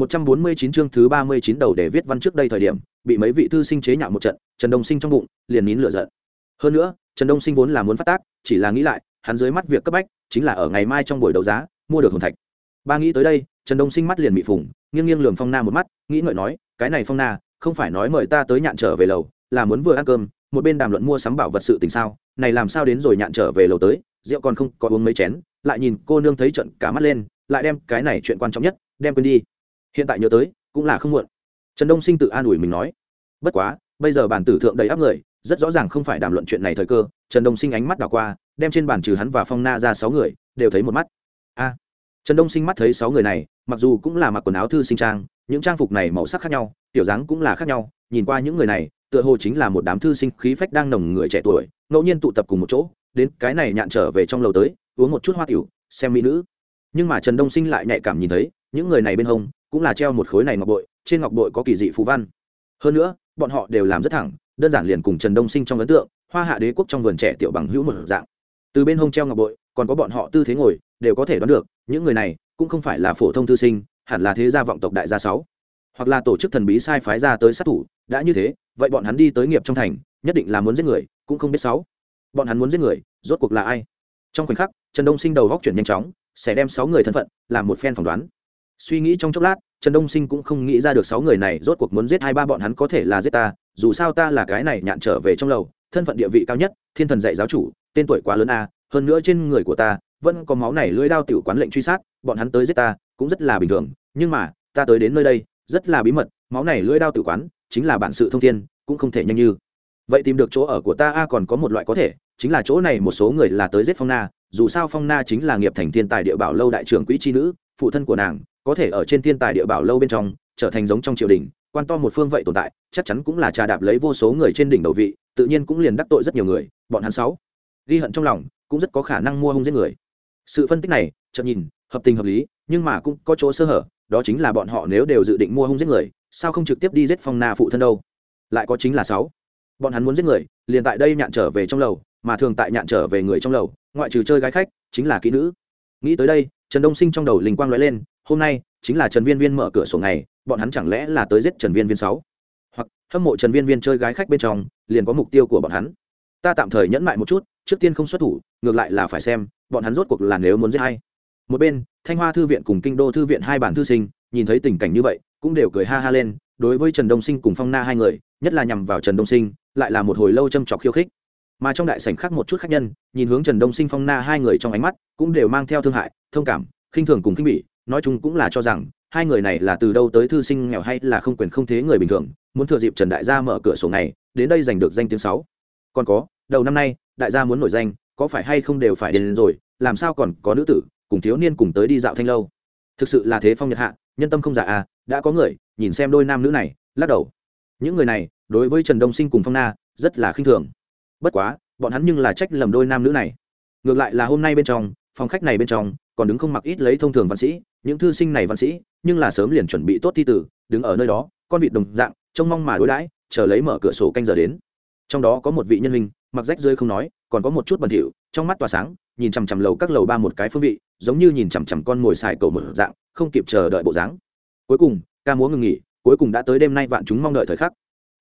149 chương thứ 39 đầu để viết văn trước đây thời điểm, bị mấy vị thư sinh chế nhạo một trận, Trần Đông Sinh trong bụng liền nín lửa giận. Hơn nữa, Trần Đông Sinh vốn là muốn phát tác, chỉ là nghĩ lại, hắn dưới mắt việc cấp bách chính là ở ngày mai trong buổi đấu giá, mua được hồn thạch. Ba nghĩ tới đây, Trần Đông Sinh mắt liền bị phủng, nghiêng nghiêng lườm Phong Na một mắt, nghĩ ngợi nói, cái này Phong Na, không phải nói mời ta tới nhạn trở về lầu, là muốn vừa ăn cơm, một bên đàm luận mua sắm bảo vật sự tình sao? Này làm sao đến rồi nhạn trở về lầu tới, rượu còn không có uống mấy chén, lại nhìn cô nương thấy trận cả mắt lên, lại đem cái này chuyện quan trọng nhất, đem quên đi hiện tại nhớ tới, cũng là không muộn. Trần đông sinh tự an ủi mình nói, bất quá, bây giờ bản tử thượng đầy áp người, rất rõ ràng không phải đàm luận chuyện này thời cơ. Trần đông sinh ánh mắt đảo qua, đem trên bàn trừ hắn và phong na ra sáu người, đều thấy một mắt. A! Trần đông sinh mắt thấy sáu người này, mặc dù cũng là mặc quần áo thư sinh trang, những trang phục này màu sắc khác nhau tiểu dáng cũng là khác nhau, nhìn qua những người này, tựa hồ chính là một đám thư sinh khí phách đang nồng người trẻ tuổi, ngẫu nhiên tụ tập cùng một chỗ, đến cái này nhạn trở về trong lầu tới, uống một chút hoa tiểu, xem mỹ nữ. Nhưng mà trần đông sinh lại nhạy cảm nhìn thấy, những người này bên hông cũng là treo một khối này ngọc bội, trên ngọc bội có kỳ dị phú văn. Hơn nữa, bọn họ đều làm rất thẳng, đơn giản liền cùng trần đông sinh trong ấn tượng, hoa hạ đế quốc trong vườn trẻ tiểu bằng hữu một dạng. Từ bên hông treo ngọc bội, còn có bọn họ tư thế ngồi, đều có thể đoán được, những người này cũng không phải là phổ thông thư sinh, hẳn là thế gia vọng tộc đại gia sáu. Hoặc là tổ chức thần bí sai phái ra tới sát thủ, đã như thế, vậy bọn hắn đi tới nghiệp trong thành, nhất định là muốn giết người, cũng không biết sáu. Bọn hắn muốn giết người, rốt cuộc là ai? Trong khoảnh khắc, trần đông sinh đầu góc chuyển nhanh chóng, sẽ đem sáu người thân phận làm một phen phỏng đoán suy nghĩ trong chốc lát, trần đông sinh cũng không nghĩ ra được sáu người này rốt cuộc muốn giết hai ba bọn hắn có thể là giết ta, dù sao ta là cái này nhạn trở về trong lầu, thân phận địa vị cao nhất, thiên thần dạy giáo chủ, tên tuổi quá lớn a, hơn nữa trên người của ta vẫn có máu này lưỡi đao tiểu quán lệnh truy sát, bọn hắn tới giết ta cũng rất là bình thường, nhưng mà, ta tới đến nơi đây, rất là bí mật, máu này lưỡi đao tử quán chính là bản sự thông thiên, cũng không thể nhanh như. Vậy tìm được chỗ ở của ta a còn có một loại có thể, chính là chỗ này một số người là tới giết phong na, dù sao phong na chính là nghiệp thành thiên tài địa bảo lâu đại trưởng quỹ tri nữ, phụ thân của nàng có thể ở trên thiên tài địa bảo lâu bên trong, trở thành giống trong triều đình, quan to một phương vậy tồn tại, chắc chắn cũng là trà đạp lấy vô số người trên đỉnh đầu vị, tự nhiên cũng liền đắc tội rất nhiều người, bọn hắn sáu. Ghi hận trong lòng, cũng rất có khả năng mua hung giết người. Sự phân tích này, chợt nhìn, hợp tình hợp lý, nhưng mà cũng có chỗ sơ hở, đó chính là bọn họ nếu đều dự định mua hung giết người, sao không trực tiếp đi giết phong na phụ thân đâu? Lại có chính là sáu. Bọn hắn muốn giết người, liền tại đây nhạn trở về trong lầu, mà thường tại nhạn trở về người trong lầu, ngoại trừ chơi gái khách, chính là kỹ nữ. Nghĩ tới đây, trần đông sinh trong đầu linh quang lóe lên hôm nay chính là trần viên viên mở cửa sổ ngày, bọn hắn chẳng lẽ là tới giết trần viên viên sáu? Hoặc, hâm mộ trần viên viên chơi gái khách bên trong, liền có mục tiêu của bọn hắn. Ta tạm thời nhẫn mại một chút, trước tiên không xuất thủ, ngược lại là phải xem, bọn hắn rốt cuộc là nếu muốn giết hay. Một bên, thanh hoa thư viện cùng kinh đô thư viện hai bản thư sinh, nhìn thấy tình cảnh như vậy, cũng đều cười ha ha lên, đối với trần đông sinh cùng phong na hai người, nhất là nhằm vào trần đông sinh, lại là một hồi lâu châm trọc khiêu khích. Mà trong đại sảnh khác một chút khách nhân, nhìn hướng trần đông sinh phong na hai người trong ánh mắt, cũng đều mang theo thương hại, thông cảm, khinh thường cùng khinh bỉ nói chung cũng là cho rằng, hai người này là từ đâu tới thư sinh nghèo hay là không quyền không thế người bình thường, muốn thừa dịp trần đại gia mở cửa sổ này đến đây giành được danh tiếng sáu. Còn có, đầu năm nay, đại gia muốn nổi danh, có phải hay không đều phải đến rồi, làm sao còn có nữ tử, cùng thiếu niên cùng tới đi dạo thanh lâu. Thực sự là thế phong nhật hạ, nhân tâm không giả à đã có người, nhìn xem đôi nam nữ này, lắc đầu. Những người này, đối với trần đông sinh cùng phong na, rất là khinh thường. Bất quá, bọn hắn nhưng là trách lầm đôi nam nữ này. Ngược lại là hôm nay bên trong, phòng khách này bên trong, còn đứng không mặc ít lấy thông thường văn sĩ những thư sinh này văn sĩ, nhưng là sớm liền chuẩn bị tốt thi tử đứng ở nơi đó, con vịt đồng dạng, trông mong mà đối đãi, chờ lấy mở cửa sổ canh giờ đến. Trong đó có một vị nhân hình, mặc rách rơi không nói, còn có một chút bẩn thỉu, trong mắt tỏa sáng, nhìn chằm chằm lầu các lầu ba một cái phương vị, giống như nhìn chằm chằm con mồi xài cầu một dạng, không kịp chờ đợi bộ dáng. Cuối cùng, ca múa ngừng nghỉ, cuối cùng đã tới đêm nay vạn chúng mong đợi thời khắc.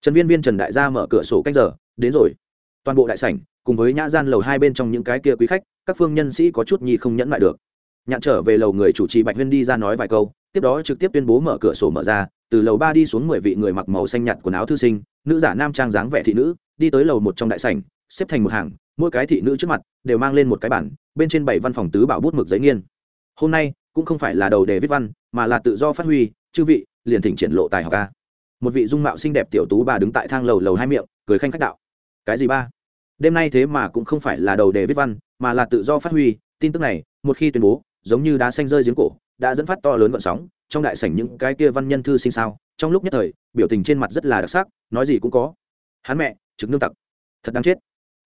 Trần viên viên trần đại gia mở cửa sổ canh giờ, đến rồi. Toàn bộ đại sảnh, cùng với nhã gian lầu hai bên trong những cái kia quý khách, các phương nhân sĩ có chút nhi không nhẫn lại được nhạn trở về lầu người chủ trì bạch huyên đi ra nói vài câu, tiếp đó trực tiếp tuyên bố mở cửa sổ mở ra, từ lầu ba đi xuống mười vị người mặc màu xanh nhạt quần áo thư sinh, nữ giả nam trang dáng vẻ thị nữ, đi tới lầu một trong đại sảnh, xếp thành một hàng, mỗi cái thị nữ trước mặt đều mang lên một cái bản, bên trên bảy văn phòng tứ bảo bút mực giấy nghiên. Hôm nay, cũng không phải là đầu đề viết văn, mà là tự do phát huy, chư vị, liền thỉnh triển lộ tài học ca một vị dung mạo xinh đẹp tiểu tú bà đứng tại thang lầu lầu hai miệng, cười khanh khách đạo. Cái gì ba? Đêm nay thế mà cũng không phải là đầu đề viết văn, mà là tự do phát huy, tin tức này, một khi tuyên bố giống như đá xanh rơi giếng cổ, đã dẫn phát to lớn vận sóng, trong đại sảnh những cái kia văn nhân thư sinh sao, trong lúc nhất thời, biểu tình trên mặt rất là đặc sắc, nói gì cũng có. Hắn mẹ, trực nương tặc. Thật đáng chết.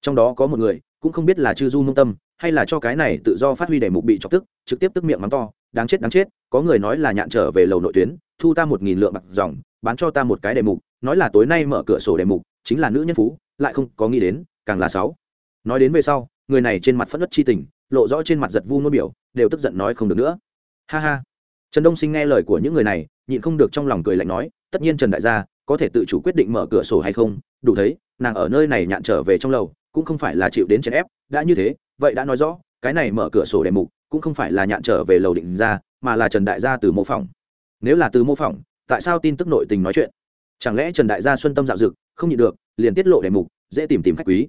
Trong đó có một người, cũng không biết là chư du mông tâm, hay là cho cái này tự do phát huy để mục bị chọc tức, trực tiếp tức miệng mắng to, đáng chết đáng chết, có người nói là nhạn trở về lầu nội tuyến, thu ta một nghìn lượng bạc dòng, bán cho ta một cái đề mục, nói là tối nay mở cửa sổ đề mục, chính là nữ nhân phú, lại không có nghĩ đến, càng là sáu. Nói đến về sau, người này trên mặt phẫn đất chi tình, lộ rõ trên mặt giật vu nôn biểu đều tức giận nói không được nữa. Ha ha. Trần đông sinh nghe lời của những người này, nhịn không được trong lòng cười lạnh nói, tất nhiên trần đại gia, có thể tự chủ quyết định mở cửa sổ hay không, đủ thấy, nàng ở nơi này nhạn trở về trong lầu, cũng không phải là chịu đến chèn ép, đã như thế, vậy đã nói rõ, cái này mở cửa sổ đề mục, cũng không phải là nhạn trở về lầu định ra, mà là trần đại gia từ mô phỏng. Nếu là từ mô phỏng, tại sao tin tức nội tình nói chuyện? Chẳng lẽ trần đại gia xuân tâm dạo dực, không nhịn được, liền tiết lộ đề mục, dễ tìm tìm khách quý?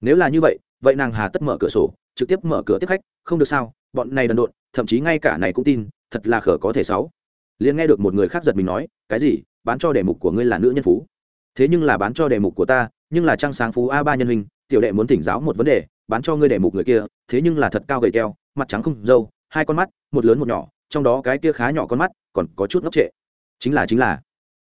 Nếu là như vậy vậy nàng hà tất mở cửa sổ, trực tiếp mở cửa tiếp khách, không được sao? Bọn này đần độn thậm chí ngay cả này cũng tin thật là khở có thể sáu. Liền nghe được một người khác giật mình nói cái gì? Bán cho đề mục của ngươi là nữ nhân phú. Thế nhưng là bán cho đề mục của ta nhưng là trang sáng phú a ba nhân hình tiểu đệ muốn thỉnh giáo một vấn đề bán cho ngươi đề mục người kia thế nhưng là thật cao gầy keo, mặt trắng không dâu hai con mắt một lớn một nhỏ trong đó cái kia khá nhỏ con mắt còn có chút ngốc trệ. Chính là chính là.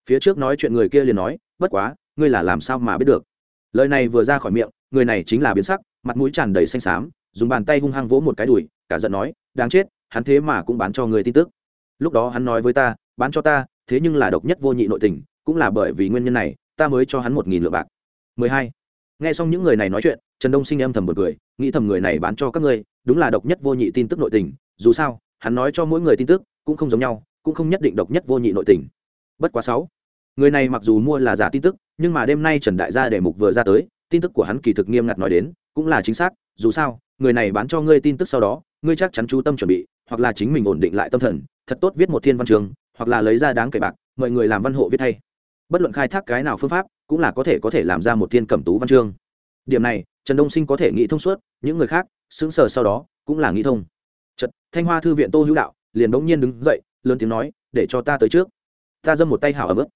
Phía trước nói chuyện người kia liền nói bất quá ngươi là làm sao mà biết được? Lời này vừa ra khỏi miệng người này chính là biến sắc mặt mũi tràn đầy xanh xám dùng bàn tay hung hăng vỗ một cái đùi cả giận nói, đáng chết, hắn thế mà cũng bán cho người tin tức. Lúc đó hắn nói với ta, bán cho ta, thế nhưng là độc nhất vô nhị nội tình, cũng là bởi vì nguyên nhân này, ta mới cho hắn một nghìn lượng bạc. 12. nghe xong những người này nói chuyện, trần đông sinh âm thầm một người nghĩ thầm người này bán cho các ngươi, đúng là độc nhất vô nhị tin tức nội tình, dù sao, hắn nói cho mỗi người tin tức, cũng không giống nhau, cũng không nhất định độc nhất vô nhị nội tình. Bất quá sáu. Người này mặc dù mua là giả tin tức, nhưng mà đêm nay trần đại gia đề mục vừa ra tới, tin tức của hắn kỳ thực nghiêm ngặt nói đến, cũng là chính xác, dù sao, người này bán cho ngươi tin tức sau đó ngươi chắc chắn chú tâm chuẩn bị, hoặc là chính mình ổn định lại tâm thần, thật tốt viết một thiên văn trường, hoặc là lấy ra đáng kể bạc, mời người làm văn hộ viết thay. Bất luận khai thác cái nào phương pháp, cũng là có thể có thể làm ra một thiên cẩm tú văn chương. Điểm này, trần đông sinh có thể nghĩ thông suốt, những người khác, sững sờ sau đó, cũng là nghĩ thông. Chật thanh hoa thư viện tô hữu đạo, liền bỗng nhiên đứng dậy, lớn tiếng nói, để cho ta tới trước. Ta dâm một tay hảo ở bước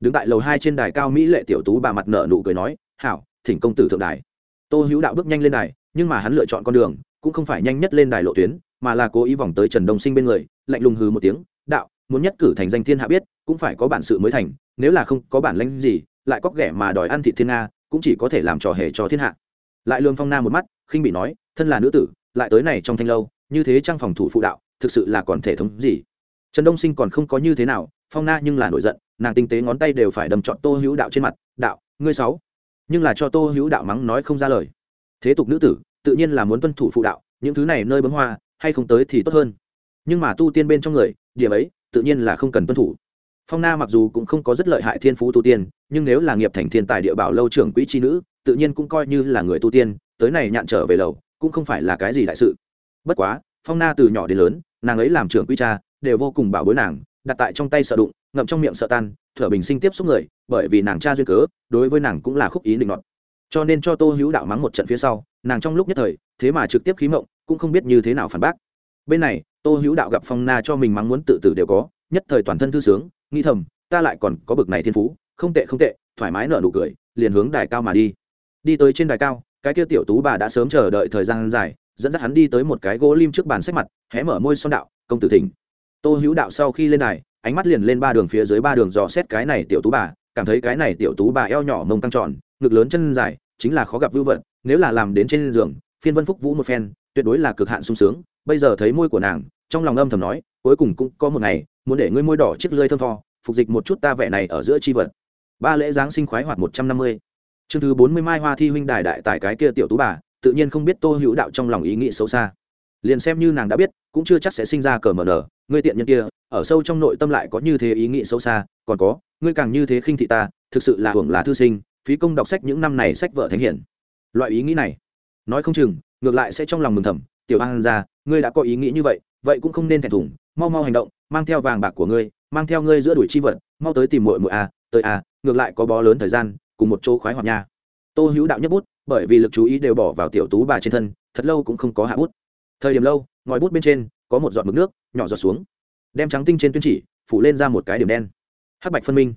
đứng tại lầu hai trên đài cao mỹ lệ tiểu tú bà mặt nợ nụ cười nói, hảo, thỉnh công tử thượng đài. Tô hữu đạo bước nhanh lên đài, nhưng mà hắn lựa chọn con đường cũng không phải nhanh nhất lên đài lộ tuyến, mà là cố ý vòng tới trần đông sinh bên người, lạnh lùng hừ một tiếng, đạo, muốn nhất cử thành danh thiên hạ biết, cũng phải có bản sự mới thành, nếu là không có bản lãnh gì, lại cóc ghẻ mà đòi ăn thịt thiên nga, cũng chỉ có thể làm trò hề cho thiên hạ. Lại lương phong nam một mắt, khinh bị nói, thân là nữ tử, lại tới này trong thanh lâu, như thế trang phòng thủ phụ đạo, thực sự là còn thể thống gì? Trần đông sinh còn không có như thế nào, phong na nhưng là nổi giận, nàng tinh tế ngón tay đều phải đâm trọn tô hữu đạo trên mặt, đạo, ngươi sáu nhưng là cho tô hữu đạo mắng nói không ra lời. Thế tục nữ tử tự nhiên là muốn tuân thủ phụ đạo, những thứ này nơi bấm hoa, hay không tới thì tốt hơn. Nhưng mà tu tiên bên trong người, điểm ấy, tự nhiên là không cần tuân thủ. Phong na mặc dù cũng không có rất lợi hại thiên phú tu tiên, nhưng nếu là nghiệp thành thiên tài địa bảo lâu trưởng quỹ tri nữ, tự nhiên cũng coi như là người tu tiên, tới này nhạn trở về lầu, cũng không phải là cái gì đại sự. Bất quá, phong na từ nhỏ đến lớn, nàng ấy làm trưởng quỹ cha, đều vô cùng bảo bối nàng, đặt tại trong tay sợ đụng, ngậm trong miệng sợ tan, thở bình sinh tiếp xúc người, bởi vì nàng cha duyên cớ, đối với nàng cũng là khúc ý định ngọt cho nên cho tô hữu đạo mắng một trận phía sau, nàng trong lúc nhất thời, thế mà trực tiếp khí mộng, cũng không biết như thế nào phản bác. Bên này, tô hữu đạo gặp phong na cho mình mắng muốn tự tử đều có, nhất thời toàn thân thư sướng, nghĩ thầm, ta lại còn có bực này thiên phú, không tệ không tệ, thoải mái nở nụ cười, liền hướng đài cao mà đi. Đi tới trên đài cao, cái kia tiểu tú bà đã sớm chờ đợi thời gian dài, dẫn dắt hắn đi tới một cái gỗ lim trước bàn sách mặt, hé mở môi son đạo, công tử thỉnh. Tô hữu đạo sau khi lên đài, ánh mắt liền lên ba đường phía dưới ba đường dò xét cái này tiểu tú bà, cảm thấy cái này tiểu tú bà eo nhỏ mông căng tròn ngực lớn chân dài, chính là khó gặp vưu vận nếu là làm đến trên giường, phiên vân phúc vũ một phen, tuyệt đối là cực hạn sung sướng. Bây giờ thấy môi của nàng, trong lòng âm thầm nói, cuối cùng cũng có một ngày, muốn để ngươi môi đỏ chiếc lưỡi thơm tho, phục dịch một chút ta vẻ này ở giữa chi vật. Ba lễ giáng sinh khoái hoạt một trăm năm mươi. Chương thứ bốn mươi mai hoa thi huynh đài đại tại cái kia tiểu tú bà, tự nhiên không biết tô hữu đạo trong lòng ý nghĩ xấu xa. Liền xem như nàng đã biết, cũng chưa chắc sẽ sinh ra cờ mờ nở, ngươi tiện nhân kia, ở sâu trong nội tâm lại có như thế ý nghĩ xấu xa, còn có, ngươi càng như thế khinh thị ta, thực sự là hưởng là thư sinh phí công đọc sách những năm này sách vợ thánh hiển. Loại ý nghĩ này nói không chừng ngược lại sẽ trong lòng mừng thầm tiểu an ra ngươi đã có ý nghĩ như vậy vậy cũng không nên thẹn thùng mau mau hành động mang theo vàng bạc của ngươi mang theo ngươi giữa đuổi chi vật mau tới tìm muội muội a à, tới a à, ngược lại có bó lớn thời gian cùng một chỗ khoái hoạt nha. Tô hữu đạo nhất bút bởi vì lực chú ý đều bỏ vào tiểu tú bà trên thân thật lâu cũng không có hạ bút. Thời điểm lâu ngòi bút bên trên có một giọt mực nước nhỏ giọt xuống đem trắng tinh trên tuyên chỉ phủ lên ra một cái điểm đen. Hắc bạch phân minh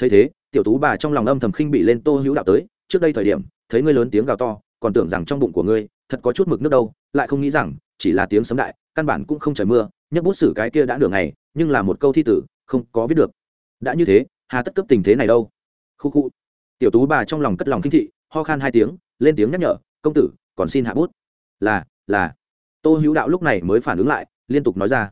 thấy thế, tiểu tú bà trong lòng âm thầm khinh bị lên tô hữu đạo tới, trước đây thời điểm, thấy ngươi lớn tiếng gào to, còn tưởng rằng trong bụng của ngươi, thật có chút mực nước đâu, lại không nghĩ rằng, chỉ là tiếng sấm đại, căn bản cũng không trời mưa nhấc bút sử cái kia đã nửa ngày, nhưng là một câu thi tử, không có viết được. Đã như thế, hà tất cấp tình thế này đâu? Khu khu. Tiểu tú bà trong lòng cất lòng kinh thị, ho khan hai tiếng, lên tiếng nhắc nhở, công tử, còn xin hạ bút. Là là. Tô hữu đạo lúc này mới phản ứng lại, liên tục nói ra.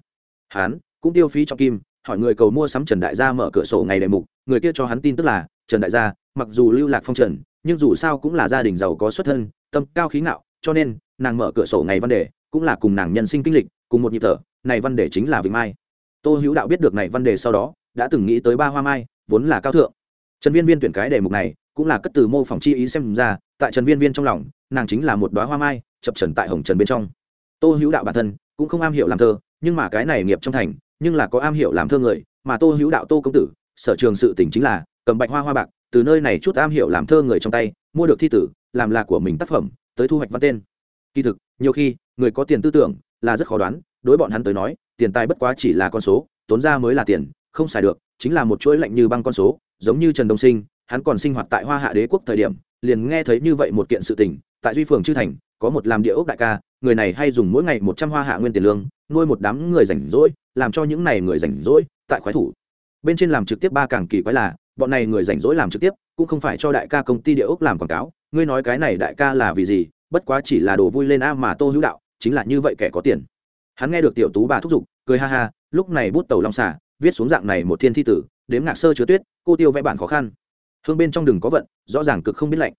Hán, cũng tiêu phí cho kim hỏi người cầu mua sắm trần đại gia mở cửa sổ ngày đề mục, người kia cho hắn tin tức là, trần đại gia, mặc dù lưu lạc phong trần, nhưng dù sao cũng là gia đình giàu có xuất thân, tâm cao khí ngạo, cho nên, nàng mở cửa sổ ngày văn đề, cũng là cùng nàng nhân sinh kinh lịch, cùng một nhịp thở, này văn đề chính là vịnh mai. Tô hữu đạo biết được này văn đề sau đó, đã từng nghĩ tới ba hoa mai, vốn là cao thượng. Trần viên viên tuyển cái đề mục này, cũng là cất từ mô phỏng chi ý xem ra, tại trần viên viên trong lòng, nàng chính là một đoá hoa mai, chập trần tại hồng trần bên trong. Tô hữu đạo bản thân, cũng không am hiểu làm thơ, nhưng mà cái này nghiệp trong thành nhưng là có am hiểu làm thơ người, mà tô hữu đạo tô công tử, sở trường sự tỉnh chính là cầm bạch hoa hoa bạc, từ nơi này chút am hiểu làm thơ người trong tay, mua được thi tử, làm là của mình tác phẩm, tới thu hoạch văn tên. Kỳ thực, nhiều khi, người có tiền tư tưởng là rất khó đoán, đối bọn hắn tới nói, tiền tài bất quá chỉ là con số, tốn ra mới là tiền, không xài được, chính là một chuỗi lạnh như băng con số, giống như trần đông sinh, hắn còn sinh hoạt tại hoa hạ đế quốc thời điểm, liền nghe thấy như vậy một kiện sự tình, tại duy phường chư thành, có một làm địa ốc đại ca, người này hay dùng mỗi ngày một trăm hoa hạ nguyên tiền lương nuôi một đám người rảnh rỗi, làm cho những này người rảnh rỗi tại khoái thủ. Bên trên làm trực tiếp ba càng kỳ quái là, bọn này người rảnh rỗi làm trực tiếp, cũng không phải cho đại ca công ty địa ốc làm quảng cáo. Ngươi nói cái này đại ca là vì gì? Bất quá chỉ là đồ vui lên a mà tô hữu đạo, chính là như vậy kẻ có tiền. Hắn nghe được tiểu tú bà thúc giục, cười ha ha, lúc này bút tàu long xả viết xuống dạng này một thiên thi tử, đếm ngạc sơ chứa tuyết, cô tiêu vẽ bản khó khăn. Hương bên trong đừng có vận, rõ ràng cực không biết lạnh.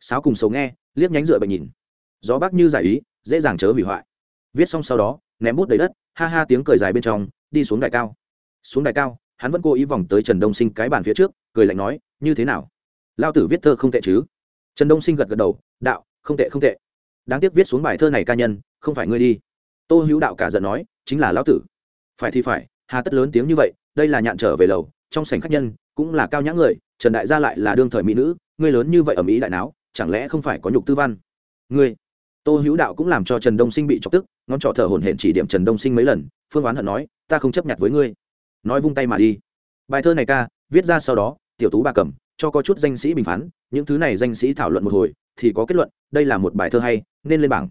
Sáo cùng xấu nghe, liếc nhánh dựa bệnh nhìn. Gió bác như giải ý, dễ dàng chớ hủy hoại. Viết xong sau đó ném bút đầy đất, ha ha tiếng cười dài bên trong, đi xuống đại cao. Xuống đại cao, hắn vẫn cố ý vòng tới trần đông sinh cái bàn phía trước, cười lạnh nói, như thế nào? Lao tử viết thơ không tệ chứ? Trần đông sinh gật gật đầu, đạo, không tệ không tệ. Đáng tiếc viết xuống bài thơ này ca nhân, không phải ngươi đi. Tô hữu đạo cả giận nói, chính là lão tử. Phải thì phải, hà tất lớn tiếng như vậy, đây là nhạn trở về lầu, trong sảnh khách nhân, cũng là cao nhã người, trần đại gia lại là đương thời mỹ nữ, ngươi lớn như vậy ở mỹ đại não chẳng lẽ không phải có nhục tư văn? Ngươi tô hữu đạo cũng làm cho trần đông sinh bị chọc tức, ngón trỏ thở hổn hển chỉ điểm trần đông sinh mấy lần, phương oán hận nói, ta không chấp nhận với ngươi. Nói vung tay mà đi. Bài thơ này ca, viết ra sau đó, tiểu tú bà cầm, cho có chút danh sĩ bình phán, những thứ này danh sĩ thảo luận một hồi, thì có kết luận, đây là một bài thơ hay, nên lên bảng.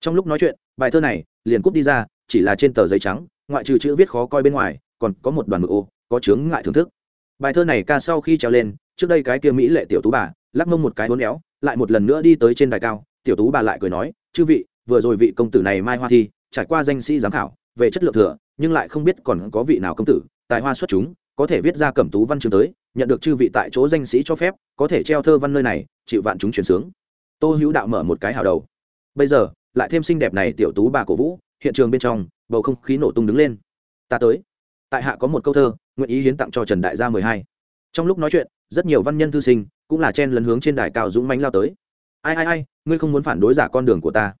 Trong lúc nói chuyện, bài thơ này, liền cúp đi ra, chỉ là trên tờ giấy trắng, ngoại trừ chữ viết khó coi bên ngoài, còn có một đoàn mực ô, có chướng ngại thưởng thức. Bài thơ này ca sau khi treo lên, trước đây cái kia mỹ lệ tiểu tú bà, lắc mông một cái hôn éo, lại một lần nữa đi tới trên đài cao tiểu tú bà lại cười nói, chư vị, vừa rồi vị công tử này mai hoa thi, trải qua danh sĩ giám khảo, về chất lượng thừa, nhưng lại không biết còn có vị nào công tử, tài hoa xuất chúng, có thể viết ra cẩm tú văn chương tới, nhận được chư vị tại chỗ danh sĩ cho phép, có thể treo thơ văn nơi này, chịu vạn chúng truyền sướng. Tô hữu đạo mở một cái hào đầu. Bây giờ, lại thêm xinh đẹp này tiểu tú bà cổ vũ, hiện trường bên trong, bầu không khí nổ tung đứng lên. Ta tới. Tại hạ có một câu thơ, nguyện ý hiến tặng cho trần đại gia mười hai. Trong lúc nói chuyện, rất nhiều văn nhân thư sinh, cũng là chen lấn hướng trên đài cao dũng mánh lao tới ai ai ai, ngươi không muốn phản đối giả con đường của ta.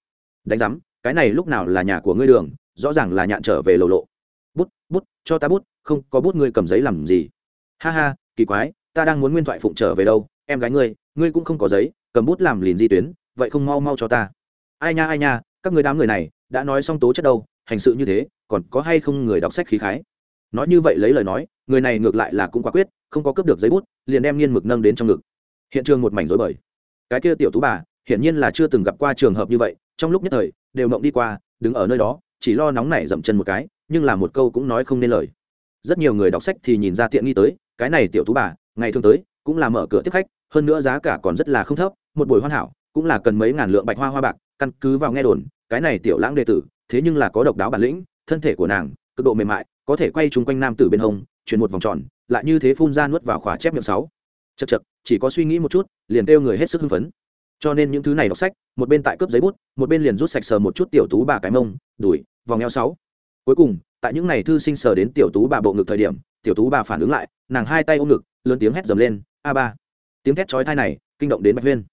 Đánh giám, cái này lúc nào là nhà của ngươi đường, rõ ràng là nhạn trở về lầu lộ. Bút bút, cho ta bút, không, có bút ngươi cầm giấy làm gì? Ha ha, kỳ quái, ta đang muốn nguyên thoại phụng trở về đâu, em gái ngươi ngươi cũng không có giấy, cầm bút làm lìn di tuyến, vậy không mau mau cho ta. Ai nha ai nha, các người đám người này, đã nói xong tố chất đâu, hành sự như thế, còn có hay không người đọc sách khí khái? Nói như vậy lấy lời nói, người này ngược lại là cũng quả quyết, không có cướp được giấy bút, liền đem nghiên mực nâng đến trong ngực. Hiện trường một mảnh rối bời cái kia tiểu tú bà, hiển nhiên là chưa từng gặp qua trường hợp như vậy, trong lúc nhất thời, đều mộng đi qua, đứng ở nơi đó, chỉ lo nóng nảy dậm chân một cái, nhưng là một câu cũng nói không nên lời. Rất nhiều người đọc sách thì nhìn ra tiện nghi tới, cái này tiểu tú bà, ngày thường tới, cũng là mở cửa tiếp khách, hơn nữa giá cả còn rất là không thấp, một buổi hoàn hảo, cũng là cần mấy ngàn lượng bạch hoa hoa bạc, căn cứ vào nghe đồn, cái này tiểu lãng đệ tử, thế nhưng là có độc đáo bản lĩnh, thân thể của nàng, cực độ mềm mại, có thể quay chung quanh nam tử bên hông, chuyển một vòng tròn, lại như thế phun ra nuốt vào khóa chép miệng sáu chật chật, chỉ có suy nghĩ một chút, liền kêu người hết sức hưng phấn. Cho nên những thứ này đọc sách, một bên tại cướp giấy bút, một bên liền rút sạch sờ một chút tiểu tú bà cái mông, đuổi, vòng eo sáu. Cuối cùng, tại những này thư sinh sờ đến tiểu tú bà bộ ngực thời điểm, tiểu tú bà phản ứng lại, nàng hai tay ôm ngực, lớn tiếng hét dầm lên, a ba. Tiếng thét chói thai này, kinh động đến bạch huyên.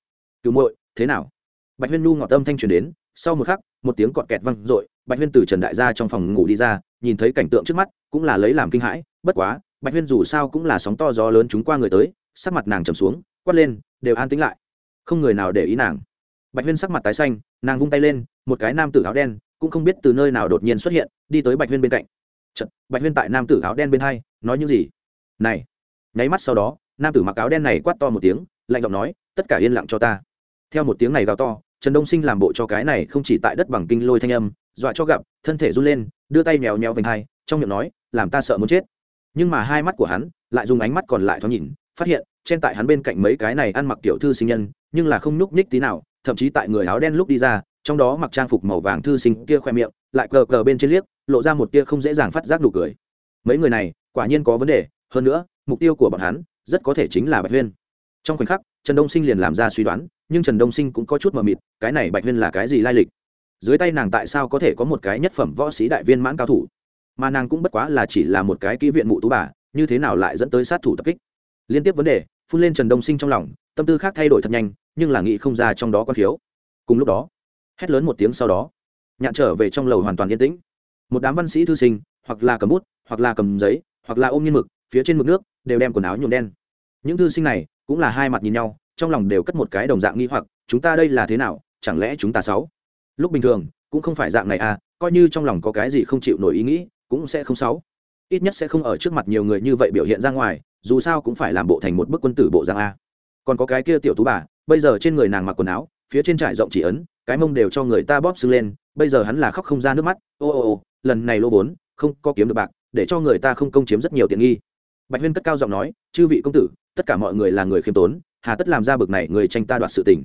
Cứu muội, thế nào? Bạch huyên nu ngọt tâm thanh truyền đến, sau một khắc, một tiếng cọt kẹt văng r bạch huyên từ trần đại gia trong phòng ngủ đi ra, nhìn thấy cảnh tượng trước mắt, cũng là lấy làm kinh hãi, bất quá, bạch huyên dù sao cũng là sóng to gió lớn chúng qua người tới sắc mặt nàng trầm xuống quát lên đều an tĩnh lại. Không người nào để ý nàng. Bạch huyên sắc mặt tái xanh nàng vung tay lên một cái nam tử áo đen cũng không biết từ nơi nào đột nhiên xuất hiện đi tới bạch huyên bên cạnh. Chật, bạch huyên tại nam tử áo đen bên hai nói những gì? Này. Nháy mắt sau đó nam tử mặc áo đen này quát to một tiếng lạnh giọng nói tất cả yên lặng cho ta. Theo một tiếng này gào to trần đông sinh làm bộ cho cái này không chỉ tại đất bằng kinh lôi thanh âm dọa cho gặp thân thể run lên đưa tay mèo mèo vành hai trong miệng nói làm ta sợ muốn chết. Nhưng mà hai mắt của hắn lại dùng ánh mắt còn lại thoáng nhìn phát hiện trên tại hắn bên cạnh mấy cái này ăn mặc tiểu thư sinh nhân, nhưng là không nhúc nhích tí nào, thậm chí tại người áo đen lúc đi ra, trong đó mặc trang phục màu vàng thư sinh kia khoe miệng, lại cờ cờ bên trên liếc, lộ ra một tia không dễ dàng phát giác nụ cười. Mấy người này, quả nhiên có vấn đề, hơn nữa, mục tiêu của bọn hắn, rất có thể chính là bạch huyên. Trong khoảnh khắc, trần đông sinh liền làm ra suy đoán, nhưng trần đông sinh cũng có chút mờ mịt, cái này bạch huyên là cái gì lai lịch? Dưới tay nàng tại sao có thể có một cái nhất phẩm võ sĩ đại viên mãn cao thủ? Mà nàng cũng bất quá là chỉ là một cái kỹ viện mụ tú bà, như thế nào lại dẫn tới sát thủ tập kích? Liên tiếp vấn đề, phun lên trần đông sinh trong lòng, tâm tư khác thay đổi thật nhanh, nhưng là nghĩ không ra trong đó có thiếu. Cùng lúc đó, hét lớn một tiếng sau đó, nhạn trở về trong lầu hoàn toàn yên tĩnh. Một đám văn sĩ thư sinh, hoặc là cầm bút, hoặc là cầm giấy, hoặc là ôm nghiên mực, phía trên mực nước, đều đem quần áo nhuộm đen. Những thư sinh này cũng là hai mặt nhìn nhau, trong lòng đều cất một cái đồng dạng nghi hoặc, chúng ta đây là thế nào? Chẳng lẽ chúng ta sáu? Lúc bình thường, cũng không phải dạng này à coi như trong lòng có cái gì không chịu nổi ý nghĩ, cũng sẽ không sáu ít nhất sẽ không ở trước mặt nhiều người như vậy biểu hiện ra ngoài, dù sao cũng phải làm bộ thành một bức quân tử bộ dạng a. Còn có cái kia tiểu tú bà, bây giờ trên người nàng mặc quần áo, phía trên trải rộng chỉ ấn, cái mông đều cho người ta bóp sưng lên, bây giờ hắn là khóc không ra nước mắt, ô ô ô, lần này lô vốn, không có kiếm được bạc, để cho người ta không công chiếm rất nhiều tiện nghi. Bạch huyên cất cao giọng nói, chư vị công tử, tất cả mọi người là người khiêm tốn, hà tất làm ra bực này, người tranh ta đoạt sự tình.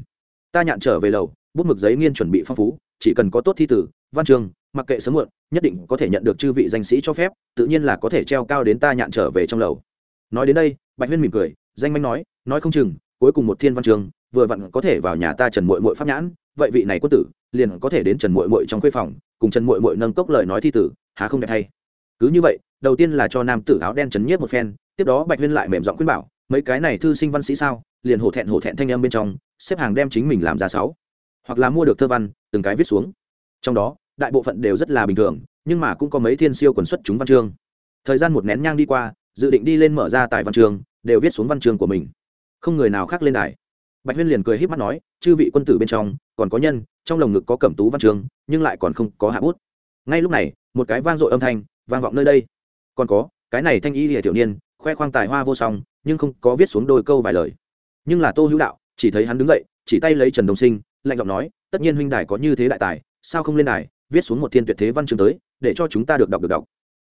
Ta nhạn trở về lầu, bút mực giấy nghiên chuẩn bị phong phú, chỉ cần có tốt thi tử văn trường mặc kệ sớm muộn, nhất định có thể nhận được chư vị danh sĩ cho phép, tự nhiên là có thể treo cao đến ta nhạn trở về trong lầu. Nói đến đây, bạch huyên mỉm cười, danh manh nói nói không chừng, cuối cùng một thiên văn trường vừa vặn có thể vào nhà ta trần mội mội pháp nhãn, vậy vị này quân tử, liền có thể đến trần mội mội trong khuê phòng, cùng trần mội mội nâng cốc lời nói thi tử, há không đẹp hay? Cứ như vậy, đầu tiên là cho nam tử áo đen trấn nhiếp một phen, tiếp đó bạch huyên lại mềm giọng khuyên bảo, mấy cái này thư sinh văn sĩ sao, liền hổ thẹn hổ thẹn thanh âm bên trong, xếp hàng đem chính mình làm ra sáu, hoặc là mua được thơ văn, từng cái viết xuống. Trong đó đại bộ phận đều rất là bình thường, nhưng mà cũng có mấy thiên siêu quần xuất chúng văn chương. Thời gian một nén nhang đi qua, dự định đi lên mở ra tài văn chương, đều viết xuống văn chương của mình. Không người nào khác lên đài. Bạch huyên liền cười híp mắt nói, chư vị quân tử bên trong, còn có nhân, trong lồng ngực có cẩm tú văn chương, nhưng lại còn không có hạ bút. Ngay lúc này, một cái vang dội âm thanh vang vọng nơi đây. Còn có, cái này thanh y lìa tiểu niên, khoe khoang tài hoa vô song, nhưng không có viết xuống đôi câu vài lời. Nhưng là tô hữu đạo, chỉ thấy hắn đứng dậy, chỉ tay lấy trần đồng sinh, lạnh giọng nói, tất nhiên huynh đài có như thế đại tài, sao không lên đài viết xuống một thiên tuyệt thế văn chương tới để cho chúng ta được đọc được đọc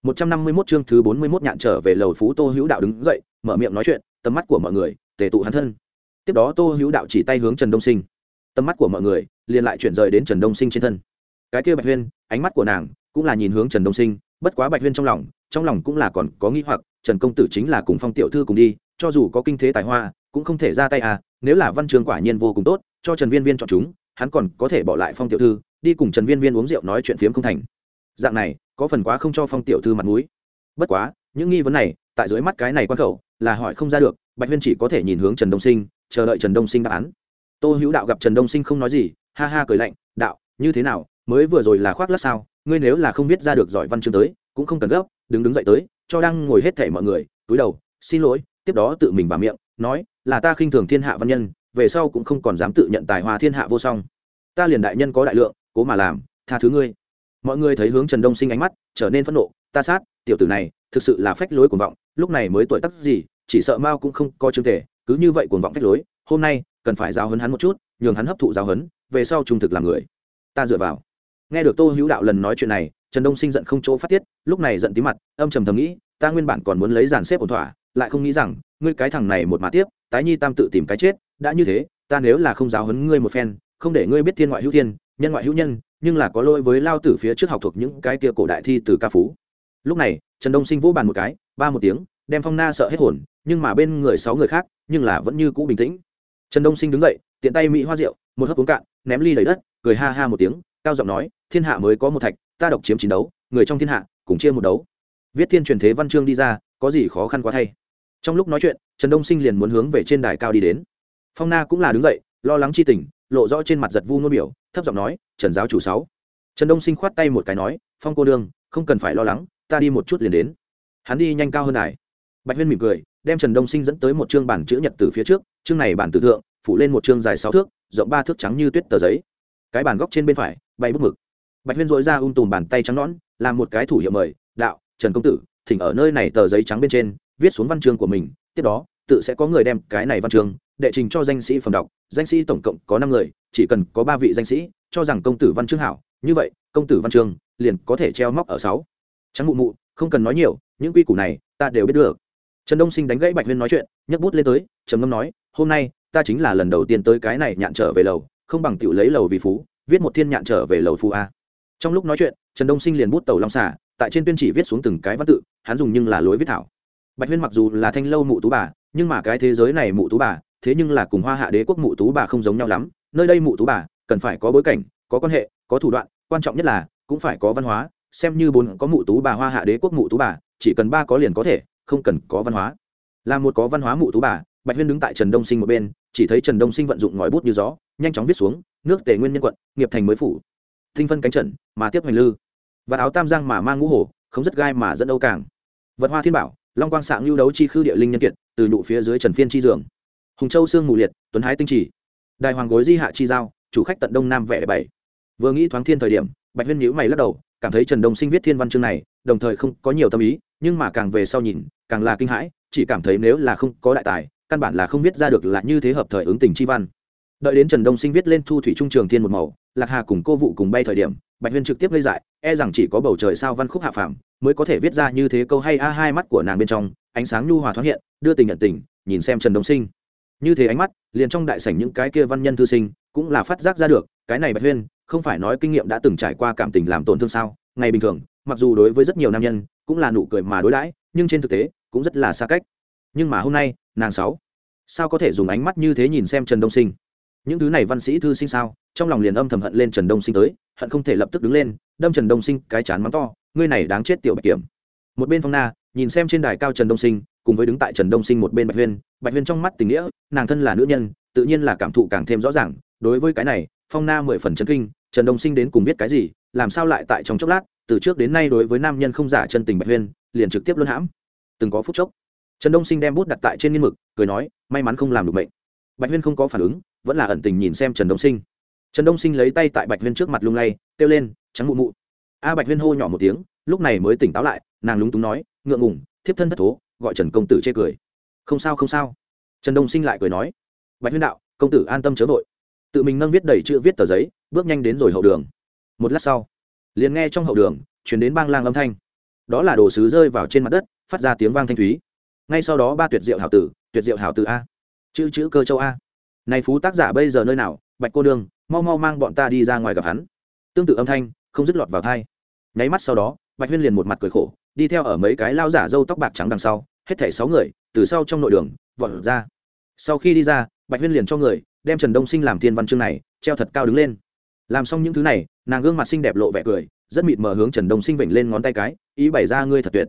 151 chương thứ 41 nhạn trở về lầu phú Tô Hữu Đạo đứng dậy, mở miệng nói chuyện, tầm mắt của mọi người tề tụ hắn thân. Tiếp đó Tô Hữu Đạo chỉ tay hướng Trần Đông Sinh. Tầm mắt của mọi người liền lại chuyển rời đến Trần Đông Sinh trên thân. Cái kia Bạch Huyên, ánh mắt của nàng cũng là nhìn hướng Trần Đông Sinh, bất quá Bạch Huyên trong lòng, trong lòng cũng là còn có nghi hoặc, Trần công tử chính là cùng Phong tiểu thư cùng đi, cho dù có kinh thế tài hoa, cũng không thể ra tay à, nếu là văn chương quả nhiên vô cùng tốt, cho Trần Viên Viên chọn chúng, hắn còn có thể bỏ lại Phong tiểu thư, đi cùng Trần Viên Viên uống rượu nói chuyện phiếm không thành. Dạng này, có phần quá không cho Phong tiểu thư mặt mũi. Bất quá, những nghi vấn này, tại dưới mắt cái này quan khẩu, là hỏi không ra được, Bạch Huyên chỉ có thể nhìn hướng Trần Đông Sinh, chờ đợi Trần Đông Sinh đáp án. Tô Hữu Đạo gặp Trần Đông Sinh không nói gì, ha ha cười lạnh, "Đạo, như thế nào, mới vừa rồi là khoác lát sao? Ngươi nếu là không viết ra được giỏi văn chương tới, cũng không cần gấp, đứng đứng dậy tới, cho đang ngồi hết thảy mọi người, Túi đầu, xin lỗi, tiếp đó tự mình vào miệng, nói, là ta khinh thường thiên hạ văn nhân, về sau cũng không còn dám tự nhận tài hoa thiên hạ vô song. Ta liền đại nhân có đại lượng, cố mà làm, tha thứ ngươi." Mọi người thấy hướng Trần Đông Sinh ánh mắt trở nên phẫn nộ, ta sát, tiểu tử này, thực sự là phách lối cuồng vọng, lúc này mới tuổi tác gì, chỉ sợ Mao cũng không có chương thể, cứ như vậy cuồng vọng phách lối, hôm nay cần phải giáo huấn hắn một chút, nhường hắn hấp thụ giáo huấn, về sau trung thực làm người. Ta dựa vào. Nghe được Tô Hữu Đạo lần nói chuyện này, Trần Đông Sinh giận không chỗ phát tiết, lúc này giận tí mặt, âm trầm thầm nghĩ, ta nguyên bản còn muốn lấy giàn xếp ổn thỏa, lại không nghĩ rằng, ngươi cái thằng này một mà tiếp, tái nhi tam tự tìm cái chết, đã như thế, ta nếu là không giáo huấn ngươi một phen, không để ngươi biết thiên ngoại hữu thiên, nhân ngoại hữu nhân, nhưng là có lỗi với lao tử phía trước học thuộc những cái kia cổ đại thi từ ca phú. Lúc này, Trần Đông Sinh vỗ bàn một cái, ba một tiếng, đem Phong Na sợ hết hồn, nhưng mà bên người sáu người khác, nhưng là vẫn như cũ bình tĩnh. Trần Đông Sinh đứng dậy, tiện tay mỹ hoa rượu, một hớp uống cạn, ném ly đầy đất, cười ha ha một tiếng, cao giọng nói, thiên hạ mới có một thạch, ta độc chiếm chiến đấu, người trong thiên hạ cùng chia một đấu viết thiên truyền thế văn chương đi ra có gì khó khăn quá thay trong lúc nói chuyện trần đông sinh liền muốn hướng về trên đài cao đi đến phong na cũng là đứng dậy, lo lắng chi tình, lộ rõ trên mặt giật vu ngôn biểu, thấp giọng nói, trần giáo chủ sáu. Trần đông sinh khoát tay một cái nói, phong cô đương không cần phải lo lắng, ta đi một chút liền đến. Hắn đi nhanh cao hơn này. bạch huyên mỉm cười, đem trần đông sinh dẫn tới một chương bản chữ nhật từ phía trước, chương này bản tử thượng, phủ lên một chương dài sáu thước, rộng ba thước trắng như tuyết tờ giấy. Cái bản góc trên bên phải, bay bút mực. Bạch huyên dội ra ung tùm bàn tay trắng nõn, làm một cái thủ hiệu mời, đạo, trần công tử, thỉnh ở nơi này tờ giấy trắng bên trên, viết xuống văn chương của mình, tiếp đó, tự sẽ có người đem cái này văn chương đệ trình cho danh sĩ phẩm đọc, danh sĩ tổng cộng có năm người, chỉ cần có ba vị danh sĩ, cho rằng công tử văn chương hảo, như vậy, công tử văn chương liền có thể treo móc ở sáu. Trắng mụ mụ, không cần nói nhiều, những quy củ này ta đều biết được. Trần đông sinh đánh gãy bạch huyên nói chuyện, nhấc bút lên tới, trầm ngâm nói, hôm nay, ta chính là lần đầu tiên tới cái này nhạn trở về lầu, không bằng tiểu lấy lầu vì phú, viết một thiên nhạn trở về lầu phú a. Trong lúc nói chuyện, trần đông sinh liền bút tàu long xả tại trên tuyên chỉ viết xuống từng cái văn tự, hắn dùng nhưng là lối viết thảo. Bạch huyên mặc dù là thanh lâu mụ tú bà, nhưng mà cái thế giới này mụ tú bà thế nhưng là cùng hoa hạ đế quốc mụ tú bà không giống nhau lắm, nơi đây mụ tú bà cần phải có bối cảnh, có quan hệ, có thủ đoạn, quan trọng nhất là cũng phải có văn hóa, xem như bốn có mụ tú bà hoa hạ đế quốc mụ tú bà, chỉ cần ba có liền có thể, không cần có văn hóa. Là một có văn hóa mụ tú bà, bạch huyên đứng tại trần đông sinh một bên, chỉ thấy trần đông sinh vận dụng ngòi bút như gió, nhanh chóng viết xuống, nước tề nguyên nhân quận, nghiệp thành mới phủ. Tinh phân cánh trận mà tiếp hoành lư. Và áo tam giang mà mang ngũ hổ không rất gai mà dẫn âu càng vật hoa thiên bảo, long quang sạng lưu đấu chi khư địa linh nhân kiệt, từ nụ phía dưới trần phiên chi dường hùng châu sương mù liệt, tuấn hái tinh trì. Đài hoàng gối di hạ chi giao, chủ khách tận đông nam vẻ bảy. Vừa nghĩ thoáng thiên thời điểm, bạch huyên nhữ mày lắc đầu, cảm thấy trần đông sinh viết thiên văn chương này, đồng thời không có nhiều tâm ý, nhưng mà càng về sau nhìn, càng là kinh hãi, chỉ cảm thấy nếu là không có đại tài, căn bản là không viết ra được là như thế hợp thời ứng tình chi văn. Đợi đến trần đông sinh viết lên thu thủy trung trường thiên một màu, lạc hà cùng cô vụ cùng bay thời điểm, bạch huyên trực tiếp gây dại e rằng chỉ có bầu trời sao văn khúc hạ phàm mới có thể viết ra như thế câu hay a hai mắt của nàng bên trong, ánh sáng nhu hòa thoáng hiện, đưa tình nhận tình, nhìn xem trần đông sinh như thế ánh mắt, liền trong đại sảnh những cái kia văn nhân thư sinh cũng là phát giác ra được, cái này bạch huyên, không phải nói kinh nghiệm đã từng trải qua cảm tình làm tổn thương sao? Ngày bình thường, mặc dù đối với rất nhiều nam nhân cũng là nụ cười mà đối đãi, nhưng trên thực tế cũng rất là xa cách. Nhưng mà hôm nay, nàng sáu, sao có thể dùng ánh mắt như thế nhìn xem trần đông sinh? Những thứ này văn sĩ thư sinh sao? Trong lòng liền âm thầm hận lên trần đông sinh tới, hận không thể lập tức đứng lên, đâm trần đông sinh cái chán mắng to, ngươi này đáng chết tiểu bạch kiểm. Một bên phong na nhìn xem trên đài cao trần đông sinh cùng với đứng tại trần đông sinh một bên bạch huyên bạch huyên trong mắt tình nghĩa, nàng thân là nữ nhân, tự nhiên là cảm thụ càng thêm rõ ràng. Đối với cái này, phong na mười phần chân kinh, trần đông sinh đến cùng biết cái gì, làm sao lại tại trong chốc lát, từ trước đến nay đối với nam nhân không giả chân tình bạch huyên, liền trực tiếp luân hãm. Từng có phút chốc, trần đông sinh đem bút đặt tại trên nghiên mực, cười nói, may mắn không làm được bệnh bạch huyên không có phản ứng, vẫn là ẩn tình nhìn xem trần đông sinh. Trần đông sinh lấy tay tại bạch huyên trước mặt lung lay, kêu lên, trắng mụ mụ. A bạch huyên hô nhỏ một tiếng, lúc này mới tỉnh táo lại, nàng lúng túng nói, ngượng ngùng, thiếp thân thất thố gọi trần công tử chê cười không sao không sao trần đông sinh lại cười nói bạch huyên đạo công tử an tâm chớ vội tự mình nâng viết đầy chữ viết tờ giấy bước nhanh đến rồi hậu đường một lát sau liền nghe trong hậu đường chuyển đến bang lang âm thanh đó là đồ sứ rơi vào trên mặt đất phát ra tiếng vang thanh thúy ngay sau đó ba tuyệt diệu hảo tử tuyệt diệu hảo tử a chữ chữ cơ châu a này phú tác giả bây giờ nơi nào bạch cô Đường, mau mau mang bọn ta đi ra ngoài gặp hắn tương tự âm thanh không dứt lọt vào thai nháy mắt sau đó bạch huyên liền một mặt cười khổ đi theo ở mấy cái lao giả râu tóc bạc trắng đằng sau, hết thảy sáu người, từ sau trong nội đường, vọt ra. Sau khi đi ra, bạch huyên liền cho người, đem trần đông sinh làm thiên văn chương này, treo thật cao đứng lên. Làm xong những thứ này, nàng gương mặt xinh đẹp lộ vẻ cười, rất mịt mờ hướng trần đông sinh vểnh lên ngón tay cái, ý bày ra ngươi thật tuyệt.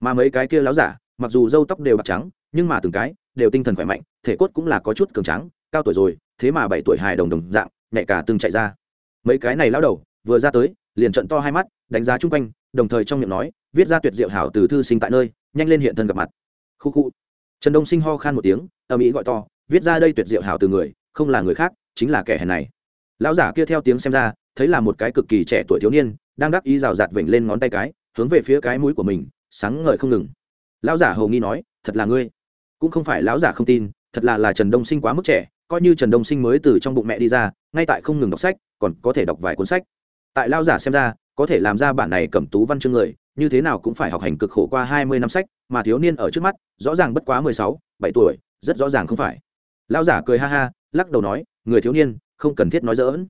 Mà mấy cái kia láo giả, mặc dù râu tóc đều bạc trắng, nhưng mà từng cái đều tinh thần khỏe mạnh, thể cốt cũng là có chút cường trắng cao tuổi rồi, thế mà bảy tuổi hài đồng đồng dạng nhẹ cả từng chạy ra. Mấy cái này lão đầu, vừa ra tới, liền trận to hai mắt, đánh giá chung quanh đồng thời trong miệng nói, viết ra tuyệt diệu hảo từ thư sinh tại nơi, nhanh lên hiện thân gặp mặt. Khu khu. Trần đông sinh ho khan một tiếng, âm ý gọi to, viết ra đây tuyệt diệu hảo từ người, không là người khác, chính là kẻ hèn này. Lão giả kia theo tiếng xem ra, thấy là một cái cực kỳ trẻ tuổi thiếu niên, đang đắc ý rào rạt vểnh lên ngón tay cái, hướng về phía cái mũi của mình, sáng ngời không ngừng. Lão giả hầu nghi nói, thật là ngươi. Cũng không phải lão giả không tin, thật là là trần đông sinh quá mức trẻ, coi như trần đông sinh mới từ trong bụng mẹ đi ra, ngay tại không ngừng đọc sách, còn có thể đọc vài cuốn sách. Tại lão giả xem ra có thể làm ra bản này cầm tú văn chương người, như thế nào cũng phải học hành cực khổ qua hai mươi năm sách, mà thiếu niên ở trước mắt, rõ ràng bất quá mười sáu, bảy tuổi, rất rõ ràng không phải. Lão giả cười ha ha, lắc đầu nói, người thiếu niên, không cần thiết nói dỡn.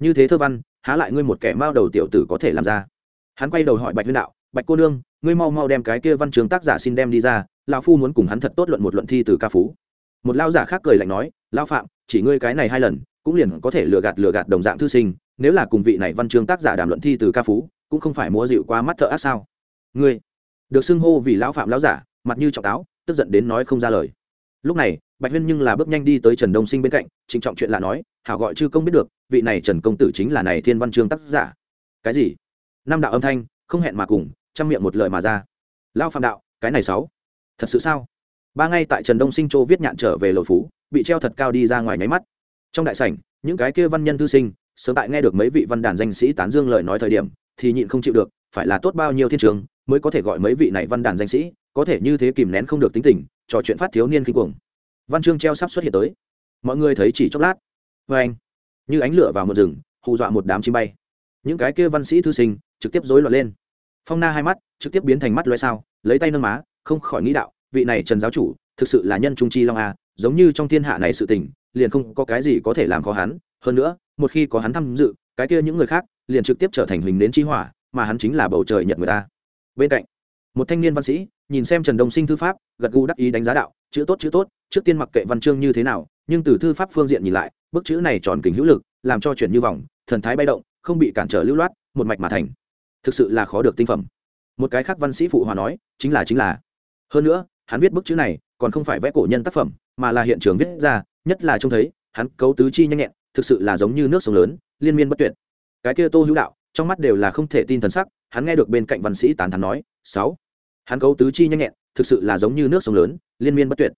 Như thế thơ văn, há lại ngươi một kẻ mao đầu tiểu tử có thể làm ra? Hắn quay đầu hỏi bạch huyên đạo, bạch cô nương, ngươi mau mau đem cái kia văn trường tác giả xin đem đi ra, lão phu muốn cùng hắn thật tốt luận một luận thi từ ca phú. Một lao giả khác cười lạnh nói lao phạm, chỉ ngươi cái này hai lần, cũng liền có thể lừa gạt lừa gạt đồng dạng thư sinh nếu là cùng vị này văn chương tác giả đàm luận thi từ ca phú, cũng không phải múa dịu qua mắt thợ ác sao? Ngươi, được xưng hô vì lão phạm lão giả, mặt như trọng táo, tức giận đến nói không ra lời. Lúc này, bạch huyên nhưng là bước nhanh đi tới trần đông sinh bên cạnh, trịnh trọng chuyện là nói, hảo gọi chư công biết được, vị này trần công tử chính là này thiên văn chương tác giả. Cái gì? Năm đạo âm thanh, không hẹn mà cùng, chăm miệng một lời mà ra. Lao phạm đạo, cái này sáu, thật sự sao? Ba ngay tại trần đông sinh châu viết nhạn trở về lầu phú, bị treo thật cao đi ra ngoài nháy mắt. Trong đại sảnh, những cái kia văn nhân thư sinh sớm tại nghe được mấy vị văn đàn danh sĩ tán dương lời nói thời điểm, thì nhịn không chịu được, phải là tốt bao nhiêu thiên trường mới có thể gọi mấy vị này văn đàn danh sĩ, có thể như thế kìm nén không được tính tình, trò chuyện phát thiếu niên khi cuồng. Văn chương treo sắp xuất hiện tới. Mọi người thấy chỉ chốc lát. Vê anh, như ánh lửa vào một rừng, hù dọa một đám chim bay. Những cái kia văn sĩ thư sinh, trực tiếp rối loạn lên. Phong na hai mắt, trực tiếp biến thành mắt loay sao, lấy tay nâng má, không khỏi nghĩ đạo, vị này trần giáo chủ, thực sự là nhân trung chi long a, giống như trong thiên hạ này sự tình, liền không có cái gì có thể làm khó hắn hơn nữa, một khi có hắn tham dự, cái kia những người khác liền trực tiếp trở thành hình đến chi hỏa, mà hắn chính là bầu trời nhận người ta. Bên cạnh, một thanh niên văn sĩ nhìn xem trần đông sinh thư pháp, gật gù đắc ý đánh giá đạo, chữ tốt chữ tốt, trước tiên mặc kệ văn chương như thế nào, nhưng từ thư pháp phương diện nhìn lại, bức chữ này tròn kính hữu lực, làm cho chuyển như vòng, thần thái bay động, không bị cản trở lưu loát, một mạch mà thành. Thực sự là khó được tinh phẩm. Một cái khác văn sĩ phụ hòa nói, chính là chính là. Hơn nữa, hắn viết bức chữ này còn không phải vẽ cổ nhân tác phẩm, mà là hiện trường viết ra, nhất là trông thấy, hắn cấu tứ chi nhanh nhẹn thực sự là giống như nước sông lớn, liên miên bất tuyệt. Cái kia tô hữu đạo, trong mắt đều là không thể tin thần sắc, hắn nghe được bên cạnh văn sĩ tán thắn nói, sáu. Hắn cấu tứ chi nhanh nhẹn, thực sự là giống như nước sông lớn, liên miên bất tuyệt.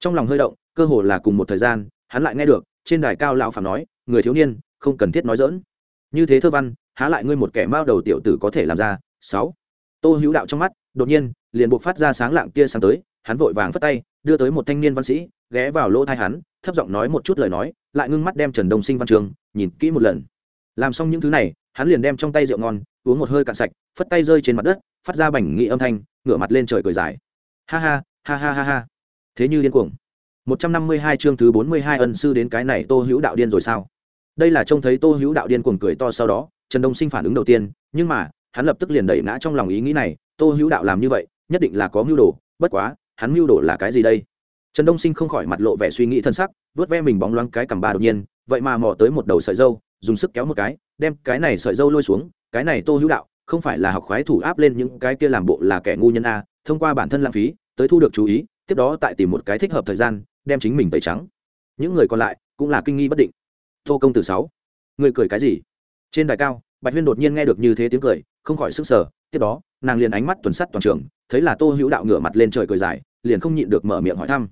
Trong lòng hơi động, cơ hồ là cùng một thời gian, hắn lại nghe được, trên đài cao lão phạm nói, người thiếu niên, không cần thiết nói dỡn như thế thơ văn, há lại ngươi một kẻ mao đầu tiểu tử có thể làm ra. Sáu. Tô hữu đạo trong mắt, đột nhiên, liền buộc phát ra sáng lạng tia sáng tới, hắn vội vàng phất tay, đưa tới một thanh niên văn sĩ, ghé vào lỗ thai hắn thấp giọng nói một chút lời nói, lại ngưng mắt đem trần đông sinh văn trường, nhìn kỹ một lần. Làm xong những thứ này, hắn liền đem trong tay rượu ngon, uống một hơi cạn sạch, phất tay rơi trên mặt đất, phát ra bảnh nghị âm thanh, ngửa mặt lên trời cười dài. Ha ha ha ha ha ha. Thế như điên cuồng. Một trăm năm mươi hai chương thứ bốn mươi hai ân sư đến cái này tô hữu đạo điên rồi sao? Đây là trông thấy tô hữu đạo điên cuồng cười to sau đó, trần đông sinh phản ứng đầu tiên, nhưng mà, hắn lập tức liền đẩy ngã trong lòng ý nghĩ này, tô hữu đạo làm như vậy, nhất định là có mưu đồ, bất quá, hắn mưu đồ là cái gì đây? Trần đông sinh không khỏi mặt lộ vẻ suy nghĩ thân sắc, vớt ve mình bóng loáng cái cằm ba đột nhiên, vậy mà mò tới một đầu sợi dâu, dùng sức kéo một cái, đem cái này sợi dâu lôi xuống, cái này tô hữu đạo, không phải là học khoái thủ áp lên những cái kia làm bộ là kẻ ngu nhân a, thông qua bản thân lãng phí, tới thu được chú ý, tiếp đó tại tìm một cái thích hợp thời gian, đem chính mình tẩy trắng. Những người còn lại cũng là kinh nghi bất định. Tô công tử sáu, người cười cái gì? Trên đài cao, bạch huyên đột nhiên nghe được như thế tiếng cười, không khỏi sức sở tiếp đó, nàng liền ánh mắt tuần sắt toàn trường, thấy là tô hữu đạo ngửa mặt lên trời cười dài, liền không nhịn được mở miệng hỏi thăm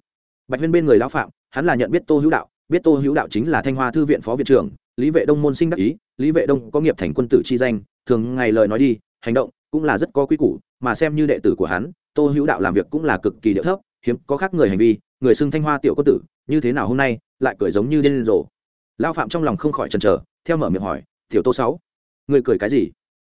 bạch huyên bên người lão phạm, hắn là nhận biết tô hữu đạo, biết tô hữu đạo chính là thanh hoa thư viện phó viện trưởng, lý vệ đông môn sinh đắc ý, lý vệ đông có nghiệp thành quân tử chi danh, thường ngày lời nói đi, hành động cũng là rất có quy củ, mà xem như đệ tử của hắn, tô hữu đạo làm việc cũng là cực kỳ điệu thấp, hiếm có khác người hành vi, người xưng thanh hoa tiểu quân tử, như thế nào hôm nay lại cười giống như điên rồ. Lao phạm trong lòng không khỏi chần chờ, theo mở miệng hỏi, tiểu tô sáu người cười cái gì?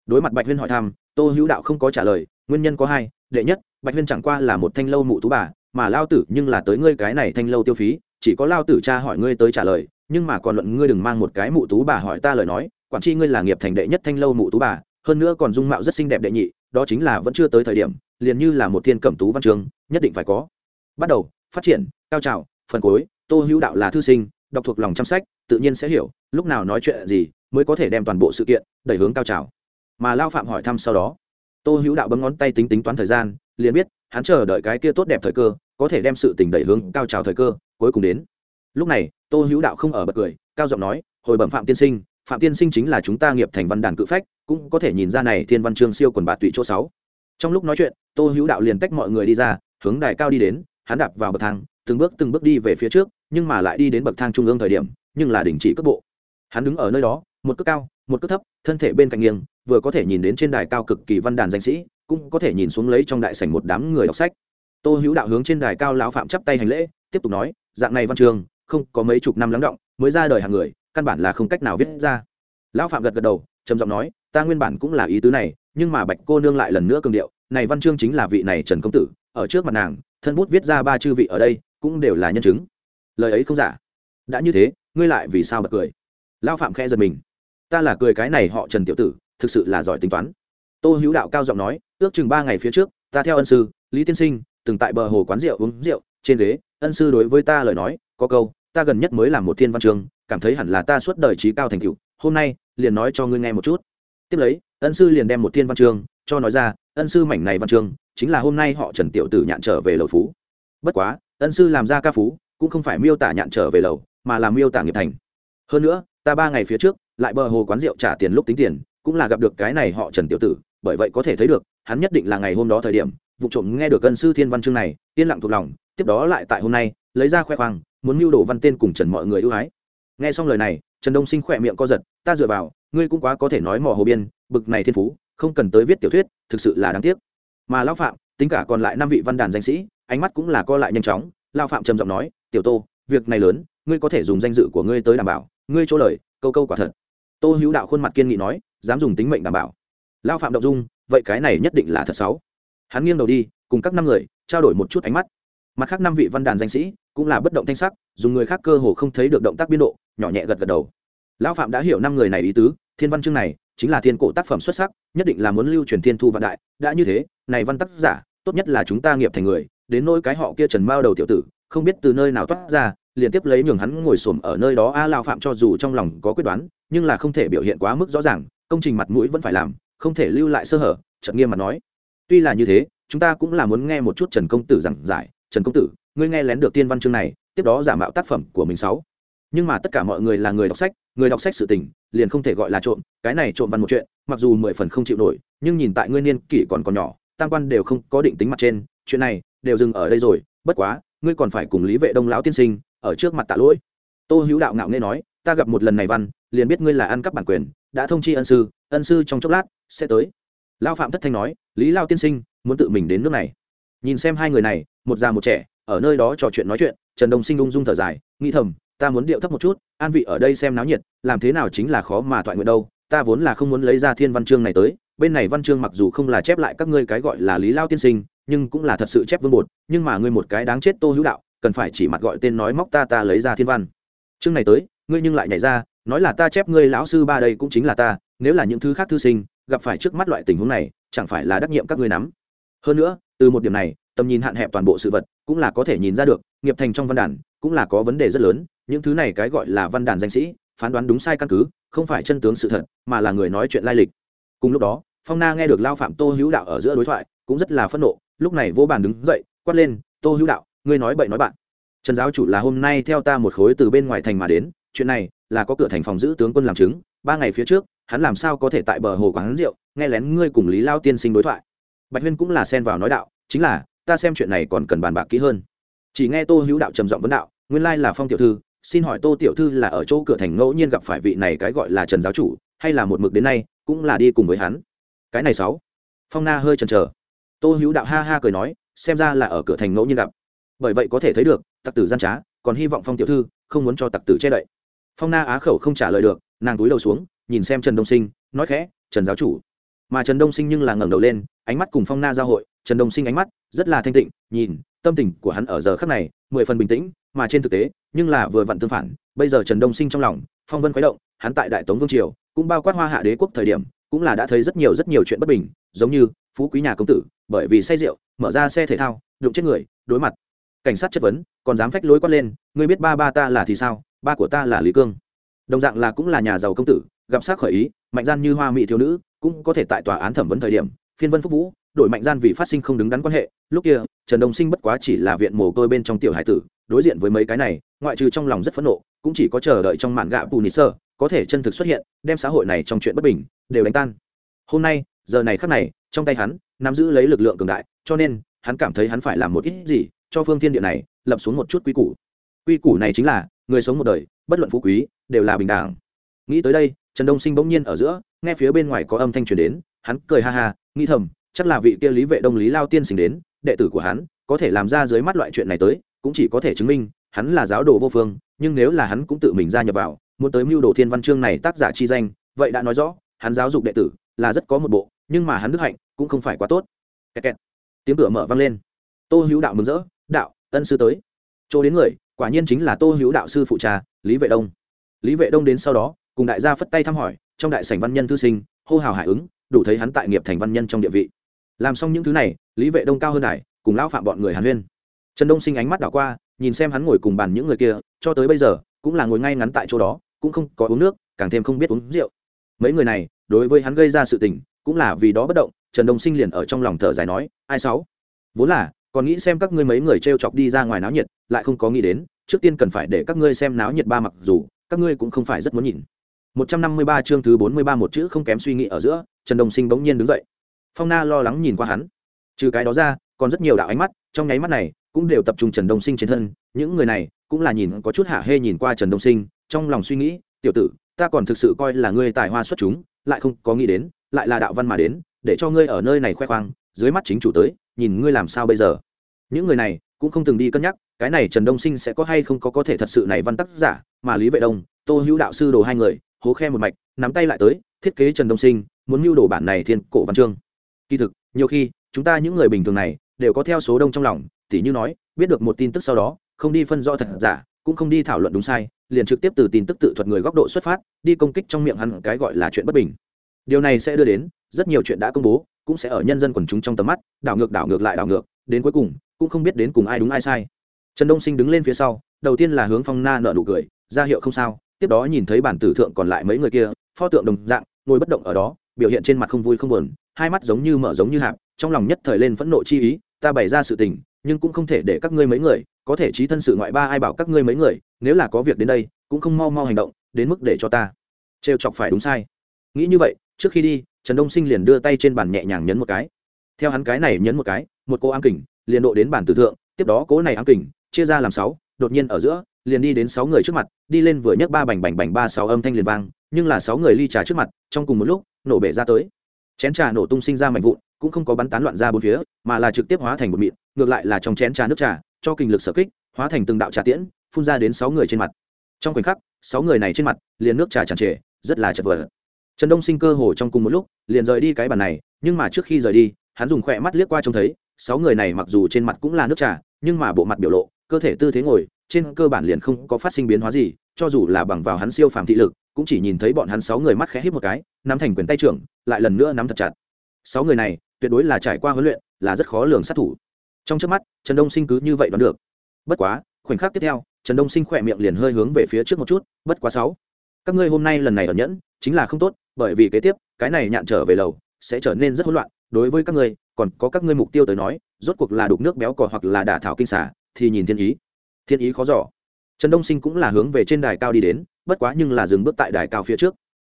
Đối mặt bạch huyên hỏi thăm, tô hữu đạo không có trả lời, nguyên nhân có hai, đệ nhất, bạch huyên chẳng qua là một thanh lâu mụ tú bà mà lao tử nhưng là tới ngươi cái này thanh lâu tiêu phí, chỉ có lao tử cha hỏi ngươi tới trả lời, nhưng mà còn luận ngươi đừng mang một cái mụ tú bà hỏi ta lời nói, quản tri ngươi là nghiệp thành đệ nhất thanh lâu mụ tú bà, hơn nữa còn dung mạo rất xinh đẹp đệ nhị, đó chính là vẫn chưa tới thời điểm, liền như là một thiên cẩm tú văn trường, nhất định phải có. Bắt đầu, phát triển, cao trào, phần cuối, tô hữu đạo là thư sinh, đọc thuộc lòng chăm sách, tự nhiên sẽ hiểu, lúc nào nói chuyện gì, mới có thể đem toàn bộ sự kiện, đẩy hướng cao trào. Mà lao phạm hỏi thăm sau đó, tô hữu đạo bấm ngón tay tính tính toán thời gian liền biết, hắn chờ đợi cái kia tốt đẹp thời cơ, có thể đem sự tình đẩy hướng cao trào thời cơ, cuối cùng đến. Lúc này, tô hữu đạo không ở bật cười, cao giọng nói, hồi bẩm phạm tiên sinh, phạm tiên sinh chính là chúng ta nghiệp thành văn đàn cự phách, cũng có thể nhìn ra này thiên văn chương siêu quần bạt tụy chỗ sáu. Trong lúc nói chuyện, tô hữu đạo liền tách mọi người đi ra, hướng đài cao đi đến, hắn đạp vào bậc thang, từng bước từng bước đi về phía trước, nhưng mà lại đi đến bậc thang trung ương thời điểm, nhưng là đình chỉ cấp bộ. Hắn đứng ở nơi đó, một cước cao, một cước thấp, thân thể bên cạnh nghiêng, vừa có thể nhìn đến trên đài cao cực kỳ văn đàn danh sĩ cũng có thể nhìn xuống lấy trong đại sảnh một đám người đọc sách. Tô hữu đạo hướng trên đài cao lão phạm chắp tay hành lễ, tiếp tục nói, dạng này văn trường, không có mấy chục năm lắng động, mới ra đời hàng người, căn bản là không cách nào viết ra. Lão phạm gật gật đầu, trầm giọng nói, ta nguyên bản cũng là ý tứ này, nhưng mà bạch cô nương lại lần nữa cường điệu, này văn chương chính là vị này trần công tử, ở trước mặt nàng, thân bút viết ra ba chư vị ở đây, cũng đều là nhân chứng. Lời ấy không giả. Đã như thế, ngươi lại vì sao bật cười? Lão phạm khẽ giật mình. Ta là cười cái này họ trần tiểu tử, thực sự là giỏi tính toán tô hữu đạo cao giọng nói, ước chừng ba ngày phía trước, ta theo ân sư, lý tiên sinh, từng tại bờ hồ quán rượu uống rượu, trên ghế, ân sư đối với ta lời nói, có câu, ta gần nhất mới làm một thiên văn chương cảm thấy hẳn là ta suốt đời trí cao thành cựu hôm nay, liền nói cho ngươi nghe một chút. Tiếp lấy, ân sư liền đem một thiên văn chương cho nói ra, ân sư mảnh này văn chương chính là hôm nay họ trần tiểu tử nhạn trở về lầu phú. Bất quá, ân sư làm ra ca phú, cũng không phải miêu tả nhạn trở về lầu, mà là miêu tả nghiệp thành. Hơn nữa, ta ba ngày phía trước, lại bờ hồ quán rượu trả tiền lúc tính tiền, cũng là gặp được cái này họ trần tiểu tử bởi vậy có thể thấy được, hắn nhất định là ngày hôm đó thời điểm, vụ trộm nghe được ngân sư thiên văn chương này, yên lặng thuộc lòng, tiếp đó lại tại hôm nay, lấy ra khoe khoang, muốn mưu đồ văn tên cùng trần mọi người ưu ái. Nghe xong lời này, trần đông sinh khỏe miệng co giật, ta dựa vào, ngươi cũng quá có thể nói mò hồ biên, bực này thiên phú, không cần tới viết tiểu thuyết, thực sự là đáng tiếc. Mà lão phạm, tính cả còn lại năm vị văn đàn danh sĩ, ánh mắt cũng là co lại nhanh chóng lao phạm trầm giọng nói, tiểu tô, việc này lớn, ngươi có thể dùng danh dự của ngươi tới đảm bảo, ngươi chỗ lời, câu câu quả thật. Tô hữu đạo khuôn mặt kiên nghị nói, dám dùng tính mệnh đảm bảo lao phạm động dung, vậy cái này nhất định là thật sáu hắn nghiêng đầu đi, cùng các năm người, trao đổi một chút ánh mắt. Mặt khác năm vị văn đàn danh sĩ, cũng là bất động thanh sắc, dùng người khác cơ hồ không thấy được động tác biên độ, nhỏ nhẹ gật gật đầu. Lão phạm đã hiểu năm người này ý tứ, thiên văn chương này chính là thiên cổ tác phẩm xuất sắc, nhất định là muốn lưu truyền thiên thu vạn đại, đã như thế, này văn tác giả, tốt nhất là chúng ta nghiệp thành người, đến nỗi cái họ kia trần mao đầu tiểu tử, không biết từ nơi nào toát ra, liền tiếp lấy nhường hắn ngồi xổm ở nơi đó, a lao phạm cho dù trong lòng có quyết đoán, nhưng là không thể biểu hiện quá mức rõ ràng, công trình mặt mũi vẫn phải làm không thể lưu lại sơ hở, chợt nghiêm mặt nói. Tuy là như thế, chúng ta cũng là muốn nghe một chút trần công tử giảng giải. Trần công tử, ngươi nghe lén được tiên văn chương này, tiếp đó giả mạo tác phẩm của mình sáu. Nhưng mà tất cả mọi người là người đọc sách, người đọc sách sự tình, liền không thể gọi là trộm, cái này trộm văn một chuyện, mặc dù mười phần không chịu nổi, nhưng nhìn tại ngươi niên kỷ còn còn nhỏ, tam quan đều không có định tính mặt trên, chuyện này đều dừng ở đây rồi, bất quá, ngươi còn phải cùng lý vệ đông lão tiên sinh ở trước mặt tạ lỗi. Tô hữu đạo ngạo nghe nói, ta gặp một lần này văn, liền biết ngươi là ăn cắp bản quyền, đã thông chi ân sư ân sư trong chốc lát, sẽ tới. Lao phạm thất thanh nói, lý lao tiên sinh, muốn tự mình đến nước này. Nhìn xem hai người này, một già một trẻ, ở nơi đó trò chuyện nói chuyện, trần đông sinh ung dung thở dài, nghĩ thầm, ta muốn điệu thấp một chút, an vị ở đây xem náo nhiệt, làm thế nào chính là khó mà thoại nguyện đâu, ta vốn là không muốn lấy ra thiên văn chương này tới, bên này văn chương mặc dù không là chép lại các ngươi cái gọi là lý lao tiên sinh, nhưng cũng là thật sự chép vương bột, nhưng mà ngươi một cái đáng chết tô hữu đạo, cần phải chỉ mặt gọi tên nói móc ta ta lấy ra thiên văn. Chương này tới, ngươi nhưng lại nhảy ra nói là ta chép ngươi lão sư ba đây cũng chính là ta, nếu là những thứ khác thư sinh, gặp phải trước mắt loại tình huống này, chẳng phải là đắc nhiệm các ngươi nắm. Hơn nữa, từ một điểm này, tầm nhìn hạn hẹp toàn bộ sự vật, cũng là có thể nhìn ra được, nghiệp thành trong văn đàn, cũng là có vấn đề rất lớn, những thứ này cái gọi là văn đàn danh sĩ, phán đoán đúng sai căn cứ, không phải chân tướng sự thật, mà là người nói chuyện lai lịch. Cùng lúc đó, phong na nghe được lao phạm tô hữu đạo ở giữa đối thoại, cũng rất là phẫn nộ, lúc này vô bàn đứng dậy, quát lên, tô hữu đạo, ngươi nói bậy nói bạn. Trần giáo chủ là hôm nay theo ta một khối từ bên ngoài thành mà đến chuyện này là có cửa thành phòng giữ tướng quân làm chứng, ba ngày phía trước, hắn làm sao có thể tại bờ hồ quán rượu, nghe lén ngươi cùng lý lao tiên sinh đối thoại. Bạch huyên cũng là xen vào nói đạo, chính là, ta xem chuyện này còn cần bàn bạc kỹ hơn. Chỉ nghe tô hữu đạo trầm giọng vấn đạo, nguyên lai là phong tiểu thư, xin hỏi tô tiểu thư là ở chỗ cửa thành ngẫu nhiên gặp phải vị này cái gọi là trần giáo chủ, hay là một mực đến nay, cũng là đi cùng với hắn? Cái này sáu. Phong na hơi chần chờ. Tô hữu đạo ha ha cười nói, xem ra là ở cửa thành ngẫu nhiên gặp. Bởi vậy có thể thấy được, tặc tử gian trá, còn hy vọng phong tiểu thư không muốn cho tặc tử che đậy phong na á khẩu không trả lời được, nàng túi đầu xuống, nhìn xem trần đông sinh, nói khẽ, trần giáo chủ. Mà trần đông sinh nhưng là ngẩng đầu lên, ánh mắt cùng phong na giao hội, trần đông sinh ánh mắt rất là thanh tịnh, nhìn, tâm tình của hắn ở giờ khắc này, mười phần bình tĩnh, mà trên thực tế, nhưng là vừa vặn tương phản, bây giờ trần đông sinh trong lòng, phong vân khuấy động, hắn tại đại tống vương triều, cũng bao quát hoa hạ đế quốc thời điểm, cũng là đã thấy rất nhiều rất nhiều chuyện bất bình, giống như, phú quý nhà công tử, bởi vì say rượu, mở ra xe thể thao, đụng chết người, đối mặt. Cảnh sát chất vấn, còn dám phách lối quát lên, ngươi biết ba ba ta là thì sao? Ba của ta là lý cương đồng dạng là cũng là nhà giàu công tử gặp sát khởi ý mạnh gian như hoa mỹ thiếu nữ cũng có thể tại tòa án thẩm vấn thời điểm phiên vân phúc vũ đổi mạnh gian vì phát sinh không đứng đắn quan hệ lúc kia trần đông sinh bất quá chỉ là viện mồ côi bên trong tiểu hải tử đối diện với mấy cái này ngoại trừ trong lòng rất phẫn nộ cũng chỉ có chờ đợi trong mạn gạ bù nị sơ có thể chân thực xuất hiện đem xã hội này trong chuyện bất bình đều đánh tan hôm nay giờ này khắc này trong tay hắn nắm giữ lấy lực lượng cường đại cho nên hắn cảm thấy hắn phải làm một ít gì cho phương thiên địa này lập xuống một chút quy củ quy củ này chính là người sống một đời, bất luận phú quý, đều là bình đẳng. Nghĩ tới đây, trần đông sinh bỗng nhiên ở giữa, nghe phía bên ngoài có âm thanh truyền đến, hắn cười ha ha, nghĩ thầm, chắc là vị kia lý vệ đông, lý lao tiên sinh đến, đệ tử của hắn, có thể làm ra dưới mắt loại chuyện này tới, cũng chỉ có thể chứng minh, hắn là giáo đồ vô phương, nhưng nếu là hắn cũng tự mình ra nhập vào, muốn tới mưu đồ thiên văn chương này tác giả chi danh, vậy đã nói rõ, hắn giáo dục đệ tử là rất có một bộ, nhưng mà hắn đức hạnh cũng không phải quá tốt. Kẹt kẹt. tiếng cửa mở vang lên. Tô hữu đạo mừng rỡ, đạo, ân sư tới. Chỗ đến người quả nhiên chính là tô hữu đạo sư phụ trà lý vệ đông. Lý vệ đông đến sau đó, cùng đại gia phất tay thăm hỏi, trong đại sảnh văn nhân thư sinh, hô hào hải ứng, đủ thấy hắn tại nghiệp thành văn nhân trong địa vị. Làm xong những thứ này, lý vệ đông cao hơn đài, cùng lão phạm bọn người hàn huyên. Trần đông sinh ánh mắt đảo qua, nhìn xem hắn ngồi cùng bàn những người kia, cho tới bây giờ, cũng là ngồi ngay ngắn tại chỗ đó, cũng không có uống nước, càng thêm không biết uống rượu. Mấy người này, đối với hắn gây ra sự tình, cũng là vì đó bất động, trần đông sinh liền ở trong lòng thở dài nói, ai sáu? Vốn là còn nghĩ xem các ngươi mấy người t r e o chọc đi ra ngoài náo nhiệt, lại không có nghĩ đến, trước tiên cần phải để các ngươi xem náo nhiệt ba mặc dù, các ngươi cũng không phải rất muốn nhìn. 153 chương thứ 43 một chữ không kém suy nghĩ ở giữa, trần đông sinh bỗng nhiên đứng dậy. Phong na lo lắng nhìn qua hắn. Trừ cái đó ra, còn rất nhiều đạo ánh mắt, trong nháy mắt này, cũng đều tập trung trần đông sinh trên thân. Những người này, cũng là nhìn có chút hạ hê nhìn qua trần đông sinh, trong lòng suy nghĩ, tiểu tử, ta còn thực sự coi là ngươi tài hoa xuất chúng, lại không có nghĩ đến, lại là đạo văn mà đến, để cho ngươi ở nơi này khoe khoang. Dưới mắt chính chủ tới nhìn ngươi làm sao bây giờ? Những người này cũng không từng đi cân nhắc, cái này trần đông sinh sẽ có hay không có có thể thật sự này văn tác giả, mà lý vệ đông, tô hữu đạo sư đồ hai người, hố khe một mạch, nắm tay lại tới, thiết kế trần đông sinh, muốn mưu đồ bản này thiên cổ văn chương. Kỳ thực, nhiều khi, chúng ta những người bình thường này đều có theo số đông trong lòng, tỉ như nói, biết được một tin tức sau đó, không đi phân rõ thật giả, cũng không đi thảo luận đúng sai, liền trực tiếp từ tin tức tự thuật người góc độ xuất phát, đi công kích trong miệng hắn cái gọi là chuyện bất bình. Điều này sẽ đưa đến rất nhiều chuyện đã công bố cũng sẽ ở nhân dân quần chúng trong tầm mắt, đảo ngược đảo ngược lại đảo ngược, đến cuối cùng, cũng không biết đến cùng ai đúng ai sai. Trần đông sinh đứng lên phía sau, đầu tiên là hướng phong na nợ nụ cười, ra hiệu không sao, tiếp đó nhìn thấy bản tử thượng còn lại mấy người kia, pho tượng đồng dạng, ngồi bất động ở đó, biểu hiện trên mặt không vui không buồn, hai mắt giống như mở giống như hạp, trong lòng nhất thời lên phẫn nộ chi ý, ta bày ra sự tình, nhưng cũng không thể để các ngươi mấy người, có thể trí thân sự ngoại ba ai bảo các ngươi mấy người, nếu là có việc đến đây, cũng không mau mau hành động, đến mức để cho ta trêu chọc phải đúng sai. Nghĩ như vậy, trước khi đi trần đông sinh liền đưa tay trên bàn nhẹ nhàng nhấn một cái. Theo hắn cái này nhấn một cái, một cô ám kình, liền độ đến bản tử thượng, tiếp đó cố này ám kình, chia ra làm sáu, đột nhiên ở giữa, liền đi đến sáu người trước mặt, đi lên vừa nhấc ba bành bành bành ba sáu âm thanh liền vang, nhưng là sáu người ly trà trước mặt, trong cùng một lúc, nổ bể ra tới. Chén trà nổ tung sinh ra mạnh vụn, cũng không có bắn tán loạn ra bốn phía, mà là trực tiếp hóa thành một mịn, ngược lại là trong chén trà nước trà, cho kinh lực sở kích, hóa thành từng đạo trà tiễn, phun ra đến sáu người trên mặt. Trong khoảnh khắc, sáu người này trên mặt, liền nước trà tràn trề, rất là chật vật trần đông sinh cơ hồ trong cùng một lúc, liền rời đi cái bàn này, nhưng mà trước khi rời đi, hắn dùng khỏe mắt liếc qua trông thấy, sáu người này mặc dù trên mặt cũng là nước trà, nhưng mà bộ mặt biểu lộ, cơ thể tư thế ngồi, trên cơ bản liền không có phát sinh biến hóa gì, cho dù là bằng vào hắn siêu phàm thị lực, cũng chỉ nhìn thấy bọn hắn sáu người mắt khẽ hít một cái, nắm thành quyền tay trưởng, lại lần nữa nắm thật chặt. Sáu người này, tuyệt đối là trải qua huấn luyện, là rất khó lường sát thủ. Trong trước mắt, trần đông sinh cứ như vậy đoán được. Bất quá, khoảnh khắc tiếp theo, trần đông sinh khỏe miệng liền hơi hướng về phía trước một chút, bất quá sáu, các ngươi hôm nay lần này ẩn nhẫn chính là không tốt, bởi vì kế tiếp, cái này nhạn trở về lầu, sẽ trở nên rất hỗn loạn. Đối với các ngươi, còn có các ngươi mục tiêu tới nói, rốt cuộc là đục nước béo cò hoặc là đả thảo kinh xả thì nhìn thiên ý. Thiên ý khó giỏ trần đông sinh cũng là hướng về trên đài cao đi đến, bất quá nhưng là dừng bước tại đài cao phía trước.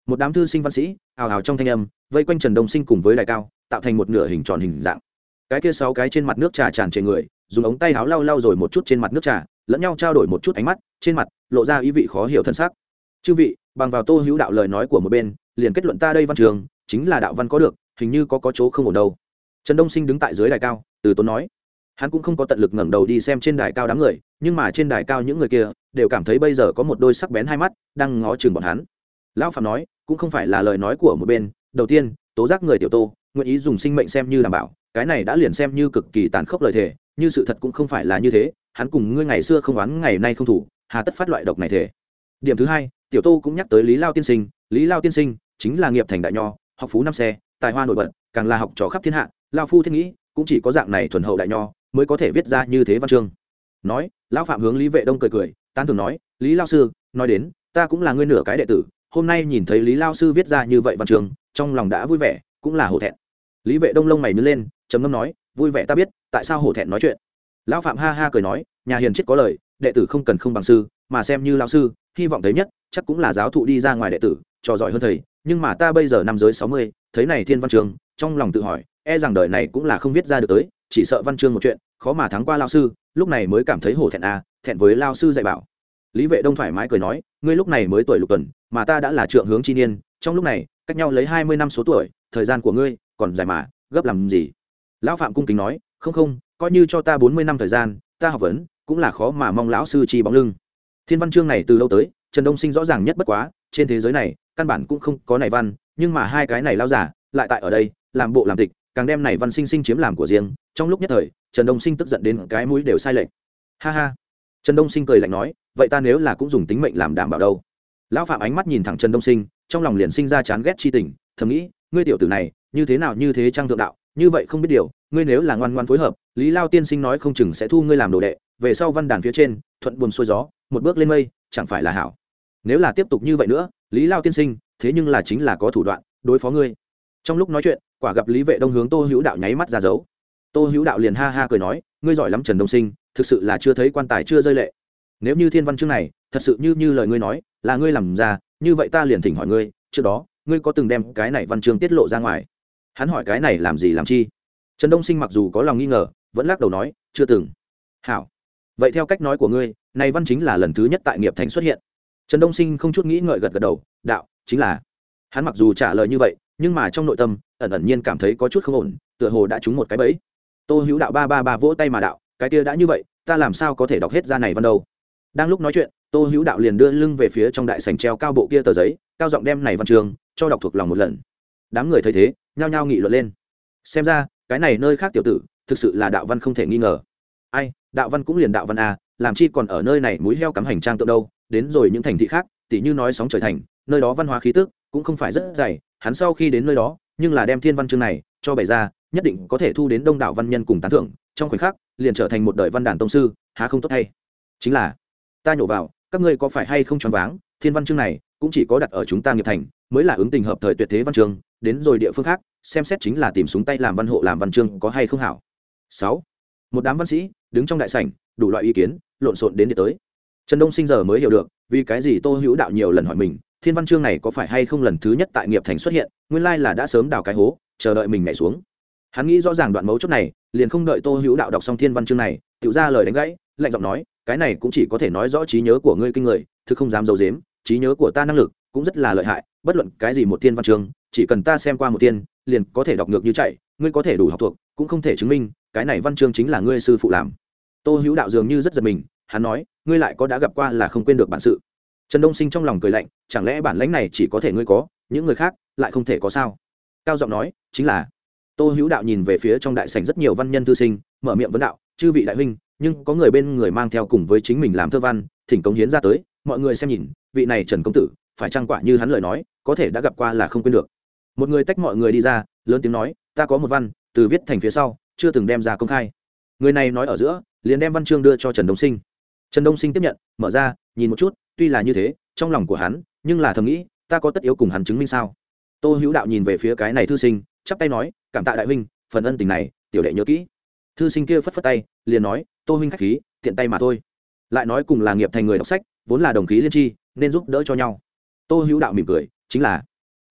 Một đám thư sinh văn sĩ hào hào trong thanh âm, vây quanh trần đông sinh cùng với đài cao, tạo thành một nửa hình tròn hình dạng. Cái kia sáu cái trên mặt nước trà tràn trề người, dùng ống tay áo lau lau rồi một chút trên mặt nước trà, lẫn nhau trao đổi một chút ánh mắt, trên mặt, lộ ra ý vị khó hiểu thân xác chư vị, bằng vào tô hữu đạo lời nói của một bên, liền kết luận ta đây văn trường, chính là đạo văn có được, hình như có có chỗ không ổn đâu. Trần đông sinh đứng tại dưới đài cao, từ tốn nói. Hắn cũng không có tận lực ngẩng đầu đi xem trên đài cao đám người, nhưng mà trên đài cao những người kia, đều cảm thấy bây giờ có một đôi sắc bén hai mắt, đang ngó chừng bọn hắn. Lão phạm nói, cũng không phải là lời nói của một bên. Đầu tiên, tố giác người tiểu tô, nguyện ý dùng sinh mệnh xem như đảm bảo, cái này đã liền xem như cực kỳ tàn khốc lời thề, như sự thật cũng không phải là như thế, hắn cùng ngươi ngày xưa không oán ngày nay không thủ, hà tất phát loại độc này thể điểm thứ hai tiểu tô cũng nhắc tới lý lao tiên sinh, lý lao tiên sinh chính là nghiệp thành đại nho, học phú năm xe, tài hoa nổi bật, càng là học trò khắp thiên hạ, lao phu thiết nghĩ cũng chỉ có dạng này thuần hậu đại nho mới có thể viết ra như thế văn chương. Nói, lão phạm hướng lý vệ đông cười cười, tán thường nói, lý lao sư, nói đến, ta cũng là ngươi nửa cái đệ tử, hôm nay nhìn thấy lý lao sư viết ra như vậy văn chương, trong lòng đã vui vẻ, cũng là hổ thẹn. Lý vệ đông lông mày nứt lên, trầm ngâm nói, vui vẻ ta biết, tại sao hổ thẹn nói chuyện? Lão phạm ha ha cười nói, nhà hiền chết có lời đệ tử không cần không bằng sư, mà xem như lao sư, hy vọng thấy nhất, chắc cũng là giáo thụ đi ra ngoài đệ tử, trò giỏi hơn thầy. Nhưng mà ta bây giờ năm giới sáu mươi, thấy này thiên văn trường, trong lòng tự hỏi e rằng đời này cũng là không viết ra được tới, chỉ sợ văn chương một chuyện, khó mà thắng qua lao sư, lúc này mới cảm thấy hổ thẹn à thẹn với lao sư dạy bảo. Lý vệ đông thoải mái cười nói, ngươi lúc này mới tuổi lục tuần, mà ta đã là trượng hướng chi niên, trong lúc này, cách nhau lấy hai mươi năm số tuổi, thời gian của ngươi, còn dài mà, gấp làm gì? Lão phạm cung kính nói, không không, coi như cho ta bốn mươi năm thời gian, ta học vấn cũng là khó mà mong lão sư chi bóng lưng. Thiên văn chương này từ lâu tới, trần đông sinh rõ ràng nhất bất quá, trên thế giới này, căn bản cũng không có này văn, nhưng mà hai cái này lao giả lại tại ở đây, làm bộ làm tịch, càng đem này văn sinh sinh chiếm làm của riêng. Trong lúc nhất thời, trần đông sinh tức giận đến cái mũi đều sai lệch. Ha ha. Trần đông sinh cười lạnh nói, vậy ta nếu là cũng dùng tính mệnh làm đảm bảo đâu? Lão phạm ánh mắt nhìn thẳng trần đông sinh, trong lòng liền sinh ra chán ghét chi tình, thầm nghĩ, ngươi tiểu tử này, như thế nào như thế trang thượng đạo, như vậy không biết điều, ngươi nếu là ngoan ngoan phối hợp, lý lao tiên sinh nói không chừng sẽ thu ngươi làm đồ đệ về sau văn đàn phía trên, thuận buồm xuôi gió, một bước lên mây, chẳng phải là hảo. Nếu là tiếp tục như vậy nữa, lý lao tiên sinh, thế nhưng là chính là có thủ đoạn, đối phó ngươi. Trong lúc nói chuyện, quả gặp lý vệ đông hướng tô hữu đạo nháy mắt ra dấu. Tô hữu đạo liền ha ha cười nói, ngươi giỏi lắm trần đông sinh, thực sự là chưa thấy quan tài chưa rơi lệ. Nếu như thiên văn chương này, thật sự như như lời ngươi nói, là ngươi làm ra, như vậy ta liền thỉnh hỏi ngươi, trước đó, ngươi có từng đem cái này văn chương tiết lộ ra ngoài? Hắn hỏi cái này làm gì làm chi? Trần đông sinh mặc dù có lòng nghi ngờ, vẫn lắc đầu nói, chưa từng. Hảo vậy theo cách nói của ngươi, này văn chính là lần thứ nhất tại nghiệp thành xuất hiện. Trần đông sinh không chút nghĩ ngợi gật gật đầu, đạo, chính là. Hắn mặc dù trả lời như vậy, nhưng mà trong nội tâm, ẩn ẩn nhiên cảm thấy có chút không ổn, tựa hồ đã trúng một cái bẫy. Tô hữu đạo ba ba ba vỗ tay mà đạo, cái kia đã như vậy, ta làm sao có thể đọc hết ra này văn đâu? Đang lúc nói chuyện, tô hữu đạo liền đưa lưng về phía trong đại sành treo cao bộ kia tờ giấy, cao giọng đem này văn trường cho đọc thuộc lòng một lần. Đám người thấy thế, nhao nhao nghị luận lên. Xem ra, cái này nơi khác tiểu tử, thực sự là đạo văn không thể nghi ngờ ai, đạo văn cũng liền đạo văn a, làm chi còn ở nơi này mũi heo cắm hành trang tượng đâu, đến rồi những thành thị khác, tỉ như nói sóng trời thành, nơi đó văn hóa khí tức cũng không phải rất dày, hắn sau khi đến nơi đó, nhưng là đem thiên văn chương này cho bày ra, nhất định có thể thu đến đông đảo văn nhân cùng tán thưởng, trong khoảnh khắc, liền trở thành một đời văn đàn tông sư, há không tốt hay? Chính là, ta nhổ vào, các ngươi có phải hay không choáng váng, thiên văn chương này cũng chỉ có đặt ở chúng ta nghiệp thành, mới là ứng tình hợp thời tuyệt thế văn chương, đến rồi địa phương khác, xem xét chính là tìm súng tay làm văn hộ làm văn chương có hay không hảo. Sáu một đám văn sĩ đứng trong đại sảnh, đủ loại ý kiến, lộn xộn đến địa tới. Trần đông sinh giờ mới hiểu được, vì cái gì tô hữu đạo nhiều lần hỏi mình, thiên văn chương này có phải hay không lần thứ nhất tại nghiệp thành xuất hiện, nguyên lai là đã sớm đào cái hố, chờ đợi mình nhảy xuống. Hắn nghĩ rõ ràng đoạn mấu chốt này, liền không đợi tô hữu đạo đọc xong thiên văn chương này tự ra lời đánh gãy, lạnh giọng nói, cái này cũng chỉ có thể nói rõ trí nhớ của ngươi kinh người, thực không dám d i ấ u dếm trí nhớ của ta năng lực cũng rất là lợi hại, bất luận cái gì một thiên văn chương, chỉ cần ta xem qua một tiên, liền có thể đọc ngược như chạy, ngươi có thể đủ học thuộc, cũng không thể chứng minh cái này văn chương chính là ngươi sư phụ làm. Tô hữu đạo dường như rất giật mình, hắn nói, ngươi lại có đã gặp qua là không quên được bản sự. Trần đông sinh trong lòng cười lạnh, chẳng lẽ bản lãnh này chỉ có thể ngươi có, những người khác lại không thể có sao? Cao giọng nói, chính là. Tô hữu đạo nhìn về phía trong đại sảnh rất nhiều văn nhân thư sinh, mở miệng vấn đạo, chư vị đại huynh, nhưng có người bên người mang theo cùng với chính mình làm thơ văn, thỉnh cống hiến ra tới, mọi người xem nhìn, vị này trần công tử, phải trang quả như hắn lời nói, có thể đã gặp qua là không quên được. Một người tách mọi người đi ra, lớn tiếng nói, ta có một văn, từ viết thành phía sau chưa từng đem ra công khai. Người này nói ở giữa, liền đem văn chương đưa cho trần đông sinh. Trần đông sinh tiếp nhận, mở ra, nhìn một chút, tuy là như thế, trong lòng của hắn, nhưng là thầm nghĩ, ta có tất yếu cùng hắn chứng minh sao? Tô hữu đạo nhìn về phía cái này thư sinh, chắp tay nói, cảm tạ đại huynh, phần ân tình này, tiểu đệ nhớ kỹ. Thư sinh kia phất phất tay, liền nói, tô huynh k h á c h khí, tiện tay mà thôi. Lại nói cùng là nghiệp thành người đọc sách, vốn là đồng khí liên tri, nên giúp đỡ cho nhau. Tô hữu đạo mỉm cười, chính là,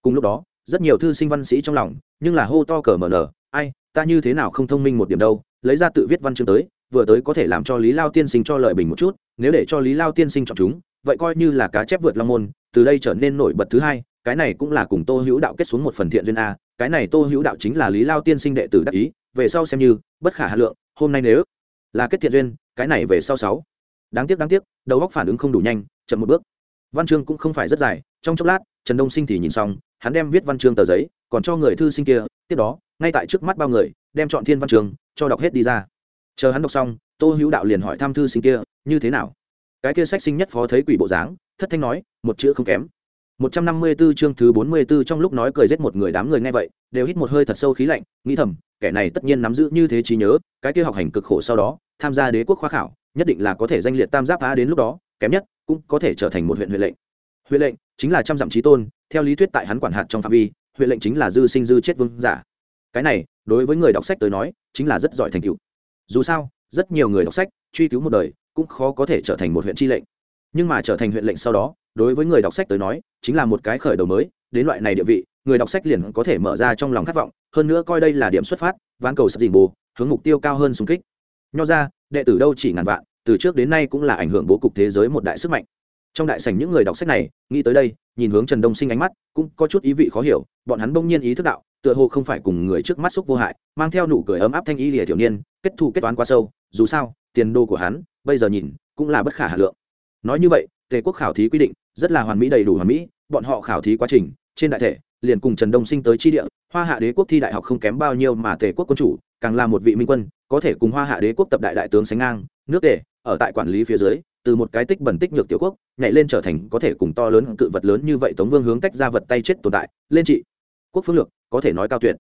cùng lúc đó rất nhiều thư sinh văn sĩ trong lòng, nhưng là hô to cờ mờ nở, ai, ta như thế nào không thông minh một điểm đâu, lấy ra tự viết văn chương tới, vừa tới có thể làm cho lý lao tiên sinh cho lợi bình một chút, nếu để cho lý lao tiên sinh chọn chúng, vậy coi như là cá chép vượt long môn, từ đây trở nên nổi bật thứ hai, cái này cũng là cùng tô hữu đạo kết xuống một phần thiện duyên a, cái này tô hữu đạo chính là lý lao tiên sinh đệ tử đắc ý, về sau xem như, bất khả hà lượng, hôm nay nếu là kết thiện duyên, cái này về sau sáu. Đáng tiếc đáng tiếc, đầu góc phản ứng không đủ nhanh, chậm một bước. Văn chương cũng không phải rất dài, trong chốc lát, trần đông sinh thì nhìn xong hắn đem viết văn chương tờ giấy còn cho người thư sinh kia tiếp đó ngay tại trước mắt bao người đem chọn thiên văn chương cho đọc hết đi ra. Chờ hắn đọc xong tô hữu đạo liền hỏi thăm thư sinh kia như thế nào? Cái kia sách sinh nhất phó thấy quỷ bộ dáng thất thanh nói một chữ không kém. 154 chương thứ 44 trong lúc nói cười giết một người đám người nghe vậy, đều hít một hơi thật sâu khí lạnh, nghĩ thầm, kẻ này tất nhiên nắm giữ như thế trí nhớ, cái kia học hành cực khổ sau đó, tham gia đế quốc khoa khảo, nhất định là có thể danh liệt tam giáp phá đến lúc đó, kém nhất cũng có thể trở thành một huyện huyện lệnh. Huyện lệnh chính là trăm dặm chí tôn, theo lý thuyết tại hắn quản hạt trong phạm vi, huyện lệnh chính là dư sinh dư chết vương giả. Cái này, đối với người đọc sách tới nói, chính là rất giỏi thành tựu. Dù sao, rất nhiều người đọc sách, truy cứu một đời, cũng khó có thể trở thành một huyện chi lệnh. Nhưng mà trở thành huyện lệnh sau đó, đối với người đọc sách tới nói chính là một cái khởi đầu mới đến loại này địa vị người đọc sách liền có thể mở ra trong lòng khát vọng hơn nữa coi đây là điểm xuất phát ván cầu sắp dình bù hướng mục tiêu cao hơn xung kích nho ra đệ tử đâu chỉ ngàn vạn từ trước đến nay cũng là ảnh hưởng bố cục thế giới một đại sức mạnh trong đại sảnh những người đọc sách này, nghĩ tới đây, nhìn hướng trần đông sinh ánh mắt, cũng có chút ý vị khó hiểu, bọn hắn bỗng nhiên ý thức đạo, tựa hồ không phải cùng người trước mắt xúc vô hại, mang theo nụ cười ấm áp thanh y lìa thiểu niên, kết thù kết toán quá sâu, dù sao, tiền đô của hắn, bây giờ nhìn, cũng là bất khả hà lượng. Nói như vậy, tề quốc khảo thí quy định, rất là hoàn mỹ đầy đủ hoàn mỹ, bọn họ khảo thí quá trình, trên đại thể, liền cùng trần đông sinh tới tri địa, hoa hạ đế quốc thi đại học không kém bao nhiêu mà tề quốc quân chủ, càng là một vị minh quân, có thể cùng hoa hạ đế quốc tập đại đại tướng sánh ngang, nước tề, ở tại quản lý phía dưới từ một cái tích bẩn tích nhược tiểu quốc, nhảy lên trở thành có thể cùng to lớn cự vật lớn như vậy tống vương hướng tách ra vật tay chết tồn tại. Lên trị quốc phương lược, có thể nói cao tuyệt.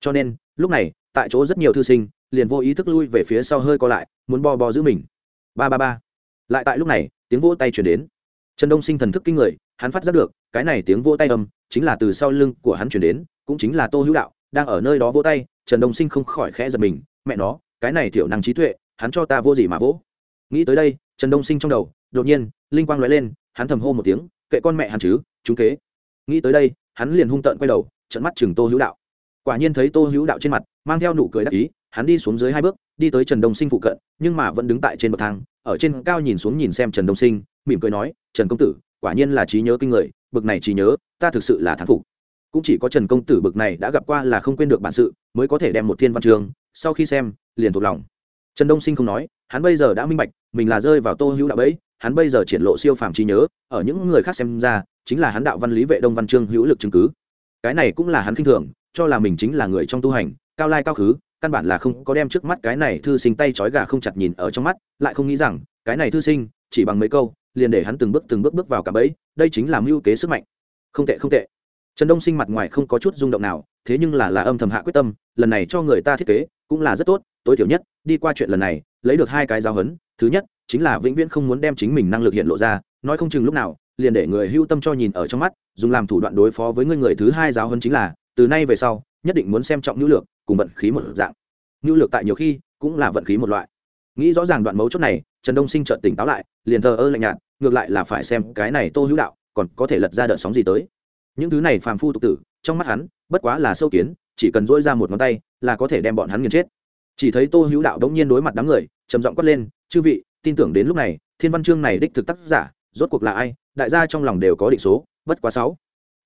Cho nên, lúc này, tại chỗ rất nhiều thư sinh, liền vô ý thức lui về phía sau hơi co lại, muốn bo bo giữ mình. Ba ba ba. Lại tại lúc này, tiếng vỗ tay chuyển đến. Trần đông sinh thần thức kinh người, hắn phát giác được, cái này tiếng vỗ tay âm, chính là từ sau lưng của hắn chuyển đến, cũng chính là tô hữu đạo, đang ở nơi đó vỗ tay, trần đông sinh không khỏi khẽ giật mình, mẹ nó, cái này thiểu năng trí tuệ, hắn cho ta vô gì mà vỗ nghĩ tới đây, trần đông sinh trong đầu, đột nhiên, linh quang nói lên, hắn thầm hô một tiếng, kệ con mẹ hắn chứ, chúng kế. Nghĩ tới đây, hắn liền hung tợn quay đầu trận mắt chừng tô hữu đạo. Quả nhiên thấy tô hữu đạo trên mặt, mang theo nụ cười đắc ý, hắn đi xuống dưới hai bước, đi tới trần đông sinh phụ cận, nhưng mà vẫn đứng tại trên bậc thang, ở trên cao nhìn xuống nhìn xem trần đông sinh, mỉm cười nói, trần công tử, quả nhiên là trí nhớ kinh người, bực này trí nhớ, ta thực sự là thán phục. Cũng chỉ có trần công tử bực này đã gặp qua là không quên được bản sự, mới có thể đem một thiên văn trường, sau khi xem, liền thuộc lòng. Trần đông sinh không nói hắn bây giờ đã minh bạch, mình là rơi vào tô hữu đạo bẫy, hắn bây giờ triển lộ siêu phàm trí nhớ, ở những người khác xem ra, chính là hắn đạo văn lý vệ đông văn chương hữu lực chứng cứ. Cái này cũng là hắn kinh thường, cho là mình chính là người trong tu hành, cao lai cao khứ, căn bản là không có đem trước mắt cái này thư sinh tay trói gà không chặt nhìn ở trong mắt, lại không nghĩ rằng, cái này thư sinh, chỉ bằng mấy câu, liền để hắn từng bước từng bước bước vào cả bẫy, đây chính là mưu kế sức mạnh. Không tệ không tệ. Trần đông sinh mặt ngoài không có chút rung động nào, thế nhưng là là âm thầm hạ quyết tâm, lần này cho người ta thiết kế, cũng là rất tốt, tối thiểu nhất, đi qua chuyện lần này lấy được hai cái giáo hấn thứ nhất, chính là vĩnh viễn không muốn đem chính mình năng lực hiện lộ ra, nói không chừng lúc nào, liền để người hưu tâm cho nhìn ở trong mắt, dùng làm thủ đoạn đối phó với người người thứ hai giáo hấn chính là, từ nay về sau, nhất định muốn xem trọng nhu lược, cùng vận khí một dạng. Nhu lược tại nhiều khi, cũng là vận khí một loại. Nghĩ rõ ràng đoạn mấu chốt này, trần đông sinh trợn tỉnh táo lại, liền thờ ơ lạnh nhạt, ngược lại là phải xem cái này tô hữu đạo, còn có thể lật ra đợt sóng gì tới. Những thứ này phàm phu tục tử, trong mắt hắn, bất quá là sâu kiến, chỉ cần dỗi ra một ngón tay, là có thể đem bọn hắn nghiền chết chỉ thấy tô hữu đạo đống nhiên đối mặt đám người, trầm giọng quát lên, chư vị, tin tưởng đến lúc này, thiên văn chương này đích thực tác giả, rốt cuộc là ai? Đại gia trong lòng đều có định số, bất quá sáu.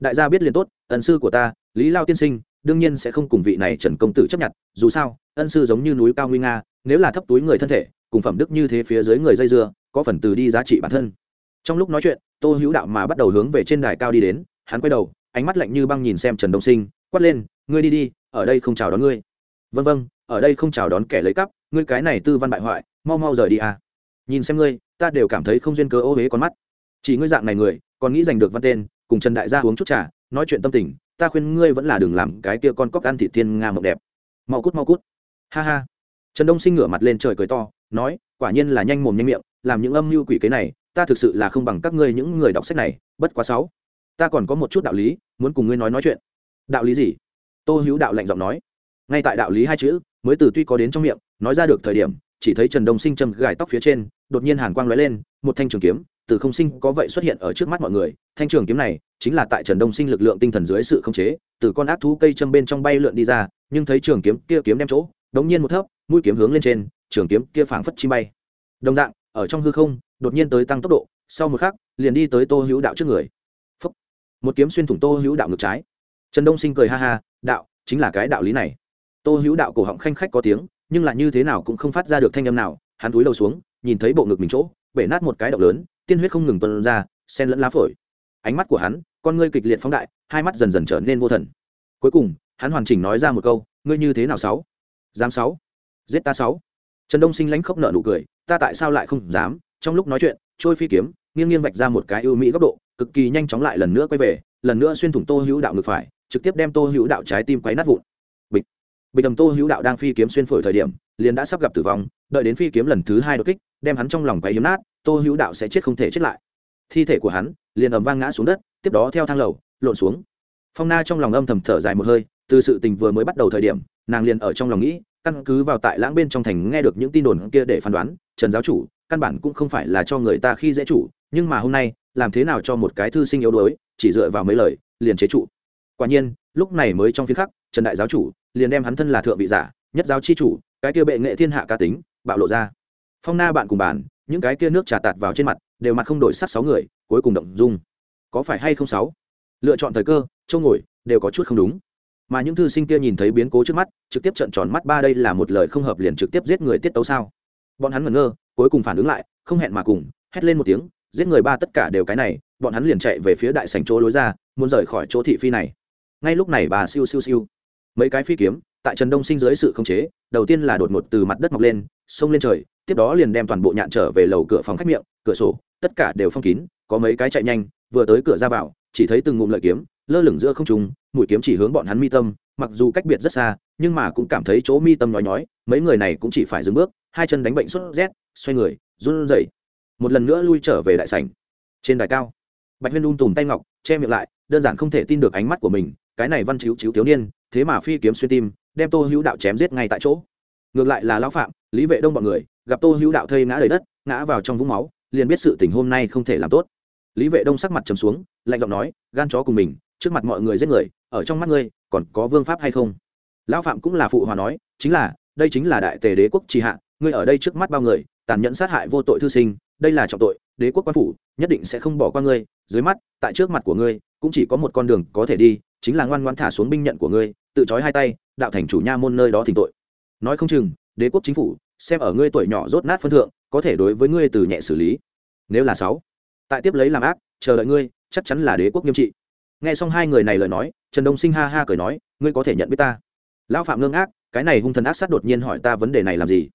Đại gia biết liền tốt, ân sư của ta, lý lao tiên sinh, đương nhiên sẽ không cùng vị này trần công tử chấp nhận, dù sao, ân sư giống như núi cao nguy nga, nếu là thấp túi người thân thể, cùng phẩm đức như thế phía dưới người dây dưa, có phần từ đi giá trị bản thân. Trong lúc nói chuyện, tô hữu đạo mà bắt đầu hướng về trên đài cao đi đến, hắn quay đầu, ánh mắt lạnh như băng nhìn xem trần đông sinh, quát lên, ngươi đi đi, ở đây không chào đón ngươi. Vân vân ở đây không chào đón kẻ lấy cắp, ngươi cái này tư văn bại hoại, mau mau rời đi à. Nhìn xem ngươi, ta đều cảm thấy không duyên cớ ô huế con mắt. Chỉ ngươi dạng này người, còn nghĩ giành được văn tên, cùng trần đại gia uống chút trà, nói chuyện tâm tình, ta khuyên ngươi vẫn là đừng làm cái kia con cóc ăn thị thiên nga mộng đẹp. Mau cút mau cút. Ha ha. Trần đông sinh ngửa mặt lên trời cười to, nói, quả nhiên là nhanh mồm nhanh miệng, làm những âm mưu quỷ kế này, ta thực sự là không bằng các ngươi những người đọc sách này, bất quá sáu. Ta còn có một chút đạo lý, muốn cùng ngươi nói nói chuyện. Đạo lý gì? Tô hữu đạo lạnh giọng nói ngay tại đạo lý hai chữ, mới từ tuy có đến trong miệng, nói ra được thời điểm, chỉ thấy trần đông sinh châm gài tóc phía trên, đột nhiên hàn quang lóe lên, một thanh trường kiếm, từ không sinh có vậy xuất hiện ở trước mắt mọi người. Thanh trường kiếm này, chính là tại trần đông sinh lực lượng tinh thần dưới sự khống chế, từ con ác thú cây châm bên trong bay lượn đi ra, nhưng thấy trường kiếm kia kiếm đem chỗ, đống nhiên một thấp, mũi kiếm hướng lên trên, trường kiếm kia phảng phất chi bay. Đồng dạng, ở trong hư không, đột nhiên tới tăng tốc độ, sau một khắc, liền đi tới tô hữu đạo trước người. Phúc. một kiếm xuyên thủng tô hữu đạo ngược trái. Trần đông sinh cười ha ha, đạo, chính là cái đạo lý này tô hữu đạo cổ họng khanh khách có tiếng, nhưng là như thế nào cũng không phát ra được thanh âm nào, hắn túi đầu xuống, nhìn thấy bộ ngực mình chỗ, bể nát một cái động lớn, tiên huyết không ngừng tuân ra, sen lẫn lá phổi. Ánh mắt của hắn, con ngươi kịch liệt phóng đại, hai mắt dần dần trở nên vô thần. Cuối cùng, hắn hoàn chỉnh nói ra một câu, ngươi như thế nào sáu? Dám sáu? Giết ta sáu? Trần đông sinh lãnh khóc nợ nụ cười, ta tại sao lại không dám? Trong lúc nói chuyện, trôi phi kiếm, nghiêng nghiêng vạch ra một cái ưu mỹ góc độ, cực kỳ nhanh chóng lại lần nữa quay về, lần nữa xuyên thủng tô hữu đạo ngực phải, trực tiếp đem tô hữu đạo trái tim quấy nát vụn bịch tầm tô hữu đạo đang phi kiếm xuyên phổi thời điểm, liền đã sắp gặp tử vong, đợi đến phi kiếm lần thứ hai đột kích, đem hắn trong lòng quấy hiếm nát, tô hữu đạo sẽ chết không thể chết lại. Thi thể của hắn liền ầm vang ngã xuống đất, tiếp đó theo thang lầu, lộn xuống. Phong na trong lòng âm thầm thở dài một hơi, từ sự tình vừa mới bắt đầu thời điểm, nàng liền ở trong lòng nghĩ, căn cứ vào tại lãng bên trong thành nghe được những tin đồn kia để phán đoán, trần giáo chủ, căn bản cũng không phải là cho người ta khi dễ chủ, nhưng mà hôm nay, làm thế nào cho một cái thư sinh yếu đuối, chỉ dựa vào mấy lời, liền chế trụ. Quả nhiên, lúc này mới trong phiên khắc, trần đại giáo chủ liền đem hắn thân là thượng vị giả, nhất giáo chi chủ, cái kia bệ nghệ thiên hạ ca tính, bạo lộ ra. Phong na bạn cùng bàn, những cái kia nước trà tạt vào trên mặt, đều mặt không đổi sắc sáu người, cuối cùng động dung. Có phải hay không sáu? Lựa chọn thời cơ châu ngồi, đều có chút không đúng. Mà những thư sinh kia nhìn thấy biến cố trước mắt, trực tiếp trận tròn mắt ba đây là một lời không hợp liền trực tiếp giết người tiết tấu sao? Bọn hắn ngẩn ngơ, cuối cùng phản ứng lại, không hẹn mà cùng, hét lên một tiếng, giết người ba tất cả đều cái này, bọn hắn liền chạy về phía đại sành chỗ lối ra, muốn rời khỏi chỗ thị phi này. Ngay lúc này bà siêu siêu siêu mấy cái phi kiếm, tại trần đông sinh dưới sự khống chế, đầu tiên là đột ngột từ mặt đất mọc lên, xông lên trời, tiếp đó liền đem toàn bộ nhạn trở về lầu cửa phòng khách miệng, cửa sổ, tất cả đều phong kín, có mấy cái chạy nhanh, vừa tới cửa ra vào, chỉ thấy từng ngụm lợi kiếm, lơ lửng giữa không trung, mũi kiếm chỉ hướng bọn hắn mi tâm, mặc dù cách biệt rất xa, nhưng mà cũng cảm thấy chỗ mi tâm nói nhói, mấy người này cũng chỉ phải dừng bước, hai chân đánh bệnh sốt rét, xoay người, run rẩy, một lần nữa lui trở về đại sảnh. Trên đài cao, bạch huyên un tùm tay ngọc, che miệng lại, đơn giản không thể tin được ánh mắt của mình, cái này văn chiếu chiếu thiếu niên thế mà phi kiếm xuyên tim, đem tô hữu đạo chém giết ngay tại chỗ. Ngược lại là lão phạm, lý vệ đông bọn người, gặp tô hữu đạo thây ngã đầy đất, ngã vào trong vũng máu, liền biết sự tình hôm nay không thể làm tốt. Lý vệ đông sắc mặt trầm xuống, lạnh giọng nói, gan chó cùng mình, trước mặt mọi người giết người, ở trong mắt ngươi, còn có vương pháp hay không? Lão phạm cũng là phụ hòa nói, chính là, đây chính là đại tề đế quốc tri hạ, ngươi ở đây trước mắt bao người, tàn nhẫn sát hại vô tội thư sinh, đây là trọng tội, đế quốc quan phủ, nhất định sẽ không bỏ qua ngươi, dưới mắt, tại trước mặt của ngươi, cũng chỉ có một con đường có thể đi chính là ngoan ngoan thả xuống binh nhận của ngươi, tự trói hai tay, đạo thành chủ nha môn nơi đó thỉnh tội. Nói không chừng, đế quốc chính phủ, xem ở ngươi tuổi nhỏ rốt nát phân thượng, có thể đối với ngươi từ nhẹ xử lý. Nếu là sáu, tại tiếp lấy làm ác, chờ đợi ngươi, chắc chắn là đế quốc nghiêm trị. Nghe xong hai người này lời nói, trần đông sinh ha ha cười nói, ngươi có thể nhận biết ta. Lão phạm ngưng ác cái này hung thần ác sát đột nhiên hỏi ta vấn đề này làm gì?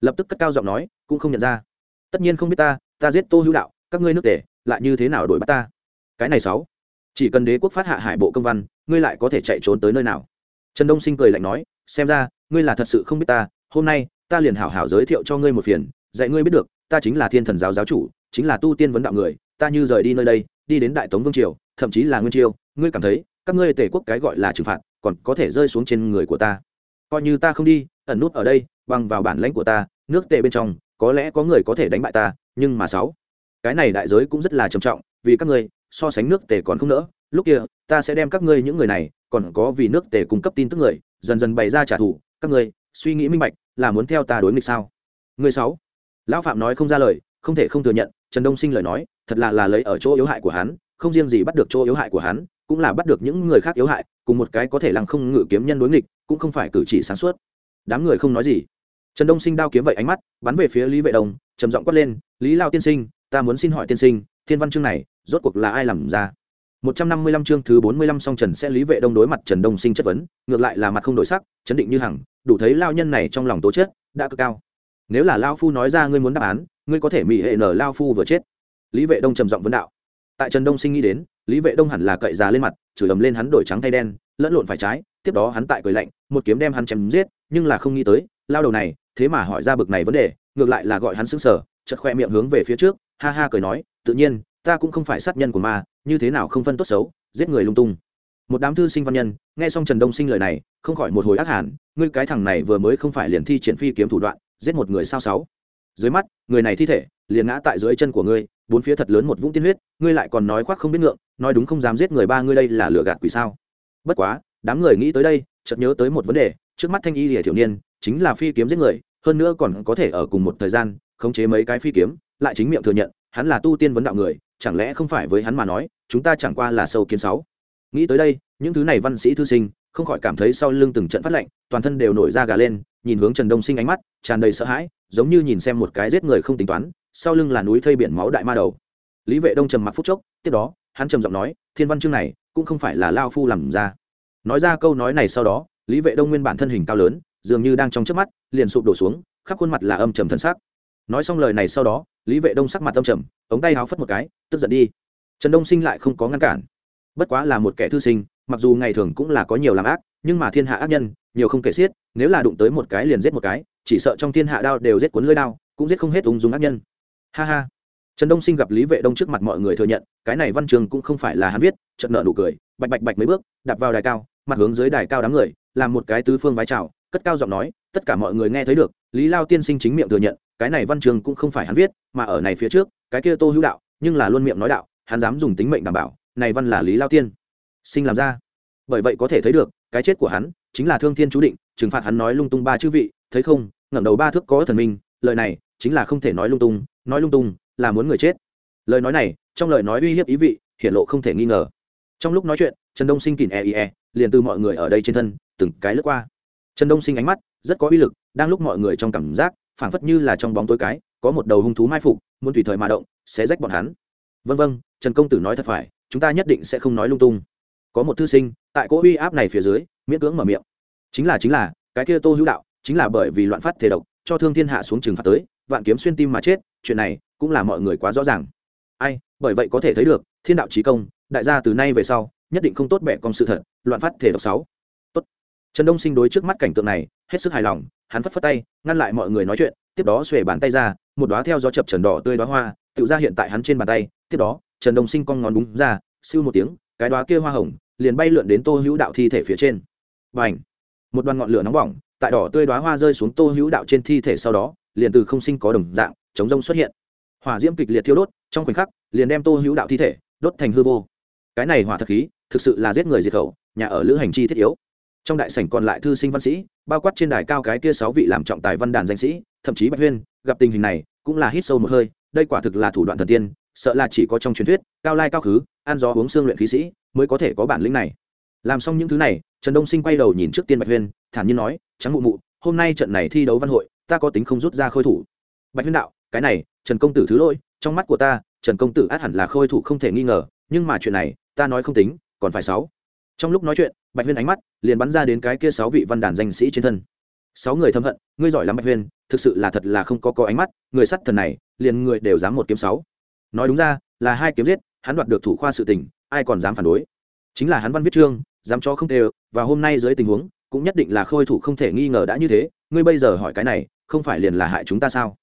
Lập tức cất cao giọng nói, cũng không nhận ra. Tất nhiên không biết ta ta giết tô hữu đạo, các ngươi nước tể lại như thế nào đổi bắt ta? Cái này sáu chỉ cần đế quốc phát hạ hải bộ công văn, ngươi lại có thể chạy trốn tới nơi nào? Trần đông sinh cười lạnh nói, xem ra, ngươi là thật sự không biết ta, hôm nay, ta liền hảo hảo giới thiệu cho ngươi một phiền, dạy ngươi biết được, ta chính là thiên thần giáo giáo chủ, chính là tu tiên vấn đạo người, ta như rời đi nơi đây, đi đến đại tống vương triều, thậm chí là nguyên triều, ngươi cảm thấy, các ngươi tể quốc cái gọi là trừng phạt, còn có thể rơi xuống trên người của ta. Coi như ta không đi, ẩn nút ở đây, bằng vào bản lãnh của ta, nước tệ bên trong, có lẽ có người có thể đánh bại ta, nhưng mà sáu, cái này đại giới cũng rất là trầm trọng, vì các ngươi so sánh nước tề còn không nỡ, lúc kia, ta sẽ đem các ngươi những người này, còn có vì nước tề cung cấp tin tức người, dần dần bày ra trả thù, các ngươi, suy nghĩ minh bạch, là muốn theo ta đối nghịch sao? Người sáu. Lão phạm nói không ra lời, không thể không thừa nhận, trần đông sinh lời nói, thật là là lấy ở chỗ yếu hại của hắn, không riêng gì bắt được chỗ yếu hại của hắn, cũng là bắt được những người khác yếu hại, cùng một cái có thể lăng không ngự kiếm nhân đối nghịch, cũng không phải cử chỉ sáng suốt. Đám người không nói gì. Trần đông sinh đao kiếm vậy ánh mắt, bắn về phía lý vệ đồng, trầm giọng quát lên, lý lao tiên sinh, ta muốn xin hỏi tiên sinh, thiên văn chương này rốt cuộc là ai làm ra 155 chương thứ 45 song Trần sẽ lý vệ đông đối mặt Trần Đông Sinh chất vấn, ngược lại là mặt không đổi sắc, chấn định như hằng, đủ thấy lao nhân này trong lòng tố chất đã cực cao. Nếu là lao phu nói ra ngươi muốn đáp án, ngươi có thể mỉ hệ nở lao phu vừa chết. Lý Vệ Đông trầm giọng vấn đạo. Tại Trần Đông Sinh nghĩ đến, Lý Vệ Đông hẳn là cậy già lên mặt, chửi ầm lên hắn đổi trắng thay đen, lẫn lộn phải trái, tiếp đó hắn tại cười lạnh, một kiếm đem hắn chém giết, nhưng là không nghĩ tới, lao đầu này, thế mà hỏi ra bực này vấn đề, ngược lại là gọi hắn sững sờ, chợt khoe miệng hướng về phía trước, ha ha cười nói, tự nhiên, ta cũng không phải sát nhân của ma, như thế nào không phân tốt xấu, giết người lung tung. Một đám thư sinh văn nhân nghe xong trần đông sinh lời này không khỏi một hồi ác hẳn ngươi cái thằng này vừa mới không phải liền thi triển phi kiếm thủ đoạn giết một người sao sáu. Dưới mắt người này thi thể liền ngã tại dưới chân của ngươi bốn phía thật lớn một vũng tiên huyết ngươi lại còn nói khoác không biết ngượng nói đúng không dám giết người ba ngươi đây là lừa gạt quỷ sao. Bất quá đám người nghĩ tới đây chợt nhớ tới một vấn đề trước mắt thanh y lìa thiểu niên chính là phi kiếm giết người hơn nữa còn có thể ở cùng một thời gian khống chế mấy cái phi kiếm lại chính miệng thừa nhận hắn là tu tiên vấn đạo người, chẳng lẽ không phải với hắn mà nói, chúng ta chẳng qua là sâu kiến sáu. Nghĩ tới đây, những thứ này văn sĩ thư sinh, không khỏi cảm thấy sau lưng từng trận phát lạnh, toàn thân đều nổi da gà lên, nhìn hướng trần đông sinh ánh mắt, tràn đầy sợ hãi, giống như nhìn xem một cái giết người không tính toán, sau lưng là núi thây biển máu đại ma đầu. Lý vệ đông trầm mặc phút chốc, tiếp đó, hắn trầm giọng nói, thiên văn chương này, cũng không phải là lao phu làm ra. Nói ra câu nói này sau đó, lý vệ đông nguyên bản thân hình cao lớn, dường như đang trong trước mắt, liền sụp đổ xuống, khắp khuôn mặt là âm trầm thân sắc. Nói xong lời này sau đó lý vệ đông sắc mặt tâm trầm, ống tay háo phất một cái, tức giận đi. Trần đông sinh lại không có ngăn cản. Bất quá là một kẻ thư sinh, mặc dù ngày thường cũng là có nhiều làm ác, nhưng mà thiên hạ ác nhân, nhiều không kể xiết, nếu là đụng tới một cái liền giết một cái, chỉ sợ trong thiên hạ đao đều giết cuốn lưới đao, cũng giết không hết ung dung ác nhân. Ha ha. Trần đông sinh gặp lý vệ đông trước mặt mọi người thừa nhận, cái này văn trường cũng không phải là hắn viết trận nợ nụ cười, bạch bạch bạch mấy bước, đạp vào đài cao, mặt hướng dưới đài cao đám người, làm một cái tứ phương vái chào, cất cao giọng nói, tất cả mọi người nghe thấy được, lý lao tiên sinh chính miệng thừa nhận cái này văn trường cũng không phải hắn viết, mà ở này phía trước, cái kia tô hữu đạo, nhưng là luôn miệng nói đạo, hắn dám dùng tính mệnh đảm bảo, này văn là lý lao tiên. Sinh làm ra. Bởi vậy có thể thấy được, cái chết của hắn chính là thương thiên chú định, trừng phạt hắn nói lung tung ba chữ vị, thấy không, ngẩng đầu ba thước có thần minh, lời này chính là không thể nói lung tung, nói lung tung là muốn người chết. Lời nói này, trong lời nói uy hiếp ý vị hiện lộ không thể nghi ngờ. Trong lúc nói chuyện, trần đông sinh kìm e e liền từ mọi người ở đây trên thân, từng cái lướt qua. Trần đông sinh ánh mắt rất có uy lực, đang lúc mọi người trong cảm giác phảng phất như là trong bóng tối cái, có một đầu hung thú mai phục, muốn tùy thời mà động, sẽ rách bọn hắn. Vân vân trần công tử nói thật phải, chúng ta nhất định sẽ không nói lung tung. Có một thư sinh, tại cỗ uy áp này phía dưới, miễn cưỡng mở miệng. Chính là chính là, cái kia tô hữu đạo, chính là bởi vì loạn phát thể độc, cho thương thiên hạ xuống trừng phạt tới, vạn kiếm xuyên tim mà chết, chuyện này cũng là mọi người quá rõ ràng. Ai, bởi vậy có thể thấy được, thiên đạo trí công, đại gia từ nay về sau, nhất định không tốt bẻ công sự thật, loạn phát thể độc sáu trần đông sinh đối trước mắt cảnh tượng này, hết sức hài lòng, hắn phất phất tay, ngăn lại mọi người nói chuyện, tiếp đó xuề bàn tay ra, một đóa theo gió chập trần đỏ tươi đóa hoa, tự ra hiện tại hắn trên bàn tay, tiếp đó, trần đông sinh con ngón đúng ra, siêu một tiếng, cái đóa kia hoa hồng, liền bay lượn đến tô hữu đạo thi thể phía trên. Và một đoàn ngọn lửa nóng bỏng, tại đỏ tươi đóa hoa rơi xuống tô hữu đạo trên thi thể sau đó, liền từ không sinh có đồng dạng, chống rông xuất hiện. Hỏa diễm kịch liệt thiêu đốt, trong khoảnh khắc, liền đem tô hữu đạo thi thể đốt thành hư vô. Cái này hỏa thật khí, thực sự là giết người diệt khẩu, nhà ở lữ hành chi thiết yếu trong đại sảnh còn lại thư sinh văn sĩ, bao quát trên đài cao cái kia sáu vị làm trọng tài văn đàn danh sĩ, thậm chí bạch huyên, gặp tình hình này, cũng là hít sâu một hơi, đây quả thực là thủ đoạn thần tiên, sợ là chỉ có trong truyền thuyết, cao lai cao khứ, ăn gió uống xương luyện khí sĩ, mới có thể có bản lĩnh này. Làm xong những thứ này, trần đông sinh quay đầu nhìn trước tiên bạch huyên, thản nhiên nói, trắng mụ mụ, hôm nay trận này thi đấu văn hội, ta có tính không rút ra khôi thủ. Bạch huyên đạo, cái này, trần công tử thứ lỗi, trong mắt của ta, trần công tử át hẳn là khôi thủ không thể nghi ngờ, nhưng mà chuyện này, ta nói không tính, còn phải sáu trong lúc nói chuyện, bạch huyên ánh mắt liền bắn ra đến cái kia sáu vị văn đàn danh sĩ trên thân. Sáu người thâm hận, ngươi giỏi lắm bạch huyên, thực sự là thật là không có có ánh mắt, người sắt thần này, liền người đều dám một kiếm sáu. Nói đúng ra, là hai kiếm giết, hắn đoạt được thủ khoa sự tình, ai còn dám phản đối? Chính là hắn văn viết chương, dám cho không đều và hôm nay dưới tình huống, cũng nhất định là khôi thủ không thể nghi ngờ đã như thế, ngươi bây giờ hỏi cái này, không phải liền là hại chúng ta sao?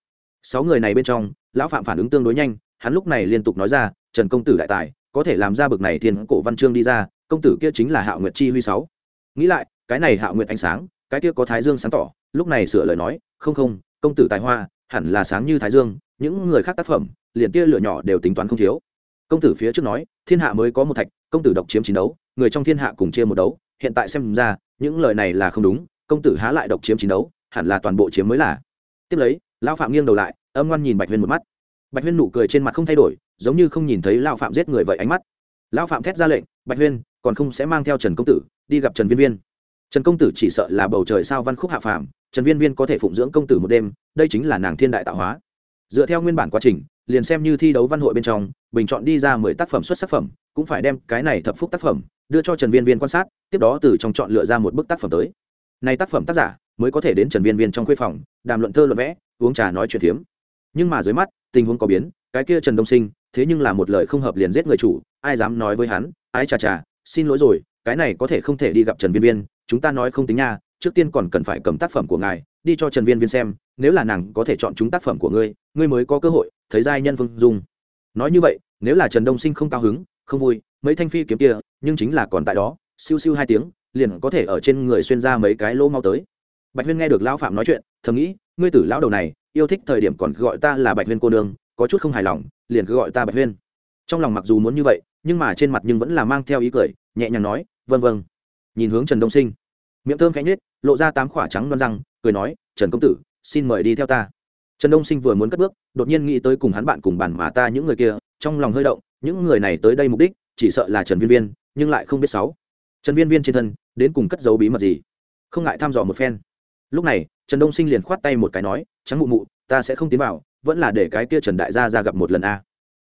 Sáu người này bên trong, lão phạm phản ứng tương đối nhanh, hắn lúc này liên tục nói ra, trần công tử đại tài, có thể làm ra bực này thiên cổ văn chương đi ra công tử kia chính là hạo nguyệt chi huy sáu. Nghĩ lại, cái này hạo nguyệt ánh sáng, cái kia có thái dương sáng tỏ, lúc này sửa lời nói, không không, công tử tài hoa, hẳn là sáng như thái dương, những người khác tác phẩm, liền tia lửa nhỏ đều tính toán không thiếu. Công tử phía trước nói, thiên hạ mới có một thạch, công tử độc chiếm chiến đấu, người trong thiên hạ cùng chia một đấu, hiện tại xem ra, những lời này là không đúng, công tử há lại độc chiếm chiến đấu, hẳn là toàn bộ chiếm mới là. Tiếp lấy, lão phạm nghiêng đầu lại, âm ngoan nhìn bạch huyên một mắt. Bạch huyên nụ cười trên mặt không thay đổi, giống như không nhìn thấy lão phạm giết người vậy ánh mắt lão phạm thét ra lệnh, bạch huyên, còn không sẽ mang theo trần công tử đi gặp trần viên viên. Trần công tử chỉ sợ là bầu trời sao văn khúc hạ phàm, trần viên viên có thể phụng dưỡng công tử một đêm, đây chính là nàng thiên đại tạo hóa. Dựa theo nguyên bản quá trình, liền xem như thi đấu văn hội bên trong, bình chọn đi ra mười tác phẩm xuất sắc phẩm, cũng phải đem cái này thập phúc tác phẩm đưa cho trần viên viên quan sát, tiếp đó từ trong chọn lựa ra một bức tác phẩm tới. Này tác phẩm tác giả mới có thể đến trần viên viên trong khuê phòng, đàm luận thơ luận vẽ, uống trà nói chuyện phiếm. Nhưng mà dưới mắt, tình huống có biến, cái kia trần đông sinh thế nhưng là một lời không hợp liền giết người chủ, ai dám nói với hắn, ái chà chà, xin lỗi rồi, cái này có thể không thể đi gặp trần viên viên, chúng ta nói không tính nha, trước tiên còn cần phải cầm tác phẩm của ngài, đi cho trần viên viên xem, nếu là nàng có thể chọn chúng tác phẩm của ngươi ngươi mới có cơ hội, thấy giai nhân phương dung. Nói như vậy, nếu là trần đông sinh không cao hứng, không vui, mấy thanh phi kiếm kia, nhưng chính là còn tại đó, siêu siêu hai tiếng, liền có thể ở trên người xuyên ra mấy cái lỗ mau tới. Bạch huyên nghe được lão phạm nói chuyện, thầm nghĩ, ngươi tử lão đầu này, yêu thích thời điểm còn gọi ta là bạch huyên cô nương có chút không hài lòng, liền cứ gọi ta bạch huyên. Trong lòng mặc dù muốn như vậy, nhưng mà trên mặt nhưng vẫn là mang theo ý cười, nhẹ nhàng nói vân vân nhìn hướng trần đông sinh, miệng thơm khẽ nhết lộ ra tám khỏa trắng non răng, cười nói, trần công tử, xin mời đi theo ta. Trần đông sinh vừa muốn cất bước, đột nhiên nghĩ tới cùng hắn bạn cùng bàn mà ta những người kia, trong lòng hơi động, những người này tới đây mục đích, chỉ sợ là trần viên viên, nhưng lại không biết sáu. Trần viên viên trên thân, đến cùng cất giấu bí mật gì? Không ngại thăm dò một phen. Lúc này, trần đông sinh liền khoát tay một cái nói, trắng mụ mụ, ta sẽ không tiến vào vẫn là để cái kia trần đại gia ra gặp một lần a.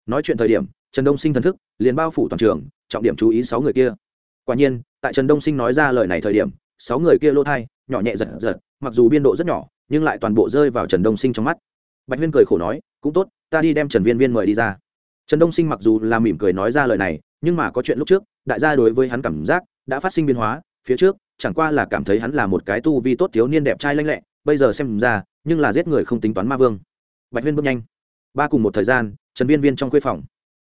Nói chuyện thời điểm, trần đông sinh thần thức liền bao phủ toàn trường, trọng điểm chú ý sáu người kia. Quả nhiên, tại trần đông sinh nói ra lời này thời điểm, sáu người kia lô thai, nhỏ nhẹ giật giật, mặc dù biên độ rất nhỏ, nhưng lại toàn bộ rơi vào trần đông sinh trong mắt. Bạch huyên cười khổ nói, cũng tốt, ta đi đem trần viên viên mời đi ra. Trần đông sinh mặc dù là mỉm cười nói ra lời này, nhưng mà có chuyện lúc trước, đại gia đối với hắn cảm giác đã phát sinh biến hóa, phía trước, chẳng qua là cảm thấy hắn là một cái tu vi tốt thiếu niên đẹp trai lanh lẹ, bây giờ xem ra, nhưng là giết người không tính toán ma vương bạch huyên bước nhanh. Ba cùng một thời gian, trần viên viên trong khuê phòng.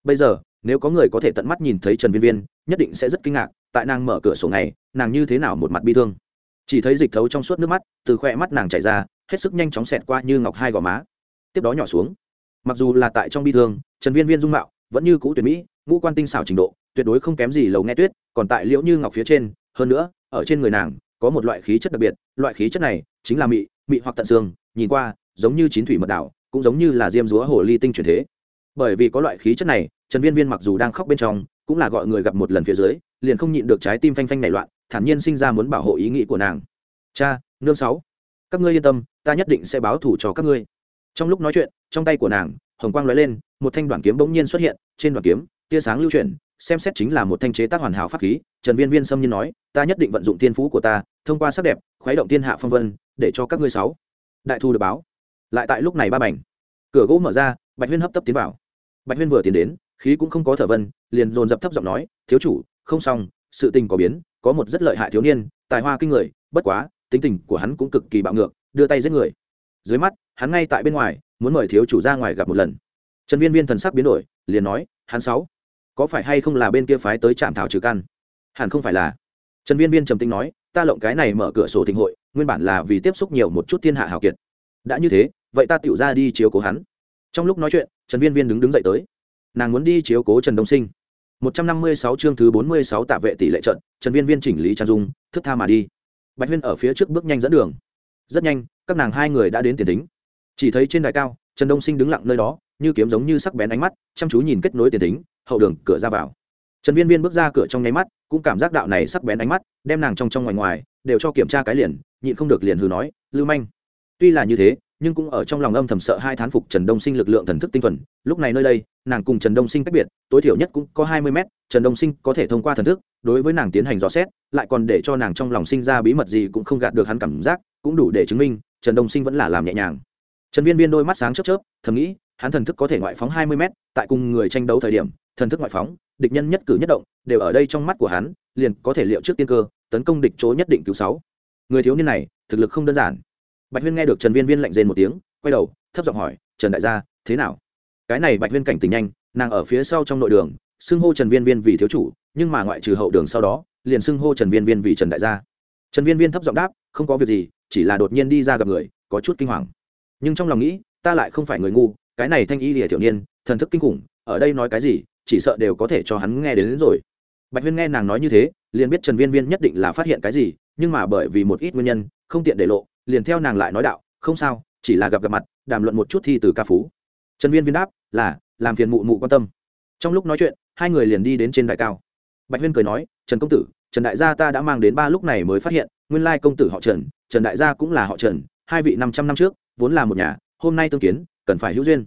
Bây giờ, nếu có người có thể tận mắt nhìn thấy trần viên viên, nhất định sẽ rất kinh ngạc, tại nàng mở cửa sổ này, nàng như thế nào một mặt bi thương. Chỉ thấy dịch thấu trong suốt nước mắt, từ khoe mắt nàng chảy ra, hết sức nhanh chóng xẹt qua như ngọc hai gò má. Tiếp đó nhỏ xuống. Mặc dù là tại trong bi thương, trần viên viên dung mạo vẫn như cũ tuyệt mỹ, ngũ quan tinh xảo trình độ, tuyệt đối không kém gì lầu nghe tuyết, còn tại liễu như ngọc phía trên, hơn nữa, ở trên người nàng, có một loại khí chất đặc biệt, loại khí chất này chính là mị mị hoặc tận xương, nhìn qua, giống như chín thủy mật đảo cũng giống như là diêm dúa hồ ly tinh truyền thế. Bởi vì có loại khí chất này, trần viên viên mặc dù đang khóc bên trong, cũng là gọi người gặp một lần phía dưới, liền không nhịn được trái tim phanh phanh nảy loạn, thản nhiên sinh ra muốn bảo hộ ý nghĩ của nàng. Cha, nương sáu, các ngươi yên tâm, ta nhất định sẽ báo thủ cho các ngươi. Trong lúc nói chuyện, trong tay của nàng, hồng quang lóe lên, một thanh đoạn kiếm bỗng nhiên xuất hiện, trên đoạn kiếm, tia sáng lưu chuyển, xem xét chính là một thanh chế tác hoàn hảo pháp khí, trần viên viên xâm nhiên nói, ta nhất định vận dụng thiên phú của ta, thông qua sắc đẹp, khuấy động thiên hạ phong vân, để cho các ngươi sáu, đại thu được báo lại tại lúc này ba bảnh cửa gỗ mở ra, bạch huyên hấp tấp tiến vào. Bạch huyên vừa tiến đến, khí cũng không có thở vân, liền dồn dập thấp giọng nói, thiếu chủ, không xong, sự tình có biến, có một rất lợi hại thiếu niên, tài hoa kinh người, bất quá, tính tình của hắn cũng cực kỳ bạo ngược, đưa tay giết người. Dưới mắt, hắn ngay tại bên ngoài, muốn mời thiếu chủ ra ngoài gặp một lần. Trần viên viên thần sắc biến đổi, liền nói, hắn sáu, có phải hay không là bên kia phái tới trạm thảo trừ căn? Hẳn không phải là. Trần viên viên trầm tính nói, ta lộng cái này mở cửa sổ thịnh hội, nguyên bản là vì tiếp xúc nhiều một chút thiên hạ hào kiệt. Đã như thế vậy ta tựu ra đi chiếu cố hắn. Trong lúc nói chuyện, trần viên viên đứng đứng dậy tới. Nàng muốn đi chiếu cố trần đông sinh. Một trăm năm mươi sáu chương thứ bốn mươi sáu tạ vệ tỷ lệ trận, trần viên viên chỉnh lý trang dung, thức tha mà đi. Bạch huyên ở phía trước bước nhanh dẫn đường. Rất nhanh, các nàng hai người đã đến tiền tính chỉ thấy trên đài cao, trần đông sinh đứng lặng nơi đó, như kiếm giống như sắc bén ánh mắt, chăm chú nhìn kết nối tiền tính hậu đường, cửa ra vào. Trần viên viên bước ra cửa trong nháy mắt, cũng cảm giác đạo này sắc bén ánh mắt, đem nàng trong trong ngoài ngoài, đều cho kiểm tra cái liền, nhịn không được liền hừ nói, lưu manh, tuy là như thế nhưng cũng ở trong lòng âm thầm sợ hai thán phục trần đông sinh lực lượng thần thức tinh thuần. Lúc này nơi đây, nàng cùng trần đông sinh cách biệt, tối thiểu nhất cũng có hai mươi mét, trần đông sinh có thể thông qua thần thức, đối với nàng tiến hành dò xét, lại còn để cho nàng trong lòng sinh ra bí mật gì cũng không gạt được hắn cảm giác, cũng đủ để chứng minh, trần đông sinh vẫn là làm nhẹ nhàng. Trần viên viên đôi mắt sáng chớp chớp, thầm nghĩ, hắn thần thức có thể ngoại phóng hai mươi mét, tại cùng người tranh đấu thời điểm, thần thức ngoại phóng, địch nhân nhất cử nhất động, đều ở đây trong mắt của hắn, liền có thể liệu trước tiên cơ, tấn công địch chỗ nhất định cứu sáu. Người thiếu niên này, thực lực không đơn giản bạch huyên nghe được trần viên viên lạnh rên một tiếng quay đầu thấp giọng hỏi trần đại gia thế nào? Cái này bạch huyên cảnh tình nhanh nàng ở phía sau trong nội đường xưng hô trần viên viên vì thiếu chủ nhưng mà ngoại trừ hậu đường sau đó liền xưng hô trần viên viên vì trần đại gia. Trần viên viên thấp giọng đáp không có việc gì chỉ là đột nhiên đi ra gặp người có chút kinh hoàng. Nhưng trong lòng nghĩ ta lại không phải người ngu cái này thanh y lìa thiểu niên thần thức kinh khủng ở đây nói cái gì chỉ sợ đều có thể cho hắn nghe đến, đến rồi. Bạch huyên nghe nàng nói như thế liền biết trần viên viên nhất định là phát hiện cái gì nhưng mà bởi vì một ít nguyên nhân không tiện để lộ liền theo nàng lại nói đạo, không sao, chỉ là gặp gặp mặt, đàm luận một chút thi từ ca phú. Trần viên viên đáp, là, làm phiền mụ mụ quan tâm. Trong lúc nói chuyện, hai người liền đi đến trên đại cao. Bạch huyên cười nói, trần công tử, trần đại gia ta đã mang đến ba lúc này mới phát hiện, nguyên lai công tử họ trần trần đại gia cũng là họ trần, hai vị năm trăm năm trước, vốn là một nhà, hôm nay tương kiến, cần phải hữu duyên.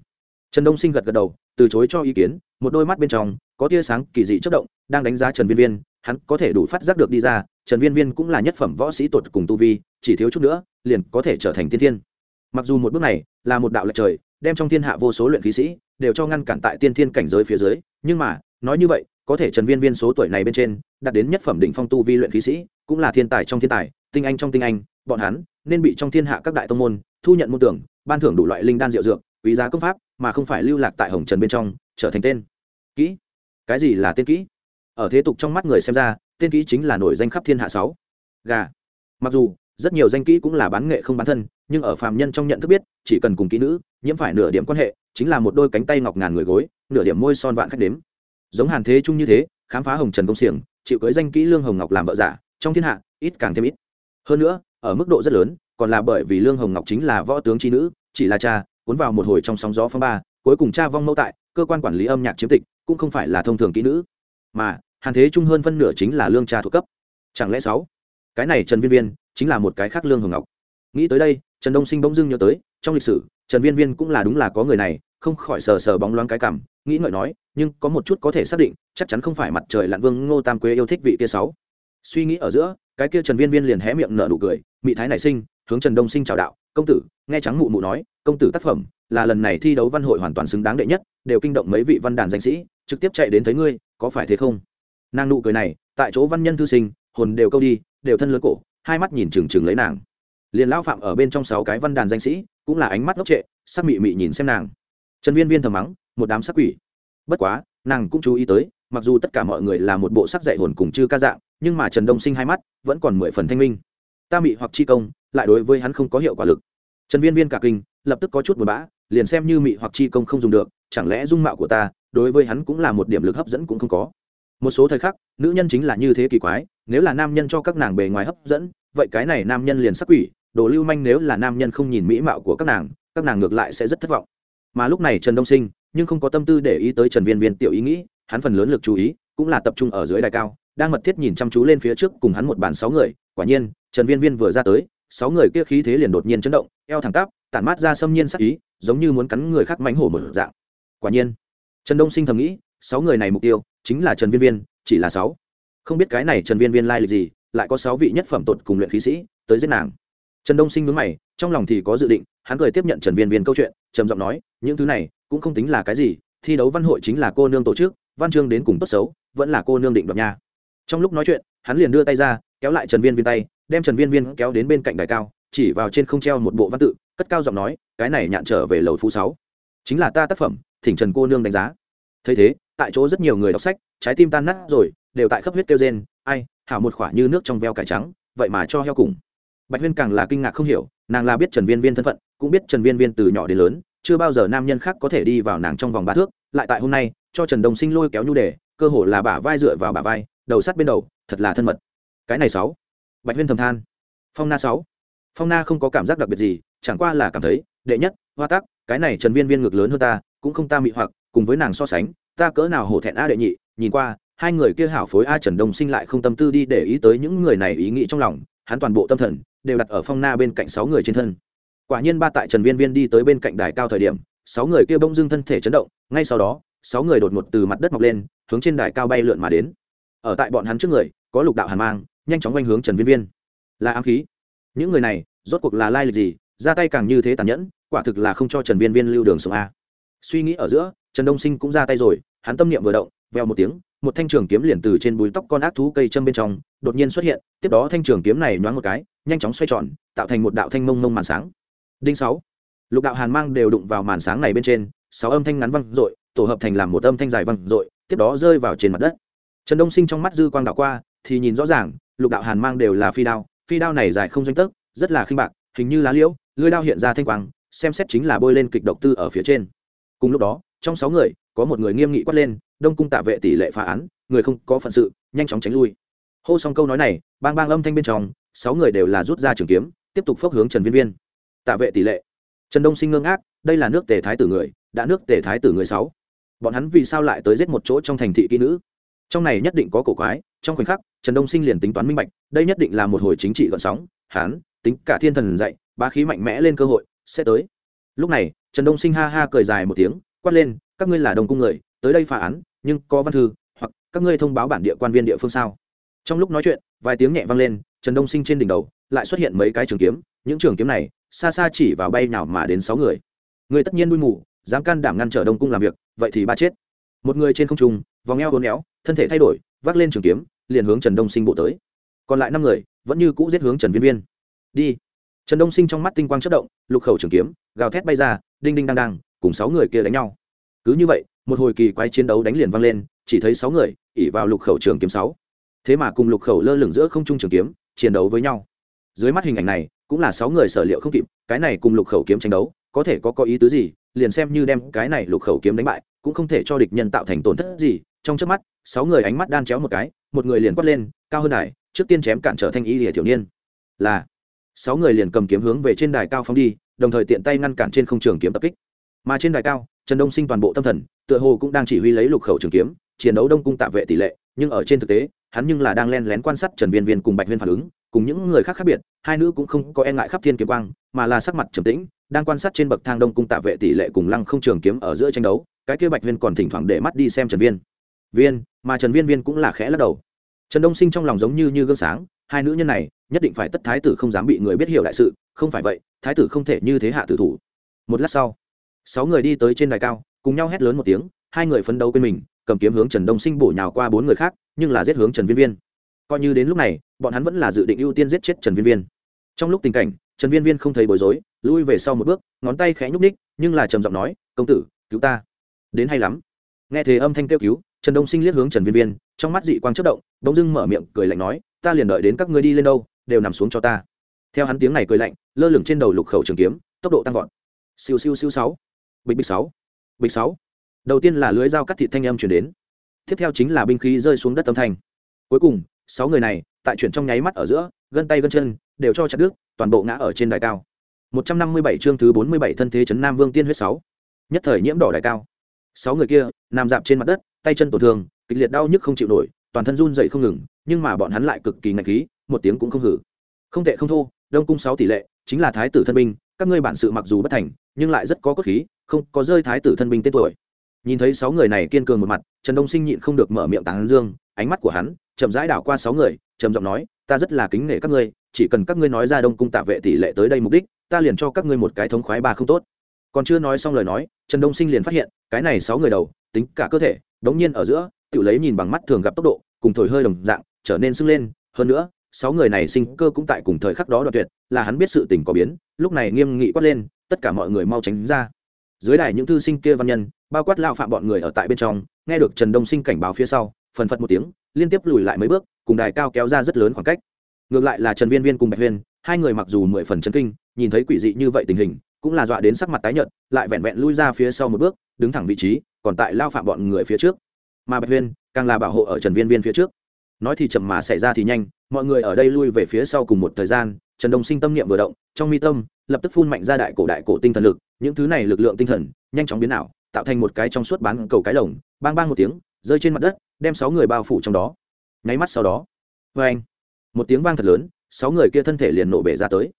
Trần đông sinh gật gật đầu, từ chối cho ý kiến, một đôi mắt bên trong có tia sáng kỳ dị chất động, đang đánh giá trần viên viên, hắn có thể đủ phát giác được đi ra trần viên viên cũng là nhất phẩm võ sĩ tột cùng tu vi, chỉ thiếu chút nữa, liền có thể trở thành tiên thiên. Mặc dù một bước này là một đạo lệch trời, đem trong thiên hạ vô số luyện khí sĩ đều cho ngăn cản tại tiên thiên cảnh giới phía dưới, nhưng mà, nói như vậy, có thể trần viên viên số tuổi này bên trên, đạt đến nhất phẩm đỉnh phong tu vi luyện khí sĩ, cũng là thiên tài trong thiên tài, tinh anh trong tinh anh, bọn hắn nên bị trong thiên hạ các đại tông môn thu nhận môn tưởng, ban thưởng đủ loại linh đan diệu dược, quý giá công pháp, mà không phải lưu lạc tại hồng trần bên trong, trở thành tên. Kỹ? Cái gì là tên kỹ? Ở thế tục trong mắt người xem ra tên kỹ chính là nổi danh khắp thiên hạ sáu. Gà. Mặc dù, rất nhiều danh kỹ cũng là bán nghệ không bán thân, nhưng ở phàm nhân trong nhận thức biết, chỉ cần cùng kỹ nữ, nhiễm phải nửa điểm quan hệ, chính là một đôi cánh tay ngọc ngàn người gối, nửa điểm môi son vạn khách đếm. Giống hàn thế Chung như thế, khám phá hồng trần công xiềng, chịu cưới danh kỹ lương hồng ngọc làm vợ giả, trong thiên hạ, ít càng thêm ít. Hơn nữa, ở mức độ rất lớn, còn là bởi vì lương hồng ngọc chính là võ tướng trí nữ, chỉ là cha, cuốn vào một hồi trong sóng gió phong ba, cuối cùng cha vong mẫu tại, cơ quan quản lý âm nhạc chiếm tịch, cũng không phải là thông thường kỹ nữ. Mà hàn thế trung hơn phân nửa chính là lương cha thuộc cấp. Chẳng lẽ sáu? Cái này trần viên viên chính là một cái khác lương hồng ngọc. Nghĩ tới đây, trần đông sinh bỗng dưng nhớ tới, trong lịch sử, trần viên viên cũng là đúng là có người này, không khỏi sờ sờ bóng loáng cái cảm, nghĩ ngợi nói, nhưng có một chút có thể xác định, chắc chắn không phải mặt trời lặn vương ngô tam quế yêu thích vị kia sáu. Suy nghĩ ở giữa, cái kia trần viên viên liền hé miệng nở nụ cười, mị thái nảy sinh, hướng trần đông sinh chào đạo, công tử, nghe trắng mụ mụ nói, công tử tác phẩm là lần này thi đấu văn hội hoàn toàn xứng đáng đệ nhất, đều kinh động mấy vị văn đàn danh sĩ, trực tiếp chạy đến thấy ngươi, có phải thế không? Nàng nụ cười này, tại chỗ văn nhân thư sinh, hồn đều câu đi, đều thân lớn cổ, hai mắt nhìn trừng trừng lấy nàng. Liền lão phạm ở bên trong sáu cái văn đàn danh sĩ, cũng là ánh mắt ngốc trệ, sắc mị mị nhìn xem nàng. Trần viên viên thầm mắng, một đám sắc quỷ. Bất quá, nàng cũng chú ý tới, mặc dù tất cả mọi người là một bộ sắc dạy hồn cùng chư ca dạng, nhưng mà trần đông sinh hai mắt vẫn còn mười phần thanh minh. Ta mị hoặc chi công, lại đối với hắn không có hiệu quả lực. Trần viên viên cả kinh, lập tức có chút buồn bã, liền xem như mị hoặc chi công không dùng được, chẳng lẽ dung mạo của ta, đối với hắn cũng là một điểm lực hấp dẫn cũng không có một số thời khắc, nữ nhân chính là như thế kỳ quái, nếu là nam nhân cho các nàng bề ngoài hấp dẫn, vậy cái này nam nhân liền sắc quỷ, đồ lưu manh nếu là nam nhân không nhìn mỹ mạo của các nàng các nàng ngược lại sẽ rất thất vọng. Mà lúc này trần đông sinh, nhưng không có tâm tư để ý tới trần viên viên tiểu ý nghĩ, hắn phần lớn lực chú ý cũng là tập trung ở dưới đài cao, đang mật thiết nhìn chăm chú lên phía trước cùng hắn một bàn sáu người, quả nhiên, trần viên viên vừa ra tới, sáu người kia khí thế liền đột nhiên chấn động, eo thẳng tắp, tản mát ra xâm nhiên sắc ý, giống như muốn cắn người khác mánh hổ một dạng. Quả nhiên, trần đông sinh thầm nghĩ, sáu người này mục tiêu chính là trần viên viên, chỉ là sáu. Không biết cái này trần viên viên lai lịch gì, lại có sáu vị nhất phẩm tột cùng luyện khí sĩ tới giết nàng. Trần đông sinh mướn mày, trong lòng thì có dự định, hắn cười tiếp nhận trần viên viên câu chuyện, trầm giọng nói, những thứ này cũng không tính là cái gì, thi đấu văn hội chính là cô nương tổ chức, văn chương đến cùng tốt xấu, vẫn là cô nương định đoạt nha. Trong lúc nói chuyện, hắn liền đưa tay ra, kéo lại trần viên viên tay, đem trần viên viên kéo đến bên cạnh đài cao, chỉ vào trên không treo một bộ văn tự, cất cao giọng nói, cái này nhạn trở về lầu phú sáu. Chính là ta tác phẩm, thỉnh trần cô nương đánh giá. Thấy thế tại chỗ rất nhiều người đọc sách, trái tim tan nát rồi, đều tại khắp huyết kêu rên, ai, hảo một khỏa như nước trong veo cải trắng, vậy mà cho heo cùng. Bạch huyên càng là kinh ngạc không hiểu, nàng là biết trần viên viên thân phận, cũng biết trần viên viên từ nhỏ đến lớn, chưa bao giờ nam nhân khác có thể đi vào nàng trong vòng ba thước, lại tại hôm nay, cho trần đồng sinh lôi kéo nhu đề, cơ hồ là bả vai dựa vào bả vai, đầu sắt bên đầu, thật là thân mật. Cái này sáu. Bạch huyên thầm than. Phong na sáu. Phong na không có cảm giác đặc biệt gì, chẳng qua là cảm thấy, đệ nhất, hoa tác cái này trần viên viên ngược lớn hơn ta, cũng không ta mị hoặc, cùng với nàng so sánh ta cỡ nào hổ thẹn a đệ nhị, nhìn qua, hai người kia hảo phối a trần đông sinh lại không tâm tư đi để ý tới những người này ý nghĩ trong lòng, hắn toàn bộ tâm thần đều đặt ở phong na bên cạnh sáu người trên thân. Quả nhiên ba tại trần viên viên đi tới bên cạnh đài cao thời điểm, sáu người kia bỗng dưng thân thể chấn động, ngay sau đó, sáu người đột ngột từ mặt đất mọc lên, hướng trên đài cao bay lượn mà đến. Ở tại bọn hắn trước người, có lục đạo hàn mang, nhanh chóng quanh hướng trần viên viên. Là ám khí. Những người này, rốt cuộc là lai lịch gì? Ra tay càng như thế tàn nhẫn, quả thực là không cho trần viên viên lưu đường sống a. Suy nghĩ ở giữa trần đông sinh cũng ra tay rồi, hắn tâm niệm vừa động veo một tiếng, một thanh trường kiếm liền từ trên búi tóc con ác thú cây châm bên trong, đột nhiên xuất hiện, tiếp đó thanh trường kiếm này nhoáng một cái, nhanh chóng xoay tròn, tạo thành một đạo thanh mông mông màn sáng. Đinh sáu. Lục đạo hàn mang đều đụng vào màn sáng này bên trên, sáu âm thanh ngắn văng r tổ hợp thành làm một âm thanh dài văng r tiếp đó rơi vào trên mặt đất. Trần đông sinh trong mắt dư quang đạo qua, thì nhìn rõ ràng, lục đạo hàn mang đều là phi đao phi đao này dài không doanh tấc rất là khinh bạc, hình như lá liễu, lưỡi đao hiện ra thanh quang, xem xét chính là bôi lên kịch độc tư ở phía trên. Cùng lúc đó trong sáu người, có một người nghiêm nghị quát lên, đông cung tạ vệ tỷ lệ phá án, người không có phận sự, nhanh chóng tránh lui. Hô xong câu nói này, bang bang âm thanh bên trong, sáu người đều là rút ra trường kiếm, tiếp tục phốc hướng trần viên viên. Tạ vệ tỷ lệ. Trần đông sinh ngưng ác đây là nước tề thái tử người, đã nước tề thái tử người sáu. Bọn hắn vì sao lại tới giết một chỗ trong thành thị kỹ nữ? Trong này nhất định có cổ quái, trong khoảnh khắc, trần đông sinh liền tính toán minh bạch, đây nhất định là một hồi chính trị gợn sóng hán tính cả thiên thần dạy ba khí mạnh mẽ lên cơ hội, sẽ tới. Lúc này, trần đông sinh ha ha cười dài một tiếng quát lên, các ngươi là đồng cung người, tới đây phá án, nhưng có văn thư, hoặc các ngươi thông báo bản địa quan viên địa phương sao? Trong lúc nói chuyện, vài tiếng nhẹ vang lên, trần đông sinh trên đỉnh đầu lại xuất hiện mấy cái trường kiếm, những trường kiếm này xa xa chỉ vào bay nào mà đến sáu người. Người tất nhiên đuôi mù, dám can đảm ngăn trở đông cung làm việc, vậy thì ba chết. Một người trên không trung, vòng eo hôn éo, thân thể thay đổi, vác lên trường kiếm, liền hướng trần đông sinh bộ tới. Còn lại năm người vẫn như cũ giết hướng trần viên viên. Đi. Trần đông sinh trong mắt tinh quang chất động, lục khẩu trường kiếm, gào thét bay ra, đinh đinh đang đang cùng sáu người kia đánh nhau. Cứ như vậy, một hồi kỳ quái chiến đấu đánh liền vang lên, chỉ thấy sáu người ỉ vào lục khẩu trường kiếm sáu. Thế mà cùng lục khẩu lơ lửng giữa không trung trường kiếm, chiến đấu với nhau. Dưới mắt hình ảnh này, cũng là sáu người sở liệu không kịp, cái này cùng lục khẩu kiếm tranh đấu, có thể có có ý tứ gì, liền xem như đem cái này lục khẩu kiếm đánh bại, cũng không thể cho địch nhân tạo thành tổn thất gì. Trong trước mắt, sáu người ánh mắt đan chéo một cái, một người liền quát lên, cao hơn đài, trước tiên chém cản trở thanh ý lìa thiểu niên. Là, sáu người liền cầm kiếm hướng về trên đài cao phóng đi, đồng thời tiện tay ngăn cản trên không trường kiếm tập kích mà trên đài cao, trần đông sinh toàn bộ tâm thần, tựa hồ cũng đang chỉ huy lấy lục khẩu trường kiếm, chiến đấu đông cung tạ vệ tỷ lệ, nhưng ở trên thực tế, hắn nhưng là đang len lén quan sát trần viên viên cùng bạch huyên phản ứng, cùng những người khác khác biệt, hai nữ cũng không có e ngại khắp thiên kiếm quang, mà là sắc mặt trầm tĩnh, đang quan sát trên bậc thang đông cung tạ vệ tỷ lệ cùng lăng không trường kiếm ở giữa tranh đấu, cái kia bạch huyên còn thỉnh thoảng để mắt đi xem trần viên. Viên, mà trần viên viên cũng là khẽ lắc đầu. Trần đông sinh trong lòng giống như như gương sáng, hai nữ nhân này, nhất định phải tất thái tử không dám bị người biết hiểu đại sự, không phải vậy, thái tử không thể như thế hạ tử thủ. Một lát sau sáu người đi tới trên đài cao, cùng nhau hét lớn một tiếng, hai người phấn đấu bên mình, cầm kiếm hướng trần đông sinh bổ nhào qua bốn người khác, nhưng là giết hướng trần viên viên. Coi như đến lúc này, bọn hắn vẫn là dự định ưu tiên giết chết trần viên viên. Trong lúc tình cảnh, trần viên viên không thấy bối rối, lui về sau một bước, ngón tay khẽ nhúc ních nhưng là trầm giọng nói, công tử, cứu ta. Đến hay lắm. Nghe thế âm thanh kêu cứu, trần đông sinh liếc hướng trần viên viên, trong mắt dị quang chất động, bỗng dưng mở miệng, cười lạnh nói, ta liền đợi đến các ngươi đi lên đâu, đều nằm xuống cho ta. Theo hắn tiếng này cười lạnh, lơ lửng trên đầu lục khẩu trường kiếm, tốc độ tăng vọt. Siêu siêu siêu sáu bịch bịch sáu bịch sáu đầu tiên là lưới dao cắt thịt thanh âm chuyển đến tiếp theo chính là binh khí rơi xuống đất âm thanh cuối cùng sáu người này tại chuyển trong nháy mắt ở giữa gân tay gân chân đều cho chặt đứt toàn bộ ngã ở trên đài cao 157 chương thứ 47 thân thế trấn Nam Vương Tiên huyết 6. Nhất thời nhiễm đỏ đài cao. Sáu người kia nằm dạp trên mặt đất, tay chân tổn thương, kịch liệt đau nhức không chịu nổi, toàn thân run rẩy không ngừng, nhưng mà bọn hắn lại cực kỳ ngạnh khí, một tiếng cũng không hử. Không tệ không thô, Đông cung 6 tỷ lệ, chính là thái tử thân binh, các ngươi bản sự mặc dù bất thành, nhưng lại rất có cốt khí, không có rơi thái tử thân binh tên tuổi. Nhìn thấy sáu người này kiên cường một mặt, Trần Đông Sinh nhịn không được mở miệng tán dương, ánh mắt của hắn chậm rãi đảo qua sáu người, trầm giọng nói, ta rất là kính nể các ngươi, chỉ cần các ngươi nói ra Đông cung tạ vệ tỷ lệ tới đây mục đích, ta liền cho các ngươi một cái thống khoái ba không tốt. Còn chưa nói xong lời nói trần đông sinh liền phát hiện cái này sáu người đầu tính cả cơ thể đống nhiên ở giữa tự lấy nhìn bằng mắt thường gặp tốc độ cùng thổi hơi đồng dạng trở nên sưng lên. Hơn nữa sáu người này sinh cơ cũng tại cùng thời khắc đó đoạn tuyệt là hắn biết sự tình có biến lúc này nghiêm nghị quát lên tất cả mọi người mau tránh ra dưới đài những thư sinh kia văn nhân, bao quát lao phạm bọn người ở tại bên trong, nghe được trần đông sinh cảnh báo phía sau, phần phật một tiếng, liên tiếp lùi lại mấy bước, cùng đài cao kéo ra rất lớn khoảng cách. Ngược lại là trần viên viên cùng bạch huyên hai người mặc dù mười phần chân kinh, nhìn thấy quỷ dị như vậy tình hình, cũng là dọa đến sắc mặt tái nhợt, lại vẹn vẹn lui ra phía sau một bước, đứng thẳng vị trí, còn tại lao phạm bọn người phía trước. Mà bạch huyên càng là bảo hộ ở trần viên viên phía trước. Nói thì chậm mà xảy ra thì nhanh mọi người ở đây lui về phía sau cùng một thời gian, trần đông sinh tâm niệm vừa động, trong mi tâm, lập tức phun mạnh ra đại cổ đại cổ tinh thần lực, những thứ này lực lượng tinh thần, nhanh chóng biến ảo, tạo thành một cái trong suốt bán cầu cái lồng, bang bang một tiếng, rơi trên mặt đất, đem sáu người bao phủ trong đó. Nháy mắt sau đó vê anh, một tiếng vang thật lớn, sáu người kia thân thể liền nổ bể ra tới.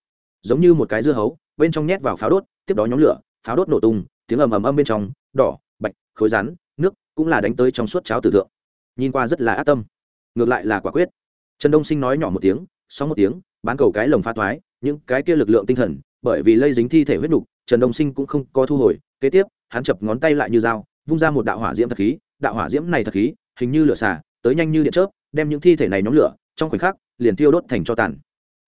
Giống như một cái dưa hấu, bên trong nhét vào pháo đốt, tiếp đó nhóm lửa, pháo đốt nổ tung, tiếng ầm ầm âm bên trong, đỏ, bạch, khối rắn, nước, cũng là đánh tới trong suốt cháo tử thượng. Nhìn qua rất là ác tâm, ngược lại là quả quyết trần đông sinh nói nhỏ một tiếng sau một tiếng, bán cầu cái lồng pha thoái, những cái kia lực lượng tinh thần, bởi vì lây dính thi thể huyết nục, trần đông sinh cũng không có thu hồi. Kế tiếp, hắn chập ngón tay lại như dao, vung ra một đạo hỏa diễm thật khí, đạo hỏa diễm này thật khí, hình như lửa xả, tới nhanh như điện chớp, đem những thi thể này nhóm lửa, trong khoảnh khắc, liền tiêu đốt thành cho tàn.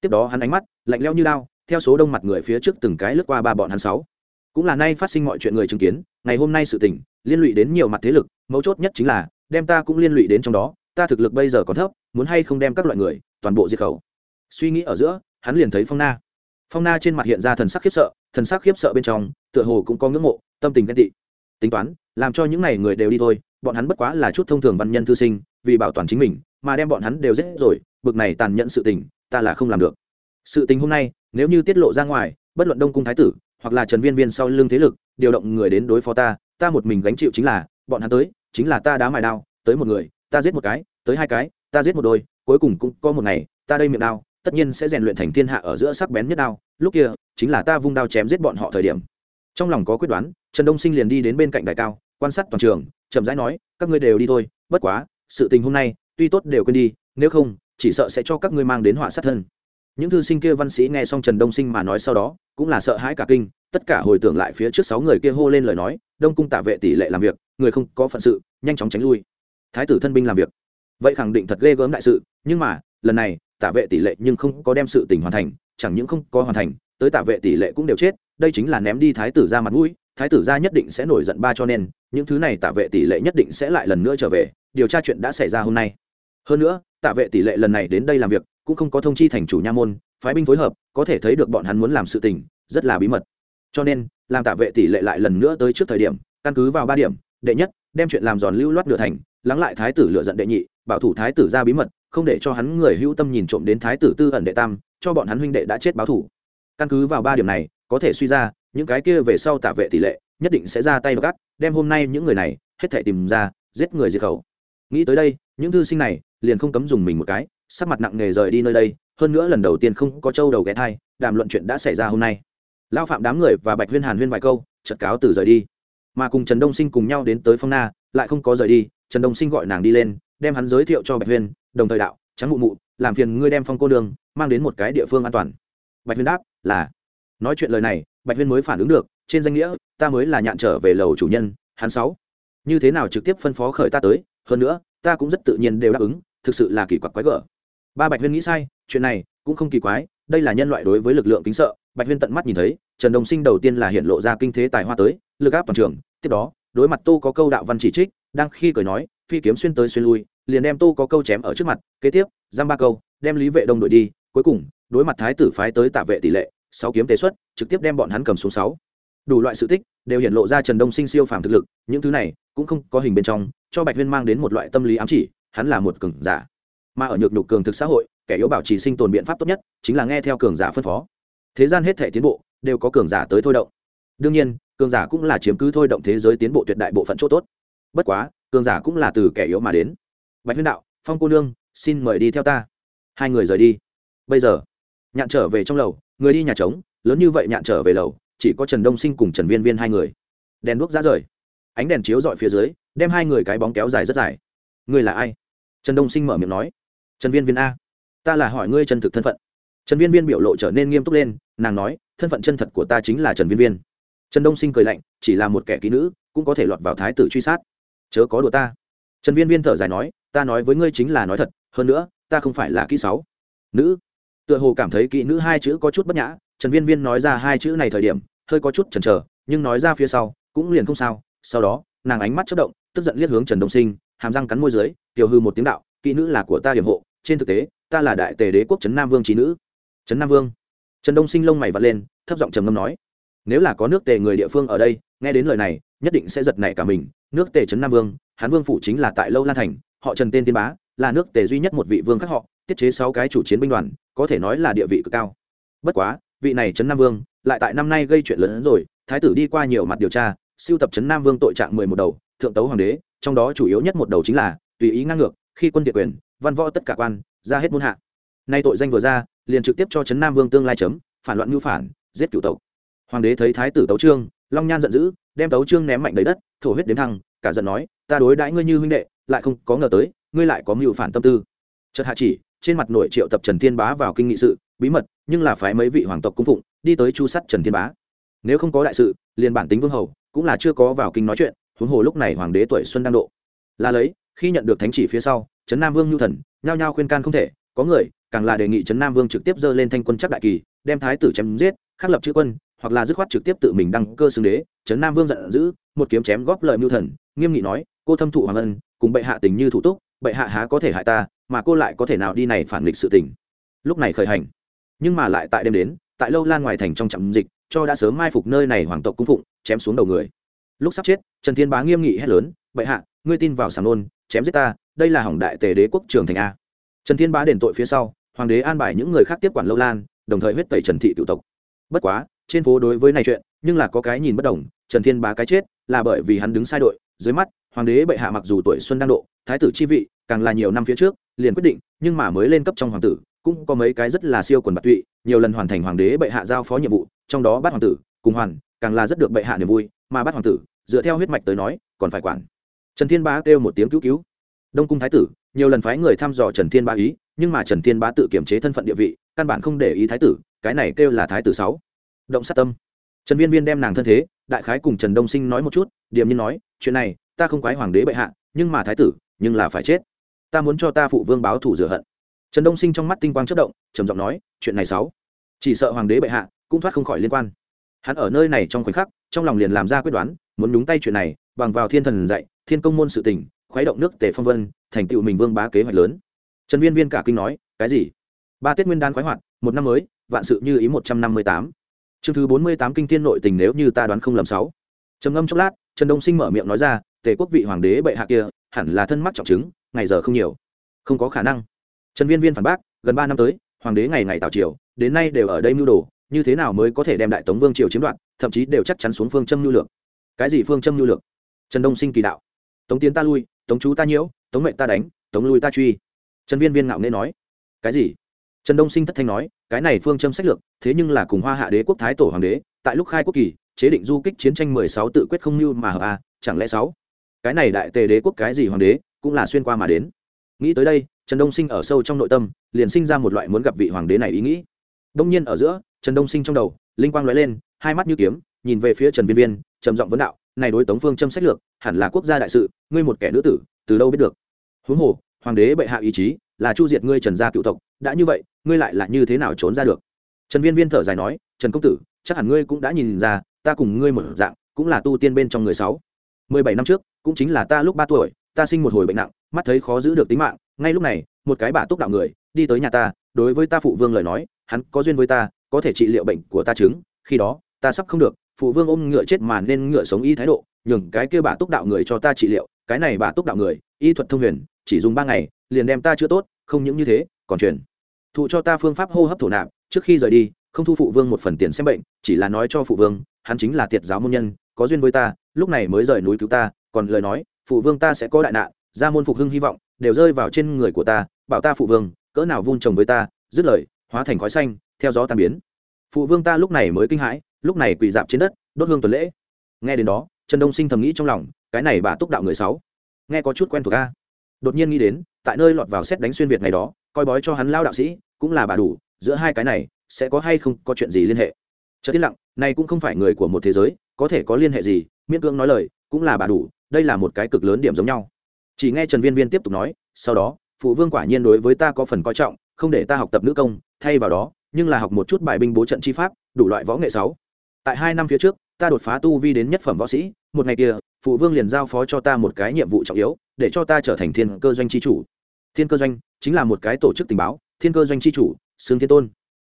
Tiếp đó hắn ánh mắt, lạnh leo như lao theo số đông mặt người phía trước từng cái lướt qua ba bọn hắn sáu. Cũng là nay phát sinh mọi chuyện người chứng kiến, ngày hôm nay sự tình, liên lụy đến nhiều mặt thế lực, mấu chốt nhất chính là, đem ta cũng liên lụy đến trong đó ta thực lực bây giờ còn thấp, muốn hay không đem các loại người, toàn bộ diệt khẩu. Suy nghĩ ở giữa, hắn liền thấy phong na. Phong na trên mặt hiện ra thần sắc khiếp sợ, thần sắc khiếp sợ bên trong, tựa hồ cũng có ngưỡng mộ, tâm tình ghen tị. Tính toán, làm cho những n à y người đều đi thôi, bọn hắn bất quá là chút thông thường văn nhân thư sinh, vì bảo toàn chính mình, mà đem bọn hắn đều giết rồi, bực này tàn nhẫn sự tình, ta là không làm được. Sự tình hôm nay, nếu như tiết lộ ra ngoài, bất luận đông cung thái tử, hoặc là trần viên viên sau lưng thế lực, điều động người đến đối phó ta ta một mình gánh chịu chính là, bọn hắn tới, chính là ta đá mài đao, tới một người ta giết một cái, tới hai cái, ta giết một đôi, cuối cùng cũng có một ngày, ta đây miệng đao, tất nhiên sẽ rèn luyện thành thiên hạ ở giữa sắc bén nhất đao, lúc kia, chính là ta vung đao chém giết bọn họ thời điểm. Trong lòng có quyết đoán, trần đông sinh liền đi đến bên cạnh đại cao, quan sát toàn trường, chậm rãi nói, các ngươi đều đi thôi, bất quá, sự tình hôm nay, tuy tốt đều quên đi, nếu không, chỉ sợ sẽ cho các ngươi mang đến họa sát thân. Những thư sinh kia văn sĩ nghe xong trần đông sinh mà nói sau đó, cũng là sợ hãi cả kinh, tất cả hồi tưởng lại phía trước sáu người kia hô lên lời nói, đông cung tạ vệ tỷ lệ làm việc, người không có phận sự, nhanh chóng tránh lui thái tử thân binh làm việc. Vậy khẳng định thật ghê gớm đại sự, nhưng mà, lần này tạ vệ tỷ lệ nhưng không có đem sự tình hoàn thành, chẳng những không có hoàn thành, tới tạ vệ tỷ lệ cũng đều chết, đây chính là ném đi thái tử ra mặt mũi, thái tử ra nhất định sẽ nổi giận ba cho nên, những thứ này tạ vệ tỷ lệ nhất định sẽ lại lần nữa trở về, điều tra chuyện đã xảy ra hôm nay. Hơn nữa tạ vệ tỷ lệ lần này đến đây làm việc, cũng không có thông chi thành chủ nha môn, phái binh phối hợp, có thể thấy được bọn hắn muốn làm sự tình, rất là bí mật. Cho nên, làm tạ vệ tỷ lệ lại lần nữa tới trước thời điểm, căn cứ vào ba điểm, đệ nhất đem chuyện làm giòn lưu loát nửa thành, lắng lại thái tử lựa giận đệ nhị, bảo thủ thái tử ra bí mật, không để cho hắn người hữu tâm nhìn trộm đến thái tử tư ẩn đệ tam, cho bọn hắn huynh đệ đã chết báo thủ. Căn cứ vào ba điểm này, có thể suy ra, những cái kia về sau tả vệ tỷ lệ, nhất định sẽ ra tay gắt, đem hôm nay những người này, hết thể tìm ra, giết người diệt khẩu. Nghĩ tới đây, những thư sinh này, liền không cấm dùng mình một cái, sắc mặt nặng nề rời đi nơi đây, hơn nữa lần đầu tiên không có châu đầu ghé thai, đàm luận chuyện đã xảy ra hôm nay. Lao phạm đám người và bạch huyên hàn huyên vài câu chật cáo từ rời đi mà cùng trần đông sinh cùng nhau đến tới phong na, lại không có rời đi, trần đông sinh gọi nàng đi lên, đem hắn giới thiệu cho bạch huyên đồng thời đạo trắng mụ mụ, làm phiền ngươi đem phong cô đường mang đến một cái địa phương an toàn. Bạch huyên đáp, là. Nói chuyện lời này, bạch huyên mới phản ứng được, trên danh nghĩa, ta mới là nhạn trở về lầu chủ nhân, hắn sáu. Như thế nào trực tiếp phân phó khởi ta tới, hơn nữa, ta cũng rất tự nhiên đều đáp ứng, thực sự là kỳ quặc quái gở. Ba bạch huyên nghĩ sai, chuyện này cũng không kỳ quái, đây là nhân loại đối với lực lượng kính sợ, bạch huyên tận mắt nhìn thấy, trần đồng sinh đầu tiên là hiện lộ ra kinh thế tài hoa tới, lực áp toàn trường tiếp đó, đối mặt tô có câu đạo văn chỉ trích, đang khi cười nói, phi kiếm xuyên tới xuyên lui, liền đem tô có câu chém ở trước mặt, kế tiếp, giam ba câu, đem lý vệ đông đội đi, cuối cùng, đối mặt thái tử phái tới tạ vệ tỷ lệ, sáu kiếm tế xuất, trực tiếp đem bọn hắn cầm xuống sáu. Đủ loại sự tích, đều hiện lộ ra trần đông sinh siêu phàm thực lực, những thứ này, cũng không có hình bên trong, cho bạch huyên mang đến một loại tâm lý ám chỉ, hắn là một cường giả. Mà ở nhược nhục cường thực xã hội, kẻ yếu bảo trì sinh tồn biện pháp tốt nhất, chính là nghe theo cường giả phân phó. Thế gian hết thể tiến bộ, đều có cường giả tới thôi động. Đương nhiên cường giả cũng là chiếm cứ thôi động thế giới tiến bộ tuyệt đại bộ phận chỗ tốt. Bất quá, cường giả cũng là từ kẻ yếu mà đến. Bạch huyên đạo, phong cô nương, xin mời đi theo ta. Hai người rời đi. Bây giờ, nhạn trở về trong lầu, người đi nhà trống, lớn như vậy nhạn trở về lầu, chỉ có trần đông sinh cùng trần viên viên hai người. Đèn đuốc ra rời. Ánh đèn chiếu dọi phía dưới, đem hai người cái bóng kéo dài rất dài. Ngươi là ai? Trần đông sinh mở miệng nói. Trần viên viên a. Ta là hỏi ngươi chân thực thân phận. Trần viên viên biểu lộ trở nên nghiêm túc lên, nàng nói, thân phận chân thật của ta chính là trần viên viên trần đông sinh cười lạnh, chỉ là một kẻ ký nữ, cũng có thể lọt vào thái tử truy sát. Chớ có đùa ta. Trần viên viên thở dài nói, ta nói với ngươi chính là nói thật, hơn nữa, ta không phải là kỹ sáu nữ. Tựa hồ cảm thấy kỹ nữ hai chữ có chút bất nhã, trần viên viên nói ra hai chữ này thời điểm, hơi có chút chần chờ, nhưng nói ra phía sau, cũng liền không sao. Sau đó, nàng ánh mắt chất động, tức giận liếc hướng trần đông sinh, hàm răng cắn môi dưới, tiểu hư một tiếng đạo, kỹ nữ là của ta điểm hộ, trên thực tế, ta là đại tề đế quốc trấn nam vương trí nữ. Trấn nam vương. Trần đông sinh lông mày vặt lên, thấp giọng trầm ngâm nói nếu là có nước tề người địa phương ở đây, nghe đến lời này, nhất định sẽ giật nảy cả mình. Nước tề trấn nam vương, hán vương phủ chính là tại lâu lan thành, họ trần tên tiên bá, là nước tề duy nhất một vị vương khác họ, tiết chế sáu cái chủ chiến binh đoàn, có thể nói là địa vị cực cao. Bất quá, vị này trấn nam vương, lại tại năm nay gây chuyện lớn hơn rồi, thái tử đi qua nhiều mặt điều tra, siêu tập trấn nam vương tội trạng mười một đầu, thượng tấu hoàng đế, trong đó chủ yếu nhất một đầu chính là, tùy ý ngang ngược, khi quân địa quyền, văn võ tất cả quan, ra hết muôn hạ. Nay tội danh vừa ra, liền trực tiếp cho trấn nam vương tương lai chấm, phản loạn ngưu phản, giết cựu tộc hoàng đế thấy thái tử tấu trương, long nhan giận dữ, đem tấu trương ném mạnh đầy đất, thổ huyết đến thăng, cả giận nói, ta đối đãi ngươi như huynh đệ, lại không có ngờ tới, ngươi lại có mưu phản tâm tư. Chợt hạ chỉ, trên mặt nội triệu tập trần thiên bá vào kinh nghị sự, bí mật, nhưng là phái mấy vị hoàng tộc cung phụng, đi tới chu sắt trần thiên bá. Nếu không có đại sự, liền bản tính vương hầu, cũng là chưa có vào kinh nói chuyện, huống hồ lúc này hoàng đế tuổi xuân đang độ. Là lấy, khi nhận được thánh chỉ phía sau, trấn nam vương nhu thần, nhao nhao khuyên can không thể, có người, càng là đề nghị trấn nam vương trực tiếp dơ lên thanh quân chắc đại kỳ, đem thái tử chém giết, khắc lập chữ quân hoặc là dứt khoát trực tiếp tự mình đăng cơ xưng đế trấn nam vương giận dữ, một kiếm chém góp lời mưu thần, nghiêm nghị nói, cô thâm thụ hoàng ân, cùng bệ hạ tình như thủ túc, bệ hạ há có thể hại ta, mà cô lại có thể nào đi này phản nghịch sự tình? Lúc này khởi hành. Nhưng mà lại tại đêm đến, tại lâu lan ngoài thành trong trạm dịch, cho đã sớm mai phục nơi này hoàng tộc cung phụng, chém xuống đầu người. Lúc sắp chết, trần thiên bá nghiêm nghị hét lớn, bệ hạ, ngươi tin vào sàm nôn, chém giết ta, đây là hỏng đại tề đế quốc trường thành a. Trần thiên bá đền tội phía sau, hoàng đế an bài những người khác tiếp quản lâu lan, đồng thời huyết tẩy trần thị cựu tộc. Bất quá trên phố đối với này chuyện, nhưng là có cái nhìn bất đồng, trần thiên bá cái chết là bởi vì hắn đứng sai đội, dưới mắt, hoàng đế bệ hạ mặc dù tuổi xuân đang độ, thái tử chi vị, càng là nhiều năm phía trước, liền quyết định, nhưng mà mới lên cấp trong hoàng tử, cũng có mấy cái rất là siêu quần bạc tụy, nhiều lần hoàn thành hoàng đế bệ hạ giao phó nhiệm vụ, trong đó bắt hoàng tử, cùng hoàn, càng là rất được bệ hạ niềm vui, mà bắt hoàng tử, dựa theo huyết mạch tới nói, còn phải quản. Trần thiên bá kêu một tiếng cứu cứu. Đông cung thái tử, nhiều lần phái người thăm dò trần thiên bá ý, nhưng mà trần thiên bá tự kiểm chế thân phận địa vị, căn bản không để ý thái tử, cái này kêu là thái tử sáu động sát tâm. Trần viên viên đem nàng thân thế, đại khái cùng trần đông sinh nói một chút, điềm nhiên nói, chuyện này, ta không quái hoàng đế bệ hạ, nhưng mà thái tử, nhưng là phải chết. Ta muốn cho ta phụ vương báo thủ rửa hận. Trần đông sinh trong mắt tinh quang chất động, trầm giọng nói, chuyện này sáu chỉ sợ hoàng đế bệ hạ cũng thoát không khỏi liên quan. Hắn ở nơi này trong khoảnh khắc, trong lòng liền làm ra quyết đoán, muốn nhúng tay chuyện này, bằng vào thiên thần dạy, thiên công môn sự tình, khuấy động nước tề phong vân, thành tựu mình vương bá kế hoạch lớn. Trần viên viên cả kinh nói, cái gì? Ba tết nguyên đan khoái hoạt, một năm mới, vạn sự như ý một trăm năm mươi tám chương thứ bốn mươi tám kinh thiên nội tình nếu như ta đoán không lầm sáu. Trầm ngâm chốc lát, trần đông sinh mở miệng nói ra, tề quốc vị hoàng đế bệ hạ kia, hẳn là thân mắc trọng chứng, ngày giờ không nhiều. Không có khả năng. Trần viên viên phản bác, gần ba năm tới, hoàng đế ngày ngày tào triều, đến nay đều ở đây mưu đồ, như thế nào mới có thể đem đại tống vương triều chiếm đoạt, thậm chí đều chắc chắn xuống phương châm nhu lược? Cái gì phương châm nhu lược? Trần đông sinh kỳ đạo. Tống tiến ta lui, tống chú ta nhiễu, tống mệnh ta đánh, tống lui ta truy. Trần viên viên ngạo nghễ nói. Cái gì? Trần đông sinh thất thanh nói cái này phương châm sách lược, thế nhưng là cùng hoa hạ đế quốc thái tổ hoàng đế, tại lúc khai quốc kỳ, chế định du kích chiến tranh mười sáu tự quyết không như mà hợp a, chẳng lẽ sáu? Cái này đại tề đế quốc cái gì hoàng đế, cũng là xuyên qua mà đến. Nghĩ tới đây, trần đông sinh ở sâu trong nội tâm, liền sinh ra một loại muốn gặp vị hoàng đế này ý nghĩ. Đông nhiên ở giữa, trần đông sinh trong đầu, linh quang lóe lên, hai mắt như kiếm, nhìn về phía trần viên viên, trầm giọng vấn đạo, này đối tống phương châm sách lược, hẳn là quốc gia đại sự, ngươi một kẻ nữ tử, từ đâu biết được? Huống hồ, hoàng đế bệ hạ ý chí, là chu diệt ngươi trần gia cựu tộc đã như vậy, ngươi lại là như thế nào trốn ra được? Trần viên viên thở dài nói, trần công tử, chắc hẳn ngươi cũng đã nhìn ra, ta cùng ngươi một dạng, cũng là tu tiên bên trong người sáu. Mười bảy năm trước, cũng chính là ta lúc ba tuổi, ta sinh một hồi bệnh nặng, mắt thấy khó giữ được tính mạng, ngay lúc này, một cái bà túc đạo người, đi tới nhà ta, đối với ta phụ vương lời nói, hắn có duyên với ta, có thể trị liệu bệnh của ta chứng, khi đó, ta sắp không được, phụ vương ôm ngựa chết mà nên ngựa sống y thái độ, nhường cái kia bà túc đạo người cho ta trị liệu, cái này bà túc đạo người, y thuật thông huyền, chỉ dùng ba ngày, liền đem ta chữa tốt không những như thế, còn truyền. Thụ cho ta phương pháp hô hấp thổ nạp, trước khi rời đi, không thu phụ vương một phần tiền xem bệnh, chỉ là nói cho phụ vương, hắn chính là tiệt giáo môn nhân, có duyên với ta, lúc này mới rời núi cứu ta, còn lời nói, phụ vương ta sẽ có đại nạn, ra môn phục hưng hy vọng, đều rơi vào trên người của ta, bảo ta phụ vương, cỡ nào vun trồng với ta, dứt lời, hóa thành khói xanh, theo gió tan biến. Phụ vương ta lúc này mới kinh hãi, lúc này quỳ dạp trên đất, đốt hương tuần lễ. Nghe đến đó, trần đông sinh thầm nghĩ trong lòng, cái này bà túc đạo người sáu, nghe có chút quen thuộc a đột nhiên nghĩ đến, tại nơi lọt vào xét đánh xuyên việt ngày đó, coi bói cho hắn lao đạo sĩ, cũng là bà đủ, giữa hai cái này, sẽ có hay không có chuyện gì liên hệ. Chớ tiết lặng, này cũng không phải người của một thế giới, có thể có liên hệ gì, miễn cưỡng nói lời, cũng là bà đủ, đây là một cái cực lớn điểm giống nhau. Chỉ nghe trần viên viên tiếp tục nói, sau đó, phụ vương quả nhiên đối với ta có phần coi trọng, không để ta học tập nữ công, thay vào đó, nhưng là học một chút bài binh bố trận chi pháp, đủ loại võ nghệ sáu. Tại hai năm phía trước, ta đột phá tu vi đến nhất phẩm võ sĩ, một ngày kia phụ vương liền giao phó cho ta một cái nhiệm vụ trọng yếu, để cho ta trở thành thiên cơ doanh chi chủ. Thiên cơ doanh chính là một cái tổ chức tình báo, thiên cơ doanh chi chủ, xương thiên tôn.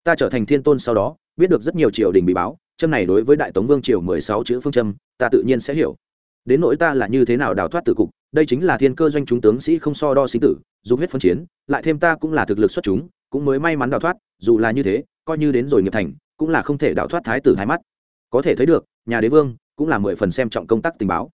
Ta trở thành thiên tôn sau đó, biết được rất nhiều triều đình bị báo, châm này đối với đại tống vương triều mười sáu chữ phương châm, ta tự nhiên sẽ hiểu. Đến nỗi ta là như thế nào đào thoát tử cục, đây chính là thiên cơ doanh chúng tướng sĩ không so đo sinh tử, dùng hết phân chiến, lại thêm ta cũng là thực lực xuất chúng, cũng mới may mắn đào thoát, dù là như thế, coi như đến rồi nghiệp thành, cũng là không thể đào thoát thái tử hai mắt. Có thể thấy được, nhà đế vương cũng là mười phần xem trọng công tác tình báo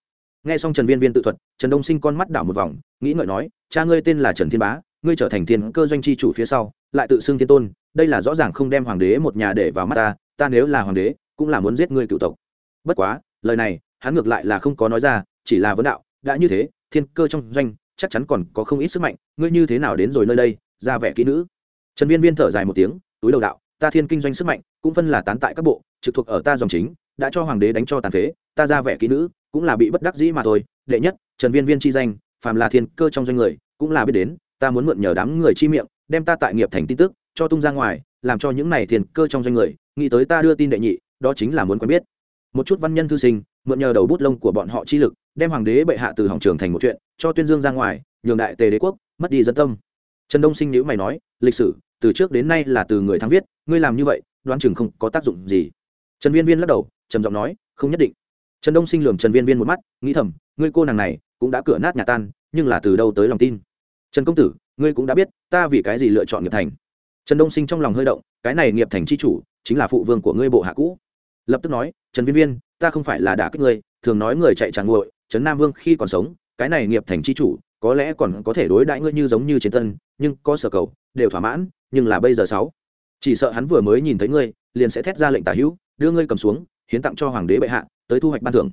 nghe xong trần viên viên tự thuật, trần đông sinh con mắt đảo một vòng, nghĩ ngợi nói, cha ngươi tên là trần thiên bá, ngươi trở thành thiên cơ doanh chi chủ phía sau, lại tự xưng thiên tôn, đây là rõ ràng không đem hoàng đế một nhà để vào mắt ta ta nếu là hoàng đế, cũng là muốn giết ngươi cựu tộc. Bất quá, lời này, hắn ngược lại là không có nói ra, chỉ là vấn đạo, đã như thế, thiên cơ trong doanh, chắc chắn còn có không ít sức mạnh, ngươi như thế nào đến rồi nơi đây, ra vẻ kỹ nữ? Trần viên viên thở dài một tiếng, túi đầu đạo, ta thiên kinh doanh sức mạnh, cũng phân là tán tại các bộ, trực thuộc ở ta dòng chính đã cho hoàng đế đánh cho tàn phế, ta ra vẻ kỹ nữ, cũng là bị bất đắc dĩ mà thôi, đệ nhất, trần viên viên chi danh, phàm là thiên cơ trong doanh người, cũng là biết đến, ta muốn mượn nhờ đám người chi miệng, đem ta tại nghiệp thành tin tức, cho tung ra ngoài, làm cho những này thiên cơ trong doanh người, nghĩ tới ta đưa tin đệ nhị, đó chính là muốn quen biết. Một chút văn nhân thư sinh, mượn nhờ đầu bút lông của bọn họ chi lực, đem hoàng đế bệ hạ từ hỏng trường thành một chuyện, cho tuyên dương ra ngoài, nhường đại tề đế quốc, mất đi dân tâm. Trần đông sinh nhữ mày nói, lịch sử, từ trước đến nay là từ người thắng viết, ngươi làm như vậy, đoán chừng không có tác dụng gì. Trần viên viên lắc đầu trầm giọng nói, không nhất định. Trần đông sinh lường trần viên viên một mắt, nghĩ thầm, ngươi cô nàng này cũng đã cửa nát nhà tan, nhưng là từ đâu tới lòng tin? Trần công tử, ngươi cũng đã biết, ta vì cái gì lựa chọn nghiệp thành? Trần đông sinh trong lòng hơi động, cái này nghiệp thành c h i chủ chính là phụ vương của ngươi bộ hạ cũ. Lập tức nói, trần viên viên, ta không phải là đả kích ngươi, thường nói người chạy tràn nguội, trấn nam vương khi còn sống, cái này nghiệp thành c h i chủ có lẽ còn có thể đối đãi ngươi như giống như trên tân, nhưng có sở cầu, đều thỏa mãn, nhưng là bây giờ sáu, chỉ sợ hắn vừa mới nhìn thấy ngươi, liền sẽ thét ra lệnh tả hữu, đưa ngươi cầm xuống hiến tặng cho hoàng đế bệ hạ, tới thu hoạch ban thưởng.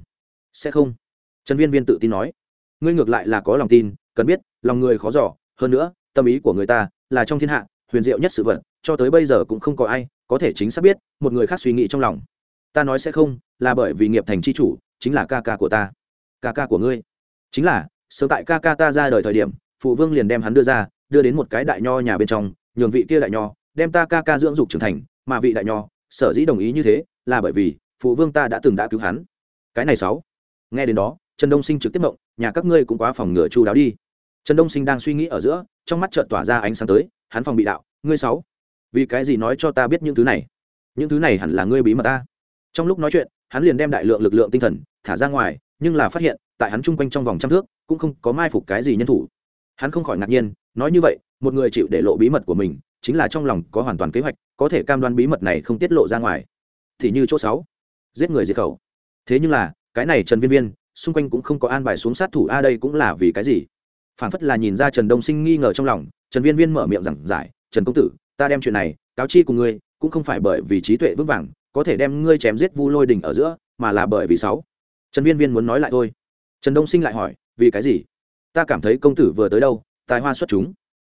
Sẽ không. Trần viên viên tự tin nói. Ngươi ngược lại là có lòng tin, cần biết, lòng người khó giỏ hơn nữa, tâm ý của người ta là trong thiên hạ, huyền diệu nhất sự vật, cho tới bây giờ cũng không có ai có thể chính xác biết, một người khác suy nghĩ trong lòng. Ta nói sẽ không, là bởi vì nghiệp thành c h i chủ, chính là ca ca của ta. Ca ca của ngươi. Chính là, sớm tại ca ca ta ra đời thời điểm, phụ vương liền đem hắn đưa ra, đưa đến một cái đại nho nhà bên trong, nhường vị kia đại nho, đem ta ca ca dưỡng dục trưởng thành, mà vị đại nho, sở dĩ đồng ý như thế, là bởi vì phụ vương ta đã từng đã cứu hắn. Cái này sáu. Nghe đến đó, trần đông sinh trực tiếp mộng nhà các ngươi cũng quá phòng ngừa chu đáo đi. Trần đông sinh đang suy nghĩ ở giữa, trong mắt trợn tỏa ra ánh sáng tới, hắn phòng bị đạo, ngươi sáu, vì cái gì nói cho ta biết những thứ này? Những thứ này hẳn là ngươi bí mật ta. Trong lúc nói chuyện, hắn liền đem đại lượng lực lượng tinh thần thả ra ngoài, nhưng là phát hiện, tại hắn chung quanh trong vòng trăm thước, cũng không có mai phục cái gì nhân thủ. Hắn không khỏi ngạc nhiên, nói như vậy, một người chịu để lộ bí mật của mình, chính là trong lòng có hoàn toàn kế hoạch, có thể cam đoan bí mật này không tiết lộ ra ngoài. Thì như chỗ sáu giết người diệt khẩu. Thế nhưng là, cái này trần viên viên, xung quanh cũng không có an bài xuống sát thủ, a, đây cũng là vì cái gì? Phản phất là nhìn ra trần đông sinh nghi ngờ trong lòng, trần viên viên mở miệng giảng giải, trần công tử, ta đem chuyện này cáo chi cùng ngươi, cũng không phải bởi vì trí tuệ vững vàng, có thể đem ngươi chém giết vu lôi đình ở giữa, mà là bởi vì sáu. Trần viên viên muốn nói lại thôi. Trần đông sinh lại hỏi, vì cái gì? Ta cảm thấy công tử vừa tới đâu, tài hoa xuất chúng.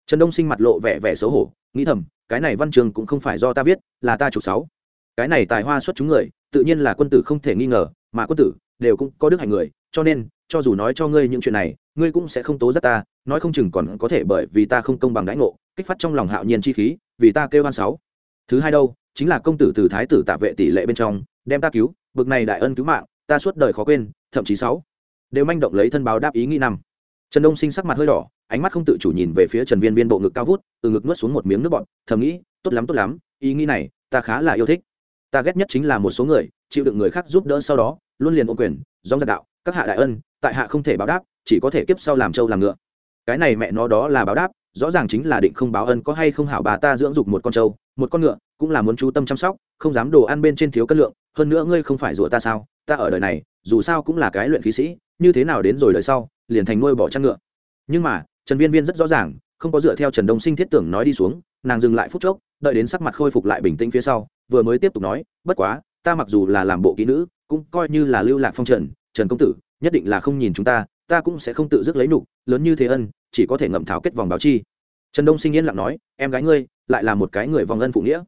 Trần đông sinh mặt lộ vẻ vẻ xấu hổ, nghĩ thầm, cái này văn trường cũng không phải do ta viết, là ta chụp sáu cái này tài hoa xuất chúng người, tự nhiên là quân tử không thể nghi ngờ, mà quân tử đều cũng có đức hạnh người, cho nên, cho dù nói cho ngươi những chuyện này, ngươi cũng sẽ không tố giác ta, nói không chừng còn có thể bởi vì ta không công bằng đãi ngộ, kích phát trong lòng hạo nhiên chi khí, vì ta kêu hoan sáu. Thứ hai đâu, chính là công tử từ thái tử tạ vệ tỷ lệ bên trong, đem ta cứu, bực này đại ân cứu mạng, ta suốt đời khó quên, thậm chí sáu. Đều manh động lấy thân báo đáp ý nghĩ năm. Trần đông sinh sắc mặt hơi đỏ, ánh mắt không tự chủ nhìn về phía trần viên viên bộ ngực cao vút, từ ngực nuốt xuống một miếng nước bọt, thầm nghĩ, tốt lắm tốt lắm, ý nghĩ này, ta khá là yêu thích ta ghét nhất chính là một số người, chịu đựng người khác giúp đỡ sau đó, luôn liền ô quyền dòng giặc đạo, các hạ đại ân, tại hạ không thể báo đáp, chỉ có thể kiếp sau làm trâu làm ngựa. Cái này mẹ nó đó là báo đáp, rõ ràng chính là định không báo ân có hay không hảo bà ta dưỡng dục một con trâu, một con ngựa, cũng là muốn chú tâm chăm sóc, không dám đồ ăn bên trên thiếu cân lượng, hơn nữa ngươi không phải rủa ta sao, ta ở đời này, dù sao cũng là cái luyện khí sĩ, như thế nào đến rồi đời sau, liền thành nuôi bỏ chăn ngựa. Nhưng mà, trần viên viên rất rõ ràng, không có dựa theo trần đông sinh thiết tưởng nói đi xuống, nàng dừng lại phút chốc, đợi đến sắc mặt khôi phục lại bình tĩnh phía sau vừa mới tiếp tục nói, bất quá, ta mặc dù là làm bộ kỹ nữ, cũng coi như là lưu lạc phong trần trần công tử, nhất định là không nhìn chúng ta ta cũng sẽ không tự dứt lấy nục lớn như thế ân, chỉ có thể ngậm thảo kết vòng báo chi. Trần đông sinh yên lặng nói, em gái ngươi, lại là một cái người vòng ân phụ nghĩa.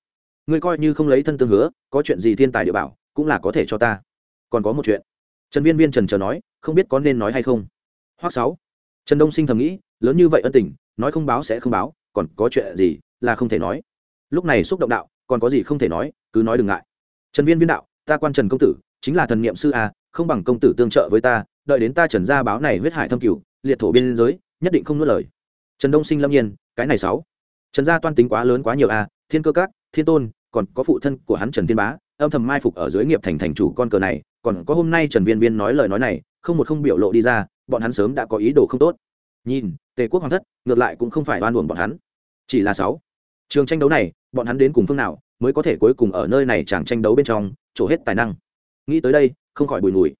Ngươi coi như không lấy thân tương hứa, có chuyện gì thiên tài địa bảo, cũng là có thể cho ta. Còn có một chuyện. Trần viên viên trần chờ nói, không biết có nên nói hay không. Hoặc sáu. Trần đông sinh thầm nghĩ, lớn như vậy ân tình, nói không báo sẽ không báo, còn có chuyện gì là không thể nói. Lúc này xúc động đạo còn có gì không thể nói, cứ nói đừng ngại. Trần viên viên đạo, ta quan trần công tử, chính là thần niệm sư a, không bằng công tử tương trợ với ta, đợi đến ta trần gia báo này huyết hải thâm cửu, liệt thổ biên giới, nhất định không nuốt lời. Trần đông sinh lâm nhiên, cái này sáu. Trần gia toan tính quá lớn quá nhiều a, thiên cơ các, thiên tôn, còn có phụ thân của hắn trần thiên bá, âm thầm mai phục ở dưới nghiệp thành thành chủ con cờ này, còn có hôm nay trần viên viên nói lời nói này, không một không biểu lộ đi ra, bọn hắn sớm đã có ý đồ không tốt. Nhìn, tề quốc hoàng thất, ngược lại cũng không phải oan uổng bọn hắn. Chỉ là sáu trường tranh đấu này, bọn hắn đến cùng phương nào, mới có thể cuối cùng ở nơi này chẳng tranh đấu bên trong, trổ hết tài năng? Nghĩ tới đây, không khỏi bùi ngùi.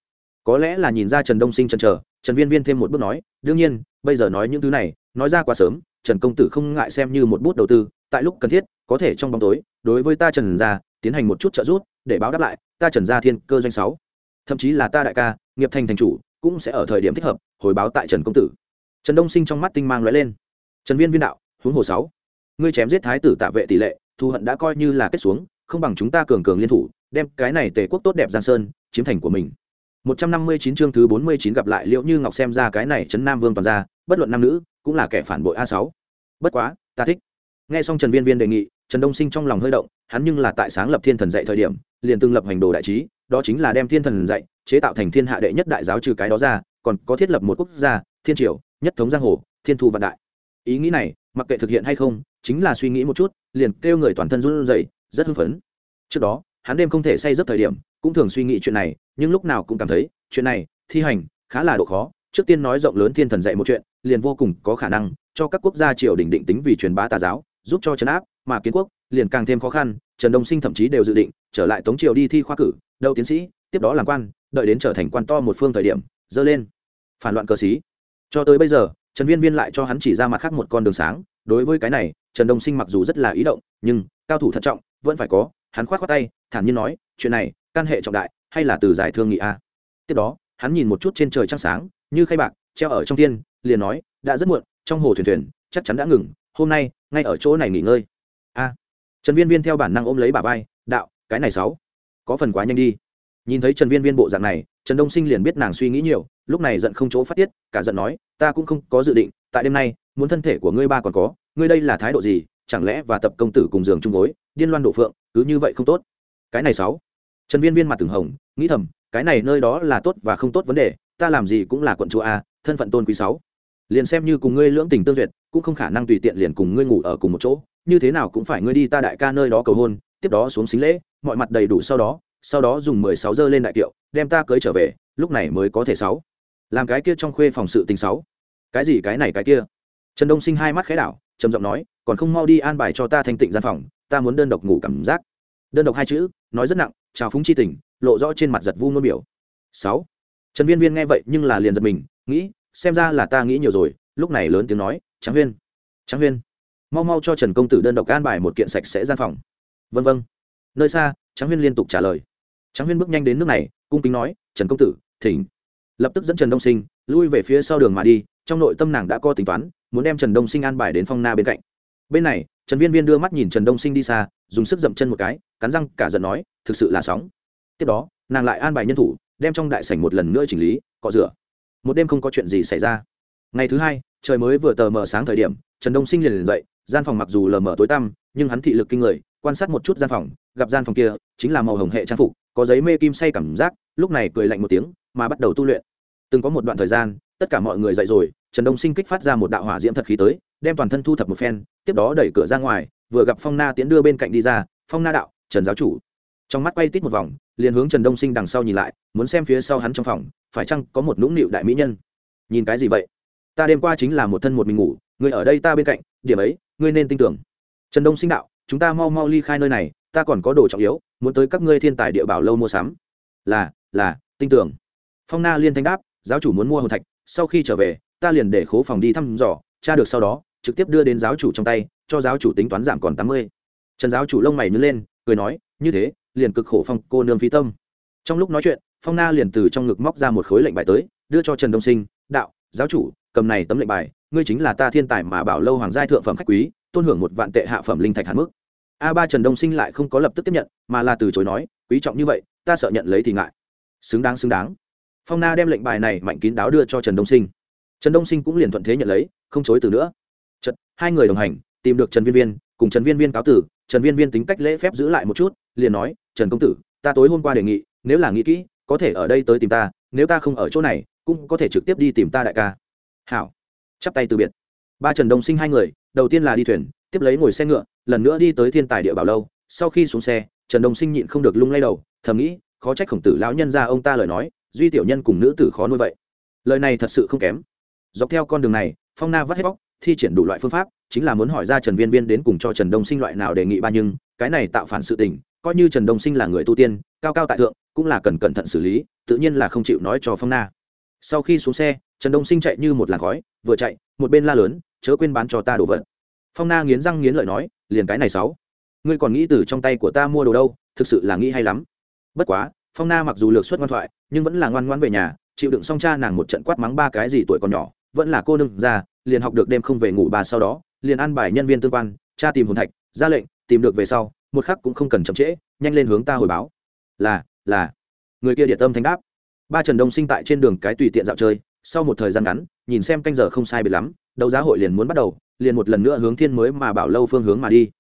Có lẽ là nhìn ra trần đông sinh chần chờ, trần viên viên thêm một bước nói, đương nhiên, bây giờ nói những thứ này, nói ra quá sớm, trần công tử không ngại xem như một bút đầu tư, tại lúc cần thiết, có thể trong bóng tối, đối với ta trần gia, tiến hành một chút trợ giúp, để báo đáp lại, ta trần gia thiên cơ doanh sáu. Thậm chí là ta đại ca, nghiệp thành thành chủ, cũng sẽ ở thời điểm thích hợp, hồi báo tại trần công tử. Trần đông sinh trong mắt tinh mang lóe lên. Trần viên viên đạo, huống hồ sáu ngươi chém giết thái tử tạ vệ tỷ lệ thù hận đã coi như là kết xuống không bằng chúng ta cường cường liên thủ đem cái này tề quốc tốt đẹp giang sơn chiếm thành của mình 159 chương thứ 49 gặp lại liệu Như Ngọc xem ra cái này trấn Nam Vương toàn ra, bất luận nam nữ, cũng là kẻ phản bội A6. Bất quá, ta thích. Nghe xong Trần Viên Viên đề nghị, Trần Đông Sinh trong lòng hơi động, hắn nhưng là tại sáng lập Thiên Thần dạy thời điểm, liền từng lập hành đồ đại trí, đó chính là đem Thiên Thần dạy chế tạo thành thiên hạ đệ nhất đại giáo trừ cái đó ra, còn có thiết lập một quốc gia, thiên triều, nhất thống giang hồ, thiên thu vạn đại ý nghĩ này, mặc kệ thực hiện hay không, chính là suy nghĩ một chút, liền kêu người toàn thân run rẩy, rất hưng phấn. Trước đó, hắn đêm không thể say giấc thời điểm, cũng thường suy nghĩ chuyện này, nhưng lúc nào cũng cảm thấy, chuyện này, thi hành, khá là độ khó. Trước tiên nói rộng lớn thiên thần dạy một chuyện, liền vô cùng có khả năng, cho các quốc gia triều đình định tính vì truyền bá tà giáo, giúp cho trấn áp, mà kiến quốc, liền càng thêm khó khăn, trần đông sinh thậm chí đều dự định, trở lại tống triều đi thi khoa cử, đậu tiến sĩ, tiếp đó làm quan, đợi đến trở thành quan to một phương thời điểm, dơ lên. Phản loạn cờ xí. Cho tới bây giờ trần viên viên lại cho hắn chỉ ra mặt khác một con đường sáng. Đối với cái này, trần đông sinh mặc dù rất là ý động, nhưng cao thủ thận trọng, vẫn phải có. Hắn k h o á t khoác tay, thản nhiên nói, chuyện này căn hệ trọng đại, hay là từ giải thương nghị a? Tiếp đó, hắn nhìn một chút trên trời trăng sáng, như khay bạc, treo ở trong thiên liền nói, đã rất muộn, trong hồ thuyền thuyền, chắc chắn đã ngừng, hôm nay, ngay ở chỗ này nghỉ ngơi. A. Trần viên viên theo bản năng ôm lấy bà vai, đạo, cái này sáu, có phần quá nhanh đi nhìn thấy trần viên viên bộ dạng này, trần đông sinh liền biết nàng suy nghĩ nhiều, lúc này giận không chỗ phát tiết, cả giận nói, ta cũng không có dự định, tại đêm nay, muốn thân thể của ngươi ba còn có, ngươi đây là thái độ gì, chẳng lẽ và tập công tử cùng giường chung gối, điên loan độ phượng, cứ như vậy không tốt? Cái này sáu. Trần viên viên mặt từng hồng, nghĩ thầm, cái này nơi đó là tốt và không tốt vấn đề, ta làm gì cũng là quận chúa a, thân phận tôn quý sáu. Liền xem như cùng ngươi lưỡng tình tương duyệt, cũng không khả năng tùy tiện liền cùng ngươi ngủ ở cùng một chỗ, như thế nào cũng phải ngươi đi ta đại ca nơi đó cầu hôn, tiếp đó xuống xính lễ, mọi mặt đầy đủ sau đó sau đó dùng mười sáu giờ lên đại kiệu, đem ta cưới trở về, lúc này mới có thể sáu. Làm cái kia trong khuê phòng sự tình sáu. Cái gì cái này cái kia? Trần đông sinh hai mắt khẽ đảo, trầm giọng nói, còn không mau đi an bài cho ta thanh tịnh gian phòng, ta muốn đơn độc ngủ cảm giác. Đơn độc hai chữ, nói rất nặng chào phúng chi tình, lộ rõ trên mặt giật vu nôn biểu. Sáu. Trần viên viên nghe vậy nhưng là liền giật mình, nghĩ, xem ra là ta nghĩ nhiều rồi, lúc này lớn tiếng nói, tráng huyên tráng huyên, mau mau cho trần công tử đơn độc an bài một kiện sạch sẽ gian phòng. Vân vân nơi xa, tráng huyên liên tục trả lời tráng huyên bước nhanh đến nước này, cung kính nói, trần công tử, thỉnh. Lập tức dẫn trần đông sinh lui về phía sau đường mà đi, trong nội tâm nàng đã có tính toán, muốn đem trần đông sinh an bài đến phong na bên cạnh. Bên này, trần viên viên đưa mắt nhìn trần đông sinh đi xa, dùng sức dậm chân một cái, cắn răng cả giận nói, thực sự là sóng. Tiếp đó, nàng lại an bài nhân thủ, đem trong đại sảnh một lần nữa chỉnh lý, cọ rửa. Một đêm không có chuyện gì xảy ra. Ngày thứ hai, trời mới vừa tờ mờ sáng thời điểm, trần đông sinh liền liền dậy, gian phòng mặc dù lờ mờ tối tăm, nhưng hắn thị lực kinh người, quan sát một chút gian phòng, gặp gian phòng kia, chính là màu hồng hệ trang phục có giấy mê kim say cảm giác, lúc này cười lạnh một tiếng, mà bắt đầu tu luyện. Từng có một đoạn thời gian, tất cả mọi người dậy rồi, trần đông sinh kích phát ra một đạo hỏa diễm thật khí tới, đem toàn thân thu thập một phen, tiếp đó đẩy cửa ra ngoài, vừa gặp phong na tiến đưa bên cạnh đi ra, phong na đạo, trần giáo chủ. Trong mắt quay tít một vòng, liền hướng trần đông sinh đằng sau nhìn lại, muốn xem phía sau hắn trong phòng, phải chăng có một nũng nịu đại mỹ nhân. Nhìn cái gì vậy? Ta đêm qua chính là một thân một mình ngủ người ở đây ta bên cạnh, điểm ấy, ngươi nên tin tưởng. Trần đông sinh đạo, chúng ta mau mau ly khai nơi này ta còn có đồ trọng yếu, muốn tới các ngươi thiên tài địa bảo lâu mua sắm. Là là, tin tưởng. Phong na liên thanh đáp, giáo chủ muốn mua hồn thạch, sau khi trở về, ta liền để khố phòng đi thăm dò, tra được sau đó, trực tiếp đưa đến giáo chủ trong tay, cho giáo chủ tính toán giảm còn tám mươi. Trần giáo chủ lông mày nhớ lên, cười nói, như thế, liền cực khổ phong cô nương phi tâm. Trong lúc nói chuyện, phong na liền từ trong ngực móc ra một khối lệnh bài tới, đưa cho trần đông sinh, đạo, giáo chủ, cầm này tấm lệnh bài, ngươi chính là ta thiên tài mà bảo lâu hoàng giai thượng phẩm khách quý, tôn hưởng một vạn tệ hạ phẩm linh thạch hạn mức a ba trần đông sinh lại không có lập tức tiếp nhận mà là từ chối nói quý trọng như vậy ta sợ nhận lấy thì ngại. Xứng đáng xứng đáng. Phong na đem lệnh bài này mạnh kín đáo đưa cho trần đông sinh. Trần đông sinh cũng liền thuận thế nhận lấy không chối từ nữa. Chật, hai người đồng hành tìm được trần viên viên cùng trần viên viên cáo tử trần viên viên tính cách lễ phép giữ lại một chút liền nói trần công tử ta tối hôm qua đề nghị nếu là nghĩ kỹ có thể ở đây tới tìm ta nếu ta không ở chỗ này cũng có thể trực tiếp đi tìm ta đại ca. Hảo. Chắp tay từ biệt. Ba trần đông sinh hai người đầu tiên là đi thuyền tiếp lấy ngồi xe ngựa, lần nữa đi tới thiên tài địa bảo lâu. Sau khi xuống xe, trần đông sinh nhịn không được lung lay đầu, thầm nghĩ, khó trách khổng tử lão nhân ra ông ta lời nói, duy tiểu nhân cùng nữ tử khó nuôi vậy. Lời này thật sự không kém. Dọc theo con đường này, phong na vắt hết bóc thi triển đủ loại phương pháp, chính là muốn hỏi ra trần viên viên đến cùng cho trần đông sinh loại nào đề nghị ba nhưng, cái này tạo phản sự tình, coi như trần đông sinh là người tu tiên, cao cao tại thượng, cũng là cần cẩn thận xử lý, tự nhiên là không chịu nói cho phong na. Sau khi xuống xe, trần đông sinh chạy như một làn khói, vừa chạy, một bên la lớn, chớ quên bán cho ta đồ vật phong na nghiến răng nghiến lợi nói, liền cái này sáu. Ngươi còn nghĩ từ trong tay của ta mua đồ đâu, thực sự là nghĩ hay lắm. Bất quá, phong na mặc dù lược suất ngoan thoại, nhưng vẫn là ngoan ngoan về nhà, chịu đựng xong cha nàng một trận quát mắng ba cái gì tuổi còn nhỏ, vẫn là cô nương ra, liền học được đêm không về ngủ bà sau đó, liền ăn bài nhân viên tương quan cha tìm hồn thạch, ra lệnh, tìm được về sau, một khắc cũng không cần chậm trễ, nhanh lên hướng ta hồi báo. Là là. Người kia địa tâm thanh đáp. Ba trần đông sinh tại trên đường cái tùy tiện dạo chơi, sau một thời gian ngắn, nhìn xem canh giờ không sai biệt lắm, đấu giá hội liền muốn bắt đầu liền một lần nữa hướng thiên mới mà bảo lâu phương hướng mà đi.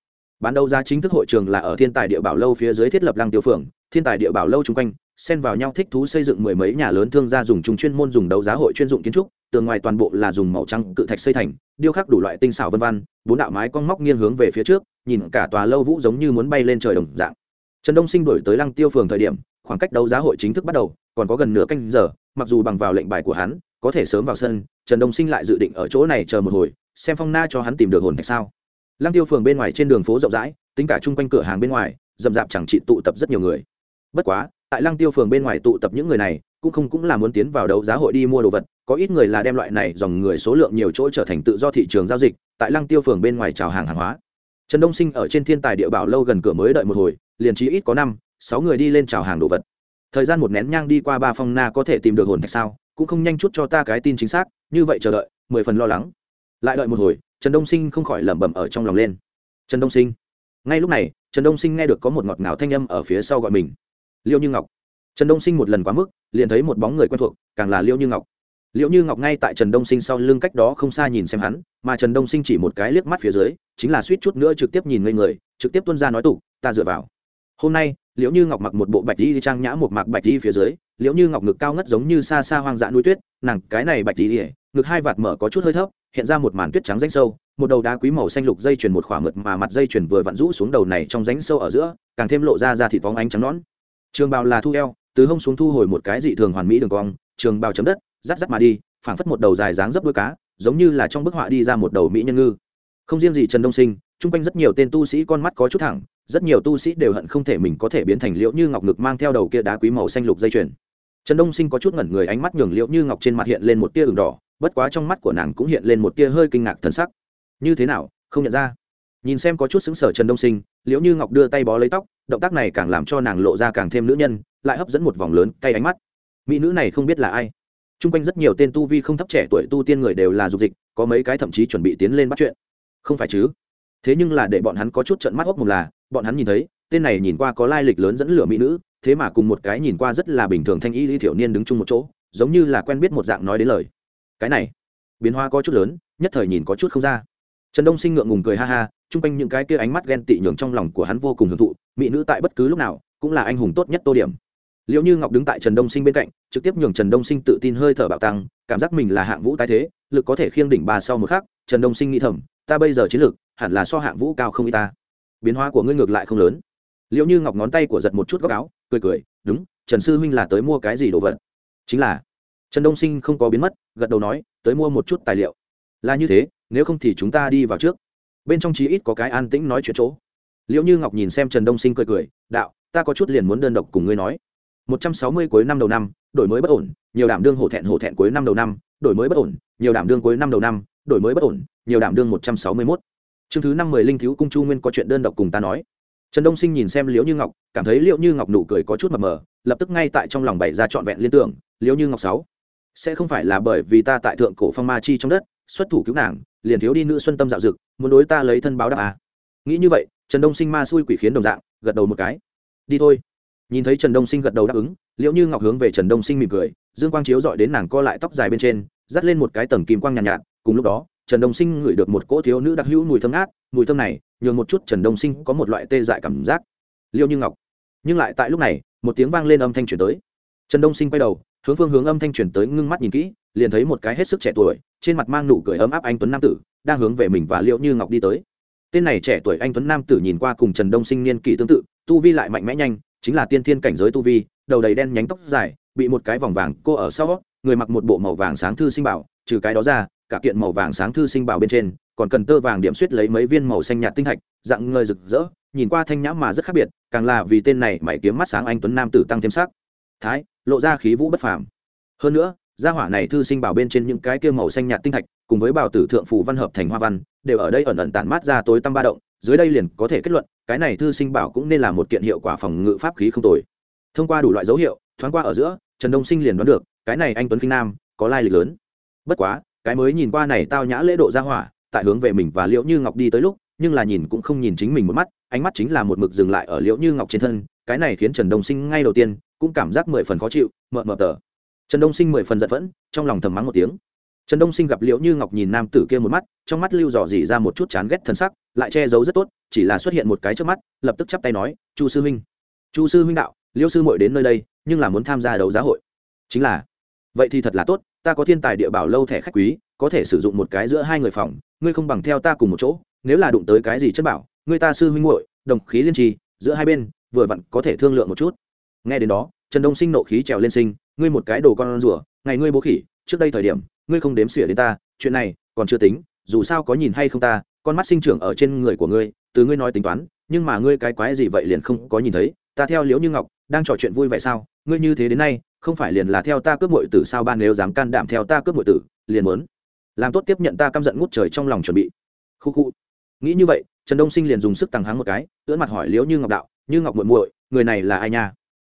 Bán đấu giá chính thức hội trường là ở thiên tài địa bảo lâu phía dưới thiết lập lăng tiêu phường, thiên tài địa bảo lâu chung quanh, xen vào nhau thích thú xây dựng mười mấy nhà lớn thương gia dùng chung chuyên môn dùng đấu giá hội chuyên dụng kiến trúc, tường ngoài toàn bộ là dùng màu trắng cự thạch xây thành, điêu khắc đủ loại tinh xảo vân văn, bốn đạo mái cong móc nghiêng hướng về phía trước, nhìn cả tòa lâu vũ giống như muốn bay lên trời đồng dạng. Trần đông sinh đổi tới lăng tiêu phường thời điểm, khoảng cách đấu giá hội chính thức bắt đầu, còn có gần nửa canh giờ, mặc dù bằng vào lệnh bài của hắn, có thể sớm vào sân, trần đông sinh lại dự định ở chỗ này chờ một hồi xem phong na cho hắn tìm được hồn thạch sao. Lăng tiêu phường bên ngoài trên đường phố rộng rãi, tính cả chung quanh cửa hàng bên ngoài, rậm rạp chẳng trị tụ tập rất nhiều người. Bất quá, tại lăng tiêu phường bên ngoài tụ tập những người này, cũng không cũng là muốn tiến vào đấu giá hội đi mua đồ vật, có ít người là đem loại này dòng người số lượng nhiều chỗ trở thành tự do thị trường giao dịch, tại lăng tiêu phường bên ngoài chào hàng hàng hóa. Trần đông sinh ở trên thiên tài địa bảo lâu gần cửa mới đợi một hồi, liền trí ít có năm, sáu người đi lên chào hàng đồ vật. Thời gian một nén nhang đi qua ba phong na có thể tìm được hồn thạch sao, cũng không nhanh chút cho ta cái tin chính xác, như vậy chờ đợi, mười phần lo lắng lại đợi một hồi, trần đông sinh không khỏi lẩm bẩm ở trong lòng lên. Trần đông sinh. Ngay lúc này, trần đông sinh nghe được có một ngọt ngào thanh âm ở phía sau gọi mình. Liêu như ngọc. Trần đông sinh một lần quá mức, liền thấy một bóng người quen thuộc, càng là liêu như ngọc. Liệu như ngọc ngay tại trần đông sinh sau lưng cách đó không xa nhìn xem hắn, mà trần đông sinh chỉ một cái liếc mắt phía dưới, chính là suýt chút nữa trực tiếp nhìn ngây người, trực tiếp tuân ra nói tục ta dựa vào. Hôm nay, liễu như ngọc mặc một bộ bạch đi trang nhã một mặc bạch đi phía dưới, liễu như ngọc ngực cao ngất giống như xa xa hoang dã núi tuyết, nàng cái này bạch đi ngực hai vạt mở có chút hơi thấp hiện ra một màn tuyết trắng rãnh sâu, một đầu đá quý màu xanh lục dây chuyền một khỏa mượt mà mặt dây chuyền vừa vặn rũ xuống đầu này trong rãnh sâu ở giữa, càng thêm lộ ra ra thịt bóng ánh trắng nõn. trường bào là thu eo, từ hông xuống thu hồi một cái dị thường hoàn mỹ đường cong, trường bào chấm đất rắt rắt mà đi, phảng phất một đầu dài dáng dấp đuôi cá, giống như là trong bức họa đi ra một đầu mỹ nhân ngư không riêng gì trần đông sinh, chung quanh rất nhiều tên tu sĩ con mắt có chút thẳng, rất nhiều tu sĩ đều hận không thể mình có thể biến thành liễu như ngọc ngực mang theo đầu kia đá quý màu xanh lục dây chuyền trần đông sinh có chút ngẩn người, ánh mắt nhường liễu như ngọc trên mặt hiện lên một tia ửng đỏ, bất quá trong mắt của nàng cũng hiện lên một tia hơi kinh ngạc thần sắc. Như thế nào? Không nhận ra? Nhìn xem có chút xứng sở trần đông sinh, liễu như ngọc đưa tay bó lấy tóc, động tác này càng làm cho nàng lộ ra càng thêm nữ nhân, lại hấp dẫn một vòng lớn, cay ánh mắt. Mỹ nữ này không biết là ai. T r u n g quanh rất nhiều tên tu vi không thấp trẻ tuổi tu tiên người đều là dục dịch, có mấy cái thậm chí chuẩn bị tiến lên bắt chuyện. Không phải chứ? Thế nhưng là để bọn hắn có chút trận mắt hốc một là, bọn hắn nhìn thấy, tên này nhìn qua có lai lịch lớn dẫn lửa mỹ nữ thế mà cùng một cái nhìn qua rất là bình thường thanh y lý thiểu niên đứng chung một chỗ, giống như là quen biết một dạng nói đến lời. Cái này, biến hóa có chút lớn, nhất thời nhìn có chút không ra. Trần đông sinh ngượng ngùng cười ha ha, chung quanh những cái kia ánh mắt ghen tị nhường trong lòng của hắn vô cùng hưởng thụ, mỹ nữ tại bất cứ lúc nào cũng là anh hùng tốt nhất tô điểm. Liệu như ngọc đứng tại trần đông sinh bên cạnh, trực tiếp nhường trần đông sinh tự tin hơi thở bạo tăng, cảm giác mình là hạng vũ tái thế, lực có thể khiêng đỉnh bà sau một khắc, trần đông sinh nghĩ thầm, ta bây giờ chiến lược hẳn là so hạng vũ cao không y ta. Biến hóa của ngươi ngược lại không lớn liệu như ngọc ngón tay của giật một chút góc áo, cười cười, đúng, trần sư huynh là tới mua cái gì đồ vật? Chính là. Trần đông sinh không có biến mất, gật đầu nói, tới mua một chút tài liệu. Là như thế, nếu không thì chúng ta đi vào trước. Bên trong chí ít có cái an tĩnh nói chuyện chỗ. Liệu như ngọc nhìn xem trần đông sinh cười cười, đạo, ta có chút liền muốn đơn độc cùng ngươi nói. Một trăm sáu mươi cuối năm đầu năm, đổi mới bất ổn, nhiều đảm đương hổ thẹn hổ thẹn cuối năm đầu năm, đổi mới bất ổn, nhiều đảm đương cuối năm đầu năm, đổi mới bất ổn, nhiều đảm đương một trăm sáu mươi mốt. Chương thứ năm mười linh thiếu cung chu nguyên có chuyện đơn độc cùng ta nói trần đông sinh nhìn xem liễu như ngọc cảm thấy liễu như ngọc nụ cười có chút mập mờ lập tức ngay tại trong lòng bày ra trọn vẹn liên tưởng liễu như ngọc sáu sẽ không phải là bởi vì ta tại thượng cổ phong ma chi trong đất xuất thủ cứu nàng liền thiếu đi nữ xuân tâm dạo dực muốn đối ta lấy thân báo đáp à. nghĩ như vậy trần đông sinh ma xui quỷ khiến đồng dạng gật đầu một cái đi thôi nhìn thấy trần đông sinh gật đầu đáp ứng liệu như ngọc hướng về trần đông sinh mỉm cười dương quang chiếu dọi đến nàng co lại tóc dài bên trên dắt lên một cái tầng kim quang nhàn nhạt, nhạt cùng lúc đó trần đông sinh ngửi được một cỗ thiếu nữ đặc hữu mùi thơm ngát mùi thơm này nhường một chút trần đông sinh có một loại tê dại cảm giác. Liêu như ngọc. Nhưng lại tại lúc này, một tiếng vang lên âm thanh chuyển tới. Trần đông sinh quay đầu, hướng phương hướng âm thanh chuyển tới ngưng mắt nhìn kỹ, liền thấy một cái hết sức trẻ tuổi, trên mặt mang nụ cười ấm áp anh tuấn nam tử, đang hướng về mình và liệu như ngọc đi tới. Tên này trẻ tuổi anh tuấn nam tử nhìn qua cùng trần đông sinh niên kỷ tương tự, tu vi lại mạnh mẽ nhanh, chính là tiên thiên cảnh giới tu vi, đầu đầy đen nhánh tóc dài, bị một cái vòng vàng cô ở sau, người mặc một bộ màu vàng sáng thư sinh bảo, trừ cái đó ra, cả kiện màu vàng sáng thư sinh bảo bên trên còn cần tơ vàng điểm suýt lấy mấy viên màu xanh nhạt tinh thạch, dạng ngời rực rỡ, nhìn qua thanh nhã mà rất khác biệt, càng là vì tên này mày kiếm mắt sáng anh tuấn nam tử tăng thêm sắc. Thái, lộ ra khí vũ bất phàm. Hơn nữa, gia hỏa này thư sinh bảo bên trên những cái kia màu xanh nhạt tinh thạch, cùng với bảo tử thượng phủ văn hợp thành hoa văn, đều ở đây ẩn ẩn tản mát ra tối tăm ba động, dưới đây liền có thể kết luận, cái này thư sinh bảo cũng nên là một kiện hiệu quả phòng ngự pháp khí không tồi. Thông qua đủ loại dấu hiệu, thoáng qua ở giữa, trần đông sinh liền đoán được, cái này anh tuấn kinh nam có lai lịch lớn. Bất quá, cái mới nhìn qua này tao nhã lễ độ gia hỏa tại hướng về mình và liễu như ngọc đi tới lúc, nhưng là nhìn cũng không nhìn chính mình một mắt, ánh mắt chính là một mực dừng lại ở liễu như ngọc trên thân, cái này khiến trần đông sinh ngay đầu tiên cũng cảm giác mười phần khó chịu mờ mờ tờ. Trần đông sinh mười phần giận vẫn trong lòng thầm mắng một tiếng. Trần đông sinh gặp liễu như ngọc nhìn nam tử kia một mắt, trong mắt lưu dò dỉ ra một chút chán ghét thân sắc, lại che giấu rất tốt, chỉ là xuất hiện một cái trước mắt, lập tức chắp tay nói, chu sư huynh. Chu sư huynh đạo, liễu sư muội đến nơi đây, nhưng là muốn tham gia đấu giá hội. Chính là. Vậy thì thật là tốt ta có thiên tài địa bảo lâu thẻ khách quý, có thể sử dụng một cái giữa hai người phòng, ngươi không bằng theo ta cùng một chỗ, nếu là đụng tới cái gì chất bảo, ngươi ta sư huynh muội, đồng khí liên trì, giữa hai bên, vừa vặn có thể thương lượng một chút. Nghe đến đó, trần đông sinh nộ khí trèo lên sinh, ngươi một cái đồ con rùa, ngày ngươi bố khỉ, trước đây thời điểm, ngươi không đếm xỉa đến ta, chuyện này còn chưa tính, dù sao có nhìn hay không ta, con mắt sinh trưởng ở trên người của ngươi, từ ngươi nói tính toán, nhưng mà ngươi cái quái gì vậy liền không có nhìn thấy, ta theo liễu như ngọc, đang trò chuyện vui vẻ sao, ngươi như thế đến nay không phải liền là theo ta cướp muội tử sao ban nếu dám can đảm theo ta cướp muội tử, liền muốn làm tốt tiếp nhận ta căm giận ngút trời trong lòng chuẩn bị. Khu khu. Nghĩ như vậy, trần đông sinh liền dùng sức tăng háng một cái, ưỡn mặt hỏi liễu như ngọc đạo, như ngọc muội muội, người này là ai nha?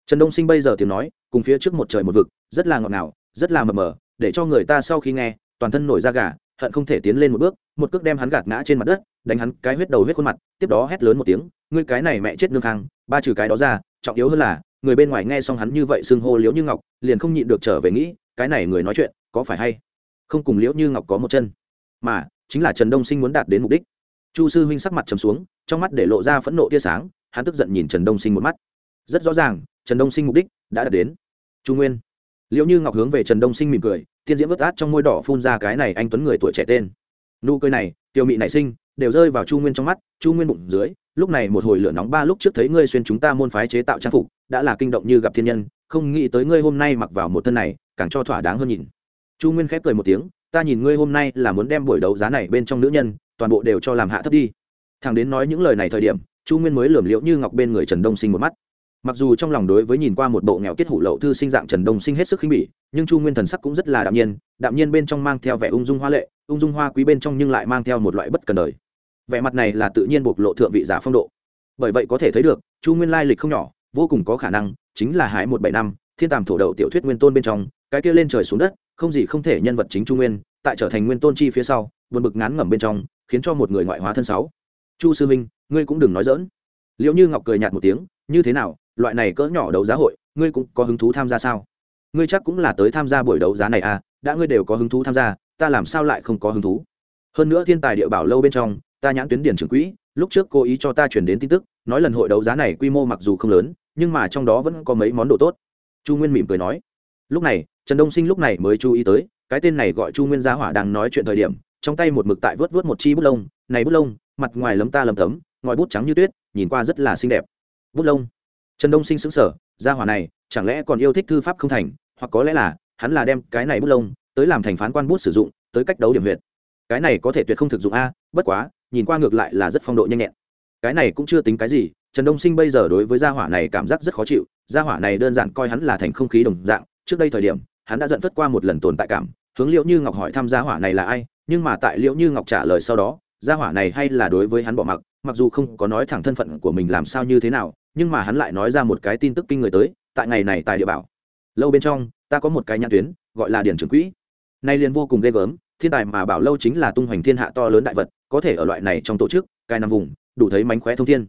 Trần đông sinh bây giờ tiếng nói, cùng phía trước một trời một vực, rất là ngọt ngào, rất là mờ mờ, để cho người ta sau khi nghe, toàn thân nổi da gà, hận không thể tiến lên một bước, một cước đem hắn gạt ngã trên mặt đất, đánh hắn cái huyết đầu huyết khuôn mặt, tiếp đó hét lớn một tiếng, ngươi cái này mẹ chết nương khang, ba trừ cái đó ra, trọng yếu hơn là người bên ngoài nghe xong hắn như vậy xưng hô liễu như ngọc, liền không nhịn được trở về nghĩ, cái này người nói chuyện, có phải hay? Không cùng liễu như ngọc có một chân. Mà, chính là trần đông sinh muốn đạt đến mục đích. Chu sư huynh sắc mặt trầm xuống, trong mắt để lộ ra phẫn nộ tia sáng, hắn tức giận nhìn trần đông sinh một mắt. Rất rõ ràng, trần đông sinh mục đích đã đạt đến. Chu nguyên. Liệu như ngọc hướng về trần đông sinh mỉm cười tiên diễm vớt át trong môi đỏ phun ra cái này anh tuấn người tuổi trẻ tên. Nụ cười này tiêu mị nảy sinh đều rơi vào chu nguyên trong mắt, chu nguyên bụng dưới, lúc này một hồi lửa nóng ba lúc trước thấy ngươi xuyên chúng ta môn phái chế tạo trang phục, đã là kinh động như gặp thiên nhân, không nghĩ tới ngươi hôm nay mặc vào một thân này, càng cho thỏa đáng hơn nhìn. Chu nguyên khép cười một tiếng, ta nhìn ngươi hôm nay là muốn đem buổi đấu giá này bên trong nữ nhân, toàn bộ đều cho làm hạ thấp đi. Thằng đến nói những lời này thời điểm, chu nguyên mới lườm liễu như ngọc bên người trần đông sinh một mắt. Mặc dù trong lòng đối với nhìn qua một bộ nghèo kết hủ lậu thư sinh dạng trần đông sinh hết sức khinh bỉ, nhưng chu nguyên thần sắc cũng rất là đạm nhiên đạm nhiên bên trong mang theo vẻ ung dung hoa lệ, ung dung hoa quý bên trong nhưng lại mang theo một loại bất cần đời vẻ mặt này là tự nhiên bộc lộ thượng vị giả phong độ. Bởi vậy có thể thấy được, chu nguyên lai lịch không nhỏ, vô cùng có khả năng chính là hải một bảy năm, thiên tàm thổ đậu tiểu thuyết nguyên tôn bên trong, cái kia lên trời xuống đất, không gì không thể nhân vật chính chu nguyên, tại trở thành nguyên tôn chi phía sau, buồn bực ngán ngẩm bên trong, khiến cho một người ngoại hóa thân sáu. Chu sư minh ngươi cũng đừng nói dỡn liệu như ngọc cười nhạt một tiếng, như thế nào, loại này cỡ nhỏ đấu giá hội, ngươi cũng có hứng thú tham gia sao? Ngươi chắc cũng là tới tham gia buổi đấu giá này à đã ngươi đều có hứng thú tham gia, ta làm sao lại không có hứng thú? Hơn nữa thiên tài địa bảo lâu bên trong ta nhãn tuyến điển trưởng quỹ, lúc trước cố ý cho ta chuyển đến tin tức, nói lần hội đấu giá này quy mô mặc dù không lớn, nhưng mà trong đó vẫn có mấy món đồ tốt. Chu nguyên mỉm cười nói. Lúc này, trần đông sinh lúc này mới chú ý tới, cái tên này gọi chu nguyên gia hỏa đang nói chuyện thời điểm, trong tay một mực tại vớt vớt một chi bút lông, này bút lông, mặt ngoài lấm ta lấm tấm, ngòi bút trắng như tuyết, nhìn qua rất là xinh đẹp. Bút lông. Trần đông sinh xứng sở gia hỏa này, chẳng lẽ còn yêu thích thư pháp không thành, hoặc có lẽ là, hắn là đem cái này bút lông, tới làm thành phán quan bút sử dụng, tới cách đấu điểm huyệt. Cái này có thể tuyệt không thực dụng a, bất quá nhìn qua ngược lại là rất phong độ nhanh nhẹn. Cái này cũng chưa tính cái gì, trần đông sinh bây giờ đối với gia hỏa này cảm giác rất khó chịu, gia hỏa này đơn giản coi hắn là thành không khí đồng dạng, trước đây thời điểm, hắn đã giận phất qua một lần tồn tại cảm, hướng liệu như ngọc hỏi thăm gia hỏa này là ai, nhưng mà tại liệu như ngọc trả lời sau đó, gia hỏa này hay là đối với hắn bỏ mặc mặc dù không có nói thẳng thân phận của mình làm sao như thế nào, nhưng mà hắn lại nói ra một cái tin tức kinh người tới, tại ngày này tại địa bảo. Lâu bên trong, ta có một cái nhãn tuyến, gọi là điển trưởng quỹ. Nay liền vô cùng ghê gớm thiên tài mà bảo lâu chính là tung hoành thiên hạ to lớn đại vật, có thể ở loại này trong tổ chức cai năm vùng, đủ thấy mánh khóe thông thiên.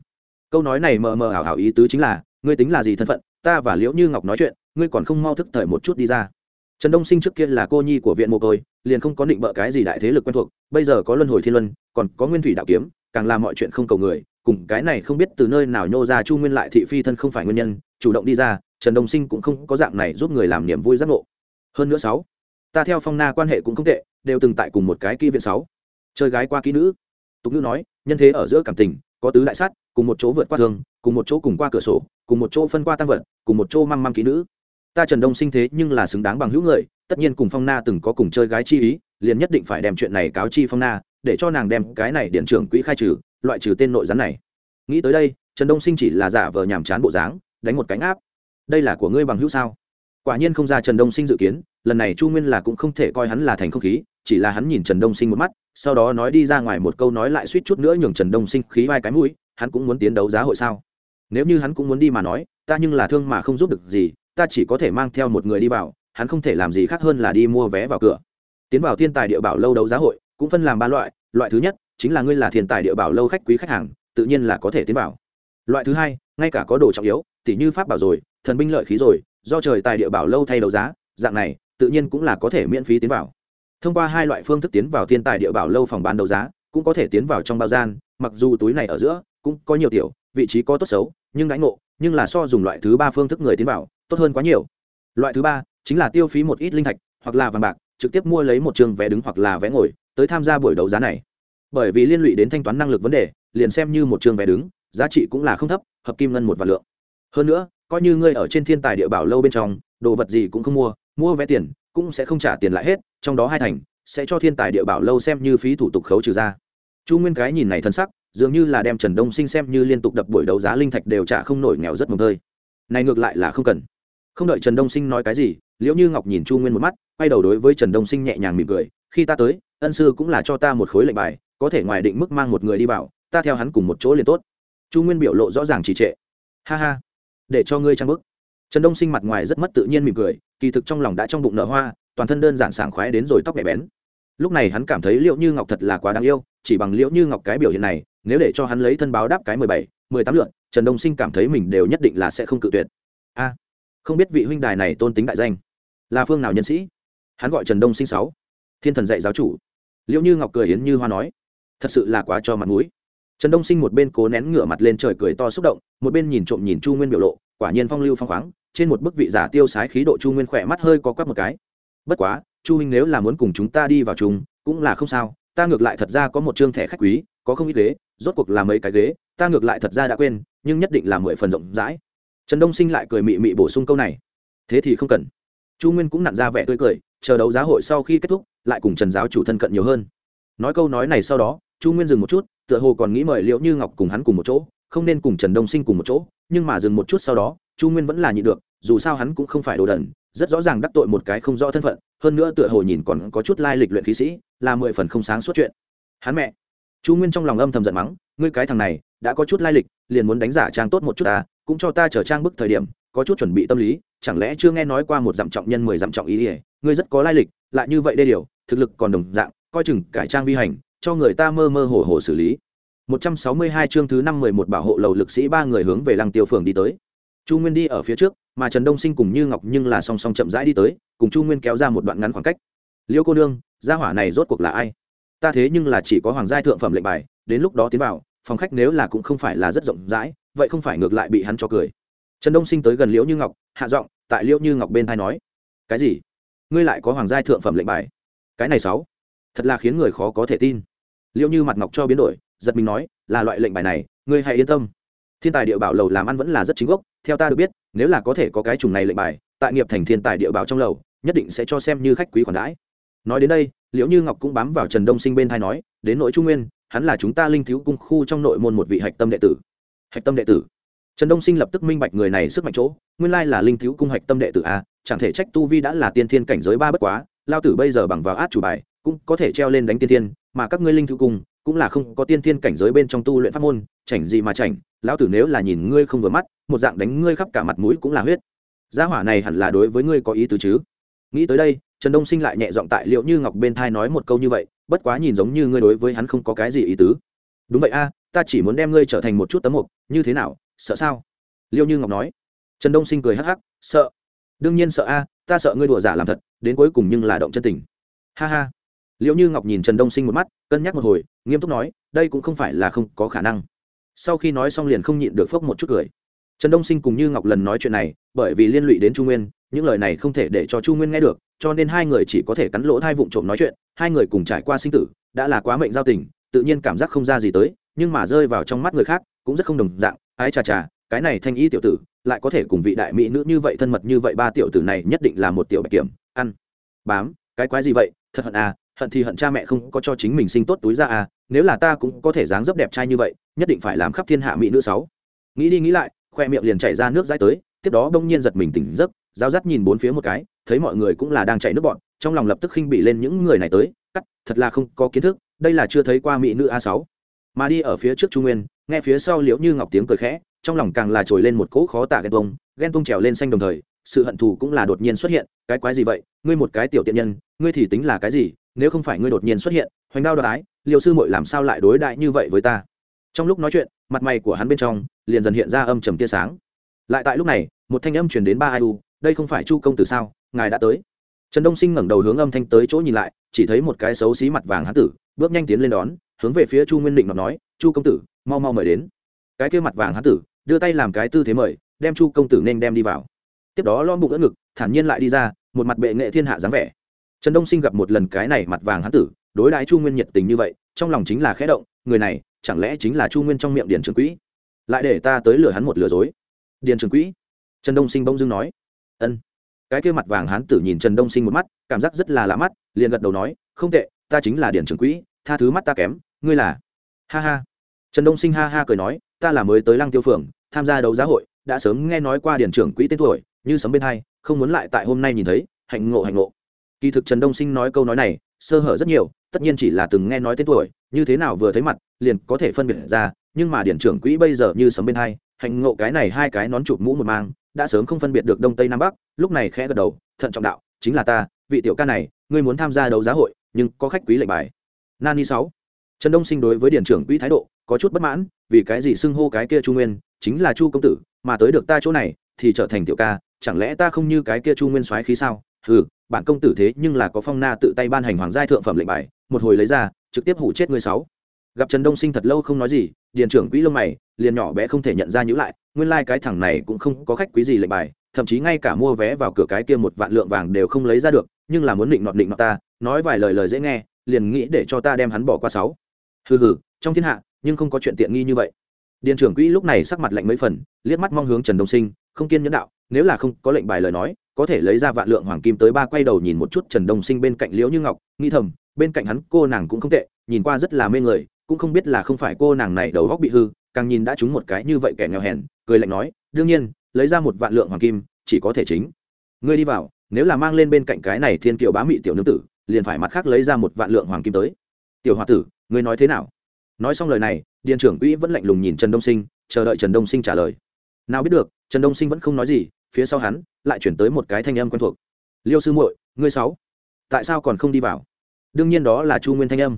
Câu nói này mờ mờ ảo ảo ý tứ chính là, ngươi tính là gì thân phận, ta và liễu như ngọc nói chuyện, ngươi còn không mau thức thời một chút đi ra. Trần đông sinh trước kia là cô nhi của viện mồ côi, liền không có định bợ cái gì đại thế lực quen thuộc, bây giờ có luân hồi thiên luân, còn có nguyên thủy đạo kiếm, càng làm mọi chuyện không cầu người, cùng cái này không biết từ nơi nào nhô ra chu nguyên lại thị phi thân không phải nguyên nhân, chủ động đi ra, trần đông sinh cũng không có dạng này giúp người làm niềm vui giác ngộ. Hơn nữa sáu, ta theo phong na quan hệ cũng không tệ đều từng tại cùng một cái kỹ viện sáu. Chơi gái qua kỹ nữ. Tục ngữ nói, nhân thế ở giữa cảm tình, có tứ đại sát, cùng một chỗ vượt qua thương cùng một chỗ cùng qua cửa sổ, cùng một chỗ phân qua tăng vật, cùng một chỗ măng măng kỹ nữ. Ta trần đông sinh thế nhưng là xứng đáng bằng hữu người, tất nhiên cùng phong na từng có cùng chơi gái chi ý, liền nhất định phải đem chuyện này cáo chi phong na, để cho nàng đem cái này điện trưởng quỹ khai trừ, loại trừ tên nội gián này. Nghĩ tới đây, trần đông sinh chỉ là giả vờ nhàm chán bộ dáng, đánh một cánh áp. Đây là của ngươi bằng hữu sao? Quả nhiên không ra trần đông sinh dự kiến, lần này chu nguyên là cũng không thể coi hắn là thành không khí chỉ là hắn nhìn trần đông sinh một mắt, sau đó nói đi ra ngoài một câu nói lại suýt chút nữa nhường trần đông sinh khí vai cái mũi, hắn cũng muốn tiến đấu giá hội sao? Nếu như hắn cũng muốn đi mà nói, ta nhưng là thương mà không giúp được gì, ta chỉ có thể mang theo một người đi vào, hắn không thể làm gì khác hơn là đi mua vé vào cửa. Tiến vào thiên tài địa bảo lâu đấu giá hội, cũng phân làm ba loại loại thứ nhất, chính là ngươi là thiên tài địa bảo lâu khách quý khách hàng, tự nhiên là có thể tiến vào. Loại thứ hai, ngay cả có đồ trọng yếu tỷ như pháp bảo rồi, thần binh lợi khí rồi, do trời tài địa bảo lâu thay đấu giá, dạng này, tự nhiên cũng là có thể miễn phí tiến vào thông qua hai loại phương thức tiến vào thiên tài địa bảo lâu phòng bán đấu giá, cũng có thể tiến vào trong bao gian, mặc dù túi này ở giữa cũng có nhiều tiểu, vị trí có tốt xấu, nhưng đãi ngộ, nhưng là so dùng loại thứ ba phương thức người tiến vào, tốt hơn quá nhiều. Loại thứ ba chính là tiêu phí một ít linh thạch, hoặc là vàng bạc, trực tiếp mua lấy một trường vé đứng hoặc là vé ngồi, tới tham gia buổi đấu giá này. Bởi vì liên lụy đến thanh toán năng lực vấn đề, liền xem như một trường vé đứng, giá trị cũng là không thấp, hợp kim ngân một vạn lượng. Hơn nữa, coi như ngươi ở trên thiên tài địa bảo lâu bên trong, đồ vật gì cũng không mua mua vé tiền, cũng sẽ không trả tiền lại hết trong đó hai thành, sẽ cho thiên tài địa bảo lâu xem như phí thủ tục khấu trừ ra. Chu nguyên cái nhìn này thân sắc, dường như là đem trần đông sinh xem như liên tục đập buổi đấu giá linh thạch đều trả không nổi nghèo rất mồm tơi. Này ngược lại là không cần. Không đợi trần đông sinh nói cái gì, liễu như ngọc nhìn chu nguyên một mắt, quay đầu đối với trần đông sinh nhẹ nhàng mỉm cười, khi ta tới, ân sư cũng là cho ta một khối lệnh bài, có thể ngoài định mức mang một người đi vào, ta theo hắn cùng một chỗ liền tốt. Chu nguyên biểu lộ rõ ràng trì trệ. Ha ha, để cho ngươi trang bức. Trần đông sinh mặt ngoài rất mất tự nhiên mỉm cười, kỳ thực trong lòng đã trong bụng nở hoa toàn thân đơn giản sảng khoái đến rồi tóc mẹ bén. Lúc này hắn cảm thấy liệu như ngọc thật là quá đáng yêu, chỉ bằng liễu như ngọc cái biểu hiện này, nếu để cho hắn lấy thân báo đáp cái mười bảy, mười tám lượn, trần đông sinh cảm thấy mình đều nhất định là sẽ không cự tuyệt. A, không biết vị huynh đài này tôn tính đại danh, là phương nào nhân sĩ? Hắn gọi trần đông sinh sáu, thiên thần dạy giáo chủ. Liễu như ngọc cười hiến như hoa nói, thật sự là quá cho mặt mũi. Trần đông sinh một bên cố nén ngửa mặt lên trời cười to xúc động, một bên nhìn trộm nhìn chu nguyên biểu lộ, quả nhiên phong lưu phong khoáng, trên một bức vị giả tiêu sái khí độ chu nguyên khỏe mắt hơi có quắp một cái bất quá, chu huynh nếu là muốn cùng chúng ta đi vào chung, cũng là không sao, ta ngược lại thật ra có một chương thẻ khách quý, có không ít ghế, rốt cuộc là mấy cái ghế, ta ngược lại thật ra đã quên, nhưng nhất định là mười phần rộng rãi. Trần đông sinh lại cười mị mị bổ sung câu này. Thế thì không cần. Chu nguyên cũng nặn ra vẻ tươi cười, chờ đấu giá hội sau khi kết thúc, lại cùng trần giáo chủ thân cận nhiều hơn. Nói câu nói này sau đó, chu nguyên dừng một chút, tựa hồ còn nghĩ mời liệu như ngọc cùng hắn cùng một chỗ, không nên cùng trần đông sinh cùng một chỗ, nhưng mà dừng một chút sau đó, chu nguyên vẫn là nhịn được, dù sao hắn cũng không phải đồ đần rất rõ ràng đắc tội một cái không rõ thân phận hơn nữa tựa hồ nhìn còn có chút lai lịch luyện khí sĩ là mười phần không sáng suốt chuyện. Hắn mẹ chu nguyên trong lòng âm thầm giận mắng ngươi cái thằng này đã có chút lai lịch liền muốn đánh giả trang tốt một chút ta cũng cho ta trở trang bức thời điểm có chút chuẩn bị tâm lý chẳng lẽ chưa nghe nói qua một dặm trọng nhân mười dặm trọng ý ỉa ngươi rất có lai lịch lại như vậy đê điều thực lực còn đồng dạng coi chừng cải trang vi hành cho người ta mơ mơ hồ hồ xử lý. 162 chương thứ 511 bảo hộ lầu lực sĩ ba người hướng về Lăng Tiêu phường đi tới. Chu Nguyên đi ở phía trước, mà Trần Đông Sinh cùng Như Ngọc nhưng là song song chậm rãi đi tới, cùng Chu Nguyên kéo ra một đoạn ngắn khoảng cách. Liêu cô nương, gia hỏa này rốt cuộc là ai? Ta thế nhưng là chỉ có hoàng giai thượng phẩm lệnh bài, đến lúc đó tiến vào, phòng khách nếu là cũng không phải là rất rộng rãi, vậy không phải ngược lại bị hắn cho cười. Trần Đông Sinh tới gần Liễu Như Ngọc, hạ giọng, tại Liễu Như Ngọc bên tai nói: "Cái gì? Ngươi lại có hoàng giai thượng phẩm lệnh bài?" Cái này sáu, thật là khiến người khó có thể tin. Liễu Như mặt ngọc cho biến đổi, giật mình nói là loại lệnh bài này ngươi hãy yên tâm thiên tài địa bảo lầu làm ăn vẫn là rất chính gốc, theo ta được biết, nếu là có thể có cái chủng này lệnh bài, tại nghiệp thành thiên tài địa bảo trong lầu, nhất định sẽ cho xem như khách quý khoản đãi. Nói đến đây, liễu như ngọc cũng bám vào trần đông sinh bên thai nói, đến nội trung nguyên, hắn là chúng ta linh thiếu cung khu trong nội môn một vị hạch tâm đệ tử. Hạch tâm đệ tử? Trần đông sinh lập tức minh bạch người này sức mạnh chỗ, nguyên lai là linh thiếu cung hạch tâm đệ tử a, chẳng thể trách tu vi đã là tiên thiên cảnh giới ba bất quá, lao tử bây giờ bằng vào át chủ bài, cũng có thể treo lên đánh tiên thiên, mà các ngươi linh thiếu cung cũng là không có tiên thiên cảnh giới bên trong tu luyện pháp môn, chảnh gì mà chảnh, lão tử nếu là nhìn ngươi không vừa mắt, một dạng đánh ngươi khắp cả mặt mũi cũng là huyết. Gia hỏa này hẳn là đối với ngươi có ý tứ chứ? Nghĩ tới đây, trần đông sinh lại nhẹ giọng tại liệu như ngọc bên thai nói một câu như vậy, bất quá nhìn giống như ngươi đối với hắn không có cái gì ý tứ. Đúng vậy a, ta chỉ muốn đem ngươi trở thành một chút tấm mục, như thế nào, sợ sao? Liêu như ngọc nói. Trần đông sinh cười hắc hắc, sợ. Đương nhiên sợ a, ta sợ ngươi đùa giả làm thật, đến cuối cùng nhưng là động chân tình. Ha ha liệu như ngọc nhìn trần đông sinh một mắt, cân nhắc một hồi, nghiêm túc nói, đây cũng không phải là không có khả năng. Sau khi nói xong liền không nhịn được phốc một chút cười. Trần đông sinh cùng như ngọc lần nói chuyện này, bởi vì liên lụy đến trung nguyên, những lời này không thể để cho chu nguyên nghe được, cho nên hai người chỉ có thể cắn lỗ hai vụng trộm nói chuyện, hai người cùng trải qua sinh tử, đã là quá mệnh giao tình, tự nhiên cảm giác không ra gì tới, nhưng mà rơi vào trong mắt người khác, cũng rất không đồng dạng, ái chà chà, cái này thanh y tiểu tử, lại có thể cùng vị đại mỹ nữ như vậy thân mật như vậy, ba tiểu tử này nhất định là một tiểu bạch kiểm, ăn. Bám, cái quái gì vậy? Thật hận à hận thì hận cha mẹ không có cho chính mình sinh tốt túi ra à nếu là ta cũng có thể dáng dấp đẹp trai như vậy, nhất định phải làm khắp thiên hạ mỹ nữ sáu. Nghĩ đi nghĩ lại, khoe miệng liền chảy ra nước dãi tới, tiếp đó đông nhiên giật mình tỉnh giấc giáo dắt nhìn bốn phía một cái, thấy mọi người cũng là đang chạy nước bọn trong lòng lập tức khinh bị lên những người này tới, cắt, thật là không có kiến thức, đây là chưa thấy qua mỹ nữ a sáu. Mà đi ở phía trước trung nguyên, nghe phía sau liễu như ngọc tiếng cười khẽ, trong lòng càng là trồi lên một cỗ khó tả ghen tuông ghen tuông trèo lên xanh đồng thời, sự hận thù cũng là đột nhiên xuất hiện, cái quái gì vậy, ngươi một cái tiểu tiện nhân, ngươi thì tính là cái gì nếu không phải ngươi đột nhiên xuất hiện, hoành đao đoái liệu sư muội làm sao lại đối đại như vậy với ta? Trong lúc nói chuyện, mặt mày của hắn bên trong liền dần hiện ra âm trầm tia sáng. Lại tại lúc này, một thanh âm truyền đến ba ai u, đây không phải chu công tử sao? Ngài đã tới. Trần đông sinh ngẩng đầu hướng âm thanh tới chỗ nhìn lại, chỉ thấy một cái xấu xí mặt vàng hán tử, bước nhanh tiến lên đón, hướng về phía chu nguyên định ngọc nói, chu công tử, mau mau mời đến. Cái kia mặt vàng hán tử, đưa tay làm cái tư thế mời, đem chu công tử nên đem đi vào. Tiếp đó lo bụng đỡ ngực, thản nhiên lại đi ra, một mặt bệ nghệ thiên hạ dáng vẻ trần đông sinh gặp một lần cái này mặt vàng hán tử, đối đãi chu nguyên nhiệt tình như vậy, trong lòng chính là khẽ động, người này, chẳng lẽ chính là chu nguyên trong miệng điền trường quỹ? Lại để ta tới lừa hắn một lừa dối. Điền trường quỹ? Trần đông sinh bỗng dưng nói. Ân. Cái kia mặt vàng hán tử nhìn trần đông sinh một mắt, cảm giác rất là lạ mắt, liền gật đầu nói, không tệ, ta chính là điền trường quỹ, tha thứ mắt ta kém, ngươi là ha ha. Trần đông sinh ha ha cười nói, ta là mới tới lăng tiêu phường tham gia đấu giá hội, đã sớm nghe nói qua điền trưởng quỹ tên tuổi, như sấm bên hai, không muốn lại tại hôm nay nhìn thấy, hạnh ngộ hạnh ngộ kỳ thực trần đông sinh nói câu nói này, sơ hở rất nhiều, tất nhiên chỉ là từng nghe nói tên tuổi, như thế nào vừa thấy mặt, liền có thể phân biệt ra, nhưng mà điển trưởng quỹ bây giờ như sấm bên hai, hạnh ngộ cái này hai cái nón chụp mũ một mang, đã sớm không phân biệt được đông tây nam bắc, lúc này khẽ gật đầu, thận trọng đạo, chính là ta, vị tiểu ca này, ngươi muốn tham gia đấu giá hội, nhưng có khách quý lệnh bài nani sáu trần đông sinh đối với điển trưởng quỹ thái độ, có chút bất mãn, vì cái gì xưng hô cái kia chu nguyên, chính là chu công tử, mà tới được ta chỗ này, thì trở thành tiểu ca, chẳng lẽ ta không như cái kia chu nguyên soái khí sao Hừ bản công tử thế nhưng là có phong na tự tay ban hành hoàng giai thượng phẩm lệnh bài, một hồi lấy ra, trực tiếp hủ chết người sáu. Gặp trần đông sinh thật lâu không nói gì, điền trưởng quỹ lông mày, liền nhỏ bé không thể nhận ra nhữ lại, nguyên lai、like、cái thằng này cũng không có khách quý gì lệnh bài, thậm chí ngay cả mua vé vào cửa cái kia một vạn lượng vàng đều không lấy ra được, nhưng là muốn định nọt định nọt ta, nói vài lời lời dễ nghe, liền nghĩ để cho ta đem hắn bỏ qua sáu. Hừ hừ, trong thiên hạ, nhưng không có chuyện tiện nghi như vậy. Điền trưởng quỹ lúc này sắc mặt lạnh mấy phần, liếc mắt mong hướng trần đông sinh, không kiên nhẫn đạo, nếu là không có lệnh bài lời nói có thể lấy ra vạn lượng hoàng kim tới ba quay đầu nhìn một chút trần đông sinh bên cạnh liễu như ngọc, nghĩ thầm, bên cạnh hắn cô nàng cũng không tệ, nhìn qua rất là mê người, cũng không biết là không phải cô nàng này đầu góc bị hư, càng nhìn đã trúng một cái như vậy kẻ nghèo hèn, cười lạnh nói, đương nhiên, lấy ra một vạn lượng hoàng kim, chỉ có thể chính ngươi đi vào, nếu là mang lên bên cạnh cái này thiên kiều bá mị tiểu nữ tử, liền phải mặt khác lấy ra một vạn lượng hoàng kim tới. Tiểu h tử, ngươi nói thế nào? Nói xong lời này điện trưởng quỹ vẫn lạnh lùng nhìn trần đông sinh, chờ đợi trần đông sinh trả lời. Nào biết được, trần đông sinh vẫn không nói gì phía sau hắn, lại chuyển tới một cái thanh âm quen thuộc. Liêu sư muội, ngươi sáu, tại sao còn không đi vào? Đương nhiên đó là chu nguyên thanh âm.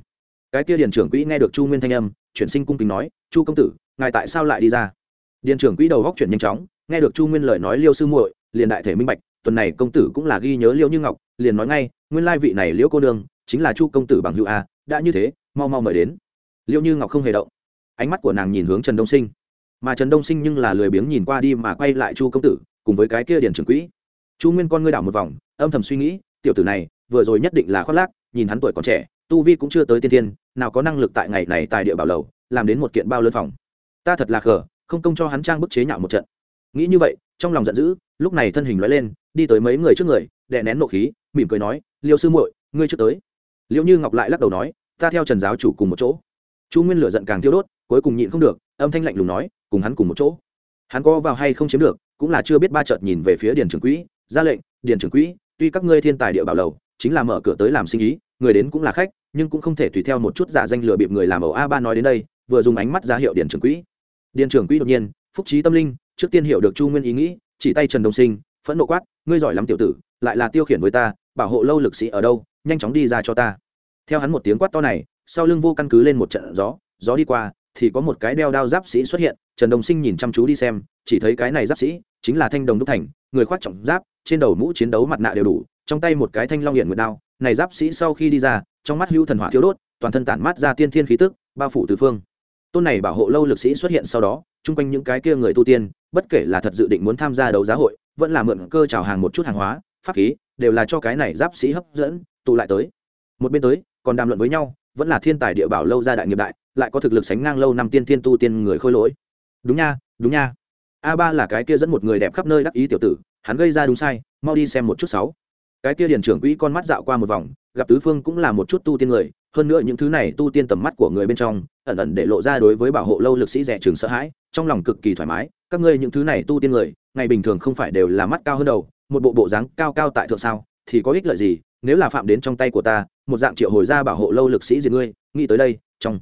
Cái kia điền trưởng quỹ nghe được chu nguyên thanh âm, chuyển sinh cung kính nói, chu công tử, ngài tại sao lại đi ra? Điền trưởng quỹ đầu góc chuyển nhanh chóng, nghe được chu nguyên lời nói liêu sư muội, liền đại thể minh bạch, tuần này công tử cũng là ghi nhớ liêu như ngọc, liền nói ngay, nguyên lai vị này liễu cô đương chính là chu công tử bằng hữu a, đã như thế, mau mau mời đến. Liêu như ngọc không hề động. Ánh mắt của nàng nhìn hướng trần đông sinh. Mà trần đông sinh nhưng là lười biếng nhìn qua đi mà quay lại chu công tử cùng với cái kia điền trưởng quỹ. Chu nguyên con ngươi đảo một vòng, âm thầm suy nghĩ, tiểu tử này, vừa rồi nhất định là khoác lác, nhìn hắn tuổi còn trẻ, tu vi cũng chưa tới tiên tiên nào có năng lực tại ngày này tại địa bảo lầu, làm đến một kiện bao lớn phòng. Ta thật là khờ, không công cho hắn trang bức chế nhạo một trận. Nghĩ như vậy, trong lòng giận dữ, lúc này thân hình nói lên, đi tới mấy người trước người, đè nén nộ khí, mỉm cười nói, liêu sư muội, ngươi chưa tới. Liệu như ngọc lại lắc đầu nói, ta theo trần giáo chủ cùng một chỗ. Chu nguyên lửa giận càng thiêu đốt, cuối cùng nhịn không được, âm thanh lạnh lùng nói, cùng hắn cùng một chỗ. Hắn có vào hay không chiếm được cũng là chưa biết ba chợt nhìn về phía điền trưởng quỹ, ra lệnh, điền trưởng quỹ, tuy các ngươi thiên tài địa bảo lầu, chính là mở cửa tới làm sinh ý, người đến cũng là khách, nhưng cũng không thể tùy theo một chút giả danh lừa bịp người làm ẩu a ba nói đến đây, vừa dùng ánh mắt ra hiệu điền trưởng quỹ. Điền trưởng quỹ đột nhiên, phúc trí tâm linh, trước tiên hiểu được chu nguyên ý nghĩ, chỉ tay trần đông sinh, phẫn nộ quát, ngươi giỏi lắm tiểu tử, lại là tiêu khiển với ta, bảo hộ lâu lực sĩ ở đâu, nhanh chóng đi ra cho ta. Theo hắn một tiếng quát to này, sau lưng vô căn cứ lên một trận gió gió đi qua thì có một cái đeo đao giáp sĩ xuất hiện, trần đồng sinh nhìn chăm chú đi xem, chỉ thấy cái này giáp sĩ chính là thanh đồng đúc thành, người khoác trọng giáp, trên đầu mũ chiến đấu mặt nạ đều đủ, trong tay một cái thanh long hiện nguyệt đao, này giáp sĩ sau khi đi ra, trong mắt hữu thần hỏa thiếu đốt, toàn thân tản mát ra tiên thiên khí tức, bao phủ tứ phương. Tôn này bảo hộ lâu lực sĩ xuất hiện sau đó, chung quanh những cái kia người tu tiên, bất kể là thật dự định muốn tham gia đấu giá hội, vẫn là mượn cơ chào hàng một chút hàng hóa, pháp khí, đều là cho cái này giáp sĩ hấp dẫn, tụ lại tới. Một bên tới, còn đàm luận với nhau, vẫn là thiên tài địa bảo lâu gia đại nghiệp đại lại có thực lực sánh ngang lâu năm tiên thiên tu tiên người khôi lỗi. Đúng nha đúng nha. A ba là cái kia dẫn một người đẹp khắp nơi đắc ý tiểu tử, hắn gây ra đúng sai, mau đi xem một chút sáu. Cái kia điền trưởng quỹ con mắt dạo qua một vòng, gặp tứ phương cũng là một chút tu tiên người, hơn nữa những thứ này tu tiên tầm mắt của người bên trong, ẩn ẩn để lộ ra đối với bảo hộ lâu lực sĩ rẻ trường sợ hãi, trong lòng cực kỳ thoải mái, các ngươi những thứ này tu tiên người, ngày bình thường không phải đều là mắt cao hơn đầu, một bộ bộ dáng cao cao tại thượng sao, thì có ích lợi gì, nếu là phạm đến trong tay của ta, một dạng triệu hồi ra bảo hộ lâu lực sĩ diệt ngươi, nghĩ tới đây, trong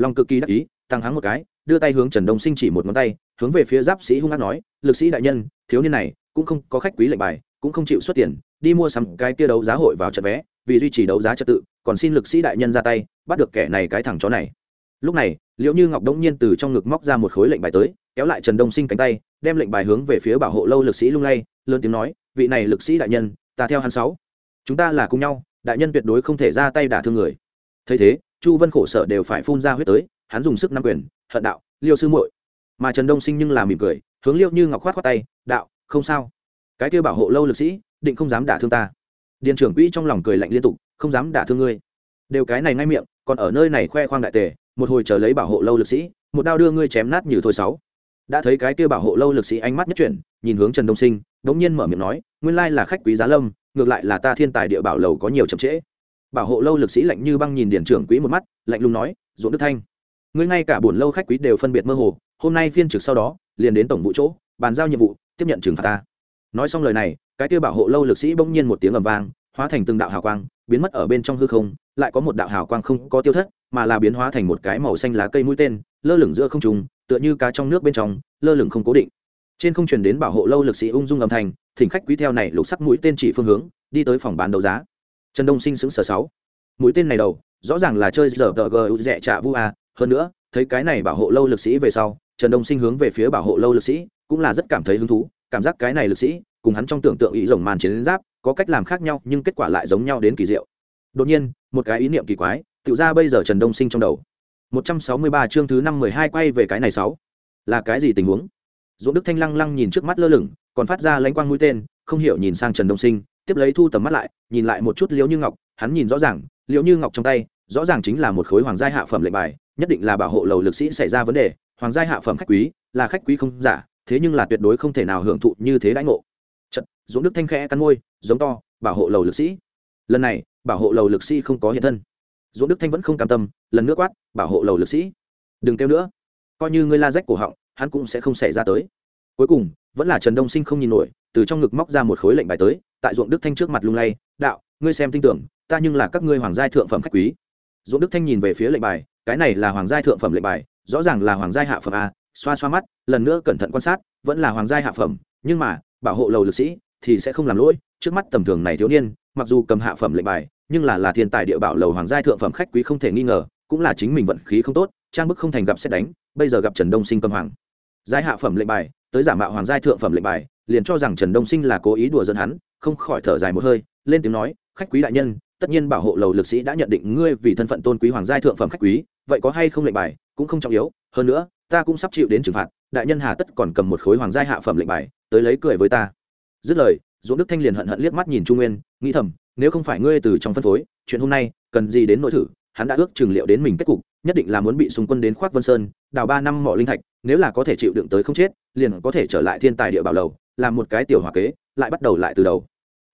Long cực kỳ đắc ý, tăng hắng một cái, đưa tay hướng trần đông sinh chỉ một ngón tay, hướng về phía giáp sĩ hung hát nói, lực sĩ đại nhân, thiếu niên này cũng không có khách quý lệnh bài, cũng không chịu xuất tiền, đi mua sắm cái kia đấu giá hội vào trận vé, vì duy trì đấu giá trật tự, còn xin lực sĩ đại nhân ra tay, bắt được kẻ này cái thằng chó này. Lúc này liệu như ngọc đống nhiên từ trong ngực móc ra một khối lệnh bài tới, kéo lại trần đông sinh cánh tay, đem lệnh bài hướng về phía bảo hộ lâu lực sĩ lung lay, lớn tiếng nói, vị này lực sĩ đại nhân, ta theo hắn sáu. Chúng ta là cùng nhau, đại nhân tuyệt đối không thể ra tay đả thương người. Thấy thế chu vân khổ sở đều phải phun ra huyết tới, hắn dùng sức nắm quyền, hận đạo, liêu sư muội. Mà trần đông sinh nhưng là mỉm cười, hướng liêu như ngọc khoát khoát tay, đạo, không sao. Cái kêu bảo hộ lâu lực sĩ, định không dám đả thương ta. Điền trưởng quỹ trong lòng cười lạnh liên tục, không dám đả thương ngươi. Đều cái này ngay miệng, còn ở nơi này khoe khoang đại tề, một hồi chờ lấy bảo hộ lâu lực sĩ, một đao đưa ngươi chém nát như thôi sáu. Đã thấy cái kia bảo hộ lâu lực sĩ ánh mắt nhất chuyển, nhìn hướng trần đông sinh, đống nhiên mở miệng nói, nguyên lai là khách quý giá lâm, ngược lại là ta thiên tài địa bảo lầu có nhiều chậm trễ bảo hộ lâu lực sĩ lạnh như băng nhìn điển trưởng quỹ một mắt, lạnh lùng nói dũng đức thanh, ngươi ngay cả buồn lâu khách quý đều phân biệt mơ hồ, hôm nay phiên trực sau đó, liền đến tổng vụ chỗ, bàn giao nhiệm vụ, tiếp nhận trừng phạt ta. Nói xong lời này, cái kia bảo hộ lâu lực sĩ bỗng nhiên một tiếng ầm vang, hóa thành từng đạo hào quang, biến mất ở bên trong hư không, lại có một đạo hào quang không có tiêu thất, mà là biến hóa thành một cái màu xanh lá cây mũi tên, lơ lửng giữa không trùng tựa như cá trong nước bên trong, lơ lửng không cố định. Trên không truyền đến bảo hộ lâu lực sĩ ung dung âm thanh, thỉnh khách quý theo này lục sắc mũi tên chỉ phương hướng, đi tới phòng bán đấu giá trần đông sinh xứng sở sáu. Mũi tên này đầu, rõ ràng là chơi giờ tờ gờ rẻ trả vu a. Hơn nữa, thấy cái này bảo hộ lâu lực sĩ về sau, trần đông sinh hướng về phía bảo hộ lâu lực sĩ, cũng là rất cảm thấy hứng thú. Cảm giác cái này lực sĩ, cùng hắn trong tưởng tượng ý rồng màn chiến giáp, có cách làm khác nhau, nhưng kết quả lại giống nhau đến kỳ diệu. Đột nhiên, một cái ý niệm kỳ quái, tự ra bây giờ trần đông sinh trong đầu. 163 chương thứ năm mười hai quay về cái này sáu. Là cái gì tình huống? Dũng đức thanh lăng lăng nhìn trước mắt lơ lửng, còn phát ra lãnh quang mũi tên, không hiểu nhìn sang trần đông sinh tiếp lấy thu tầm mắt lại, nhìn lại một chút liễu như ngọc, hắn nhìn rõ ràng, liễu như ngọc trong tay, rõ ràng chính là một khối hoàng gia hạ phẩm lệnh bài, nhất định là bảo hộ lầu lực sĩ xảy ra vấn đề, hoàng gia hạ phẩm khách quý, là khách quý không giả, thế nhưng là tuyệt đối không thể nào hưởng thụ như thế đãi ngộ. Trận dũng đức thanh khẽ cắn môi, giống to, bảo hộ lầu lực sĩ. Lần này, bảo hộ lầu lực sĩ không có hiện thân. Dũng đức thanh vẫn không cam tâm, lần nữa quát, bảo hộ lầu lực sĩ. Đừng kêu nữa. Coi như ngươi la rách cổ họng, hắn cũng sẽ không xảy ra tới. Cuối cùng, vẫn là trần đông sinh không nhìn nổi, từ trong ngực móc ra một khối lệnh bài tới tại ruộng đức thanh trước mặt lung lay, đạo, ngươi xem tin tưởng, ta nhưng là các ngươi hoàng giai thượng phẩm khách quý. Ruộng đức thanh nhìn về phía lệnh bài, cái này là hoàng giai thượng phẩm lệnh bài, rõ ràng là hoàng giai hạ phẩm a, xoa xoa mắt, lần nữa cẩn thận quan sát, vẫn là hoàng giai hạ phẩm, nhưng mà, bảo hộ lầu lực sĩ thì sẽ không làm lỗi, trước mắt tầm thường này thiếu niên, mặc dù cầm hạ phẩm lệnh bài, nhưng là là thiên tài địa bảo lầu hoàng giai thượng phẩm khách quý không thể nghi ngờ, cũng là chính mình vận khí không tốt, trang bức không thành gặp xét đánh, bây giờ gặp trần đông sinh cầm hoàng. Giai hạ phẩm lệnh bài, tới giả mạo hoàng giai thượng phẩm lệnh bài, liền cho rằng trần đông sinh là cố ý đùa dân hắn không khỏi thở dài một hơi, lên tiếng nói, khách quý đại nhân, tất nhiên bảo hộ lầu lực sĩ đã nhận định ngươi vì thân phận tôn quý hoàng giai thượng phẩm khách quý, vậy có hay không lệnh bài cũng không trọng yếu, hơn nữa, ta cũng sắp chịu đến trừng phạt, đại nhân hà tất còn cầm một khối hoàng giai hạ phẩm lệnh bài, tới lấy cười với ta. Dứt lời dũng đức thanh liền hận hận liếc mắt nhìn trung nguyên, nghĩ thầm, nếu không phải ngươi từ trong phân phối, chuyện hôm nay, cần gì đến nỗi thử, hắn đã ước chừng liệu đến mình kết cục, nhất định là muốn bị xung quân đến khoác vân sơn, đào ba năm mỏ linh thạch, nếu là có thể chịu đựng tới không chết, liền có thể trở lại thiên tài địa bảo lầu làm một cái tiểu hòa kế, lại bắt đầu lại từ đầu.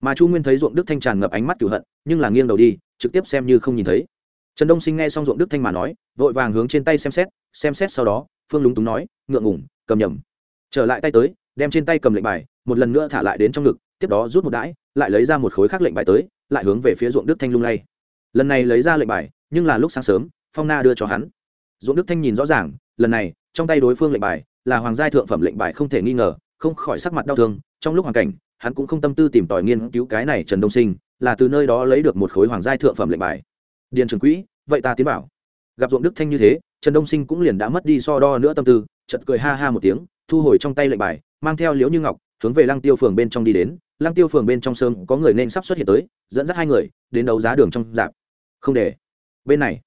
Mà chu nguyên thấy ruộng đức thanh tràn ngập ánh mắt cửu hận, nhưng là nghiêng đầu đi, trực tiếp xem như không nhìn thấy. Trần đông sinh nghe xong ruộng đức thanh mà nói, vội vàng hướng trên tay xem xét xem xét sau đó, phương lúng túng nói, ngượng ngủng cầm nhầm. Trở lại tay tới, đem trên tay cầm lệnh bài, một lần nữa thả lại đến trong ngực, tiếp đó rút một đãi, lại lấy ra một khối khác lệnh bài tới, lại hướng về phía ruộng đức thanh lung lay. Lần này lấy ra lệnh bài, nhưng là lúc sáng sớm, phong na đưa cho hắn. Ruộng đức thanh nhìn rõ ràng, lần này, trong tay đối phương lệnh bài, là hoàng gia thượng phẩm lệnh bài không thể nghi ngờ không khỏi sắc mặt đau thương, trong lúc hoàn cảnh, hắn cũng không tâm tư tìm tòi nghiên cứu cái này trần đông sinh, là từ nơi đó lấy được một khối hoàng gia thượng phẩm lệnh bài. Điền trường quỹ, vậy ta tiến bảo gặp ruộng đức thanh như thế, trần đông sinh cũng liền đã mất đi so đo nữa tâm tư chật cười ha ha một tiếng, thu hồi trong tay lệnh bài, mang theo liễu như ngọc, hướng về lăng tiêu phường bên trong đi đến. Lăng tiêu phường bên trong sớm có người nên sắp xuất hiện tới, dẫn dắt hai người, đến đấu giá đường trong dạp. Không để. Bên này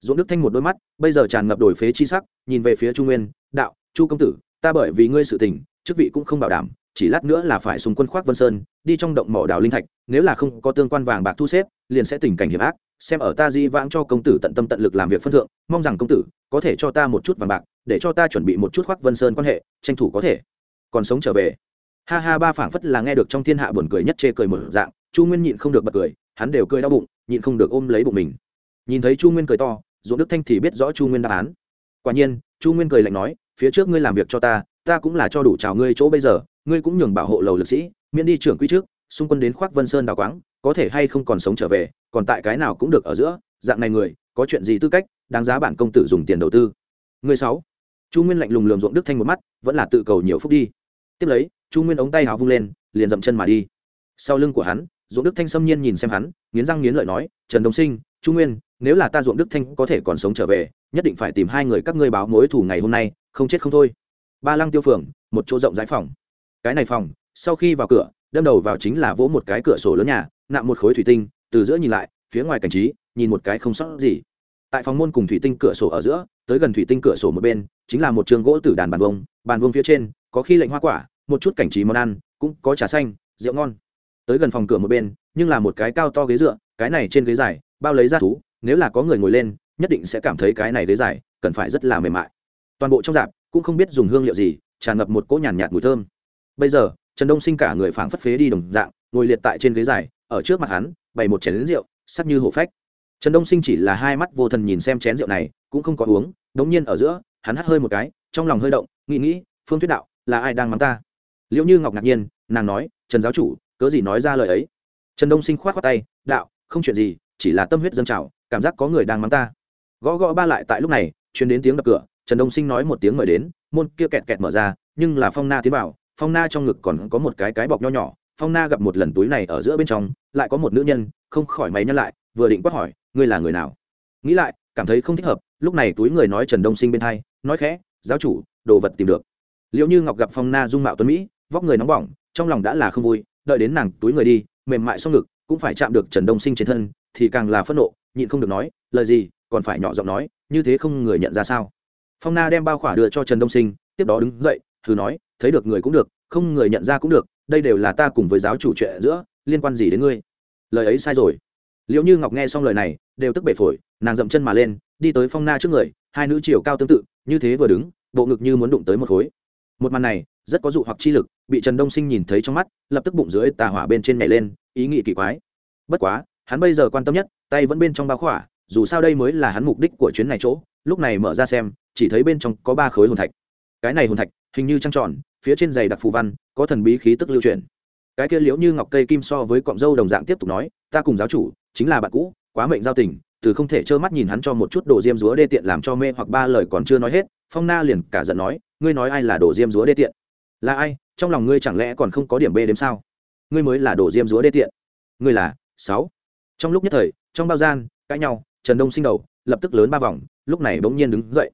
dũng đức thanh một đôi mắt, bây giờ tràn ngập đổi phế chi sắc, nhìn về phía trung nguyên, đạo, chu công tử, ta bởi vì ngươi sự tình chức vị cũng không bảo đảm, chỉ lát nữa là phải xung quân khoác vân sơn, đi trong động mỏ đào linh thạch, nếu là không có tương quan vàng bạc thu xếp, liền sẽ tình cảnh hiểm ác, xem ở ta di vãng cho công tử tận tâm tận lực làm việc phân thượng, mong rằng công tử có thể cho ta một chút vàng bạc, để cho ta chuẩn bị một chút khoác vân sơn quan hệ, tranh thủ có thể. Còn sống trở về. Ha ha, ba phảng phất là nghe được trong thiên hạ buồn cười nhất chê cười một dạng, chu nguyên nhịn không được bật cười, hắn đều cười đau bụng, nhịn không được ôm lấy bụng mình. Nhìn thấy chu nguyên cười to dũng đức thanh thì biết rõ chu nguyên đáp án. Quả nhiên, chu nguyên cười lạnh nói, phía trước ngươi làm việc cho ta ta cũng là cho đủ chào ngươi chỗ bây giờ, ngươi cũng nhường bảo hộ lầu lực sĩ, miễn đi trưởng quy trước, xung quân đến khoác vân sơn đào quáng, có thể hay không còn sống trở về, còn tại cái nào cũng được ở giữa, dạng này người, có chuyện gì tư cách, đáng giá bản công tử dùng tiền đầu tư. Người sáu. Chu nguyên lạnh lùng lường ruộng đức thanh một mắt, vẫn là tự cầu nhiều phúc đi. Tiếp lấy, chu nguyên ống tay hào vung lên, liền dậm chân mà đi. Sau lưng của hắn, ruộng đức thanh xâm nhiên nhìn xem hắn, nghiến răng nghiến lợi nói, trần đồng sinh, chu nguyên, nếu là ta ruộng đức thanh có thể còn sống trở về, nhất định phải tìm hai người các ngươi báo mối thù ngày hôm nay, không chết không thôi ba lăng tiêu phường, một chỗ rộng rãi phòng. Cái này phòng, sau khi vào cửa, đâm đầu vào chính là vỗ một cái cửa sổ lớn nhà, nạm một khối thủy tinh, từ giữa nhìn lại, phía ngoài cảnh trí, nhìn một cái không sót gì. Tại phòng môn cùng thủy tinh cửa sổ ở giữa, tới gần thủy tinh cửa sổ một bên, chính là một trường gỗ tử đàn bàn vông bàn vông phía trên, có khi lệnh hoa quả, một chút cảnh trí món ăn, cũng có trà xanh, rượu ngon. Tới gần phòng cửa một bên, nhưng là một cái cao to ghế dựa, cái này trên ghế dài, bao lấy ra thú, nếu là có người ngồi lên, nhất định sẽ cảm thấy cái này ghế dài, cần phải rất là mềm mại. Toàn bộ trong dạp cũng không biết dùng hương liệu gì tràn ngập một cỗ nhàn nhạt, nhạt mùi thơm. Bây giờ trần đông sinh cả người phảng phất phế đi đồng dạng ngồi liệt tại trên ghế dài ở trước mặt hắn bày một chén lính rượu sắc như hổ phách. Trần đông sinh chỉ là hai mắt vô thần nhìn xem chén rượu này cũng không có uống đống nhiên ở giữa hắn hắt hơi một cái trong lòng hơi động nghĩ nghĩ phương thuyết đạo là ai đang mắng ta? Liệu như ngọc ngạc nhiên nàng nói trần giáo chủ cớ gì nói ra lời ấy? Trần đông sinh k h o á t khoác tay đạo không chuyện gì chỉ là tâm huyết dâng trào cảm giác có người đang mắng ta. Gõ gõ ba lại tại lúc này chuyến đến tiếng đập cửa trần đông sinh nói một tiếng mời đến, môn kia kẹt kẹt mở ra, nhưng là phong na tiến vào. Phong na trong ngực còn có một cái cái bọc nho nhỏ. Phong na gặp một lần túi này ở giữa bên trong, lại có một nữ nhân, không khỏi máy nhăn lại, vừa định quát hỏi, ngươi là người nào? Nghĩ lại, cảm thấy không thích hợp, lúc này túi người nói trần đông sinh bên thay nói khẽ, giáo chủ, đồ vật tìm được. Liệu như ngọc gặp phong na dung mạo tuấn mỹ, vóc người nóng bỏng, trong lòng đã là không vui, đợi đến nàng túi người đi, mềm mại xong ngực, cũng phải chạm được trần đông sinh trên thân, thì càng là phẫn nộ, nhịn không được nói, lời gì, còn phải nhỏ giọng nói, như thế không người nhận ra sao? Phong na đem bao khỏa đưa cho trần đông sinh, tiếp đó đứng dậy, thử nói, thấy được người cũng được, không người nhận ra cũng được, đây đều là ta cùng với giáo chủ chuyện giữa, liên quan gì đến ngươi? Lời ấy sai rồi. Liệu như ngọc nghe xong lời này, đều tức bể phổi, nàng dậm chân mà lên, đi tới phong na trước người, hai nữ chiều cao tương tự, như thế vừa đứng, bộ ngực như muốn đụng tới một khối. Một màn này, rất có dụ hoặc chi lực, bị trần đông sinh nhìn thấy trong mắt, lập tức bụng dưới tà hỏa bên trên nhảy lên, ý nghĩ kỳ quái. Bất quá, hắn bây giờ quan tâm nhất, tay vẫn bên trong bao khỏa, dù sao đây mới là hắn mục đích của chuyến này chỗ, lúc này mở ra xem chỉ thấy bên trong có ba khối hồn thạch. Cái này hồn thạch, hình như trăng tròn, phía trên giày đặc phù văn, có thần bí khí tức lưu truyền. Cái kia liễu như ngọc cây kim so với cọng dâu đồng dạng tiếp tục nói, ta cùng giáo chủ, chính là bạn cũ, quá mệnh giao tình, từ không thể trơ mắt nhìn hắn cho một chút đồ diêm dúa đê tiện làm cho mê hoặc ba lời còn chưa nói hết, phong na liền cả giận nói, ngươi nói ai là đồ diêm dúa đê tiện? Là ai? Trong lòng ngươi chẳng lẽ còn không có điểm b đếm sao? Ngươi mới là đồ diêm dúa đê tiện. Ngươi là? Sáu? Trong lúc nhất thời, trong bao gian, cãi nhau, trần đông sinh đầu, lập tức lớn ba vòng, lúc này bỗng nhiên đứng dậy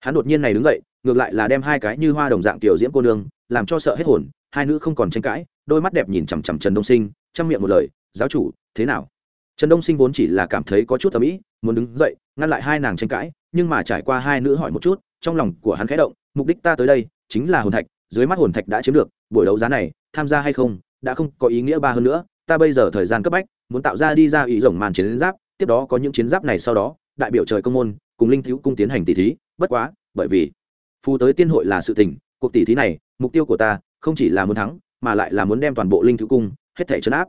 hắn đột nhiên này đứng dậy, ngược lại là đem hai cái như hoa đồng dạng tiểu diễm cô nương, làm cho sợ hết hồn, hai nữ không còn tranh cãi, đôi mắt đẹp nhìn chằm chằm trần đông sinh, chăm miệng một lời, giáo chủ, thế nào? Trần đông sinh vốn chỉ là cảm thấy có chút thẩm mỹ muốn đứng dậy, ngăn lại hai nàng tranh cãi, nhưng mà trải qua hai nữ hỏi một chút, trong lòng của hắn khẽ động, mục đích ta tới đây, chính là hồn thạch, dưới mắt hồn thạch đã chiếm được, buổi đấu giá này, tham gia hay không, đã không có ý nghĩa ba hơn nữa, ta bây giờ thời gian cấp bách, muốn tạo ra đi ra ý rồng màn chiến giáp, tiếp đó có những chiến giáp này sau đó, đại biểu trời công môn, cùng linh thiếu cung tiến hành tỷ thí bất quá, bởi vì phù tới tiên hội là sự tình, cuộc tỷ thí này, mục tiêu của ta không chỉ là muốn thắng, mà lại là muốn đem toàn bộ linh thứ cung hết thể chấn áp.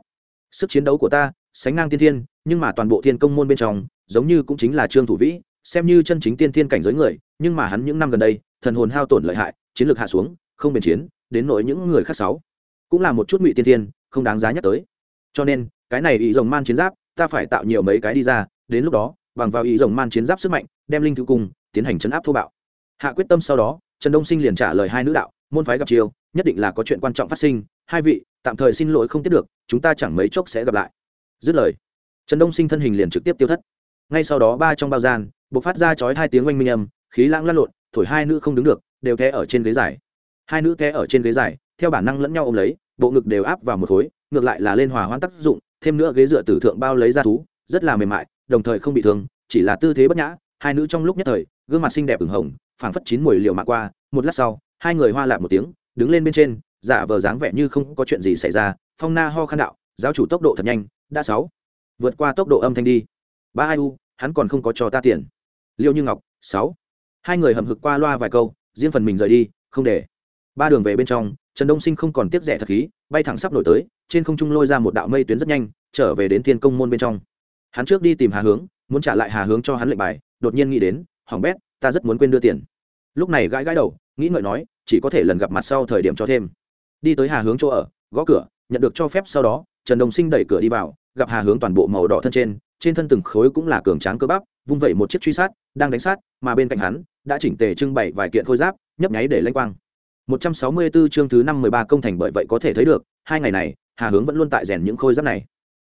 Sức chiến đấu của ta, sánh ngang tiên thiên, nhưng mà toàn bộ thiên công môn bên trong, giống như cũng chính là trương thủ vĩ, xem như chân chính tiên thiên cảnh giới người, nhưng mà hắn những năm gần đây, thần hồn hao tổn lợi hại, chiến lược hạ xuống, không bền chiến, đến nỗi những người khác sáu. Cũng là một chút ngụy tiên thiên, không đáng giá nhắc tới. Cho nên, cái này ý rồng man chiến giáp, ta phải tạo nhiều mấy cái đi ra, đến lúc đó, bằng vào ý rồng man chiến giáp sức mạnh, đem linh thứ cung tiến hành chấn áp thô bạo. Hạ quyết tâm sau đó, trần đông sinh liền trả lời hai nữ đạo, môn phái gặp chiều nhất định là có chuyện quan trọng phát sinh, hai vị, tạm thời xin lỗi không tiếp được, chúng ta chẳng mấy chốc sẽ gặp lại. Dứt lời, trần đông sinh thân hình liền trực tiếp tiêu thất. Ngay sau đó ba trong bao gian b ộ c phát ra chói hai tiếng oanh minh âm, khí lãng lăn lộn, thổi hai nữ không đứng được, đều té ở trên ghế dài. Hai nữ té ở trên ghế dài, theo bản năng lẫn nhau ôm lấy, bộ ngực đều áp vào một khối, ngược lại là lên hòa hoãn tác dụng, thêm nữa ghế dựa tử thượng bao lấy ra thú, rất là mềm mại, đồng thời không bị thương, chỉ là tư thế bất nhã hai nữ trong lúc nhất thời, gương mặt xinh đẹp ửng hồng, phảng phất chín mùi liều mạ qua, một lát sau, hai người hoa lại một tiếng, đứng lên bên trên, giả vờ dáng vẻ như không có chuyện gì xảy ra, phong na ho khan đạo, giáo chủ tốc độ thật nhanh, đã sáu. Vượt qua tốc độ âm thanh đi. Ba ai u, hắn còn không có cho ta tiền. Liêu như ngọc, sáu. Hai người hầm hực qua loa vài câu, riêng phần mình rời đi, không để. Ba đường về bên trong, trần đông sinh không còn tiếp rẻ thật khí, bay thẳng sắp nổi tới, trên không trung lôi ra một đạo mây tuyến rất nhanh, trở về đến thiên công môn bên trong. Hắn trước đi tìm hà hướng, muốn trả lại hà hướng cho hắn lệnh bài đột nhiên nghĩ đến hỏng bét, ta rất muốn quên đưa tiền. Lúc này gãi gãi đầu, nghĩ ngợi nói, chỉ có thể lần gặp mặt sau thời điểm cho thêm. Đi tới hà hướng chỗ ở, gõ cửa, nhận được cho phép sau đó, trần đồng sinh đẩy cửa đi vào, gặp hà hướng toàn bộ màu đỏ thân trên trên thân từng khối cũng là cường tráng cơ bắp, vung vẩy một chiếc truy sát, đang đánh sát, mà bên cạnh hắn, đã chỉnh tề trưng bày vài kiện khôi giáp, nhấp nháy để lanh quang. 164 chương thứ năm mười ba công thành bởi vậy có thể thấy được, hai ngày này, hà hướng vẫn luôn tại rèn những khôi giáp này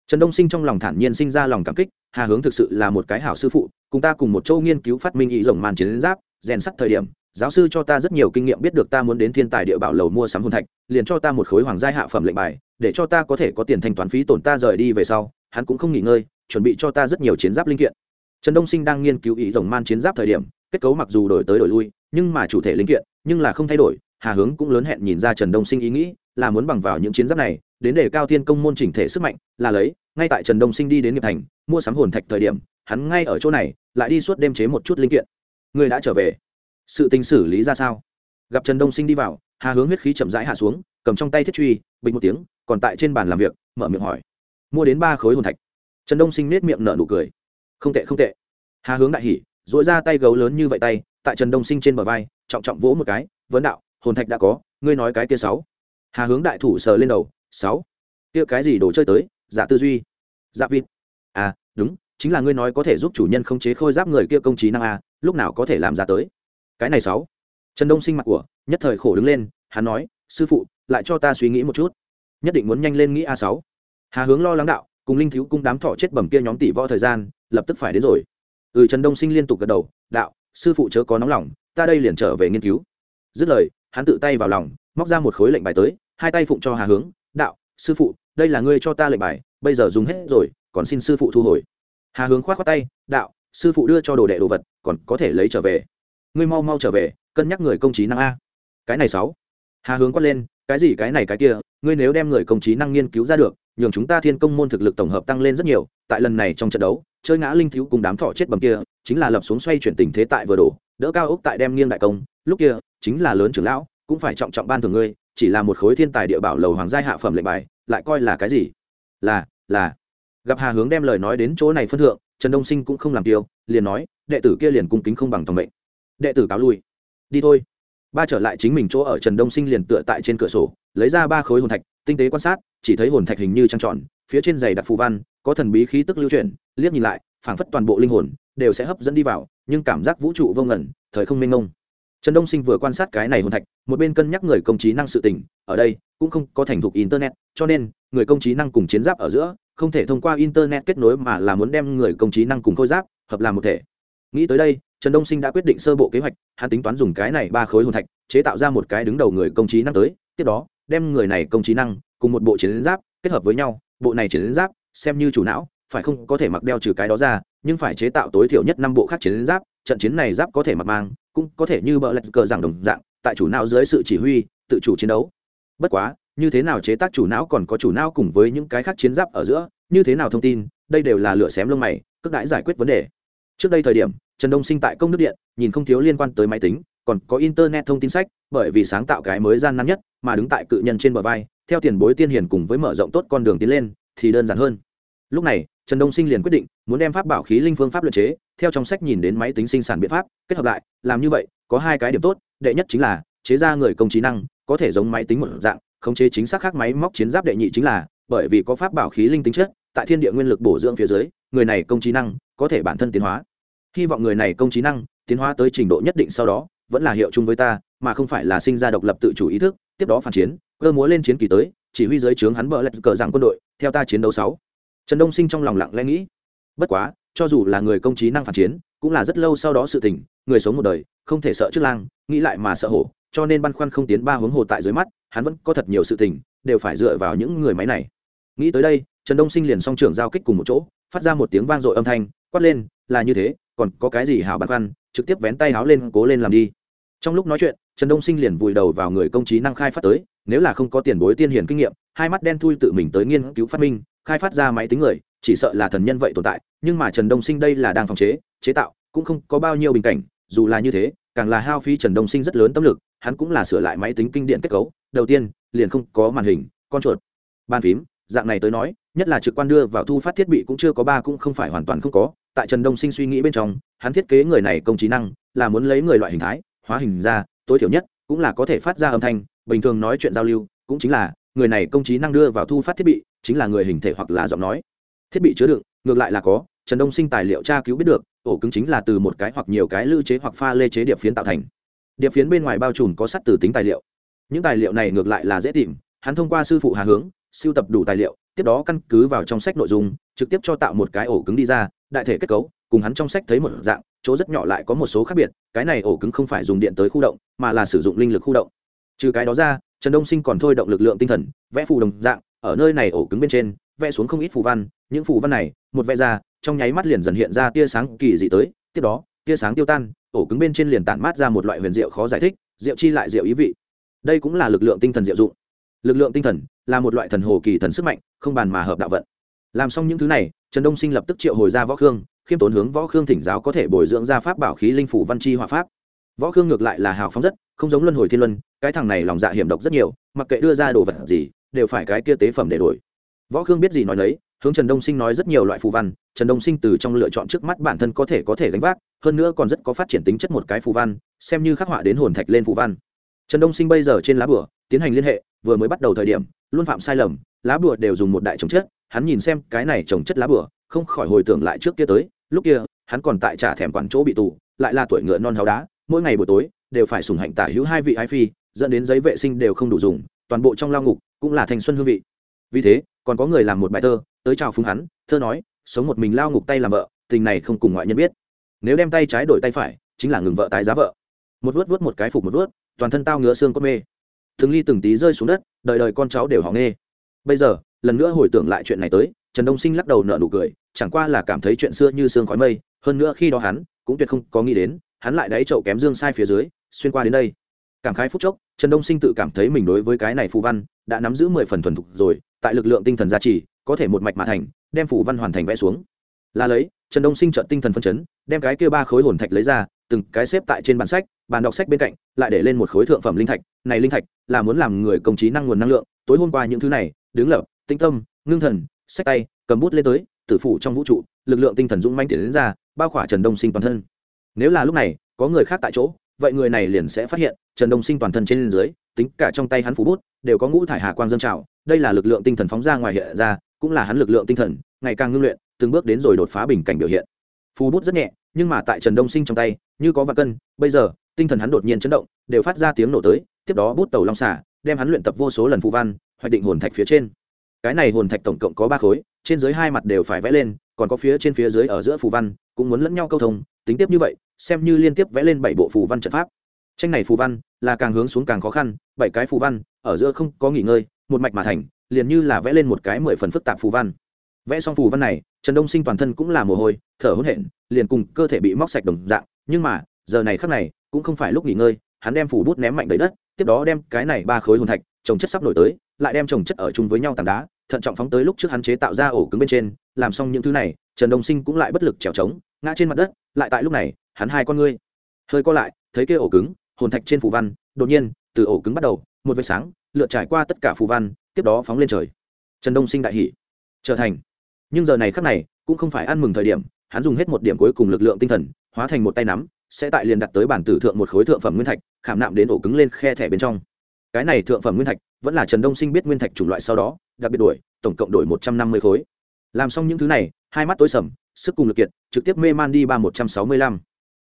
trần đông sinh trong lòng thản nhiên sinh ra lòng cảm kích, hà hướng thực sự là một cái hảo sư phụ, cùng ta cùng một châu nghiên cứu phát minh ý rồng màn chiến giáp, rèn sắt thời điểm, giáo sư cho ta rất nhiều kinh nghiệm biết được ta muốn đến thiên tài địa bảo lầu mua sắm hồn thạch, liền cho ta một khối hoàng gia hạ phẩm lệnh bài, để cho ta có thể có tiền thanh toán phí tổn ta rời đi về sau, hắn cũng không nghỉ ngơi, chuẩn bị cho ta rất nhiều chiến giáp linh kiện. Trần đông sinh đang nghiên cứu ý rồng man chiến giáp thời điểm, kết cấu mặc dù đổi tới đổi lui, nhưng mà chủ thể linh kiện, nhưng là không thay đổi, hà hướng cũng lớn hẹn nhìn ra trần đông sinh ý nghĩ, là muốn bằng vào những chiến giáp này đến để cao thiên công môn chỉnh thể sức mạnh, là lấy, ngay tại trần đông sinh đi đến nghiệp thành, mua sắm hồn thạch thời điểm, hắn ngay ở chỗ này, lại đi suốt đêm chế một chút linh kiện. Người đã trở về. Sự tình xử lý ra sao? Gặp trần đông sinh đi vào, hà hướng huyết khí chậm rãi hạ xuống, cầm trong tay thiết truy, bình một tiếng, còn tại trên bàn làm việc, mở miệng hỏi. Mua đến ba khối hồn thạch. Trần đông sinh nết miệng nở nụ cười. Không tệ không tệ. Hà hướng đại hỉ dội ra tay gấu lớn như vậy tay, tại trần đông sinh trên bờ vai, trọng trọng vỗ một cái, vấn đạo, hồn thạch đã có, ngươi nói cái kia sáu. Hà hướng đại thủ sờ lên đầu sáu. Kia cái gì đồ chơi tới? Giả tư duy. Giả vịt. À đúng, chính là ngươi nói có thể giúp chủ nhân khống chế khôi giáp người kia công trí năng a, lúc nào có thể làm ra tới? Cái này sáu. Trần đông sinh mặt của, nhất thời khổ đứng lên, hắn nói, sư phụ, lại cho ta suy nghĩ một chút. Nhất định muốn nhanh lên nghĩ a sáu. Hà hướng lo lắng đạo, cùng linh thiếu cung đám thọ chết bẩm kia nhóm tỷ võ thời gian, lập tức phải đến rồi. Ừ trần đông sinh liên tục gật đầu, đạo, sư phụ chớ có nóng lòng, ta đây liền trở về nghiên cứu. Dứt lời, hắn tự tay vào lòng, móc ra một khối lệnh bài tới, hai tay phụng cho hà hướng đạo, sư phụ, đây là ngươi cho ta lệnh bài, bây giờ dùng hết rồi, còn xin sư phụ thu hồi. Hà hướng k h o á t khoác tay, đạo, sư phụ đưa cho đồ đệ đồ vật, còn có thể lấy trở về. Ngươi mau mau trở về, cân nhắc người công trí năng a. Cái này sáu. Hà hướng quát lên, cái gì cái này cái kia, ngươi nếu đem người công trí năng nghiên cứu ra được, nhường chúng ta thiên công môn thực lực tổng hợp tăng lên rất nhiều, tại lần này trong trận đấu, chơi ngã linh thiếu cùng đám thọ chết bầm kia, chính là lập xuống xoay chuyển tình thế tại vừa đổ, đỡ cao ốc tại đem nghiêng đại công, lúc kia, chính là lớn trưởng lão, cũng phải trọng trọng ban thường ngươi chỉ là một khối thiên tài địa bảo lầu hoàng giai hạ phẩm lệnh bài, lại coi là cái gì? Là là. Gặp hà hướng đem lời nói đến chỗ này phân thượng, trần đông sinh cũng không làm tiêu liền nói, đệ tử kia liền cung kính không bằng tòng mệnh. Đệ tử cáo lui. Đi thôi. Ba trở lại chính mình chỗ ở trần đông sinh liền tựa tại trên cửa sổ, lấy ra ba khối hồn thạch, tinh tế quan sát, chỉ thấy hồn thạch hình như trăng tròn, phía trên giày đặc phù văn, có thần bí khí tức lưu chuyển, liếc nhìn lại, phảng phất toàn bộ linh hồn, đều sẽ hấp dẫn đi vào, nhưng cảm giác vũ trụ vô ngẩn thời không mênh mông trần đông sinh vừa quan sát cái này hồn thạch, một bên cân nhắc người công trí năng sự tình, ở đây cũng không có thành thục internet, cho nên người công trí năng cùng chiến giáp ở giữa, không thể thông qua internet kết nối mà là muốn đem người công trí năng cùng khôi giáp hợp làm một thể. Nghĩ tới đây, trần đông sinh đã quyết định sơ bộ kế hoạch, hắn tính toán dùng cái này ba khối hồn thạch, chế tạo ra một cái đứng đầu người công trí năng tới, tiếp đó, đem người này công trí năng cùng một bộ chiến giáp kết hợp với nhau, bộ này chiến giáp xem như chủ não, phải không có thể mặc đeo trừ cái đó ra, nhưng phải chế tạo tối thiểu nhất năm bộ khác chiến giáp, trận chiến này giáp có thể mặc mang cũng có thể như bờ lạch cờ rằng đồng dạng, tại chủ não dưới sự chỉ huy, tự chủ chiến đấu. Bất quá, như thế nào chế tác chủ não còn có chủ não cùng với những cái khác chiến giáp ở giữa, như thế nào thông tin, đây đều là lửa xém lông mày, cước đãi giải quyết vấn đề. Trước đây thời điểm, trần đông sinh tại công nước điện, nhìn không thiếu liên quan tới máy tính, còn có internet thông tin sách, bởi vì sáng tạo cái mới gian nan nhất, mà đứng tại cự nhân trên bờ vai, theo tiền bối tiên hiền cùng với mở rộng tốt con đường tiến lên, thì đơn giản hơn. Lúc này trần đông sinh liền quyết định, muốn đem pháp bảo khí linh phương pháp luật chế, theo trong sách nhìn đến máy tính sinh sản biện pháp, kết hợp lại, làm như vậy, có hai cái điểm tốt, đệ nhất chính là, chế ra người công trí năng, có thể giống máy tính một dạng, khống chế chính xác khác máy móc chiến giáp đệ nhị chính là, bởi vì có pháp bảo khí linh tính chất, tại thiên địa nguyên lực bổ dưỡng phía dưới, người này công trí năng, có thể bản thân tiến hóa. Hy vọng người này công trí năng, tiến hóa tới trình độ nhất định sau đó, vẫn là hiệu chung với ta, mà không phải là sinh ra độc lập tự chủ ý thức, tiếp đó phản chiến, cơ múa lên chiến kỳ tới, chỉ huy dưới trướng hắn bờ lạch cờ rằng quân đội, theo ta chiến đấu sáu trần đông sinh trong lòng lặng lẽ nghĩ, bất quá, cho dù là người công trí năng phản chiến, cũng là rất lâu sau đó sự tình, người sống một đời, không thể sợ trước lang, nghĩ lại mà sợ hổ, cho nên băn khoăn không tiến ba hướng hồ tại dưới mắt, hắn vẫn có thật nhiều sự tình, đều phải dựa vào những người máy này. Nghĩ tới đây, trần đông sinh liền song trưởng giao kích cùng một chỗ, phát ra một tiếng vang dội âm thanh, quát lên, là như thế, còn có cái gì hảo băn khoăn, trực tiếp vén tay háo lên, cố lên làm đi. Trong lúc nói chuyện, trần đông sinh liền vùi đầu vào người công trí năng khai phát tới, nếu là không có tiền bối tiên hiển kinh nghiệm, hai mắt đen thui tự mình tới nghiên cứu phát minh khai phát ra máy tính người, chỉ sợ là thần nhân vậy tồn tại, nhưng mà trần đông sinh đây là đang phòng chế chế tạo, cũng không có bao nhiêu bình cảnh, dù là như thế, càng là hao phí trần đông sinh rất lớn tâm lực, hắn cũng là sửa lại máy tính kinh điện kết cấu, đầu tiên, liền không có màn hình, con chuột, bàn phím, dạng này tới nói, nhất là trực quan đưa vào thu phát thiết bị cũng chưa có ba cũng không phải hoàn toàn không có, tại trần đông sinh suy nghĩ bên trong, hắn thiết kế người này công trí năng, là muốn lấy người loại hình thái, hóa hình ra, tối thiểu nhất, cũng là có thể phát ra âm thanh, bình thường nói chuyện giao lưu, cũng chính là, người này công trí năng đưa vào thu phát thiết bị chính là người hình thể hoặc là giọng nói. Thiết bị chứa đựng, ngược lại là có, trần đông sinh tài liệu tra cứu biết được, ổ cứng chính là từ một cái hoặc nhiều cái lưu chế hoặc pha lê chế điệp phiến tạo thành. Điệp phiến bên ngoài bao trùm có sắt từ tính tài liệu. Những tài liệu này ngược lại là dễ tìm, hắn thông qua sư phụ hà hướng, siêu tập đủ tài liệu, tiếp đó căn cứ vào trong sách nội dung, trực tiếp cho tạo một cái ổ cứng đi ra, đại thể kết cấu, cùng hắn trong sách thấy một dạng, chỗ rất nhỏ lại có một số khác biệt, cái này ổ cứng không phải dùng điện tới khu động, mà là sử dụng linh lực khu động. Trừ cái đó ra, trần đông sinh còn thôi động lực lượng tinh thần, vẽ phù đồng dạng ở nơi này ổ cứng bên trên, vẽ xuống không ít phù văn, những phù văn này, một vẽ ra, trong nháy mắt liền dần hiện ra tia sáng kỳ dị tới, tiếp đó, tia sáng tiêu tan, ổ cứng bên trên liền tản mát ra một loại huyền diệu khó giải thích, diệu chi lại diệu ý vị. Đây cũng là lực lượng tinh thần diệu dụng. Lực lượng tinh thần là một loại thần hồ kỳ thần sức mạnh, không bàn mà hợp đạo vận. Làm xong những thứ này, trần đông sinh lập tức triệu hồi ra võ khương, khiêm tốn hướng võ khương thỉnh giáo có thể bồi dưỡng ra pháp bảo khí linh phủ văn chi hòa pháp. Võ khương ngược lại là hào phóng rất, không giống luân hồi thiên luân, cái thằng này lòng dạ hiểm độc rất nhiều, mặc kệ đưa ra đồ vật gì đều phải cái kia tế phẩm để đổi. Võ khương biết gì nói đấy hướng trần đông sinh nói rất nhiều loại phù văn, trần đông sinh từ trong lựa chọn trước mắt bản thân có thể có thể gánh vác, hơn nữa còn rất có phát triển tính chất một cái phù văn, xem như khắc họa đến hồn thạch lên phù văn. Trần đông sinh bây giờ trên lá bửa tiến hành liên hệ, vừa mới bắt đầu thời điểm, luôn phạm sai lầm, lá bửa đều dùng một đại trồng chất, hắn nhìn xem cái này trồng chất lá bửa không khỏi hồi tưởng lại trước kia tới, lúc kia, hắn còn tại trả thèm quản chỗ bị tù, lại là tuổi ngựa non háo đá, mỗi ngày buổi tối, đều phải sùng hạnh tả hữu hai vị ái phi, dẫn đến giấy vệ sinh đều không đủ dùng toàn bộ trong lao ngục cũng là thành xuân hương vị. Vì thế, còn có người làm một bài thơ, tới chào phúng hắn, thơ nói, sống một mình lao ngục tay làm vợ, tình này không cùng ngoại nhân biết. Nếu đem tay trái đổi tay phải, chính là ngừng vợ tái giá vợ. Một vớt vớt một cái phục một vớt, toàn thân tao ngứa xương cốt mê. Từng ly từng tí rơi xuống đất, đời đời con cháu đều họ nghe. Bây giờ, lần nữa hồi tưởng lại chuyện này tới, trần đông sinh lắc đầu nở nụ cười, chẳng qua là cảm thấy chuyện xưa như sương khói mây, hơn nữa khi đó hắn cũng tuyệt không có nghĩ đến, hắn lại đáy chậu kém dương sai phía dưới, xuyên qua đến đây. Cảm khái phúc chốc trần đông sinh tự cảm thấy mình đối với cái này phù văn đã nắm giữ mười phần thuần thục rồi, tại lực lượng tinh thần gia trì, có thể một mạch mà thành, đem phù văn hoàn thành vẽ xuống. Là lấy, trần đông sinh trợn tinh thần phân chấn, đem cái kia ba khối hồn thạch lấy ra, từng cái xếp tại trên bàn sách, bàn đọc sách bên cạnh, lại để lên một khối thượng phẩm linh thạch. Này linh thạch là muốn làm người công trí năng nguồn năng lượng, tối hôm qua những thứ này, đứng lập, tinh tâm, ngưng thần sách tay, cầm bút lên tới, tử phủ trong vũ trụ, lực lượng tinh thần dũng manh tiến đến ra, bao khỏa trần đông sinh toàn thân. Nếu là lúc này, có người khác tại chỗ vậy người này liền sẽ phát hiện, trần đông sinh toàn thân trên dưới, tính cả trong tay hắn phủ bút, đều có ngũ thải hà quang dân trào. Đây là lực lượng tinh thần phóng ra ngoài hiện ra, cũng là hắn lực lượng tinh thần, ngày càng ngưng luyện, từng bước đến rồi đột phá bình cảnh biểu hiện. Phù bút rất nhẹ, nhưng mà tại trần đông sinh trong tay, như có vạn cân, bây giờ, tinh thần hắn đột nhiên chấn động, đều phát ra tiếng nổ tới, tiếp đó bút tàu long xả, đem hắn luyện tập vô số lần phụ văn, hoạch định hồn thạch phía trên. Cái này hồn thạch tổng cộng có ba khối, trên dưới hai mặt đều phải vẽ lên, còn có phía trên phía dưới ở giữa phù văn, cũng muốn lẫn nhau câu thông, tính tiếp như vậy xem như liên tiếp vẽ lên bảy bộ phù văn trận pháp. Tranh này phù văn là càng hướng xuống càng khó khăn, bảy cái phù văn ở giữa không có nghỉ ngơi, một mạch mà thành, liền như là vẽ lên một cái mười phần phức tạp phù văn. Vẽ xong phù văn này, trần đông sinh toàn thân cũng là mồ hôi, thở hổn hển, liền cùng cơ thể bị móc sạch đồng dạng, nhưng mà, giờ này khắc này, cũng không phải lúc nghỉ ngơi, hắn đem phủ bút ném mạnh đầy đất, tiếp đó đem cái này ba khối hồn thạch, trồng chất sắp nổi tới, lại đem trồng chất ở chung với nhau tảng đá, thận trọng phóng tới lúc trước hắn chế tạo ra ổ cứng bên trên, làm xong những thứ này, trần đông sinh cũng lại bất lực trèo trống, ngã trên mặt đất, lại tại lúc này hắn hai con ngươi. Hơi co lại, thấy kia ổ cứng, hồn thạch trên phù văn, đột nhiên, từ ổ cứng bắt đầu, một vệt sáng, lượn trải qua tất cả phù văn, tiếp đó phóng lên trời. Trần đông sinh đại hỷ trở thành. Nhưng giờ này khắc này, cũng không phải ăn mừng thời điểm, hắn dùng hết một điểm cuối cùng lực lượng tinh thần, hóa thành một tay nắm, sẽ tại liền đặt tới bản tử thượng một khối thượng phẩm nguyên thạch, khảm nạm đến ổ cứng lên khe thẻ bên trong. Cái này thượng phẩm nguyên thạch, vẫn là trần đông sinh biết nguyên thạch chủng loại sau đó, đặc biệt đổi, tổng cộng đổi một trăm năm mươi khối. Làm xong những thứ này, hai mắt tối sầm, sức cùng lực kiệt, trực tiếp mê man đi ba một trăm sáu mươi lăm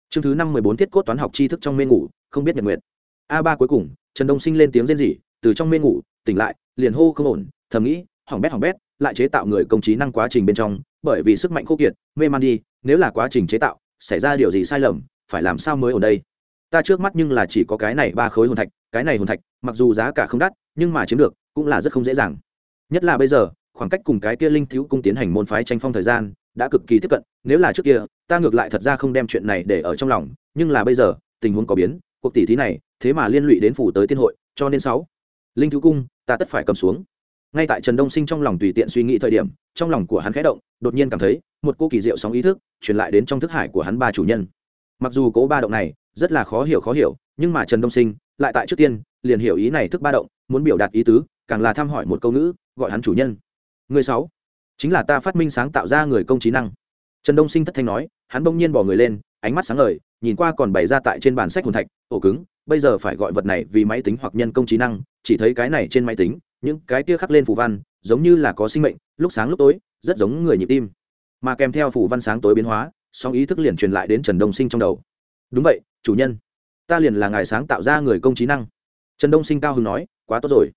chương thứ năm mười bốn thiết cốt toán học tri thức trong mê ngủ, không biết nhật nguyện a ba cuối cùng, trần đông sinh lên tiếng rên rỉ, từ trong mê ngủ, tỉnh lại, liền hô không ổn, thầm nghĩ, hỏng bét hỏng bét, lại chế tạo người công trí năng quá trình bên trong, bởi vì sức mạnh khô kiệt, mê man đi, nếu là quá trình chế tạo, xảy ra điều gì sai lầm, phải làm sao mới ở đây? Ta trước mắt nhưng là chỉ có cái này ba khối hồn thạch, cái này hồn thạch, mặc dù giá cả không đắt, nhưng mà chiếm được, cũng là rất không dễ dàng. Nhất là bây giờ, khoảng cách cùng cái kia linh thiếu cung tiến hành môn phái tranh phong thời gian đã cực kỳ tiếp cận, nếu là trước kia, ta ngược lại thật ra không đem chuyện này để ở trong lòng, nhưng là bây giờ, tình huống có biến, cuộc tỷ thí này, thế mà liên lụy đến phủ tới tiên hội, cho nên sáu. Linh thú cung, ta tất phải cầm xuống. Ngay tại trần đông sinh trong lòng tùy tiện suy nghĩ thời điểm, trong lòng của hắn khẽ động, đột nhiên cảm thấy, một cô kỳ diệu sóng ý thức, truyền lại đến trong thức hải của hắn ba chủ nhân. Mặc dù cố ba động này, rất là khó hiểu khó hiểu, nhưng mà trần đông sinh, lại tại trước tiên, liền hiểu ý này thức ba động, muốn biểu đạt ý tứ, càng là thăm hỏi một câu ngữ, gọi hắn chủ nhân. Người sáu chính là ta phát minh sáng tạo ra người công trí năng. Trần đông sinh thất thanh nói, hắn bỗng nhiên bỏ người lên, ánh mắt sáng ngời, nhìn qua còn bày ra tại trên bàn sách hồn thạch, ổ cứng, bây giờ phải gọi vật này vì máy tính hoặc nhân công trí năng, chỉ thấy cái này trên máy tính, những cái kia khắc lên phù văn, giống như là có sinh mệnh, lúc sáng lúc tối, rất giống người nhịp tim. Mà kèm theo phù văn sáng tối biến hóa, song ý thức liền truyền lại đến trần đông sinh trong đầu. Đúng vậy, chủ nhân, ta liền là ngài sáng tạo ra người công trí năng. Trần đông sinh cao hứng nói, quá tốt rồi.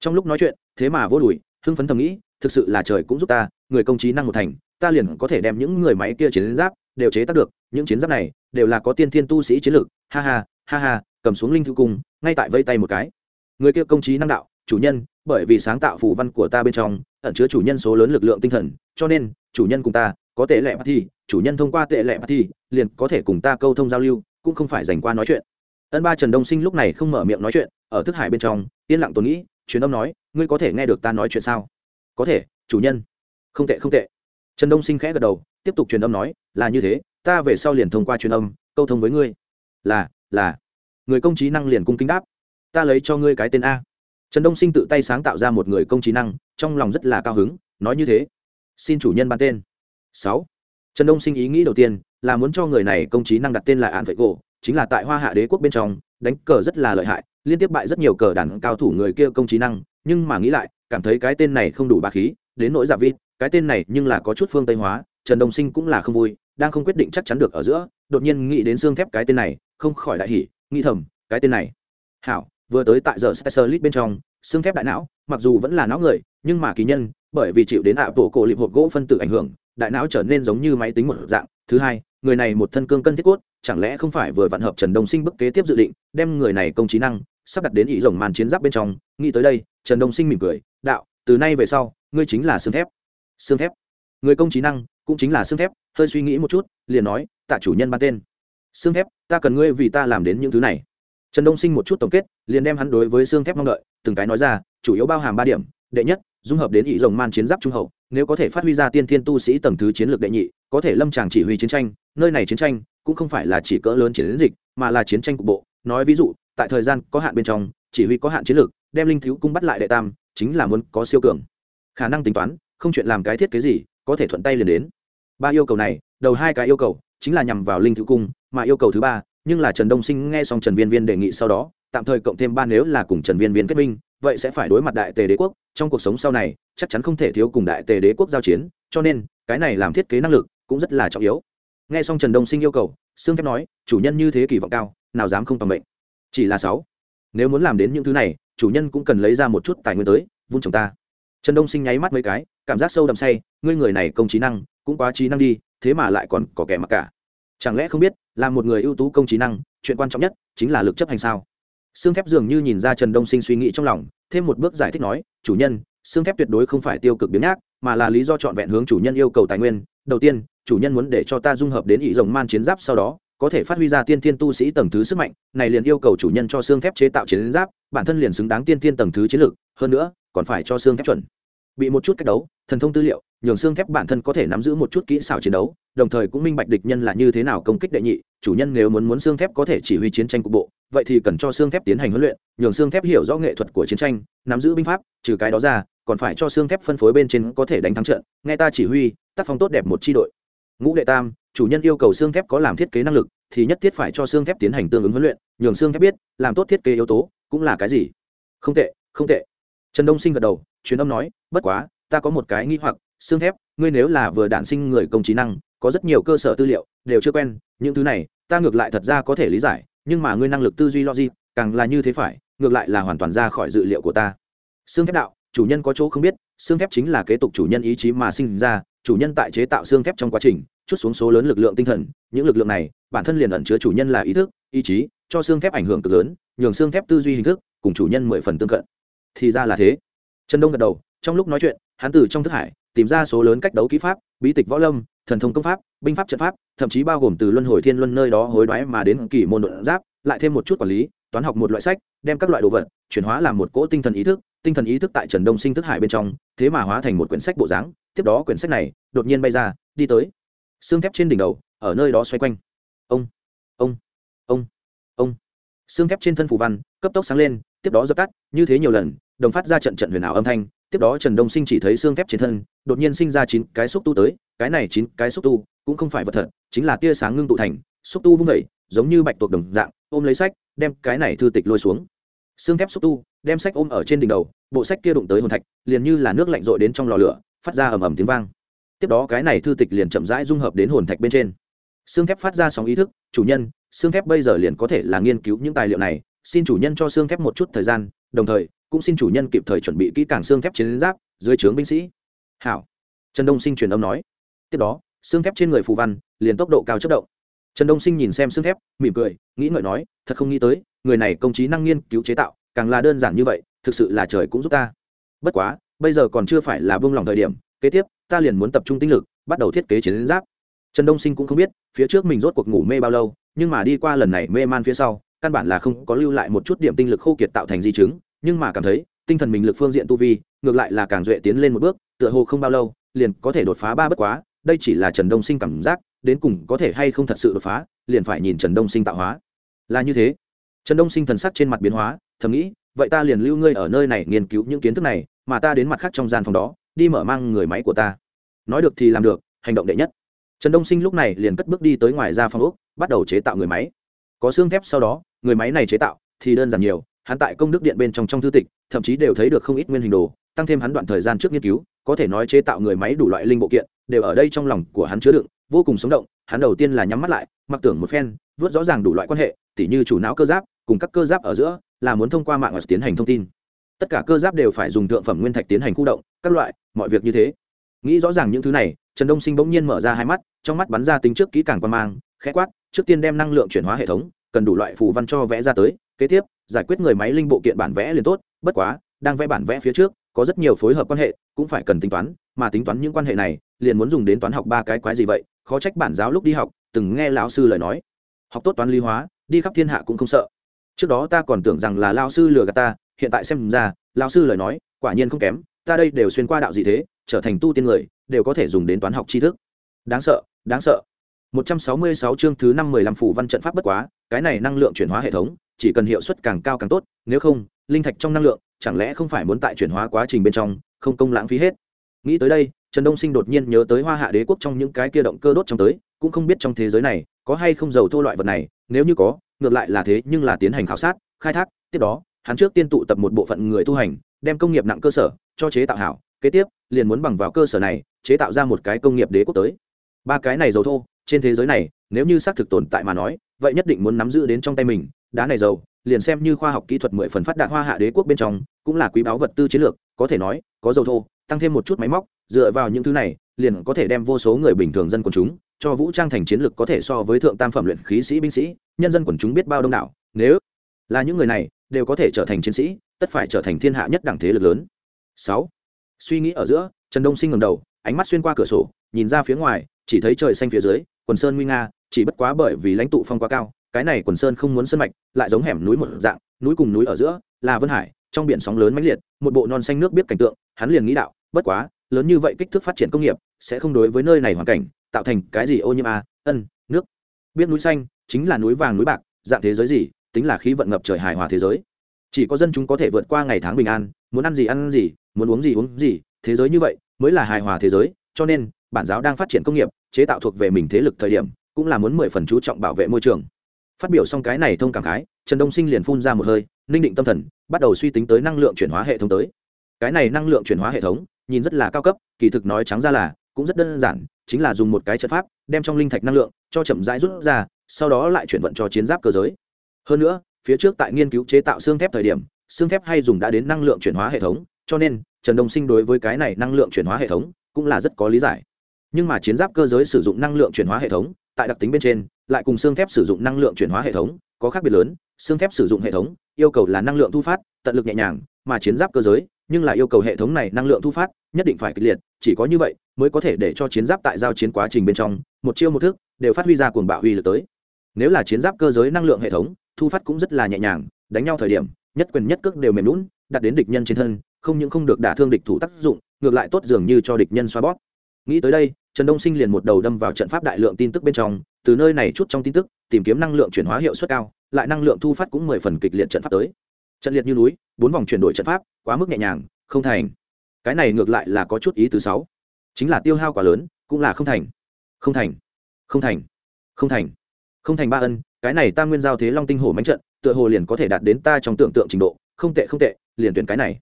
Trong lúc nói chuyện, thế mà vô đùi hưng phấn thầm nghĩ, thực sự là trời cũng giúp ta, người công trí năng một thành, ta liền có thể đem những người máy kia chiến giáp đều chế tác được, những chiến giáp này đều là có tiên thiên tu sĩ chiến lược. Ha ha ha ha, cầm xuống linh thư cung ngay tại vây tay một cái. Người kia công trí năng đạo, chủ nhân, bởi vì sáng tạo phù văn của ta bên trong, ẩn chứa chủ nhân số lớn lực lượng tinh thần, cho nên, chủ nhân cùng ta, có tệ lệ thi chủ nhân thông qua tệ lệ thi liền có thể cùng ta câu thông giao lưu, cũng không phải dành qua nói chuyện. Ân ba trần đông sinh lúc này không mở miệng nói chuyện, ở thức hải bên trong, yên lặng tôi nghĩ truyền âm nói, ngươi có thể nghe được ta nói chuyện sao? Có thể, chủ nhân. Không tệ không tệ. Trần đông sinh khẽ gật đầu, tiếp tục truyền âm nói, là như thế, ta về sau liền thông qua truyền âm, câu thông với ngươi. Là là. Người công trí năng liền cung kính đáp. Ta lấy cho ngươi cái tên a. Trần đông sinh tự tay sáng tạo ra một người công trí năng, trong lòng rất là cao hứng, nói như thế. Xin chủ nhân ban tên. Sáu. Trần đông sinh ý nghĩ đầu tiên là muốn cho người này công trí năng đặt tên là An vệ gỗ, chính là tại hoa hạ đế quốc bên trong, đánh cờ rất là lợi hại liên tiếp bại rất nhiều cờ đàn cao thủ người kia công trí năng, nhưng mà nghĩ lại, cảm thấy cái tên này không đủ ba khí, đến nỗi giả vịt, cái tên này nhưng là có chút phương tây hóa, trần đông sinh cũng là không vui, đang không quyết định chắc chắn được ở giữa, đột nhiên nghĩ đến xương thép cái tên này, không khỏi đại hỉ, nghĩ thầm, cái tên này. Hảo, vừa tới tại giờ specialist bên trong, xương thép đại não, mặc dù vẫn là não người, nhưng mà kỳ nhân, bởi vì chịu đến ạ bộ cổ liệp hộp gỗ phân tử ảnh hưởng, đại não trở nên giống như máy tính một dạng. Thứ hai, người này một thân cương cân thiết cốt, chẳng lẽ không phải vừa vạn hợp trần đông sinh bức kế tiếp dự định, đem người này công trí năng sắp đặt đến ý rồng màn chiến giáp bên trong, nghĩ tới đây, trần đông sinh mỉm cười, đạo, từ nay về sau, ngươi chính là xương thép. Xương thép? Người công trí năng cũng chính là xương thép. Hơi suy nghĩ một chút, liền nói, tạ chủ nhân ban tên. Xương thép? Ta cần ngươi vì ta làm đến những thứ này. Trần đông sinh một chút tổng kết, liền đem hắn đối với xương thép mong đợi, từng cái nói ra, chủ yếu bao hàm ba điểm. Đệ nhất, dung hợp đến ý rồng man chiến giáp trung hậu, nếu có thể phát huy ra tiên thiên tu sĩ tầng thứ chiến lược đệ nhị, có thể lâm tràng chỉ huy chiến tranh, nơi này chiến tranh cũng không phải là chỉ cỡ lớn chiến dịch, mà là chiến tranh cục bộ. Nói ví dụ tại thời gian có hạn bên trong, chỉ huy có hạn chiến lược, đem linh thiếu cung bắt lại đệ tam, chính là muốn có siêu cường. Khả năng tính toán, không chuyện làm cái thiết kế gì, có thể thuận tay liền đến. Ba yêu cầu này, đầu hai cái yêu cầu, chính là nhằm vào linh thiếu cung, mà yêu cầu thứ ba, nhưng là trần đông sinh nghe xong trần viên viên đề nghị sau đó, tạm thời cộng thêm ba nếu là cùng trần viên viên kết minh, vậy sẽ phải đối mặt đại tề đế quốc, trong cuộc sống sau này, chắc chắn không thể thiếu cùng đại tề đế quốc giao chiến, cho nên, cái này làm thiết kế năng lực cũng rất là trọng yếu. Nghe xong trần đông sinh yêu cầu, sương thép nói, chủ nhân như thế kỳ vọng cao, nào dám không toàn mệnh chỉ là sáu. Nếu muốn làm đến những thứ này, chủ nhân cũng cần lấy ra một chút tài nguyên tới, vun trồng ta. Trần đông sinh nháy mắt mấy cái, cảm giác sâu đậm say, ngươi người này công trí năng, cũng quá trí năng đi, thế mà lại còn có kẻ mặc cả. Chẳng lẽ không biết, là một người ưu tú công trí năng, chuyện quan trọng nhất chính là lực chấp hành sao? Xương thép dường như nhìn ra trần đông sinh suy nghĩ trong lòng, thêm một bước giải thích nói, chủ nhân xương thép tuyệt đối không phải tiêu cực biến nhác, mà là lý do trọn vẹn hướng chủ nhân yêu cầu tài nguyên. Đầu tiên, chủ nhân muốn để cho ta dung hợp đến ý rồng man chiến giáp sau đó có thể phát huy ra tiên thiên tu sĩ tầng thứ sức mạnh, này liền yêu cầu chủ nhân cho xương thép chế tạo chiến giáp, bản thân liền xứng đáng tiên thiên tầng thứ chiến lược, hơn nữa, còn phải cho xương thép chuẩn. Bị một chút cách đấu, thần thông tư liệu, nhường xương thép bản thân có thể nắm giữ một chút kỹ xảo chiến đấu, đồng thời cũng minh bạch địch nhân là như thế nào công kích đệ nhị, chủ nhân nếu muốn muốn xương thép có thể chỉ huy chiến tranh cục bộ, vậy thì cần cho xương thép tiến hành huấn luyện, nhường xương thép hiểu rõ nghệ thuật của chiến tranh, nắm giữ binh pháp, trừ cái đó ra, còn phải cho xương thép phân phối bên trên có thể đánh thắng trận, nghe ta chỉ huy, tác phong tốt đẹp một tri đội. Ngũ đệ tam chủ nhân yêu cầu xương thép có làm thiết kế năng lực, thì nhất thiết phải cho xương thép tiến hành tương ứng huấn luyện, nhường xương thép biết, làm tốt thiết kế yếu tố, cũng là cái gì. Không tệ không tệ. Trần đông sinh gật đầu, truyền âm nói, bất quá, ta có một cái nghi hoặc, xương thép, ngươi nếu là vừa đản sinh người công trí năng, có rất nhiều cơ sở tư liệu, đều chưa quen, những thứ này, ta ngược lại thật ra có thể lý giải, nhưng mà ngươi năng lực tư duy logic, càng là như thế phải, ngược lại là hoàn toàn ra khỏi dự liệu của ta. Xương thép đạo, chủ nhân có chỗ không biết, xương thép chính là kế tục chủ nhân ý chí mà sinh ra chủ nhân tại chế tạo xương thép trong quá trình, chút xuống số lớn lực lượng tinh thần, những lực lượng này, bản thân liền ẩn chứa chủ nhân là ý thức, ý chí, cho xương thép ảnh hưởng cực lớn, nhường xương thép tư duy hình thức cùng chủ nhân mười phần tương cận. Thì ra là thế. Trần đông gật đầu, trong lúc nói chuyện, hắn từ trong thức hải, tìm ra số lớn cách đấu kỹ pháp, bí tịch võ lâm, thần thông công pháp, binh pháp trận pháp, thậm chí bao gồm từ luân hồi thiên luân nơi đó hối đoái mà đến kỳ môn đột giáp, lại thêm một chút quản lý, toán học một loại sách, đem các loại đồ vật, chuyển hóa làm một cỗ tinh thần ý thức tinh thần ý thức tại trần đông sinh thức hải bên trong, thế mà hóa thành một quyển sách bộ dáng, tiếp đó quyển sách này đột nhiên bay ra, đi tới. Xương thép trên đỉnh đầu, ở nơi đó xoay quanh. Ông ông ông ông. Xương thép trên thân phù văn, cấp tốc sáng lên, tiếp đó dập tắt, như thế nhiều lần, đồng phát ra trận trận huyền ảo âm thanh, tiếp đó trần đông sinh chỉ thấy xương thép trên thân, đột nhiên sinh ra chín cái xúc tu tới, cái này chín cái xúc tu cũng không phải vật thật, chính là tia sáng ngưng tụ thành, xúc tu vung vẩy giống như bạch tuộc đồng dạng, ôm lấy sách, đem cái này thư tịch lôi xuống. Xương thép xúc tu đem sách ôm ở trên đỉnh đầu, bộ sách kia đụng tới hồn thạch, liền như là nước lạnh rội đến trong lò lửa, phát ra ầm ầm tiếng vang. Tiếp đó cái này thư tịch liền chậm rãi dung hợp đến hồn thạch bên trên. Xương thép phát ra sóng ý thức, chủ nhân, xương thép bây giờ liền có thể là nghiên cứu những tài liệu này, xin chủ nhân cho xương thép một chút thời gian, đồng thời, cũng xin chủ nhân kịp thời chuẩn bị kỹ càng xương thép chiến giáp, dưới trướng binh sĩ. Hảo. Trần đông sinh truyền âm nói. Tiếp đó, xương thép trên người phù văn liền tốc độ cao chất động. Trần đông sinh nhìn xem xương thép, mỉm cười, nghĩ ngợi nói, thật không nghĩ tới, người này công trí năng nghiên cứu chế tạo càng là đơn giản như vậy, thực sự là trời cũng giúp ta. Bất quá, bây giờ còn chưa phải là buông lỏng thời điểm, kế tiếp, ta liền muốn tập trung tinh lực, bắt đầu thiết kế chiến giáp. Trần đông sinh cũng không biết, phía trước mình rốt cuộc ngủ mê bao lâu, nhưng mà đi qua lần này mê man phía sau, căn bản là không có lưu lại một chút điểm tinh lực khô kiệt tạo thành di chứng, nhưng mà cảm thấy, tinh thần mình lực phương diện tu vi, ngược lại là càng duệ tiến lên một bước, tựa hồ không bao lâu, liền có thể đột phá ba bất quá, đây chỉ là trần đông sinh cảm giác, đến cùng có thể hay không thật sự đột phá, liền phải nhìn trần đông sinh tạo hóa. Là như thế. Trần đông sinh thần sắc trên mặt biến hóa thầm nghĩ, vậy ta liền lưu ngươi ở nơi này nghiên cứu những kiến thức này, mà ta đến mặt khác trong gian phòng đó, đi mở mang người máy của ta. Nói được thì làm được, hành động đệ nhất. Trần đông sinh lúc này liền cất bước đi tới ngoài ra phòng úc bắt đầu chế tạo người máy. Có xương thép sau đó, người máy này chế tạo thì đơn giản nhiều, hắn tại công đức điện bên trong trong thư tịch, thậm chí đều thấy được không ít nguyên hình đồ, tăng thêm hắn đoạn thời gian trước nghiên cứu, có thể nói chế tạo người máy đủ loại linh bộ kiện, đều ở đây trong lòng của hắn chứa đựng, vô cùng sống động, hắn đầu tiên là nhắm mắt lại, mặc tưởng một phen, vớt rõ ràng đủ loại quan hệ, tỉ như chủ não cơ giáp cùng các cơ giáp ở giữa, là muốn thông qua mạng và tiến hành thông tin. Tất cả cơ giáp đều phải dùng thượng phẩm nguyên thạch tiến hành khu động, các loại, mọi việc như thế. Nghĩ rõ ràng những thứ này, trần đông sinh bỗng nhiên mở ra hai mắt, trong mắt bắn ra tính trước kỹ càng quan mang, khẽ quát, trước tiên đem năng lượng chuyển hóa hệ thống, cần đủ loại phù văn cho vẽ ra tới, kế tiếp, giải quyết người máy linh bộ kiện bản vẽ liền tốt, bất quá, đang vẽ bản vẽ phía trước, có rất nhiều phối hợp quan hệ, cũng phải cần tính toán, mà tính toán những quan hệ này, liền muốn dùng đến toán học ba cái quái gì vậy, khó trách bản giáo lúc đi học, từng nghe lão sư lời nói. Học tốt toán lý hóa, đi khắp thiên hạ cũng không sợ trước đó ta còn tưởng rằng là lao sư lừa gạt ta hiện tại xem ra lao sư lời nói quả nhiên không kém ta đây đều xuyên qua đạo gì thế trở thành tu tiên người đều có thể dùng đến toán học tri thức đáng sợ đáng sợ 166 chương thứ 515 phủ văn trận pháp bất quá, cái này năng lượng chuyển hóa hệ thống, chỉ cần hiệu suất càng cao càng tốt, nếu không, linh thạch trong năng lượng, chẳng lẽ không phải muốn tại chuyển hóa quá trình bên trong, không công lãng phí hết. Nghĩ tới đây, Trần Đông Sinh đột nhiên nhớ tới Hoa Hạ Đế quốc trong những cái kia động cơ đốt trong tới, cũng không biết trong thế giới này có hay không dầu thô loại vật này, nếu như có, ngược lại là thế nhưng là tiến hành khảo sát, khai thác, tiếp đó, hắn trước tiên tụ tập một bộ phận người tu hành, đem công nghiệp nặng cơ sở cho chế tạo hảo, kế tiếp, liền muốn bằng vào cơ sở này, chế tạo ra một cái công nghiệp đế quốc tới. Ba cái này dầu thô, trên thế giới này nếu như xác thực tồn tại mà nói vậy nhất định muốn nắm giữ đến trong tay mình đá này dầu, liền xem như khoa học kỹ thuật mười phần phát đạt hoa hạ đế quốc bên trong cũng là quý báu vật tư chiến lược có thể nói có dầu thô tăng thêm một chút máy móc dựa vào những thứ này liền có thể đem vô số người bình thường dân quần chúng cho vũ trang thành chiến lược có thể so với thượng tam phẩm luyện khí sĩ binh sĩ, nhân dân quần chúng biết bao đông đảo. Nếu là những người này đều có thể trở thành chiến sĩ, tất phải trở thành thiên hạ nhất đẳng thế lực lớn. Sáu, suy nghĩ ở giữa, trần đông sinh ngầm đầu, ánh mắt xuyên qua cửa sổ, nhìn ra phía ngoài, chỉ thấy trời xanh phía dưới, quần sơn nguy nga, chỉ bất quá bởi vì lãnh tụ phong quá cao, cái này quần sơn không muốn sân mạch, lại giống hẻm núi một dạng, núi cùng núi ở giữa, là vân hải, trong biển sóng lớn mãnh liệt, một bộ non xanh nước biết cảnh tượng, hắn liền nghĩ đạo, bất quá, lớn như vậy kích thước phát triển công nghiệp, sẽ không đối với nơi này hoàn cảnh tạo thành cái gì ô nhiễm a? À, ân nước. Biết núi xanh chính là núi vàng núi bạc dạng thế giới gì tính là khí vận ngập trời hài hòa thế giới. Chỉ có dân chúng có thể vượt qua ngày tháng bình an muốn ăn gì ăn gì muốn uống gì uống gì thế giới như vậy mới là hài hòa thế giới. Cho nên bản giáo đang phát triển công nghiệp chế tạo thuộc về mình thế lực thời điểm cũng là muốn mười phần chú trọng bảo vệ môi trường. Phát biểu xong cái này thông cảm khái trần đông sinh liền phun ra một hơi ninh định tâm thần bắt đầu suy tính tới năng lượng chuyển hóa hệ thống tới. Cái này năng lượng chuyển hóa hệ thống nhìn rất là cao cấp kỳ thực nói trắng ra là cũng rất đơn giản chính là dùng một cái trận pháp, đem trong linh thạch năng lượng cho chậm rãi rút ra, sau đó lại chuyển vận cho chiến giáp cơ giới. Hơn nữa, phía trước tại nghiên cứu chế tạo xương thép thời điểm, xương thép hay dùng đã đến năng lượng chuyển hóa hệ thống, cho nên, trần đông sinh đối với cái này năng lượng chuyển hóa hệ thống cũng là rất có lý giải. Nhưng mà chiến giáp cơ giới sử dụng năng lượng chuyển hóa hệ thống, tại đặc tính bên trên, lại cùng xương thép sử dụng năng lượng chuyển hóa hệ thống có khác biệt lớn. Xương thép sử dụng hệ thống yêu cầu là năng lượng thu phát, tận lực nhẹ nhàng, mà chiến giáp cơ giới nhưng lại yêu cầu hệ thống này năng lượng thu phát nhất định phải kịch liệt chỉ có như vậy mới có thể để cho chiến giáp tại giao chiến quá trình bên trong, một chiêu một thức, đều phát huy ra cuồng bạo uy lực tới. Nếu là chiến giáp cơ giới năng lượng hệ thống, thu phát cũng rất là nhẹ nhàng, đánh nhau thời điểm, nhất quyền nhất cước đều mềm lún đặt đến địch nhân trên thân, không những không được đả thương địch thủ tác dụng, ngược lại tốt dường như cho địch nhân xoa bóp. Nghĩ tới đây, trần đông sinh liền một đầu đâm vào trận pháp đại lượng tin tức bên trong, từ nơi này chút trong tin tức, tìm kiếm năng lượng chuyển hóa hiệu suất cao, lại năng lượng thu phát cũng mười phần kịch liệt trận pháp tới. Trận liệt như núi, bốn vòng chuyển đổi trận pháp, quá mức nhẹ nhàng, không thành cái này ngược lại là có chút ý thứ sáu. Chính là tiêu hao quá lớn, cũng là không thành. Không thành. Không thành. Không thành. Không thành ba ân, cái này ta nguyên giao thế long tinh hổ mánh trận, tựa hồ liền có thể đạt đến ta trong tưởng tượng trình độ. Không tệ không tệ, liền tuyển cái này.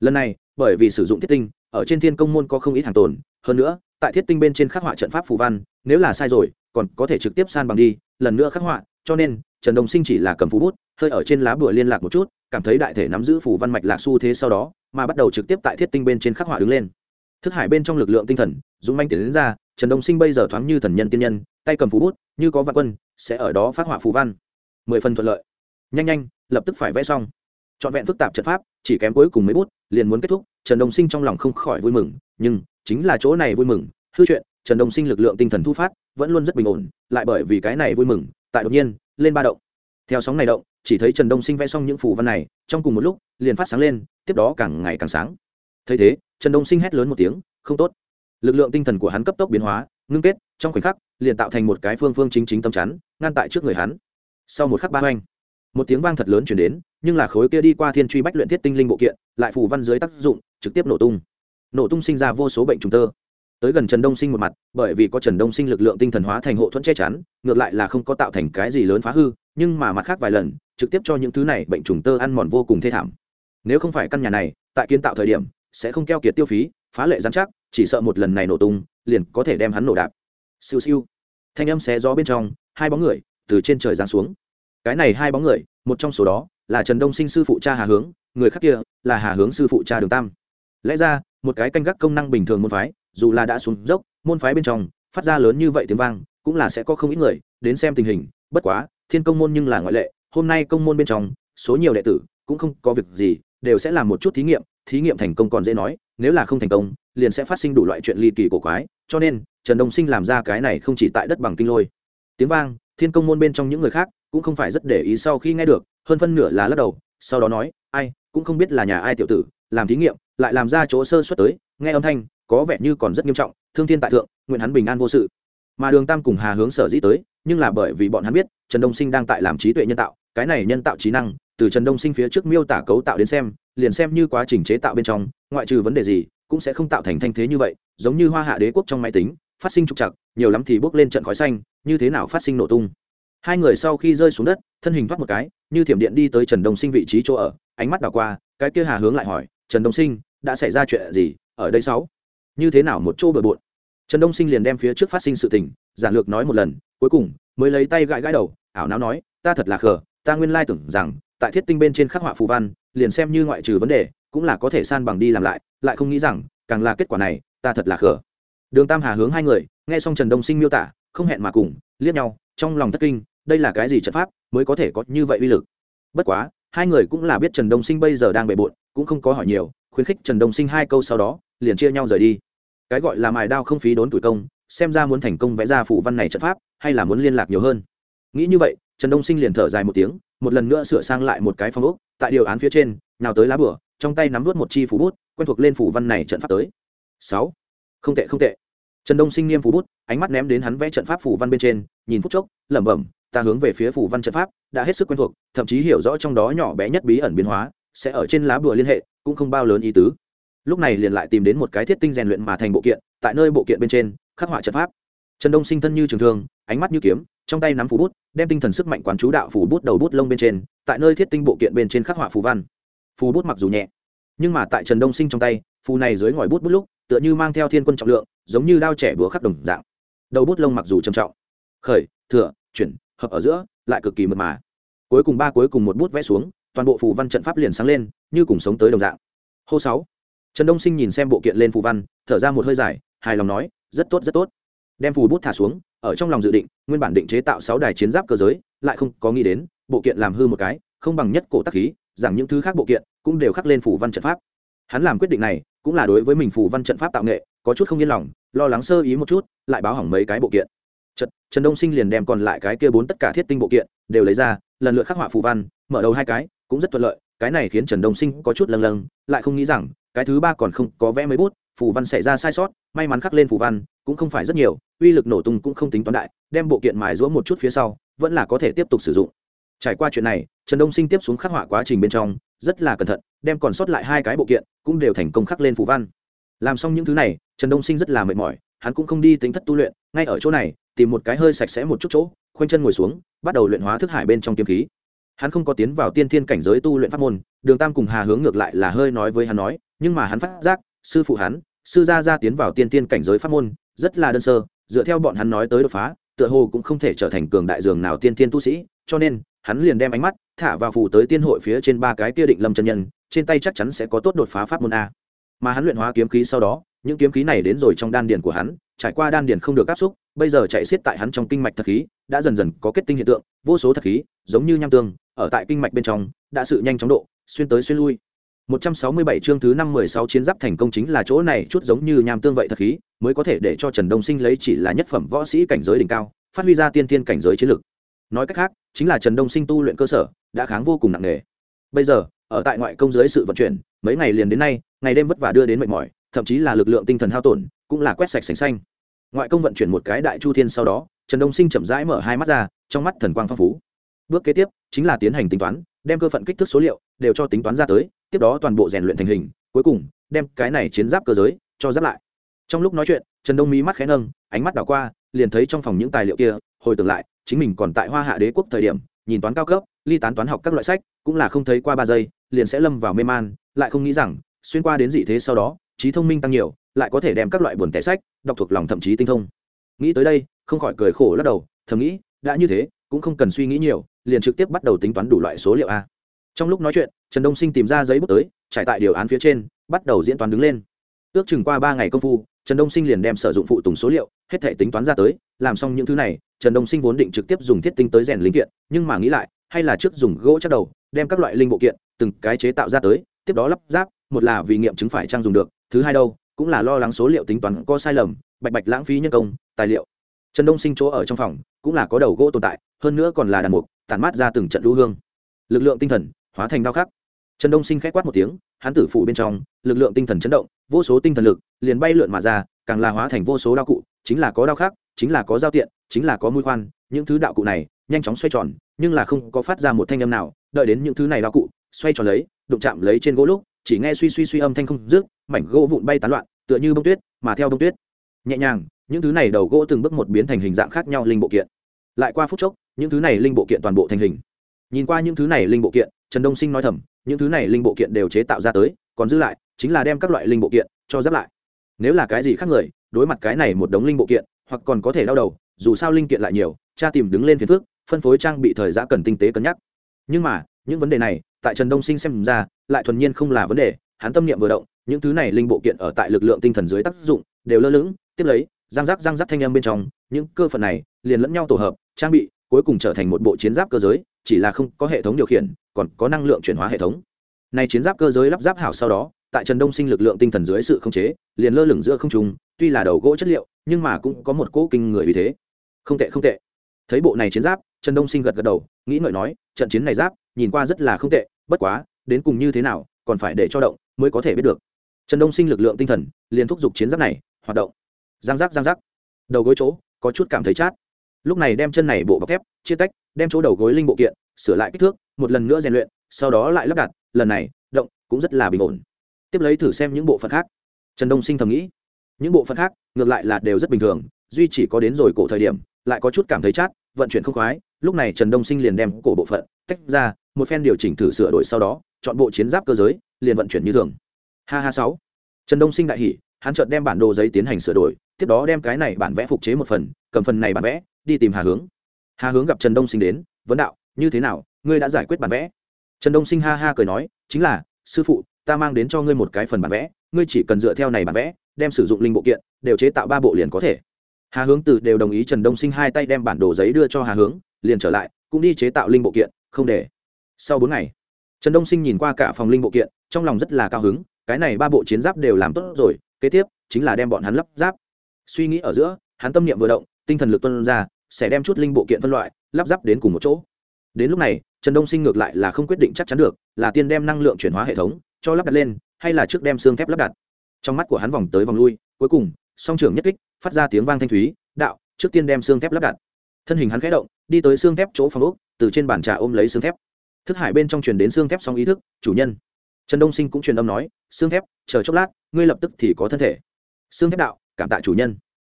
Lần này, bởi vì sử dụng thiết tinh, ở trên thiên công môn có không ít hàng tồn. Hơn nữa, tại thiết tinh bên trên khắc họa trận pháp phù văn, nếu là sai rồi, còn có thể trực tiếp san bằng đi, lần nữa khắc họa. Cho nên, trần đồng sinh chỉ là cầm phú bút, hơi ở trên lá bùa liên lạc một chút, cảm thấy đại thể nắm giữ phù văn mạch lạc xu thế sau đó mà bắt đầu trực tiếp tại thiết tinh bên trên khắc họa đứng lên. Thức hải bên trong lực lượng tinh thần, dũng manh tiến đến ra, trần Đông sinh bây giờ thoáng như thần nhân tiên nhân, tay cầm phú bút, như có vạn quân, sẽ ở đó phát họa phù văn. Mười phần thuận lợi. Nhanh nhanh, lập tức phải vẽ xong. Trọn vẹn phức tạp trận pháp, chỉ kém cuối cùng mấy bút, liền muốn kết thúc, trần Đông sinh trong lòng không khỏi vui mừng, nhưng chính là chỗ này vui mừng, hư chuyện, trần Đông sinh lực lượng tinh thần thu phát, vẫn luôn rất bình ổn, lại bởi vì cái này vui mừng, tại đột nhiên, lên ba động theo sóng này động, chỉ thấy trần đông sinh vẽ xong những phù văn này, trong cùng một lúc, liền phát sáng lên, tiếp đó càng ngày càng sáng. Thấy thế, trần đông sinh hét lớn một tiếng, không tốt. Lực lượng tinh thần của hắn cấp tốc biến hóa, ngưng kết, trong khoảnh khắc, liền tạo thành một cái phương phương chính chính tâm chắn, ngăn tại trước người hắn. Sau một khắc ba oanh một tiếng vang thật lớn chuyển đến, nhưng là khối kia đi qua thiên truy bách luyện thiết tinh linh bộ kiện, lại phù văn dưới tác dụng, trực tiếp nổ tung. Nổ tung sinh ra vô số bệnh trùng tơ. Tới gần trần đông sinh một mặt, bởi vì có trần đông sinh lực lượng tinh thần hóa thành hộ thuẫn che chắn, ngược lại là không có tạo thành cái gì lớn phá hư nhưng mà mặt khác vài lần, trực tiếp cho những thứ này bệnh trùng tơ ăn mòn vô cùng thê thảm. Nếu không phải căn nhà này, tại kiến tạo thời điểm, sẽ không keo kiệt tiêu phí, phá lệ giám chắc, chỉ sợ một lần này nổ tung, liền có thể đem hắn nổ đạp. Siêu siêu. Thanh âm xé gió bên trong, hai bóng người từ trên trời giáng xuống. Cái này hai bóng người, một trong số đó là trần đông sinh sư phụ cha hà hướng, người khác kia là hà hướng sư phụ cha đường tam. Lẽ ra, một cái canh gác công năng bình thường môn phái, dù là đã xuống dốc, môn phái bên trong, phát ra lớn như vậy tiếng vang, cũng là sẽ có không ít người đến xem tình hình, bất quá thiên công môn nhưng là ngoại lệ, hôm nay công môn bên trong, số nhiều đệ tử, cũng không có việc gì, đều sẽ làm một chút thí nghiệm thí nghiệm thành công còn dễ nói, nếu là không thành công, liền sẽ phát sinh đủ loại chuyện ly kỳ cổ quái, cho nên, trần đông sinh làm ra cái này không chỉ tại đất bằng kinh lôi. Tiếng vang, thiên công môn bên trong những người khác, cũng không phải rất để ý sau khi nghe được, hơn phân nửa là lắc đầu, sau đó nói, ai, cũng không biết là nhà ai tiểu tử, làm thí nghiệm, lại làm ra chỗ sơ xuất tới, nghe âm thanh, có vẻ như còn rất nghiêm trọng, thương thiên tại thượng, nguyện hắn bình an vô sự. Mà đường tam cùng hà hướng sở dĩ tới nhưng là bởi vì bọn hắn biết, trần đông sinh đang tại làm trí tuệ nhân tạo, cái này nhân tạo trí năng, từ trần đông sinh phía trước miêu tả cấu tạo đến xem, liền xem như quá trình chế tạo bên trong, ngoại trừ vấn đề gì, cũng sẽ không tạo thành thanh thế như vậy, giống như hoa hạ đế quốc trong máy tính, phát sinh trục chặt nhiều lắm thì bốc lên trận khói xanh, như thế nào phát sinh nổ tung. Hai người sau khi rơi xuống đất, thân hình thoát một cái, như thiểm điện đi tới trần đông sinh vị trí chỗ ở, ánh mắt đảo qua, cái kia hà hướng lại hỏi, trần đông sinh, đã xảy ra chuyện gì? Ở đây sáu? Như thế nào một chỗ bừa bộn? Trần đông sinh liền đem phía trước phát sinh sự tình, giản lược nói một lần cuối cùng, mới lấy tay gãi gãi đầu, ảo não nói, ta thật là khờ, ta nguyên lai tưởng rằng, tại thiết tinh bên trên khắc họa phù văn, liền xem như ngoại trừ vấn đề, cũng là có thể san bằng đi làm lại lại không nghĩ rằng, càng là kết quả này, ta thật là khờ. Đường tam hà hướng hai người, nghe xong trần đông sinh miêu tả, không hẹn mà cùng, liếc nhau, trong lòng thất kinh, đây là cái gì trận pháp mới có thể có như vậy uy lực? Bất quá, hai người cũng là biết trần đông sinh bây giờ đang bề bộn, cũng không có hỏi nhiều, khuyến khích trần đông sinh hai câu sau đó, liền chia nhau rời đi. Cái gọi là mài đao không phí đốn tuổi công xem ra muốn thành công vẽ ra phụ văn này trận pháp, hay là muốn liên lạc nhiều hơn. Nghĩ như vậy, trần đông sinh liền thở dài một tiếng, một lần nữa sửa sang lại một cái phong ốc, tại điều án phía trên nào tới lá bửa, trong tay nắm vút một chi phủ bút, quen thuộc lên phủ văn này trận pháp tới. Sáu. Không tệ không tệ. Trần đông sinh niêm phủ bút, ánh mắt ném đến hắn vẽ trận pháp phủ văn bên trên, nhìn phút chốc, lẩm bẩm, ta hướng về phía phủ văn trận pháp, đã hết sức quen thuộc, thậm chí hiểu rõ trong đó nhỏ bé nhất bí ẩn biến hóa, sẽ ở trên lá bùa liên hệ, cũng không bao lớn ý tứ. Lúc này liền lại tìm đến một cái thiết tinh rèn luyện mà thành bộ kiện, tại nơi bộ kiện bên trên khắc họa trận pháp. Trần đông sinh thân như trường thương, ánh mắt như kiếm, trong tay nắm phủ bút, đem tinh thần sức mạnh quán chú đạo phủ bút đầu bút lông bên trên, tại nơi thiết tinh bộ kiện bên trên khắc họa phù văn. Phù bút mặc dù nhẹ, nhưng mà tại trần đông sinh trong tay, phù này dưới ngòi bút bút lúc, tựa như mang theo thiên quân trọng lượng, giống như đao trẻ búa khắc đồng dạng. Đầu bút lông mặc dù trầm trọng, khởi, thừa, chuyển, hợp ở giữa, lại cực kỳ mượt mà. Cuối cùng ba cuối cùng một bút vẽ xuống, toàn bộ phù văn trận pháp liền sáng lên, như cùng sống tới đồng dạng. Hô sáu, trần đông sinh nhìn xem bộ kiện lên phù văn, thở ra một hơi dài, hài lòng nói rất tốt rất tốt. Đem phù bút thả xuống ở trong lòng dự định nguyên bản định chế tạo sáu đài chiến giáp cơ giới lại không có nghĩ đến bộ kiện làm hư một cái không bằng nhất cổ tắc khí rằng những thứ khác bộ kiện cũng đều khắc lên phù văn trận pháp. Hắn làm quyết định này cũng là đối với mình phù văn trận pháp tạo nghệ có chút không yên lòng lo lắng sơ ý một chút lại báo hỏng mấy cái bộ kiện. Trật, Trần Đông Sinh liền đem còn lại cái kia bốn tất cả thiết tinh bộ kiện đều lấy ra, lần lượt khắc họa phù văn, mở đầu hai cái, cũng rất thuận lợi, cái này khiến Trần Đông Sinh có chút lâng lâng, lại không nghĩ rằng, cái thứ ba còn không có vẽ mấy bút, phù văn xảy ra sai sót, may mắn khắc lên phù văn, cũng không phải rất nhiều, uy lực nổ tung cũng không tính toán đại, đem bộ kiện mài rũa một chút phía sau, vẫn là có thể tiếp tục sử dụng. Trải qua chuyện này, Trần Đông Sinh tiếp xuống khắc họa quá trình bên trong, rất là cẩn thận, đem còn sót lại hai cái bộ kiện, cũng đều thành công khắc lên phù văn. Làm xong những thứ này, Trần Đông Sinh rất là mệt mỏi, hắn cũng không đi tính thất tu luyện, ngay ở chỗ này, tìm một cái hơi sạch sẽ một chút chỗ khoanh chân ngồi xuống bắt đầu luyện hóa thức hải bên trong kiếm khí hắn không có tiến vào tiên thiên cảnh giới tu luyện pháp môn đường tam cùng hà hướng ngược lại là hơi nói với hắn nói nhưng mà hắn phát giác sư phụ hắn, sư gia gia tiến vào tiên tiên cảnh giới pháp môn, rất là đơn sơ, dựa theo bọn hắn nói tới đột phá, tựa hồ cũng không thể trở thành cường đại dường nào tiên tiên tu sĩ, cho nên, hắn liền đem ánh mắt thả vào phù tới tiên hội phía trên ba cái kia định lâm chân nhân, trên tay chắc chắn sẽ có tốt đột phá pháp môn a. Mà hắn luyện hóa kiếm khí sau đó, những kiếm khí này đến rồi trong đan điền của hắn, trải qua đan điền không được áp xúc, bây giờ chạy xiết tại hắn trong kinh mạch thật khí, đã dần dần có kết tinh hiện tượng, vô số thật khí, giống như nham tương, ở tại kinh mạch bên trong, đã sự nhanh chóng độ, xuyên tới xuyên lui. 167 chương thứ 516 chiến giáp thành công chính là chỗ này, chút giống như nham tương vậy thật khí, mới có thể để cho Trần Đông Sinh lấy chỉ là nhất phẩm võ sĩ cảnh giới đỉnh cao, phát huy ra tiên tiên cảnh giới chiến lực. Nói cách khác, chính là trần đông sinh tu luyện cơ sở, đã kháng vô cùng nặng nề. Bây giờ, ở tại ngoại công dưới sự vận chuyển, mấy ngày liền đến nay, ngày đêm vất vả đưa đến mệt mỏi, thậm chí là lực lượng tinh thần hao tổn, cũng là quét sạch sành xanh. Ngoại công vận chuyển một cái đại chu thiên sau đó, trần đông sinh chậm rãi mở hai mắt ra, trong mắt thần quang phong phú. Bước kế tiếp, chính là tiến hành tính toán, đem cơ phận kích thước số liệu đều cho tính toán ra tới tiếp đó toàn bộ rèn luyện thành hình, cuối cùng, đem cái này chiến giáp cơ giới cho giáp lại. Trong lúc nói chuyện, trần đông mỹ mắt khẽ nâng, ánh mắt đảo qua, liền thấy trong phòng những tài liệu kia, hồi tưởng lại, chính mình còn tại hoa hạ đế quốc thời điểm, nhìn toán cao cấp, ly tán toán học các loại sách, cũng là không thấy qua ba giây, liền sẽ lâm vào mê man, lại không nghĩ rằng, xuyên qua đến dị thế sau đó, trí thông minh tăng nhiều, lại có thể đem các loại buồn tẻ sách, đọc thuộc lòng thậm chí tinh thông. Nghĩ tới đây, không khỏi cười khổ lắc đầu, thầm nghĩ, đã như thế, cũng không cần suy nghĩ nhiều, liền trực tiếp bắt đầu tính toán đủ loại số liệu a. Trong lúc nói chuyện trần đông sinh tìm ra giấy bút tới, trải tại điều án phía trên, bắt đầu diễn toán đứng lên. Ước chừng qua ba ngày công phu, trần đông sinh liền đem sử dụng phụ tùng số liệu, hết thể tính toán ra tới, làm xong những thứ này, trần đông sinh vốn định trực tiếp dùng thiết tinh tới rèn linh kiện, nhưng mà nghĩ lại, hay là trước dùng gỗ chắc đầu, đem các loại linh bộ kiện, từng cái chế tạo ra tới, tiếp đó lắp ráp, một là vì nghiệm chứng phải trang dùng được, thứ hai đâu, cũng là lo lắng số liệu tính toán có sai lầm, bạch bạch lãng phí nhân công, tài liệu. Trần đông sinh chỗ ở trong phòng, cũng là có đầu gỗ tồn tại, hơn nữa còn là đàn mục, tản mát ra từng trận lũ hương. Lực lượng tinh thần, hóa thành đau khắc trần đông sinh k h á c quát một tiếng, hắn tử phủ bên trong, lực lượng tinh thần chấn động, vô số tinh thần lực liền bay lượn mà ra, càng là hóa thành vô số đao cụ, chính là có đao khắc chính là có giao tiện, chính là có mũi khoan, những thứ đạo cụ này nhanh chóng xoay tròn, nhưng là không có phát ra một thanh âm nào, đợi đến những thứ này đao cụ xoay tròn lấy, đụng chạm lấy trên gỗ lúc, chỉ nghe suy suy suy âm thanh không rước mảnh gỗ vụn bay tán loạn, tựa như bông tuyết, mà theo bông tuyết, nhẹ nhàng, những thứ này đầu gỗ từng bước một biến thành hình dạng khác nhau linh bộ kiện. Lại qua phút chốc, những thứ này linh bộ kiện toàn bộ thành hình. Nhìn qua những thứ này linh bộ kiện, trần đông sinh nói thầm những thứ này linh bộ kiện đều chế tạo ra tới, còn giữ lại, chính là đem các loại linh bộ kiện cho giáp lại. Nếu là cái gì khác người, đối mặt cái này một đống linh bộ kiện, hoặc còn có thể đau đầu, dù sao linh kiện lại nhiều, cha tìm đứng lên phiền phước phân phối trang bị thời gian cần tinh tế cân nhắc. Nhưng mà, những vấn đề này, tại trần đông sinh xem ra, lại thuần nhiên không là vấn đề, hắn tâm niệm vừa động, những thứ này linh bộ kiện ở tại lực lượng tinh thần dưới tác dụng, đều lơ lửng, tiếp lấy, răng rác răng rác thanh âm bên trong, những cơ phận này liền lẫn nhau tổ hợp, trang bị, cuối cùng trở thành một bộ chiến giáp cơ giới, chỉ là không có hệ thống điều khiển còn có năng lượng chuyển hóa hệ thống. Này chiến giáp cơ giới lắp ráp hảo sau đó, tại trần đông sinh lực lượng tinh thần dưới sự khống chế, liền lơ lửng giữa không trung, tuy là đầu gỗ chất liệu, nhưng mà cũng có một cỗ kinh người vì thế. Không tệ không tệ. Thấy bộ này chiến giáp, trần đông sinh gật gật đầu, nghĩ ngợi nói, trận chiến này giáp, nhìn qua rất là không tệ, bất quá, đến cùng như thế nào, còn phải để cho động, mới có thể biết được. Trần đông sinh lực lượng tinh thần, liền thúc giục chiến giáp này, hoạt động. Giang giác giang giác. Đầu gối chỗ, có chút cảm thấy chát. Lúc này đem chân này bộ bọc thép, chia tách, đem chỗ đầu gối linh bộ kiện sửa lại kích thước, một lần nữa rèn luyện, sau đó lại lắp đặt, lần này, động, cũng rất là bình ổn. Tiếp lấy thử xem những bộ phận khác. Trần đông sinh thầm nghĩ, những bộ phận khác, ngược lại là đều rất bình thường, duy chỉ có đến rồi cổ thời điểm, lại có chút cảm thấy chát, vận chuyển không khoái, lúc này trần đông sinh liền đem cổ bộ phận tách ra, một phen điều chỉnh thử sửa đổi sau đó, chọn bộ chiến giáp cơ giới, liền vận chuyển như thường. Ha ha sáu. Trần đông sinh đại hỉ, hắn chợt đem bản đồ giấy tiến hành sửa đổi, tiếp đó đem cái này bản vẽ phục chế một phần, cầm phần này bản vẽ, đi tìm hà hướng. Hà hướng gặp trần đông sinh đến, vấn đạo như thế nào, ngươi đã giải quyết bản vẽ? Trần đông sinh ha ha cười nói, chính là, sư phụ, ta mang đến cho ngươi một cái phần bản vẽ, ngươi chỉ cần dựa theo này bản vẽ, đem sử dụng linh bộ kiện, đều chế tạo ba bộ liền có thể. Hà hướng từ đều đồng ý trần đông sinh hai tay đem bản đồ giấy đưa cho hà hướng, liền trở lại, cũng đi chế tạo linh bộ kiện, không để. Sau bốn ngày, trần đông sinh nhìn qua cả phòng linh bộ kiện, trong lòng rất là cao hứng, cái này ba bộ chiến giáp đều làm tốt rồi, kế tiếp, chính là đem bọn hắn lắp giáp. suy nghĩ ở giữa, hắn tâm niệm vừa động, tinh thần lực tuân ra, sẽ đem chút linh bộ kiện phân loại, lắp ráp đến cùng một chỗ đến lúc này, trần đông sinh ngược lại là không quyết định chắc chắn được là tiên đem năng lượng chuyển hóa hệ thống cho lắp đặt lên, hay là trước đem xương thép lắp đặt. Trong mắt của hắn vòng tới vòng lui, cuối cùng, song trưởng nhất kích, phát ra tiếng vang thanh thúy, đạo, trước tiên đem xương thép lắp đặt. Thân hình hắn khẽ động, đi tới xương thép chỗ phòng úc từ trên bàn trà ôm lấy xương thép. Thức hải bên trong truyền đến xương thép song ý thức, chủ nhân. Trần đông sinh cũng truyền âm nói, xương thép, chờ chốc lát, ngươi lập tức thì có thân thể. Xương thép đạo, cảm tạ chủ nhân.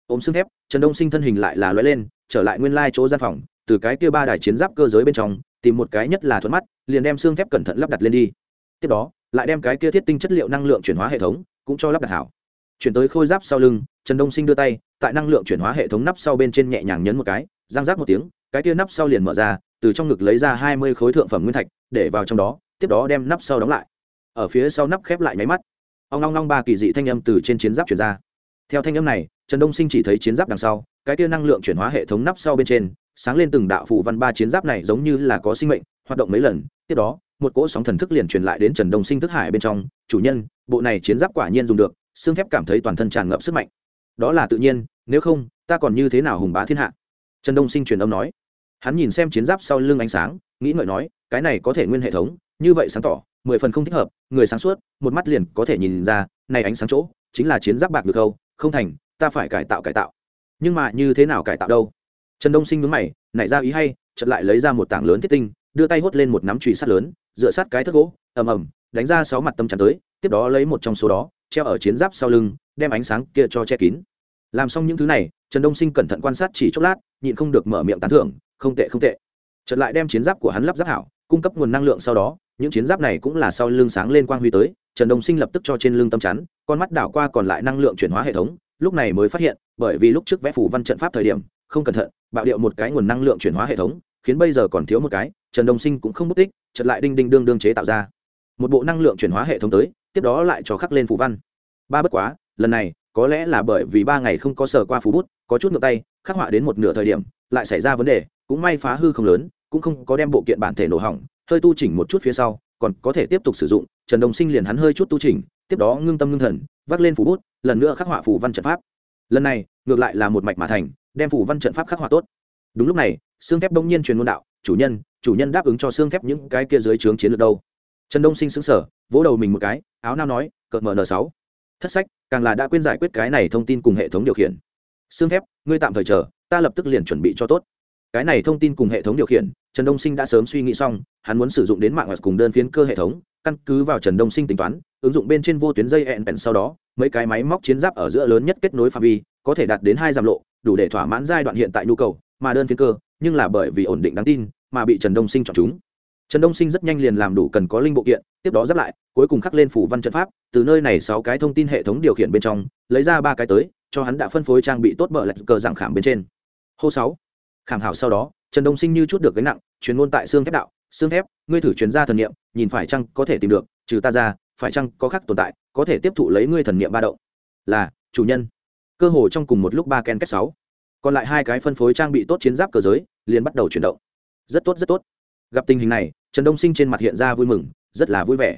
Ôm xương thép, trần đông sinh thân hình lại là lóe lên, trở lại nguyên lai chỗ gian phòng từ cái kia ba đài chiến giáp cơ giới bên trong, tìm một cái nhất là thuận mắt, liền đem xương thép cẩn thận lắp đặt lên đi. Tiếp đó, lại đem cái kia thiết tinh chất liệu năng lượng chuyển hóa hệ thống cũng cho lắp đặt hảo. Chuyển tới khôi giáp sau lưng, trần đông sinh đưa tay, tại năng lượng chuyển hóa hệ thống nắp sau bên trên nhẹ nhàng nhấn một cái giang rác một tiếng, cái kia nắp sau liền mở ra, từ trong ngực lấy ra hai mươi khối thượng phẩm nguyên thạch, để vào trong đó, tiếp đó đem nắp sau đóng lại. Ở phía sau nắp khép lại nháy mắt. Ông long long ba kỳ dị thanh âm từ trên chiến giáp chuyển ra theo thanh âm này, trần đông sinh chỉ thấy chiến giáp đằng sau, cái kia năng lượng chuyển hóa hệ thống nắp sau bên trên, sáng lên từng đạo phụ văn ba chiến giáp này giống như là có sinh mệnh, hoạt động mấy lần, tiếp đó, một cỗ sóng thần thức liền truyền lại đến trần đông sinh thức hải bên trong. Chủ nhân, bộ này chiến giáp quả nhiên dùng được, xương thép cảm thấy toàn thân tràn ngập sức mạnh. Đó là tự nhiên, nếu không, ta còn như thế nào hùng bá thiên hạ? Trần đông sinh truyền âm nói. Hắn nhìn xem chiến giáp sau lưng ánh sáng, nghĩ ngợi nói, cái này có thể nguyên hệ thống, như vậy sáng tỏ, mười phần không thích hợp, người sáng suốt, một mắt liền có thể nhìn ra, này ánh sáng chỗ, chính là chiến giáp bạc được không không thành, ta phải cải tạo cải tạo. Nhưng mà như thế nào cải tạo đâu? Trần đông sinh mướn mày, nảy ra ý hay, chợt lại lấy ra một tảng lớn thiết tinh, đưa tay hốt lên một nắm chùy sắt lớn, dựa sát cái thất gỗ, ầm ầm, đánh ra sáu mặt tâm chắn tới, tiếp đó lấy một trong số đó, treo ở chiến giáp sau lưng, đem ánh sáng kia cho che kín. Làm xong những thứ này, trần đông sinh cẩn thận quan sát chỉ chốc lát, nhịn không được mở miệng tán thưởng, không tệ không tệ. Chợt lại đem chiến giáp của hắn lắp giáp hảo, cung cấp nguồn năng lượng sau đó, những chiến giáp này cũng là sau lưng sáng lên quang huy tới trần đông sinh lập tức cho trên lưng tâm chắn, con mắt đảo qua còn lại năng lượng chuyển hóa hệ thống, lúc này mới phát hiện, bởi vì lúc trước vẽ phủ văn trận pháp thời điểm, không cẩn thận, bạo điệu một cái nguồn năng lượng chuyển hóa hệ thống, khiến bây giờ còn thiếu một cái, trần đông sinh cũng không mất tích chật lại đinh đinh đương đương chế tạo ra. Một bộ năng lượng chuyển hóa hệ thống tới, tiếp đó lại cho khắc lên Phủ văn. Ba bất quá, lần này, có lẽ là bởi vì ba ngày không có sờ qua phú bút, có chút ngược tay, khắc họa đến một nửa thời điểm, lại xảy ra vấn đề, cũng may phá hư không lớn, cũng không có đem bộ kiện bản thể nổ hỏng, hơi tu chỉnh một chút phía sau, còn có thể tiếp tục sử dụng trần đồng sinh liền hắn hơi chút tu chỉnh tiếp đó ngưng tâm ngưng thần vác lên phủ bút lần nữa khắc họa phủ văn trận pháp. Lần này ngược lại là một mạch mà thành đem phủ văn trận pháp khắc họa tốt. Đúng lúc này xương thép đông nhiên truyền ngôn đạo chủ nhân chủ nhân đáp ứng cho xương thép những cái kia dưới trướng chiến lược đâu. Trần đông sinh xứng sở vỗ đầu mình một cái áo nao nói cợt n sáu, thất sách càng là đã quên giải quyết cái này thông tin cùng hệ thống điều khiển. Xương thép ngươi tạm thời chờ ta lập tức liền chuẩn bị cho tốt. Cái này thông tin cùng hệ thống điều khiển trần đông sinh đã sớm suy nghĩ xong hắn muốn sử dụng đến mạng cùng đơn phiến cơ hệ thống, căn cứ vào trần đông sinh tính toán, ứng dụng bên trên vô tuyến dây ẹn bèn sau đó, mấy cái máy móc chiến giáp ở giữa lớn nhất kết nối phạm vi, có thể đạt đến hai dặm lộ, đủ để thỏa mãn giai đoạn hiện tại nhu cầu, mà đơn phiến cơ, nhưng là bởi vì ổn định đáng tin, mà bị trần đông sinh chọn chúng. Trần đông sinh rất nhanh liền làm đủ cần có linh bộ kiện, tiếp đó giáp lại, cuối cùng khắc lên phủ văn trận pháp, từ nơi này sáu cái thông tin hệ thống điều khiển bên trong, lấy ra ba cái tới, cho hắn đã phân phối trang bị tốt bờ lạch cờ dạng khảm bên trên. Hô sáu. Khảm hảo sau đó, trần đông sinh như chút được gánh nặng, chuyên môn tại xương thép đạo xương thép, ngươi thử chuyên gia thần niệm, nhìn phải chăng có thể tìm được, trừ ta ra, phải chăng có khác tồn tại, có thể tiếp thụ lấy ngươi thần niệm ba động? Là, chủ nhân. Cơ hồ trong cùng một lúc ba ken kết sáu. Còn lại hai cái phân phối trang bị tốt chiến giáp cơ giới, liền bắt đầu chuyển động. Rất tốt rất tốt. Gặp tình hình này, trần đông sinh trên mặt hiện ra vui mừng, rất là vui vẻ.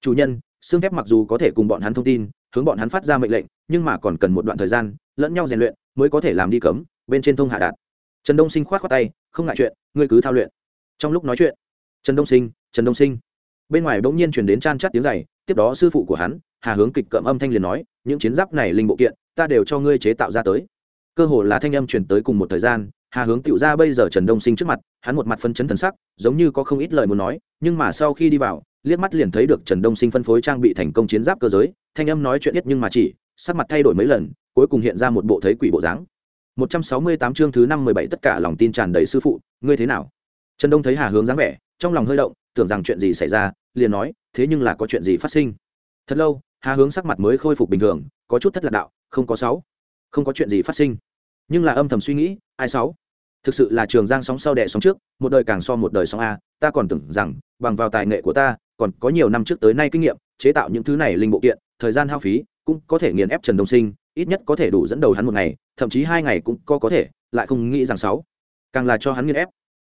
Chủ nhân, xương thép mặc dù có thể cùng bọn hắn thông tin, hướng bọn hắn phát ra mệnh lệnh, nhưng mà còn cần một đoạn thời gian, lẫn nhau rèn luyện, mới có thể làm đi cấm, bên trên thông hạ đạt. Trần đông sinh k h o á t khoác tay, không ngại chuyện, ngươi cứ thao luyện. Trong lúc nói chuyện trần đông sinh, trần đông sinh. Bên ngoài bỗng nhiên chuyển đến chan chắt tiếng giày, tiếp đó sư phụ của hắn, hà hướng kịch cậm âm thanh liền nói, những chiến giáp này linh bộ kiện, ta đều cho ngươi chế tạo ra tới. Cơ hồ là thanh âm chuyển tới cùng một thời gian, hà hướng tựu ra bây giờ trần đông sinh trước mặt, hắn một mặt phân chấn thần sắc, giống như có không ít lời muốn nói, nhưng mà sau khi đi vào, liếc mắt liền thấy được trần đông sinh phân phối trang bị thành công chiến giáp cơ giới, thanh âm nói chuyện ít nhưng mà chỉ, sắc mặt thay đổi mấy lần, cuối cùng hiện ra một bộ thấy quỷ bộ dáng. 168 chương thứ năm mười bảy tất cả lòng tin tràn đầy sư phụ, ngươi thế nào? Trần đông thấy hà hướng dáng vẻ trong lòng hơi động, tưởng rằng chuyện gì xảy ra, liền nói, thế nhưng là có chuyện gì phát sinh? Thật lâu, hà hướng sắc mặt mới khôi phục bình thường, có chút thất lạc đạo, không có sáu, không có chuyện gì phát sinh. Nhưng là âm thầm suy nghĩ, ai sáu? Thực sự là trường giang sóng sau đẻ sóng trước, một đời càng so một đời sóng a, ta còn tưởng rằng, bằng vào tài nghệ của ta, còn có nhiều năm trước tới nay kinh nghiệm, chế tạo những thứ này linh bộ kiện, thời gian hao phí, cũng có thể nghiền ép trần đông sinh, ít nhất có thể đủ dẫn đầu hắn một ngày, thậm chí hai ngày cũng có có thể, lại không nghĩ rằng sáu, càng là cho hắn nghiền ép.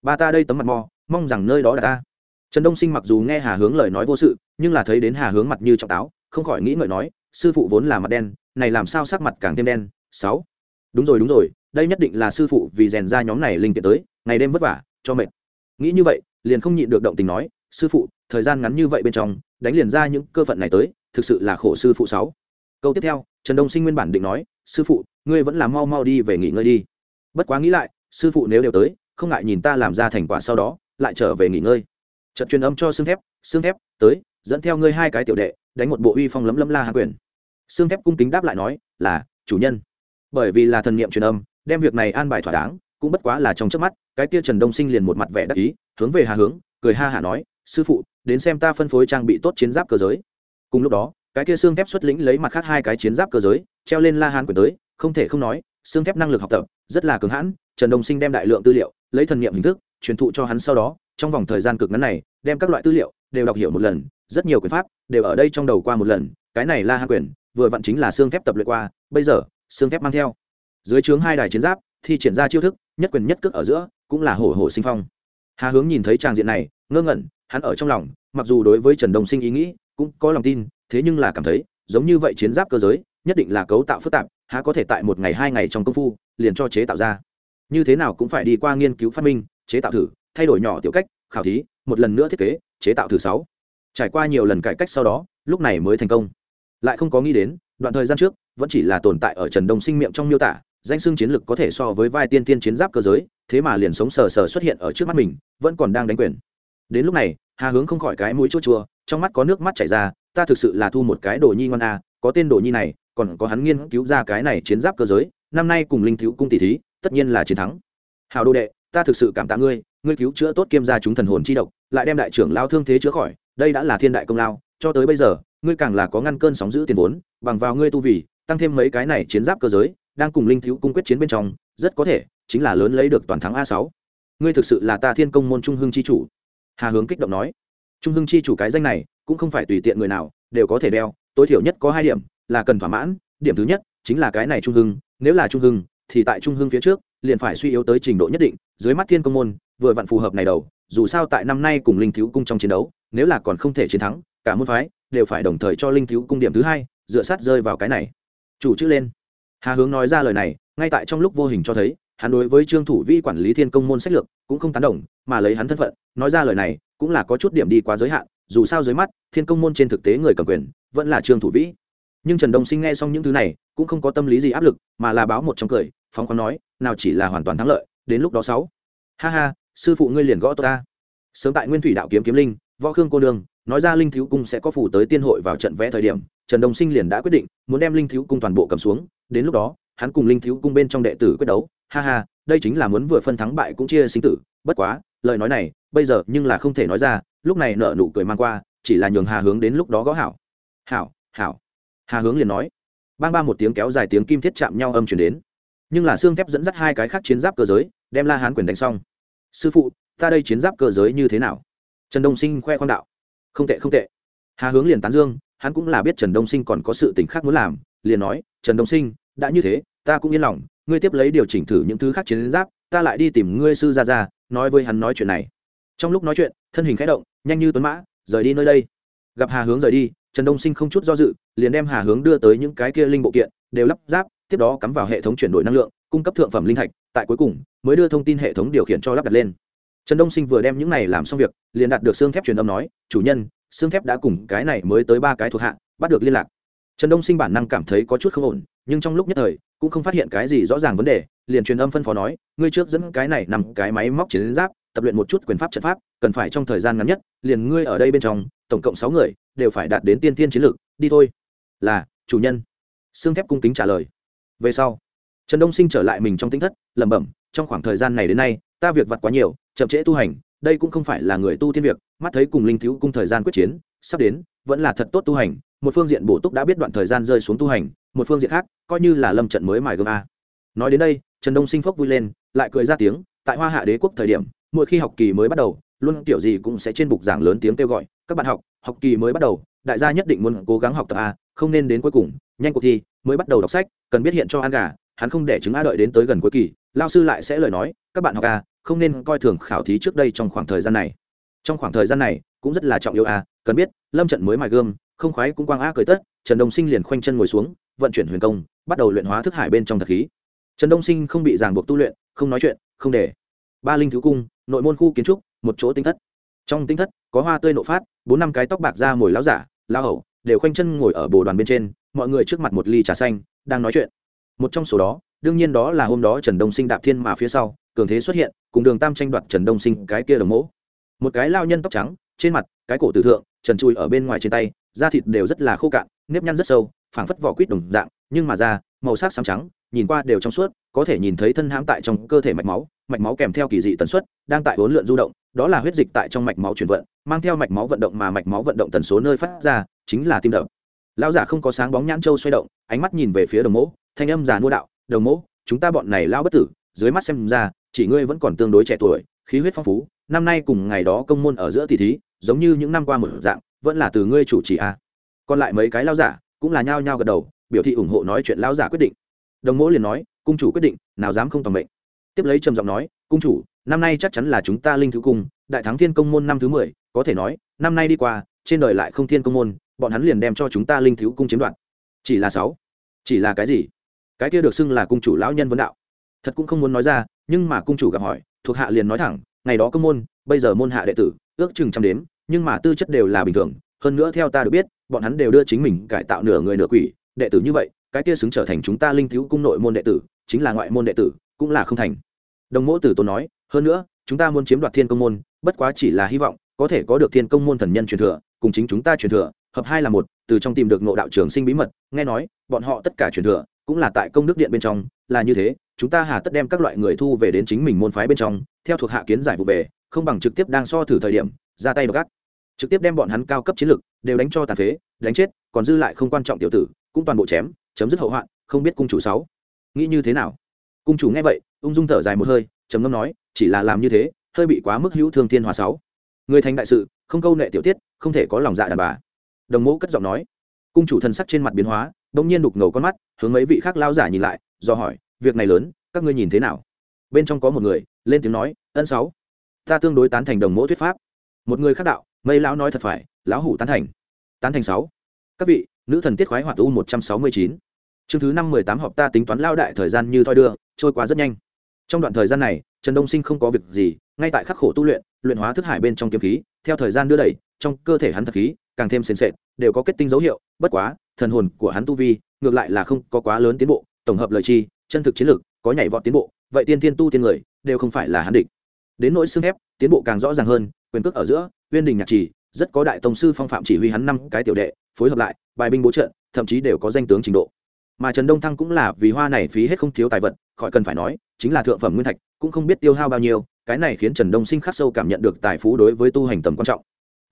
Ba ta đây tấm mặt mò mong rằng nơi đó là ta. Trần đông sinh mặc dù nghe hà hướng lời nói vô sự, nhưng là thấy đến hà hướng mặt như trọng táo, không khỏi nghĩ ngợi nói, sư phụ vốn là mặt đen, này làm sao sắc mặt càng thêm đen, sáu. Đúng rồi đúng rồi, đây nhất định là sư phụ vì rèn ra nhóm này linh kiện tới, ngày đêm vất vả, cho mệt. Nghĩ như vậy, liền không nhịn được động tình nói, sư phụ, thời gian ngắn như vậy bên trong, đánh liền ra những cơ phận này tới, thực sự là khổ sư phụ sáu. Câu tiếp theo, trần đông sinh nguyên bản định nói, sư phụ, ngươi vẫn là mau mau đi về nghỉ ngơi đi. Bất quá nghĩ lại, sư phụ nếu đều tới, không ngại nhìn ta làm ra thành quả sau đó lại trở về nghỉ ngơi. Trận truyền âm cho xương thép xương thép, tới, dẫn theo ngươi hai cái tiểu đệ, đánh một bộ uy phong lấm lấm la hạ quyền. Xương thép cung kính đáp lại nói, là, chủ nhân. Bởi vì là thần niệm truyền âm, đem việc này an bài thỏa đáng, cũng bất quá là trong trước mắt, cái kia trần đông sinh liền một mặt vẻ đắc ý, hướng về hà hướng, cười ha hả nói, sư phụ, đến xem ta phân phối trang bị tốt chiến giáp cơ giới. Cùng lúc đó, cái kia xương thép xuất lĩnh lấy mặt khác hai cái chiến giáp cơ giới, treo lên la hán quyền tới, không thể không nói xương thép năng lực học tập, rất là cứng hãn, trần đông sinh đem đại lượng tư liệu, lấy thần niệm hình thức truyền thụ cho hắn sau đó, trong vòng thời gian cực ngắn này, đem các loại tư liệu đều đọc hiểu một lần, rất nhiều quyền pháp đều ở đây trong đầu qua một lần, cái này la hán quyền, vừa vặn chính là xương thép tập luyện qua, bây giờ, xương thép mang theo. Dưới trướng hai đài chiến giáp thì triển ra chiêu thức, nhất quyền nhất cước ở giữa, cũng là hổ hổ sinh phong. Hà hướng nhìn thấy tràng diện này, ngơ ngẩn, hắn ở trong lòng, mặc dù đối với trần đông sinh ý nghĩ cũng có lòng tin, thế nhưng là cảm thấy, giống như vậy chiến giáp cơ giới, nhất định là cấu tạo phức tạp, há có thể tại một ngày hai ngày trong công phu, liền cho chế tạo ra. Như thế nào cũng phải đi qua nghiên cứu phát minh chế tạo thử, thay đổi nhỏ tiểu cách, khảo thí, một lần nữa thiết kế, chế tạo thử sáu. Trải qua nhiều lần cải cách sau đó, lúc này mới thành công. Lại không có nghĩ đến, đoạn thời gian trước, vẫn chỉ là tồn tại ở trần đông sinh miệng trong miêu tả, danh xưng chiến lực có thể so với vai tiên tiên chiến giáp cơ giới, thế mà liền sống sờ sờ xuất hiện ở trước mắt mình, vẫn còn đang đánh quyền. Đến lúc này, hà hướng không khỏi cái mũi chua chua, trong mắt có nước mắt chảy ra, ta thực sự là thu một cái đồ nhi ngon a có tên đồ nhi này, còn có hắn nghiên cứu ra cái này chiến giáp cơ giới, năm nay cùng linh thiếu cung tỷ thí, tất nhiên là chiến thắng. Hào đồ đệ ta thực sự cảm tạ ngươi ngươi cứu chữa tốt kiêm gia chúng thần hồn chi độc, lại đem đại trưởng lao thương thế chữa khỏi, đây đã là thiên đại công lao, cho tới bây giờ, ngươi càng là có ngăn cơn sóng giữ tiền vốn, bằng vào ngươi tu vì, tăng thêm mấy cái này chiến giáp cơ giới, đang cùng linh thiếu cung quyết chiến bên trong, rất có thể chính là lớn lấy được toàn thắng a sáu. Ngươi thực sự là ta thiên công môn trung hưng chi chủ. Hà hướng kích động nói. Trung hưng chi chủ cái danh này, cũng không phải tùy tiện người nào, đều có thể đeo, tối thiểu nhất có hai điểm là cần thỏa mãn, điểm thứ nhất chính là cái này trung hưng, nếu là trung hưng thì tại trung hưng phía trước, liền phải suy yếu tới trình độ nhất định, dưới mắt thiên công môn, vừa vặn phù hợp này đầu, dù sao tại năm nay cùng linh thiếu cung trong chiến đấu, nếu là còn không thể chiến thắng, cả môn phái đều phải đồng thời cho linh thiếu cung điểm thứ hai, dựa sát rơi vào cái này. Chủ chữ lên. Hà hướng nói ra lời này, ngay tại trong lúc vô hình cho thấy, hắn đối với trương thủ vi quản lý thiên công môn sách lược cũng không tán đồng, mà lấy hắn thân phận, nói ra lời này cũng là có chút điểm đi quá giới hạn, dù sao dưới mắt, thiên công môn trên thực tế người cầm quyền vẫn là trương thủ vĩ nhưng trần đông sinh nghe xong những thứ này cũng không có tâm lý gì áp lực, mà là báo một trong cười phóng khoáng nói nào chỉ là hoàn toàn thắng lợi đến lúc đó sáu. Ha ha sư phụ ngươi liền gõ tôi ta. Sớm tại nguyên thủy đạo kiếm kiếm linh võ khương cô đường, nói ra linh thiếu cung sẽ có phủ tới tiên hội vào trận vẽ thời điểm trần đông sinh liền đã quyết định muốn đem linh thiếu cung toàn bộ cầm xuống đến lúc đó hắn cùng linh thiếu cung bên trong đệ tử quyết đấu. Ha ha đây chính là muốn vừa phân thắng bại cũng chia sinh tử bất quá lời nói này bây giờ nhưng là không thể nói ra lúc này nợ nụ cười mang qua chỉ là nhường hà hướng đến lúc đó gõ hảo. Hảo hảo. Hà hướng liền nói. Bang ba một tiếng kéo dài tiếng kim thiết chạm nhau âm chuyển đến nhưng là xương thép dẫn dắt hai cái khác chiến giáp cơ giới, đem la hán quyền đánh xong. Sư phụ, ta đây chiến giáp cơ giới như thế nào? Trần đông sinh khoe khoang đạo. Không tệ không tệ. Hà hướng liền tán dương, hắn cũng là biết trần đông sinh còn có sự t ì n h khác muốn làm, liền nói, trần đông sinh, đã như thế, ta cũng yên lòng, ngươi tiếp lấy điều chỉnh thử những thứ khác chiến giáp, ta lại đi tìm ngươi sư ra ra nói với hắn nói chuyện này. Trong lúc nói chuyện, thân hình k h ẽ động, nhanh như tuấn mã, rời đi nơi đây. Gặp hà hướng rời đi, trần đông sinh không chút do dự, liền đem hà hướng đưa tới những cái kia linh bộ kiện, đều lắp ráp tiếp đó cắm vào hệ thống chuyển đổi năng lượng, cung cấp thượng phẩm linh thạch, tại cuối cùng, mới đưa thông tin hệ thống điều khiển cho lắp đặt lên. Trần đông sinh vừa đem những này làm xong việc, liền đạt được xương thép truyền âm nói, chủ nhân xương thép đã cùng cái này mới tới ba cái thuộc hạ, bắt được liên lạc. Trần đông sinh bản năng cảm thấy có chút không ổn, nhưng trong lúc nhất thời, cũng không phát hiện cái gì rõ ràng vấn đề, liền truyền âm phân phó nói, ngươi trước dẫn cái này nằm cái máy móc chiến giáp, tập luyện một chút quyền pháp trận pháp, cần phải trong thời gian ngắn nhất, liền ngươi ở đây bên trong, tổng cộng sáu người, đều phải đạt đến tiên tiên chiến lược, đi thôi. Là, chủ nhân. Xương thép cung kính trả lời về sau, trần đông sinh trở lại mình trong tính thất, lẩm bẩm, trong khoảng thời gian này đến nay, ta việc vặt quá nhiều, chậm trễ tu hành, đây cũng không phải là người tu thiên việc, mắt thấy cùng linh thiếu cung thời gian quyết chiến, sắp đến, vẫn là thật tốt tu hành, một phương diện bổ túc đã biết đoạn thời gian rơi xuống tu hành, một phương diện khác, coi như là lâm trận mới mài gươm a. Nói đến đây, trần đông sinh phốc vui lên, lại cười ra tiếng, tại hoa hạ đế quốc thời điểm, mỗi khi học kỳ mới bắt đầu, luôn kiểu gì cũng sẽ trên bục giảng lớn tiếng kêu gọi, các bạn học học kỳ mới bắt đầu, đại gia nhất định muốn cố gắng học tập a không nên đến cuối cùng, nhanh cuộc thi, mới bắt đầu đọc sách, cần biết hiện cho ăn gà, hắn không để chứng a đợi đến tới gần cuối kỳ lao sư lại sẽ lời nói, các bạn học a không nên coi thường khảo thí trước đây trong khoảng thời gian này. Trong khoảng thời gian này, cũng rất là trọng yếu a cần biết, lâm trận mới mài gương, không khoái cũng quang a cười tất, trần đông sinh liền khoanh chân ngồi xuống, vận chuyển huyền công, bắt đầu luyện hóa thức hải bên trong thật khí. Trần đông sinh không bị ràng buộc tu luyện, không nói chuyện, không để. Ba linh thứ cung, nội môn khu kiến trúc, một chỗ tinh thất. Trong tinh thất, có hoa tươi nộ phát, bốn năm cái tóc bạc ra mồi láo giả lao hậu đều khoanh chân ngồi ở bồ đoàn bên trên, mọi người trước mặt một ly trà xanh, đang nói chuyện. Một trong số đó, đương nhiên đó là hôm đó trần đông sinh đạp thiên mà phía sau, cường thế xuất hiện, cùng đường tam tranh đoạt trần đông sinh cái kia đồng mẫu một cái lao nhân tóc trắng, trên mặt, cái cổ tử thượng, trần chui ở bên ngoài trên tay, da thịt đều rất là khô cạn, nếp nhăn rất sâu, phảng phất vỏ quýt đồng dạng nhưng mà da, màu sắc xám trắng, nhìn qua đều trong suốt, có thể nhìn thấy thân hãm tại trong cơ thể mạch máu mạch máu kèm theo kỳ dị tần suất, đang tại huấn lượn du động, đó là huyết dịch tại trong mạch máu chuyển vận, mang theo mạch máu vận động mà mạch máu vận động tần số nơi phát ra, chính là tim đập lão giả không có sáng bóng nhãn châu xoay động, ánh mắt nhìn về phía đồng mỗ, thanh âm già nua đạo, đồng mỗ, chúng ta bọn này lao bất tử, dưới mắt xem ra, chỉ ngươi vẫn còn tương đối trẻ tuổi, khí huyết phong phú, năm nay cùng ngày đó công môn ở giữa tỷ thí, giống như những năm qua một dạng, vẫn là từ ngươi chủ trì a à. còn lại mấy cái lao giả cũng là nhao nhao gật đầu biểu thị ủng hộ nói chuyện lão giả quyết định. Đồng mẫu liền nói, cung chủ quyết định, nào dám không tầm mệnh. Tiếp lấy trầm giọng nói, cung chủ, năm nay chắc chắn là chúng ta linh thứ cung, đại thắng thiên công môn năm thứ mười, có thể nói, năm nay đi qua, trên đời lại không thiên công môn, bọn hắn liền đem cho chúng ta linh thiếu cung chiếm đoạt. Chỉ là sáu, chỉ là cái gì? Cái kia được xưng là cung chủ lão nhân vấn đạo. Thật cũng không muốn nói ra, nhưng mà cung chủ gặp hỏi, thuộc hạ liền nói thẳng, ngày đó công môn, bây giờ môn hạ đệ tử, ước chừng trăm đếm, nhưng mà tư chất đều là bình thường, hơn nữa theo ta được biết, bọn hắn đều đưa chính mình cải tạo nửa người nửa quỷ đệ tử như vậy, cái kia xứng trở thành chúng ta linh thiếu cung nội môn đệ tử, chính là ngoại môn đệ tử, cũng là không thành. Đồng mỗ tử tôn nói, hơn nữa, chúng ta muốn chiếm đoạt thiên công môn, bất quá chỉ là hy vọng, có thể có được thiên công môn thần nhân truyền thừa, cùng chính chúng ta truyền thừa, hợp hai là một, từ trong tìm được nộ đạo trường sinh bí mật, nghe nói, bọn họ tất cả truyền thừa, cũng là tại công đức điện bên trong, là như thế, chúng ta hà tất đem các loại người thu về đến chính mình môn phái bên trong, theo thuộc hạ kiến giải vụ về, không bằng trực tiếp đang so thử thời điểm, ra tay gác trực tiếp đem bọn hắn cao cấp chiến lực, đều đánh cho tàn phế, đánh chết, còn dư lại không quan trọng tiểu tử cũng toàn bộ chém, chấm dứt hậu hoạn, không biết cung chủ sáu. Nghĩ như thế nào? Cung chủ nghe vậy, ung dung thở dài một hơi, trầm ngâm nói, chỉ là làm như thế, hơi bị quá mức hữu thương thiên hòa sáu. Người thành đại sự, không câu nệ tiểu tiết, không thể có lòng dạ đàn bà. Đồng mẫu cất giọng nói. Cung chủ thần sắc trên mặt biến hóa, đông nhiên đục ngầu con mắt, hướng mấy vị khác lao giả nhìn lại, do hỏi, việc này lớn, các ngươi nhìn thế nào? Bên trong có một người, lên tiếng nói, ân sáu, ta tương đối tán thành đồng mẫu thuyết pháp. Một người khác đạo, mây lão nói thật phải, lão hủ tán thành. Tán thành sáu. Các vị nữ thần tiết khoái hoạt u một trăm sáu mươi chín. Chương thứ năm mười tám họp ta tính toán lao đại thời gian như thoi đưa, trôi qua rất nhanh. Trong đoạn thời gian này, trần đông sinh không có việc gì, ngay tại khắc khổ tu luyện luyện hóa thức hải bên trong kiếm khí, theo thời gian đưa đẩy, trong cơ thể hắn thật khí, càng thêm sền sệt, đều có kết tinh dấu hiệu, bất quá, thần hồn của hắn tu vi, ngược lại là không có quá lớn tiến bộ, tổng hợp lời chi, chân thực chiến lược có nhảy vọt tiến bộ, vậy tiên thiên tu tiên người, đều không phải là hắn địch. Đến nỗi xương thép, tiến bộ càng rõ ràng hơn, quyền cước ở giữa, uyên đình nhạc trì rất có đại tông sư phong phạm chỉ huy hắn năm cái tiểu đệ, phối hợp lại, bài binh bố trận thậm chí đều có danh tướng trình độ. Mà trần đông thăng cũng là vì hoa này phí hết không thiếu tài vật, khỏi cần phải nói, chính là thượng phẩm nguyên thạch, cũng không biết tiêu hao bao nhiêu, cái này khiến trần đông sinh khắc sâu cảm nhận được tài phú đối với tu hành tầm quan trọng.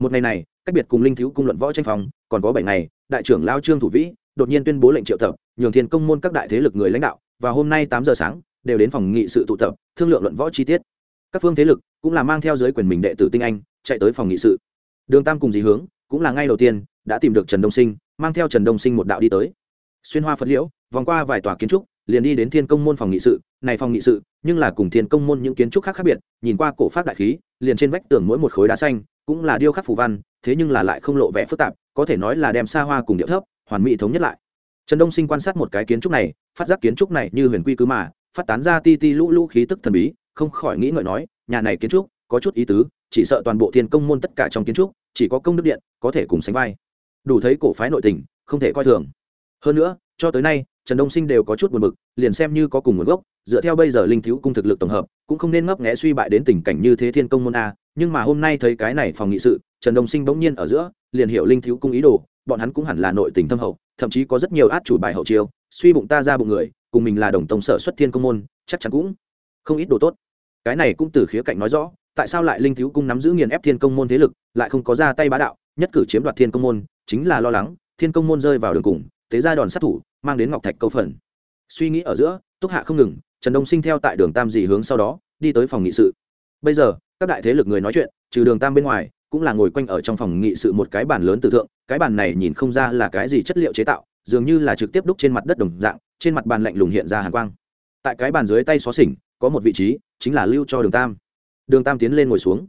Một ngày này, cách biệt cùng linh thiếu cung luận võ tranh phòng còn có bảy ngày, đại trưởng lao trương thủ vĩ đột nhiên tuyên bố lệnh triệu tập, nhường thiên công môn các đại thế lực người lãnh đạo, và hôm nay tám giờ sáng, đều đến phòng nghị sự tụ tập, thương lượng luận võ chi tiết. Các phương thế lực cũng là mang theo giới quyền mình đệ tử tinh anh, chạy tới phòng nghị sự đường tam cùng dì hướng cũng là ngay đầu tiên đã tìm được trần đông sinh, mang theo trần đông sinh một đạo đi tới. Xuyên hoa phật liễu, vòng qua vài tòa kiến trúc, liền đi đến thiên công môn phòng nghị sự. Này phòng nghị sự, nhưng là cùng thiên công môn những kiến trúc khác khác biệt, nhìn qua cổ phát đại khí, liền trên vách tường mỗi một khối đá xanh, cũng là điêu khắc phù văn, thế nhưng là lại không lộ vẻ phức tạp, có thể nói là đem xa hoa cùng điệu thấp, hoàn mỹ thống nhất lại. Trần đông sinh quan sát một cái kiến trúc này, phát giác kiến trúc này như huyền quy cứ mà, phát tán ra ti ti lũ lũ khí tức thần bí, không khỏi nghĩ ngợi nói, nhà này kiến trúc có chút ý tứ, chỉ sợ toàn bộ thiên công môn tất cả trong kiến trúc, chỉ có công đức điện có thể cùng sánh vai. Đủ thấy cổ phái nội tình, không thể coi thường. Hơn nữa, cho tới nay, trần đông sinh đều có chút buồn bực, liền xem như có cùng nguồn gốc, dựa theo bây giờ linh thiếu cung thực lực tổng hợp, cũng không nên ngấp nghẽ suy bại đến tình cảnh như thế thiên công môn a. Nhưng mà hôm nay thấy cái này phòng nghị sự, trần đông sinh bỗng nhiên ở giữa, liền hiểu linh thiếu cung ý đồ, bọn hắn cũng hẳn là nội tình thâm hậu, thậm chí có rất nhiều át chủ bài hậu chiêu, suy bụng ta ra bụng người, cùng mình là đồng tông sở xuất thiên công môn, chắc chắn cũng không ít đồ tốt. Cái này cũng từ khía cạnh nói rõ tại sao lại linh thiếu cung nắm giữ nghiền ép thiên công môn thế lực, lại không có ra tay bá đạo, nhất cử chiếm đoạt thiên công môn, chính là lo lắng, thiên công môn rơi vào đường cùng, tế ra đòn sát thủ, mang đến ngọc thạch câu phần. Suy nghĩ ở giữa, túc hạ không ngừng, trần đông sinh theo tại đường tam dì hướng sau đó, đi tới phòng nghị sự. Bây giờ, các đại thế lực người nói chuyện, trừ đường tam bên ngoài, cũng là ngồi quanh ở trong phòng nghị sự một cái bàn lớn từ thượng, cái bàn này nhìn không ra là cái gì chất liệu chế tạo, dường như là trực tiếp đúc trên mặt đất đồng dạng, trên mặt bàn lạnh lùng hiện ra hàn quang. Tại cái bàn dưới tay xó xỉnh, có một vị trí, chính là lưu cho đường tam đường tam tiến lên ngồi xuống.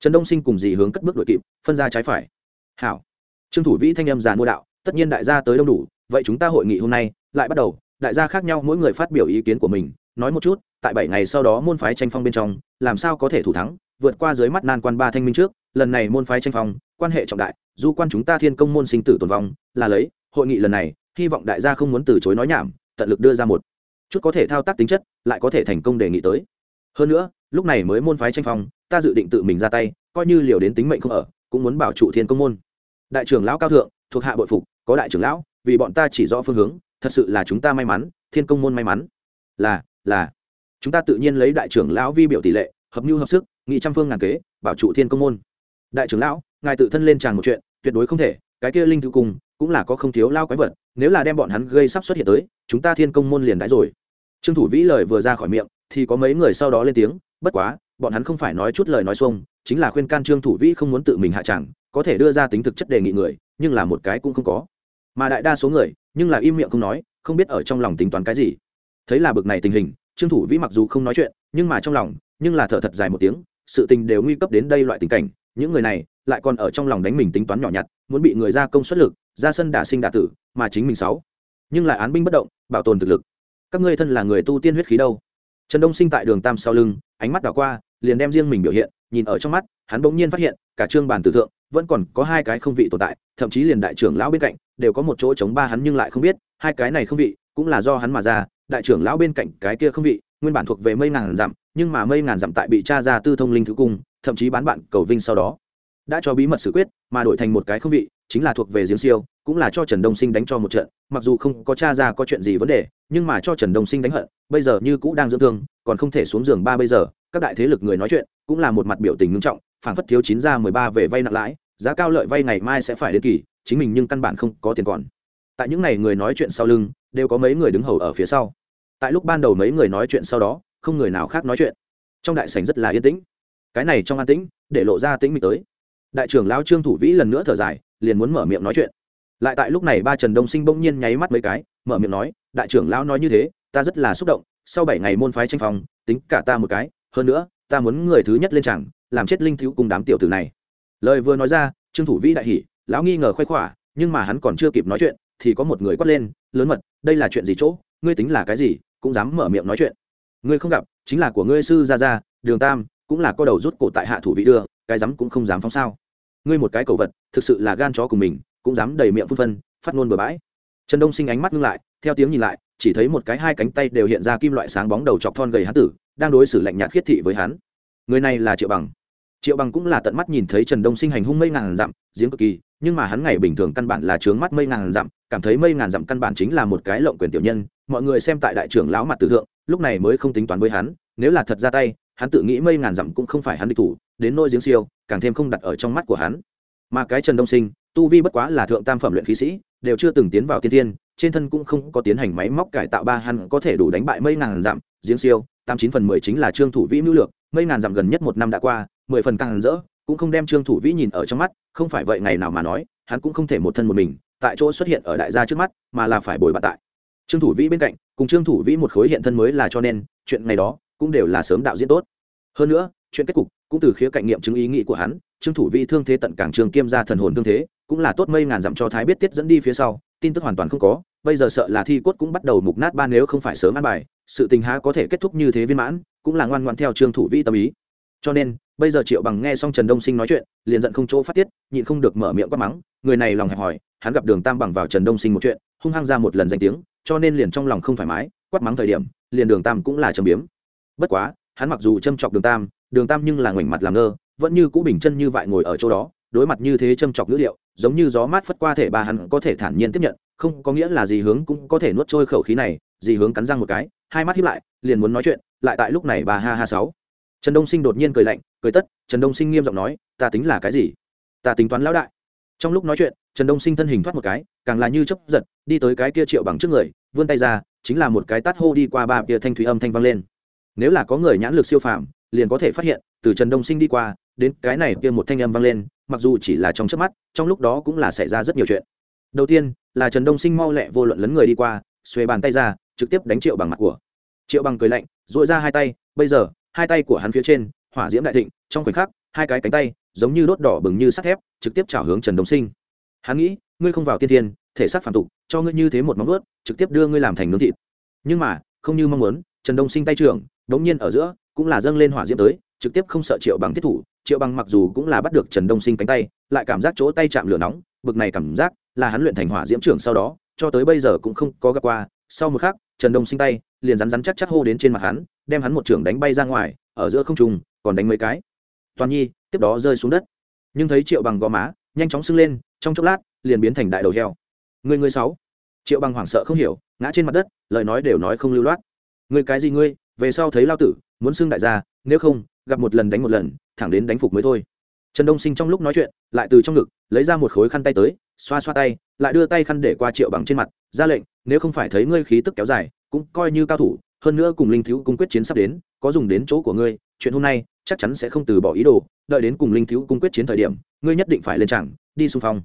Trần đông sinh cùng dì hướng cất bước đội kịp, phân ra trái phải. Hảo. Trương thủ vĩ thanh âm giàn mua đạo, tất nhiên đại gia tới đông đủ, vậy chúng ta hội nghị hôm nay lại bắt đầu. Đại gia khác nhau, mỗi người phát biểu ý kiến của mình. Nói một chút, tại bảy ngày sau đó môn phái tranh phong bên trong, làm sao có thể thủ thắng? Vượt qua dưới mắt nan quan ba thanh minh trước, lần này môn phái tranh phong, quan hệ trọng đại, dù quan chúng ta thiên công môn sinh tử tồn vong, là lấy, hội nghị lần này, hy vọng đại gia không muốn từ chối nói nhảm, tận lực đưa ra một chút có thể thao tác tính chất, lại có thể thành công đề nghị tới. Hơn nữa lúc này mới môn phái tranh phong, ta dự định tự mình ra tay, coi như liều đến tính mệnh không ở, cũng muốn bảo trụ thiên công môn. Đại trưởng lão cao thượng, thuộc hạ bội phục, có đại trưởng lão, vì bọn ta chỉ rõ phương hướng, thật sự là chúng ta may mắn, thiên công môn may mắn. Là là. Chúng ta tự nhiên lấy đại trưởng lão vi biểu tỷ lệ, hợp mưu hợp sức, nghị trăm phương ngàn kế, bảo trụ thiên công môn. Đại trưởng lão, ngài tự thân lên tràng một chuyện, tuyệt đối không thể, cái kia linh thư cùng, cũng là có không thiếu lao quái vật, nếu là đem bọn hắn gây sắp xuất hiện tới, chúng ta thiên công môn liền đãi rồi. Trương thủ vĩ lời vừa ra khỏi miệng, thì có mấy người sau đó lên tiếng bất quá, bọn hắn không phải nói chút lời nói xuông, chính là khuyên can trương thủ vĩ không muốn tự mình hạ tràng có thể đưa ra tính thực chất đề nghị người, nhưng là một cái cũng không có. Mà đại đa số người, nhưng là im miệng không nói, không biết ở trong lòng tính toán cái gì. Thấy là bực này tình hình, trương thủ vĩ mặc dù không nói chuyện, nhưng mà trong lòng, nhưng là thở thật dài một tiếng, sự tình đều nguy cấp đến đây loại tình cảnh, những người này lại còn ở trong lòng đánh mình tính toán nhỏ nhặt, muốn bị người ra công suất lực, ra sân đả sinh đả tử, mà chính mình sáu nhưng lại án binh bất động, bảo tồn thực lực. Các ngươi thân là người tu tiên huyết khí đâu? Trần đông sinh tại đường tam sau lưng, ánh mắt đảo qua, liền đem riêng mình biểu hiện, nhìn ở trong mắt, hắn bỗng nhiên phát hiện, cả trương bàn tử thượng, vẫn còn có hai cái không vị tồn tại, thậm chí liền đại trưởng lão bên cạnh, đều có một chỗ chống ba hắn nhưng lại không biết, hai cái này không vị, cũng là do hắn mà ra, đại trưởng lão bên cạnh cái kia không vị, nguyên bản thuộc về mây ngàn dặm, nhưng mà mây ngàn dặm tại bị cha ra tư thông linh thứ cung, thậm chí bán bạn cầu vinh sau đó. Đã cho bí mật xử quyết, mà đổi thành một cái không vị chính là thuộc về giếng siêu, cũng là cho trần đông sinh đánh cho một trận, mặc dù không có cha ra có chuyện gì vấn đề, nhưng mà cho trần đông sinh đánh hận, bây giờ như cũ đang dưỡng thương, còn không thể xuống giường ba bây giờ, các đại thế lực người nói chuyện, cũng là một mặt biểu tình nghiêm trọng, phản phất thiếu chín ra mười ba về vay nặng lãi, giá cao lợi vay ngày mai sẽ phải đến kỳ, chính mình nhưng căn bản không có tiền còn. Tại những ngày người nói chuyện sau lưng, đều có mấy người đứng hầu ở phía sau. Tại lúc ban đầu mấy người nói chuyện sau đó, không người nào khác nói chuyện. Trong đại sảnh rất là yên tĩnh. Cái này trong an tĩnh, để lộ ra tĩnh mịch tới. Đại trưởng lão trương thủ vĩ lần nữa thở dài liền muốn mở miệng nói chuyện. Lại tại lúc này ba trần đông sinh bỗng nhiên nháy mắt mấy cái, mở miệng nói, đại trưởng lão nói như thế, ta rất là xúc động, sau bảy ngày môn phái tranh phòng tính cả ta một cái, hơn nữa, ta muốn người thứ nhất lên chẳng làm chết linh thiếu cùng đám tiểu tử này. Lời vừa nói ra, trương thủ vĩ đại hỉ, lão nghi ngờ khoái khỏa nhưng mà hắn còn chưa kịp nói chuyện, thì có một người quát lên, lớn mật, đây là chuyện gì chỗ? Ngươi tính là cái gì, cũng dám mở miệng nói chuyện. Ngươi không gặp, chính là của ngươi sư gia gia, đường tam, cũng là co đầu rút cổ tại hạ thủ vị đưa, cái dám cũng không dám phóng sao ngươi một cái cầu vật, thực sự là gan chó của mình, cũng dám đầy miệng phun phân, phát ngôn bừa bãi. Trần đông sinh ánh mắt ngưng lại, theo tiếng nhìn lại, chỉ thấy một cái hai cánh tay đều hiện ra kim loại sáng bóng đầu chọc thon gầy hán tử, đang đối xử lạnh nhạt khiết thị với hắn. Người này là triệu bằng. Triệu bằng cũng là tận mắt nhìn thấy trần đông sinh hành hung mây ngàn dặm, giếng cực kỳ, nhưng mà hắn ngày bình thường căn bản là trướng mắt mây ngàn dặm, cảm thấy mây ngàn dặm căn bản chính là một cái lộng quyền tiểu nhân, mọi người xem tại đại trưởng lão mặt tử thượng, lúc này mới không tính toán với hắn, nếu là thật ra tay hắn tự nghĩ mây ngàn dặm cũng không phải hắn địch thủ, đến nỗi giếng siêu, càng thêm không đặt ở trong mắt của hắn. Mà cái trần đông sinh, tu vi bất quá là thượng tam phẩm luyện khí sĩ, đều chưa từng tiến vào tiên thiên, trên thân cũng không có tiến hành máy móc cải tạo ba, hắn có thể đủ đánh bại mây ngàn dặm, giếng siêu, tám, chín phần mười chính là trương thủ vĩ mưu lược, mây ngàn dặm gần nhất một năm đã qua, mười phần càng rỡ, cũng không đem trương thủ vĩ nhìn ở trong mắt, không phải vậy ngày nào mà nói, hắn cũng không thể một thân một mình, tại chỗ xuất hiện ở đại gia trước mắt, mà là phải bồi bạn tại. Trương thủ vĩ bên cạnh, cùng trương thủ vĩ một khối hiện thân mới là cho nên, chuyện ngày đó cũng đều là sớm đạo diễn tốt. Hơn nữa, chuyện kết cục cũng từ khía cạnh nghiệm chứng ý nghĩ của hắn, trương thủ vi thương thế tận càng trường kiêm ra thần hồn thương thế, cũng là tốt mây ngàn dặm cho thái biết tiết dẫn đi phía sau, tin tức hoàn toàn không có, bây giờ sợ là thi cốt cũng bắt đầu mục nát ba nếu không phải sớm ăn bài, sự tình há có thể kết thúc như thế viên mãn, cũng là ngoan ngoan theo trương thủ vi tâm ý. Cho nên, bây giờ triệu bằng nghe xong trần đông sinh nói chuyện, liền giận không chỗ phát tiết, nhịn không được mở miệng quát mắng, người này lòng hẹp hỏi hắn gặp đường tam bằng vào trần đông sinh một chuyện, hung hăng ra một lần danh tiếng, cho nên liền trong lòng không thoải mái, quát mắng thời điểm, liền đường tam cũng là trầm biếm bất quá, hắn mặc dù châm chọc đường tam đường tam nhưng là ngoảnh mặt làm ngơ, vẫn như cũ bình chân như vậy ngồi ở chỗ đó, đối mặt như thế châm chọc ngữ liệu, giống như gió mát phất qua thể ba hắn có thể thản nhiên tiếp nhận, không có nghĩa là gì hướng cũng có thể nuốt trôi khẩu khí này, gì hướng cắn răng một cái, hai mắt hiếp lại, liền muốn nói chuyện, lại tại lúc này bà ha ha sáu. Trần đông sinh đột nhiên cười lạnh, cười tất, trần đông sinh nghiêm giọng nói, ta tính là cái gì? Ta tính toán lão đại. Trong lúc nói chuyện, trần đông sinh thân hình thoát một cái, càng là như chấp giật, đi tới cái kia triệu bằng trước người, vươn tay ra, chính là một cái tát hô đi qua ba kia thanh thủy âm thanh vang lên nếu là có người nhãn lực siêu phàm, liền có thể phát hiện, từ trần đông sinh đi qua, đến cái này kia một thanh âm vang lên, mặc dù chỉ là trong chớp mắt, trong lúc đó cũng là xảy ra rất nhiều chuyện. Đầu tiên, là trần đông sinh mau lẹ vô luận lấn người đi qua, xuề bàn tay ra, trực tiếp đánh triệu bằng mặt của. Triệu bằng cười lạnh dội ra hai tay, bây giờ, hai tay của hắn phía trên, hỏa diễm đại thịnh, trong khoảnh khắc, hai cái cánh tay, giống như đốt đỏ bừng như sắt thép, trực tiếp chảo hướng trần đông sinh. Hắn nghĩ, ngươi không vào tiên thiên, thể xác phản tục, cho ngươi như thế một móng vuốt, trực tiếp đưa ngươi làm thành nướng thịt. Nhưng mà, không như mong muốn, trần đông sinh tay trưởng đống nhiên ở giữa, cũng là dâng lên hỏa diễm tới, trực tiếp không sợ triệu bằng thiết thủ, triệu bằng mặc dù cũng là bắt được trần đông sinh cánh tay, lại cảm giác chỗ tay chạm lửa nóng, bực này cảm giác là hắn luyện thành hỏa diễm trưởng sau đó, cho tới bây giờ cũng không có gặp qua. Sau một khắc, trần đông sinh tay liền rắn rắn chắc chắc hô đến trên mặt hắn, đem hắn một trưởng đánh bay ra ngoài, ở giữa không trùng còn đánh mấy cái. Toàn nhi, tiếp đó rơi xuống đất. Nhưng thấy triệu bằng gò má nhanh chóng sưng lên, trong chốc lát, liền biến thành đại đầu heo. Người người sáu. Triệu bằng hoảng sợ không hiểu, ngã trên mặt đất, lời nói đều nói không lưu loát. Người cái gì ngươi? Về sau thấy lao tử, muốn xưng đại gia, nếu không, gặp một lần đánh một lần, thẳng đến đánh phục mới thôi. Trần đông sinh trong lúc nói chuyện, lại từ trong ngực, lấy ra một khối khăn tay tới, xoa xoa tay, lại đưa tay khăn để qua triệu bằng trên mặt, ra lệnh, nếu không phải thấy ngươi khí tức kéo dài, cũng coi như cao thủ, hơn nữa cùng linh thiếu cung quyết chiến sắp đến, có dùng đến chỗ của ngươi, chuyện hôm nay, chắc chắn sẽ không từ bỏ ý đồ, đợi đến cùng linh thiếu cung quyết chiến thời điểm, ngươi nhất định phải lên chẳng đi xung phong.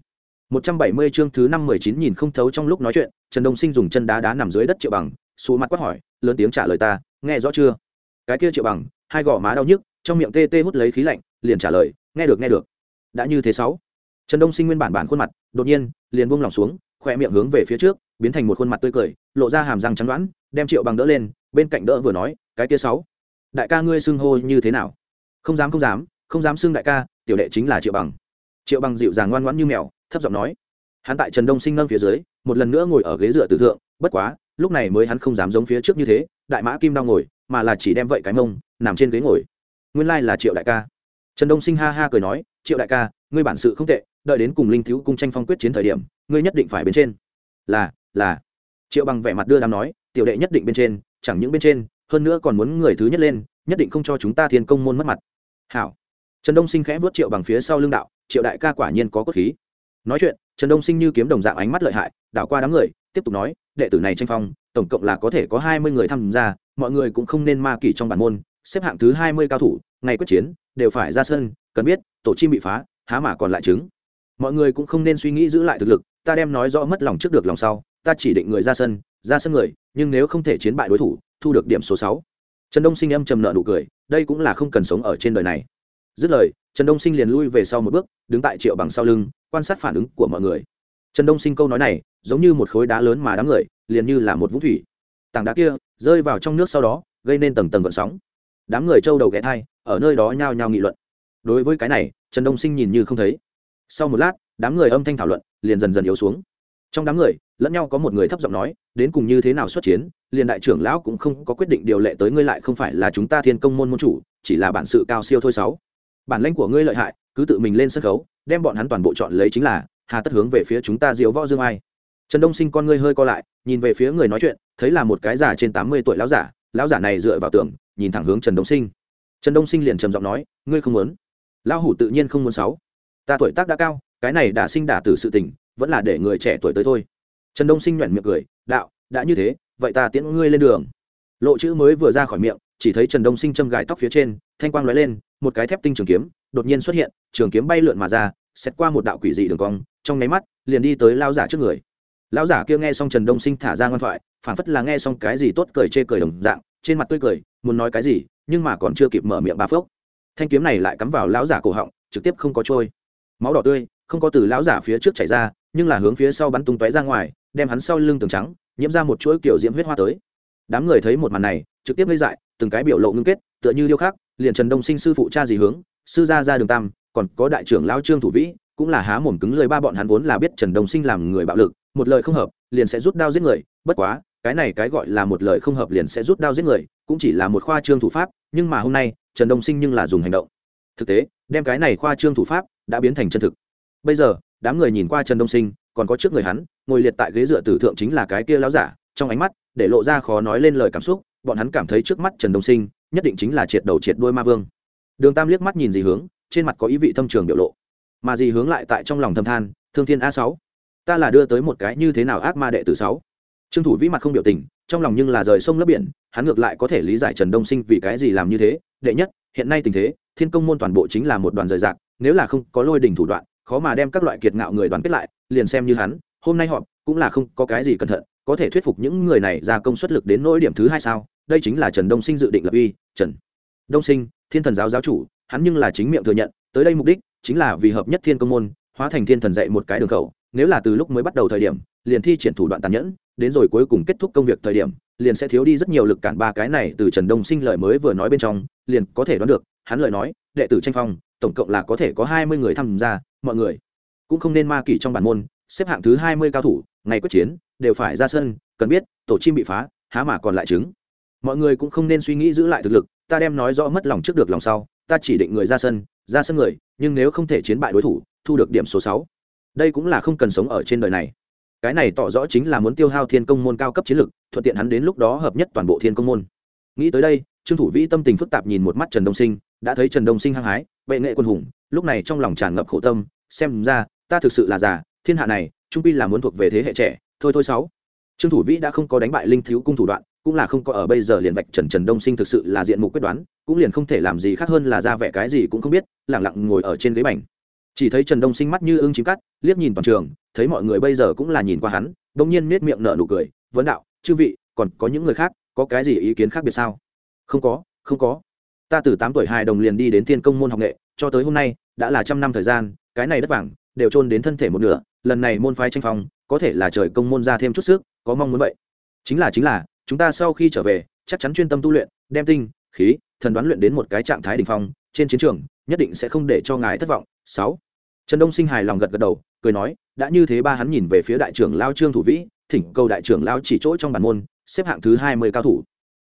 170 chương thứ năm mười chín nhìn không thấu trong lúc nói chuyện, trần đông sinh dùng chân đá đá nằm dưới đất triệu bằng xù mặt quát hỏi, lớn tiếng trả lời ta, nghe rõ chưa? Cái kia triệu bằng, hai gò má đau nhức, trong miệng tê tê hút lấy khí lạnh, liền trả lời, nghe được nghe được. Đã như thế sáu. Trần đông sinh nguyên bản bản khuôn mặt, đột nhiên, liền buông lỏng xuống khoe miệng hướng về phía trước, biến thành một khuôn mặt tươi cười, lộ ra hàm răng trắng đoán, đem triệu bằng đỡ lên, bên cạnh đỡ vừa nói, cái kia sáu, đại ca ngươi xưng hô như thế nào? Không dám không dám không dám xưng đại ca, tiểu đệ chính là triệu bằng. Triệu bằng dịu dàng ngoan ngoãn như mèo, thấp giọng nói. Hắn tại trần đông sinh nâng phía dưới, một lần nữa ngồi ở ghế dựa tử thượng, bất quá lúc này mới hắn không dám giống phía trước như thế, đại mã kim đao ngồi, mà là chỉ đem vậy cái mông, nằm trên ghế ngồi. Nguyên lai là triệu đại ca. Trần đông sinh ha ha cười nói, triệu đại ca, ngươi bản sự không tệ, đợi đến cùng linh thiếu cung tranh phong quyết chiến thời điểm, ngươi nhất định phải bên trên. Là là. Triệu bằng vẻ mặt đưa đám nói, tiểu đệ nhất định bên trên, chẳng những bên trên, hơn nữa còn muốn người thứ nhất lên, nhất định không cho chúng ta thiên công môn mất mặt. Hảo. Trần đông sinh khẽ vớt triệu bằng phía sau lưng đạo, triệu đại ca quả nhiên có cốt khí. Nói chuyện, trần đông sinh như kiếm đồng dạng ánh mắt lợi hại, đảo qua đám người tiếp tục nói, đệ tử này tranh phong, tổng cộng là có thể có hai mươi người tham gia, mọi người cũng không nên ma kỷ trong bản môn, xếp hạng thứ hai mươi cao thủ, ngày quyết chiến, đều phải ra sân, cần biết, tổ chim bị phá, há mà còn lại trứng. Mọi người cũng không nên suy nghĩ giữ lại thực lực, ta đem nói rõ mất lòng trước được lòng sau, ta chỉ định người ra sân ra sân người, nhưng nếu không thể chiến bại đối thủ, thu được điểm số sáu. Trần đông sinh âm trầm nợ nụ cười, đây cũng là không cần sống ở trên đời này. Dứt lời, trần đông sinh liền lui về sau một bước, đứng tại triệu bằng sau lưng, quan sát phản ứng của mọi người. Trần đông sinh câu nói này giống như một khối đá lớn mà đám người, liền như là một vũng thủy. Tảng đá kia rơi vào trong nước sau đó, gây nên tầng tầng gợn sóng. Đám người trâu đầu ghé thai, ở nơi đó nhao nhao nghị luận. Đối với cái này, trần đông sinh nhìn như không thấy. Sau một lát, đám người âm thanh thảo luận liền dần dần yếu xuống. Trong đám người, lẫn nhau có một người thấp giọng nói, đến cùng như thế nào xuất chiến, liền đại trưởng lão cũng không có quyết định điều lệ tới ngươi lại không phải là chúng ta thiên công môn môn chủ, chỉ là bản sự cao siêu thôi sáu. Bản lãnh của ngươi lợi hại, cứ tự mình lên sân khấu, đem bọn hắn toàn bộ chọn lấy chính là, hà tất hướng về phía chúng ta diễu võ dương ai trần đông sinh con ngươi hơi co lại, nhìn về phía người nói chuyện, thấy là một cái già trên tám mươi tuổi lão giả lão giả này dựa vào tường, nhìn thẳng hướng trần đông sinh. Trần đông sinh liền trầm giọng nói, ngươi không muốn? Lão hủ tự nhiên không muốn sáu. Ta tuổi tác đã cao, cái này đã sinh đả tử sự tình, vẫn là để người trẻ tuổi tới thôi. Trần đông sinh nhoẻn miệng cười, đạo, đã như thế, vậy ta tiễn ngươi lên đường. Lộ chữ mới vừa ra khỏi miệng, chỉ thấy trần đông sinh châm gài tóc phía trên, thanh quang lóe lên, một cái thép tinh trường kiếm, đột nhiên xuất hiện, trường kiếm bay lượn mà ra xét qua một đạo quỷ dị đường cong, trong nháy mắt, liền đi tới lao giả trước người lão giả kia nghe xong trần đông sinh thả ra ngoan thoại phản phất là nghe xong cái gì tốt cười chê cười đồng dạng, trên mặt tươi cười, muốn nói cái gì, nhưng mà còn chưa kịp mở miệng ba phốc thanh kiếm này lại cắm vào lão giả cổ họng, trực tiếp không có trôi. Máu đỏ tươi, không có từ lão giả phía trước chảy ra, nhưng là hướng phía sau bắn tung tóe ra ngoài, đem hắn sau lưng tường trắng, nhiễm ra một chuỗi kiểu diễm huyết hoa tới. Đám người thấy một màn này, trực tiếp lấy dại, từng cái biểu lộ ngưng kết, tựa như điêu khắc, liền trần đông sinh sư phụ cha gì hướng, sư gia ra đường tam, còn có đại trưởng lão trương thủ vĩ cũng là há mồm cứng lời ba bọn hắn vốn là biết trần đông sinh làm người bạo lực, một lời không hợp, liền sẽ rút đao giết người. Bất quá, cái này cái gọi là một lời không hợp liền sẽ rút đao giết người, cũng chỉ là một khoa trương thủ pháp, nhưng mà hôm nay, trần đông sinh nhưng là dùng hành động. Thực tế, đem cái này khoa trương thủ pháp đã biến thành chân thực. Bây giờ, đám người nhìn qua trần đông sinh, còn có trước người hắn, ngồi liệt tại ghế dựa tử thượng chính là cái kia láo giả, trong ánh mắt, để lộ ra khó nói lên lời cảm xúc, bọn hắn cảm thấy trước mắt trần đông sinh, nhất định chính là triệt đầu triệt đôi ma vương. Đường tam liếc mắt nhìn dì hướng, trên mặt có ý vị thâm trường biểu lộ mà dì hướng lại tại trong lòng thâm than, thương thiên a sáu, ta là đưa tới một cái như thế nào ác ma đệ tử sáu? Trương thủ vĩ mặt không biểu tình, trong lòng nhưng là rời sông lấp biển, hắn ngược lại có thể lý giải trần đông sinh vì cái gì làm như thế. Đệ nhất, hiện nay tình thế, thiên công môn toàn bộ chính là một đoàn rời rạc, nếu là không có lôi đình thủ đoạn, khó mà đem các loại kiệt ngạo người đoàn kết lại, liền xem như hắn, hôm nay họ cũng là không có cái gì cẩn thận, có thể thuyết phục những người này ra công suất lực đến nỗi điểm thứ hai sao? Đây chính là trần đông sinh dự định lập uy, trần đông sinh, thiên thần giáo giáo chủ, hắn nhưng là chính miệng thừa nhận, tới đây mục đích chính là vì hợp nhất thiên công môn, hóa thành thiên thần dạy một cái đường khẩu, nếu là từ lúc mới bắt đầu thời điểm, liền thi triển thủ đoạn tàn nhẫn, đến rồi cuối cùng kết thúc công việc thời điểm, liền sẽ thiếu đi rất nhiều lực cản ba cái này từ trần đông sinh lời mới vừa nói bên trong, liền có thể đoán được, hắn lời nói, đệ tử tranh phong, tổng cộng là có thể có hai mươi người tham gia, mọi người cũng không nên ma kỷ trong bản môn, xếp hạng thứ hai mươi cao thủ, ngày quyết chiến, đều phải ra sân, cần biết, tổ chim bị phá, há mà còn lại trứng. Mọi người cũng không nên suy nghĩ giữ lại thực lực, ta đem nói rõ mất lòng trước được lòng sau, ta chỉ định người ra sân ra sân người, nhưng nếu không thể chiến bại đối thủ, thu được điểm số sáu. Đây cũng là không cần sống ở trên đời này. Cái này tỏ rõ chính là muốn tiêu hao thiên công môn cao cấp chiến lực, thuận tiện hắn đến lúc đó hợp nhất toàn bộ thiên công môn. Nghĩ tới đây, trương thủ vĩ tâm tình phức tạp nhìn một mắt trần đông sinh, đã thấy trần đông sinh hăng hái, bệ nghệ quân hùng, lúc này trong lòng tràn ngập khổ tâm, xem ra, ta thực sự là già, thiên hạ này, trung pi là muốn thuộc về thế hệ trẻ, thôi thôi sáu. Trương thủ vĩ đã không có đánh bại linh thiếu cung thủ đoạn cũng là không có ở bây giờ liền vạch trần trần đông sinh thực sự là diện mục quyết đoán, cũng liền không thể làm gì khác hơn là ra vẻ cái gì cũng không biết lẳng lặng ngồi ở trên ghế bành. Chỉ thấy trần đông sinh mắt như ưng chím cắt, liếc nhìn toàn trường, thấy mọi người bây giờ cũng là nhìn qua hắn đông nhiên nết miệng nở nụ cười, vấn đạo, chư vị, còn có những người khác, có cái gì ý kiến khác biệt sao? Không có không có. Ta từ tám tuổi hài đồng liền đi đến thiên công môn học nghệ, cho tới hôm nay, đã là trăm năm thời gian, cái này đất vàng, đều trôn đến thân thể một nửa, lần này môn phái tranh phong, có thể là trời công môn ra thêm chút sức, có mong muốn vậy. Chính là chính là chúng ta sau khi trở về, chắc chắn chuyên tâm tu luyện, đem tinh, khí, thần đoán luyện đến một cái trạng thái đ ỉ n h phong, trên chiến trường, nhất định sẽ không để cho ngài thất vọng. Sáu. Trần đông sinh hài lòng gật gật đầu, cười nói, đã như thế ba hắn nhìn về phía đại trưởng lao trương thủ vĩ, thỉnh cầu đại trưởng lao chỉ chỗ trong bản môn, xếp hạng thứ hai mươi cao thủ.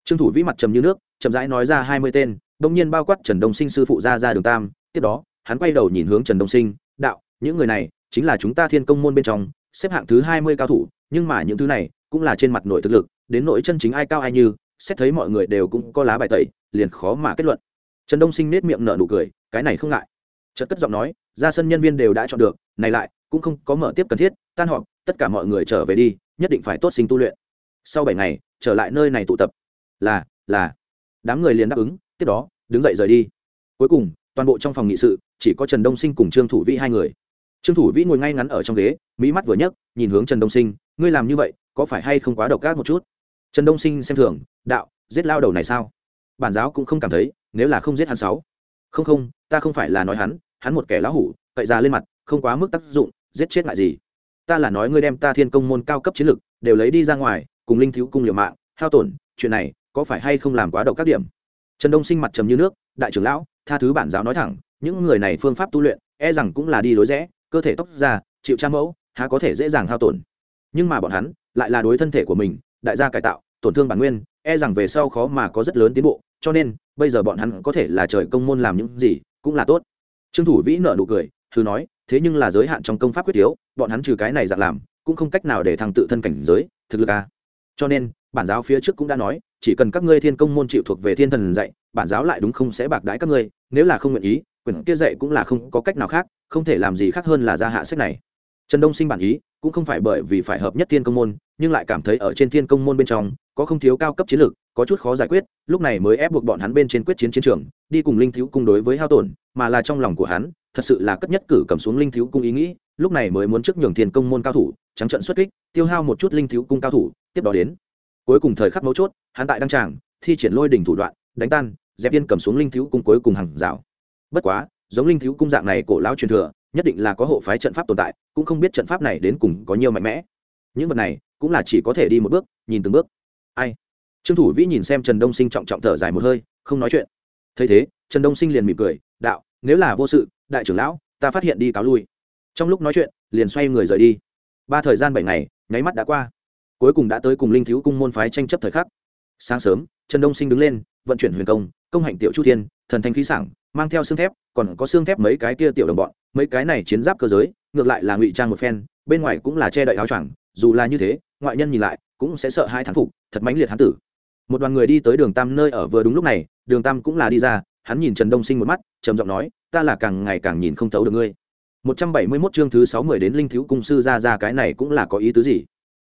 Trương thủ vĩ mặt trầm như nước, chậm rãi nói ra hai mươi tên, đông nhiên bao quát trần đông sinh sư phụ ra ra đường tam, tiếp đó, hắn quay đầu nhìn hướng trần đông sinh, đạo, những người này, chính là chúng ta thiên công môn bên trong, xếp hạng thứ hai mươi cao thủ, nhưng mà những thứ này, cũng là trên mặt nội thực lực đến nội chân chính ai cao ai như, xét thấy mọi người đều cũng có lá bài tẩy, liền khó mà kết luận. Trần đông sinh nết miệng nở nụ cười, cái này không ngại. Trật cất giọng nói, ra sân nhân viên đều đã chọn được, này lại, cũng không có mở tiếp cần thiết, tan họp, tất cả mọi người trở về đi, nhất định phải tốt sinh tu luyện. Sau bảy ngày, trở lại nơi này tụ tập. Là là. Đám người liền đáp ứng, tiếp đó, đứng dậy rời đi. Cuối cùng, toàn bộ trong phòng nghị sự, chỉ có trần đông sinh cùng trương thủ vĩ hai người. Trương thủ vĩ ngồi ngay ngắn ở trong ghế mỹ mắt vừa nhấc, nhìn hướng trần đông sinh, ngươi làm như vậy, có phải hay không quá độc ác một chút? Trần đông sinh xem thường, đạo, giết lao đầu này sao? Bản giáo cũng không cảm thấy, nếu là không giết hắn sáu. Không không, ta không phải là nói hắn hắn một kẻ lão hủ cậy ra lên mặt, không quá mức tác dụng, giết chết lại gì? Ta là nói ngươi đem ta thiên công môn cao cấp chiến lực đều lấy đi ra ngoài, cùng linh thiếu cung liều mạng, hao tổn, chuyện này có phải hay không làm quá độc các điểm? Trần đông sinh mặt trầm như nước, đại trưởng lão, tha thứ bản giáo nói thẳng, những người này phương pháp tu luyện e rằng cũng là đi lối rẽ, cơ thể tóc ra, chịu tra mẫu, há có thể dễ dàng hao tổn. Nhưng mà bọn hắn lại là đối thân thể của mình, đại gia cải tạo tổn thương bản nguyên e rằng về sau khó mà có rất lớn tiến bộ, cho nên, bây giờ bọn hắn có thể là trời công môn làm những gì cũng là tốt trương thủ vĩ nợ nụ cười thư nói, thế nhưng là giới hạn trong công pháp quyết yếu, bọn hắn trừ cái này dạng làm, cũng không cách nào để thằng tự thân cảnh giới, thực lực à. cho nên, bản giáo phía trước cũng đã nói, chỉ cần các ngươi thiên công môn chịu thuộc về thiên thần dạy, bản giáo lại đúng không sẽ bạc đãi các ngươi, nếu là không nguyện ý, quyển kia dạy cũng là không có cách nào khác, không thể làm gì khác hơn là ra hạ sách này trần đông sinh bản ý cũng không phải bởi vì phải hợp nhất thiên công môn, nhưng lại cảm thấy ở trên thiên công môn bên trong, có không thiếu cao cấp chiến lược, có chút khó giải quyết, lúc này mới ép buộc bọn hắn bên trên quyết chiến chiến trường, đi cùng linh thiếu cung đối với hao tổn, mà là trong lòng của hắn, thật sự là cất nhất cử cầm xuống linh thiếu cung ý nghĩ, lúc này mới muốn trước nhường thiên công môn cao thủ, trắng trận xuất kích, tiêu hao một chút linh thiếu cung cao thủ, tiếp đó đến. Cuối cùng thời khắc mấu chốt, hắn tại đăng tràng, thi triển lôi đỉnh thủ đoạn, đánh tan, dẹp viên cầm xuống linh thiếu cung cuối cùng hàng rào. Bất quá, giống linh thiếu cung dạng này cổ lão truyền thừa nhất định là có hộ phái trận pháp tồn tại, cũng không biết trận pháp này đến cùng có nhiều mạnh mẽ. Những vật này cũng là chỉ có thể đi một bước, nhìn từng bước. Ai? Trương thủ vĩ nhìn xem trần đông sinh trọng trọng thở dài một hơi, không nói chuyện. Thấy thế, trần đông sinh liền mỉm cười, đạo, nếu là vô sự, đại trưởng lão, ta phát hiện đi cáo lui. Trong lúc nói chuyện, liền xoay người rời đi. Ba thời gian bảy ngày, nháy mắt đã qua. Cuối cùng đã tới cùng linh thiếu cung môn phái tranh chấp thời khắc. Sáng sớm, trần đông sinh đứng lên, vận chuyển huyền công công hạnh tiểu chu thiên, thần thanh khí sảng mang theo xương thép, còn có xương thép mấy cái kia tiểu đồng bọn, mấy cái này chiến giáp cơ giới, ngược lại là ngụy trang một phen, bên ngoài cũng là che đậy áo choàng, dù là như thế, ngoại nhân nhìn lại, cũng sẽ sợ hai thán phục, thật mãnh liệt hán tử. Một đoàn người đi tới đường tam nơi ở vừa đúng lúc này, đường tam cũng là đi ra, hắn nhìn trần đông sinh một mắt, trầm giọng nói, ta là càng ngày càng nhìn không thấu được ngươi. Một trăm bảy mươi 171 chương thứ sáu mươi đến linh thiếu cung sư ra ra cái này cũng là có ý tứ gì?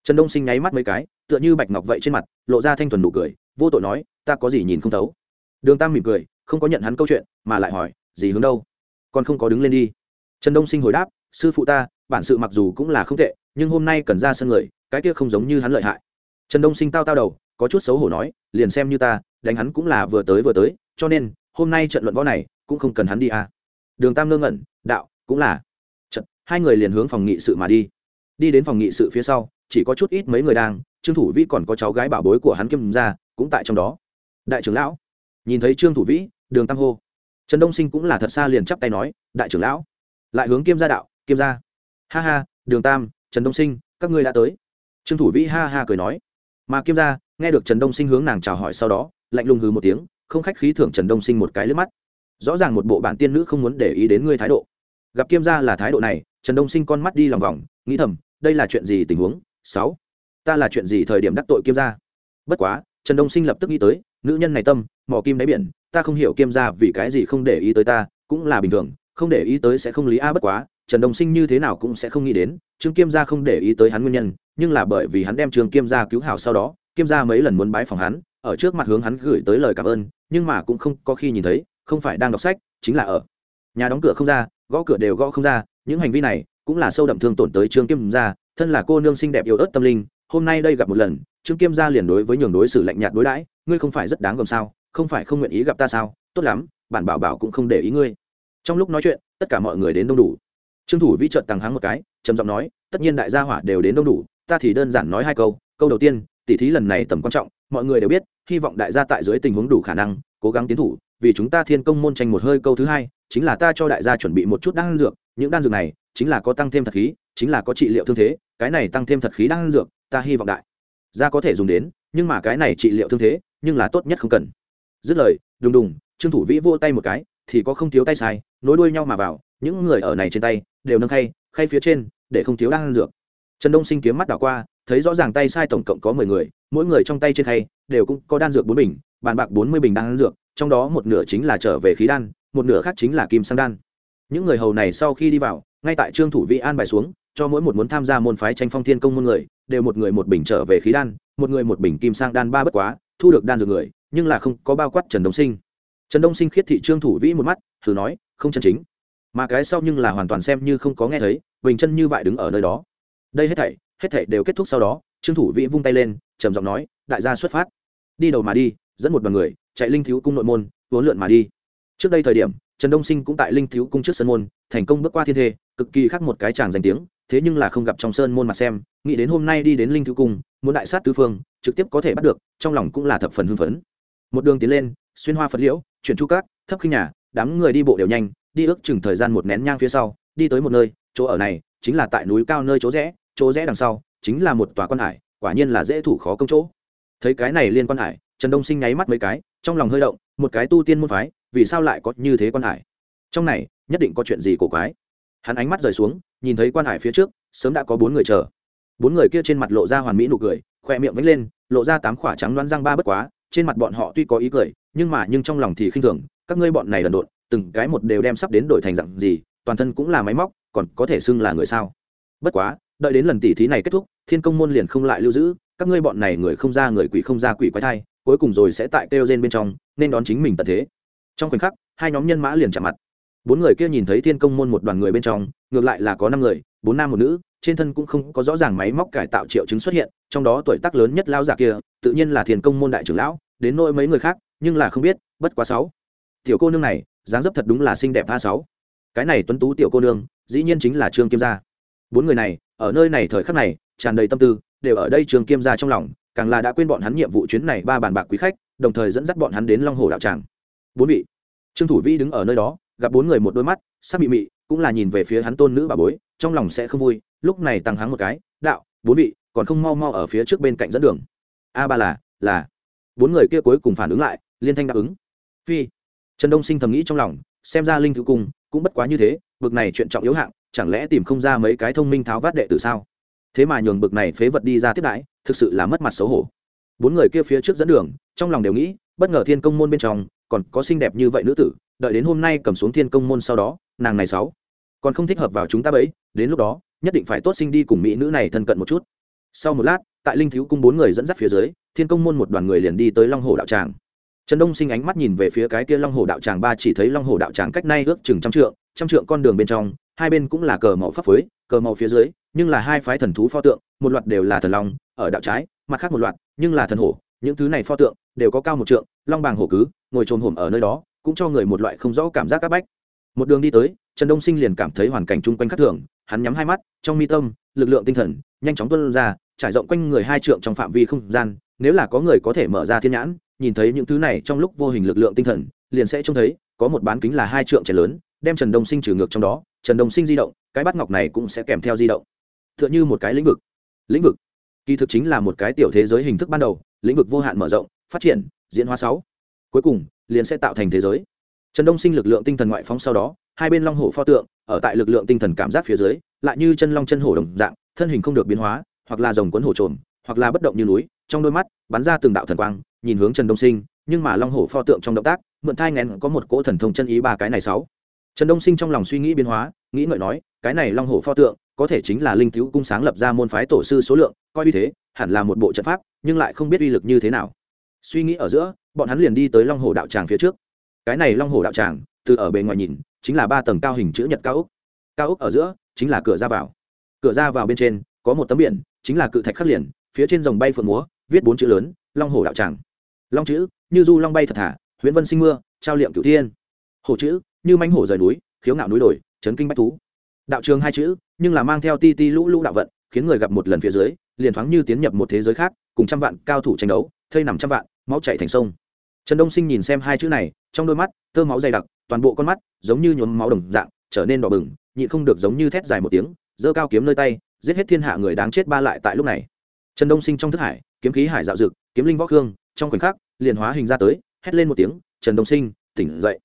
Trần đông sinh nháy mắt mấy cái, tựa như bạch ngọc vậy trên mặt, lộ ra thanh thuần nụ cười, vô tội nói, ta có gì nhìn không thấu? Đường tam mỉm cười không có nhận hắn câu chuyện, mà lại hỏi gì hướng đâu? Còn không có đứng lên đi. Trần đông sinh hồi đáp, sư phụ ta, bản sự mặc dù cũng là không tệ, nhưng hôm nay cần ra sân người, cái kia không giống như hắn lợi hại. Trần đông sinh tao tao đầu, có chút xấu hổ nói, liền xem như ta, đánh hắn cũng là vừa tới vừa tới, cho nên, hôm nay trận luận võ này, cũng không cần hắn đi à. đường tam ngơ ngẩn, đạo, cũng là. Trận hai người liền hướng phòng nghị sự mà đi. Đi đến phòng nghị sự phía sau, chỉ có chút ít mấy người đang, trương thủ vĩ còn có cháu gái bảo bối của hắn kiêm ra cũng tại trong đó. Đại trưởng lão. Nhìn thấy trương thủ vĩ đường tam hô. Trần đông sinh cũng là thật xa liền chắp tay nói, đại trưởng lão. Lại hướng kiêm gia đạo, kiêm gia. Ha ha, đường tam, trần đông sinh, các ngươi đã tới. Trương thủ vĩ ha ha cười nói. Mà kiêm gia, nghe được trần đông sinh hướng nàng chào hỏi sau đó, lạnh lùng hừ một tiếng, không khách khí thưởng trần đông sinh một cái lướt mắt. Rõ ràng một bộ bản tiên nữ không muốn để ý đến ngươi thái độ. Gặp kiêm gia là thái độ này, trần đông sinh con mắt đi lòng vòng, nghĩ thầm, đây là chuyện gì tình huống? Sáu, ta là chuyện gì thời điểm đắc tội kiêm gia? Bất quá, trần đông sinh lập tức nghĩ tới nữ nhân này tâm mỏ kim đáy biển, ta không hiểu kiêm gia vì cái gì không để ý tới ta, cũng là bình thường, không để ý tới sẽ không lý a bất quá, trần đồng sinh như thế nào cũng sẽ không nghĩ đến, trương kiêm gia không để ý tới hắn nguyên nhân, nhưng là bởi vì hắn đem trương kiêm gia cứu hảo sau đó, kiêm gia mấy lần muốn bái phòng hắn, ở trước mặt hướng hắn gửi tới lời cảm ơn, nhưng mà cũng không có khi nhìn thấy, không phải đang đọc sách, chính là ở nhà đóng cửa không ra, gõ cửa đều gõ không ra, những hành vi này cũng là sâu đậm thương tổn tới trương kiêm gia, thân là cô nương xinh đẹp yêu ớt tâm linh, hôm nay đây gặp một lần, trương kiêm gia liền đối với nhường đối xử lạnh nhạt đối đãi ngươi không phải rất đáng gồm sao, không phải không nguyện ý gặp ta sao? Tốt lắm, bản bảo bảo cũng không để ý ngươi. Trong lúc nói chuyện, tất cả mọi người đến đông đủ. Trương thủ vĩ trợt tàng hắng một cái, trầm giọng nói, tất nhiên đại gia hỏa đều đến đông đủ, ta thì đơn giản nói hai câu. Câu đầu tiên, tỉ thí lần này tầm quan trọng, mọi người đều biết, hy vọng đại gia tại dưới tình huống đủ khả năng, cố gắng tiến thủ, vì chúng ta thiên công môn tranh một hơi câu thứ hai, chính là ta cho đại gia chuẩn bị một chút đan dược, những đan dược này, chính là có tăng thêm thật khí, chính là có trị liệu thương thế, cái này tăng thêm thật khí đan dược, ta hy vọng đại gia có thể dùng đến, nhưng mà cái này trị liệu thương thế nhưng là tốt nhất không cần. Dứt lời, đùng đùng, trương thủ vĩ vô tay một cái, thì có không thiếu tay sai, nối đuôi nhau mà vào, những người ở này trên tay, đều nâng khay khay phía trên, để không thiếu đan dược. Trần đông sinh kiếm mắt đảo qua, thấy rõ ràng tay sai tổng cộng có mười người, mỗi người trong tay trên khay, đều cũng có đan dược bốn bình, bàn bạc bốn mươi bình đan dược, trong đó một nửa chính là trở về khí đan, một nửa khác chính là kim sang đan. Những người hầu này sau khi đi vào, ngay tại trương thủ vĩ an bài xuống, cho mỗi một muốn tham gia môn phái tranh phong thiên công môn người, đều một người một bình trở về khí đan, một người một bình kim sang đan ba bất quá thu được đan dược người, nhưng là không có bao quát trần đông sinh. Trần đông sinh khiết thị trương thủ vĩ một mắt, thử nói, không chân chính. Mà cái sau nhưng là hoàn toàn xem như không có nghe thấy, bình chân như vậy đứng ở nơi đó. Đây hết thảy hết thảy đều kết thúc sau đó, trương thủ vĩ vung tay lên, trầm giọng nói, đại gia xuất phát. Đi đầu mà đi, dẫn một đoàn người, chạy linh thiếu cung nội môn vốn lượn mà đi. Trước đây thời điểm, trần đông sinh cũng tại linh thiếu cung trước sân môn, thành công bước qua thiên thê, cực kỳ khác một cái chàng danh tiếng thế nhưng là không gặp trong sơn môn mặt xem, nghĩ đến hôm nay đi đến linh thứ cung, muốn đại sát tứ phương, trực tiếp có thể bắt được, trong lòng cũng là thập phần hưng phấn. Một đường tiến lên, xuyên hoa phật liễu, chuyển chu cát thấp khinh nhà, đám người đi bộ đều nhanh, đi ước chừng thời gian một nén nhang phía sau, đi tới một nơi, chỗ ở này chính là tại núi cao nơi chỗ rẽ chỗ rẽ đằng sau chính là một tòa quan hải, quả nhiên là dễ thủ khó công chỗ. Thấy cái này liên quan hải, trần đông sinh nháy mắt mấy cái, trong lòng hơi động, một cái tu tiên môn phái, vì sao lại có như thế quan hải? Trong này, nhất định có chuyện gì cổ quái? Hắn ánh mắt rời xuống, nhìn thấy quan hải phía trước, sớm đã có bốn người chờ. Bốn người kia trên mặt lộ ra hoàn mỹ nụ cười khoe miệng vẫy lên, lộ ra tám khỏa trắng đoán răng ba bất quá, trên mặt bọn họ tuy có ý cười, nhưng mà nhưng trong lòng thì khinh thường, các ngươi bọn này đần độn, từng cái một đều đem sắp đến đổi thành dạng gì, toàn thân cũng là máy móc, còn có thể xưng là người sao? Bất quá, đợi đến lần tỉ thí này kết thúc, thiên công môn liền không lại lưu giữ, các ngươi bọn này người không ra người quỷ không ra quỷ quái thai, cuối cùng rồi sẽ tại kêu gen bên trong, nên đón chính mình tận thế. Trong khoảnh khắc, hai nhóm nhân mã liền chạm mặt bốn người kia nhìn thấy thiên công môn một đoàn người bên trong, ngược lại là có năm người, bốn nam một nữ, trên thân cũng không có rõ ràng máy móc cải tạo triệu chứng xuất hiện, trong đó tuổi tác lớn nhất lao giả kia, tự nhiên là thiên công môn đại trưởng lão, đến nỗi mấy người khác, nhưng là không biết, bất quá sáu. Tiểu cô nương này, dáng dấp thật đúng là xinh đẹp a sáu. Cái này tuấn tú tiểu cô nương, dĩ nhiên chính là trương kim gia. Bốn người này, ở nơi này thời khắc này, tràn đầy tâm tư, đều ở đây trương kim gia trong lòng, càng là đã quên bọn hắn nhiệm vụ chuyến này ba bàn bạc quý khách, đồng thời dẫn dắt bọn hắn đến long hồ đạo tràng. Bốn vị, trương thủ vĩ đứng ở nơi đó gặp bốn người một đôi mắt, sắc mị mị, cũng là nhìn về phía hắn tôn nữ bà bối, trong lòng sẽ không vui, lúc này tăng hắng một cái, đạo, bốn vị, còn không mau mau ở phía trước bên cạnh dẫn đường. A ba là là. Bốn người kia cuối cùng phản ứng lại, liên thanh đáp ứng. Phi. Trần đông sinh thầm nghĩ trong lòng, xem ra linh thứ cung cũng bất quá như thế, bực này chuyện trọng yếu hạng, chẳng lẽ tìm không ra mấy cái thông minh tháo vát đệ tử sao? Thế mà nhường bực này phế vật đi ra tiếp đãi, thực sự là mất mặt xấu hổ. Bốn người kia phía trước dẫn đường, trong lòng đều nghĩ, bất ngờ thiên công môn bên trong, còn có xinh đẹp như vậy nữ tử đợi đến hôm nay cầm xuống thiên công môn sau đó, nàng này sáu, còn không thích hợp vào chúng ta bấy đến lúc đó, nhất định phải tốt sinh đi cùng mỹ nữ này thân cận một chút. Sau một lát, tại linh thiếu cung bốn người dẫn dắt phía dưới, thiên công môn một đoàn người liền đi tới long hồ đạo tràng. Trần đông sinh ánh mắt nhìn về phía cái kia long hồ đạo tràng ba chỉ thấy long hồ đạo tràng cách nay ước chừng trăm trượng trăm trượng con đường bên trong, hai bên cũng là cờ màu pháp phối, cờ màu phía dưới, nhưng là hai phái thần thú pho tượng, một loạt đều là thần long, ở đạo trái, mặt khác một loạt, nhưng là thần hổ, những thứ này pho tượng đều có cao một trượng, long bàng hổ cứ, ngồi trồm hổm ở nơi đó cũng cho người một loại không rõ cảm giác áp bách. Một đường đi tới, trần đông sinh liền cảm thấy hoàn cảnh chung quanh khác thường, hắn nhắm hai mắt, trong mi tâm, lực lượng tinh thần, nhanh chóng tuân ra, trải rộng quanh người hai trượng trong phạm vi không gian, nếu là có người có thể mở ra thiên nhãn, nhìn thấy những thứ này trong lúc vô hình lực lượng tinh thần, liền sẽ trông thấy, có một bán kính là hai trượng trẻ lớn, đem trần đông sinh trừ ngược trong đó, trần đông sinh di động, cái bát ngọc này cũng sẽ kèm theo di động. T h ư ợ n h ư một cái lĩnh vực. Lĩnh vực. Kỳ thực chính là một cái tiểu thế giới hình thức ban đầu, lĩnh vực vô hạn mở rộng, phát triển, diễn hóa sáu cuối cùng, liền sẽ tạo thành thế giới. Trần đông sinh lực lượng tinh thần ngoại phóng sau đó, hai bên long hổ pho tượng, ở tại lực lượng tinh thần cảm giác phía dưới, lại như chân long chân hổ đồng dạng, thân hình không được biến hóa, hoặc là dòng quấn hổ trồn hoặc là bất động như núi, trong đôi mắt, bắn ra từng đạo thần quang, nhìn hướng trần đông sinh, nhưng mà long hổ pho tượng trong động tác, mượn thai ngén có một cỗ thần thông chân ý ba cái này sáu. Trần đông sinh trong lòng suy nghĩ biến hóa, nghĩ ngợi nói, cái này long hổ pho tượng, có thể chính là linh thiếu cung sáng lập ra môn phái tổ sư số lượng, coi như thế, hẳn là một bộ trận pháp, nhưng lại không biết uy lực như thế nào. Suy nghĩ ở giữa bọn hắn liền đi tới long hồ đạo tràng phía trước. Cái này long hồ đạo tràng, từ ở bề ngoài nhìn, chính là ba tầng cao hình chữ nhật cao úc cao úc ở giữa, chính là cửa ra vào. Cửa ra vào bên trên, có một tấm biển, chính là cự thạch khắc liền, phía trên dòng bay phượng múa, viết bốn chữ lớn, long hồ đạo tràng. Long chữ, như du long bay thật thả, huyễn vân sinh mưa, trao liệm cửu thiên. Hổ chữ, như manh hổ rời núi, khiếu ngạo núi đồi, chấn kinh bách thú. Đạo trường hai chữ, nhưng là mang theo ti ti lũ lũ đạo vận, khiến người gặp một lần phía dưới, liền thoáng như tiến nhập một thế giới khác, cùng trăm vạn cao thủ tranh đấu, thây nằm trăm vạn, máu chảy thành sông trần đông sinh nhìn xem hai chữ này, trong đôi mắt, tơ máu dày đặc, toàn bộ con mắt giống như nhuốm máu đồng dạng, trở nên đỏ bừng, nhịn không được giống như thét dài một tiếng, giơ cao kiếm nơi tay, giết hết thiên hạ người đáng chết ba lại tại lúc này. Trần đông sinh trong thức hải, kiếm khí hải dạo dực, kiếm linh võ khương, trong khoảnh khắc, liền hóa hình ra tới, hét lên một tiếng, trần đông sinh, tỉnh dậy.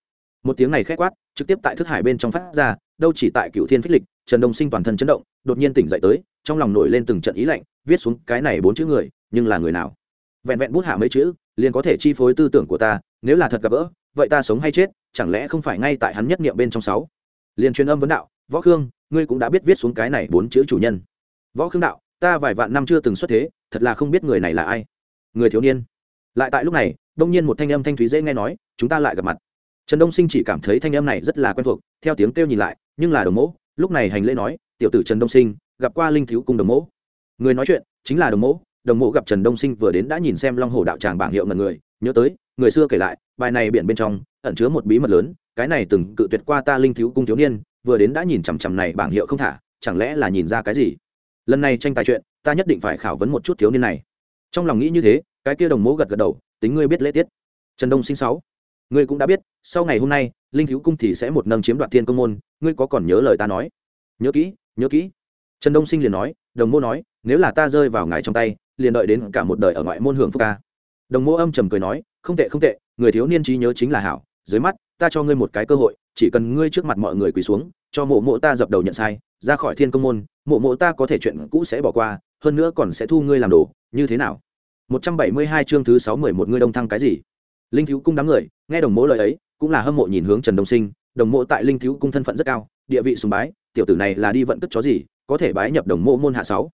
Một tiếng này khét quát, trực tiếp tại thức hải bên trong phát ra, đâu chỉ tại cựu thiên phích lịch, trần đông sinh toàn thân chấn động, đột nhiên tỉnh dậy tới, trong lòng nổi lên từng trận ý lạnh, viết xuống cái này bốn chữ người, nhưng là người nào? Vẹn vẹn bút hạ mấy chữ liền có thể chi phối tư tưởng của ta, nếu là thật gặp gỡ, vậy ta sống hay chết, chẳng lẽ không phải ngay tại hắn nhất niệm bên trong sáu? Liền truyền âm vấn đạo, võ khương, ngươi cũng đã biết viết xuống cái này bốn chữ chủ nhân. Võ khương đạo, ta vài vạn năm chưa từng xuất thế, thật là không biết người này là ai. Người thiếu niên. Lại tại lúc này, đông nhiên một thanh âm thanh thúy dễ nghe nói, chúng ta lại gặp mặt. Trần đông sinh chỉ cảm thấy thanh âm này rất là quen thuộc, theo tiếng kêu nhìn lại, nhưng là đồng mẫu lúc này hành lễ nói, tiểu tử trần đông sinh, gặp qua linh thiếu cung đồng mẫu người nói chuyện, chính là đồng mẫu đồng mộ gặp trần đông sinh vừa đến đã nhìn xem long hồ đạo tràng bảng hiệu ngần người, nhớ tới, người xưa kể lại, bài này biển bên trong, ẩn chứa một bí mật lớn, cái này từng cự tuyệt qua ta linh thiếu cung thiếu niên, vừa đến đã nhìn chằm chằm này bảng hiệu không thả, chẳng lẽ là nhìn ra cái gì? Lần này tranh tài chuyện, ta nhất định phải khảo vấn một chút thiếu niên này. Trong lòng nghĩ như thế, cái kia đồng mỗ gật gật đầu, tính ngươi biết lễ tiết. Trần đông sinh sáu, ngươi cũng đã biết, sau ngày hôm nay, linh thiếu cung thì sẽ một nâng chiếm đoạt thiên công môn, ngươi có còn nhớ lời ta nói? Nhớ kỹ nhớ kỹ. Trần đông sinh liền nói, đồng mô nói, nếu là ta rơi vào ngài trong tay liền đợi đến cả một đời ở ngoại môn hưởng phúc ca. Đồng mô âm trầm cười nói, không tệ không tệ, người thiếu niên trí nhớ chính là hảo, dưới mắt, ta cho ngươi một cái cơ hội, chỉ cần ngươi trước mặt mọi người quỳ xuống, cho mộ mộ ta dập đầu nhận sai, ra khỏi thiên công môn, mộ mộ ta có thể chuyện cũ sẽ bỏ qua, hơn nữa còn sẽ thu ngươi làm đồ, như thế nào? 172 chương thứ 611 ngươi đông thăng cái gì? Linh thiếu cung đám người, nghe đồng mộ lời ấy, cũng là hâm mộ nhìn hướng trần đông sinh, đồng mộ tại linh thiếu cung thân phận rất cao, địa vị sùng bái, tiểu tử này là đi vận cất chó gì, có thể bái nhập đồng mộ môn hạ sáu.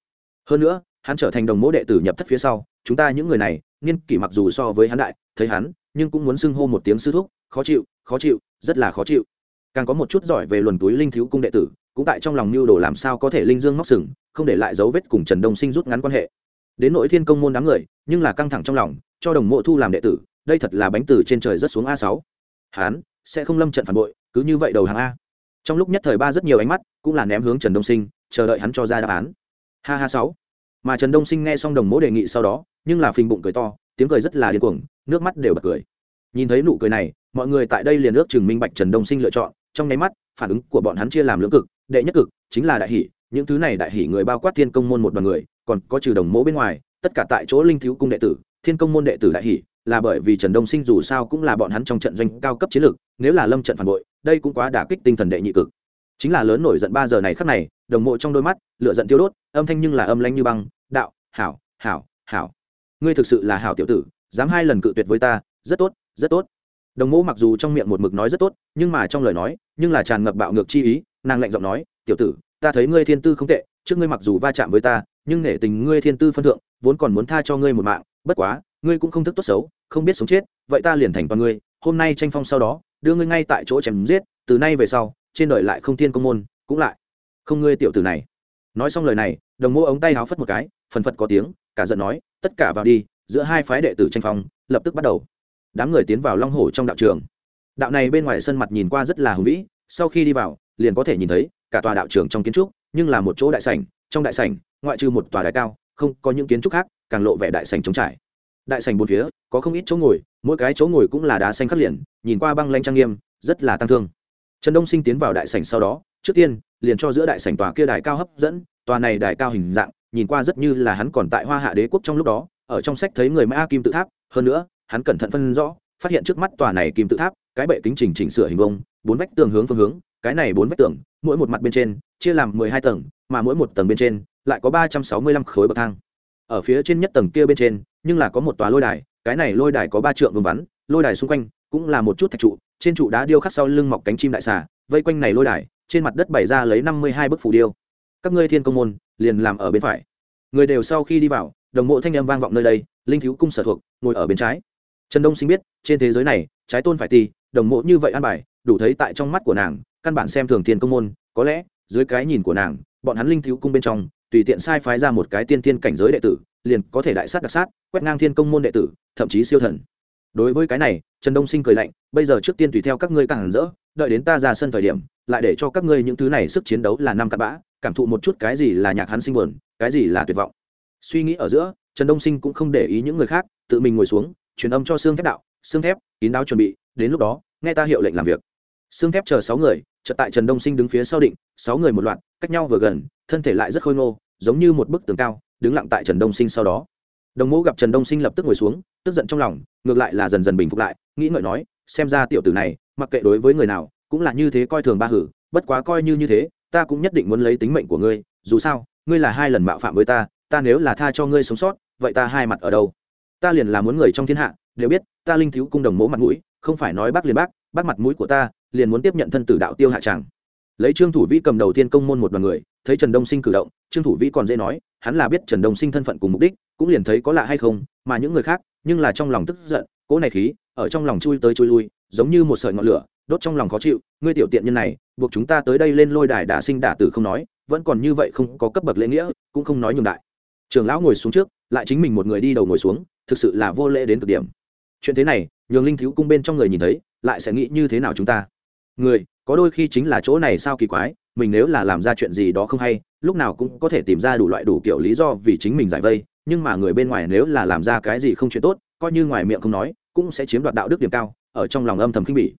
Hơn nữa hắn trở thành đồng mộ đệ tử nhập thất phía sau, chúng ta những người này, niên kỷ mặc dù so với hắn đại, thấy hắn, nhưng cũng muốn xưng hô một tiếng sư thúc, khó chịu khó chịu, rất là khó chịu. Càng có một chút giỏi về luồn túi linh thiếu cung đệ tử, cũng tại trong lòng mưu đồ làm sao có thể linh dương móc sừng, không để lại dấu vết cùng trần đông sinh rút ngắn quan hệ. Đến nội thiên công môn đám người, nhưng là căng thẳng trong lòng, cho đồng mộ thu làm đệ tử, đây thật là bánh từ trên trời rất xuống a sáu. Hán sẽ không lâm trận phản bội, cứ như vậy đầu hàng a. Trong lúc nhất thời ba rất nhiều ánh mắt, cũng là ném hướng trần đông sinh, chờ đợi hắn cho ra đáp án. Ha ha sáu mà trần đông sinh nghe xong đồng mỗ đề nghị sau đó nhưng là phình bụng cười to tiếng cười rất là điên cuồng nước mắt đều bật cười nhìn thấy nụ cười này mọi người tại đây liền ước chừng minh bạch trần đông sinh lựa chọn trong nháy mắt phản ứng của bọn hắn chia làm lưỡng cực đệ nhất cực chính là đại hỷ những thứ này đại hỷ người bao quát thiên công môn một đoàn người còn có trừ đồng mỗ bên ngoài tất cả tại chỗ linh thiếu cung đệ tử thiên công môn đệ tử đại hỷ là bởi vì trần đông sinh dù sao cũng là bọn hắn trong trận doanh cao cấp chiến lược nếu là lâm trận phản bội đây cũng quá đả kích tinh thần đệ nhị cực chính là lớn nổi giận ba giờ này khắc này đồng mộ trong đôi mắt, lửa giận tiêu đốt, âm thanh nhưng là âm lanh như băng, đạo, hảo hảo hảo. Ngươi thực sự là hảo tiểu tử, dám hai lần cự tuyệt với ta, rất tốt rất tốt. Đồng mộ mặc dù trong miệng một mực nói rất tốt, nhưng mà trong lời nói, nhưng là tràn ngập bạo ngược chi ý, nàng lạnh giọng nói, tiểu tử, ta thấy ngươi thiên tư không tệ, trước ngươi mặc dù va chạm với ta, nhưng nể tình ngươi thiên tư phân thượng, vốn còn muốn tha cho ngươi một mạng, bất quá, ngươi cũng không thức tốt xấu, không biết sống chết, vậy ta liền thành toàn ngươi, hôm nay tranh phong sau đó, đưa ngươi ngay tại chỗ chém giết, từ nay về sau, trên đời lại không thiên công môn, cũng lại không ngươi tiểu tử này. Nói xong lời này, đồng mô ống tay háo phất một cái, phần phật có tiếng, cả giận nói, tất cả vào đi, giữa hai phái đệ tử tranh phong, lập tức bắt đầu. Đám người tiến vào long hồ trong đạo trường. Đạo này bên ngoài sân mặt nhìn qua rất là hùng vĩ, sau khi đi vào, liền có thể nhìn thấy, cả tòa đạo trường trong kiến trúc, nhưng là một chỗ đại sảnh, trong đại sảnh, ngoại trừ một tòa đại cao, không có những kiến trúc khác, càng lộ vẻ đại sảnh trống trải. Đại sảnh bốn phía, có không ít chỗ ngồi, mỗi cái chỗ ngồi cũng là đá xanh khắc liền, nhìn qua băng lanh trang nghiêm, rất là tăng thương. Trần đông sinh tiến vào đại sảnh sau đó trước tiên, liền cho giữa đại sảnh tòa kia đài cao hấp dẫn, tòa này đài cao hình dạng, nhìn qua rất như là hắn còn tại hoa hạ đế quốc trong lúc đó, ở trong sách thấy người mã kim tự tháp, hơn nữa, hắn cẩn thận phân rõ, phát hiện trước mắt tòa này kim tự tháp, cái bệ kính trình chỉnh sửa hình vông bốn vách tường hướng phương hướng, cái này bốn vách tường, mỗi một mặt bên trên, chia làm mười hai tầng, mà mỗi một tầng bên trên, lại có ba trăm sáu mươi lăm khối bậc thang. Ở phía trên nhất tầng kia bên trên, nhưng là có một tòa lôi đài, cái này lôi đài có ba trượng vương vắn, lôi đài xung quanh cũng là một chút thạch trụ, trên trụ đá điêu khắc sau lưng mọc cánh chim đại xà, vây quanh này lôi đài trên mặt đất bày ra lấy năm mươi hai bức phù điêu. Các ngươi thiên công môn, liền làm ở bên phải. Người đều sau khi đi vào, đồng mộ thanh âm vang vọng nơi đây, linh thiếu cung sở thuộc, ngồi ở bên trái. Trần đông sinh biết, trên thế giới này, trái tôn phải ti đồng mộ như vậy an bài, đủ thấy tại trong mắt của nàng, căn bản xem thường thiên công môn, có lẽ, dưới cái nhìn của nàng, bọn hắn linh thiếu cung bên trong, tùy tiện sai phái ra một cái tiên tiên cảnh giới đệ tử, liền có thể đại sát đặc sát, quét ngang thiên công môn đệ tử, thậm chí siêu thần. Đối với cái này, trần đông sinh cười lạnh, bây giờ trước tiên tùy theo các ngươi càng rỡ, đợi đến ta ra sân thời điểm lại để cho các ngươi những thứ này sức chiến đấu là năm cặn bã, cảm thụ một chút cái gì là nhạc hắn sinh buồn, cái gì là tuyệt vọng. Suy nghĩ ở giữa, trần đông sinh cũng không để ý những người khác, tự mình ngồi xuống, truyền âm cho xương thép đạo xương thép, kín đáo chuẩn bị, đến lúc đó, nghe ta hiệu lệnh làm việc. Xương thép chờ sáu người, chợt tại trần đông sinh đứng phía sau định, sáu người một loạt, cách nhau vừa gần, thân thể lại rất khôi ngô, giống như một bức tường cao, đứng lặng tại trần đông sinh sau đó. Đồng mẫu gặp trần đông sinh lập tức ngồi xuống, tức giận trong lòng, ngược lại là dần dần bình phục lại, nghĩ ngợi nói, xem ra tiểu tử này, mặc kệ đối với người nào cũng là như thế coi thường ba hử, bất quá coi như như thế, ta cũng nhất định muốn lấy tính mệnh của ngươi, dù sao, ngươi là hai lần mạo phạm với ta ta nếu là tha cho ngươi sống sót, vậy ta hai mặt ở đâu? Ta liền là muốn người trong thiên hạ, đều biết, ta linh thiếu cung đồng mố mặt mũi, không phải nói bác liền bác bác mặt mũi của ta, liền muốn tiếp nhận thân tử đạo tiêu hạ tràng lấy trương thủ vĩ cầm đầu tiên công môn một đoàn người, thấy trần đông sinh cử động, trương thủ vĩ còn dễ nói, hắn là biết trần đông sinh thân phận cùng mục đích, cũng liền thấy có lạ hay không, mà những người khác, nhưng là trong lòng tức giận cỗ này khí, ở trong lòng chui tới chui lui, giống như một sợi ngọn lửa đốt trong lòng khó chịu, ngươi tiểu tiện nhân này, buộc chúng ta tới đây lên lôi đài đả sinh đả tử không nói, vẫn còn như vậy không có cấp bậc lễ nghĩa, cũng không nói nhường đại. Trường lão ngồi xuống trước, lại chính mình một người đi đầu ngồi xuống, thực sự là vô lễ đến cực điểm. Chuyện thế này, nhường linh thiếu cung bên trong người nhìn thấy, lại sẽ nghĩ như thế nào chúng ta? Người, có đôi khi chính là chỗ này sao kỳ quái, mình nếu là làm ra chuyện gì đó không hay, lúc nào cũng có thể tìm ra đủ loại đủ kiểu lý do vì chính mình giải vây, nhưng mà người bên ngoài nếu là làm ra cái gì không chuyện tốt, coi như ngoài miệng không nói, cũng sẽ chiếm đoạt đạo đức điểm cao, ở trong lòng âm thầm khinh bỉ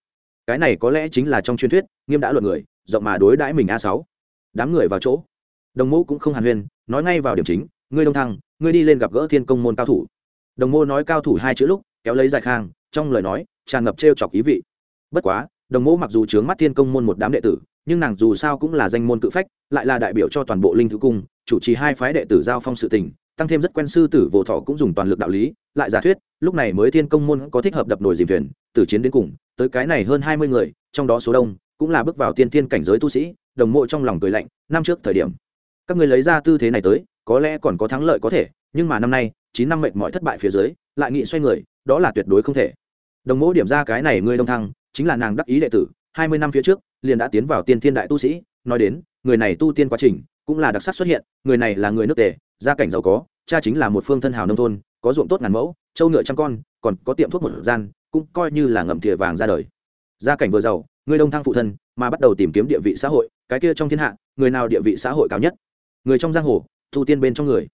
cái này có lẽ chính là trong truyền thuyết, nghiêm đã luận người, rộng mà đối đãi mình a sáu. Đám người vào chỗ. Đồng mô cũng không hàn huyên, nói ngay vào điểm chính, ngươi đông thăng, ngươi đi lên gặp gỡ thiên công môn cao thủ. Đồng mô nói cao thủ hai chữ lúc, kéo lấy dài khang, trong lời nói, tràn ngập t chọc ý vị. Bất quá, đồng mô mặc dù chướng mắt thiên công môn một đám đệ tử, nhưng nàng dù sao cũng là danh môn cự phách, lại là đại biểu cho toàn bộ linh thứ cung, chủ trì hai phái đệ tử giao phong sự tình tăng thêm rất quen sư tử vô thọ cũng dùng toàn lực đạo lý, lại giả thuyết, lúc này mới thiên công môn có thích hợp đập nổi dìm thuyền, từ chiến đến cùng, tới cái này hơn hai mươi người, trong đó số đông cũng là bước vào tiên thiên cảnh giới tu sĩ, đồng mộ trong lòng cười lạnh, năm trước thời điểm, các người lấy ra tư thế này tới, có lẽ còn có thắng lợi có thể, nhưng mà năm nay, chín năm mệnh mọi thất bại phía dưới, lại nghị xoay người, đó là tuyệt đối không thể. Đồng mộ điểm ra cái này ngươi đông thăng, chính là nàng đắc ý đệ tử, hai mươi năm phía trước, liền đã tiến vào tiên thiên đại tu sĩ, nói đến, người này tu tiên quá trình, cũng là đặc sắc xuất hiện, người này là người nước tề gia cảnh giàu có, cha chính là một phương thân hào nông thôn, có ruộng tốt ngàn mẫu, trâu ngựa trăm con, còn có tiệm thuốc một gian, cũng coi như là ngậm thìa vàng ra đời. Gia cảnh vừa giàu, người đông thăng phụ thân, mà bắt đầu tìm kiếm địa vị xã hội, cái kia trong thiên hạ, người nào địa vị xã hội cao nhất? Người trong giang hồ, thu tiên bên trong người.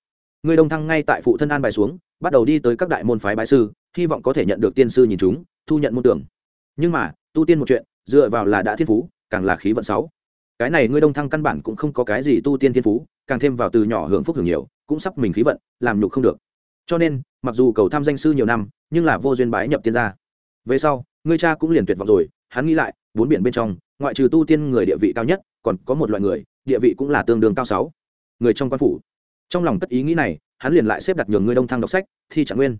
Người đông thăng ngay tại phụ thân an bài xuống, bắt đầu đi tới các đại môn phái bái sư, hy vọng có thể nhận được tiên sư nhìn chúng, thu nhận môn tưởng nhưng mà, tu tiên một chuyện, dựa vào là đã thiên phú, càng là khí vận sáu. Cái này ngươi đông thăng căn bản cũng không có cái gì tu tiên thiên phú, càng thêm vào từ nhỏ hưởng phúc hưởng nhiều cũng sắp mình khí vận, làm nhục không được. Cho nên, mặc dù cầu tham danh sư nhiều năm, nhưng là vô duyên bái nhập tiên gia. Về sau, ngươi cha cũng liền tuyệt vọng rồi, hắn nghĩ lại, bốn biển bên trong, ngoại trừ tu tiên người địa vị cao nhất, còn có một loại người, địa vị cũng là tương đương cao sáu. Người trong quan phủ. Trong lòng tất ý nghĩ này, hắn liền lại xếp đặt nhường người đông thăng đọc sách, thi trạng nguyên.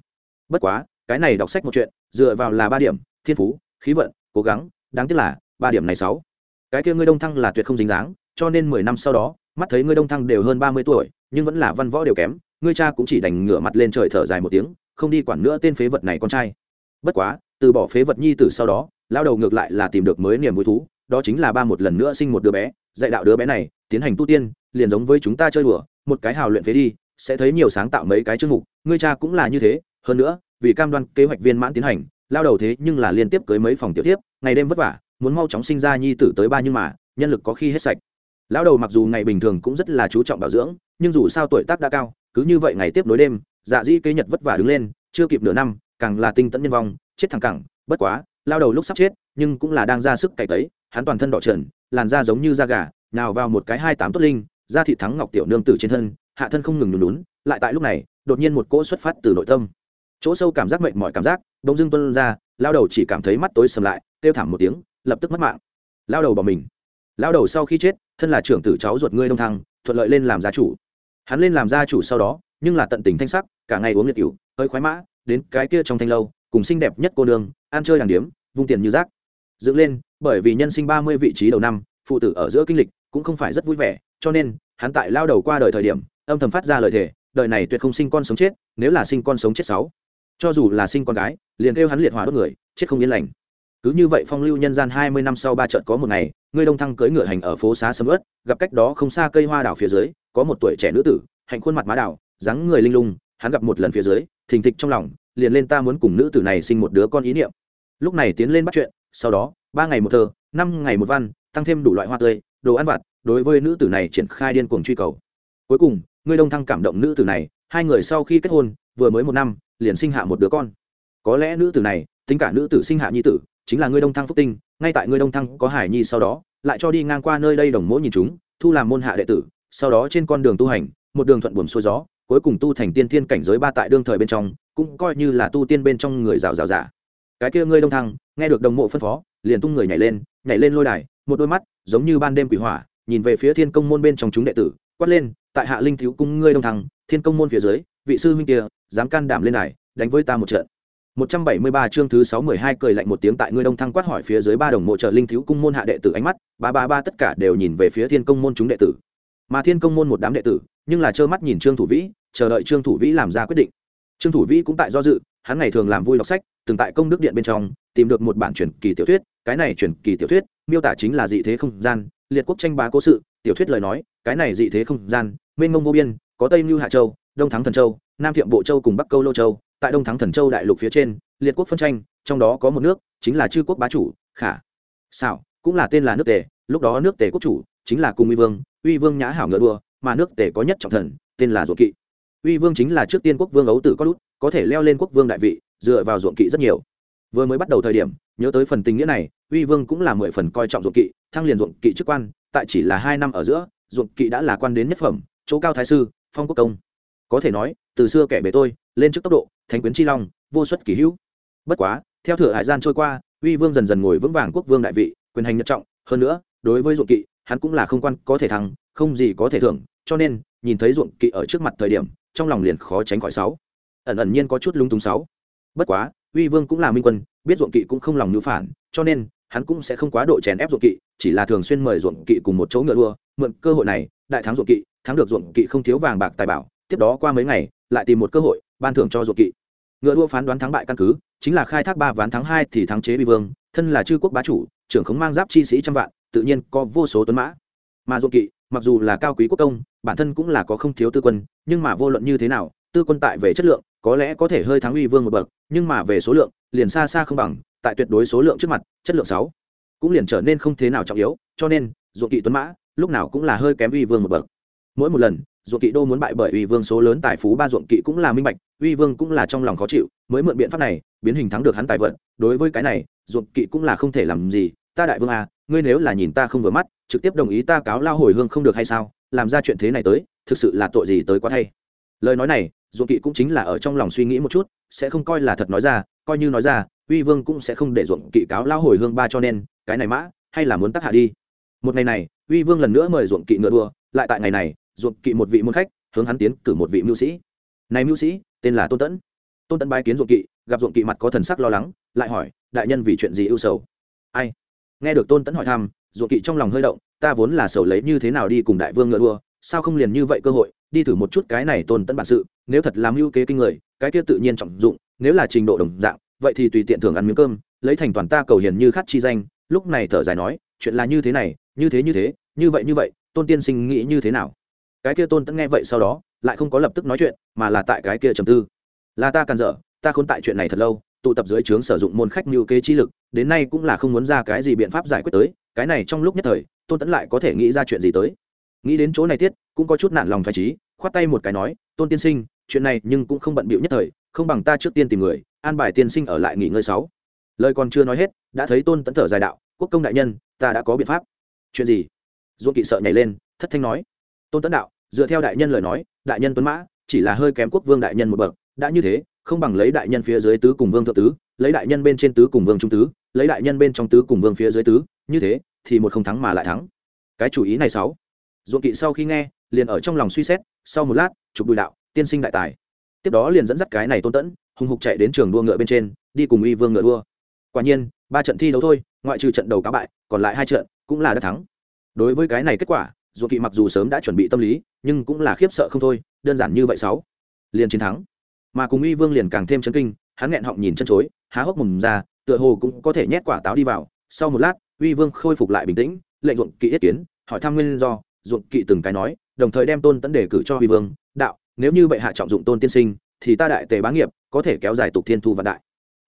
Bất quá, cái này đọc sách một chuyện, dựa vào là ba điểm, thiên phú, khí vận, cố gắng, đáng tiếc là ba điểm này sáu. Cái kia ngươi đông thăng là tuyệt không dính dáng, cho nên mười năm sau đó, mắt thấy ngươi đông thăng đều hơn ba mươi tuổi nhưng vẫn là văn võ đều kém, ngươi cha cũng chỉ đành ngửa mặt lên trời thở dài một tiếng, không đi quản nữa tên phế vật này con trai. Bất quá, từ bỏ phế vật nhi từ sau đó lao đầu ngược lại là tìm được mới niềm vui thú, đó chính là ba một lần nữa sinh một đứa bé, dạy đạo đứa bé này, tiến hành tu tiên, liền giống với chúng ta chơi đùa, một cái hào luyện phế đi, sẽ thấy nhiều sáng tạo mấy cái chương mục, ngươi cha cũng là như thế, hơn nữa, vì cam đoan kế hoạch viên mãn tiến hành lao đầu thế nhưng là liên tiếp cưới mấy phòng tiểu tiếp ngày đêm vất vả, muốn mau chóng sinh ra nhi tử tới ba nhưng mà, nhân lực có khi hết sạch. Lão đầu mặc dù ngày bình thường cũng rất là chú trọng bảo dưỡng nhưng dù sao tuổi tác đã cao, cứ như vậy ngày tiếp nối đêm dạ dĩ kế nhật vất vả đứng lên, chưa kịp nửa năm, càng là tinh tẫn nhân vong, chết thẳng cẳng, bất quá, lao đầu lúc sắp chết, nhưng cũng là đang ra sức cày tấy, hắn toàn thân đỏ trần làn da giống như da gà nào vào một cái hai tám tốt linh, da thị thắng ngọc tiểu nương tử trên thân, hạ thân không ngừng nhùn lún lại tại lúc này, đột nhiên một cỗ xuất phát từ nội tâm. Chỗ sâu cảm giác mệnh mọi cảm giác đông dưng tuân ra, lao đầu chỉ cảm thấy mắt tối sầm lại, kêu thảm một tiếng, lập tức mất mạng. Lao đầu bỏ mình. Lao đầu sau khi chết, thân là trưởng tử cháu ruột ngươi đông thăng, thuận lợi lên làm gia chủ hắn lên làm gia chủ sau đó, nhưng là tận tình thanh sắc, cả ngày uống liệt cựu hơi khoái mã, đến cái kia trong thanh lâu, cùng xinh đẹp nhất cô nương, ăn chơi đàng điếm, vung tiền như rác. Dựng lên, bởi vì nhân sinh ba mươi vị trí đầu năm, phụ tử ở giữa kinh lịch cũng không phải rất vui vẻ, cho nên, hắn tại lao đầu qua đời thời điểm, âm thầm phát ra lời thề, đời này tuyệt không sinh con sống chết, nếu là sinh con sống chết sáu. Cho dù là sinh con gái, liền kêu hắn liệt hỏa đốt người, chết không yên lành. Cứ như vậy phong lưu nhân gian hai mươi năm sau ba trận có một ngày, ngươi đông thăng cưỡi ngựa hành ở phố xá sầm ớt gặp cách đó không xa cây hoa đào phía dưới có một tuổi trẻ nữ tử, hạnh khuôn mặt má đào, dáng người linh lung, hắn gặp một lần phía dưới, thình thịch trong lòng, liền lên ta muốn cùng nữ tử này sinh một đứa con ý niệm. Lúc này tiến lên bắt chuyện, sau đó, ba ngày một thơ, năm ngày một văn, tăng thêm đủ loại hoa tươi, đồ ăn vặt, đối với nữ tử này triển khai điên cuồng truy cầu. Cuối cùng ngươi đông thăng cảm động nữ tử này, hai người sau khi kết hôn, vừa mới một năm, liền sinh hạ một đứa con. Có lẽ nữ tử này, tính cả nữ tử sinh hạ nhi tử, chính là ngươi đông thăng phúc tinh, ngay tại ngươi đông thăng có hải nhi sau đó, lại cho đi ngang qua nơi đây đồng mỗi nhìn chúng, thu làm môn hạ đệ tử sau đó trên con đường tu hành một đường thuận buồm xuôi gió cuối cùng tu thành tiên thiên cảnh giới ba tại đương thời bên trong cũng coi như là tu tiên bên trong người rào rào giả cái kia ngươi đông thăng nghe được đồng mộ phân phó liền tung người nhảy lên nhảy lên lôi đài một đôi mắt giống như ban đêm quỷ hỏa nhìn về phía thiên công môn bên trong chúng đệ tử quát lên tại hạ linh thiếu cung ngươi đông thăng thiên công môn phía dưới vị sư huynh kia dám can đảm lên này đánh với ta một trận 173 chương thứ 612 cười lạnh một tiếng tại ngươi đông thăng quát hỏi phía dưới ba đồng mộ trợ linh thiếu cung môn hạ đệ tử ánh mắt, ba ba ba tất cả đều nhìn về phía Thiên Công môn chúng đệ tử. Mà Thiên Công môn một đám đệ tử, nhưng là trơ mắt nhìn Trương Thủ Vĩ, chờ đợi Trương Thủ Vĩ làm ra quyết định. Trương Thủ Vĩ cũng tại do dự, hắn ngày thường làm vui đọc sách, từng tại công đức điện bên trong tìm được một bản truyền kỳ tiểu thuyết, cái này truyền kỳ tiểu thuyết, miêu tả chính là dị thế không gian, liệt quốc tranh bá cố sự, tiểu thuyết lời nói, cái này dị thế không gian, mênh mông vô biên, có Tây Nưu Hạ Châu, Đông Thắng Thần Châu, Nam Thiệm Bộ Châu cùng Bắc Câu Lô Châu, tại Đông Thắng Thần Châu đại lục phía trên, liệt quốc phân tranh trong đó có một nước chính là chư quốc bá chủ khả xảo cũng là tên là nước tề lúc đó nước tề quốc chủ chính là cùng uy vương uy vương nhã hảo ngựa đua, mà nước tề có nhất trọng thần, tên là ruộng kỵ. Uy vương chính là trước tiên quốc vương ấu tử có lút, có thể leo lên quốc vương đại vị, dựa vào ruộng kỵ rất nhiều. Vừa mới bắt đầu thời điểm, nhớ tới phần tình nghĩa này, uy vương cũng là mười phần coi trọng ruộng kỵ, thăng liền ruộng kỵ chức quan, tại chỉ là hai năm ở giữa, ruộng kỵ đã là quan đến nhất phẩm, chỗ cao thái sư, phong quốc công. Có thể nói, từ xưa kẻ bề tôi, lên trước tốc độ, thánh quyến chi long, vô xuất kỳ hữu. Bất quá, theo thừa hải gian trôi qua, uy vương dần dần ngồi vững vàng quốc vương đại vị, quyền hành nhật trọng, hơn nữa, đối với ruộng kỵ hắn cũng là không quan, có thể thắng, không gì có thể thưởng, cho nên, nhìn thấy ruộng kỵ ở trước mặt thời điểm, trong lòng liền khó tránh khỏi sáu. Ẩn ẩn nhiên có chút lung túng sáu. Bất quá, uy vương cũng là minh quân, biết ruộng kỵ cũng không lòng nhu phản, cho nên, hắn cũng sẽ không quá độ chèn ép ruộng kỵ, chỉ là thường xuyên mời ruộng kỵ cùng một chỗ ngựa đua, mượn cơ hội này, đại thắng ruộng kỵ, thắng được ruộng kỵ không thiếu vàng bạc tài bảo, tiếp đó qua mấy ngày, lại tìm một cơ hội, ban thưởng cho ruộng kỵ. Ngựa đua phán đoán thắng bại căn cứ, chính là khai thác ba ván thắng hai thì thắng chế uy vương, thân là chư quốc bá chủ, trưởng khống mang giáp chi sĩ trăm vạn tự nhiên có vô số tuấn mã. Mà ruộng kỵ, mặc dù là cao quý quốc công, bản thân cũng là có không thiếu tư quân, nhưng mà vô luận như thế nào, tư quân tại về chất lượng, có lẽ có thể hơi thắng uy vương một bậc, nhưng mà về số lượng, liền xa xa không bằng, tại tuyệt đối số lượng trước mặt, chất lượng sáu cũng liền trở nên không thế nào trọng yếu, cho nên ruộng kỵ tuấn mã, lúc nào cũng là hơi kém uy vương một bậc. Mỗi một lần ruộng kỵ đô muốn bại bởi uy vương số lớn tài phú ba ruộng kỵ cũng là minh bạch, uy vương cũng là trong lòng khó chịu, mới mượn biện pháp này, biến hình thắng được hắn tài vận. Đối với cái này ruộng kỵ cũng là không thể làm gì ta đại vương à ngươi nếu là nhìn ta không vừa mắt, trực tiếp đồng ý ta cáo lao hồi hương không được hay sao? Làm ra chuyện thế này tới, thực sự là tội gì tới quá thay. Lời nói này ruộng kỵ cũng chính là ở trong lòng suy nghĩ một chút, sẽ không coi là thật nói ra, coi như nói ra, uy vương cũng sẽ không để ruộng kỵ cáo lao hồi hương ba cho nên, cái này mã, hay là muốn tác hạ đi. Một ngày này, uy vương lần nữa mời ruộng kỵ ngựa đua, lại tại ngày này, ruộng kỵ một vị môn khách, hướng hắn tiến cử một vị mưu sĩ. Này mưu sĩ, tên là tôn tẫn. Tôn tẫn bái kiến ruộng kỵ, gặp ruộng kỵ mặt có thần sắc lo lắng, lại hỏi, đại nhân vì chuyện gì ưu sầu? Ai nghe được tôn tẫn hỏi thăm, ruộng kỵ trong lòng hơi động, ta vốn là sầu lấy như thế nào đi cùng đại vương ngựa đua, sao không liền như vậy cơ hội, đi thử một chút cái này tôn tẫn bản sự, nếu thật làm ưu kế kinh người, cái kia tự nhiên trọng dụng, nếu là trình độ đồng dạng, vậy thì tùy tiện thưởng ăn miếng cơm, lấy thành toàn ta cầu hiền như khát chi danh. Lúc này thở dài nói, chuyện là như thế này, như thế như thế, như vậy như vậy, tôn tiên sinh nghĩ như thế nào? Cái kia tôn tẫn nghe vậy sau đó, lại không có lập tức nói chuyện, mà là tại cái kia trầm tư. Là ta cần dở, ta khốn tại chuyện này thật lâu tụ tập dưới trướng sử dụng môn khách mưu kế chi lực, đến nay cũng là không muốn ra cái gì biện pháp giải quyết tới, cái này trong lúc nhất thời, tôn tẫn lại có thể nghĩ ra chuyện gì tới. Nghĩ đến chỗ này tiết, cũng có chút nản lòng phải trí khoát tay một cái nói, tôn tiên sinh, chuyện này nhưng cũng không bận bịu nhất thời, không bằng ta trước tiên tìm người, an bài tiên sinh ở lại nghỉ ngơi sáu. Lời còn chưa nói hết, đã thấy tôn tẫn thở dài đạo, quốc công đại nhân, ta đã có biện pháp. Chuyện gì? Duôn kỵ sợ nhảy lên, thất thanh nói. Tôn tẫn đạo, dựa theo đại nhân lời nói, đại nhân tuấn mã, chỉ là hơi kém quốc vương đại nhân một bậc, đã như thế không bằng lấy đại nhân phía dưới tứ cùng vương thượng tứ, lấy đại nhân bên trên tứ cùng vương trung tứ, lấy đại nhân bên trong tứ cùng vương phía dưới tứ, như thế thì một không thắng mà lại thắng. Cái chủ ý này sáu. Ruộng kỵ sau khi nghe, liền ở trong lòng suy xét, sau một lát, chụp đùi đạo, tiên sinh đại tài. Tiếp đó liền dẫn dắt cái này tôn tẫn, hùng hục chạy đến trường đua ngựa bên trên, đi cùng uy vương ngựa đua. Quả nhiên, ba trận thi đấu thôi, ngoại trừ trận đầu cá bại, còn lại hai trận cũng là đã thắng. Đối với cái này kết quả, ruộng kỵ mặc dù sớm đã chuẩn bị tâm lý, nhưng cũng là khiếp sợ không thôi, đơn giản như vậy sáu. Liền chiến thắng mà cùng uy vương liền càng thêm chấn kinh, hắn nghẹn họng nhìn chân chối, há hốc mồm ra, tựa hồ cũng có thể nhét quả táo đi vào. Sau một lát uy vương khôi phục lại bình tĩnh, lệnh ruộng kỵ yết kiến, hỏi thăm nguyên do. Ruộng kỵ từng cái nói, đồng thời đem tôn tấn đề cử cho uy vương, đạo, nếu như bệ hạ trọng dụng tôn tiên sinh, thì ta đại tề bá nghiệp, có thể kéo dài tục thiên thu vạn đại.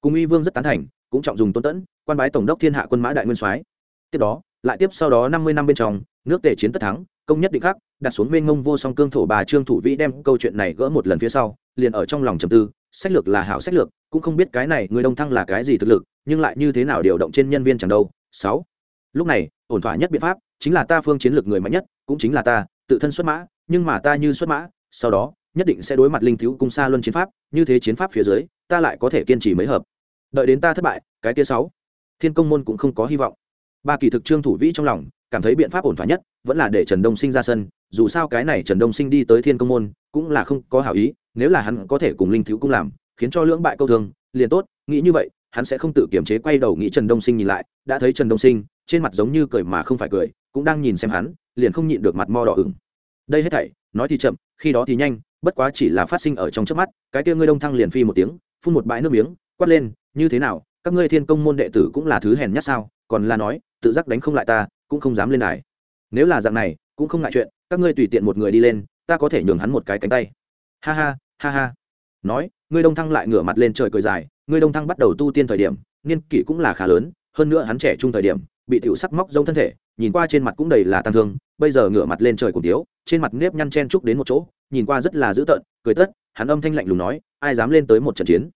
Cùng uy vương rất tán thành, cũng trọng dùng tôn tấn, quan bái tổng đốc thiên hạ quân mã đại nguyên soái. Tiếp đó, lại tiếp sau đó năm mươi năm bên trong, nước tề chiến tất thắng, công nhất định khắc, đặt xuống mênh ngông vô song cương thổ bà trương thủ vĩ đem câu chuyện này gỡ một lần phía sau liền ở trong lòng trầm tư, sách lược là hảo sách lược, cũng không biết cái này người đông thăng là cái gì thực lực, nhưng lại như thế nào điều động trên nhân viên chẳng đâu. Sáu. Lúc này, ổn thỏa nhất biện pháp chính là ta phương chiến lược người mạnh nhất, cũng chính là ta, tự thân xuất mã, nhưng mà ta như xuất mã, sau đó, nhất định sẽ đối mặt linh thiếu cung xa luân chiến pháp, như thế chiến pháp phía dưới, ta lại có thể kiên trì mấy hợp. Đợi đến ta thất bại, cái kia sáu. Thiên công môn cũng không có hy vọng. Ba kỳ thực trương thủ vĩ trong lòng cảm thấy biện pháp ổn thỏa nhất vẫn là để trần đông sinh ra sân dù sao cái này trần đông sinh đi tới thiên công môn cũng là không có hảo ý, nếu là hắn có thể cùng linh thiếu cung làm, khiến cho lưỡng bại câu thương, liền tốt, nghĩ như vậy, hắn sẽ không tự kiềm chế quay đầu nghĩ trần đông sinh nhìn lại, đã thấy trần đông sinh, trên mặt giống như cười mà không phải cười, cũng đang nhìn xem hắn, liền không nhịn được mặt mo đỏ ửng. Đây hết thảy, nói thì chậm, khi đó thì nhanh, bất quá chỉ là phát sinh ở trong trước mắt, cái kia ngươi đông thăng liền phi một tiếng, phun một bãi nước miếng, quát lên, như thế nào, các ngươi thiên công môn đệ tử cũng là thứ hèn nhát sao? Còn là nói, tự giác đánh không lại ta, cũng không dám lên đài. Nếu là dạng này, cũng không ngại chuyện các ngươi tùy tiện một người đi lên, ta có thể nhường hắn một cái cánh tay. Ha ha ha ha. Nói ngươi đông thăng lại ngửa mặt lên trời cười dài ngươi đông thăng bắt đầu tu tiên thời điểm, niên kỷ cũng là khá lớn, hơn nữa hắn trẻ trung thời điểm, bị tiểu sắc móc giống thân thể, nhìn qua trên mặt cũng đầy là tăng thương, bây giờ ngửa mặt lên trời cùng tiếu trên mặt nếp nhăn chen trúc đến một chỗ, nhìn qua rất là dữ tợn, cười tất, hắn âm thanh lạnh lùng nói, ai dám lên tới một trận chiến?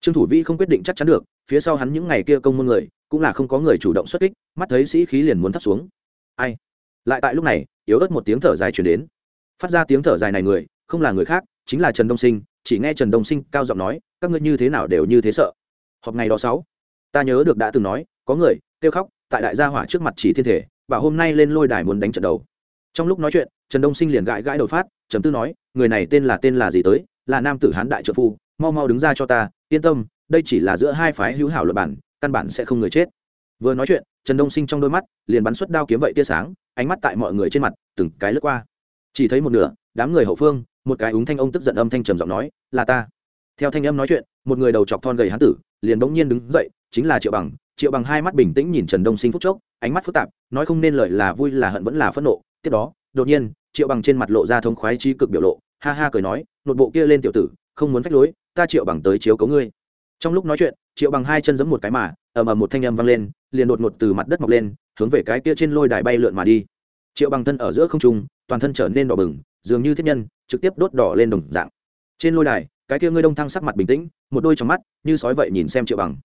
Trương thủ Vi không quyết định chắc chắn được, phía sau hắn những ngày kia công môn người, cũng là không có người chủ động xuất kích, mắt thấy sĩ khí liền muốn thấp xuống. Ai? Lại tại lúc này, yếu ớt một tiếng thở dài chuyển đến. Phát ra tiếng thở dài này người, không là người khác, chính là trần đông sinh, chỉ nghe trần đông sinh cao giọng nói, các ngươi như thế nào đều như thế sợ. Họp ngày đó sáu, ta nhớ được đã từng nói, có người, kêu khóc, tại đại gia hỏa trước mặt chỉ thiên thể và hôm nay lên lôi đài muốn đánh trận đầu. Trong lúc nói chuyện, trần đông sinh liền gãi gãi đầu phát, trầm tư nói, người này tên là tên là gì tới, là nam tử hán đại trợ phu, mau mau đứng ra cho ta, yên tâm, đây chỉ là giữa hai phái hữu hảo luật bản, căn bản sẽ không người chết vừa nói chuyện, trần đông sinh trong đôi mắt liền bắn xuất đao kiếm vậy tia sáng, ánh mắt tại mọi người trên mặt từng cái lướt qua. Chỉ thấy một nửa, đám người hậu phương, một cái úng thanh ông tức giận âm thanh trầm giọng nói, là ta. Theo thanh âm nói chuyện, một người đầu chọc thon gầy hán tử liền bỗng nhiên đứng dậy, chính là triệu bằng. Triệu bằng hai mắt bình tĩnh nhìn trần đông sinh phúc chốc, ánh mắt phức tạp, nói không nên lời là vui, là hận vẫn là phẫn nộ. Tiếp đó, đột nhiên, triệu bằng trên mặt lộ ra thông khoái chi cực biểu lộ, ha ha cười nói nội bộ kia lên tiểu tử, không muốn phách lối, ta triệu bằng tới chiếu cấu ngươi. Trong lúc nói chuyện, triệu bằng hai chân giẫm một cái mà ầm ầm một thanh âm vang lên, liền đột ngột từ mặt đất mọc lên, hướng về cái kia trên lôi đài bay lượn mà đi. Triệu bằng thân ở giữa không trung, toàn thân trở nên đỏ bừng, dường như thiết nhân, trực tiếp đốt đỏ lên đồng dạng. Trên lôi đài, cái kia ngươi đông thăng sắc mặt bình tĩnh, một đôi trong mắt, như sói vậy nhìn xem triệu bằng.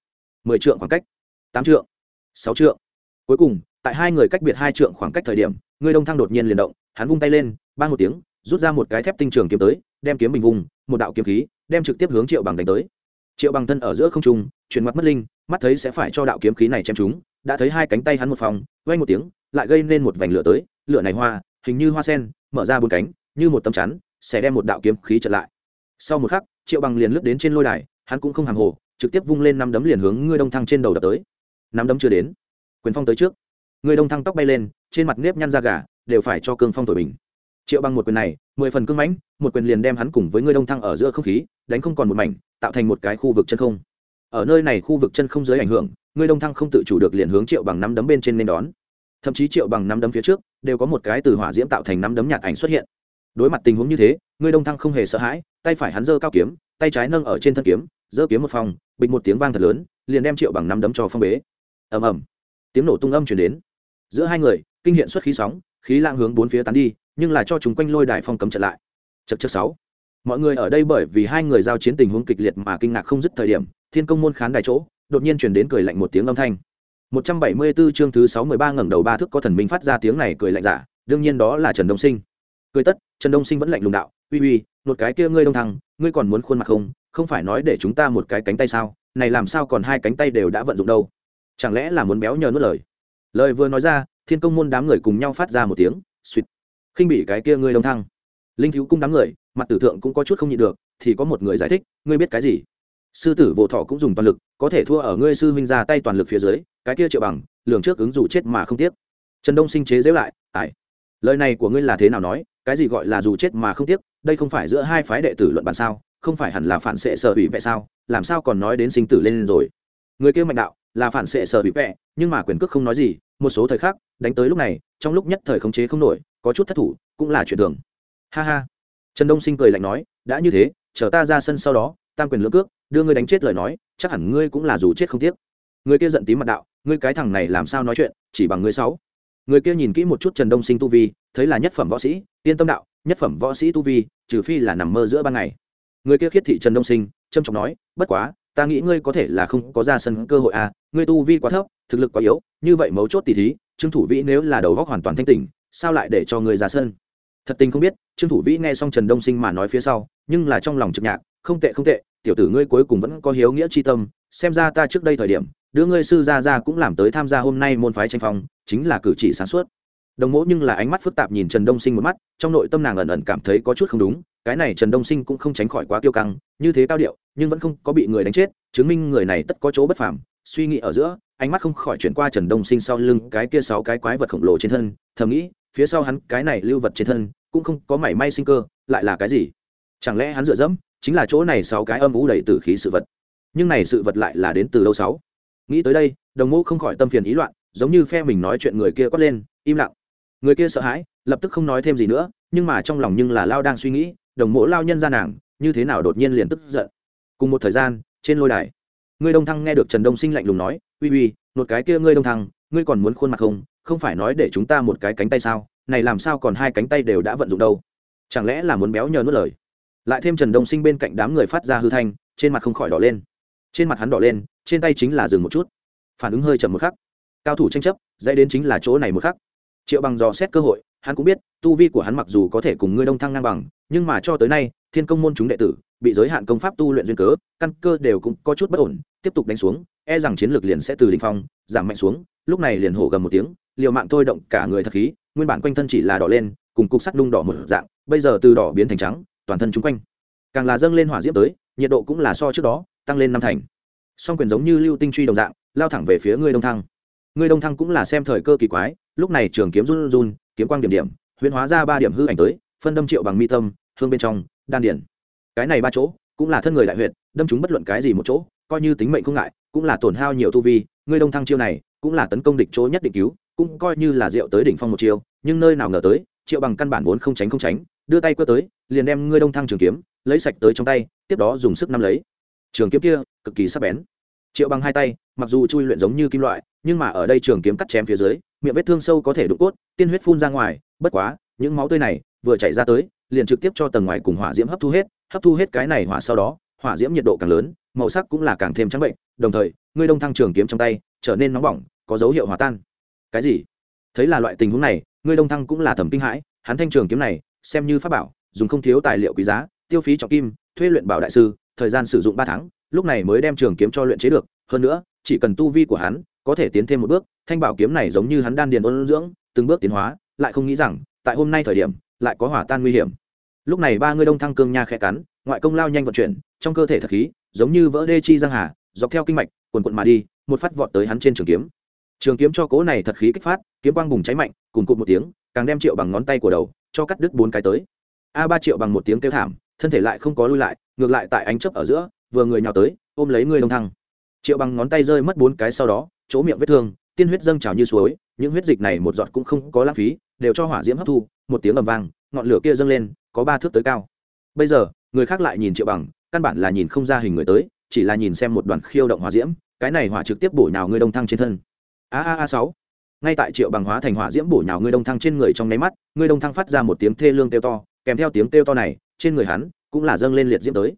Mười trượng khoảng cách, tám trượng, sáu trượng. Cuối cùng, tại hai người cách biệt hai trượng khoảng cách thời điểm, ngươi đông thăng đột nhiên liền động, hắn vung tay lên, bang một tiếng, rút ra một cái thép tinh trường kiếm tới, đem kiếm bình vùng, một đạo kiếm khí, đem trực tiếp hướng triệu bằng đánh tới. Triệu bằng thân ở giữa không trung, chuyển mặt mất linh mắt thấy sẽ phải cho đạo kiếm khí này chém chúng, đã thấy hai cánh tay hắn một phòng vay một tiếng, lại gây nên một vành lửa tới, lửa này hoa, hình như hoa sen, mở ra bốn cánh, như một tấm chắn, sẽ đem một đạo kiếm khí trở lại. Sau một khắc, triệu bằng liền lướt đến trên lôi đài, hắn cũng không hàng hồ, trực tiếp vung lên năm đấm liền hướng ngươi đông thăng trên đầu đập tới. Năm đấm chưa đến. Quyền phong tới trước. Người đông thăng tóc bay lên, trên mặt nếp nhăn da gà, đều phải cho cương phong thổi bình. Triệu bằng một quyền này, mười phần cương mãnh, một quyền liền đem hắn cùng với người đông thăng ở giữa không khí, đánh không còn một mảnh, tạo thành một cái khu vực chân không ở nơi này khu vực chân không dưới ảnh hưởng, ngươi đông thăng không tự chủ được liền hướng triệu bằng năm đấm bên trên nên đón. Thậm chí triệu bằng năm đấm phía trước, đều có một cái từ hỏa diễm tạo thành năm đấm nhạt ảnh xuất hiện. Đối mặt tình huống như thế, ngươi đông thăng không hề sợ hãi, tay phải hắn giơ cao kiếm, tay trái nâng ở trên thân kiếm, giơ kiếm một phòng, bịch một tiếng vang thật lớn, liền đem triệu bằng năm đấm cho phong bế. Ầm ầm. Tiếng nổ tung âm chuyển đến. Giữa hai người, kinh hiện xuất khí sóng, khí lang hướng bốn phía tán đi, nhưng là cho chúng quanh lôi đài phong cấm trở lại. Chật chật sáu. Mọi người ở đây bởi vì hai người giao chiến tình huống kịch liệt mà kinh ngạc không dứt thời điểm thiên công môn khán đài chỗ, đột nhiên chuyển đến cười lạnh một tiếng âm thanh. 174 chương thứ 613 ngẩng đầu ba thước có thần minh phát ra tiếng này cười lạnh giả, đương nhiên đó là trần đông sinh. Cười tất, trần đông sinh vẫn lạnh lùng đạo, uy uy, một cái kia ngươi đông thăng ngươi còn muốn khuôn mặt không? Không phải nói để chúng ta một cái cánh tay sao? Này làm sao còn hai cánh tay đều đã vận dụng đâu? Chẳng lẽ là muốn béo nhờ nuốt lời? Lời vừa nói ra, thiên công môn đám người cùng nhau phát ra một tiếng suýt khinh bị cái kia ngươi đông thăng linh thiếu cung đám người, mặt tử thượng cũng có chút không nhịn được, thì có một người giải thích, ngươi biết cái gì? Sư tử vô thọ cũng dùng toàn lực, có thể thua ở ngươi sư huynh ra tay toàn lực phía dưới, cái kia triệu bằng, lường trước ứng dù chết mà không tiếc. Trần đông sinh chế dễu lại ải lời này của ngươi là thế nào nói? Cái gì gọi là dù chết mà không tiếc? Đây không phải giữa hai phái đệ tử luận bàn sao? Không phải hẳn là phản xệ sở hủy vẹ sao? Làm sao còn nói đến sinh tử lên rồi? Người kia mạnh đạo, là phản xệ sở hủy vẹ nhưng mà quyền cước không nói gì, một số thời khắc, đánh tới lúc này, trong lúc nhất thời khống chế không nổi, có chút thất thủ, cũng là chuyện thường. Ha ha. Trần đông sinh cười lạnh nói, đã như thế, chờ ta ra sân sau đó, tam quyền lưỡng cước đưa ngươi đánh chết lời nói, chắc hẳn ngươi cũng là dù chết không tiếc. Người kia giận tím mặt đạo, ngươi cái thằng này làm sao nói chuyện, chỉ bằng ngươi sáu. Người kia nhìn kỹ một chút trần đông sinh tu vi, thấy là nhất phẩm võ sĩ, yên tâm đạo, nhất phẩm võ sĩ tu vi, trừ phi là nằm mơ giữa ban ngày. Người kia khiết thị trần đông sinh trâm trọng nói, bất quá, ta nghĩ ngươi có thể là không có ra sân cơ hội à ngươi tu vi quá thấp, thực lực quá yếu, như vậy mấu chốt tỷ thí, trương thủ vĩ nếu là đầu góc hoàn toàn thanh tỉnh, sao lại để cho ngươi ra sân? Thật tình không biết, trương thủ vĩ nghe xong trần đông sinh mà nói phía sau, nhưng là trong lòng trực nhạc, không tệ không tệ tiểu tử ngươi cuối cùng vẫn có hiếu nghĩa chi tâm, xem ra ta trước đây thời điểm, đưa ngươi sư gia gia cũng làm tới tham gia hôm nay môn phái tranh phong, chính là cử chỉ sáng suốt. Đồng mỗ nhưng là ánh mắt phức tạp nhìn trần đông sinh một mắt, trong nội tâm nàng ẩn ẩn cảm thấy có chút không đúng, cái này trần đông sinh cũng không tránh khỏi quá tiêu căng, như thế cao điệu, nhưng vẫn không có bị người đánh chết, chứng minh người này tất có chỗ bất phàm, suy nghĩ ở giữa, ánh mắt không khỏi chuyển qua trần đông sinh sau lưng cái kia sáu cái quái vật khổng lồ trên thân, thầm nghĩ, phía sau hắn cái này lưu vật trên thân, cũng không có mảy may sinh cơ, lại là cái gì? Chẳng lẽ hắn dựa dẫm? Chính là chỗ này sáu cái âm ú đầy tử khí sự vật. Nhưng này sự vật lại là đến từ đâu sáu? Nghĩ tới đây, đồng mô không khỏi tâm phiền ý loạn, giống như phe mình nói chuyện người kia quát lên, im lặng. Người kia sợ hãi, lập tức không nói thêm gì nữa, nhưng mà trong lòng nhưng là lao đang suy nghĩ, đồng mộ lao nhân ra nàng, như thế nào đột nhiên liền tức giận. Cùng một thời gian, trên lôi đài ngươi đông thăng nghe được trần đông sinh lạnh lùng nói, uy uy, một cái kia ngươi đông thăng, ngươi còn muốn khuôn mặt không? Không phải nói để chúng ta một cái cánh tay sao? Này làm sao còn hai cánh tay đều đã vận dụng đâu? Chẳng lẽ là muốn béo nhờ nuốt lời? Lại thêm trần đông sinh bên cạnh đám người phát ra hư thanh, trên mặt không khỏi đỏ lên. Trên mặt hắn đỏ lên, trên tay chính là dừng một chút. Phản ứng hơi chậm một khắc. Cao thủ tranh chấp dạy đến chính là chỗ này một khắc. Triệu bằng dò xét cơ hội, hắn cũng biết, tu vi của hắn mặc dù có thể cùng ngươi đông thăng ngang bằng, nhưng mà cho tới nay, thiên công môn chúng đệ tử, bị giới hạn công pháp tu luyện duyên cớ, căn cơ đều cũng có chút bất ổn, tiếp tục đánh xuống e rằng chiến lược liền sẽ từ đ ỉ n h phong, giảm mạnh xuống, lúc này liền hổ gầm một tiếng, liều mạng thôi động cả người thật khí, nguyên bản quanh thân chỉ là đỏ lên, cùng cục sắt nung đỏ một dạng, bây giờ từ đỏ biến thành trắng toàn thân chung quanh. Càng là dâng lên hỏa diễm tới, nhiệt độ cũng là so trước đó, tăng lên năm thành. Song quyền giống như lưu tinh truy đồng dạng, lao thẳng về phía ngươi đông thăng. Ngươi đông thăng cũng là xem thời cơ kỳ quái, lúc này trường kiếm run run, kiếm quang điểm điểm, huyễn hóa ra ba điểm hư ảnh tới, phân đâm triệu bằng mi tâm, hương bên trong, đan điển. Cái này ba chỗ, cũng là thân người đại huyệt, đâm chúng bất luận cái gì một chỗ, coi như tính mệnh không ngại, cũng là tổn hao nhiều tu vi, ngươi đông thăng chiêu này, cũng là tấn công địch chỗ nhất định cứu, cũng coi như là rượu tới đỉnh phong một chiêu, nhưng nơi nào ngờ tới, triệu bằng căn bản vốn không tránh không tránh đưa tay quơ tới, liền đem ngươi đông thăng trường kiếm, lấy sạch tới trong tay, tiếp đó dùng sức nắm lấy. Trường kiếm kia, cực kỳ sắc bén. Triệu bằng hai tay, mặc dù chui luyện giống như kim loại, nhưng mà ở đây trường kiếm cắt chém phía dưới, miệng vết thương sâu có thể đụng cốt, tiên huyết phun ra ngoài, bất quá, những máu tươi này vừa chảy ra tới, liền trực tiếp cho tầng ngoài cùng hỏa diễm hấp thu hết, hấp thu hết cái này hỏa sau đó, hỏa diễm nhiệt độ càng lớn, màu sắc cũng là càng thêm trắng bệnh, đồng thời, ngươi đông thăng trường kiếm trong tay, trở nên nóng bỏng, có dấu hiệu hòa tan. Cái gì? Thấy là loại tình huống này, ngươi đông thăng cũng là thẩm kinh hãi, hắn thanh trường kiếm này xem như pháp bảo, dùng không thiếu tài liệu quý giá, tiêu phí trọng kim, thuê luyện bảo đại sư, thời gian sử dụng ba tháng, lúc này mới đem trường kiếm cho luyện chế được. Hơn nữa, chỉ cần tu vi của hắn có thể tiến thêm một bước, thanh bảo kiếm này giống như hắn đan điền ôn dưỡng, từng bước tiến hóa, lại không nghĩ rằng, tại hôm nay thời điểm, lại có hỏa tan nguy hiểm. Lúc này ba người đông thăng cương nha khẽ cắn, ngoại công lao nhanh vận chuyển, trong cơ thể thật khí, giống như vỡ đê chi giang hà, dọc theo kinh mạch, quần quận mà đi, một phát vọt tới hắn trên trường kiếm. Trường kiếm cho cố này thật khí kích phát, kiếm quang bùng cháy mạnh, cùng cụt một tiếng, càng đem triệu bằng ngón tay của đầu cho cắt đứt bốn cái tới. A ba triệu bằng một tiếng kêu thảm, thân thể lại không có lui lại, ngược lại tại ánh chấp ở giữa, vừa người nhào tới, ôm lấy người đông thăng. Triệu bằng ngón tay rơi mất bốn cái sau đó, chỗ miệng vết thương, tiên huyết dâng trào như suối, những huyết dịch này một giọt cũng không có lãng phí, đều cho hỏa diễm hấp thu, một tiếng ầm vang, ngọn lửa kia dâng lên, có ba thước tới cao. Bây giờ, người khác lại nhìn triệu bằng, căn bản là nhìn không ra hình người tới, chỉ là nhìn xem một đoàn khiêu động hỏa diễm, cái này hỏa trực tiếp bổ nhào người đông thăng trên thân. A a a sáu ngay tại triệu bằng hóa thành hỏa diễm bổ nhào người đông thăng trên người trong nháy mắt người đông thăng phát ra một tiếng thê lương kêu to, kèm theo tiếng kêu to này, trên người hắn cũng là dâng lên liệt diễm tới.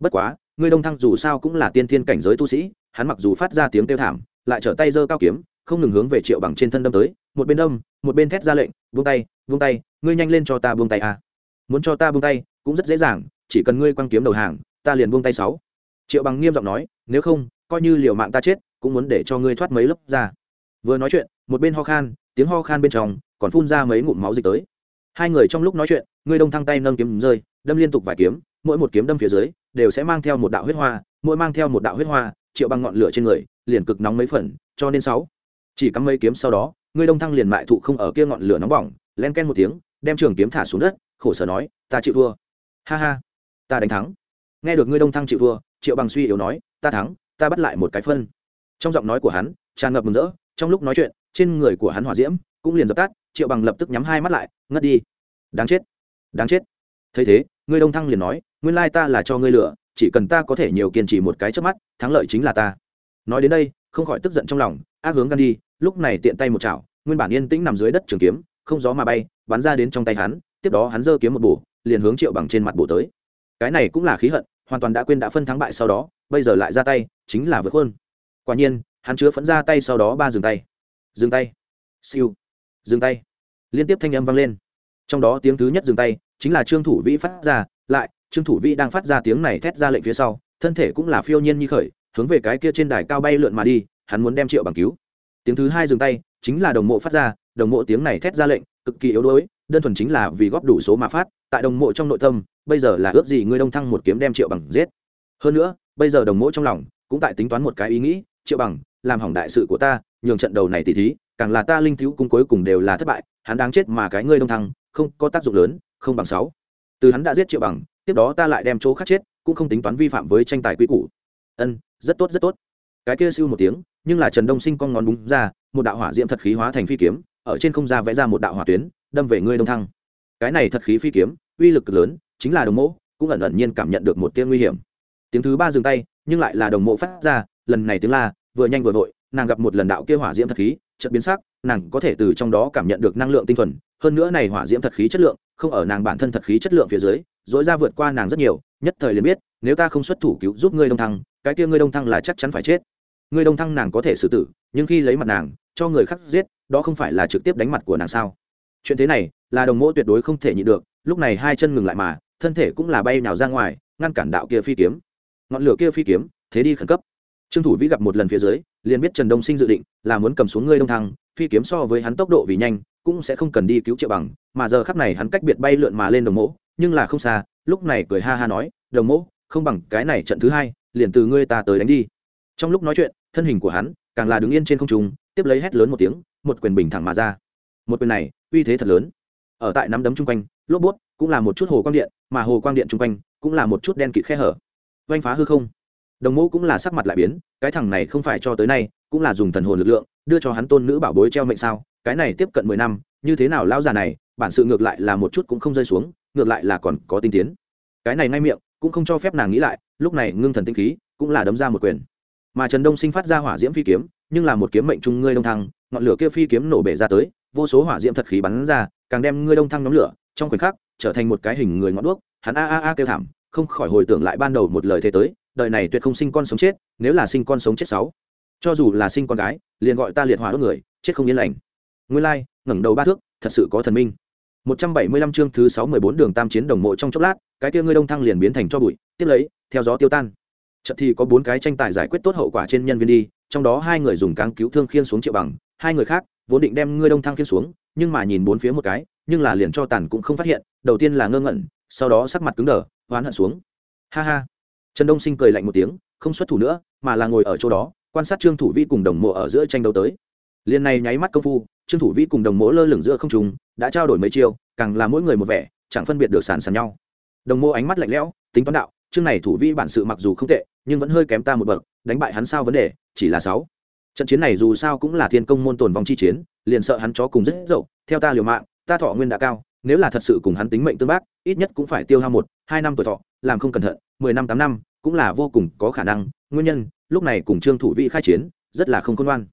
Bất quá người đông thăng dù sao cũng là tiên thiên cảnh giới tu sĩ, hắn mặc dù phát ra tiếng kêu thảm, lại trở tay giơ cao kiếm, không ngừng hướng về triệu bằng trên thân đâm tới, một bên đâm, một bên thét ra lệnh, buông tay buông tay, ngươi nhanh lên cho ta buông tay à. muốn cho ta buông tay, cũng rất dễ dàng, chỉ cần ngươi quăng kiếm đầu hàng, ta liền buông tay sáu. Triệu bằng nghiêm giọng nói, nếu không, coi như liều mạng ta chết, cũng muốn để cho ngươi thoát mấy lớp ra. Vừa nói chuyện một bên ho khan, tiếng ho khan bên trong còn phun ra mấy ngụm máu dịch tới. Hai người trong lúc nói chuyện ngươi đông thăng tay nâng kiếm rơi, đâm liên tục vài kiếm, mỗi một kiếm đâm phía dưới đều sẽ mang theo một đạo huyết hoa, mỗi mang theo một đạo huyết hoa, triệu bằng ngọn lửa trên người, liền cực nóng mấy phần, cho nên sáu. Chỉ cắm mấy kiếm sau đó ngươi đông thăng liền mại thụ không ở kia ngọn lửa nóng bỏng, len ken một tiếng, đem trường kiếm thả xuống đất, khổ sở nói, ta chịu thua. Ha ha, ta đánh thắng. Nghe được ngươi đông thăng chịu thua, triệu bằng suy yếu nói, ta thắng, ta bắt lại một cái phân. Trong giọng nói của hắn, tràn ngập mừng rỡ, trong lúc nói chuyện trên người của hắn hỏa diễm cũng liền dập tắt, triệu bằng lập tức nhắm hai mắt lại, ngất đi. Đáng chết đáng chết. Thấy thế, ngươi đông thăng liền nói, nguyên lai ta là cho ngươi lựa chỉ cần ta có thể nhiều kiên trì một cái trước mắt, thắng lợi chính là ta. Nói đến đây, không khỏi tức giận trong lòng, ác hướng gan đi, lúc này tiện tay một chảo, nguyên bản yên tĩnh nằm dưới đất trường kiếm, không gió mà bay, bắn ra đến trong tay hắn, tiếp đó hắn giơ kiếm một bổ, liền hướng triệu bằng trên mặt bổ tới. Cái này cũng là khí hận, hoàn toàn đã quên đã phân thắng bại sau đó, bây giờ lại ra tay, chính là vượt hơn quả nhiên, hắn chứa phẫn ra tay sau đó ba dừng tay dừng tay. Siêu. Dừng tay. Liên tiếp thanh âm vang lên. Trong đó tiếng thứ nhất dừng tay, chính là trương thủ vĩ phát ra, lại, trương thủ vĩ đang phát ra tiếng này thét ra lệnh phía sau, thân thể cũng là phiêu nhiên như khởi, hướng về cái kia trên đài cao bay lượn mà đi, hắn muốn đem triệu bằng cứu. Tiếng thứ hai dừng tay, chính là đồng mộ phát ra, đồng mộ tiếng này thét ra lệnh, cực kỳ yếu đuối, đơn thuần chính là vì góp đủ số mà phát, tại đồng mộ trong nội tâm, bây giờ là ước gì ngươi đông thăng một kiếm đem triệu bằng giết. Hơn nữa, bây giờ đồng mộ trong lòng cũng tại tính toán một cái ý nghĩ, triệu bằng làm hỏng đại sự của ta, nhường trận đầu này tỉ thí, càng là ta linh thiếu cung cuối cùng đều là thất bại, hắn đáng chết mà cái ngươi đông thăng, không có tác dụng lớn, không bằng sáu. Từ hắn đã giết triệu bằng, tiếp đó ta lại đem chỗ khác chết, cũng không tính toán vi phạm với tranh tài quy củ. Ân, rất tốt rất tốt. Cái kia siêu một tiếng, nhưng là trần đông sinh con ngón búng ra, một đạo hỏa diễm thật khí hóa thành phi kiếm, ở trên không ra vẽ ra một đạo hỏa tuyến, đâm về ngươi đông thăng. Cái này thật khí phi kiếm, uy lực cực lớn, chính là đồng mộ, cũng ẩn ẩn nhiên cảm nhận được một tia nguy hiểm. Tiếng thứ ba dừng tay, nhưng lại là đồng mộ phát ra, lần này tiếng la vừa nhanh vừa vội, nàng gặp một lần đạo kia hỏa diễm thật khí, chợt biến sắc, nàng có thể từ trong đó cảm nhận được năng lượng tinh thuần, hơn nữa này hỏa diễm thật khí chất lượng, không ở nàng bản thân thật khí chất lượng phía dưới dỗi ra vượt qua nàng rất nhiều, nhất thời liền biết, nếu ta không xuất thủ cứu giúp ngươi đông thăng, cái kia ngươi đông thăng là chắc chắn phải chết. Ngươi đông thăng nàng có thể xử tử, nhưng khi lấy mặt nàng, cho người khác giết, đó không phải là trực tiếp đánh mặt của nàng sao? Chuyện thế này, là đồng mỗ tuyệt đối không thể nhịn được, lúc này hai chân ngừng lại mà, thân thể cũng là bay nào ra ngoài, ngăn cản đạo kia phi kiếm. Ngọn lửa kia phi kiếm, thế đi khẩn cấp trương thủ vĩ gặp một lần phía dưới, liền biết trần đông sinh dự định là muốn cầm xuống ngươi đông thăng, phi kiếm so với hắn tốc độ vì nhanh, cũng sẽ không cần đi cứu triệu bằng, mà giờ khắc này hắn cách biệt bay lượn mà lên đồng mộ nhưng là không xa, lúc này cười ha ha nói, đồng mộ không bằng cái này trận thứ hai, liền từ ngươi ta tới đánh đi. Trong lúc nói chuyện, thân hình của hắn càng là đứng yên trên không trung, tiếp lấy hét lớn một tiếng, một quyền bình thẳng mà ra. Một quyền này, uy thế thật lớn. Ở tại nắm đấm chung quanh, lốp bút cũng là một chút hồ quang điện, mà hồ quang điện chung quanh cũng là một chút đen kịt khe hở. Vanh phá hư không đồng mẫu cũng là sắc mặt lại biến, cái thằng này không phải cho tới nay, cũng là dùng thần hồn lực lượng, đưa cho hắn tôn nữ bảo bối treo mệnh sao, cái này tiếp cận mười năm, như thế nào lão già này, bản sự ngược lại là một chút cũng không rơi xuống, ngược lại là còn có tinh tiến. Cái này ngay miệng, cũng không cho phép nàng nghĩ lại, lúc này ngưng thần tinh khí, cũng là đấm ra một quyền. Mà trần đông sinh phát ra hỏa diễm phi kiếm, nhưng là một kiếm mệnh trung ngươi đông thăng, ngọn lửa kia phi kiếm nổ bể ra tới, vô số hỏa diễm thật khí bắn ra, càng đem ngươi đông thăng nhóm lửa, trong khoảnh khắc, trở thành một cái hình người ngọn đuốc, hắn a a a kêu thảm, không khỏi hồi tưởng lại ban đầu một lời thế tới đời này tuyệt không sinh con sống chết, nếu là sinh con sống chết sáu. Cho dù là sinh con gái, liền gọi ta liệt hỏa đốt người, chết không yên lành. Nguyên lai, ngẩng đầu ba thước, thật sự có thần minh. 175 chương thứ 614 đường tam chiến đồng mộ trong chốc lát, cái kia ngươi đông thăng liền biến thành cho bụi, tiếp lấy, theo gió tiêu tan. Chợt thì có bốn cái tranh tài giải quyết tốt hậu quả trên nhân viên đi, trong đó hai người dùng cáng cứu thương khiên xuống triệu bằng, hai người khác vốn định đem ngươi đông thăng khiên xuống, nhưng mà nhìn bốn phía một cái, nhưng là liền cho tàn cũng không phát hiện, đầu tiên là ngơ ngẩn, sau đó sắc mặt cứng đờ, oán hận xuống. Ha ha trần đông sinh cười lạnh một tiếng, không xuất thủ nữa, mà là ngồi ở chỗ đó, quan sát trương thủ vi cùng đồng mộ ở giữa tranh đấu tới. Liền này nháy mắt công phu, trương thủ vi cùng đồng mộ lơ lửng giữa không trùng đã trao đổi mấy chiêu, càng là mỗi người một vẻ, chẳng phân biệt được sàn sàn nhau. Đồng mộ ánh mắt lạnh lẽo, tính toán đạo, chương này thủ vi bản sự mặc dù không tệ, nhưng vẫn hơi kém ta một bậc, đánh bại hắn sao vấn đề, chỉ là sáu. Trận chiến này dù sao cũng là thiên công môn tồn vong chi chiến, liền sợ hắn chó cùng rất dậu, theo ta liều mạng, ta thọ nguyên đã cao, nếu là thật sự cùng hắn tính mệnh tương bác, ít nhất cũng phải tiêu hao một, hai năm tuổi thọ làm không cẩn thận, mười năm, tám năm cũng là vô cùng có khả năng. Nguyên nhân, lúc này cùng trương thủ vị khai chiến, rất là không khôn ngoan.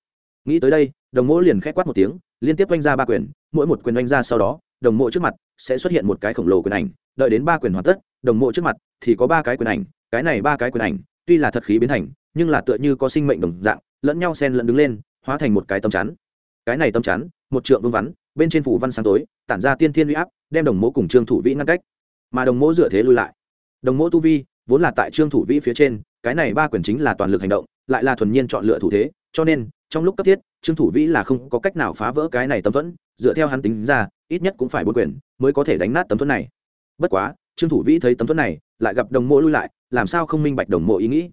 Nghĩ tới đây, đồng mỗ liền k h quát một tiếng, liên tiếp oanh ra ba quyền, mỗi một quyền oanh ra sau đó, đồng mộ trước mặt sẽ xuất hiện một cái khổng lồ quyền ảnh. Đợi đến ba quyền hoàn tất, đồng mộ trước mặt thì có ba cái quyền ảnh. Cái này ba cái quyền ảnh, tuy là thật khí biến thành, nhưng là tựa như có sinh mệnh đồng dạng, lẫn nhau sen lẫn đứng lên, hóa thành một cái tấm chắn. Cái này tấm chắn, một trượng vương vắn, bên trên phủ văn sáng tối, tản ra tiên thiên uy áp, đem đồng mộ cùng trương thủ vĩ ngăn cách. Mà đồng mộ dựa thế lui lại đồng mỗ tu vi, vốn là tại trương thủ vĩ phía trên, cái này ba quyền chính là toàn lực hành động, lại là thuần nhiên chọn lựa thủ thế, cho nên, trong lúc cấp thiết, trương thủ vĩ là không có cách nào phá vỡ cái này tấm thuẫn, dựa theo hắn tính ra, ít nhất cũng phải bốn quyền mới có thể đánh nát tấm thuẫn này. Bất quá, trương thủ vĩ thấy tấm thuẫn này, lại gặp đồng mộ lui lại, làm sao không minh bạch đồng mộ ý nghĩ?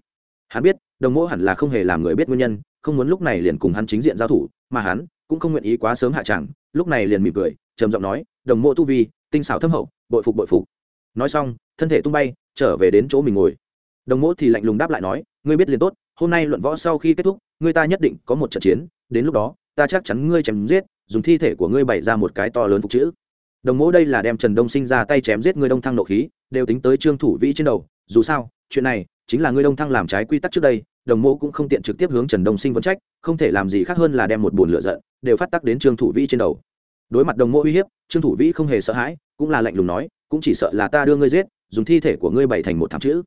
Hắn biết, đồng mộ hẳn là không hề làm người biết nguyên nhân, không muốn lúc này liền cùng hắn chính diện giao thủ, mà hắn cũng không nguyện ý quá sớm hạ tràng lúc này liền mỉm cười, trầm giọng nói, đồng mộ tu vi, tinh xảo thâm hậu, bội phục bội phục. Nói xong thân thể tung bay, trở về đến chỗ mình ngồi. Đồng mỗ thì lạnh lùng đáp lại nói, ngươi biết liền tốt, hôm nay luận võ sau khi kết thúc, ngươi ta nhất định có một trận chiến, đến lúc đó, ta chắc chắn ngươi chém giết, dùng thi thể của ngươi bày ra một cái to lớn phục chữ. Đồng mỗ đây là đem trần đông sinh ra tay chém giết ngươi đông thăng nộ khí, đều tính tới trương thủ vĩ trên đầu, dù sao, chuyện này chính là ngươi đông thăng làm trái quy tắc trước đây, đồng mỗ cũng không tiện trực tiếp hướng trần đông sinh vấn trách, không thể làm gì khác hơn là đem một bồn lửa giận đều phát tắc đến trương thủ vĩ trên đầu. Đối mặt đồng mỗ uy hiếp, trương thủ vĩ không hề sợ hãi, cũng là lạnh lùng nói, cũng chỉ sợ là ta đưa ngươi giết dùng thi thể của ngươi bày thành một thảm chữ.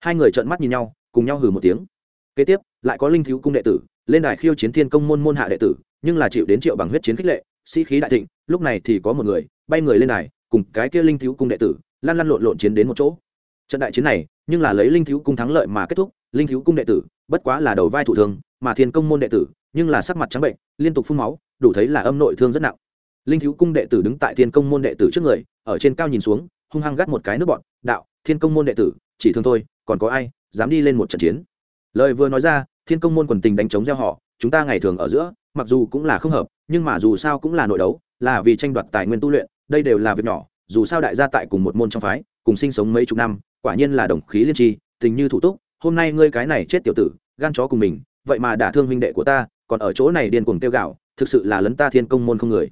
Hai người trợn mắt nhìn nhau, cùng nhau hừ một tiếng. Kế tiếp, lại có linh thiếu cung đệ tử, lên đài khiêu chiến thiên công môn môn hạ đệ tử, nhưng là chịu đến triệu bằng huyết chiến khích lệ, sĩ khí đại thịnh, lúc này thì có một người, bay người lên đài, cùng cái kia linh thiếu cung đệ tử, lăn lăn lộn lộn chiến đến một chỗ. Trận đại chiến này, nhưng là lấy linh thiếu cung thắng lợi mà kết thúc, linh thiếu cung đệ tử, bất quá là đầu vai thủ thương mà thiên công môn đệ tử, nhưng là sắc mặt trắng bệnh, liên tục phun máu, đủ thấy là âm nội thương rất nặng. Linh thiếu cung đệ tử đứng tại thiên công môn đệ tử trước người, ở trên cao nhìn xuống hung hăng gắt một cái nước bọn, đạo, thiên công môn đệ tử, chỉ thương thôi, còn có ai dám đi lên một trận chiến? Lời vừa nói ra, thiên công môn quần tình đánh chống gieo họ, chúng ta ngày thường ở giữa, mặc dù cũng là không hợp, nhưng mà dù sao cũng là nội đấu, là vì tranh đoạt tài nguyên tu luyện, đây đều là việc nhỏ, dù sao đại gia tại cùng một môn trong phái, cùng sinh sống mấy chục năm, quả nhiên là đồng khí liên tri, tình như thủ túc, hôm nay ngươi cái này chết tiểu tử, gan chó cùng mình, vậy mà đả thương huynh đệ của ta, còn ở chỗ này điên cuồng tiêu gạo thực sự là lấn ta thiên công môn không người.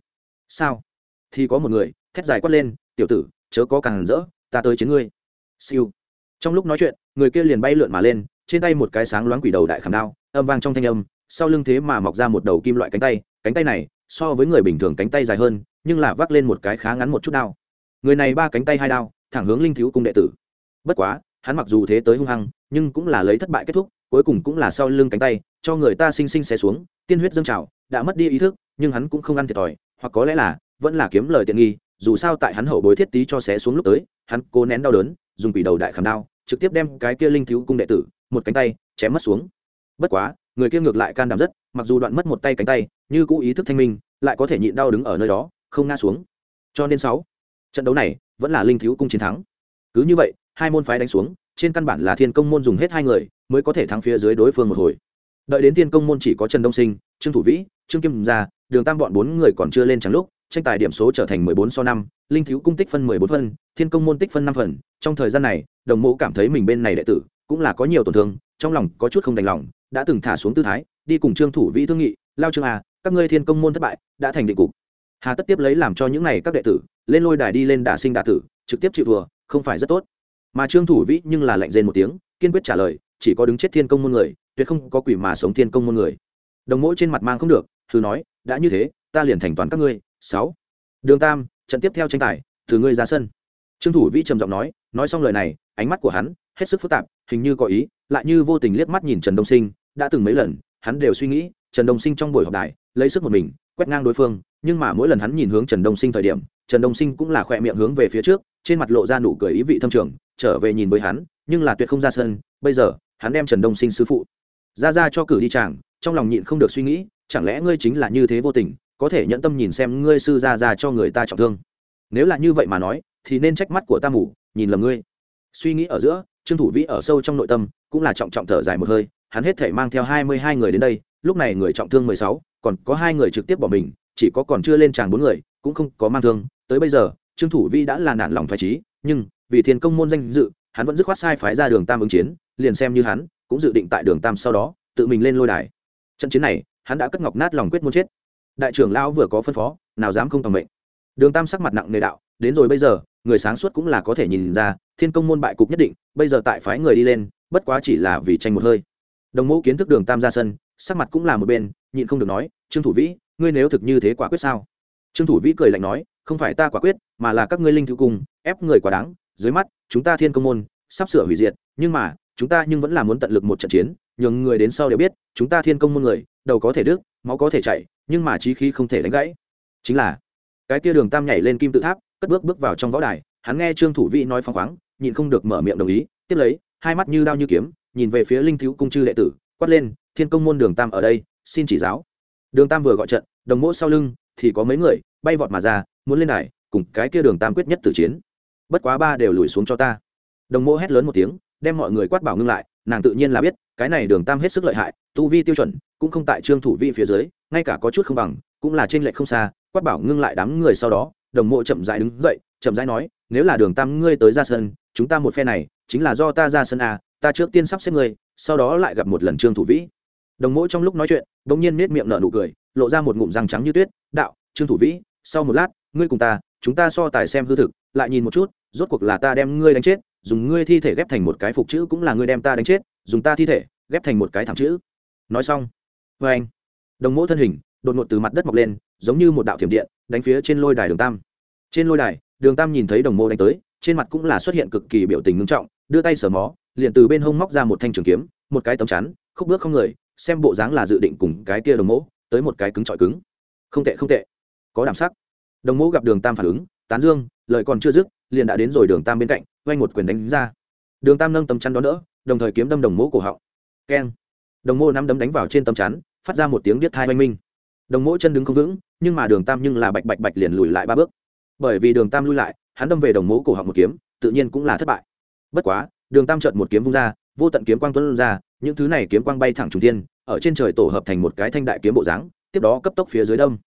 Sao? Thì có một người, thét dài quát lên, tiểu tử chớ có càng rỡ, ta tới chiến ngươi. Siêu. Trong lúc nói chuyện, người kia liền bay lượn mà lên, trên tay một cái sáng loáng quỷ đầu đại khảm đao, âm vang trong thanh âm, sau lưng thế mà mọc ra một đầu kim loại cánh tay cánh tay này, so với người bình thường cánh tay dài hơn, nhưng là vác lên một cái khá ngắn một chút đao. Người này ba cánh tay hai đao, thẳng hướng linh thiếu cung đệ tử. Bất quá, hắn mặc dù thế tới hung hăng, nhưng cũng là lấy thất bại kết thúc, cuối cùng cũng là sau lưng cánh tay, cho người ta sinh sinh xé xuống, tiên huyết dâng trào, đã mất đi ý thức, nhưng hắn cũng không ăn thiệt thòi, hoặc có lẽ là, vẫn là kiếm lời tiện nghi dù sao tại hắn hậu bối thiết tí cho xé xuống lúc tới, hắn cố nén đau đớn, dùng quỷ đầu đại khảm đao, trực tiếp đem cái kia linh thiếu cung đệ tử, một cánh tay, chém mất xuống. Bất quá, người kia ngược lại can đảm rất, mặc dù đoạn mất một tay cánh tay, như cũ ý thức thanh minh, lại có thể nhịn đau đứng ở nơi đó, không ngã xuống. Cho nên sáu, trận đấu này vẫn là linh thiếu cung chiến thắng. Cứ như vậy, hai môn phái đánh xuống, trên căn bản là thiên công môn dùng hết hai người, mới có thể thắng phía dưới đối phương một hồi. Đợi đến thiên công môn chỉ có trần đông sinh, trương thủ vĩ, trương kim gia, đường tam bọn bốn người còn chưa lên trắng lúc tranh tài điểm số trở thành mười bốn so năm, linh thiếu cung tích phân mười bốn phân thiên công môn tích phân năm phần. Trong thời gian này, đồng mộ cảm thấy mình bên này đệ tử cũng là có nhiều tổn thương, trong lòng có chút không đành lòng, đã từng thả xuống tư thái, đi cùng trương thủ vị thương nghị, lao trương à các ngươi thiên công môn thất bại, đã thành định cục. Hà tất tiếp lấy làm cho những này các đệ tử, lên lôi đài đi lên đả sinh đả tử, trực tiếp chịu thua, không phải rất tốt. Mà trương thủ vĩ nhưng là lạnh rên một tiếng, kiên quyết trả lời, chỉ có đứng chết thiên công môn người, tuyệt không có quỷ mà sống thiên công môn người. Đồng mỗi trên mặt mang không được, thử nói, đã như thế, ta liền thành toàn các ngươi sáu. Đường tam, trận tiếp theo tranh tài từ ngươi ra sân. Trương thủ vĩ trầm giọng nói nói xong lời này, ánh mắt của hắn, hết sức phức tạp, hình như có ý, lại như vô tình liếc mắt nhìn trần đông sinh, đã từng mấy lần, hắn đều suy nghĩ, trần đông sinh trong buổi họp đài, lấy sức một mình, quét ngang đối phương, nhưng mà mỗi lần hắn nhìn hướng trần đông sinh thời điểm, trần đông sinh cũng là khỏe miệng hướng về phía trước, trên mặt lộ ra nụ cười ý vị thâm trường, trở về nhìn với hắn, nhưng là tuyệt không ra sân, bây giờ, hắn đem trần đông sinh sư phụ, ra ra cho cử đi chàng, trong lòng nhịn không được suy nghĩ, chẳng lẽ ngươi chính là như thế vô tình có thể nhẫn tâm nhìn xem ngươi sư ra ra cho người ta trọng thương. Nếu là như vậy mà nói, thì nên trách mắt của ta mù, nhìn lầm ngươi. Suy nghĩ ở giữa, trương thủ vĩ ở sâu trong nội tâm, cũng là trọng trọng thở dài một hơi, hắn hết thể mang theo hai mươi hai người đến đây, lúc này người trọng thương mười sáu, còn có hai người trực tiếp bỏ mình, chỉ có còn chưa lên tràng bốn người, cũng không có mang thương. Tới bây giờ, trương thủ vĩ đã là nản lòng thoải trí nhưng, vì thiên công môn danh dự, hắn vẫn dứt khoát sai phái ra đường tam ứng chiến, liền xem như hắn, cũng dự định tại đường tam sau đó, tự mình lên lôi đài. Trận chiến này, hắn đã cất ngọc nát lòng quyết muốn chết đại trưởng lão vừa có phân phó, nào dám không tầm mệnh. Đường tam sắc mặt nặng nề đạo, đến rồi bây giờ, người sáng suốt cũng là có thể nhìn ra, thiên công môn bại cục nhất định, bây giờ tại phái người đi lên, bất quá chỉ là vì tranh một hơi. Đồng mẫu kiến thức đường tam ra sân, sắc mặt cũng là một bên, nhịn không được nói, trương thủ vĩ, ngươi nếu thực như thế quả quyết sao? Trương thủ vĩ cười lạnh nói, không phải ta quả quyết, mà là các ngươi linh thư cung ép người quá đáng, dưới mắt, chúng ta thiên công môn, sắp sửa hủy diệt, nhưng mà, chúng ta nhưng vẫn là muốn tận lực một trận chiến, nhường người đến sau đều biết, chúng ta thiên công môn người, đầu có thể đứt, máu có thể chảy nhưng mà trí khí không thể đánh gãy. Chính là, cái kia đường tam nhảy lên kim tự tháp, cất bước bước vào trong võ đài, hắn nghe trương thủ vĩ nói phăng khoáng, nhịn không được mở miệng đồng ý, tiếp lấy, hai mắt như đao như kiếm, nhìn về phía linh thiếu cung chư đệ tử, quát lên, thiên công môn đường tam ở đây, xin chỉ giáo. Đường tam vừa gọi trận, đồng mỗ sau lưng thì có mấy người, bay vọt mà ra, muốn lên đài, cùng cái kia đường tam quyết nhất tử chiến. Bất quá ba đều lùi xuống cho ta. Đồng mỗ hét lớn một tiếng, đem mọi người quát bảo ngưng lại, nàng tự nhiên là biết, cái này đường tam hết sức lợi hại, tu vi tiêu chuẩn cũng không tại trương thủ vi phía dưới ngay cả có chút không bằng, cũng là trên lệch không xa, quát bảo ngưng lại đám người sau đó, đồng mộ chậm rãi đứng dậy, chậm rãi nói, nếu là đường tam ngươi tới ra sân, chúng ta một phe này, chính là do ta ra sân à ta trước tiên sắp xếp ngươi, sau đó lại gặp một lần trương thủ vĩ. Đồng mộ trong lúc nói chuyện, bỗng nhiên nết miệng nở nụ cười, lộ ra một ngụm răng trắng như tuyết, đạo, trương thủ vĩ, sau một lát, ngươi cùng ta, chúng ta so tài xem hư thực, lại nhìn một chút, rốt cuộc là ta đem ngươi đánh chết, dùng ngươi thi thể ghép thành một cái phục chữ cũng là ngươi đem ta đánh chết, dùng ta thi thể ghép thành một cái thẳng chữ. Nói xong vê anh đồng mẫu thân hình, đột ngột từ mặt đất mọc lên, giống như một đạo thiểm điện, đánh phía trên lôi đài đường tam. Trên lôi đài, đường tam nhìn thấy đồng mô đánh tới, trên mặt cũng là xuất hiện cực kỳ biểu tình ngưng trọng, đưa tay sờ mó, liền từ bên hông móc ra một thanh trường kiếm, một cái tấm chắn, khúc bước không người, xem bộ dáng là dự định cùng cái kia đồng mỗ, tới một cái cứng trọi cứng. Không tệ không tệ. Có đảm sắc. Đồng mỗ gặp đường tam phản ứng, tán dương, lời còn chưa dứt, liền đã đến rồi đường tam bên cạnh oanh một quyền đánh ra. Đường tam nâng tấm chắn đó đỡ, đồng thời kiếm đâm đồng mỗ cổ họng. Keng. Đồng mô nắm đấm đánh vào trên tấm chắn phát ra một tiếng điếc thai oanh minh. Đồng mỗi chân đứng không vững, nhưng mà đường tam nhưng là bạch bạch bạch liền lùi lại ba bước. Bởi vì đường tam lui lại, hắn đâm về đồng mỗ cổ họng một kiếm, tự nhiên cũng là thất bại. Bất quá, đường tam trợt một kiếm vung ra, vô tận kiếm quang tuấn ra, những thứ này kiếm quang bay thẳng trùng thiên, ở trên trời tổ hợp thành một cái thanh đại kiếm bộ dáng, tiếp đó cấp tốc phía dưới đông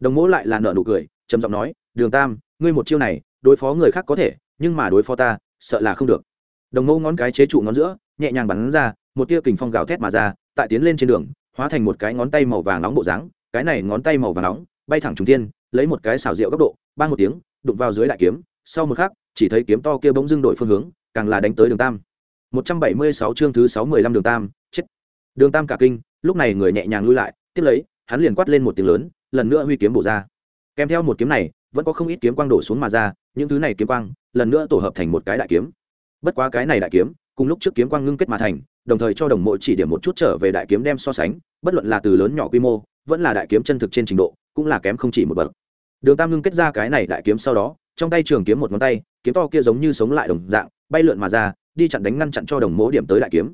đồng mỗ lại là nợ nụ cười, trầm giọng nói, đường tam, ngươi một chiêu này, đối phó người khác có thể, nhưng mà đối phó ta, sợ là không được. Đồng mẫu ngón cái chế trụ ngón giữa, nhẹ nhàng bắn ra, một tia kình phong gào thét mà ra, tại tiến lên trên đường hóa thành một cái ngón tay màu vàng nóng bộ dáng, cái này ngón tay màu vàng nóng, bay thẳng trùng thiên, lấy một cái xào rượu góc độ ba một tiếng, đụng vào dưới đại kiếm, sau một khắc, chỉ thấy kiếm to kia bỗng dưng đổi phương hướng, càng là đánh tới đường tam. 176 chương thứ 615 đường tam, chết. Đường tam cả kinh, lúc này người nhẹ nhàng lui lại, tiếp lấy, hắn liền quát lên một tiếng lớn, lần nữa huy kiếm bổ ra. Kèm theo một kiếm này, vẫn có không ít kiếm quang đổ xuống mà ra, những thứ này kiếm quang, lần nữa tổ hợp thành một cái đại kiếm. Bất quá cái này đại kiếm, cùng lúc trước kiếm quang ngưng kết mà thành, đồng thời cho đồng mộ chỉ điểm một chút trở về đại kiếm đem so sánh bất luận là từ lớn nhỏ quy mô, vẫn là đại kiếm chân thực trên trình độ, cũng là kém không chỉ một bậc. Đường tam ngưng kết ra cái này đại kiếm sau đó, trong tay trường kiếm một ngón tay, kiếm to kia giống như sống lại đồng dạng, bay lượn mà ra, đi chặn đánh ngăn chặn cho đồng mỗ điểm tới đại kiếm.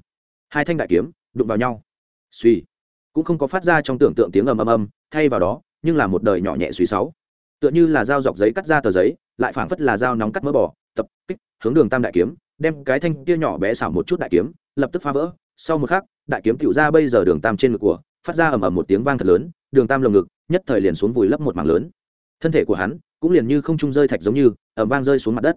Hai thanh đại kiếm, đụng vào nhau. Suy cũng không có phát ra trong tưởng tượng tiếng ầm ầm ầm, thay vào đó, nhưng là một đời nhỏ nhẹ suy sáu. Tựa như là dao dọc giấy cắt ra tờ giấy, lại phảng phất là dao nóng cắt mỡ bỏ tập, kích, hướng đường tam đại kiếm, đem cái thanh kia nhỏ bé xảo một chút đại kiếm, lập tức phá vỡ sau một khắc, đại kiếm tựu ra bây giờ đường tam trên ngực của, phát ra ầm ầm một tiếng vang thật lớn, đường tam lồng ngực, nhất thời liền xuống vùi lấp một mảng lớn. Thân thể của hắn cũng liền như không trung rơi thạch giống như, ầm vang rơi xuống mặt đất.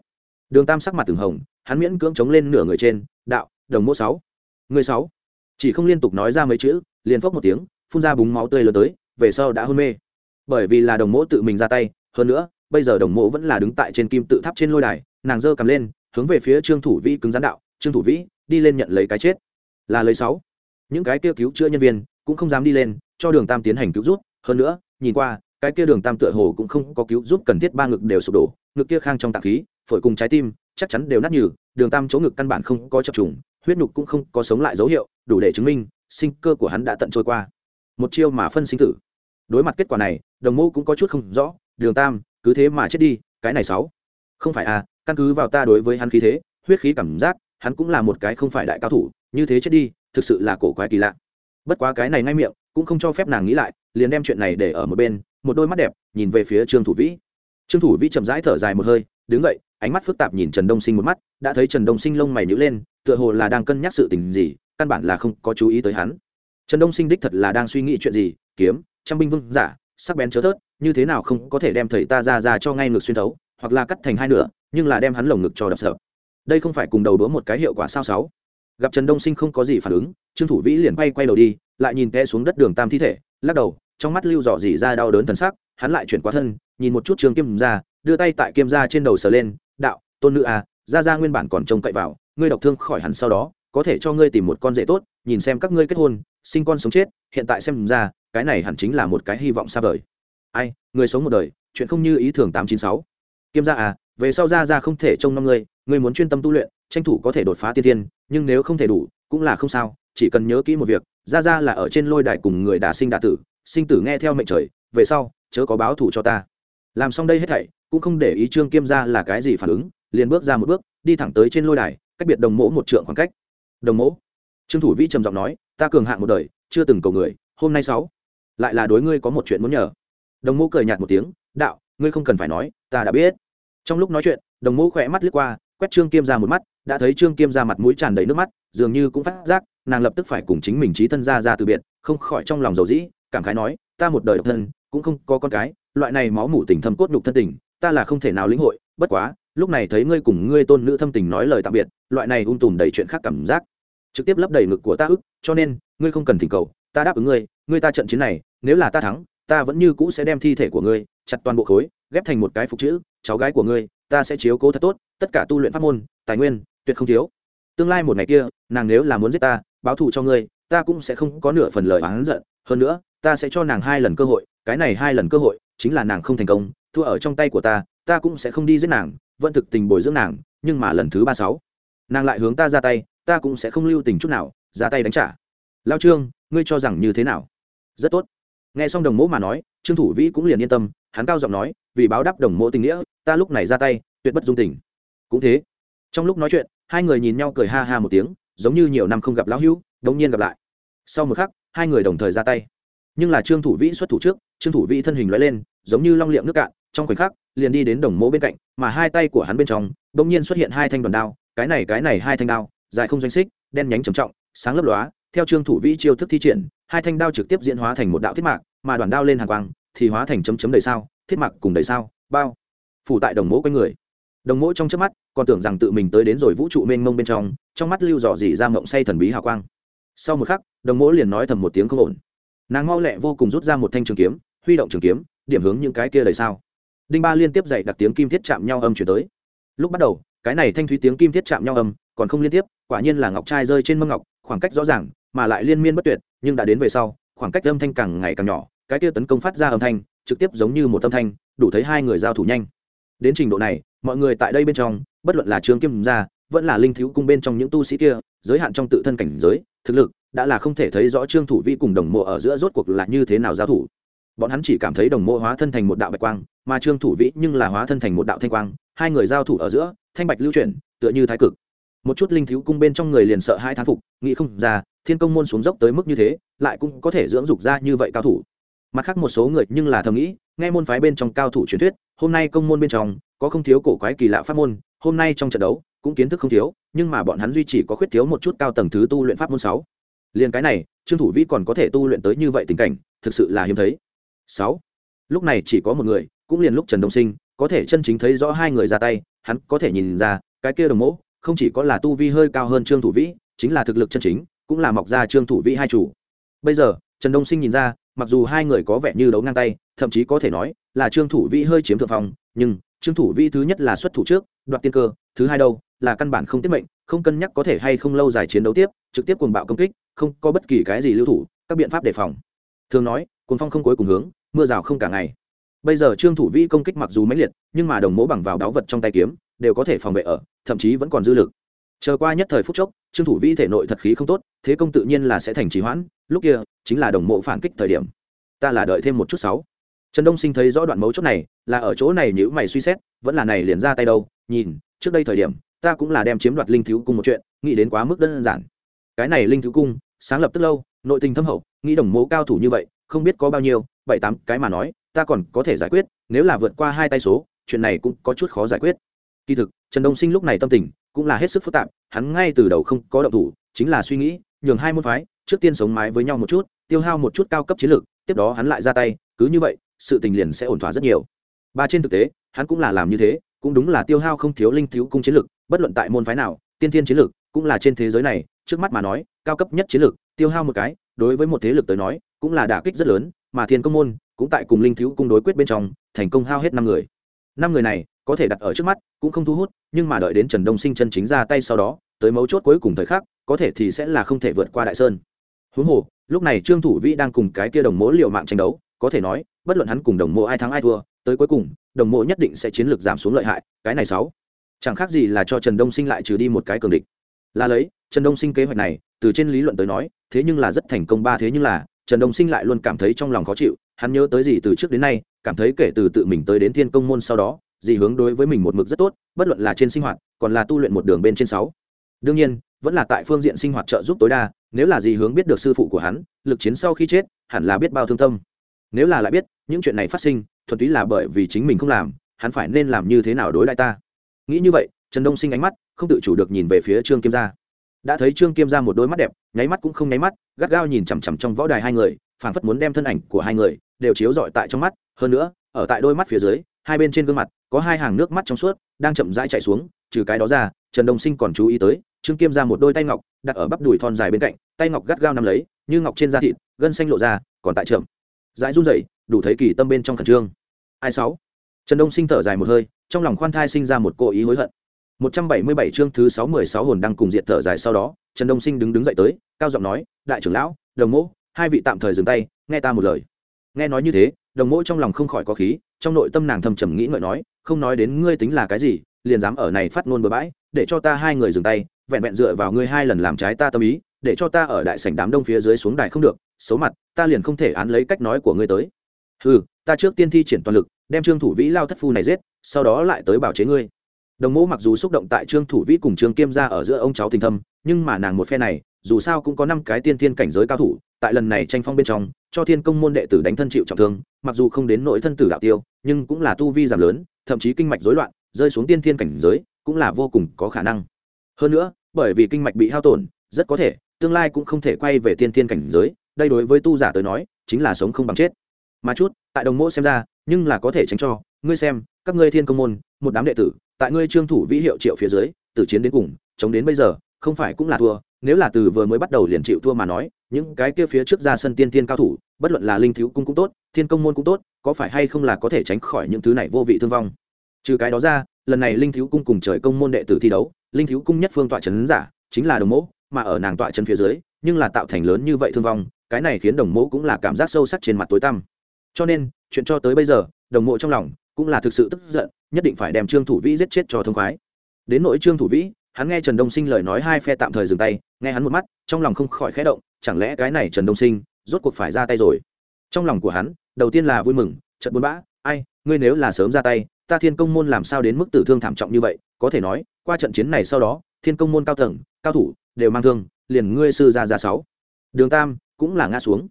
Đường tam sắc mặt từng hồng, hắn miễn cưỡng chống lên nửa người trên, đạo, đồng mô sáu, người sáu. Chỉ không liên tục nói ra mấy chữ, liền phốc một tiếng, phun ra búng máu tươi lớn tới, về sau đã hôn mê. Bởi vì là đồng mỗ tự mình ra tay, hơn nữa, bây giờ đồng mỗ vẫn là đứng tại trên kim tự tháp trên lôi đài, nàng giơ cầm lên, hướng về phía trương thủ vĩ cứng rắn đạo, trương thủ vĩ, đi lên nhận lấy cái chết là lấy sáu. Những cái kia cứu chữa nhân viên cũng không dám đi lên, cho đường tam tiến hành cứu rút hơn nữa, nhìn qua, cái kia đường tam tựa hồ cũng không có cứu giúp cần thiết, ba ngực đều sụp đổ, ngực kia khang trong tạng khí, phổi cùng trái tim, chắc chắn đều nát nhừ. Đường tam chỗ ngực căn bản không có chập trùng, huyết nhục cũng không có sống lại dấu hiệu, đủ để chứng minh sinh cơ của hắn đã tận trôi qua. Một chiêu mà phân sinh tử. Đối mặt kết quả này, đồng mô cũng có chút không rõ, đường tam, cứ thế mà chết đi, cái này sáu. Không phải à căn cứ vào ta đối với hắn khí thế, huyết khí cảm giác, hắn cũng là một cái không phải đại cao thủ như thế chết đi, thực sự là cổ quái kỳ lạ. Bất quá cái này ngay miệng, cũng không cho phép nàng nghĩ lại, liền đem chuyện này để ở một bên, một đôi mắt đẹp, nhìn về phía trương thủ vĩ. Trương thủ vĩ chậm rãi thở dài một hơi, đứng dậy, ánh mắt phức tạp nhìn trần đông sinh một mắt, đã thấy trần đông sinh lông mày nhữ lên, tựa hồ là đang cân nhắc sự tình gì, căn bản là không có chú ý tới hắn. Trần đông sinh đích thật là đang suy nghĩ chuyện gì, kiếm, trăm binh vương giả, sắc bén chớ thớt, như thế nào không có thể đem thầy ta ra ra cho ngay ngược xuyên thấu, hoặc là cắt thành hai nửa, nhưng là đem hắn lồng ngực cho đập sợ. Đây không phải cùng đầu đũa một cái hiệu quả sao sáu? Gặp trần đông sinh không có gì phản ứng, trương thủ vĩ liền bay quay đầu đi, lại nhìn té xuống đất đường tam thi thể, lắc đầu, trong mắt lưu dò dỉ ra đau đớn thần sắc, hắn lại chuyển qua thân, nhìn một chút trường kim ra đưa tay tại kim ra trên đầu sờ lên, đạo, tôn nữ à ra ra nguyên bản còn trông cậy vào, ngươi độc thương khỏi hẳn sau đó, có thể cho ngươi tìm một con rể tốt, nhìn xem các ngươi kết hôn, sinh con sống chết, hiện tại xem ra, cái này hẳn chính là một cái hy vọng xa vời. Ai, người sống một đời, chuyện không như ý thường tám chín sáu. Kim gia à về sau ra ra không thể trông năm ngươi ngươi muốn chuyên tâm tu luyện tranh thủ có thể đột phá tiên thiên, nhưng nếu không thể đủ cũng là không sao chỉ cần nhớ kỹ một việc ra ra là ở trên lôi đài cùng người đà sinh đà tử sinh tử nghe theo mệnh trời về sau chớ có báo thù cho ta. Làm xong đây hết thảy cũng không để ý trương kiêm gia là cái gì phản ứng liền bước ra một bước đi thẳng tới trên lôi đài cách biệt đồng mỗ một trượng khoảng cách. Đồng mỗ? Trương thủ vĩ trầm giọng nói ta cường hạng một đời chưa từng cầu người hôm nay sáu. Lại là đối ngươi có một chuyện muốn nhờ. Đồng mỗ cười nhạt một tiếng đạo ngươi không cần phải nói ta đã biết. Trong lúc nói chuyện đồng mỗ khỏe mắt lướt qua quét trương kiêm ra một mắt đã thấy trương kiêm ra mặt mũi tràn đầy nước mắt, dường như cũng phát giác, nàng lập tức phải cùng chính mình trí thân ra ra từ biệt, không khỏi trong lòng dầu dĩ, cảm khái nói, ta một đời độc thân, cũng không có con cái, loại này máu mủ tình thâm cốt nhục thân tình, ta là không thể nào lĩnh hội, bất quá, lúc này thấy ngươi cùng ngươi tôn nữ thâm tình nói lời tạm biệt, loại này ung tùm đầy chuyện khác cảm giác, trực tiếp lấp đầy ngực của ta ức, cho nên, ngươi không cần thỉnh cầu, ta đáp ứng ngươi ngươi ta trận chiến này, nếu là ta thắng, ta vẫn như cũ sẽ đem thi thể của ngươi, chặt toàn bộ khối, ghép thành một cái phục chữ, cháu gái của ngươi, ta sẽ chiếu cố thật tốt, tất cả tu luyện pháp môn, tài nguyên tuyệt không thiếu. Tương lai một ngày kia, nàng nếu là muốn giết ta, báo thù cho ngươi, ta cũng sẽ không có nửa phần lời oán giận. Hơn nữa, ta sẽ cho nàng hai lần cơ hội, cái này hai lần cơ hội, chính là nàng không thành công, thua ở trong tay của ta ta cũng sẽ không đi giết nàng, vẫn thực tình bồi dưỡng nàng, nhưng mà lần thứ ba sáu, nàng lại hướng ta ra tay, ta cũng sẽ không lưu tình chút nào, ra tay đánh trả. Lao trương, ngươi cho rằng như thế nào? Rất tốt. Nghe xong đồng mỗ mà nói, trương thủ vĩ cũng liền yên tâm, hắn cao giọng nói, vì báo đáp đồng mỗ tình nghĩa, ta lúc này ra tay, tuyệt bất dung tình. Cũng thế. Trong lúc nói chuyện hai người nhìn nhau cười ha ha một tiếng, giống như nhiều năm không gặp lão hữu, đống nhiên gặp lại. Sau một khắc, hai người đồng thời ra tay. Nhưng là trương thủ vĩ xuất thủ trước, trương thủ vĩ thân hình lóe lên, giống như long liệm nước cạn, trong khoảnh khắc, liền đi đến đồng mỗ bên cạnh, mà hai tay của hắn bên trong, đống nhiên xuất hiện hai thanh đoàn đao, cái này cái này hai thanh đao, dài không doanh xích, đen nhánh trầm trọng, sáng lấp lóa, theo trương thủ vĩ chiêu thức thi triển, hai thanh đao trực tiếp diễn hóa thành một đạo thiết mạc, mà đoàn đao lên hàng quang, thì hóa thành chấm chấm đầy sao, thiết mạc cùng đầy sao, bao phủ tại đồng mỗ quanh người đồng mỗi trong trước mắt, còn tưởng rằng tự mình tới đến rồi vũ trụ mênh mông bên trong trong mắt lưu dò dỉ ra mộng say thần bí hào quang. Sau một khắc, đồng mỗi liền nói thầm một tiếng không ổn. Nàng mau lẹ vô cùng rút ra một thanh trường kiếm, huy động trường kiếm, điểm hướng những cái kia đầy sao. Đinh ba liên tiếp dạy đặt tiếng kim thiết chạm nhau âm chuyển tới. Lúc bắt đầu, cái này thanh thúy tiếng kim thiết chạm nhau âm còn không liên tiếp, quả nhiên là ngọc trai rơi trên mâm ngọc, khoảng cách rõ ràng, mà lại liên miên bất tuyệt, nhưng đã đến về sau, khoảng cách âm thanh càng ngày càng nhỏ, cái kia tấn công phát ra âm thanh, trực tiếp giống như một âm thanh, đủ thấy hai người giao thủ nhanh. Đến trình độ này mọi người tại đây bên trong, bất luận là trương kim gia vẫn là linh thiếu cung bên trong những tu sĩ kia, giới hạn trong tự thân cảnh giới, thực lực đã là không thể thấy rõ trương thủ vi cùng đồng mộ ở giữa rốt cuộc là như thế nào giao thủ. Bọn hắn chỉ cảm thấy đồng mộ hóa thân thành một đạo bạch quang, mà trương thủ vĩ nhưng là hóa thân thành một đạo thanh quang, hai người giao thủ ở giữa, thanh bạch lưu chuyển, tựa như thái cực. Một chút linh thiếu cung bên trong người liền sợ hai thán phục, nghĩ không ra, thiên công môn xuống dốc tới mức như thế, lại cũng có thể dưỡng dục ra như vậy cao thủ. Mặt khác một số người nhưng là thầm nghĩ, nghe môn phái bên trong cao thủ truyền thuyết, hôm nay công môn bên trong có không thiếu cổ quái kỳ lạ pháp môn, hôm nay trong trận đấu cũng kiến thức không thiếu, nhưng mà bọn hắn duy chỉ có khuyết thiếu một chút cao tầng thứ tu luyện pháp môn sáu. Liền cái này, trương thủ vĩ còn có thể tu luyện tới như vậy tình cảnh, thực sự là hiếm thấy. Sáu. Lúc này chỉ có một người, cũng liền lúc trần đông sinh, có thể chân chính thấy rõ hai người ra tay, hắn có thể nhìn ra, cái kia đồng mẫu không chỉ có là tu vi hơi cao hơn trương thủ vĩ, chính là thực lực chân chính, cũng là mọc ra trương thủ vĩ hai chủ. Bây giờ, trần đông sinh nhìn ra, mặc dù hai người có vẻ như đấu ngang tay, thậm chí có thể nói là trương thủ vĩ hơi chiếm thượng phong, nhưng trương thủ vĩ thứ nhất là xuất thủ trước, đoạt tiên cơ, thứ hai đâu, là căn bản không tiết mệnh, không cân nhắc có thể hay không lâu dài chiến đấu tiếp, trực tiếp cuồng bạo công kích, không có bất kỳ cái gì lưu thủ, các biện pháp đề phòng. Thường nói, cuồng phong không cuối cùng hướng, mưa rào không cả ngày. Bây giờ trương thủ vĩ công kích mặc dù mãnh liệt, nhưng mà đồng mố bằng vào đáo vật trong tay kiếm, đều có thể phòng vệ ở, thậm chí vẫn còn dư lực. Chờ qua nhất thời phút chốc, trương thủ vĩ thể nội thật khí không tốt, thế công tự nhiên là sẽ thành trì hoãn, lúc kia, chính là đồng mộ phản kích thời điểm. Ta là đợi thêm một chút sáu trần đông sinh thấy rõ đoạn mấu chốt này, là ở chỗ này nếu mày suy xét, vẫn là này liền ra tay đâu, nhìn, trước đây thời điểm, ta cũng là đem chiếm đoạt linh thiếu cung một chuyện, nghĩ đến quá mức đơn giản. Cái này linh thiếu cung, sáng lập tức lâu, nội tình thâm hậu, nghĩ đồng mố cao thủ như vậy, không biết có bao nhiêu, bảy tám cái mà nói, ta còn có thể giải quyết, nếu là vượt qua hai tay số, chuyện này cũng có chút khó giải quyết. Kỳ thực, trần đông sinh lúc này tâm tình, cũng là hết sức phức tạp, hắn ngay từ đầu không có động thủ, chính là suy nghĩ, nhường hai môn phái, trước tiên sống mái với nhau một chút, tiêu hao một chút cao cấp chiến lược, tiếp đó hắn lại ra tay, cứ như vậy sự tình liền sẽ ổn thỏa rất nhiều. Ba trên thực tế, hắn cũng là làm như thế, cũng đúng là tiêu hao không thiếu linh thiếu cung chiến lược bất luận tại môn phái nào, tiên thiên chiến lược cũng là trên thế giới này, trước mắt mà nói, cao cấp nhất chiến lược tiêu hao một cái, đối với một thế lực tới nói, cũng là đả kích rất lớn, mà thiên công môn cũng tại cùng linh thiếu cung đối quyết bên trong, thành công hao hết năm người. Năm người này có thể đặt ở trước mắt, cũng không thu hút, nhưng mà đợi đến trần đông sinh chân chính ra tay sau đó, tới mấu chốt cuối cùng thời khắc, có thể thì sẽ là không thể vượt qua đại sơn. Huống hồ, lúc này trương thủ vĩ đang cùng cái kia đồng mỗ liệu mạng tranh đấu có thể nói, bất luận hắn cùng đồng mộ ai thắng ai thua, tới cuối cùng, đồng mộ nhất định sẽ chiến lược giảm xuống lợi hại, cái này sáu. Chẳng khác gì là cho trần đông sinh lại trừ đi một cái cường địch. Là lấy, trần đông sinh kế hoạch này, từ trên lý luận tới nói, thế nhưng là rất thành công ba thế nhưng là, trần đông sinh lại luôn cảm thấy trong lòng khó chịu, hắn nhớ tới gì từ trước đến nay, cảm thấy kể từ tự mình tới đến thiên công môn sau đó, gì hướng đối với mình một mực rất tốt, bất luận là trên sinh hoạt, còn là tu luyện một đường bên trên sáu. Đương nhiên, vẫn là tại phương diện sinh hoạt trợ giúp tối đa, nếu là gì hướng biết được sư phụ của hắn, lực chiến sau khi chết, hẳn là biết bao thương tâm nếu là lại biết, những chuyện này phát sinh, thuần túy là bởi vì chính mình không làm, hắn phải nên làm như thế nào đối lại ta? Nghĩ như vậy, trần đông sinh ánh mắt, không tự chủ được nhìn về phía trương kim gia. Đã thấy trương kim gia một đôi mắt đẹp, nháy mắt cũng không nháy mắt, gắt gao nhìn chằm chằm trong võ đài hai người, phảng phất muốn đem thân ảnh của hai người đều chiếu rọi tại trong mắt. Hơn nữa, ở tại đôi mắt phía dưới, hai bên trên gương mặt, có hai hàng nước mắt trong suốt, đang chậm rãi chạy xuống, trừ cái đó ra, trần đông sinh còn chú ý tới, trương kim ra một đôi tay ngọc, đặt ở bắp đùi thon dài bên cạnh, tay ngọc gắt gao nằm lấy, như ngọc trên da thịt, gân xanh lộ ra, còn tại chậm dãi run rẩy, đủ thấy kỳ tâm bên trong khẩn trương. Ai sáu? Trần đông sinh thở dài một hơi, trong lòng khoan thai sinh ra một cố ý hối hận. 177 chương thứ 616 hồn đang cùng diệt thở dài sau đó, trần đông sinh đứng đứng dậy tới, cao giọng nói, đại trưởng lão, đồng mỗ, hai vị tạm thời dừng tay, nghe ta một lời. Nghe nói như thế, đồng mỗ trong lòng không khỏi có khí, trong nội tâm nàng thầm trầm nghĩ ngợi nói, không nói đến ngươi tính là cái gì, liền dám ở này phát ngôn bừa bãi, để cho ta hai người dừng tay, vẹn vẹn dựa vào ngươi hai lần làm trái ta tâm ý để cho ta ở đại sảnh đám đông phía dưới xuống đài không được, xấu mặt, ta liền không thể án lấy cách nói của ngươi tới. Ừ ta trước tiên thi triển toàn lực, đem trương thủ vĩ lao thất phu này giết, sau đó lại tới bảo chế ngươi. Đồng mẫu mặc dù xúc động tại trương thủ vĩ cùng trương kiêm ra ở giữa ông cháu tình thâm, nhưng mà nàng một phe này, dù sao cũng có năm cái tiên thiên cảnh giới cao thủ, tại lần này tranh phong bên trong, cho thiên công môn đệ tử đánh thân chịu trọng thương, mặc dù không đến nỗi thân tử đạo tiêu, nhưng cũng là tu vi giảm lớn, thậm chí kinh mạch rối loạn, rơi xuống tiên thiên cảnh giới, cũng là vô cùng có khả năng. Hơn nữa, bởi vì kinh mạch bị hao tổn, rất có thể tương lai cũng không thể quay về tiên thiên cảnh giới, đây đối với tu giả tới nói, chính là sống không bằng chết. Mà chút, tại đồng mộ xem ra, nhưng là có thể tránh cho, ngươi xem, các ngươi thiên công môn, một đám đệ tử, tại ngươi trương thủ vĩ hiệu triệu phía dưới từ chiến đến cùng, chống đến bây giờ, không phải cũng là thua, nếu là từ vừa mới bắt đầu liền chịu thua mà nói, những cái kia phía trước ra sân tiên tiên cao thủ, bất luận là linh thiếu cung cũng tốt, thiên công môn cũng tốt, có phải hay không là có thể tránh khỏi những thứ này vô vị thương vong? Trừ cái đó ra, lần này linh thiếu cung cùng trời công môn đệ tử thi đấu, linh thiếu cung nhất phương tọa trấn giả, chính là đồng mẫu mà ở nàng tọa chân phía dưới, nhưng là tạo thành lớn như vậy thương vong, cái này khiến đồng mộ cũng là cảm giác sâu sắc trên mặt tối tăm. Cho nên, chuyện cho tới bây giờ, đồng mộ trong lòng cũng là thực sự tức giận, nhất định phải đem trương thủ vĩ giết chết cho thông khoái. Đến nỗi trương thủ vĩ, hắn nghe trần đông sinh lời nói hai phe tạm thời dừng tay, nghe hắn một mắt, trong lòng không khỏi khẽ động, chẳng lẽ cái này trần đông sinh rốt cuộc phải ra tay rồi? Trong lòng của hắn, đầu tiên là vui mừng trận buồn bã, ai, ngươi nếu là sớm ra tay, ta thiên công môn làm sao đến mức tử thương thảm trọng như vậy? Có thể nói, qua trận chiến này sau đó, thiên công môn cao tầng cao thủ, đều mang thương, liền ngươi sư ra ra sáu. Đường tam cũng là ngã xuống.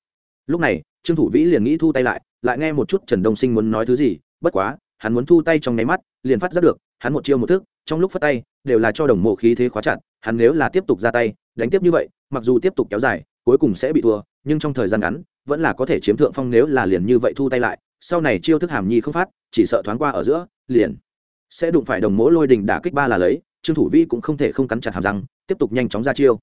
Lúc này, trương thủ vĩ liền nghĩ thu tay lại lại nghe một chút trần đông sinh muốn nói thứ gì, bất quá, hắn muốn thu tay trong nháy mắt, liền phát ra được, hắn một chiêu một thức, trong lúc phát tay, đều là cho đồng mộ khí thế khóa chặt, hắn nếu là tiếp tục ra tay, đánh tiếp như vậy, mặc dù tiếp tục kéo dài, cuối cùng sẽ bị thua, nhưng trong thời gian ngắn, vẫn là có thể chiếm thượng phong nếu là liền như vậy thu tay lại, sau này chiêu thức hàm nhi không phát, chỉ sợ thoáng qua ở giữa, liền sẽ đụng phải đồng mỗ lôi đình đả kích ba là lấy, trương thủ vi cũng không thể không cắn chặt hàm răng tiếp tục nhanh chóng ra chiêu.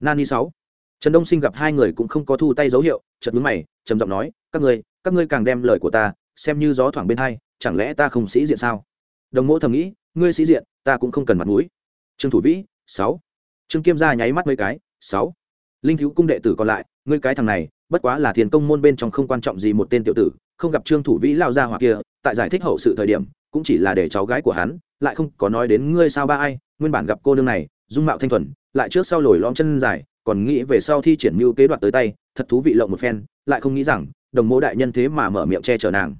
Nani sáu. Trần đông sinh gặp hai người cũng không có thu tay dấu hiệu chật mướn mày, trầm giọng nói, các ngươi các ngươi càng đem lời của ta xem như gió thoảng bên hai, chẳng lẽ ta không sĩ diện sao? Đồng mỗ thầm nghĩ, ngươi sĩ diện, ta cũng không cần mặt mũi. Trương thủ vĩ, sáu. Trương kiêm gia nháy mắt mấy cái, sáu. Linh thiếu cung đệ tử còn lại, ngươi cái thằng này, bất quá là thiền công môn bên trong không quan trọng gì một tên tiểu tử, không gặp trương thủ vĩ lao ra hoặc kia, tại giải thích hậu sự thời điểm, cũng chỉ là để cháu gái của hắn, lại không có nói đến ngươi sao ba ai, nguyên bản gặp cô nương này dung mạo thanh thuần, lại trước sau lồi lõm chân dài, còn nghĩ về sau thi triển mưu kế đoạt tới tay, thật thú vị lộng một phen, lại không nghĩ rằng, đồng mô đại nhân thế mà mở miệng che chở nàng.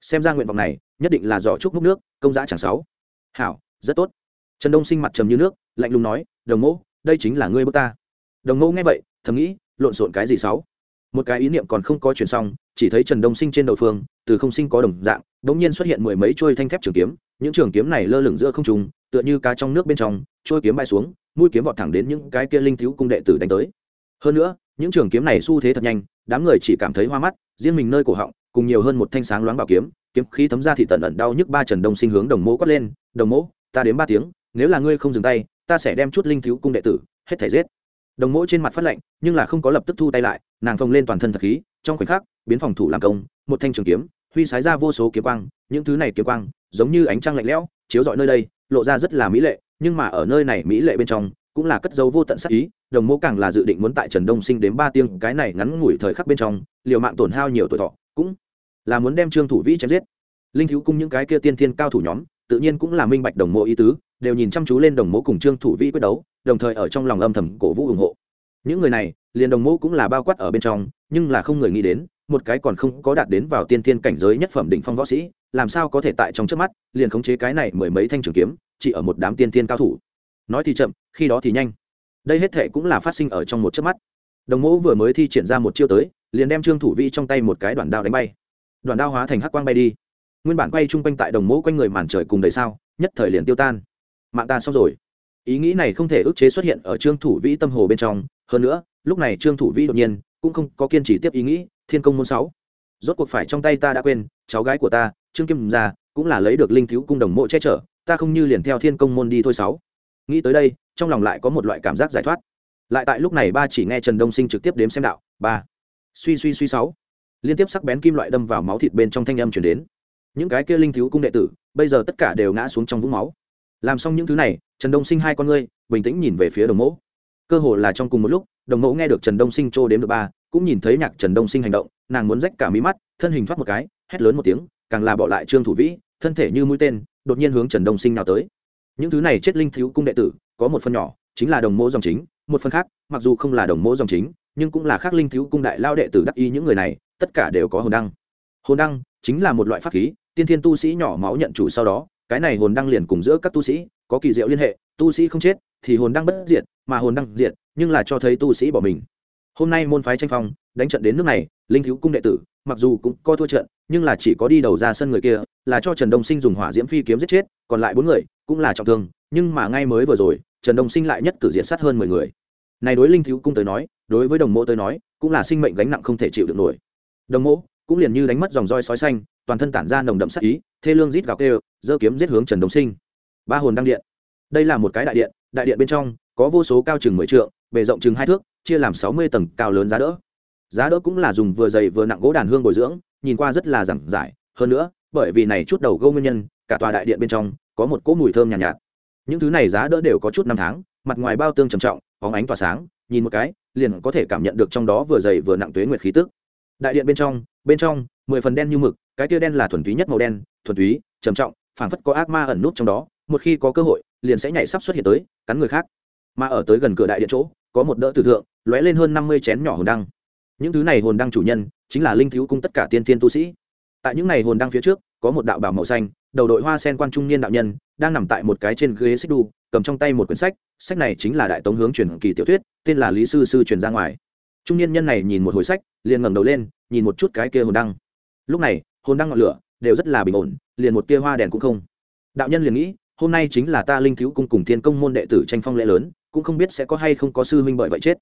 Xem ra nguyện vọng này, nhất định là giỏ trúc múc nước, công giá chẳng sáu. Hảo, rất tốt. Trần đông sinh mặt trầm như nước, lạnh lùng nói, đồng mô, đây chính là ngươi bước ta. Đồng mô nghe vậy, thầm nghĩ, lộn xộn cái gì sáu? Một cái ý niệm còn không có chuyển xong, chỉ thấy trần đông sinh trên đầu phương, từ không sinh có đồng dạng đ ỗ n g nhiên xuất hiện mười mấy trôi thanh thép trường kiếm, những trường kiếm này lơ lửng giữa không trùng tựa như cá trong nước bên trong, trôi kiếm bay xuống, mũi kiếm vọt thẳng đến những cái kia linh thiếu cung đệ tử đánh tới. Hơn nữa, những trường kiếm này xu thế thật nhanh, đám người chỉ cảm thấy hoa mắt, riêng mình nơi cổ họng, cùng nhiều hơn một thanh sáng loáng bảo kiếm kiếm khí thấm ra thì tận ẩn đau nhức ba trần đông sinh hướng đồng mỗ quát lên, đồng mỗ, ta đến ba tiếng, nếu là ngươi không dừng tay, ta sẽ đem chút linh thiếu cung đệ tử, hết thể giết. Đồng mỗ trên mặt phát lạnh nhưng là không có lập tức thu tay lại, nàng phồng lên toàn thân thật khí, trong khoảnh khắc, biến phòng thủ làm công, một thanh trường kiếm huy sái ra vô số kiếm quang, những thứ này kiếm quang, giống như ánh trăng lạnh lẽo, chiếu rọi nơi đây, lộ ra rất là mỹ lệ, nhưng mà ở nơi này mỹ lệ bên trong, cũng là cất dấu vô tận sắc ý, đồng mô càng là dự định muốn tại trần đông sinh đến ba tiếng, cái này ngắn ngủi thời khắc bên trong, liều mạng tổn hao nhiều tuổi thọ, cũng là muốn đem trương thủ vĩ chém giết. Linh thiếu cung những cái kia tiên thiên cao thủ nhóm, tự nhiên cũng là minh bạch đồng mộ ý tứ, đều nhìn chăm chú lên đồng mộ cùng trương thủ vĩ quyết đấu, đồng thời ở trong lòng âm thầm cổ vũ ủng hộ. Những người này, liền đồng mộ cũng là bao quát ở bên trong, nhưng là không người nghĩ đến một cái còn không có đạt đến vào tiên tiên cảnh giới nhất phẩm đỉnh phong võ sĩ, làm sao có thể tại trong trước mắt, liền khống chế cái này mười mấy thanh trường kiếm, chỉ ở một đám tiên tiên cao thủ. Nói thì chậm, khi đó thì nhanh. Đây hết thảy cũng là phát sinh ở trong một chớp mắt. Đồng Mộ vừa mới thi triển ra một chiêu tới, liền đem trương thủ vi trong tay một cái đoạn đao đánh bay. Đoạn đao hóa thành hắc quang bay đi. Nguyên bản quay chung quanh tại đồng Mộ quanh người màn trời cùng đầy sao, nhất thời liền tiêu tan. Mạng ta xong rồi. Ý nghĩ này không thể ức chế xuất hiện ở trương thủ vĩ tâm hồ bên trong. Hơn nữa, lúc này trương thủ vĩ đột nhiên cũng không có kiên trì tiếp ý nghĩ thiên công môn sáu. Rốt cuộc phải trong tay ta đã quên, cháu gái của ta, trương kim gia cũng là lấy được linh thiếu cung đồng mộ che chở, ta không như liền theo thiên công môn đi thôi sáu. Nghĩ tới đây, trong lòng lại có một loại cảm giác giải thoát. Lại tại lúc này ba chỉ nghe trần đông sinh trực tiếp đếm xem đạo, ba. Suy suy suy sáu. Liên tiếp sắc bén kim loại đâm vào máu thịt bên trong thanh âm chuyển đến. Những cái kia linh thiếu cung đệ tử, bây giờ tất cả đều ngã xuống trong vũng máu. Làm xong những thứ này, trần đông sinh hai con ngươi bình tĩnh nhìn về phía đồng mẫu cơ hồ là trong cùng một lúc, đồng mẫu nghe được trần đông sinh trô đếm được ba cũng nhìn thấy nhạc trần đông sinh hành động, nàng muốn rách cả mí mắt, thân hình thoát một cái, hét lớn một tiếng, càng là bỏ lại trương thủ vĩ, thân thể như mũi tên, đột nhiên hướng trần đông sinh nào tới. Những thứ này chết linh thiếu cung đệ tử, có một phần nhỏ, chính là đồng mô dòng chính, một phần khác, mặc dù không là đồng mô dòng chính, nhưng cũng là khác linh thiếu cung đại lao đệ tử đắc y những người này, tất cả đều có hồn đăng. Hồn đăng chính là một loại pháp khí, tiên thiên tu sĩ nhỏ máu nhận chủ sau đó, cái này hồn đăng liền cùng giữa các tu sĩ, có kỳ diệu liên hệ, tu sĩ không chết thì hồn đăng bất diệt, mà hồn đăng diệt, nhưng là cho thấy tu sĩ bỏ mình hôm nay môn phái tranh phong, đánh trận đến nước này, linh thiếu cung đệ tử, mặc dù cũng có thua trận, nhưng là chỉ có đi đầu ra sân người kia, là cho trần đông sinh dùng hỏa diễm phi kiếm giết chết, còn lại bốn người cũng là trọng thương, nhưng mà ngay mới vừa rồi, trần đông sinh lại nhất cử diện sát hơn mười người. Này đối linh thiếu cung tới nói, đối với đồng mộ tới nói, cũng là sinh mệnh gánh nặng không thể chịu được nổi. Đồng mộ cũng liền như đánh mất dòng roi sói xanh, toàn thân tản ra nồng đậm sắc ý, thê lương rít gào kêu, giơ kiếm giết hướng trần đông sinh. Ba hồn đăng điện. Đây là một cái đại điện đại điện bên trong có vô số cao chừng mười trượng, bề rộng chừng hai thước chia làm sáu mươi tầng cao lớn giá đỡ. Giá đỡ cũng là dùng vừa dày vừa nặng gỗ đàn hương bồi dưỡng nhìn qua rất là giản giải. Hơn nữa bởi vì này chút đầu gâu nguyên nhân cả tòa đại điện bên trong có một cỗ mùi thơm nhàn nhạt, nhạt. Những thứ này giá đỡ đều có chút năm tháng mặt ngoài bao tương trầm trọng bóng ánh tỏa sáng nhìn một cái liền có thể cảm nhận được trong đó vừa dày vừa nặng tuế nguyệt khí tức. Đại điện bên trong bên trong mười phần đen như mực cái tia đen là thuần túy nhất màu đen thuần túy trầm trọng phảng phất có ác ma ẩn nút trong đó một khi có cơ hội liền sẽ nhảy sắp xuất hiện tới cắn người khác. Mà ở tới gần cửa đại điện chỗ có một đỡ tử thượng lóe lên hơn năm mươi chén nhỏ hồn đăng. Những thứ này hồn đăng chủ nhân chính là linh thiếu cung tất cả tiên thiên tu sĩ. Tại những này hồn đăng phía trước, có một đạo bảo màu xanh, đầu đội hoa sen quan trung niên đạo nhân, đang nằm tại một cái trên ghế xích đu, cầm trong tay một quyển sách sách này chính là đại tống hướng truyền kỳ tiểu thuyết, tên là lý sư sư truyền ra ngoài. Trung niên nhân này nhìn một hồi sách, liền ngẩng đầu lên, nhìn một chút cái kia hồn đăng. Lúc này, hồn đăng ngọn lửa đều rất là bình ổn, liền một tia hoa đèn cũng không. Đạo nhân liền nghĩ, hôm nay chính là ta linh thiếu cung cùng thiên công môn đệ tử tranh phong lễ lớn, cũng không biết sẽ có hay không có sư huynh bởi vậy chết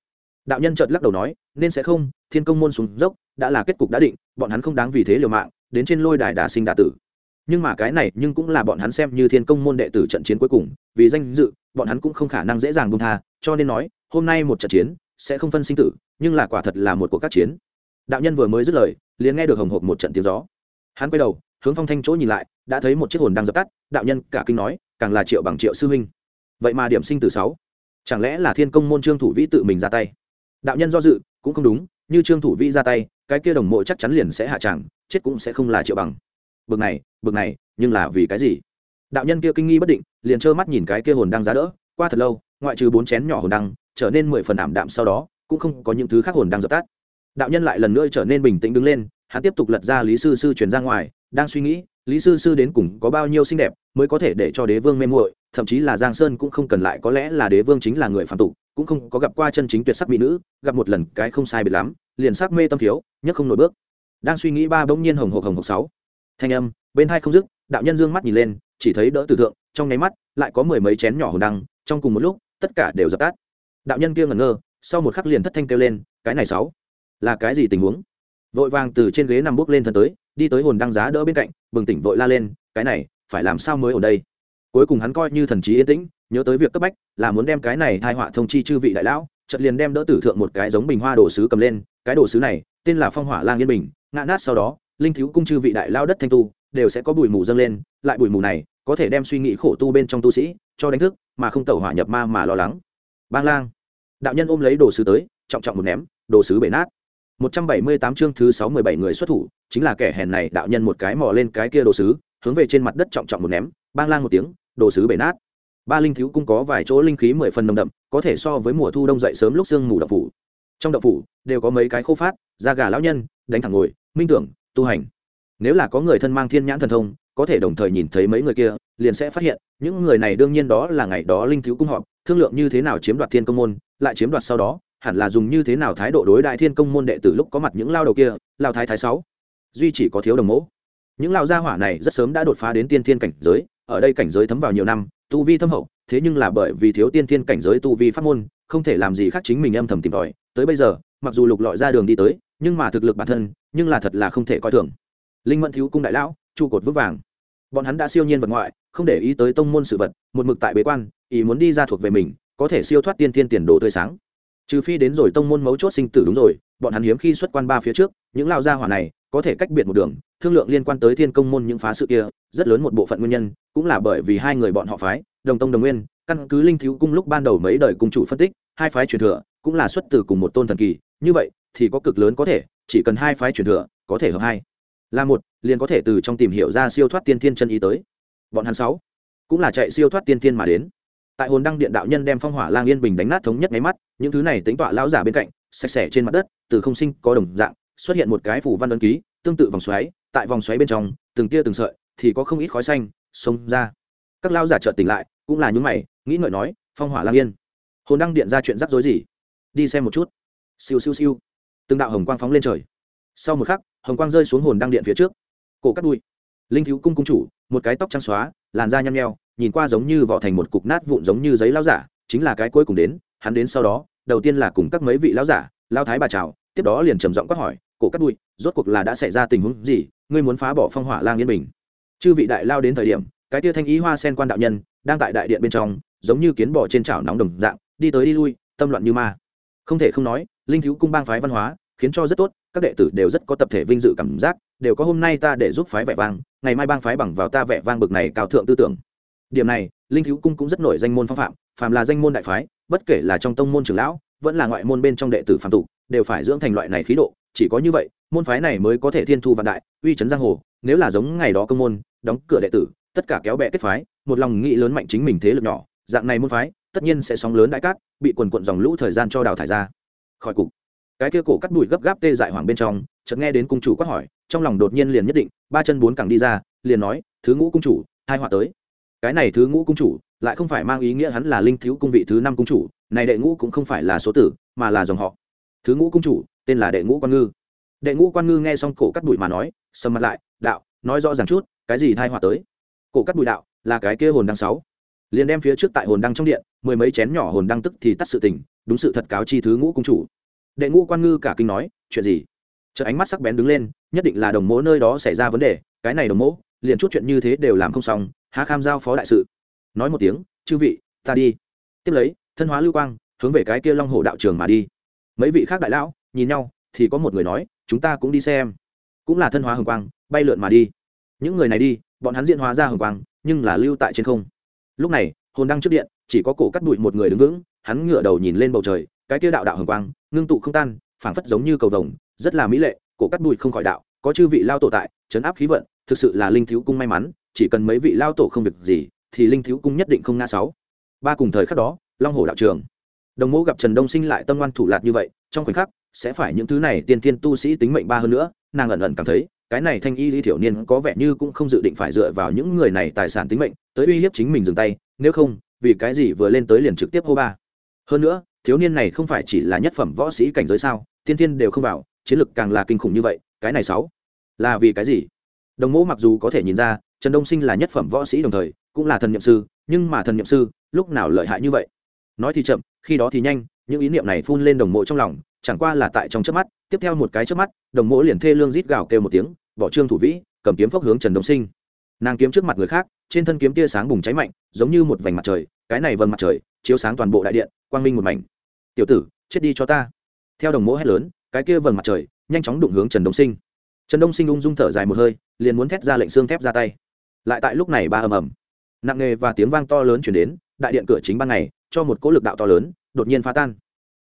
đạo nhân chợt lắc đầu nói, nên sẽ không, thiên công môn xuống dốc, đã là kết cục đã định, bọn hắn không đáng vì thế liều mạng, đến trên lôi đài đà sinh đà tử. Nhưng mà cái này nhưng cũng là bọn hắn xem như thiên công môn đệ tử trận chiến cuối cùng, vì danh dự, bọn hắn cũng không khả năng dễ dàng buông tha, cho nên nói, hôm nay một trận chiến sẽ không phân sinh tử, nhưng là quả thật là một cuộc các chiến. Đạo nhân vừa mới dứt lời, liền nghe được hồng hộp một trận tiếng gió. Hắn quay đầu, hướng phong thanh chỗ nhìn lại, đã thấy một chiếc hồn đang dập tắt, đạo nhân cả kinh nói, càng là triệu bằng triệu sư huynh. Vậy mà điểm sinh tử sáu, chẳng lẽ là thiên công môn trương thủ vĩ tự mình ra tay? Đạo nhân do dự, cũng không đúng, như trương thủ vĩ ra tay, cái kia đồng mộ chắc chắn liền sẽ hạ tràng chết cũng sẽ không là triệu bằng. Bực này bực này, nhưng là vì cái gì? Đạo nhân kia kinh nghi bất định, liền trơ mắt nhìn cái kia hồn đang giá đỡ, qua thật lâu, ngoại trừ bốn chén nhỏ hồn đăng, trở nên mười phần ảm đạm sau đó, cũng không có những thứ khác hồn đang dập tắt. Đạo nhân lại lần nữa trở nên bình tĩnh đứng lên, hắn tiếp tục lật ra lý sư sư chuyển ra ngoài, đang suy nghĩ, lý sư sư đến cùng có bao nhiêu xinh đẹp mới có thể để cho đế vương mê muội thậm chí là giang sơn cũng không cần lại, có lẽ là đế vương chính là người phạm tục, cũng không có gặp qua chân chính tuyệt sắc mỹ nữ, gặp một lần cái không sai biệt lắm, liền sắc mê tâm thiếu, nhất không nổi bước. Đang suy nghĩ ba bỗng nhiên hồng hộc hồng hộc sáu. Thanh âm, bên hai không dứt, đạo nhân dương mắt nhìn lên, chỉ thấy đỡ tử thượng, trong nháy mắt, lại có mười mấy chén nhỏ hồn đăng, trong cùng một lúc, tất cả đều dập tắt. Đạo nhân kia ngẩn ngơ, sau một khắc liền thất thanh kêu lên, cái này sáu, là cái gì tình huống? Vội vàng từ trên ghế nằm bước lên thần tới, đi tới hồn đăng giá đỡ bên cạnh, bừng tỉnh vội la lên, cái này, phải làm sao mới ở đây? Cuối cùng hắn coi như thần trí yên tĩnh nhớ tới việc cấp bách là muốn đem cái này thai họa thông chi chư vị đại lão chợt liền đem đỡ tử thượng một cái giống bình hoa đồ sứ cầm lên cái đồ sứ này tên là phong hỏa lang yên bình ngã nát sau đó linh thiếu cung chư vị đại lao đất thanh tu đều sẽ có bụi mù dâng lên lại bụi mù này có thể đem suy nghĩ khổ tu bên trong tu sĩ cho đánh thức mà không tẩu hỏa nhập ma mà lo lắng. Bang lang đạo nhân ôm lấy đồ sứ tới trọng trọng một ném đồ sứ bể nát. 178 chương thứ 617 người xuất thủ, chính là kẻ hèn này đạo nhân một cái mò lên cái kia đồ sứ, hướng về trên mặt đất trọng trọng một ném, bang lang một tiếng, đồ sứ bể nát. Ba linh thiếu cung có vài chỗ linh khí mười phần nồng đậm, có thể so với mùa thu đông dậy sớm lúc sương mù đậu phủ. Trong đậu phủ đều có mấy cái khô phát, da gà lão nhân, đánh thẳng ngồi, minh tưởng, tu hành. Nếu là có người thân mang thiên nhãn thần thông, có thể đồng thời nhìn thấy mấy người kia, liền sẽ phát hiện, những người này đương nhiên đó là ngày đó linh thiếu cung họp, thương lượng như thế nào chiếm đoạt thiên công môn, lại chiếm đoạt sau đó, hẳn là dùng như thế nào thái độ đối đại thiên công môn đệ tử lúc có mặt những lao đầu kia lao thái thái sáu duy chỉ có thiếu đồng mẫu những lao gia hỏa này rất sớm đã đột phá đến tiên thiên cảnh giới ở đây cảnh giới thấm vào nhiều năm, tu vi thâm hậu, thế nhưng là bởi vì thiếu tiên thiên cảnh giới tu vi pháp môn, không thể làm gì khác chính mình âm thầm tìm tòi. Tới bây giờ, mặc dù lục lọi ra đường đi tới, nhưng mà thực lực bản thân, nhưng là thật là không thể coi thường. Linh mẫn thiếu cung đại lão trụ cột vững vàng. Bọn hắn đã siêu nhiên vật ngoại, không để ý tới tông môn sự vật, một mực tại bế quan, ý muốn đi ra thuộc về mình, có thể siêu thoát tiên thiên tiền đồ tươi sáng. Trừ phi đến rồi tông môn mấu chốt sinh tử đúng rồi, bọn hắn hiếm khi xuất quan ba phía trước, những lao gia hỏa này có thể cách biệt một đường, thương lượng liên quan tới thiên công môn những phá sự kia, rất lớn một bộ phận nguyên nhân, cũng là bởi vì hai người bọn họ phái, đồng tông đồng nguyên, căn cứ linh thiếu cung lúc ban đầu mấy đời cung chủ phân tích, hai phái truyền thừa, cũng là xuất từ cùng một tôn thần kỳ, như vậy, thì có cực lớn có thể, chỉ cần hai phái truyền thừa, có thể hợp hai. Là một, liền có thể từ trong tìm hiểu ra siêu thoát tiên thiên chân ý tới. Bọn hắn sáu, cũng là chạy siêu thoát tiên thiên mà đến. Tại hồn đăng điện đạo nhân đem phong hỏa lang yên bình đánh nát thống nhất máy mắt, những thứ này tính tọa lão giả bên cạnh, sạch sẽ trên mặt đất, từ không sinh có đồng dạng xuất hiện một cái phủ văn ấn ký, tương tự vòng xoáy, tại vòng xoáy bên trong, từng tia từng sợi, thì có không ít khói xanh, xông ra. Các lao giả chợt tỉnh lại, cũng là những mày, nghĩ ngợi nói, phong hỏa lang yên, hồn đăng điện ra chuyện rắc rối gì? Đi xem một chút. Siêu siêu siêu. Từng đạo hồng quang phóng lên trời. Sau một khắc, hồng quang rơi xuống hồn đăng điện phía trước. Cổ cắt đuôi. Linh thiếu cung cung chủ, một cái tóc trắng xóa, làn da nhăn nheo, nhìn qua giống như vỏ thành một cục nát vụn giống như giấy lao giả, chính là cái cuối cùng đến, hắn đến sau đó, đầu tiên là cùng các mấy vị lao giả lao thái bà chào, tiếp đó liền trầm giọng quát hỏi cổ cắt bụi rốt cuộc là đã xảy ra tình huống gì, ngươi muốn phá bỏ phong hỏa lang yên bình. Chư vị đại lao đến thời điểm, cái tia thanh ý hoa sen quan đạo nhân, đang tại đại điện bên trong, giống như kiến bò trên chảo nóng đồng dạng, đi tới đi lui, tâm loạn như ma. Không thể không nói, linh thiếu cung bang phái văn hóa, khiến cho rất tốt, các đệ tử đều rất có tập thể vinh dự cảm giác, đều có hôm nay ta để giúp phái vẻ vang, ngày mai bang phái bằng vào ta vẻ vang bực này cao thượng tư tưởng. Điểm này, linh thiếu cung cũng rất nổi danh môn phong phạm, phàm là danh môn đại phái, bất kể là trong tông môn trưởng lão, vẫn là ngoại môn bên trong đệ tử phạm tục, đều phải dưỡng thành loại này khí độ chỉ có như vậy, môn phái này mới có thể thiên thu vạn đại, uy chấn giang hồ, nếu là giống ngày đó công môn, đóng cửa đệ tử, tất cả kéo bè kết phái, một lòng nghĩ lớn mạnh chính mình thế lực nhỏ, dạng này môn phái, tất nhiên sẽ sóng lớn đại cát, bị quần quận dòng lũ thời gian cho đào thải ra. Khỏi cục. Cái kia cổ cắt đùi gấp gáp tê dại hoàng bên trong, chợt nghe đến cung chủ quát hỏi, trong lòng đột nhiên liền nhất định, ba chân bốn cẳng đi ra, liền nói, thứ ngũ cung chủ, hai họa tới. Cái này thứ ngũ cung chủ, lại không phải mang ý nghĩa hắn là linh thiếu cung vị thứ năm cung chủ, này đệ ngũ cũng không phải là số tử, mà là dòng họ. Thứ ngũ cung chủ tên là đệ ngũ quan ngư. Đệ ngũ quan ngư nghe xong cổ cắt bụi mà nói, sầm mặt lại, đạo, nói rõ ràng chút, cái gì thai họa tới? Cổ cắt bụi đạo, là cái kia hồn đăng sáu. Liền đem phía trước tại hồn đăng trong điện, mười mấy chén nhỏ hồn đăng tức thì tắt sự tình, đúng sự thật cáo chi thứ ngũ cung chủ. Đệ ngũ quan ngư cả kinh nói, chuyện gì? Chợ ánh mắt sắc bén đứng lên, nhất định là đồng mỗ nơi đó xảy ra vấn đề, cái này đồng mỗ, liền chút chuyện như thế đều làm không xong, há kham giao phó đại sự. Nói một tiếng, chư vị, ta đi. Tiếp lấy, thân hóa lưu quang, hướng về cái kia long hồ đạo trường mà đi. Mấy vị khác đại lão nhìn nhau, thì có một người nói, chúng ta cũng đi xem. Cũng là thân hóa hồng quang, bay lượn mà đi. Những người này đi, bọn hắn diện hóa ra hồng quang, nhưng là lưu tại trên không. Lúc này, hồn đăng trước điện, chỉ có cổ cắt bụi một người đứng vững, hắn ngửa đầu nhìn lên bầu trời, cái kia đạo đạo hồng quang, ngưng tụ không tan, phảng phất giống như cầu vồng, rất là mỹ lệ, cổ cắt bụi không khỏi đạo, có chư vị lao tổ tại chấn áp khí vận, thực sự là linh thiếu cung may mắn, chỉ cần mấy vị lao tổ không việc gì, thì linh thiếu cung nhất định không ngã sáu. Ba cùng thời khắc đó, long hồ đạo trường đồng mẫu gặp trần đông sinh lại tâm ngoan thủ lạc như vậy, trong khoảnh khắc, sẽ phải những thứ này tiên tiên tu sĩ tính mệnh ba hơn nữa, nàng ẩn ẩn cảm thấy, cái này thanh y lý thiểu niên có vẻ như cũng không dự định phải dựa vào những người này tài sản tính mệnh, tới uy hiếp chính mình dừng tay, nếu không, vì cái gì vừa lên tới liền trực tiếp hô ba. Hơn nữa, thiếu niên này không phải chỉ là nhất phẩm võ sĩ cảnh giới sao, tiên tiên đều không vào, chiến lực càng là kinh khủng như vậy, cái này sáu, là vì cái gì? Đồng mẫu mặc dù có thể nhìn ra, trần đông sinh là nhất phẩm võ sĩ đồng thời, cũng là thần nhậm sư, nhưng mà thần nhậm sư, lúc nào lợi hại như vậy? Nói thì chậm, khi đó thì nhanh, những ý niệm này phun lên đồng mộ trong lòng, chẳng qua là tại trong chớp mắt. Tiếp theo một cái chớp mắt, đồng mộ liền thê lương rít gào kêu một tiếng, bỏ trương thủ vĩ, cầm kiếm phốc hướng trần đông sinh. Nàng kiếm trước mặt người khác, trên thân kiếm tia sáng bùng cháy mạnh, giống như một vành mặt trời, cái này vầng mặt trời, chiếu sáng toàn bộ đại điện, quang minh một mảnh. Tiểu tử, chết đi cho ta. Theo đồng mộ hét lớn, cái kia vầng mặt trời nhanh chóng đụng hướng trần đông sinh. Trần đông sinh ung dung thở dài một hơi, liền muốn thét ra lệnh xương thép ra tay. Lại tại lúc này ba ầm ầm, nặng nề và tiếng vang to lớn chuyển đến đại điện cửa chính ban ngày, cho một cỗ lực đạo to lớn, đột nhiên phá tan.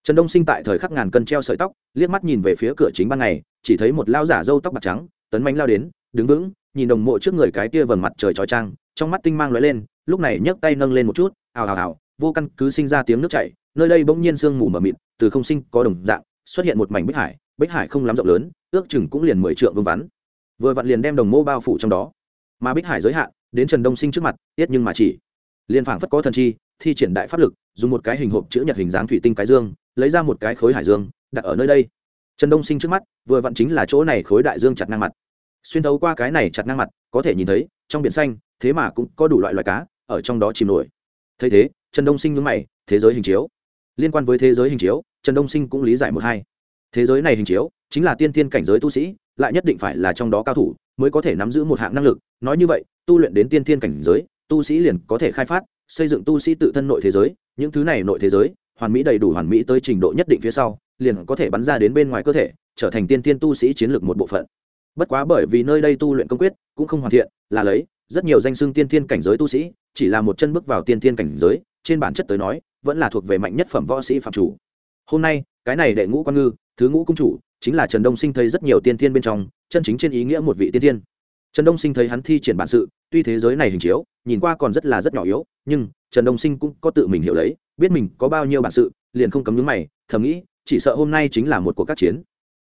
Trần đông sinh tại thời khắc ngàn cân treo sợi tóc, liếc mắt nhìn về phía cửa chính ban ngày, chỉ thấy một lao giả râu tóc bạc trắng, tấn mánh lao đến, đứng vững, nhìn đồng mộ trước người cái kia vầng mặt trời trói trang, trong mắt tinh mang lóe lên, lúc này nhấc tay nâng lên một chút, ào ào ào, vô căn cứ sinh ra tiếng nước chảy, nơi đây bỗng nhiên sương mù mờ mịt, từ không sinh có đồng dạng, xuất hiện một mảnh bích hải bích hải không lắm rộng lớn, ước chừng cũng liền mười trượng vương vắn. Vừa vặn liền đem đồng mô bao phủ trong đó. Mà bích hải giới hạn, đến trần đông sinh trước mặt, tiết nhưng mà chỉ liền phảng phất có thần chi, thi triển đại pháp lực, dùng một cái hình hộp chữ nhật hình dáng thủy tinh cái dương, lấy ra một cái khối hải dương, đặt ở nơi đây. Trần đông sinh trước mắt, vừa vặn chính là chỗ này khối đại dương chặt ngang mặt. Xuyên thấu qua cái này chặt ngang mặt, có thể nhìn thấy, trong biển xanh, thế mà cũng có đủ loại loài cá, ở trong đó chìm nổi. Thấy thế, trần đông sinh nhướng mày, thế giới hình chiếu. Liên quan với thế giới hình chiếu, trần đông sinh cũng lý giải một hai. Thế giới này hình chiếu, chính là tiên tiên cảnh giới tu sĩ, lại nhất định phải là trong đó cao thủ, mới có thể nắm giữ một hạng năng lực. Nói như vậy, tu luyện đến tiên tiên cảnh giới tu sĩ liền có thể khai phát, xây dựng tu sĩ tự thân nội thế giới, những thứ này nội thế giới, hoàn mỹ đầy đủ hoàn mỹ tới trình độ nhất định phía sau, liền có thể bắn ra đến bên ngoài cơ thể, trở thành tiên tiên tu sĩ chiến lược một bộ phận. Bất quá bởi vì nơi đây tu luyện công quyết cũng không hoàn thiện, là lấy, rất nhiều danh xưng tiên tiên cảnh giới tu sĩ, chỉ là một chân bước vào tiên tiên cảnh giới, trên bản chất tới nói, vẫn là thuộc về mạnh nhất phẩm võ sĩ phạm chủ. Hôm nay, cái này đệ ngũ quan ngư, thứ ngũ cung chủ, chính là trần đông sinh thấy rất nhiều tiên tiên bên trong, chân chính trên ý nghĩa một vị tiên tiên trần đông sinh thấy hắn thi triển bản sự, tuy thế giới này hình chiếu, nhìn qua còn rất là rất nhỏ yếu, nhưng trần đông sinh cũng có tự mình hiểu lấy, biết mình có bao nhiêu bản sự, liền không cấm nhướng mày, thầm nghĩ, chỉ sợ hôm nay chính là một cuộc các chiến.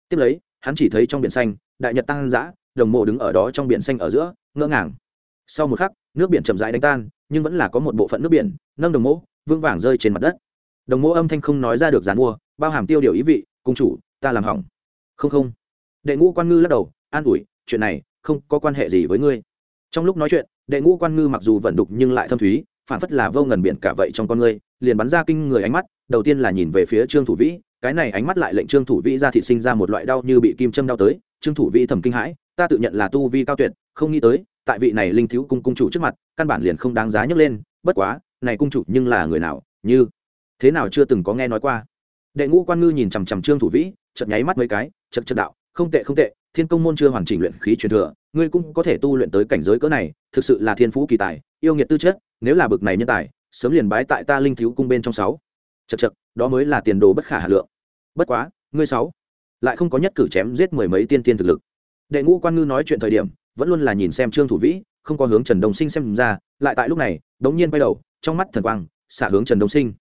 Tiếp lấy, hắn chỉ thấy trong biển xanh, đại nhật tăng dã, đồng mộ đứng ở đó trong biển xanh ở giữa, ngỡ ngàng. Sau một khắc, nước biển chậm rãi đánh tan, nhưng vẫn là có một bộ phận nước biển, nâng đồng mộ vương vàng rơi trên mặt đất. Đồng mộ âm thanh không nói ra được dàn mua, bao hàm tiêu điều ý vị, cung chủ, ta làm hỏng. Không không. Đệ ngũ quan ngư lắc đầu, an ủi, chuyện này không có quan hệ gì với ngươi. Trong lúc nói chuyện, đệ ngũ quan ngư mặc dù vận đục nhưng lại thâm thúy phản phất là vô ngần biển cả vậy trong con ngươi, liền bắn ra kinh người ánh mắt, đầu tiên là nhìn về phía trương thủ vĩ, cái này ánh mắt lại lệnh trương thủ vĩ ra thị sinh ra một loại đau như bị kim châm đau tới, trương thủ vĩ thầm kinh hãi, ta tự nhận là tu vi cao tuyệt, không nghĩ tới, tại vị này linh thiếu cung cung chủ trước mặt, căn bản liền không đáng giá nhấc lên, bất quá, này cung chủ nhưng là người nào, như, thế nào chưa từng có nghe nói qua. Đệ ngũ quan ngư nhìn chằm chằm trương thủ vĩ chật nháy mắt mấy cái chật chật đạo, không tệ không tệ thiên công môn chưa hoàn chỉnh luyện khí truyền thừa, ngươi cũng có thể tu luyện tới cảnh giới cỡ này, thực sự là thiên phú kỳ tài, yêu nghiệt tư chất, nếu là bực này nhân tài, sớm liền bái tại ta linh thiếu cung bên trong sáu. Chật chật đó mới là tiền đồ bất khả hà lượng. Bất quá, ngươi sáu, lại không có nhất cử chém giết mười mấy tiên tiên thực lực. Đệ ngũ quan ngư nói chuyện thời điểm, vẫn luôn là nhìn xem trương thủ vĩ, không có hướng trần đông sinh xem ra, lại tại lúc này, đống nhiên quay đầu, trong mắt thần quang, xả hướng trần đông sinh.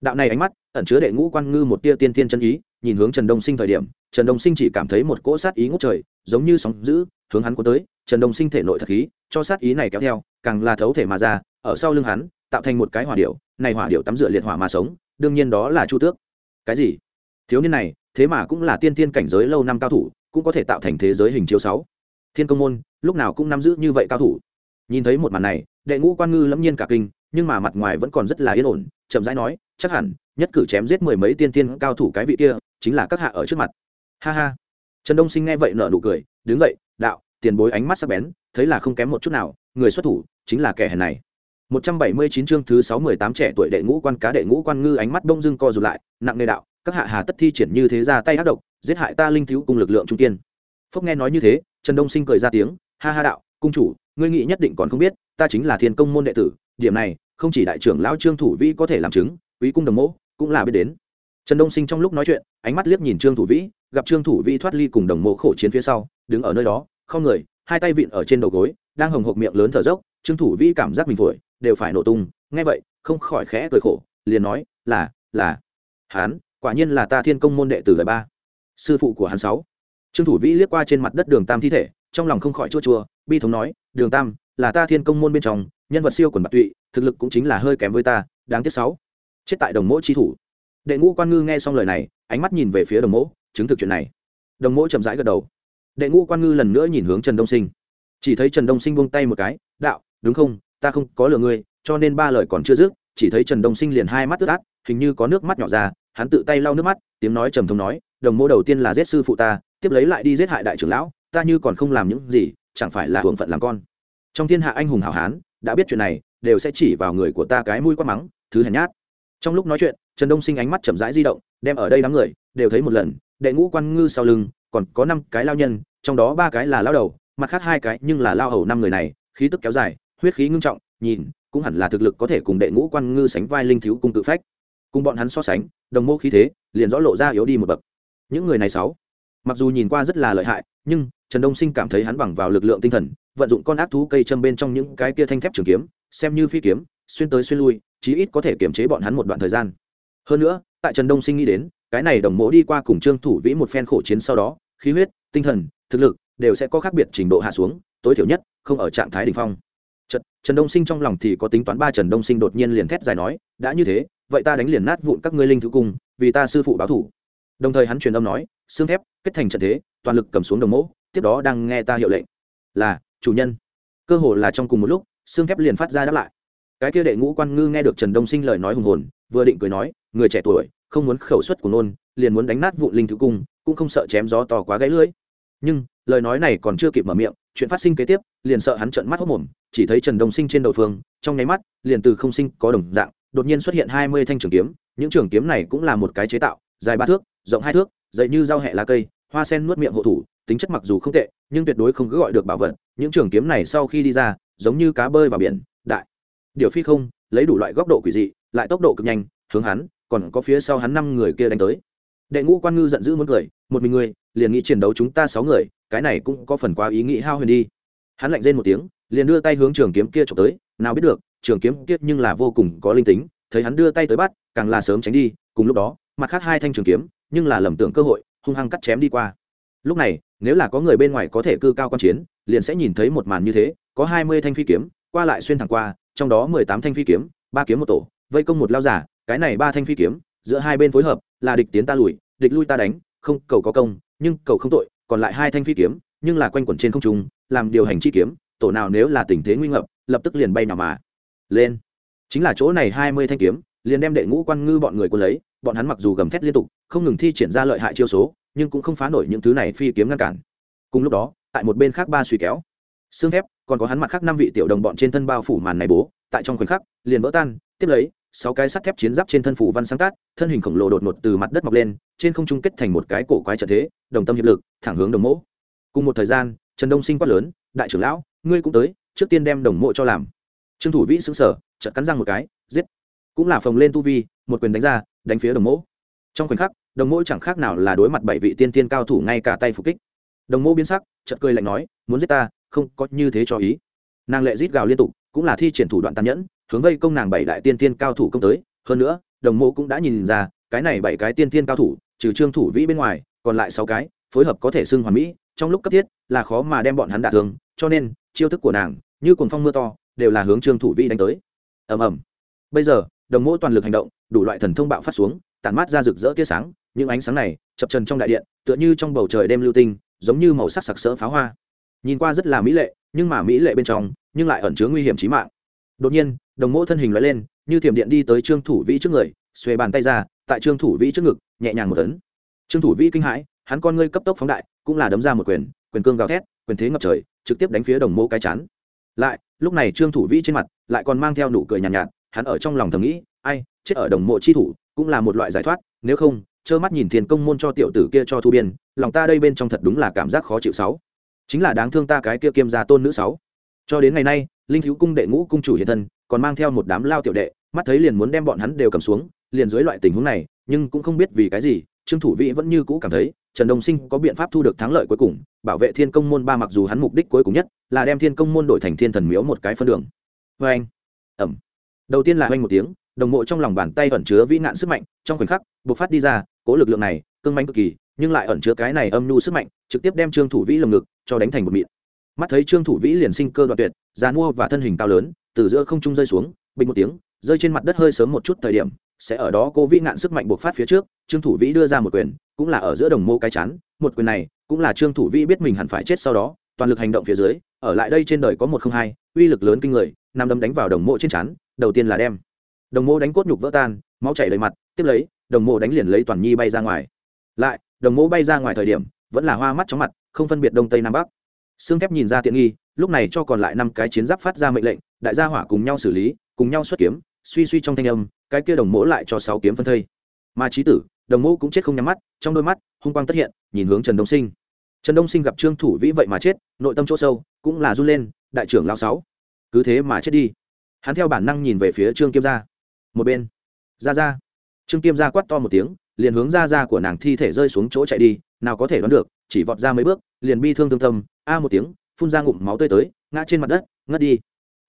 Đạo này ánh mắt, ẩn chứa đệ ngũ quan ngư một tia tiên tiên chân ý nhìn hướng trần đông sinh thời điểm, trần đông sinh chỉ cảm thấy một cỗ sát ý ngút trời, giống như sóng dữ, hướng hắn cuốn tới. Trần đông sinh thể nội thật khí, cho sát ý này kéo theo, càng là thấu thể mà ra, ở sau lưng hắn, tạo thành một cái hỏa điệu này hỏa điệu tắm rửa liệt hỏa mà sống, đương nhiên đó là chu tước. Cái gì? Thiếu niên này, thế mà cũng là tiên tiên cảnh giới lâu năm cao thủ, cũng có thể tạo thành thế giới hình chiếu sáu. Thiên công môn, lúc nào cũng nắm giữ như vậy cao thủ. Nhìn thấy một màn này, đệ ngũ quan ngư lẫm nhiên cả kinh, nhưng mà mặt ngoài vẫn còn rất là yên ổn, chậm rãi nói, chắc hẳn, nhất cử chém giết mười mấy tiên tiên cao thủ cái vị kia chính là các hạ ở trước mặt. Ha ha. Trần đông sinh nghe vậy nở nụ cười, đứng dậy, đạo, tiền bối ánh mắt sắc bén, thấy là không kém một chút nào, người xuất thủ chính là kẻ hèn này. 179 chương thứ 618 trẻ tuổi đệ ngũ quan cá đệ ngũ quan ngư ánh mắt đông dưng co rụt lại, nặng nề đạo, các hạ hà tất thi triển như thế ra tay ác độc, giết hại ta linh thiếu cùng lực lượng trung tiên. phúc nghe nói như thế, trần đông sinh cười ra tiếng, ha ha đạo, cung chủ, ngươi nghĩ nhất định còn không biết, ta chính là thiên công môn đệ tử, điểm này, không chỉ đại trưởng lão trương thủ vĩ có thể làm chứng, quý cung đồng mẫu cũng là biết đến trần đông sinh trong lúc nói chuyện, ánh mắt liếc nhìn trương thủ vĩ, gặp trương thủ vĩ thoát ly cùng đồng mộ khổ chiến phía sau, đứng ở nơi đó, không người, hai tay vịn ở trên đầu gối, đang hồng hộc miệng lớn thở dốc, trương thủ vĩ cảm giác mình phổi đều phải nổ tung, nghe vậy, không khỏi khẽ cười khổ, liền nói, là là hán quả nhiên là ta thiên công môn đệ tử đời ba, sư phụ của hắn sáu. Trương thủ vĩ liếc qua trên mặt đất đường tam thi thể, trong lòng không khỏi chua chua, bi thống nói, đường tam, là ta thiên công môn bên trong, nhân vật siêu quần bạc tụy, thực lực cũng chính là hơi kém với ta, đáng tiếc sáu, chết tại đồng mộ chi thủ đệ ngũ quan ngư nghe xong lời này, ánh mắt nhìn về phía đồng mỗ, chứng thực chuyện này. Đồng mỗ chậm rãi gật đầu. Đệ ngũ quan ngư lần nữa nhìn hướng trần đông sinh. Chỉ thấy trần đông sinh buông tay một cái, đạo, đúng không? Ta không có lừa ngươi, cho nên ba lời còn chưa dứt, chỉ thấy trần đông sinh liền hai mắt ướt át, hình như có nước mắt nhỏ ra, hắn tự tay lau nước mắt, tiếng nói trầm thống nói, đồng mô đầu tiên là giết sư phụ ta, tiếp lấy lại đi giết hại đại trưởng lão, ta như còn không làm những gì, chẳng phải là hưởng phận làm con. Trong thiên hạ anh hùng hảo hán, đã biết chuyện này, đều sẽ chỉ vào người của ta cái mũi quát mắng, thứ hèn nhát. Trong lúc nói chuyện trần đông sinh ánh mắt chậm rãi di động, đem ở đây đám người đều thấy một lần, đệ ngũ quan ngư sau lưng, còn có năm cái lao nhân, trong đó ba cái là lao đầu, mặt khác hai cái nhưng là lao hầu năm người này, khí tức kéo dài, huyết khí ngưng trọng, nhìn, cũng hẳn là thực lực có thể cùng đệ ngũ quan ngư sánh vai linh thiếu cung tự phách. Cùng bọn hắn so sánh, đồng mô khí thế, liền rõ lộ ra yếu đi một bậc. Những người này sáu, mặc dù nhìn qua rất là lợi hại, nhưng trần đông sinh cảm thấy hắn bằng vào lực lượng tinh thần, vận dụng con ác thú cây châm bên trong những cái kia thanh thép trường kiếm, xem như phi kiếm, xuyên tới xuyên lui, chí ít có thể kiềm chế bọn hắn một đoạn thời gian hơn nữa tại trần đông sinh nghĩ đến cái này đồng mỗ đi qua cùng trương thủ vĩ một phen khổ chiến sau đó khí huyết tinh thần thực lực đều sẽ có khác biệt trình độ hạ xuống tối thiểu nhất không ở trạng thái đ ỉ n h phong. Trần, trần đông sinh trong lòng thì có tính toán ba trần đông sinh đột nhiên liền thét dài nói đã như thế vậy ta đánh liền nát vụn các ngươi linh thứ cung vì ta sư phụ báo thủ. Đồng thời hắn truyền âm nói xương thép kết thành trận thế toàn lực cầm xuống đồng mỗ tiếp đó đang nghe ta hiệu lệnh. Là chủ nhân. Cơ hồ là trong cùng một lúc xương thép liền phát ra đáp lại. Cái kia đệ ngũ quan ngư nghe được trần đông sinh lời nói hùng hồn vừa định cười nói, người trẻ tuổi, không muốn khẩu suất của nôn, liền muốn đánh nát vụ linh thứ cung, cũng không sợ chém gió to quá gãy lưỡi. Nhưng, lời nói này còn chưa kịp mở miệng, chuyện phát sinh kế tiếp, liền sợ hắn trợn mắt hốc mồm, chỉ thấy trần đông sinh trên đầu phương, trong nháy mắt, liền từ không sinh có đồng dạng, đột nhiên xuất hiện hai mươi thanh trường kiếm, những trường kiếm này cũng là một cái chế tạo, dài ba thước, rộng hai thước dậy như dao hẹ lá cây, hoa sen nuốt miệng hộ thủ, tính chất mặc dù không tệ, nhưng tuyệt đối không cứ gọi được bảo vật, những trường kiếm này sau khi đi ra, giống như cá bơi vào biển, đại. Điều phi không, lấy đủ loại góc độ quỷ dị lại tốc độ cực nhanh, hướng hắn, còn có phía sau hắn năm người kia đánh tới. Đệ ngũ quan ngư giận dữ muốn cười, một mình người liền nghĩ chiến đấu chúng ta sáu người, cái này cũng có phần quá ý nghĩ hao huyền đi. Hắn lạnh rên một tiếng, liền đưa tay hướng trường kiếm kia trộm tới, nào biết được, trường kiếm kia nhưng là vô cùng có linh tính, thấy hắn đưa tay tới bắt, càng là sớm tránh đi. Cùng lúc đó, mặt khác hai thanh trường kiếm, nhưng là lầm tưởng cơ hội, hung hăng cắt chém đi qua. Lúc này, nếu là có người bên ngoài có thể cư cao quan chiến, liền sẽ nhìn thấy một màn như thế, có hai mươi thanh phi kiếm, qua lại xuyên thẳng qua, trong đó mười tám thanh phi kiếm, ba kiếm một tổ vây công một lao giả, cái này ba thanh phi kiếm, giữa hai bên phối hợp, là địch tiến ta lùi, địch lui ta đánh, không, cầu có công, nhưng cầu không tội, còn lại hai thanh phi kiếm, nhưng là quanh quẩn trên không trung, làm điều hành chi kiếm, tổ nào nếu là tình thế nguy ngập, lập tức liền bay nào mà. Lên. Chính là chỗ này hai mươi thanh kiếm, liền đem đệ ngũ quan ngư bọn người quân lấy, bọn hắn mặc dù gầm thét liên tục, không ngừng thi triển ra lợi hại chiêu số, nhưng cũng không phá nổi những thứ này phi kiếm ngăn cản. Cùng lúc đó, tại một bên khác ba suy kéo. Xương thép, còn có hắn mặt khác năm vị tiểu đồng bọn trên thân bao phủ màn này bố, tại trong khoảnh khắc, liền vỡ tan tiếp lấy, sáu cái sắt thép chiến giáp trên thân phủ văn sáng tác, thân hình khổng lồ đột ngột từ mặt đất mọc lên, trên không trung kết thành một cái cổ quái trợ thế, đồng tâm hiệp lực, thẳng hướng đồng mộ. Cùng một thời gian, trần đông sinh quát lớn, đại trưởng lão, ngươi cũng tới, trước tiên đem đồng mộ cho làm. Trương thủ vĩ xứng sở chợt cắn răng một cái, giết. Cũng là phồng lên tu vi, một quyền đánh ra, đánh phía đồng mộ. Trong khoảnh khắc, đồng mộ chẳng khác nào là đối mặt bảy vị tiên tiên cao thủ ngay cả tay phục kích. Đồng mộ biến sắc, chợt cười lạnh nói, muốn giết ta, không có như thế cho ý. Nàng lệ rít gào liên tục, cũng là thi triển thủ đoạn tàn nhẫn hướng vây công nàng bảy đại tiên tiên cao thủ công tới. Hơn nữa, đồng mộ cũng đã nhìn ra, cái này bảy cái tiên tiên cao thủ, trừ trương thủ vĩ bên ngoài, còn lại sáu cái, phối hợp có thể xưng hoàn mỹ, trong lúc cấp thiết, là khó mà đem bọn hắn đả thương. Cho nên, chiêu thức của nàng, như cuồng phong mưa to, đều là hướng trương thủ vĩ đánh tới. Ầm ầm. Bây giờ, đồng mộ toàn lực hành động, đủ loại thần thông bạo phát xuống, tản mát ra rực rỡ tia sáng. Những ánh sáng này, chập trần trong đại điện, tựa như trong bầu trời đêm lưu tinh, giống như màu sắc sặc sỡ pháo hoa. Nhìn qua rất là mỹ lệ, nhưng mà mỹ lệ bên trong, nhưng lại ẩn chứa nguy hiểm chí mạng. Đột nhiên đồng mộ thân hình loại lên như thiểm điện đi tới trương thủ vĩ trước người xuề bàn tay ra tại trương thủ vĩ trước ngực nhẹ nhàng một tấn. Trương thủ vĩ kinh hãi hắn con ngươi cấp tốc phóng đại cũng là đấm ra một quyền quyền cương gào thét quyền thế ngập trời trực tiếp đánh phía đồng mộ cái chán. Lại lúc này trương thủ vĩ trên mặt lại còn mang theo nụ cười nhàn nhạt, nhạt hắn ở trong lòng thầm nghĩ ai chết ở đồng mộ chi thủ cũng là một loại giải thoát nếu không trơ mắt nhìn tiền công môn cho tiểu tử kia cho thu biên lòng ta đây bên trong thật đúng là cảm giác khó chịu sáu. Chính là đáng thương ta cái kia kiêm gia tôn nữ sáu. Cho đến ngày nay linh thiếu cung đệ ngũ cung chủ hiện thân còn mang theo một đám lao tiểu đệ, mắt thấy liền muốn đem bọn hắn đều cầm xuống, liền dưới loại tình huống này, nhưng cũng không biết vì cái gì, trương thủ vĩ vẫn như cũ cảm thấy, trần đông sinh có biện pháp thu được thắng lợi cuối cùng, bảo vệ thiên công môn ba mặc dù hắn mục đích cuối cùng nhất là đem thiên công môn đổi thành thiên thần miếu một cái phân đường. Vê anh, ẩm. Đầu tiên là oanh một tiếng, đồng mộ trong lòng bàn tay ẩn chứa vĩ nạn sức mạnh, trong khoảnh khắc buộc phát đi ra, cố lực lượng này, cưng manh cực kỳ, nhưng lại ẩn chứa cái này âm nhu sức mạnh, trực tiếp đem trương thủ vĩ lồng ngực cho đánh thành một mịn. Mắt thấy trương thủ vĩ liền sinh cơ đoạn tuyệt, già mua và thân hình cao lớn từ giữa không trung rơi xuống, bình một tiếng, rơi trên mặt đất hơi sớm một chút thời điểm, sẽ ở đó cô vĩ ngạn sức mạnh buộc phát phía trước, trương thủ vĩ đưa ra một quyền, cũng là ở giữa đồng mô cái chán, một quyền này, cũng là trương thủ vĩ biết mình hẳn phải chết sau đó, toàn lực hành động phía dưới, ở lại đây trên đời có một không hai, uy lực lớn kinh người nằm đấm đánh vào đồng mộ trên chán, đầu tiên là đem đồng mộ đánh cốt nhục vỡ tan, máu chảy đầy mặt, tiếp lấy, đồng mộ đánh liền lấy toàn nhi bay ra ngoài. Lại, đồng mộ bay ra ngoài thời điểm, vẫn là hoa mắt chóng mặt, không phân biệt đông tây nam bắc. Xương thép nhìn ra tiện nghi, lúc này cho còn lại năm cái chiến giáp phát ra mệnh lệnh đại gia hỏa cùng nhau xử lý, cùng nhau xuất kiếm, suy suy trong thanh âm, cái kia đồng mỗ lại cho sáu kiếm phân thây. Mà trí tử, đồng mỗ cũng chết không nhắm mắt, trong đôi mắt, hung quang tất hiện, nhìn hướng trần đông sinh. Trần đông sinh gặp trương thủ vĩ vậy mà chết, nội tâm chỗ sâu, cũng là run lên, đại trưởng lao sáu, cứ thế mà chết đi. Hắn theo bản năng nhìn về phía trương kiêm gia. Một bên ra ra trương kiêm gia quát to một tiếng, liền hướng ra ra của nàng thi thể rơi xuống chỗ chạy đi, nào có thể đoán được, chỉ vọt ra mấy bước, liền bi thương thương tâm, a một tiếng, phun ra ngụm máu tươi tới, ngã trên mặt đất, ngất đi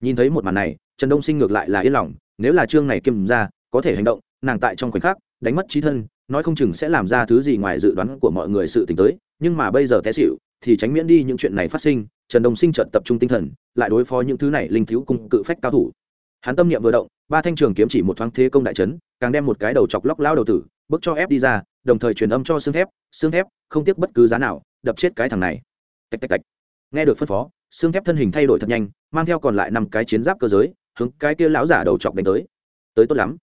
nhìn thấy một màn này, trần đông sinh ngược lại là yên lòng, nếu là trương này kiêm ra có thể hành động, nàng tại trong khoảnh khắc, đánh mất trí thân, nói không chừng sẽ làm ra thứ gì ngoài dự đoán của mọi người sự t tới, nhưng mà bây giờ té xịu thì tránh miễn đi những chuyện này phát sinh, trần đông sinh trợt tập trung tinh thần, lại đối phó những thứ này linh thiếu cung cự phách cao thủ. Hắn tâm niệm vừa động, ba thanh trường kiếm chỉ một thoáng thế công đại trấn càng đem một cái đầu chọc lóc lao đầu tử, bước cho ép đi ra, đồng thời truyền âm cho xương thép xương thép, không tiếc bất cứ giá nào, đập chết cái thằng này. Tạch tạch tạch. Nghe được phân phó xương thép thân hình thay đổi thật nhanh mang theo còn lại năm cái chiến giáp cơ giới hướng cái kia lão giả đầu chọc đánh tới. Tới tốt lắm.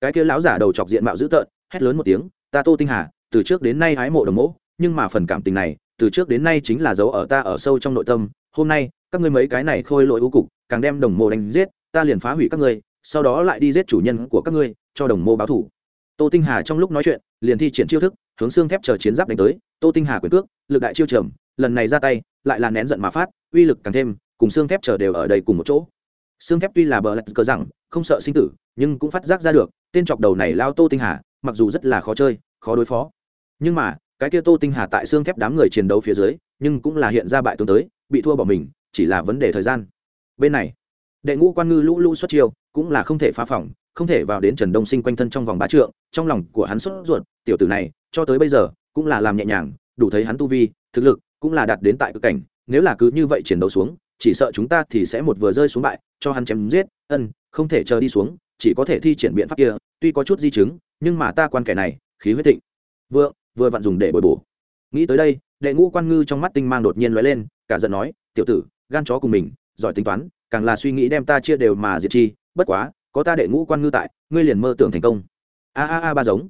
Cái kia lão giả đầu chọc diện mạo dữ tợn hét lớn một tiếng ta tô tinh hà từ trước đến nay hái mộ đồng mỗ, nhưng mà phần cảm tình này từ trước đến nay chính là dấu ở ta ở sâu trong nội tâm hôm nay các ngươi mấy cái này khôi lỗi u cục càng đem đồng mộ đánh giết ta liền phá hủy các ngươi sau đó lại đi giết chủ nhân của các ngươi cho đồng mô báo thủ tô tinh hà trong lúc nói chuyện liền thi triển chiêu thức hướng xương thép chờ chiến giáp đánh tới. Tô tinh hà quyền cước lực đại chiêu trầm lần này ra tay lại là nén giận mà phát uy lực càng thêm, cùng xương thép chờ đều ở đây cùng một chỗ. Xương thép tuy là bờ lạch cờ rằng, không sợ sinh tử, nhưng cũng phát giác ra được, tên chọc đầu này lao tô tinh hà, mặc dù rất là khó chơi, khó đối phó. Nhưng mà, cái kia tô tinh hà tại xương thép đám người chiến đấu phía dưới, nhưng cũng là hiện ra bại tướng tới, bị thua bỏ mình, chỉ là vấn đề thời gian. Bên này, đệ ngũ quan ngư lũ lũ xuất chiêu, cũng là không thể phá phỏng không thể vào đến trần đông sinh quanh thân trong vòng bá trượng, trong lòng của hắn sốt ruột, tiểu tử này, cho tới bây giờ, cũng là làm nhẹ nhàng, đủ thấy hắn tu vi, thực lực, cũng là đạt đến tại cực cảnh nếu là cứ như vậy chiến đấu xuống, chỉ sợ chúng ta thì sẽ một vừa rơi xuống bại, cho hắn chém giết, ân, không thể chờ đi xuống, chỉ có thể thi triển biện pháp kia, tuy có chút di chứng, nhưng mà ta quan kẻ này, khí huyết thịnh. Vừa vừa vặn dùng để bồi bổ. Nghĩ tới đây, đệ ngũ quan ngư trong mắt tinh mang đột nhiên lóe lên, cả giận nói, tiểu tử, gan chó cùng mình, giỏi tính toán, càng là suy nghĩ đem ta chia đều mà diệt chi, bất quá, có ta đệ ngũ quan ngư tại, ngươi liền mơ tưởng thành công. A a a ba giống.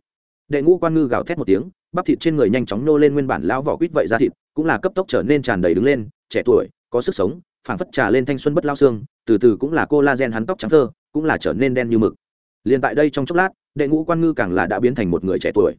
Đệ ngũ quan ngư gào thét một tiếng, bắp thịt trên người nhanh chóng nô lên nguyên bản lão vỏ quýt vậy ra thịt cũng là cấp tốc trở nên tràn đầy đứng lên, trẻ tuổi, có sức sống, phảng phất trà lên thanh xuân bất lao xương, từ từ cũng là cô la gen hắn tóc trắng thơ, cũng là trở nên đen như mực. Liền tại đây trong chốc lát, đệ ngũ quan ngư càng là đã biến thành một người trẻ tuổi.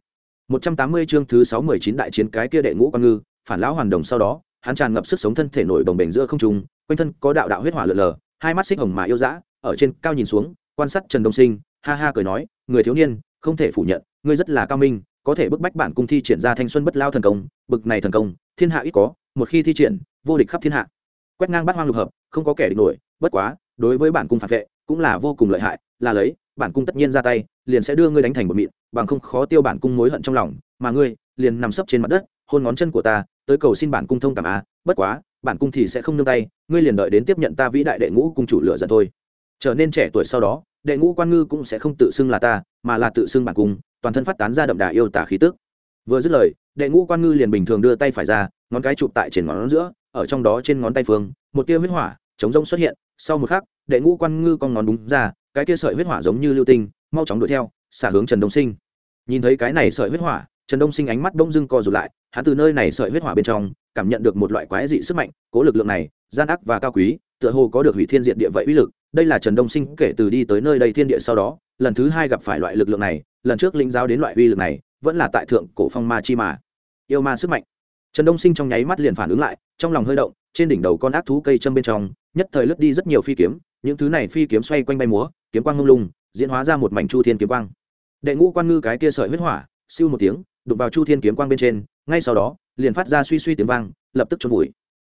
180 chương thứ 619 đại chiến cái kia đệ ngũ quan ngư, phản lão hoàn đồng sau đó, hắn tràn ngập sức sống thân thể nổi đồng bền giữa không trung, quanh thân có đạo đạo huyết hỏa lượn lờ, hai mắt xích hồng mà yêu dã, ở trên cao nhìn xuống, quan sát trần đông sinh, ha ha cười nói, người thiếu niên, không thể phủ nhận, ngươi rất là cao minh, có thể bức bách bản cung thi triển ra thanh xuân bất lao thần công, bực này thần công thiên hạ ít có, một khi thi triển, vô địch khắp thiên hạ. Quét ngang bắt hoang lục hợp, không có kẻ địch nổi, bất quá, đối với bản cung phản vệ, cũng là vô cùng lợi hại, là lấy, bản cung tất nhiên ra tay, liền sẽ đưa ngươi đánh thành một mịn, bằng không khó tiêu bản cung mối hận trong lòng, mà ngươi, liền nằm sấp trên mặt đất, hôn ngón chân của ta, tới cầu xin bản cung thông cảm a, bất quá, bản cung thì sẽ không nương tay, ngươi liền đợi đến tiếp nhận ta vĩ đại đệ ngũ cung chủ lựa giận thôi. Trở nên trẻ tuổi sau đó, đệ ngũ quan ngư cũng sẽ không tự xưng là ta, mà là tự xưng bản cung, toàn thân phát tán ra đậm đà yêu tả khí tức. Vừa dứt lời đệ ngũ quan ngư liền bình thường đưa tay phải ra, ngón cái chụp tại trên ngón giữa, ở trong đó trên ngón tay phương, một tia huyết hỏa, chống rông xuất hiện. Sau một khắc, đệ ngũ quan ngư con ngón đúng ra, cái kia sợi huyết hỏa giống như lưu tinh, mau chóng đuổi theo, xả hướng trần đông sinh. Nhìn thấy cái này sợi huyết hỏa, trần đông sinh ánh mắt đông dưng co rụt lại, hắn từ nơi này sợi huyết hỏa bên trong, cảm nhận được một loại quái dị sức mạnh, cố lực lượng này, gian ác và cao quý, tựa hồ có được hủy thiên diện địa vậy uy lực. Đây là trần đông sinh kể từ đi tới nơi đây thiên địa sau đó, lần thứ hai gặp phải loại lực lượng này, lần trước linh giáo đến loại uy lực này vẫn là tại thượng cổ phong ma chi mà. Yêu ma sức mạnh. Trần đông sinh trong nháy mắt liền phản ứng lại, trong lòng hơi động, trên đỉnh đầu con ác thú cây châm bên trong, nhất thời lướt đi rất nhiều phi kiếm, những thứ này phi kiếm xoay quanh bay múa, kiếm quang ngông lung, diễn hóa ra một mảnh chu thiên kiếm quang. Đệ ngũ quan ngư cái kia sợi huyết hỏa, siêu một tiếng, đụng vào chu thiên kiếm quang bên trên, ngay sau đó, liền phát ra suy suy tiếng vang, lập tức trôn vùi.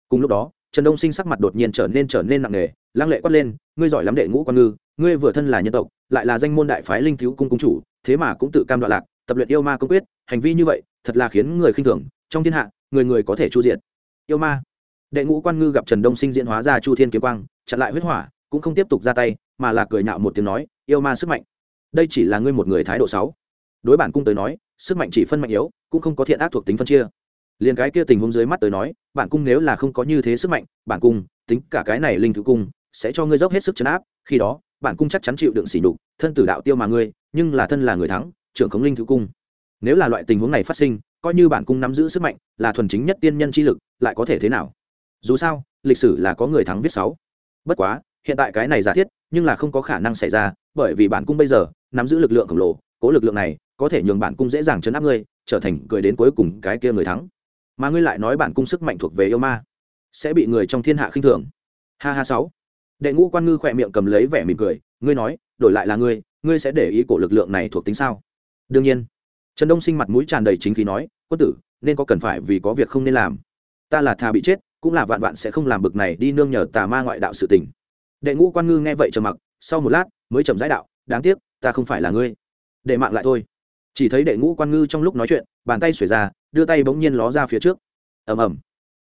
Cùng lúc đó, trần đông sinh sắc mặt đột nhiên trở nên trở nên nặng nề, lăng lệ quát lên, ngươi giỏi lắm đệ ngũ quan ngư, ngươi vừa thân là nhân tộc, lại là danh môn đại phái linh thiếu cung cung chủ, thế mà cũng tự cam đoạn lạc tập luyện yêu ma công quyết, hành vi như vậy thật là khiến người khinh thường, trong thiên hạ, người người có thể chu diện yêu ma. Đệ ngũ quan ngư gặp trần đông sinh diễn hóa ra chu thiên kiếm quang, chặn lại huyết hỏa, cũng không tiếp tục ra tay, mà là cười nhạo một tiếng nói, yêu ma sức mạnh. Đây chỉ là ngươi một người thái độ sáu đối bản cung tới nói, sức mạnh chỉ phân mạnh yếu, cũng không có thiện ác thuộc tính phân chia. Liền cái kia tình huống dưới mắt tới nói, bản cung nếu là không có như thế sức mạnh, bản cung, tính cả cái này linh thứ cung, sẽ cho ngươi dốc hết sức chấn áp, khi đó, bản cung chắc chắn chịu đựng sỉ nhục, thân tử đạo tiêu mà ngươi, nhưng là thân là người thắng trưởng khống linh thứ cung. Nếu là loại tình huống này phát sinh, coi như bản cung nắm giữ sức mạnh, là thuần chính nhất tiên nhân chi lực, lại có thể thế nào? Dù sao, lịch sử là có người thắng viết sáu. Bất quá, hiện tại cái này giả thiết, nhưng là không có khả năng xảy ra, bởi vì bản cung bây giờ nắm giữ lực lượng khổng lồ, cố lực lượng này có thể nhường bản cung dễ dàng chấn áp ngươi, trở thành cười đến cuối cùng cái kia người thắng. Mà ngươi lại nói bản cung sức mạnh thuộc về yêu ma, sẽ bị người trong thiên hạ khinh thường. Ha ha sáu. Đệ ngũ quan ngư khỏe miệng cầm lấy vẻ mỉm cười, ngươi nói, đổi lại là ngươi ngươi sẽ để ý cổ lực lượng này thuộc tính sao? Đương nhiên. Trần đông sinh mặt mũi tràn đầy chính khí nói, quân tử, nên có cần phải vì có việc không nên làm. Ta là thà bị chết, cũng là vạn vạn sẽ không làm bực này đi nương nhờ tà ma ngoại đạo sự tình. Đệ ngũ quan ngư nghe vậy trầm mặc, sau một lát, mới chậm rãi đạo, đáng tiếc, ta không phải là ngươi. Để mạng lại thôi. Chỉ thấy đệ ngũ quan ngư trong lúc nói chuyện, bàn tay xuể ra, đưa tay bỗng nhiên ló ra phía trước. Ầm ầm.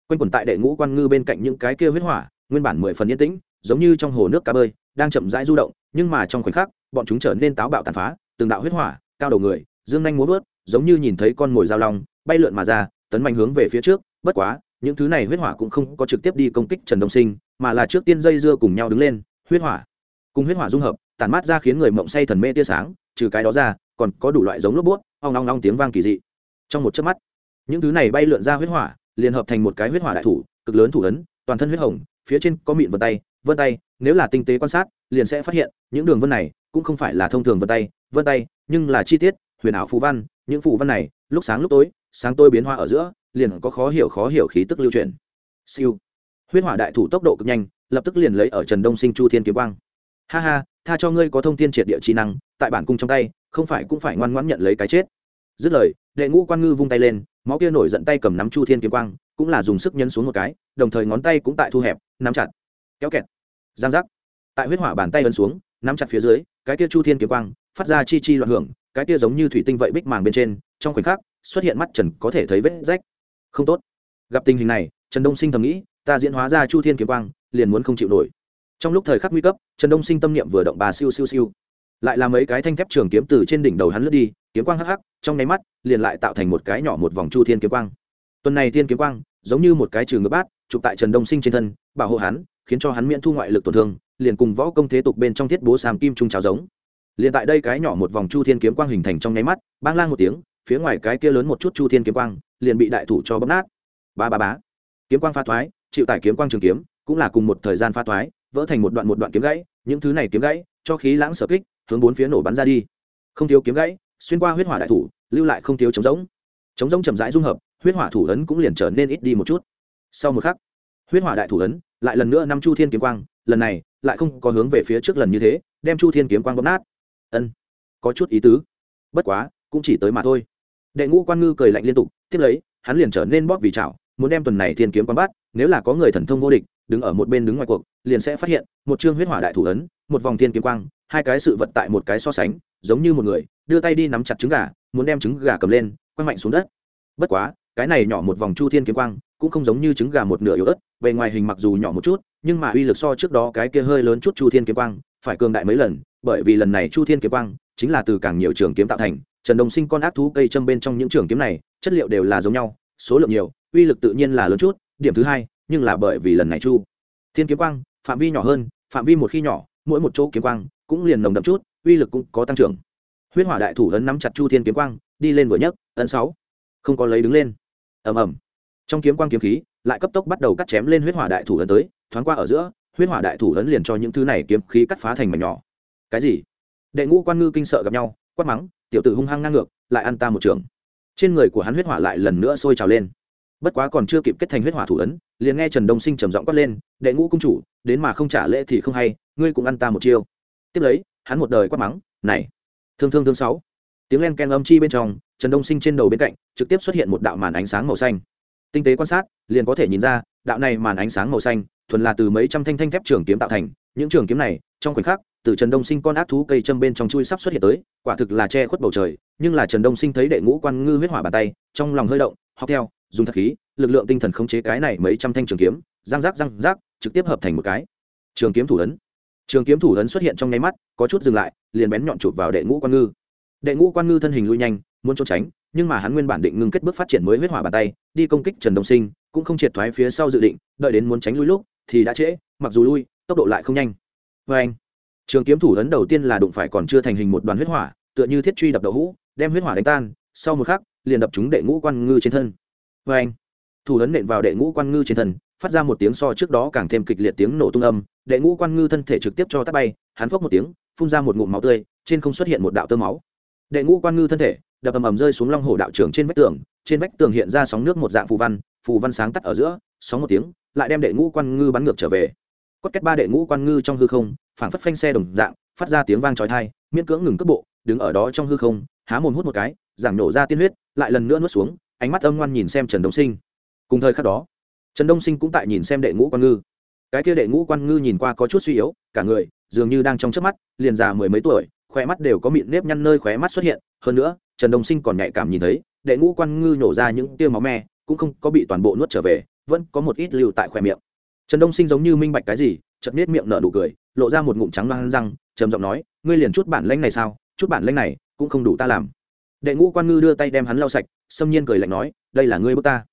Quanh quẩn tại đệ ngũ quan ngư bên cạnh những cái kia huyết hỏa, nguyên bản mười phần yên tĩnh, giống như trong hồ nước cá bơi, đang chậm rãi du động, nhưng mà trong khoảnh khắc, bọn chúng trở nên táo bạo tàn phá, từng đạo huyết hỏa cao đầu người, dương nhanh múa vớt, giống như nhìn thấy con mồi dao long, bay lượn mà ra, tấn mạnh hướng về phía trước. Bất quá, những thứ này huyết hỏa cũng không có trực tiếp đi công kích trần đông sinh, mà là trước tiên dây dưa cùng nhau đứng lên, huyết hỏa. Cùng huyết hỏa dung hợp tàn mát ra khiến người mộng say thần mê tia sáng, trừ cái đó ra, còn có đủ loại giống lốp bút, ong long long tiếng vang kỳ dị. Trong một chớp mắt, những thứ này bay lượn ra huyết hỏa, liền hợp thành một cái huyết hỏa đại thủ, cực lớn thủ ấn, toàn thân huyết hồng, phía trên có mịn vân tay vân tay, nếu là tinh tế quan sát, liền sẽ phát hiện, những đường vân này cũng không phải là thông thường vân tay vân tay, nhưng là chi tiết, huyền ảo phù văn, những phù văn này, lúc sáng lúc tối, sáng tôi biến hoa ở giữa, liền có khó hiểu khó hiểu khí tức lưu truyền. Siêu. Huyết hỏa đại thủ tốc độ cực nhanh, lập tức liền lấy ở trần đông sinh chu thiên kiếm quang. Ha ha, tha cho ngươi có thông tin triệt địa trí năng, tại bản cung trong tay, không phải cũng phải ngoan ngoãn nhận lấy cái chết. Dứt lời, đệ ngũ quan ngư vung tay lên, máu kia nổi giận tay cầm nắm chu thiên kiếm quang, cũng là dùng sức nhấn xuống một cái, đồng thời ngón tay cũng tại thu hẹp, nắm chặt. Kéo kẹt. Giang giác. Tại huyết hỏa bàn tay ấn xuống, nắm chặt phía dưới cái kia chu thiên kiếm quang, phát ra chi chi loạn hưởng, cái kia giống như thủy tinh vậy bích màng bên trên, trong khoảnh khắc, xuất hiện mắt trần có thể thấy vết rách. Không tốt. Gặp tình hình này, trần đông sinh thầm nghĩ, ta diễn hóa ra chu thiên kiếm quang, liền muốn không chịu nổi. Trong lúc thời khắc nguy cấp, trần đông sinh tâm niệm vừa động bà siêu siêu siêu. Lại là mấy cái thanh thép trường kiếm từ trên đỉnh đầu hắn lướt đi, kiếm quang hắc hắc, trong nháy mắt, liền lại tạo thành một cái nhỏ một vòng chu thiên kiếm quang. Tuần này thiên kiếm quang, giống như một cái trường ngựa bát, chụp tại trần đông sinh trên thân, bảo hộ hắn, khiến cho hắn miễn thu ngoại lực tổn thương liền cùng võ công thế tục bên trong thiết bố sàm kim trung trào giống. Liền tại đây cái nhỏ một vòng chu thiên kiếm quang hình thành trong nháy mắt, bang lang một tiếng, phía ngoài cái kia lớn một chút chu thiên kiếm quang, liền bị đại thủ cho bóp nát. Ba ba bá kiếm quang pha thoái, chịu tải kiếm quang trường kiếm, cũng là cùng một thời gian pha thoái, vỡ thành một đoạn một đoạn kiếm gãy, những thứ này kiếm gãy, cho khí lãng sở kích, hướng bốn phía nổ bắn ra đi. Không thiếu kiếm gãy, xuyên qua huyết hỏa đại thủ, lưu lại không thiếu chống giống chống giống chậm rãi dung hợp, huyết hỏa thủ ấn cũng liền trở nên ít đi một chút. Sau một khắc, huyết hỏa đại thủ ấn lại lần nữa năm chu thiên kiếm quang, lần này lại không có hướng về phía trước lần như thế, đem chu thiên kiếm quang bóp nát. Ân, có chút ý tứ. Bất quá, cũng chỉ tới mà thôi. Đệ ngũ quan ngư cười lạnh liên tục, tiếp lấy, hắn liền trở nên bóp vì chảo, muốn đem tuần này thiên kiếm quang bắt, nếu là có người thần thông vô địch, đứng ở một bên đứng ngoài cuộc, liền sẽ phát hiện, một chương huyết hỏa đại thủ ấn, một vòng thiên kiếm quang, hai cái sự vật tại một cái so sánh, giống như một người, đưa tay đi nắm chặt trứng gà, muốn đem trứng gà cầm lên, quăng mạnh xuống đất. Bất quá, cái này nhỏ một vòng chu thiên kiếm quang, cũng không giống như trứng gà một nửa yếu ớt về ngoài hình mặc dù nhỏ một chút nhưng mà uy lực so trước đó cái kia hơi lớn chút chu thiên kiếm quang, phải cường đại mấy lần, bởi vì lần này chu thiên kiếm quang chính là từ càng nhiều trường kiếm tạo thành, trần đồng sinh con ác thú cây châm bên trong những trường kiếm này, chất liệu đều là giống nhau, số lượng nhiều, uy lực tự nhiên là lớn chút, điểm thứ hai, nhưng là bởi vì lần này chu thiên kiếm quang, phạm vi nhỏ hơn, phạm vi một khi nhỏ, mỗi một chỗ kiếm quang cũng liền nồng đậm chút, uy lực cũng có tăng trưởng. Huyết hỏa đại thủ ấn nắm chặt chu thiên kiếm quang, đi lên vừa nhấc, ấn sáu, không có lấy đứng lên. Ầm ầm. Trong kiếm quang kiếm khí, lại cấp tốc bắt đầu cắt chém lên huyết hỏa đại thủ ấn tới thoáng qua ở giữa, huyết hỏa đại thủ lớn liền cho những thứ này kiếm khí cắt phá thành mảnh nhỏ. Cái gì? Đệ ngũ quan ngư kinh sợ gặp nhau, quát mắng, tiểu tử hung hăng ngang ngược, lại ăn ta một trường. Trên người của hắn huyết hỏa lại lần nữa sôi trào lên. Bất quá còn chưa kịp kết thành huyết hỏa thủ ấn, liền nghe trần đông sinh trầm giọng quát lên, đệ ngũ cung chủ, đến mà không trả lễ thì không hay, ngươi cũng ăn ta một chiêu. Tiếp lấy, hắn một đời quát mắng, này, thương thương thương sáu. Tiếng len ken âm chi bên trong, trần đông sinh trên đầu bên cạnh, trực tiếp xuất hiện một đạo màn ánh sáng màu xanh. Tinh tế quan sát, liền có thể nhìn ra, đạo này màn ánh sáng màu xanh thuần là từ mấy trăm thanh thanh thép trường kiếm tạo thành, những trường kiếm này, trong khoảnh khắc, từ trần đông sinh con ác thú cây châm bên trong chui sắp xuất hiện tới, quả thực là che khuất bầu trời, nhưng là trần đông sinh thấy đệ ngũ quan ngư huyết hỏa bàn tay, trong lòng hơi động, học theo, dùng thật khí, lực lượng tinh thần khống chế cái này mấy trăm thanh trường kiếm, răng rác răng rác, trực tiếp hợp thành một cái. Trường kiếm thủ ấn. Trường kiếm thủ ấn xuất hiện trong nháy mắt, có chút dừng lại, liền bén nhọn chụp vào đệ ngũ quan ngư. Đệ ngũ quan ngư thân hình lui nhanh, muốn trốn tránh, nhưng mà hắn nguyên bản định ngưng kết bước phát triển mới huyết hỏa bàn tay, đi công kích trần đông sinh, cũng không triệt thoái phía sau dự định, đợi đến muốn tránh lui lúc thì đã trễ, mặc dù lui, tốc độ lại không nhanh. Vê anh, trường kiếm thủ ấn đầu tiên là đụng phải còn chưa thành hình một đoàn huyết hỏa, tựa như thiết truy đập đậu hũ, đem huyết hỏa đánh tan, sau một khắc, liền đập chúng đệ ngũ quan ngư trên thân. Vê anh, thủ ấn nện vào đệ ngũ quan ngư trên thân, phát ra một tiếng so trước đó càng thêm kịch liệt tiếng nổ tung âm, đệ ngũ quan ngư thân thể trực tiếp cho tắt bay, hắn phốc một tiếng, phun ra một ngụm máu tươi, trên không xuất hiện một đạo tơ máu. Đệ ngũ quan ngư thân thể, đập ầm ầm rơi xuống long hồ đạo trường trên vách tường, trên vách tường hiện ra sóng nước một dạng phù văn phù văn sáng tắt ở giữa sóng một tiếng, lại đem đệ ngũ quan ngư bắn ngược trở về. Cốt kết ba đệ ngũ quan ngư trong hư không, phảng phất phanh xe đồng dạng, phát ra tiếng vang trói thai miễn cưỡng ngừng cước bộ, đứng ở đó trong hư không, há mồm hút một cái, giảng nổ ra tiên huyết, lại lần nữa nuốt xuống, ánh mắt âm ngoan nhìn xem trần đông sinh. Cùng thời khắc đó, trần đông sinh cũng tại nhìn xem đệ ngũ quan ngư. Cái kia đệ ngũ quan ngư nhìn qua có chút suy yếu, cả người dường như đang trong chớp mắt, liền già mười mấy tuổi, khóe mắt đều có mịn nếp nhăn nơi khóe mắt xuất hiện. Hơn nữa, trần đông sinh còn nhạy cảm nhìn thấy, đệ ngũ quan ngư nhổ ra những tia máu me, cũng không có bị toàn bộ nuốt trở về vẫn có một ít lưu tại khóe miệng trần đông sinh giống như minh bạch cái gì chật nết miệng nở nụ cười lộ ra một ngụm trắng loang răng trầm giọng nói ngươi liền chút bản lĩnh này sao chút bản lĩnh này cũng không đủ ta làm đệ ngũ quan ngư đưa tay đem hắn lau sạch xâm nhiên cười lạnh nói đây là ngươi bước ta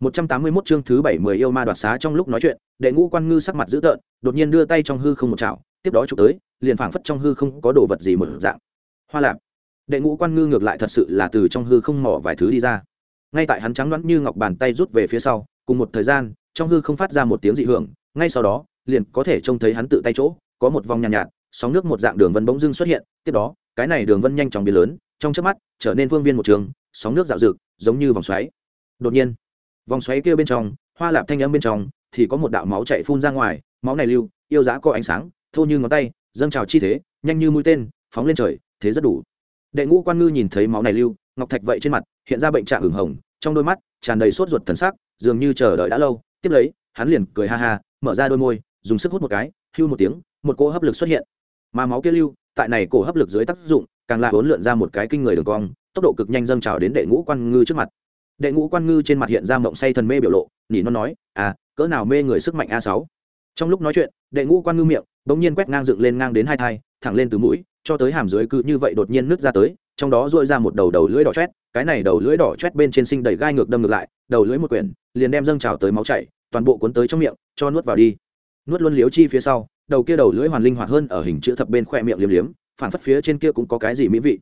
181 chương thứ 70 yêu ma đoạt xá trong lúc nói chuyện, đệ ngũ quan ngư sắc mặt dữ tợn, đột nhiên đưa tay trong hư không một chảo, tiếp đó chụp tới, liền phảng phất trong hư không có đồ vật gì một dạng. Hoa lạc. Đệ ngũ quan ngư ngược lại thật sự là từ trong hư không mò vài thứ đi ra. Ngay tại hắn trắng đoán như ngọc bàn tay rút về phía sau, cùng một thời gian, trong hư không phát ra một tiếng dị hưởng, ngay sau đó, liền có thể trông thấy hắn tự tay chỗ, có một vòng nhàn nhạt, nhạt, sóng nước một dạng đường vân bỗng dưng xuất hiện, tiếp đó, cái này đường vân nhanh chóng biến lớn, trong chớp mắt, trở nên vương viên một trường, sóng nước dạo dực, giống như vòng xoáy. Đột nhiên, vòng xoáy kia bên trong hoa lạp thanh âm bên trong thì có một đạo máu chạy phun ra ngoài máu này lưu yêu giá có ánh sáng thô như ngón tay dâng trào chi thế nhanh như mũi tên phóng lên trời thế rất đủ đệ ngũ quan ngư nhìn thấy máu này lưu ngọc thạch vậy trên mặt hiện ra bệnh trạng hửng hồng trong đôi mắt tràn đầy sốt ruột thần sắc dường như chờ đợi đã lâu, tiếp lấy, hắn liền cười ha ha, mở ra đôi môi, dùng sức hút một cái, hưu một tiếng, một cỗ hấp lực xuất hiện. Mà máu kia lưu, tại này cổ hấp lực dưới tác dụng, càng lại hỗn lượn ra một cái kinh người đường cong, tốc độ cực nhanh dâng trào đến đệ ngũ quan ngư trước mặt. Đệ ngũ quan ngư trên mặt hiện ra mộng say thần mê biểu lộ nỉ nó nói à cỡ nào mê người sức mạnh a sáu? Trong lúc nói chuyện, đệ ngũ quan ngư miệng bỗng nhiên quét ngang dựng lên ngang đến hai thai, thẳng lên từ mũi, cho tới hàm dưới cứ như vậy đột nhiên nứt ra tới, trong đó dội ra một đầu đầu lưỡi đỏ chét cái này đầu lưỡi đỏ chét bên trên sinh đầy gai ngược đâm ngược lại, đầu lưỡi một quyển, liền đem dâng trào tới máu chảy, toàn bộ cuốn tới trong miệng, cho nuốt vào đi. Nuốt luôn liếu chi phía sau, đầu kia đầu lưỡi hoàn linh hoạt hơn ở hình chữ thập bên khoe miệng liếm liếm phản phất phía trên kia cũng có cái gì mỹ vị.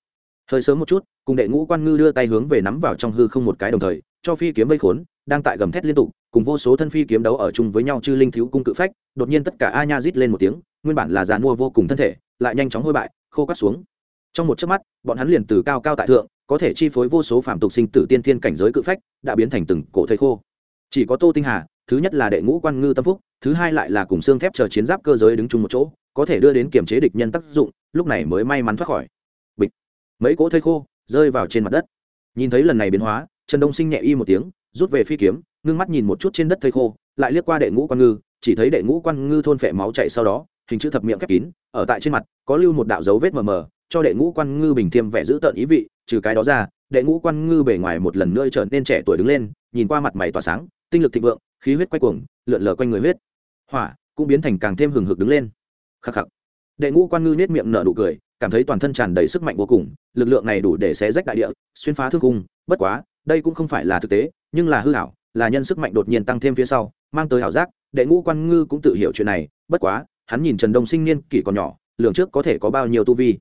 Hơi sớm một chút, cùng đệ ngũ quan ngư đưa tay hướng về nắm vào trong hư không một cái đồng thời, cho phi kiếm vây khốn, đang tại gầm thét liên tục, cùng vô số thân phi kiếm đấu ở chung với nhau chư linh thiếu cung cự phách, đột nhiên tất cả a nha rít lên một tiếng, nguyên bản là giàn mua vô cùng thân thể, lại nhanh chóng hôi bại, khô cắt xuống. Trong một chớp mắt, bọn hắn liền từ cao cao tại thượng có thể chi phối vô số phạm tục sinh tử tiên thiên cảnh giới cự phách, đã biến thành từng cổ thây khô. Chỉ có tô tinh hà, thứ nhất là đệ ngũ quan ngư tâm phúc, thứ hai lại là cùng xương thép chờ chiến giáp cơ giới đứng chung một chỗ, có thể đưa đến kiềm chế địch nhân tác dụng, lúc này mới may mắn thoát khỏi. Bịch. Mấy cỗ thây khô rơi vào trên mặt đất. Nhìn thấy lần này biến hóa, trần đông sinh nhẹ y một tiếng, rút về phi kiếm, ngưng mắt nhìn một chút trên đất thây khô, lại liếc qua đệ ngũ quan ngư, chỉ thấy đệ ngũ quan ngư thôn phệ máu chạy sau đó, hình chữ thập miệng khép kín, ở tại trên mặt, có lưu một đạo dấu vết mờ mờ, cho đệ ngũ quan ngư bình thiêm vẻ giữ tợn ý vị trừ cái đó ra, đệ ngũ quan ngư bề ngoài một lần nữa trở nên trẻ tuổi đứng lên, nhìn qua mặt mày tỏa sáng, tinh lực thịnh vượng, khí huyết quay cuồng, lượn lờ quanh người huyết. Hỏa cũng biến thành càng thêm hừng hực đứng lên. Khắc khắc. Đệ ngũ quan ngư nết miệng nở nụ cười, cảm thấy toàn thân tràn đầy sức mạnh vô cùng, lực lượng này đủ để xé rách đại địa, xuyên phá thương cung. Bất quá, đây cũng không phải là thực tế, nhưng là hư hảo là nhân sức mạnh đột nhiên tăng thêm phía sau, mang tới hảo giác, đệ ngũ quan ngư cũng tự hiểu chuyện này. Bất quá, hắn nhìn trần đông sinh niên kỷ còn nhỏ, lường trước có thể có bao nhiêu tu vi.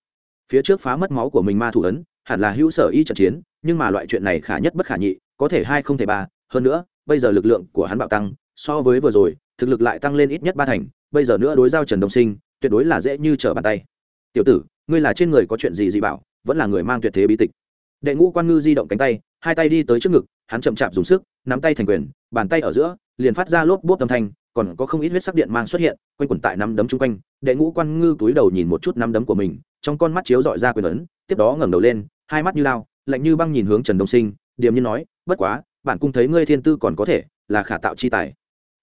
Phía trước phá mất máu của mình ma thủ ấn hẳn là hữu sở y trận chiến, nhưng mà loại chuyện này khả nhất bất khả nhị, có thể hai không thể ba, hơn nữa, bây giờ lực lượng của hắn bạo tăng, so với vừa rồi, thực lực lại tăng lên ít nhất ba thành, bây giờ nữa đối giao trần đông sinh, tuyệt đối là dễ như trở bàn tay. Tiểu tử, ngươi là trên người có chuyện gì dị bảo, vẫn là người mang tuyệt thế bí tịch. Đệ ngũ quan ngư di động cánh tay, hai tay đi tới trước ngực, hắn chậm chạp dùng sức, nắm tay thành quyền, bàn tay ở giữa, liền phát ra lốp bốp âm thanh, còn có không ít huyết sắc điện mang xuất hiện, quanh quẩn tại nắm đấm chung quanh. Đệ ngũ quan ngư túi đầu nhìn một chút nắm đấm của mình, trong con mắt chiếu dọi ra quyền ấn tiếp đó ngẩng đầu lên, hai mắt như lao, lạnh như băng nhìn hướng trần đông sinh, điềm nhiên nói, bất quá, bản cung thấy ngươi thiên tư còn có thể, là khả tạo chi tài.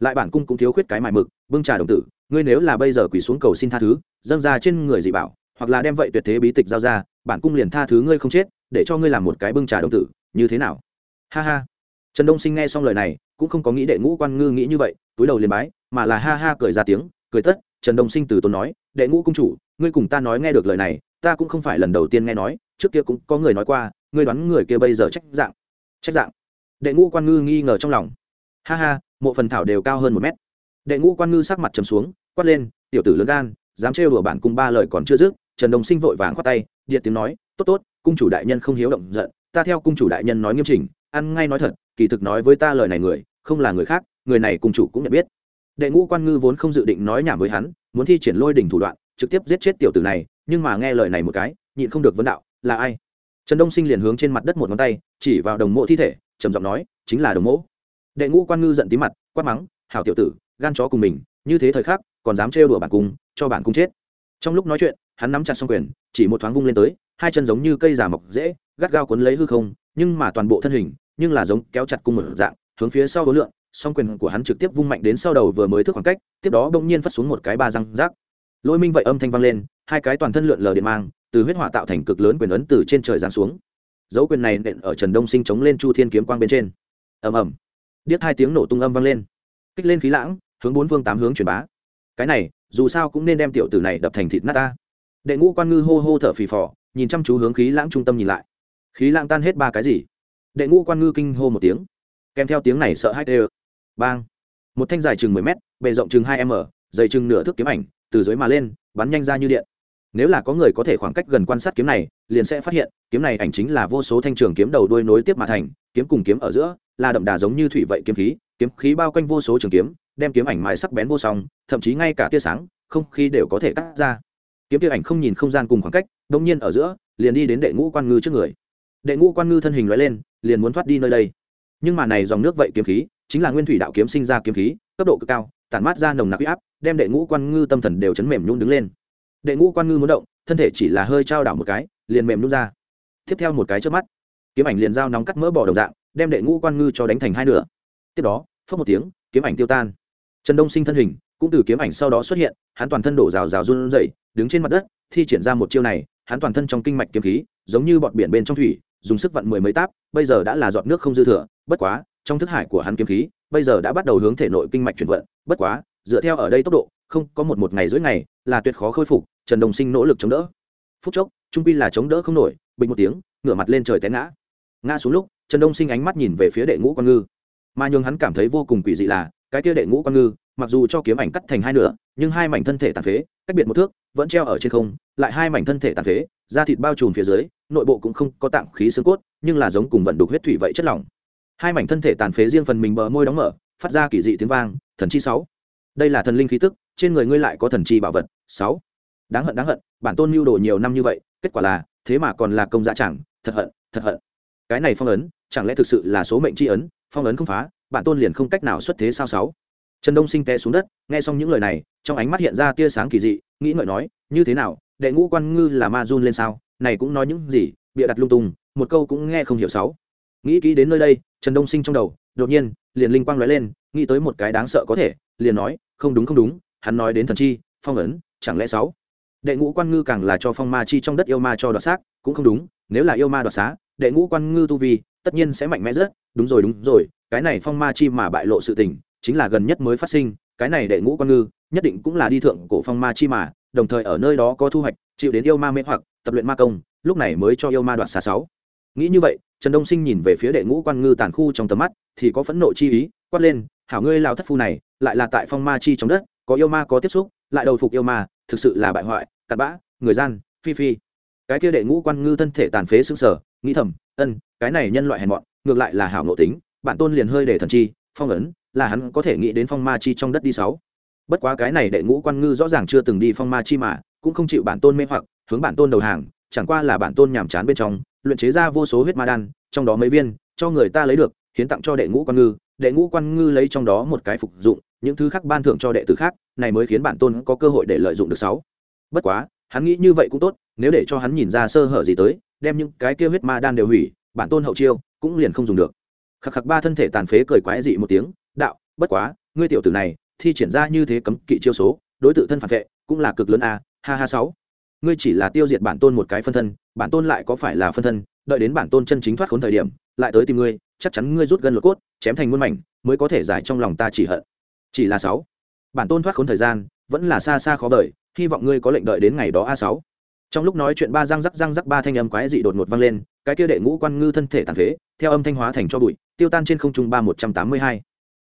Lại bản cung cũng thiếu khuyết cái mài mực, bưng trà đồng tử, ngươi nếu là bây giờ quỳ xuống cầu xin tha thứ, dâng ra trên người dị bảo, hoặc là đem vậy tuyệt thế bí tịch giao ra, bản cung liền tha thứ ngươi không chết, để cho ngươi làm một cái bưng trà đồng tử, như thế nào? Ha ha. Trần đông sinh nghe xong lời này, cũng không có nghĩ đệ ngũ quan ngư nghĩ như vậy, túi đầu liền bái, mà là ha ha cười ra tiếng, cười tất, trần đông sinh từ tốn nói, đệ ngũ cung chủ, ngươi cùng ta nói nghe được lời này ta cũng không phải lần đầu tiên nghe nói, trước kia cũng có người nói qua, ngươi đoán người kia bây giờ trách dạng trách dạng. Đệ ngũ quan ngư nghi ngờ trong lòng. Ha ha, mộ phần thảo đều cao hơn một mét. Đệ ngũ quan ngư sắc mặt trầm xuống, quát lên, tiểu tử lớn gan, dám trêu đùa bản cung ba lời còn chưa dứt, trần đông sinh vội vàng khoát tay, điện tiếng nói, tốt tốt, cung chủ đại nhân không hiếu động giận, ta theo cung chủ đại nhân nói nghiêm chỉnh, ăn ngay nói thật, kỳ thực nói với ta lời này người, không là người khác, người này cung chủ cũng nhận biết. Đệ ngũ quan ngư vốn không dự định nói nhảm với hắn, muốn thi triển lôi đỉnh thủ đoạn, trực tiếp giết chết tiểu tử này nhưng mà nghe lời này một cái, nhịn không được vấn đạo, là ai? Trần đông sinh liền hướng trên mặt đất một ngón tay, chỉ vào đồng mộ thi thể, trầm giọng nói, chính là đồng mộ. Đệ ngũ quan ngư giận tí mặt, quát mắng, hảo tiểu tử, gan chó cùng mình, như thế thời khắc, còn dám trêu đùa bản cung, cho bản cung chết. Trong lúc nói chuyện, hắn nắm chặt xong quyền, chỉ một thoáng vung lên tới, hai chân giống như cây giả mọc dễ, gắt gao cuốn lấy hư không, nhưng mà toàn bộ thân hình, nhưng là giống kéo chặt cung một dạng, hướng phía sau đối lượng song quyền của hắn trực tiếp vung mạnh đến sau đầu vừa mới thức khoảng cách, tiếp đó bỗng nhiên phát xuống một cái ba răng rác. Lôi minh vậy âm thanh vang lên hai cái toàn thân lượn lờ điện mang, từ huyết hỏa tạo thành cực lớn quyền ấn từ trên trời giáng xuống. Dấu quyền này nện ở trần đông sinh chống lên chu thiên kiếm quang bên trên. Ầm ầm. Điếc hai tiếng nổ tung âm vang lên. Kích lên khí lãng, hướng bốn phương tám hướng truyền bá. Cái này, dù sao cũng nên đem tiểu tử này đập thành thịt nát ta. Đệ ngũ quan ngư hô hô thở phì phò, nhìn chăm chú hướng khí lãng trung tâm nhìn lại. Khí lãng tan hết ba cái gì? Đệ ngũ quan ngư kinh hô một tiếng. Kèm theo tiếng này sợ hai tê bang. Một thanh dài chừng mười m bề rộng chừng hai m, dày chừng nửa thước kiếm ảnh, từ dưới mà lên, bắn nhanh ra như điện nếu là có người có thể khoảng cách gần quan sát kiếm này, liền sẽ phát hiện, kiếm này ảnh chính là vô số thanh trường kiếm đầu đuôi nối tiếp mà thành, kiếm cùng kiếm ở giữa, là đậm đà giống như thủy vậy kiếm khí kiếm khí bao quanh vô số trường kiếm, đem kiếm ảnh mái sắc bén vô song, thậm chí ngay cả tia sáng, không khí đều có thể cắt ra. Kiếm tia ảnh không nhìn không gian cùng khoảng cách đông nhiên ở giữa, liền đi đến đệ ngũ quan ngư trước người. Đệ ngũ quan ngư thân hình loại lên, liền muốn thoát đi nơi đây. Nhưng mà này dòng nước vậy kiếm khí, chính là nguyên thủy đạo kiếm sinh ra kiếm khí, cấp độ cực cao, tản mát ra nồng nặc huy áp, đem đệ ngũ quan ngư tâm thần đều chấn mềm nhún đứng lên đệ ngũ quan ngư muốn động, thân thể chỉ là hơi trao đảo một cái, liền mềm nút ra. Tiếp theo một cái trước mắt, kiếm ảnh liền dao nóng cắt mỡ bỏ đồng dạng, đem đệ ngũ quan ngư cho đánh thành hai nửa. Tiếp đó phớt một tiếng, kiếm ảnh tiêu tan. Trần đông sinh thân hình, cũng từ kiếm ảnh sau đó xuất hiện, hắn toàn thân đổ rào rào run rẩy, đứng trên mặt đất, thi triển ra một chiêu này, hắn toàn thân trong kinh mạch kiếm khí, giống như bọt biển bên trong thủy, dùng sức vặn mười mấy táp, bây giờ đã là giọt nước không dư thừa, bất quá, trong thức hải của hắn kiếm khí, bây giờ đã bắt đầu hướng thể nội kinh mạch chuyển vận, bất quá, dựa theo ở đây tốc độ, không có một một ngày dưới ngày là tuyệt khó khôi phục, trần đồng sinh nỗ lực chống đỡ. Phút chốc, trung pi là chống đỡ không nổi, bình một tiếng, ngửa mặt lên trời té ngã. Ngã xuống lúc, trần đông sinh ánh mắt nhìn về phía đệ ngũ quan ngư. Mà nhường hắn cảm thấy vô cùng quỷ dị là, cái kia đệ ngũ quan ngư, mặc dù cho kiếm ảnh cắt thành hai nửa, nhưng hai mảnh thân thể tàn phế, cách biệt một thước, vẫn treo ở trên không, lại hai mảnh thân thể tàn phế, da thịt bao trùm phía dưới, nội bộ cũng không có tạng khí xương cốt, nhưng là giống cùng vận đục huyết thủy vậy chất lỏng. Hai mảnh thân thể tàn phế riêng phần mình bờ môi đóng mở, phát ra kỳ dị tiếng vang, thần chi sáu. Đây là thần linh khí tức trên người ngươi lại có thần chi bảo vật, sáu. Đáng hận đáng hận, bản tôn mưu đồ nhiều năm như vậy, kết quả là, thế mà còn là công dạ chẳng, thật hận thật hận. Cái này phong ấn, chẳng lẽ thực sự là số mệnh tri ấn? Phong ấn không phá, bản tôn liền không cách nào xuất thế sao sáu? Trần đông sinh té xuống đất, nghe xong những lời này, trong ánh mắt hiện ra tia sáng kỳ dị, nghĩ ngợi nói, như thế nào, đệ ngũ quan ngư là ma run lên sao? Này cũng nói những gì, bịa đặt lung tung, một câu cũng nghe không hiểu sáu. Nghĩ kỹ đến nơi đây, trần đông sinh trong đầu, đột nhiên, liền linh quang lóe lên, nghĩ tới một cái đáng sợ có thể, liền nói, không đúng không đúng hắn nói đến thần chi, phong ấn, chẳng lẽ sáu? Đệ ngũ quan ngư càng là cho phong ma chi trong đất yêu ma cho đoạt xác, cũng không đúng, nếu là yêu ma đoạt xá, đệ ngũ quan ngư tu vi, tất nhiên sẽ mạnh mẽ rất, đúng rồi đúng rồi, cái này phong ma chi mà bại lộ sự tình, chính là gần nhất mới phát sinh, cái này đệ ngũ quan ngư, nhất định cũng là đi thượng cổ phong ma chi mà, đồng thời ở nơi đó có thu hoạch, chịu đến yêu ma mê hoặc, tập luyện ma công, lúc này mới cho yêu ma đoạt xá sáu. Nghĩ như vậy, trần đông sinh nhìn về phía đệ ngũ quan ngư tàn khu trong tầm mắt, thì có phẫn nộ chi ý, quát lên, hảo ngươi lao thất phu này, lại là tại phong ma chi trong đất có yêu ma có tiếp xúc, lại đầu phục yêu ma, thực sự là bại hoại, cặn bã, người gian, phi phi. Cái kia đệ ngũ quan ngư thân thể tàn phế xương sở nghĩ thầm, ân, cái này nhân loại hèn mọn, ngược lại là hảo nộ tính, bản tôn liền hơi để thần chi, phong ấn, là hắn có thể nghĩ đến phong ma chi trong đất đi sáu. Bất quá cái này đệ ngũ quan ngư rõ ràng chưa từng đi phong ma chi mà, cũng không chịu bản tôn mê hoặc, hướng bản tôn đầu hàng, chẳng qua là bản tôn nhàm chán bên trong, luyện chế ra vô số huyết ma đan, trong đó mấy viên, cho người ta lấy được, hiến tặng cho đệ ngũ quan ngư đệ ngũ quan ngư lấy trong đó một cái phục dụng, những thứ khác ban thưởng cho đệ tử khác, này mới khiến bản tôn có cơ hội để lợi dụng được sáu. Bất quá, hắn nghĩ như vậy cũng tốt, nếu để cho hắn nhìn ra sơ hở gì tới, đem những cái kia huyết ma đan đều hủy, bản tôn hậu chiêu cũng liền không dùng được. Khắc khắc ba thân thể tàn phế cười quái dị một tiếng, đạo, bất quá, ngươi tiểu tử này, thi triển ra như thế cấm kỵ chiêu số, đối tự thân phản vệ cũng là cực lớn a, ha ha sáu. Ngươi chỉ là tiêu diệt bản tôn một cái phân thân, bản tôn lại có phải là phân thân đợi đến bản tôn chân chính thoát khốn thời điểm, lại tới tìm ngươi, chắc chắn ngươi rút gân lột cốt, chém thành muôn mảnh, mới có thể giải trong lòng ta chỉ hận. Chỉ là sáu. Bản tôn thoát khốn thời gian, vẫn là xa xa khó vời, hy vọng ngươi có lệnh đợi đến ngày đó a sáu. Trong lúc nói chuyện ba răng rắc răng rắc ba thanh âm quái dị đột ngột vang lên, cái kia đệ ngũ quan ngư thân thể tàn phế, theo âm thanh hóa thành cho bụi, tiêu tan trên không trung ba một trăm tám mươi hai.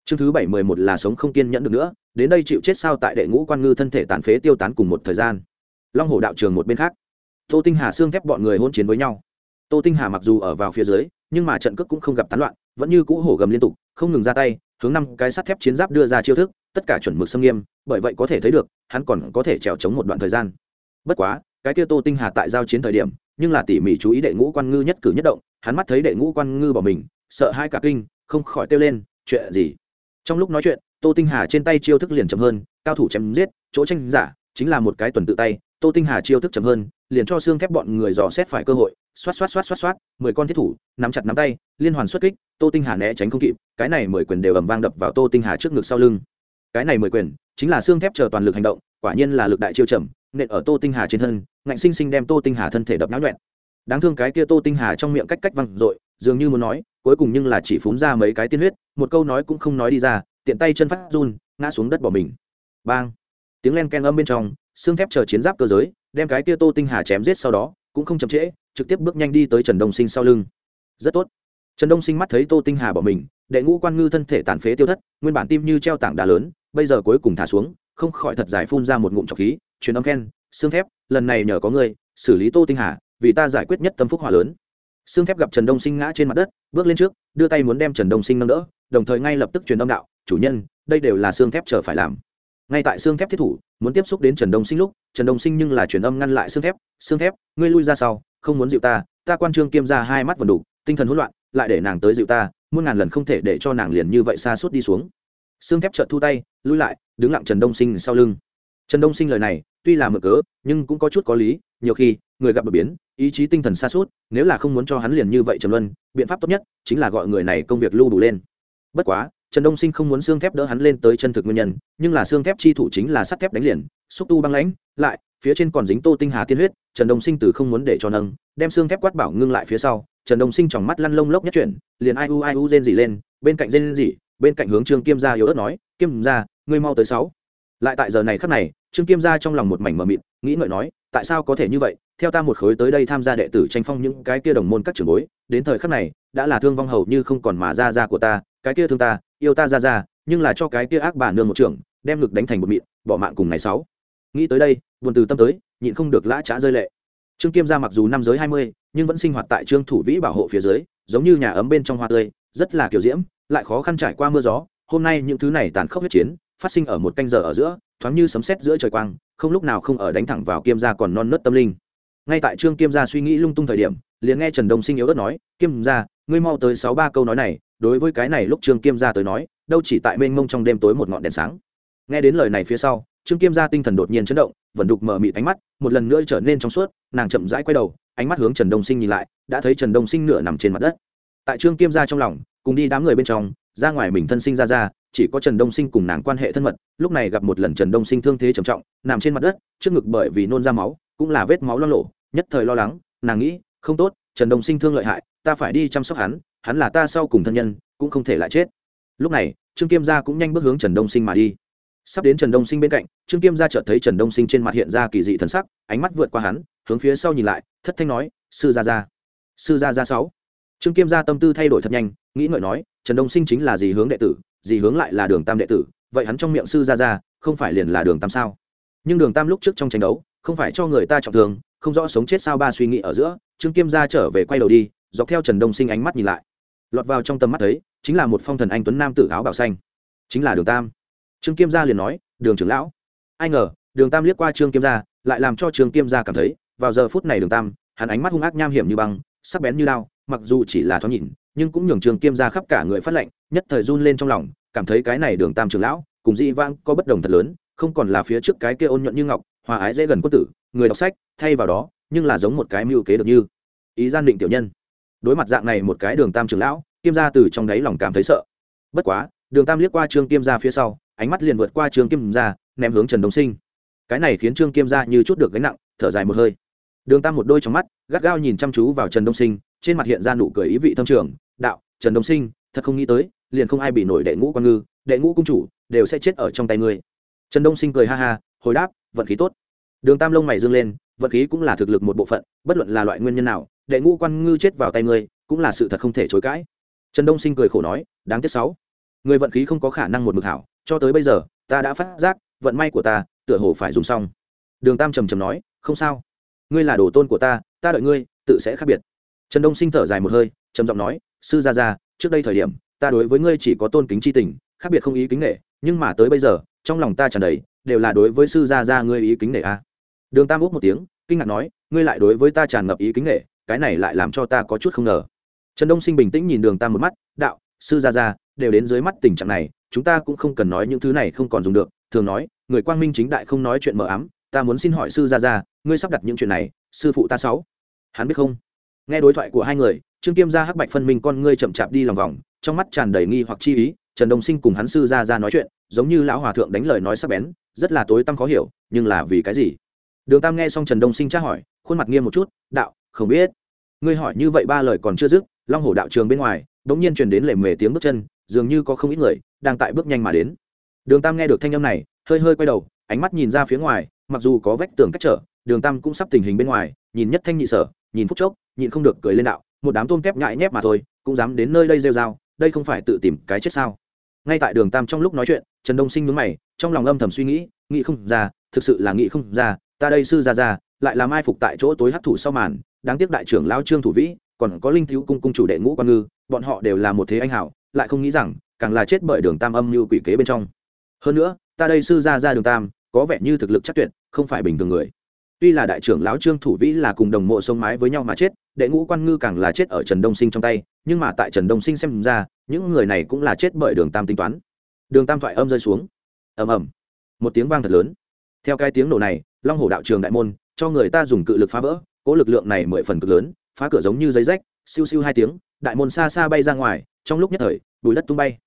Chương thứ bảy mười một là sống không kiên nhẫn được nữa, đến đây chịu chết sao tại đệ ngũ quan ngư thân thể tàn phế tiêu tán cùng một thời gian. Long hồ đạo trường một bên khác. Tô tinh hà xương thép bọn người hôn chiến với nhau tô tinh hà mặc dù ở vào phía dưới, nhưng mà trận cước cũng không gặp tán loạn, vẫn như cũ hổ gầm liên tục, không ngừng ra tay, hướng năm cái sắt thép chiến giáp đưa ra chiêu thức, tất cả chuẩn mực xâm nghiêm, bởi vậy có thể thấy được, hắn còn có thể trèo chống một đoạn thời gian. Bất quá, cái kia tô tinh hà tại giao chiến thời điểm, nhưng là tỉ mỉ chú ý đệ ngũ quan ngư nhất cử nhất động, hắn mắt thấy đệ ngũ quan ngư bỏ mình, sợ hai cả kinh, không khỏi kêu lên, chuyện gì? Trong lúc nói chuyện, tô tinh hà trên tay chiêu thức liền chậm hơn, cao thủ chém giết, chỗ tranh giả, chính là một cái tuần tự tay, tô tinh hà chiêu thức chậm hơn, liền cho xương thép bọn người dò xét phải cơ hội xoát xoát xoát xoát xoát, mười con thiết thủ, nắm chặt nắm tay, liên hoàn xuất kích, tô tinh hà né tránh không kịp, cái này mười quyền đều ầm vang đập vào tô tinh hà trước ngực sau lưng. Cái này mười quyền chính là xương thép chờ toàn lực hành động, quả nhiên là lực đại chiêu chậm nện ở tô tinh hà trên thân, ngạnh sinh sinh đem tô tinh hà thân thể đập náo nhuẹn. Đáng thương cái kia tô tinh hà trong miệng cách cách văng dội, dường như muốn nói, cuối cùng nhưng là chỉ phún ra mấy cái tiên huyết, một câu nói cũng không nói đi ra, tiện tay chân phát run, ngã xuống đất bỏ mình. Bang! Tiếng len ken âm bên trong, xương thép chờ chiến giáp cơ giới, đem cái kia tô tinh hà chém giết sau đó cũng không chậm trễ, trực tiếp bước nhanh đi tới trần đông sinh sau lưng. Rất tốt. Trần đông sinh mắt thấy tô tinh hà bỏ mình, đệ ngũ quan ngư thân thể tàn phế tiêu thất, nguyên bản tim như treo tảng đá lớn, bây giờ cuối cùng thả xuống, không khỏi thật giải phun ra một ngụm trọc khí, truyền âm khen xương thép, lần này nhờ có ngươi, xử lý tô tinh hà, vì ta giải quyết nhất tâm phúc hỏa lớn. Xương thép gặp trần đông sinh ngã trên mặt đất, bước lên trước, đưa tay muốn đem trần đông sinh nâng đỡ, đồng thời ngay lập tức truyền âm đạo, chủ nhân, đây đều là xương thép chờ phải làm. Ngay tại xương thép thiết thủ muốn tiếp xúc đến trần đông sinh lúc, trần đông sinh nhưng là truyền âm ngăn lại xương thép xương thép, ngươi lui ra sau, không muốn dịu ta ta quan trương kiêm ra hai mắt vần đủ, tinh thần hỗn loạn, lại để nàng tới dịu ta, muôn ngàn lần không thể để cho nàng liền như vậy xa suốt đi xuống. Xương thép chợt thu tay, lui lại, đứng lặng trần đông sinh sau lưng. Trần đông sinh lời này, tuy là mở cớ, nhưng cũng có chút có lý, nhiều khi, người gặp bờ biến, ý chí tinh thần xa suốt, nếu là không muốn cho hắn liền như vậy trầm luân, biện pháp tốt nhất chính là gọi người này công việc lưu đủ lên. Bất quá trần đông sinh không muốn xương thép đỡ hắn lên tới chân thực nguyên nhân, nhưng là xương thép chi thủ chính là sắt thép đánh liền, xúc tu băng lãnh, lại, phía trên còn dính tô tinh hà tiên huyết, trần đông sinh từ không muốn để cho nâng, đem xương thép quát bảo ngưng lại phía sau, trần đông sinh tròng mắt lăn lông lốc nhất chuyển, liền ai u ai u rên dỉ lên, bên cạnh rên dỉ bên cạnh hướng trương kiêm gia yếu ớt nói, kiêm gia, ngươi mau tới sáu. Lại tại giờ này khắc này, trương kiêm gia trong lòng một mảnh mờ mịt, nghĩ ngợi nói, tại sao có thể như vậy? Theo ta một khối tới đây tham gia đệ tử tranh phong những cái kia đồng môn các trưởng bối, đến thời khắc này, đã là thương vong hầu như không còn mà ra ra của ta, cái kia thương ta yêu ta ra ra, nhưng là cho cái kia ác bà nương một trưởng, đem ngực đánh thành một mịn, bỏ mạng cùng ngày sáu. Nghĩ tới đây, buồn từ tâm tới, nhịn không được lã trá rơi lệ. Trương kiêm gia mặc dù năm giới hai mươi, nhưng vẫn sinh hoạt tại trương thủ vĩ bảo hộ phía dưới, giống như nhà ấm bên trong hoa tươi, rất là kiểu diễm, lại khó khăn trải qua mưa gió. Hôm nay những thứ này tàn khốc huyết chiến, phát sinh ở một canh giờ ở giữa, thoáng như sấm sét giữa trời quang, không lúc nào không ở đánh thẳng vào kiêm gia còn non nớt tâm linh. Ngay tại trương kiêm gia suy nghĩ lung tung thời điểm, liền nghe trần đông sinh yếu ớt nói, kiêm gia, ngươi mau tới sáu ba câu nói này đối với cái này lúc trương kiêm gia tới nói, đâu chỉ tại mênh mông trong đêm tối một ngọn đèn sáng. Nghe đến lời này phía sau, trương kiêm gia tinh thần đột nhiên chấn động, vẫn đục mở mịt ánh mắt, một lần nữa trở nên trong suốt, nàng chậm rãi quay đầu, ánh mắt hướng trần đông sinh nhìn lại, đã thấy trần đông sinh nửa nằm trên mặt đất. Tại trương kiêm gia trong lòng, cùng đi đám người bên trong, ra ngoài mình thân sinh ra ra, chỉ có trần đông sinh cùng nàng quan hệ thân mật, lúc này gặp một lần trần đông sinh thương thế trầm trọng, nằm trên mặt đất, trước ngực bởi vì nôn ra máu, cũng là vết máu lo lộ, nhất thời lo lắng, nàng nghĩ, không tốt, trần đông sinh thương lợi hại, ta phải đi chăm sóc hắn hắn là ta sau cùng thân nhân, cũng không thể lại chết. Lúc này, trương kiêm gia cũng nhanh bước hướng trần đông sinh mà đi. Sắp đến trần đông sinh bên cạnh, trương kiêm gia chợt thấy trần đông sinh trên mặt hiện ra kỳ dị thần sắc, ánh mắt vượt qua hắn, hướng phía sau nhìn lại, thất thanh nói, sư gia gia, sư gia gia sáu. Trương kiêm gia tâm tư thay đổi thật nhanh, nghĩ ngợi nói, trần đông sinh chính là gì hướng đệ tử gì hướng lại là đường tam đệ tử, vậy hắn trong miệng sư gia gia, không phải liền là đường tam sao? Nhưng đường tam lúc trước trong tranh đấu, không phải cho người ta trọng thương, không rõ sống chết sao ba suy nghĩ ở giữa, trương kiêm gia trở về quay đầu đi, dọc theo trần đông sinh ánh mắt nhìn lại lọt vào trong tầm mắt thấy, chính là một phong thần anh tuấn nam tử áo bảo xanh. Chính là đường tam. Trương kiêm gia liền nói, đường trưởng lão. Ai ngờ, đường tam liếc qua trương kiêm gia, lại làm cho trương kiêm gia cảm thấy, vào giờ phút này đường tam, hắn ánh mắt hung ác nham hiểm như băng, sắc bén như lao mặc dù chỉ là thoáng nhìn, nhưng cũng nhường trương kiêm gia khắp cả người phát lệnh nhất thời run lên trong lòng, cảm thấy cái này đường tam trưởng lão, cùng dị vãng có bất đồng thật lớn, không còn là phía trước cái kia ôn nhuận như ngọc, hòa ái dễ gần quân tử, người đọc sách, thay vào đó, nhưng là giống một cái mưu kế được như. Ý gian định tiểu nhân đối mặt dạng này một cái đường tam trưởng lão, kim gia từ trong đáy lòng cảm thấy sợ. Bất quá, đường tam liếc qua trương kim gia phía sau, ánh mắt liền vượt qua trương kim gia, ném hướng trần đông sinh. Cái này khiến trương kim gia như chút được gánh nặng, thở dài một hơi. Đường tam một đôi trong mắt, gắt gao nhìn chăm chú vào trần đông sinh, trên mặt hiện ra nụ cười ý vị thâm trường, đạo, trần đông sinh, thật không nghĩ tới, liền không ai bị nổi đệ ngũ quan ngư, đệ ngũ cung chủ, đều sẽ chết ở trong tay ngươi. Trần đông sinh cười ha ha, hồi đáp, vận khí tốt. Đường tam lông mày dương lên vận khí cũng là thực lực một bộ phận, bất luận là loại nguyên nhân nào, đệ ngũ quan ngư chết vào tay ngươi, cũng là sự thật không thể chối cãi. Trần đông sinh cười khổ nói, đáng tiếc sáu. Người vận khí không có khả năng một mực hảo, cho tới bây giờ, ta đã phát giác, vận may của ta, tựa hồ phải dùng xong. Đường tam trầm trầm nói, không sao. Ngươi là đồ tôn của ta ta đợi ngươi, tự sẽ khác biệt. Trần đông sinh thở dài một hơi, trầm giọng nói, sư gia gia, trước đây thời điểm, ta đối với ngươi chỉ có tôn kính c h i tình, khác biệt không ý kính nghệ nhưng mà tới bây giờ, trong lòng ta tràn đầy, đều là đối với sư gia gia ngươi ý kính nghệ a đường tam úc một tiếng, kinh ngạc nói, ngươi lại đối với ta tràn ngập ý kính nghệ, cái này lại làm cho ta có chút không ngờ. Trần đông sinh bình tĩnh nhìn đường tam một mắt, đạo, sư gia gia, đều đến dưới mắt tình trạng này, chúng ta cũng không cần nói những thứ này không còn dùng được. Thường nói, người quang minh chính đại không nói chuyện mờ ám, ta muốn xin hỏi sư gia gia, ngươi sắp đặt những chuyện này, sư phụ ta sáu. Hắn biết không? Nghe đối thoại của hai người, trương kiêm gia hắc bạch phân minh con ngươi chậm chạp đi lòng vòng, trong mắt tràn đầy nghi hoặc chi ý, trần đông sinh cùng hắn sư gia gia nói chuyện, giống như lão hòa thượng đánh lời nói sắc bén, rất là tối tăm khó hiểu, nhưng là vì cái gì? Đường tam nghe xong trần đông sinh tra hỏi khuôn mặt nghiêm một chút đạo không biết. Ngươi hỏi như vậy ba lời còn chưa dứt long hổ đạo trường bên ngoài đ nhiên truyền đến lề mề tiếng bước chân dường như có không ít người đang tại bước nhanh mà đến. Đường tam nghe được thanh âm này hơi hơi quay đầu ánh mắt nhìn ra phía ngoài mặc dù có vách tường cách trở đường tam cũng sắp tình hình bên ngoài nhìn nhất thanh nhị sở nhìn phút chốc nhìn không được cười lên đạo một đám tôm kép nhại nhép mà thôi cũng dám đến nơi đây rêu rao, đây không phải tự tìm cái chết sao? Ngay tại đường tam trong lúc nói chuyện trần đông sinh nhướng mày trong lòng âm thầm suy nghĩ nghĩ không ra thực sự là nghĩ không ra ta đây sư ra ra lại làm ai phục tại chỗ tối hấp thụ sau màn, đáng tiếc đại trưởng lao trương thủ vĩ, còn có linh thiếu cung cung chủ đệ ngũ quan ngư, bọn họ đều là một thế anh hảo, lại không nghĩ rằng, càng là chết bởi đường tam âm như quỷ kế bên trong. Hơn nữa, ta đây sư ra ra đường tam, có vẻ như thực lực chắc tuyệt, không phải bình thường người. Tuy là đại trưởng lão trương thủ vĩ là cùng đồng mộ sông mái với nhau mà chết, đệ ngũ quan ngư càng là chết ở trần đông sinh trong tay, nhưng mà tại trần đông sinh xem ra, những người này cũng là chết bởi đường tam tính toán. Đường tam thoại âm rơi xuống. Ầm ầm. Một tiếng vang thật lớn. Theo cái tiếng nổ này long hồ đạo trường đại môn, cho người ta dùng cự lực phá vỡ cỗ lực lượng này mười phần cực lớn, phá cửa giống như giấy rách, siêu siêu hai tiếng, đại môn xa xa bay ra ngoài, trong lúc nhất thời, bùi đất tung bay.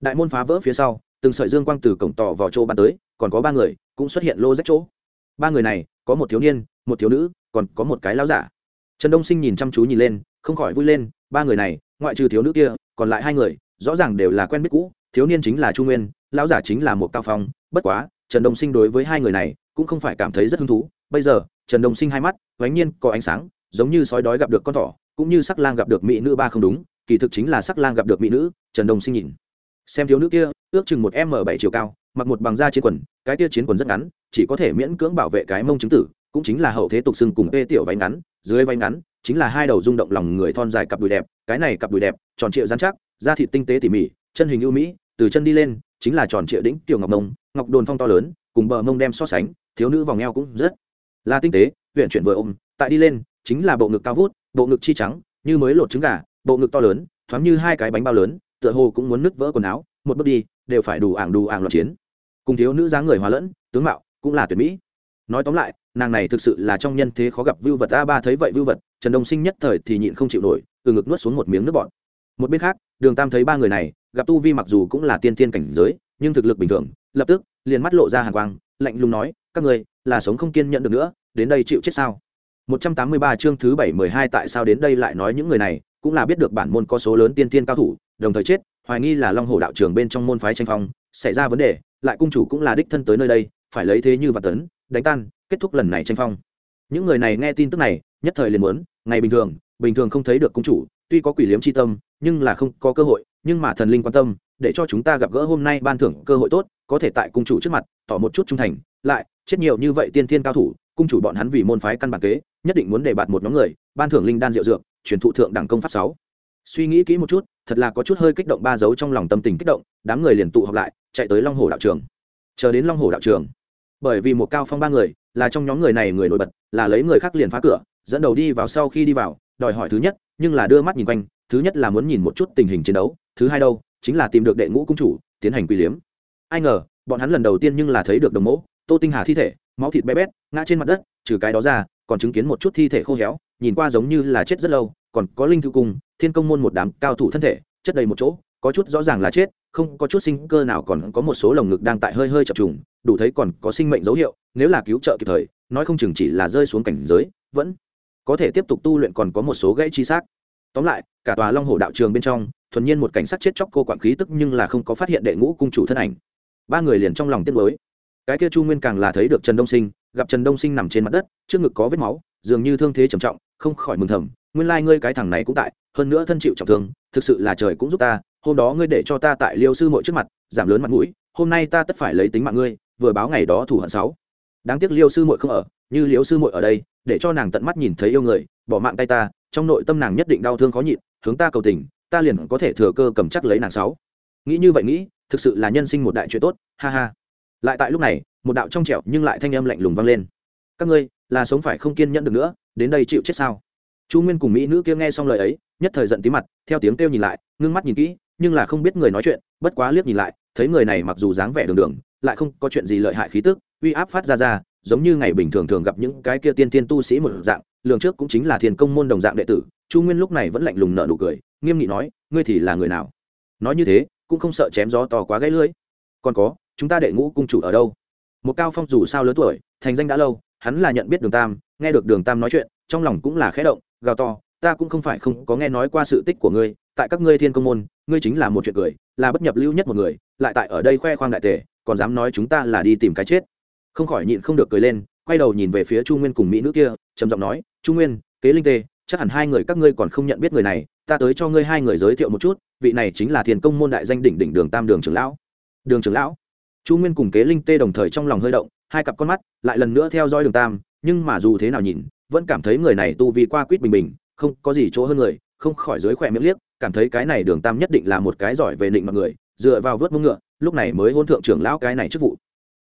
Đại môn phá vỡ phía sau, từng sợi dương quang từ cổng tỏ vào chỗ bắn tới, còn có ba người cũng xuất hiện lô rách chỗ. Ba người này, có một thiếu niên, một thiếu nữ, còn có một cái lão giả. Trần đông sinh nhìn chăm chú nhìn lên, không khỏi vui lên, ba người này, ngoại trừ thiếu nữ kia, còn lại hai người, rõ ràng đều là quen biết cũ, thiếu niên chính là chu nguyên, lão giả chính là một cao phong, bất quá, trần đông sinh đối với hai người này cũng không phải cảm thấy rất hứng thú. Bây giờ, trần Đồng sinh hai mắt, hoánh nhiên có ánh sáng, giống như sói đói gặp được con thỏ, cũng như sắc lang gặp được mỹ nữ ba không đúng, kỳ thực chính là sắc lang gặp được mỹ nữ, trần Đồng sinh nhìn. Xem thiếu nữ kia, ước chừng một m bảy chiều cao, mặc một bằng da chiến quần, cái kia chiến quần rất ngắn, chỉ có thể miễn cưỡng bảo vệ cái mông chứng tử, cũng chính là hậu thế tục xưng cùng pê tiểu váy ngắn, dưới váy ngắn, chính là hai đầu rung động lòng người thon dài cặp đùi đẹp, cái này cặp đùi đẹp, tròn trịa dán chắc, da thịt tinh tế tỉ mỉ, chân hình ưu mỹ, từ chân đi lên, chính là tròn trịa đĩnh tiểu ngọc mông, ngọc đồn phong to lớn, cùng bờ mông đem so sánh thiếu nữ vòng eo cũng rất là tinh tế, huyện chuyển vừa ôm, tại đi lên, chính là bộ ngực cao vút, bộ ngực chi trắng, như mới lột trứng gà, bộ ngực to lớn, thoáng như hai cái bánh bao lớn, tựa hồ cũng muốn nứt vỡ quần áo, một bước đi, đều phải đủ ảng đủ ảng loạn chiến. Cùng thiếu nữ dáng người hòa lẫn, tướng mạo cũng là tuyệt mỹ. Nói tóm lại, nàng này thực sự là trong nhân thế khó gặp vưu vật, a ba thấy vậy vưu vật, trần đông sinh nhất thời thì nhịn không chịu nổi, từ ngực nuốt xuống một miếng nước bọt. Một bên khác, đường tam thấy ba người này, gặp tu vi mặc dù cũng là tiên tiên cảnh giới, nhưng thực lực bình thường, lập tức liền mắt lộ ra hàng quang lạnh lùng nói, các người là sống không kiên nhận được nữa, đến đây chịu chết sao? 183 chương thứ 712 tại sao đến đây lại nói những người này, cũng là biết được bản môn có số lớn tiên tiên cao thủ, đồng thời chết, hoài nghi là long hồ đạo trường bên trong môn phái tranh phong, xảy ra vấn đề, lại cung chủ cũng là đích thân tới nơi đây, phải lấy thế như và tấn, đánh tan, kết thúc lần này tranh phong. Những người này nghe tin tức này, nhất thời liền muốn, ngày bình thường bình thường không thấy được cung chủ, tuy có quỷ liếm chi tâm, nhưng là không có cơ hội, nhưng mà thần linh quan tâm, để cho chúng ta gặp gỡ hôm nay ban thưởng cơ hội tốt có thể tại cung chủ trước mặt, tỏ một chút trung thành, lại, chết nhiều như vậy tiên thiên cao thủ, cung chủ bọn hắn vì môn phái căn bản kế, nhất định muốn đề bạt một nhóm người, ban thưởng linh đan diệu dược, truyền thụ thượng đẳng công pháp sáu. Suy nghĩ kỹ một chút, thật là có chút hơi kích động ba dấu trong lòng tâm tình kích động, đám người liền tụ họp lại, chạy tới long hồ đạo trường. Chờ đến long hồ đạo trường. Bởi vì một cao phong ba người, là trong nhóm người này người nổi bật, là lấy người khác liền phá cửa, dẫn đầu đi vào sau khi đi vào, đòi hỏi thứ nhất, nhưng là đưa mắt nhìn quanh, thứ nhất là muốn nhìn một chút tình hình chiến đấu, thứ hai đâu, chính là tìm được đệ ngũ cung chủ, tiến hành quy liếm ai ngờ, bọn hắn lần đầu tiên nhưng là thấy được đồng mẫu tô tinh hà thi thể, máu thịt bé bét, ngã trên mặt đất, trừ cái đó ra, còn chứng kiến một chút thi thể khô héo, nhìn qua giống như là chết rất lâu, còn có linh thư cung thiên công môn một đám cao thủ thân thể, chất đầy một chỗ, có chút rõ ràng là chết, không có chút sinh cơ nào còn có một số lồng ngực đang tại hơi hơi chập trùng, đủ thấy còn có sinh mệnh dấu hiệu, nếu là cứu trợ kịp thời, nói không chừng chỉ là rơi xuống cảnh giới, vẫn có thể tiếp tục tu luyện còn có một số gãy chi xác. Tóm lại, cả tòa long hồ đạo trường bên trong, thuần nhiên một cảnh sát chết chóc cô quản khí tức nhưng là không có phát hiện đệ ngũ cung chủ thân ảnh ba người liền trong lòng tiếc nuối. Cái kia chu nguyên càng là thấy được trần đông sinh, gặp trần đông sinh nằm trên mặt đất, trước ngực có vết máu, dường như thương thế trầm trọng, không khỏi mừng thầm, nguyên lai ngươi cái thằng này cũng tại, hơn nữa thân chịu trọng thương, thực sự là trời cũng giúp ta, hôm đó ngươi để cho ta tại liêu sư mội trước mặt, giảm lớn mặt mũi, hôm nay ta tất phải lấy tính mạng ngươi, vừa báo ngày đó thủ hận sáu. Đáng tiếc liêu sư mội không ở, như liêu sư mội ở đây, để cho nàng tận mắt nhìn thấy yêu người, bỏ mạng tay ta, trong nội tâm nàng nhất định đau thương khó nhịn, hướng ta cầu tình, ta liền có thể thừa cơ cầm chắc lấy nàng sáu. Nghĩ như vậy nghĩ thực sự là nhân sinh một đại chuyện tốt, ha ha. Lại tại lúc này, một đạo trong trẻo nhưng lại thanh âm lạnh lùng vang lên. Các ngươi, là sống phải không kiên nhẫn được nữa, đến đây chịu chết sao? Chu nguyên cùng mỹ nữ kia nghe xong lời ấy, nhất thời giận tí mặt, theo tiếng kêu nhìn lại, ngưng mắt nhìn kỹ, nhưng là không biết người nói chuyện, bất quá liếc nhìn lại, thấy người này mặc dù dáng vẻ đường đường, lại không có chuyện gì lợi hại khí tức, uy áp phát ra ra, giống như ngày bình thường thường gặp những cái kia tiên tiên tu sĩ một dạng, lường trước cũng chính là thiền công môn đồng dạng đệ tử. Chu nguyên lúc này vẫn lạnh lùng nợ nụ cười, nghiêm nghị nói, ngươi thì là người nào? Nói như thế cũng không sợ chém gió to quá gãy lưỡi. Còn có, chúng ta đệ ngũ cung chủ ở đâu? Một cao phong dù sao lớn tuổi, thành danh đã lâu, hắn là nhận biết đường tam, nghe được đường tam nói chuyện, trong lòng cũng là khẽ động, gào to, ta cũng không phải không có nghe nói qua sự tích của ngươi, tại các ngươi thiên công môn, ngươi chính là một chuyện cười, là bất nhập lưu nhất một người, lại tại ở đây khoe khoang đại tề còn dám nói chúng ta là đi tìm cái chết. Không khỏi nhịn không được cười lên, quay đầu nhìn về phía chu nguyên cùng mỹ nữ kia, trầm giọng nói, chu nguyên, kế linh tê chắc hẳn hai người các ngươi còn không nhận biết người này, ta tới cho ngươi hai người giới thiệu một chút, vị này chính là thiền công môn đại danh đỉnh đỉnh đường tam đường trưởng lão. Đường trưởng lão? Chu nguyên cùng kế linh tê đồng thời trong lòng hơi động, hai cặp con mắt lại lần nữa theo dõi đường tam, nhưng mà dù thế nào nhìn, vẫn cảm thấy người này tu vi qua quýt bình bình, không có gì chỗ hơn người, không khỏi dưới khỏe miệng liếc, cảm thấy cái này đường tam nhất định là một cái giỏi về định mọi người, dựa vào vớt mông ngựa, lúc này mới hôn thượng trưởng lão cái này chức vụ.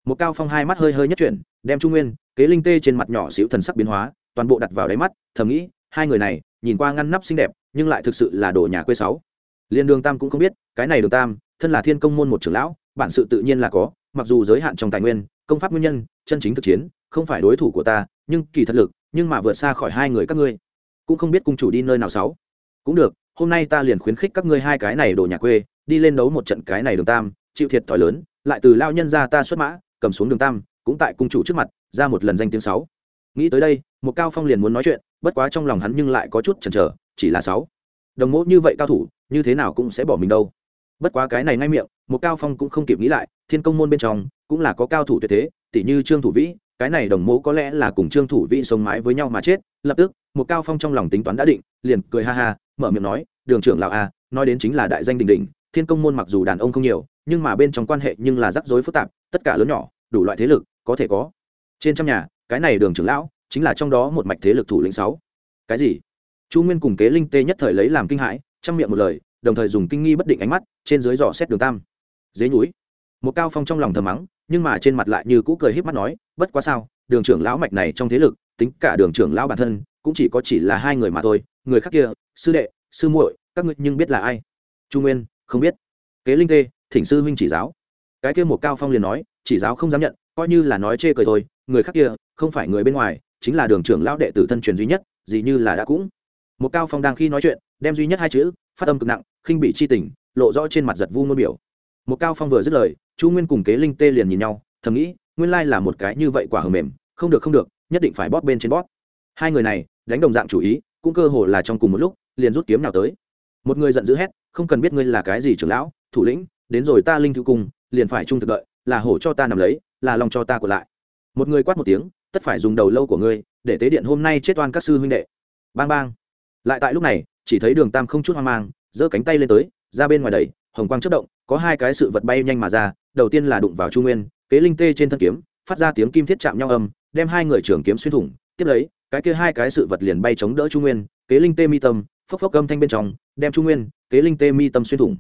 Một cao phong hai mắt hơi hơi nhất chuyển, đem trung nguyên, kế linh tê trên mặt nhỏ xíu thần sắc biến hóa, toàn bộ đặt vào đáy mắt, thầm nghĩ hai người này nhìn qua ngăn nắp xinh đẹp, nhưng lại thực sự là đồ nhà quê sáu. Liên đường tam cũng không biết, cái này đường tam, thân là thiên công môn một trưởng lão, bản sự tự nhiên là có, mặc dù giới hạn trong tài nguyên, công pháp nguyên nhân, chân chính thực chiến, không phải đối thủ của ta, nhưng kỳ thật lực, nhưng mà vượt xa khỏi hai người các ngươi. Cũng không biết cung chủ đi nơi nào sáu. Cũng được, hôm nay ta liền khuyến khích các ngươi hai cái này đồ nhà quê, đi lên đấu một trận cái này đường tam, chịu thiệt thòi lớn, lại từ lao nhân ra ta xuất mã, cầm xuống đường tam, cũng tại cung chủ trước mặt, ra một lần danh tiếng sáu. Nghĩ tới đây một cao phong liền muốn nói chuyện, bất quá trong lòng hắn nhưng lại có chút chần chờ, chỉ là sáu. Đồng mẫu như vậy cao thủ, như thế nào cũng sẽ bỏ mình đâu. Bất quá cái này ngay miệng, một cao phong cũng không kịp nghĩ lại, thiên công môn bên trong, cũng là có cao thủ tuyệt thế tỷ như trương thủ vĩ, cái này đồng mẫu có lẽ là cùng trương thủ vĩ sống mái với nhau mà chết, lập tức, một cao phong trong lòng tính toán đã định, liền cười ha ha, mở miệng nói, đường trưởng lão a, nói đến chính là đại danh đình đình thiên công môn mặc dù đàn ông không nhiều, nhưng mà bên trong quan hệ nhưng là rắc rối phức tạp, tất cả lớn nhỏ, đủ loại thế lực, có thể có. Trên trăm nhà, cái này đường trưởng lão chính là trong đó một mạch thế lực thủ lĩnh sáu. Cái gì? Chu nguyên cùng kế linh tê nhất thời lấy làm kinh hãi trong miệng một lời, đồng thời dùng kinh nghi bất định ánh mắt, trên dưới dò xét đường tam. Dế núi, một cao phong trong lòng thầm mắng, nhưng mà trên mặt lại như cũ cười híp mắt nói, bất quá sao, đường trưởng lão mạch này trong thế lực, tính cả đường trưởng lão bản thân, cũng chỉ có chỉ là hai người mà thôi, người khác kia, sư đệ, sư muội, các ngươi nhưng biết là ai? Chu nguyên, không biết. Kế linh tê, thỉnh sư huynh chỉ giáo. Cái kia một cao phong liền nói, chỉ giáo không dám nhận, coi như là nói chê cười thôi, người khác kia, không phải người bên ngoài chính là đường trưởng lão đệ tử thân truyền duy nhất dì như là đã cũng. Một cao phong đang khi nói chuyện, đem duy nhất hai chữ, phát âm cực nặng, khinh bị chi tình, lộ rõ trên mặt giật vu nôn biểu. Một cao phong vừa dứt lời, chu nguyên cùng kế linh tê liền nhìn nhau, thầm nghĩ, nguyên lai là một cái như vậy quả hờ mềm, không được không được, nhất định phải bóp bên trên bóp. Hai người này, đánh đồng dạng chủ ý, cũng cơ hồ là trong cùng một lúc, liền rút kiếm nào tới. Một người giận dữ hét, không cần biết ngươi là cái gì trưởng lão, thủ lĩnh, đến rồi ta linh thư cung, liền phải trung thực đợi, là hổ cho ta nằm lấy, là lòng cho ta của lại. Một người quát một tiếng tất phải dùng đầu lâu của ngươi, để tế điện hôm nay chết oan các sư huynh đệ. Bang bang. Lại tại lúc này, chỉ thấy đường tam không chút hoang mang, giơ cánh tay lên tới, ra bên ngoài đầy hồng quang chất động, có hai cái sự vật bay nhanh mà ra, đầu tiên là đụng vào trung nguyên, kế linh tê trên thân kiếm, phát ra tiếng kim thiết chạm nhau âm, đem hai người trường kiếm xuyên thủng, tiếp lấy, cái kia hai cái sự vật liền bay chống đỡ trung nguyên, kế linh tê mi tâm, phốc phốc âm thanh bên trong, đem trung nguyên, kế linh tê mi tâm xuyên thủng.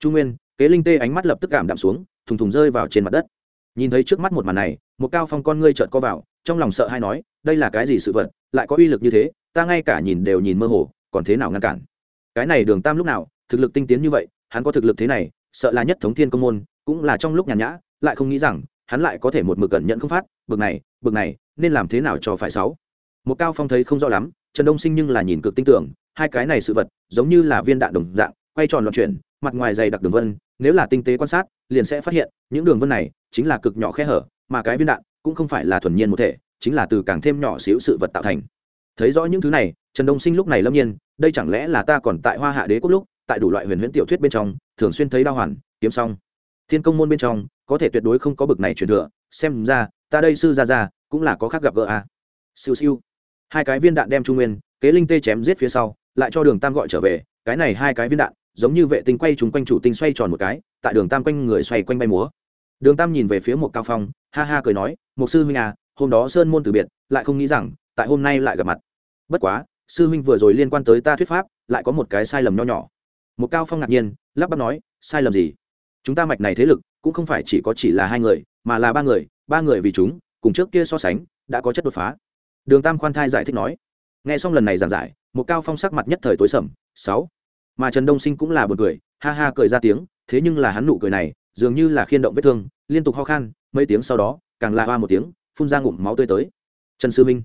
Trung nguyên, kế linh tê ánh mắt lập tức cảm đạm xuống, thùng thùng rơi vào trên mặt đất. Nhìn thấy trước mắt một màn này, một cao phong con ngươi trợn co vào trong lòng sợ hay nói, đây là cái gì sự vật, lại có uy lực như thế, ta ngay cả nhìn đều nhìn mơ hồ, còn thế nào ngăn cản? Cái này đường tam lúc nào, thực lực tinh tiến như vậy, hắn có thực lực thế này, sợ là nhất thống thiên công môn, cũng là trong lúc nhàn nhã, lại không nghĩ rằng, hắn lại có thể một mực cẩn nhận không phát, bực này bực này, nên làm thế nào cho phải sáu? Một cao phong thấy không rõ lắm, trần đông sinh nhưng là nhìn cực tinh tưởng, hai cái này sự vật, giống như là viên đạn đồng dạng, quay tròn loạn chuyển, mặt ngoài dày đặc đường vân, nếu là tinh tế quan sát, liền sẽ phát hiện, những đường vân này, chính là cực nhỏ khe hở, mà cái viên đạn cũng không phải là thuần nhiên một thể, chính là từ càng thêm nhỏ xíu sự vật tạo thành. Thấy rõ những thứ này, trần đông sinh lúc này lâm nhiên, đây chẳng lẽ là ta còn tại hoa hạ đế quốc lúc, tại đủ loại huyền huyễn tiểu thuyết bên trong, thường xuyên thấy đao hoàn, kiếm xong thiên công môn bên trong, có thể tuyệt đối không có bực này truyền thừa, xem ra, ta đây sư ra ra cũng là có khác gặp gỡ a à. siêu siêu. Hai cái viên đạn đem trung nguyên, kế linh tê chém giết phía sau, lại cho đường tam gọi trở về, cái này hai cái viên đạn, giống như vệ tinh quay chúng quanh chủ tinh xoay tròn một cái, tại đường tam quanh người xoay quanh bay múa. Đường tam nhìn về phía một cao phong, ha ha cười nói một sư huynh à hôm đó sơn môn từ biệt, lại không nghĩ rằng, tại hôm nay lại gặp mặt. Bất quá, sư huynh vừa rồi liên quan tới ta thuyết pháp, lại có một cái sai lầm nho nhỏ. Một cao phong ngạc nhiên, lắp bắp nói, sai lầm gì? Chúng ta mạch này thế lực, cũng không phải chỉ có chỉ là hai người, mà là ba người ba người vì chúng, cùng trước kia so sánh, đã có chất đột phá. Đường tam khoan thai giải thích nói. Nghe xong lần này giảng giải một cao phong sắc mặt nhất thời tối sầm, sáu. Mà trần đông sinh cũng là buồn cười, ha ha cười ra tiếng, thế nhưng là hắn nụ cười này, dường như là khiên động vết thương, liên tục ho khan, mấy tiếng sau đó càng la hoa một tiếng phun ra ngụm máu tươi tới. Trần sư minh.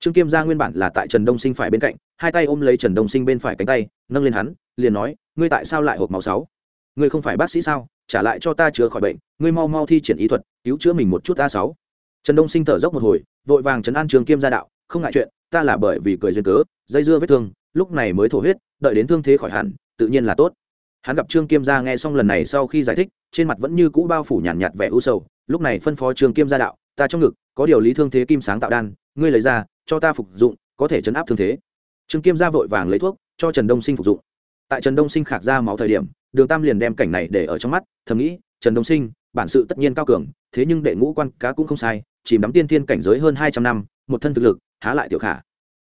Trương kiêm gia nguyên bản là tại trần đông sinh phải bên cạnh hai tay ôm lấy trần đông sinh bên phải cánh tay nâng lên hắn liền nói ngươi tại sao lại hộp máu sáu? Ngươi không phải bác sĩ sao? Trả lại cho ta chữa khỏi bệnh ngươi mau mau thi triển ý thuật cứu chữa mình một chút ta sáu. Trần đông sinh thở dốc một hồi vội vàng trấn an trường kiêm gia đạo không ngại chuyện ta là bởi vì cười duyên cớ dây dưa vết thương lúc này mới thổ huyết đợi đến thương thế khỏi hẳn tự nhiên là tốt. Hắn gặp trương kiêm gia nghe xong lần này sau khi giải thích trên mặt vẫn như cũ bao phủ nhàn nhạt, nhạt vẻ u sầu lúc này phân phó trường kim gia đạo, ta trong ngực, có điều lý thương thế kim sáng tạo đan, ngươi lấy ra, cho ta phục dụng, có thể chấn áp thương thế. Trương kim gia vội vàng lấy thuốc, cho trần đông sinh phục dụng. Tại trần đông sinh khạc ra máu thời điểm, đường tam liền đem cảnh này để ở trong mắt, thầm nghĩ, trần đông sinh, bản sự tất nhiên cao cường, thế nhưng đệ ngũ quan cá cũng không sai, chìm đắm tiên thiên cảnh giới hơn hai trăm năm, một thân thực lực, há lại tiểu khả.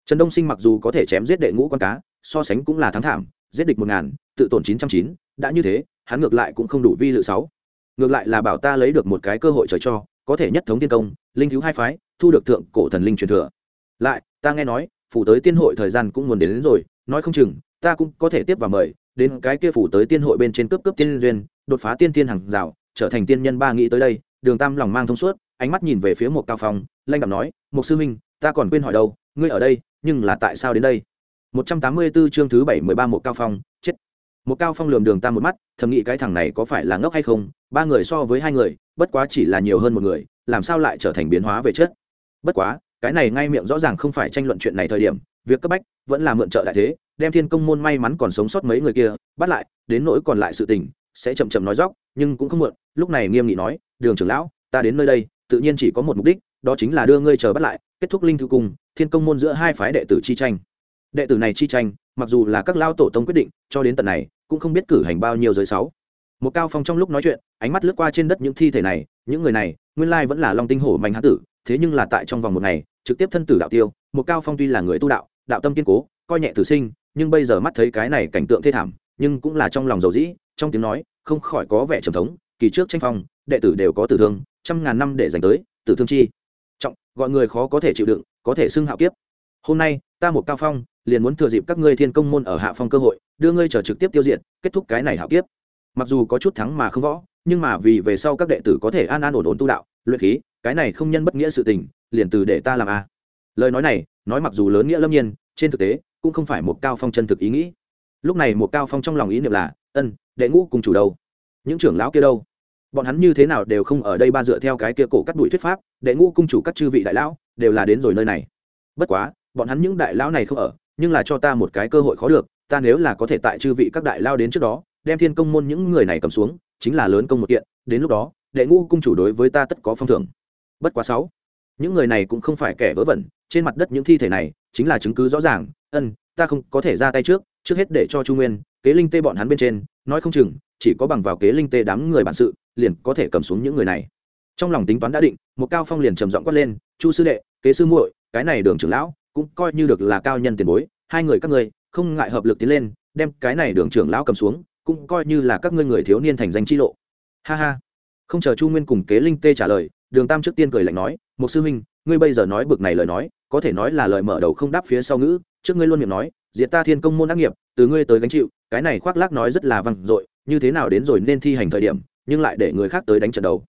Trần đông sinh mặc dù có thể chém giết đệ ngũ quan cá, so sánh cũng là thắng thảm, giết địch một ngàn, tự tổn chín trăm chín, đã như thế, hắn ngược lại cũng không đủ vi lự sáu ngược lại là bảo ta lấy được một cái cơ hội trời cho có thể nhất thống tiên công linh cứu hai phái thu được thượng cổ thần linh truyền thừa. Lại ta nghe nói phủ tới tiên hội thời gian cũng muốn đến, đến rồi nói không chừng ta cũng có thể tiếp và mời đến cái kia phủ tới tiên hội bên trên cướp cướp tiên duyên đột phá tiên tiên hàng rào trở thành tiên nhân ba nghĩ tới đây đường tam lòng mang thông suốt ánh mắt nhìn về phía một cao phong lanh đạm nói một sư huynh ta còn quên hỏi đâu ngươi ở đây nhưng là tại sao đến đây? 184 chương thứ 713 một cao phong một cao phong lườm đường tam một mắt, thầm nghĩ cái thằng này có phải là ngốc hay không, ba người so với hai người, bất quá chỉ là nhiều hơn một người, làm sao lại trở thành biến hóa về chất bất quá, cái này ngay miệng rõ ràng không phải tranh luận chuyện này thời điểm, việc cấp bách vẫn là mượn trợ đại thế, đem thiên công môn may mắn còn sống sót mấy người kia, bắt lại, đến nỗi còn lại sự tình, sẽ chậm chậm nói dóc nhưng cũng không muộn, lúc này nghiêm nghị nói, đường trưởng lão, ta đến nơi đây, tự nhiên chỉ có một mục đích, đó chính là đưa ngươi chờ bắt lại, kết thúc linh thư cung thiên công môn giữa hai phái đệ tử chi tranh. Đệ tử này chi tranh, mặc dù là các lao tổ tông quyết định, cho đến tận này cũng không biết cử hành bao nhiêu giới sáu. Một cao phong trong lúc nói chuyện, ánh mắt lướt qua trên đất những thi thể này, những người này, nguyên lai vẫn là long tinh hổ mạnh hán tử, thế nhưng là tại trong vòng một ngày, trực tiếp thân tử đạo tiêu, một cao phong tuy là người tu đạo đạo tâm kiên cố, coi nhẹ tử sinh, nhưng bây giờ mắt thấy cái này cảnh tượng thê thảm, nhưng cũng là trong lòng dầu dĩ, trong tiếng nói, không khỏi có vẻ trầm thống, kỳ trước tranh phong, đệ tử đều có tử thương, trăm ngàn năm để dành tới, tử thương chi. Trọng, gọi người khó có thể chịu đựng, có thể xưng hạo kiếp. Hôm nay, ta một cao phong liền muốn thừa dịp các ngươi thiên công môn ở hạ phong cơ hội, đưa ngươi trở trực tiếp tiêu diệt, kết thúc cái này hạo kiếp. Mặc dù có chút thắng mà không võ, nhưng mà vì về sau các đệ tử có thể an an ổn ổn tu đạo, luyện khí, cái này không nhân bất nghĩa sự tình, liền từ để ta làm a. Lời nói này, nói mặc dù lớn nghĩa lâm nhiên, trên thực tế, cũng không phải một cao phong chân thực ý nghĩ. Lúc này một cao phong trong lòng ý niệm là, ân, đệ ngũ cùng chủ đâu? Những trưởng lão kia đâu? Bọn hắn như thế nào đều không ở đây ba dựa theo cái kia cổ cắt đuổi thuyết pháp, đệ ngũ cung chủ các chư vị đại lão, đều là đến rồi nơi này. Bất quá, bọn hắn những đại lão này không ở nhưng là cho ta một cái cơ hội khó được, ta nếu là có thể tại chư vị các đại lao đến trước đó, đem thiên công môn những người này cầm xuống, chính là lớn công một kiện, đến lúc đó, đệ ngũ cung chủ đối với ta tất có phong thưởng. Bất quá sáu, những người này cũng không phải kẻ vớ vẩn, trên mặt đất những thi thể này chính là chứng cứ rõ ràng, ân, ta không có thể ra tay trước trước hết để cho chu nguyên, kế linh tê bọn hắn bên trên, nói không chừng, chỉ có bằng vào kế linh tê đám người bản sự, liền có thể cầm xuống những người này. Trong lòng tính toán đã định, một cao phong liền trầm giọng quát lên, chu sư đệ, kế sư muội, cái này đường trưởng lão cũng coi như được là cao nhân tiền bối, hai người các ngươi, không ngại hợp lực tiến lên, đem cái này đường trưởng lão cầm xuống, cũng coi như là các ngươi người thiếu niên thành danh chi lộ. Ha ha. Không chờ chu nguyên cùng kế linh tê trả lời, đường tam trước tiên cười lạnh nói một sư huynh, ngươi bây giờ nói bực này lời nói, có thể nói là lời mở đầu không đáp phía sau ngữ, trước ngươi luôn miệng nói, diệt ta thiên công môn ác nghiệp, từ ngươi tới gánh chịu, cái này khoác lác nói rất là văng dội, như thế nào đến rồi nên thi hành thời điểm, nhưng lại để người khác tới đánh trận đầu.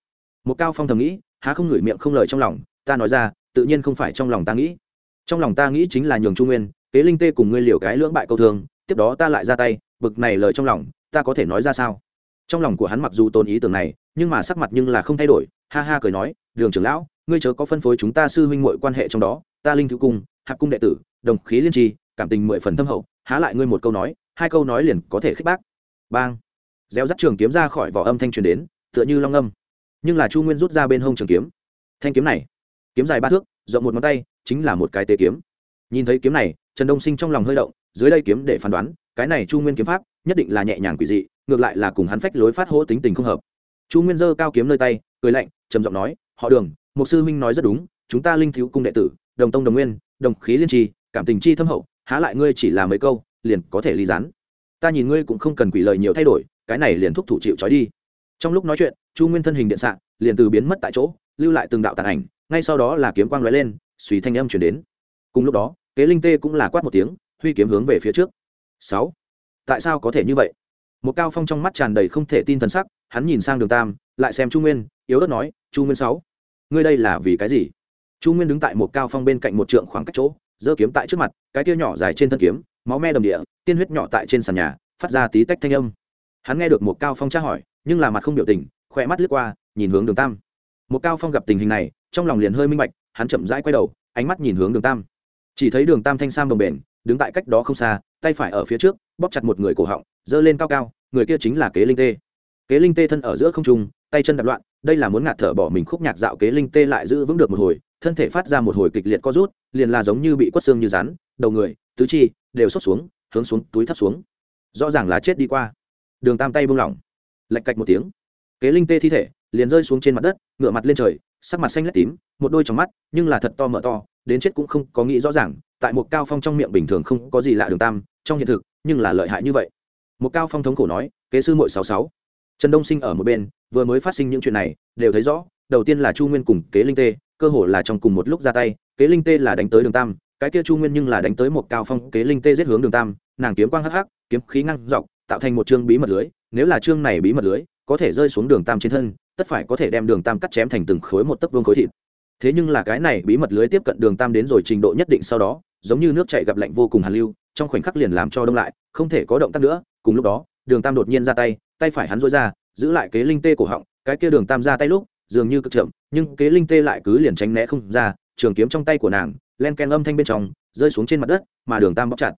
Một cao phong thầm nghĩ, há không ngửi miệng không lời trong lòng, ta nói ra, tự nhiên không phải trong lòng ta nghĩ trong lòng ta nghĩ chính là nhường trung nguyên, kế linh tê cùng ngươi liều cái lưỡng bại câu thương, tiếp đó ta lại ra tay, bực này lời trong lòng, ta có thể nói ra sao? Trong lòng của hắn mặc dù tồn ý tưởng này, nhưng mà sắc mặt nhưng là không thay đổi, ha ha cười nói, đường trưởng lão, ngươi chớ có phân phối chúng ta sư huynh muội quan hệ trong đó, ta linh thứ cung, hạp cung đệ tử, đồng khí liên trì cảm tình mười phần thâm hậu, há lại ngươi một câu nói, hai câu nói liền có thể khích bác. Bang. Réo dắt trường kiếm ra khỏi vỏ âm thanh truyền đến, tựa như long âm. Nhưng là chu nguyên rút ra bên hông trường kiếm. Thanh kiếm này, kiếm dài ba thước, rộng một ngón tay chính là một cái tế kiếm. Nhìn thấy kiếm này, trần đông sinh trong lòng hơi động, dưới đây kiếm để phán đoán, cái này chu nguyên kiếm pháp, nhất định là nhẹ nhàng quỷ dị, ngược lại là cùng hắn phách lối phát hỗ tính tình không hợp. Chu nguyên giơ cao kiếm nơi tay, cười lạnh, trầm giọng nói, họ đường một sư huynh nói rất đúng, chúng ta linh thiếu cung đệ tử, đồng tông đồng nguyên, đồng khí liên tri, cảm tình chi thâm hậu, há lại ngươi chỉ là mấy câu, liền có thể ly rán ta nhìn ngươi cũng không cần quỷ lời nhiều thay đổi, cái này liền thúc thủ chịu trói đi. Trong lúc nói chuyện, chu nguyên thân hình điện xạ, liền từ biến mất tại chỗ, lưu lại từng đạo tàn ảnh, ngay sau đó là kiếm quang lóe lên suy thanh âm chuyển đến. Cùng lúc đó, kế linh tê cũng là quát một tiếng, huy kiếm hướng về phía trước. Sáu. Tại sao có thể như vậy? Một cao phong trong mắt tràn đầy không thể tin thần sắc, hắn nhìn sang đường tam, lại xem chu nguyên, yếu ớt nói, chu nguyên sáu, ngươi đây là vì cái gì? Chu nguyên đứng tại một cao phong bên cạnh một trượng khoảng cách chỗ, giơ kiếm tại trước mặt, cái tia nhỏ dài trên thân kiếm, máu me đầm địa, tiên huyết nhỏ tại trên sàn nhà, phát ra tí tách thanh âm. Hắn nghe được một cao phong tra hỏi, nhưng là mặt không biểu tình, khỏe mắt lướt qua, nhìn hướng đường tam một cao phong gặp tình hình này, trong lòng liền hơi minh bạch, hắn chậm rãi quay đầu, ánh mắt nhìn hướng đường tam. Chỉ thấy đường tam thanh sam đồng bền đứng tại cách đó không xa, tay phải ở phía trước, bóp chặt một người cổ họng, giơ lên cao cao, người kia chính là kế linh tê. Kế linh tê thân ở giữa không trung, tay chân đạp loạn, đây là muốn ngạt thở bỏ mình khúc nhạc dạo kế linh tê lại giữ vững được một hồi, thân thể phát ra một hồi kịch liệt co rút, liền là giống như bị quất xương như rắn, đầu người, tứ chi đều xốc xuống, hướng xuống, túi thấp xuống. Rõ ràng là chết đi qua. Đường tam tay buông lỏng lạch cạch một tiếng. Kế linh tê thi thể liền rơi xuống trên mặt đất ngựa mặt lên trời, sắc mặt xanh lét tím, một đôi trong mắt, nhưng là thật to mở to, đến chết cũng không có nghĩ rõ ràng, tại một cao phong trong miệng bình thường không có gì lạ đường tam, trong hiện thực, nhưng là lợi hại như vậy. Một cao phong thống khổ nói, kế sư mội sáu sáu. Trần đông sinh ở một bên, vừa mới phát sinh những chuyện này, đều thấy rõ, đầu tiên là chu nguyên cùng kế linh tê, cơ hồ là trong cùng một lúc ra tay, kế linh tê là đánh tới đường tam, cái kia chu nguyên nhưng là đánh tới một cao phong, kế linh tê giết hướng đường tam, nàng kiếm quang hắc hắc, kiếm khí ngăn dọc, tạo thành một chương bí mật lưới, nếu là chương này bí mật lưới có thể rơi xuống đường tam trên thân, tất phải có thể đem đường tam cắt chém thành từng khối một tấc vương khối thịt. Thế nhưng là cái này bí mật lưới tiếp cận đường tam đến rồi trình độ nhất định sau đó, giống như nước chảy gặp lạnh vô cùng hàn lưu, trong khoảnh khắc liền làm cho đông lại, không thể có động tác nữa. Cùng lúc đó, đường tam đột nhiên ra tay tay phải hắn dối ra, giữ lại kế linh tê cổ họng, cái kia đường tam ra tay lúc, dường như cực chậm, nhưng kế linh tê lại cứ liền tránh né không ra, trường kiếm trong tay của nàng, len ken âm thanh bên trong, rơi xuống trên mặt đất, mà đường tam bóc chặt.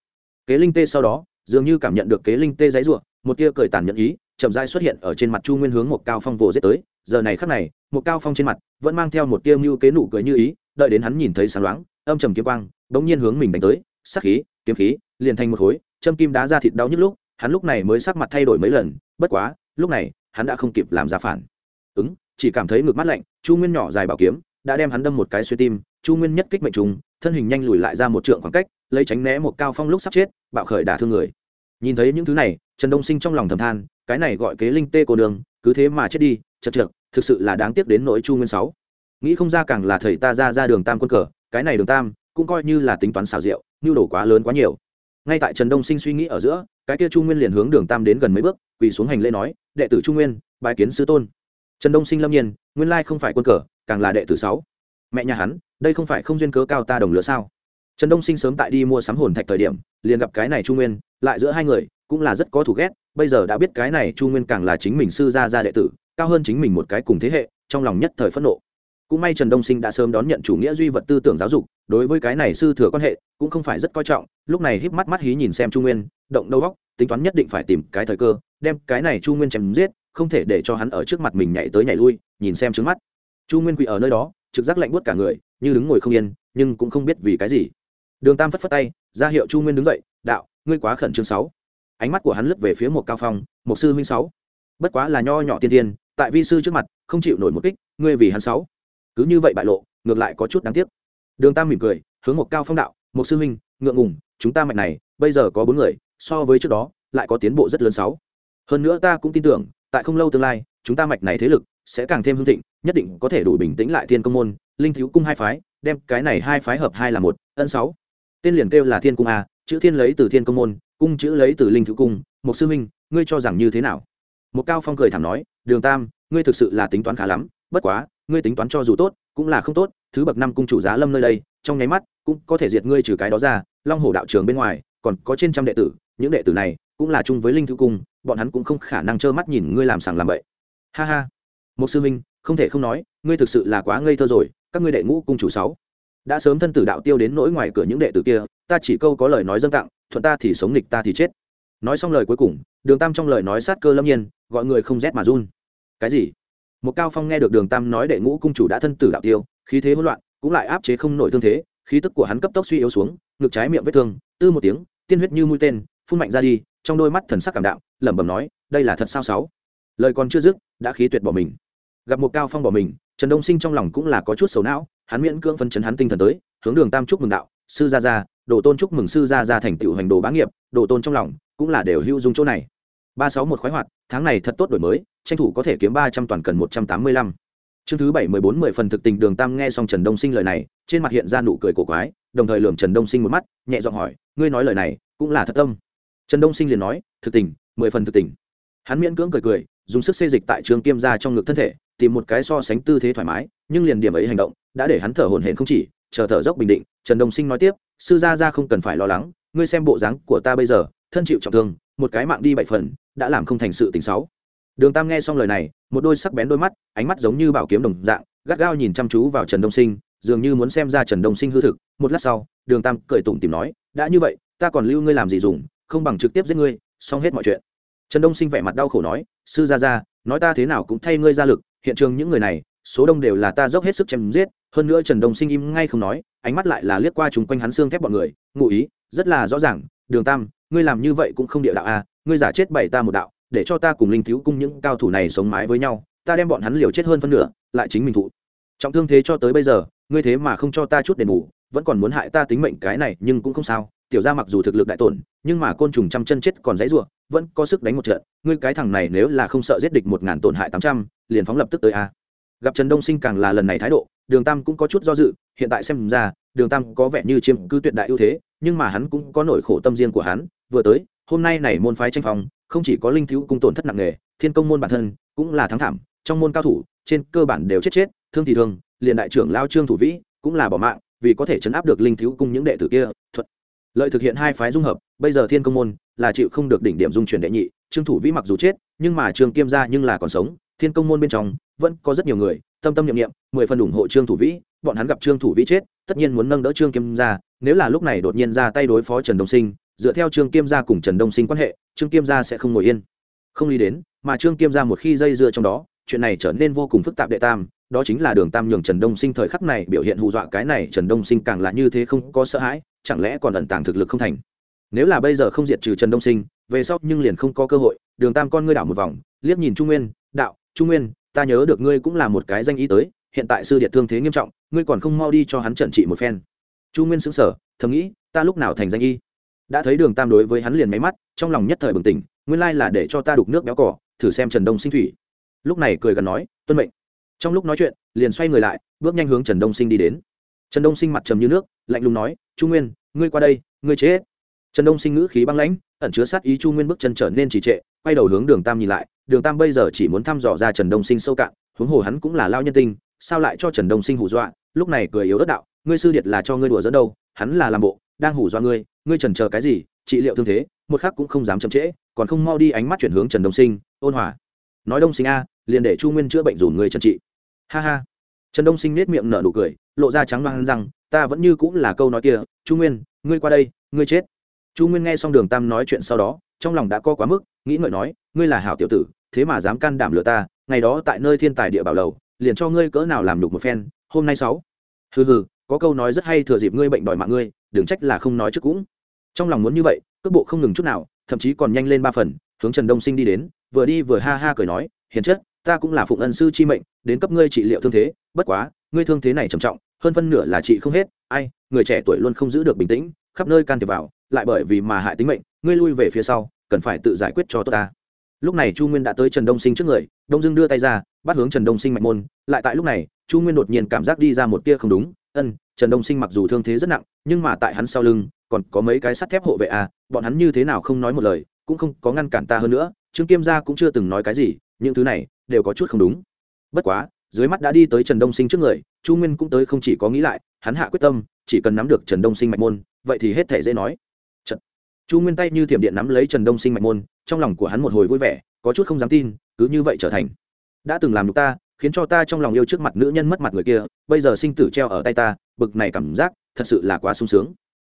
Kế linh tê sau đó, dường như cảm nhận được kế linh tê giấy ruộng, một tia cười tàn nhẫn ý chậm rãi xuất hiện ở trên mặt chu nguyên hướng một cao phong vồ giết tới. Giờ này khắc này một cao phong trên mặt vẫn mang theo một tia mưu kế nụ cười như ý, đợi đến hắn nhìn thấy sáng loáng, âm trầm kiếm quang, bỗng nhiên hướng mình đánh tới. Sắc khí, kiếm khí, liền thành một khối, châm kim đá ra thịt đau nhức lúc, hắn lúc này mới sắc mặt thay đổi mấy lần, bất quá, lúc này, hắn đã không kịp làm ra phản. Ứng, chỉ cảm thấy ngược mắt lạnh, chu nguyên nhỏ dài bảo kiếm, đã đem hắn đâm một cái xuyên tim, chu nguyên nhất kích mệnh trùng, thân hình nhanh lùi lại ra một trượng khoảng cách, lấy tránh né một cao phong lúc sắp chết, bạo khởi đả thương người. Nhìn thấy những thứ này, trần đông sinh trong lòng thầm than cái này gọi kế linh tê cô đường cứ thế mà chết đi, chật chật thực sự là đáng tiếc đến nỗi chu nguyên sáu. Nghĩ không ra càng là thầy ta ra ra đường tam quân cờ, cái này đường tam, cũng coi như là tính toán xào rượu nhu đồ quá lớn quá nhiều. Ngay tại trần đông sinh suy nghĩ ở giữa, cái kia chu nguyên liền hướng đường tam đến gần mấy bước, quỳ xuống hành lễ nói, đệ tử chu nguyên bài kiến sư tôn. Trần đông sinh lâm nhiên, nguyên lai không phải quân cờ, càng là đệ tử sáu. Mẹ nhà hắn, đây không phải không duyên cớ cao ta đồng lứa sao? Trần đông sinh sớm tại đi mua sắm hồn thạch thời điểm, liền gặp cái này chu nguyên, lại giữa hai người, cũng là rất có thủ ghét bây giờ đã biết cái này chu nguyên càng là chính mình sư gia gia đệ tử, cao hơn chính mình một cái cùng thế hệ, trong lòng nhất thời phẫn nộ. Cũng may trần đông sinh đã sớm đón nhận chủ nghĩa duy vật tư tưởng giáo dục, đối với cái này sư thừa quan hệ cũng không phải rất coi trọng, lúc này híp mắt mắt hí nhìn xem chu nguyên, động đầu góc tính toán nhất định phải tìm cái thời cơ, đem cái này chu nguyên chém giết, không thể để cho hắn ở trước mặt mình nhảy tới nhảy lui, nhìn xem trước mắt. Chu nguyên quỳ ở nơi đó, trực giác lạnh buốt cả người, như đứng ngồi không yên, nhưng cũng không biết vì cái gì. Đường tam phất phất tay, ra hiệu chu nguyên đứng dậy, đạo, ngươi quá khẩn trương sáu ánh mắt của hắn lướt về phía một cao phong, một sư huynh sáu. Bất quá là nho nhỏ tiên tiên tại vi sư trước mặt, không chịu nổi một kích, ngươi vì hắn sáu. Cứ như vậy bại lộ, ngược lại có chút đáng tiếc. Đường tam mỉm cười, hướng một cao phong đạo, một sư huynh, ngượng ngùng, chúng ta mạnh này, bây giờ có bốn người, so với trước đó, lại có tiến bộ rất lớn sáu. Hơn nữa ta cũng tin tưởng, tại không lâu tương lai, chúng ta mạch này thế lực sẽ càng thêm hưng thịnh, nhất định có thể đủ bình tĩnh lại thiên công môn, linh thiếu cung hai phái, đem cái này hai phái hợp hai là một, ân sáu. Tên liền kêu là thiên cung a chữ thiên lấy từ thiên công môn, cung chữ lấy từ linh thiếu cung một sư huynh, ngươi cho rằng như thế nào? Một cao phong cười thảm nói, đường tam, ngươi thực sự là tính toán khá lắm, bất quá, ngươi tính toán cho dù tốt, cũng là không tốt, thứ bậc năm cung chủ giá lâm nơi đây, trong nháy mắt, cũng có thể diệt ngươi trừ cái đó ra, long hồ đạo trường bên ngoài, còn có trên trăm đệ tử, những đệ tử này cũng là chung với linh thư cung, bọn hắn cũng không khả năng trơ mắt nhìn ngươi làm sàng làm bậy. Ha ha. Một sư minh không thể không nói, ngươi thực sự là quá ngây thơ rồi, các ngươi đệ ngũ cung chủ sáu, đã sớm thân tử đạo tiêu đến nỗi ngoài cửa những đệ tử kia ta chỉ câu có lời nói dâng tặng, thuận ta thì sống nghịch ta thì chết. Nói xong lời cuối cùng, đường tam trong lời nói sát cơ lâm nhiên, gọi người không rét mà run. Cái gì? Một cao phong nghe được đường tam nói đệ ngũ cung chủ đã thân tử đạo tiêu, khí thế hỗn loạn, cũng lại áp chế không nổi thương thế, khí tức của hắn cấp tốc suy yếu xuống, ngực trái miệng vết thương, tư một tiếng, tiên huyết như mũi tên, phun mạnh ra đi, trong đôi mắt thần sắc cảm đạo lẩm bẩm nói, đây là thật sao sáu? Lời còn chưa dứt, đã khí tuyệt bỏ mình. Gặp một cao phong bỏ mình, trần đông sinh trong lòng cũng là có chút xấu não, hắn miễn cưỡng phân chấn hắn tinh thần tới, hướng đường tam chúc mừng đạo, sư gia gia đồ tôn chúc mừng sư gia gia thành tựu hành đồ bá nghiệp, đồ tôn trong lòng cũng là đều hữu dung chỗ này. Ba sáu một khoái hoạt, tháng này thật tốt đổi mới, tranh thủ có thể kiếm ba trăm toàn cần một trăm tám mươi lăm. Chương thứ bảy mười bốn mười phần thực tình đường tam nghe xong trần đông sinh lời này, trên mặt hiện ra nụ cười cổ quái, đồng thời lườm trần đông sinh một mắt, nhẹ giọng hỏi, ngươi nói lời này cũng là thật tâm? Trần đông sinh liền nói, thực tình, mười phần thực tình. Hắn miễn cưỡng cười cười, dùng sức xê dịch tại trường kiêm ra trong ngực thân thể, tìm một cái so sánh tư thế thoải mái, nhưng liền điểm ấy hành động đã để hắn thở hổn hển không chỉ chờ thở dốc bình định, trần đông sinh nói tiếp, sư gia gia không cần phải lo lắng, ngươi xem bộ dáng của ta bây giờ, thân chịu trọng thương, một cái mạng đi bảy phần, đã làm không thành sự tình xấu. Đường tam nghe xong lời này, một đôi sắc bén đôi mắt, ánh mắt giống như bảo kiếm đồng dạng, gắt gao nhìn chăm chú vào trần đông sinh, dường như muốn xem ra trần đông sinh hư thực. Một lát sau, đường tam cười tủm tìm nói, đã như vậy, ta còn lưu ngươi làm gì dùng, không bằng trực tiếp giết ngươi, xong hết mọi chuyện. Trần đông sinh vẻ mặt đau khổ nói, sư gia gia, nói ta thế nào cũng thay ngươi ra lực, hiện trường những người này, số đông đều là ta dốc hết sức chém giết hơn nữa trần đông sinh im ngay không nói ánh mắt lại là liếc qua chúng quanh hắn xương thép bọn người ngụ ý rất là rõ ràng đường tam ngươi làm như vậy cũng không địa đạo a à, ngươi giả chết bảy ta một đạo để cho ta cùng linh thiếu cung những cao thủ này sống mái với nhau ta đem bọn hắn liều chết hơn phân nửa lại chính mình thụ. Trọng thương thế cho tới bây giờ ngươi thế mà không cho ta chút đền bù vẫn còn muốn hại ta tính mệnh cái này nhưng cũng không sao tiểu ra mặc dù thực lực đại tổn nhưng mà côn trùng trăm chân chết còn dãy ruộng vẫn có sức đánh một trận ngươi cái thằng này nếu là không sợ giết địch một ngàn tổn hại tám trăm liền phóng lập tức tới a gặp trần đông sinh càng là lần này thái độ, đường tam cũng có chút do dự, hiện tại xem ra, đường tam có vẻ như chiếm cứ tuyệt đại ưu thế, nhưng mà hắn cũng có nỗi khổ tâm riêng của hắn, vừa tới, hôm nay này môn phái tranh phong, không chỉ có linh thiếu cung tổn thất nặng nề, thiên công môn bản thân cũng là thắng thảm, trong môn cao thủ, trên cơ bản đều chết chết, thương thì thương, liền đại trưởng lao trương thủ vĩ cũng là bỏ mạng, vì có thể chấn áp được linh thiếu cung những đệ tử kia, thuận lợi thực hiện hai phái dung hợp, bây giờ thiên công môn là chịu không được đỉnh điểm dung chuyển đệ nhị, trương thủ vĩ mặc dù chết, nhưng mà trương kiêm gia nhưng là còn sống, thiên công môn bên trong vẫn có rất nhiều người, tâm tâm nhiệm nghiệm mười phần ủng hộ trương thủ vĩ, bọn hắn gặp trương thủ vĩ chết, tất nhiên muốn nâng đỡ trương kim gia nếu là lúc này đột nhiên ra tay đối phó trần đông sinh, dựa theo trương kim gia cùng trần đông sinh quan hệ, trương kim gia sẽ không ngồi yên. Không lý đến, mà trương kim gia một khi dây dưa trong đó, chuyện này trở nên vô cùng phức tạp đệ tam, đó chính là đường tam nhường trần đông sinh thời khắc này biểu hiện hù dọa cái này trần đông sinh càng là như thế không có sợ hãi, chẳng lẽ còn ẩn tàng thực lực không thành. Nếu là bây giờ không diệt trừ trần đông sinh, về sau nhưng liền không có cơ hội, đường tam con ngươi đảo một vòng, liếc nhìn trung nguyên, đạo, trung nguyên ta nhớ được ngươi cũng là một cái danh ý tới, hiện tại sư điện thương thế nghiêm trọng, ngươi còn không mau đi cho hắn trần trị một phen. Chu nguyên xứng sở thầm nghĩ, ta lúc nào thành danh y? Đã thấy đường tam đối với hắn liền máy mắt, trong lòng nhất thời bừng tỉnh, nguyên lai là để cho ta đục nước béo cỏ, thử xem trần đông sinh thủy. Lúc này cười gần nói, tuân mệnh. Trong lúc nói chuyện, liền xoay người lại, bước nhanh hướng trần đông sinh đi đến. Trần đông sinh mặt trầm như nước, lạnh lùng nói, chu nguyên, ngươi qua đây, ngươi chế trần đông sinh ngữ khí băng lãnh, ẩn chứa sát ý chu nguyên bước chân trở nên trì trệ, quay đầu hướng đường tam nhìn lại, đường tam bây giờ chỉ muốn thăm dò ra trần đông sinh sâu cạn, huống hồ hắn cũng là lao nhân tinh sao lại cho trần đông sinh hù dọa, lúc này cười yếu ớt đạo, ngươi sư điệt là cho ngươi đùa dẫn đâu, hắn là làm bộ, đang hù dọa ngươi ngươi trần chờ cái gì, trị liệu thương thế, một khắc cũng không dám chậm trễ, còn không mau đi ánh mắt chuyển hướng trần đông sinh, ôn hòa. Nói đông sinh a, liền để chu nguyên chữa bệnh dùm người trần trị. Ha ha. Trần đông sinh nết miệng nở nụ cười, lộ ra trắng loang rằng ta vẫn như cũng là câu nói kia, chu nguyên, ngươi qua đây, ngươi chết chu nguyên nghe xong đường tam nói chuyện sau đó, trong lòng đã co quá mức, nghĩ ngợi nói, ngươi là hảo tiểu tử, thế mà dám can đảm lừa ta, ngày đó tại nơi thiên tài địa bảo lầu, liền cho ngươi cỡ nào làm đục một phen, hôm nay sáu. Hừ hừ, có câu nói rất hay thừa dịp ngươi bệnh đòi mạng ngươi, đừng trách là không nói trước cũng. Trong lòng muốn như vậy, cước bộ không ngừng chút nào, thậm chí còn nhanh lên ba phần, hướng trần đông sinh đi đến, vừa đi vừa ha ha cười nói, hiền chất, ta cũng là phụng ân sư chi mệnh, đến cấp ngươi trị liệu thương thế, bất quá, ngươi thương thế này trầm trọng, hơn phân nửa là trị không hết, ai, người trẻ tuổi luôn không giữ được bình tĩnh, khắp nơi can thiệp vào lại bởi vì mà hại tính mệnh, ngươi lui về phía sau, cần phải tự giải quyết cho tốt ta. Lúc này chu nguyên đã tới trần đông sinh trước người, đông dưng đưa tay ra, bắt hướng trần đông sinh mạch môn. Lại tại lúc này, chu nguyên đột nhiên cảm giác đi ra một tia không đúng. Ân, trần đông sinh mặc dù thương thế rất nặng, nhưng mà tại hắn sau lưng, còn có mấy cái sắt thép hộ vệ à bọn hắn như thế nào không nói một lời, cũng không có ngăn cản ta hơn nữa. Trương kiêm gia cũng chưa từng nói cái gì, những thứ này đều có chút không đúng. Bất quá, dưới mắt đã đi tới trần đông sinh trước người, chu nguyên cũng tới không chỉ có nghĩ lại, hắn hạ quyết tâm, chỉ cần nắm được trần đông sinh mạch môn, vậy thì hết thể dễ nói chu nguyên tay như thiểm điện nắm lấy trần đông sinh mạch môn, trong lòng của hắn một hồi vui vẻ, có chút không dám tin, cứ như vậy trở thành. Đã từng làm được ta, khiến cho ta trong lòng yêu trước mặt nữ nhân mất mặt người kia, bây giờ sinh tử treo ở tay ta, bực này cảm giác, thật sự là quá sung sướng.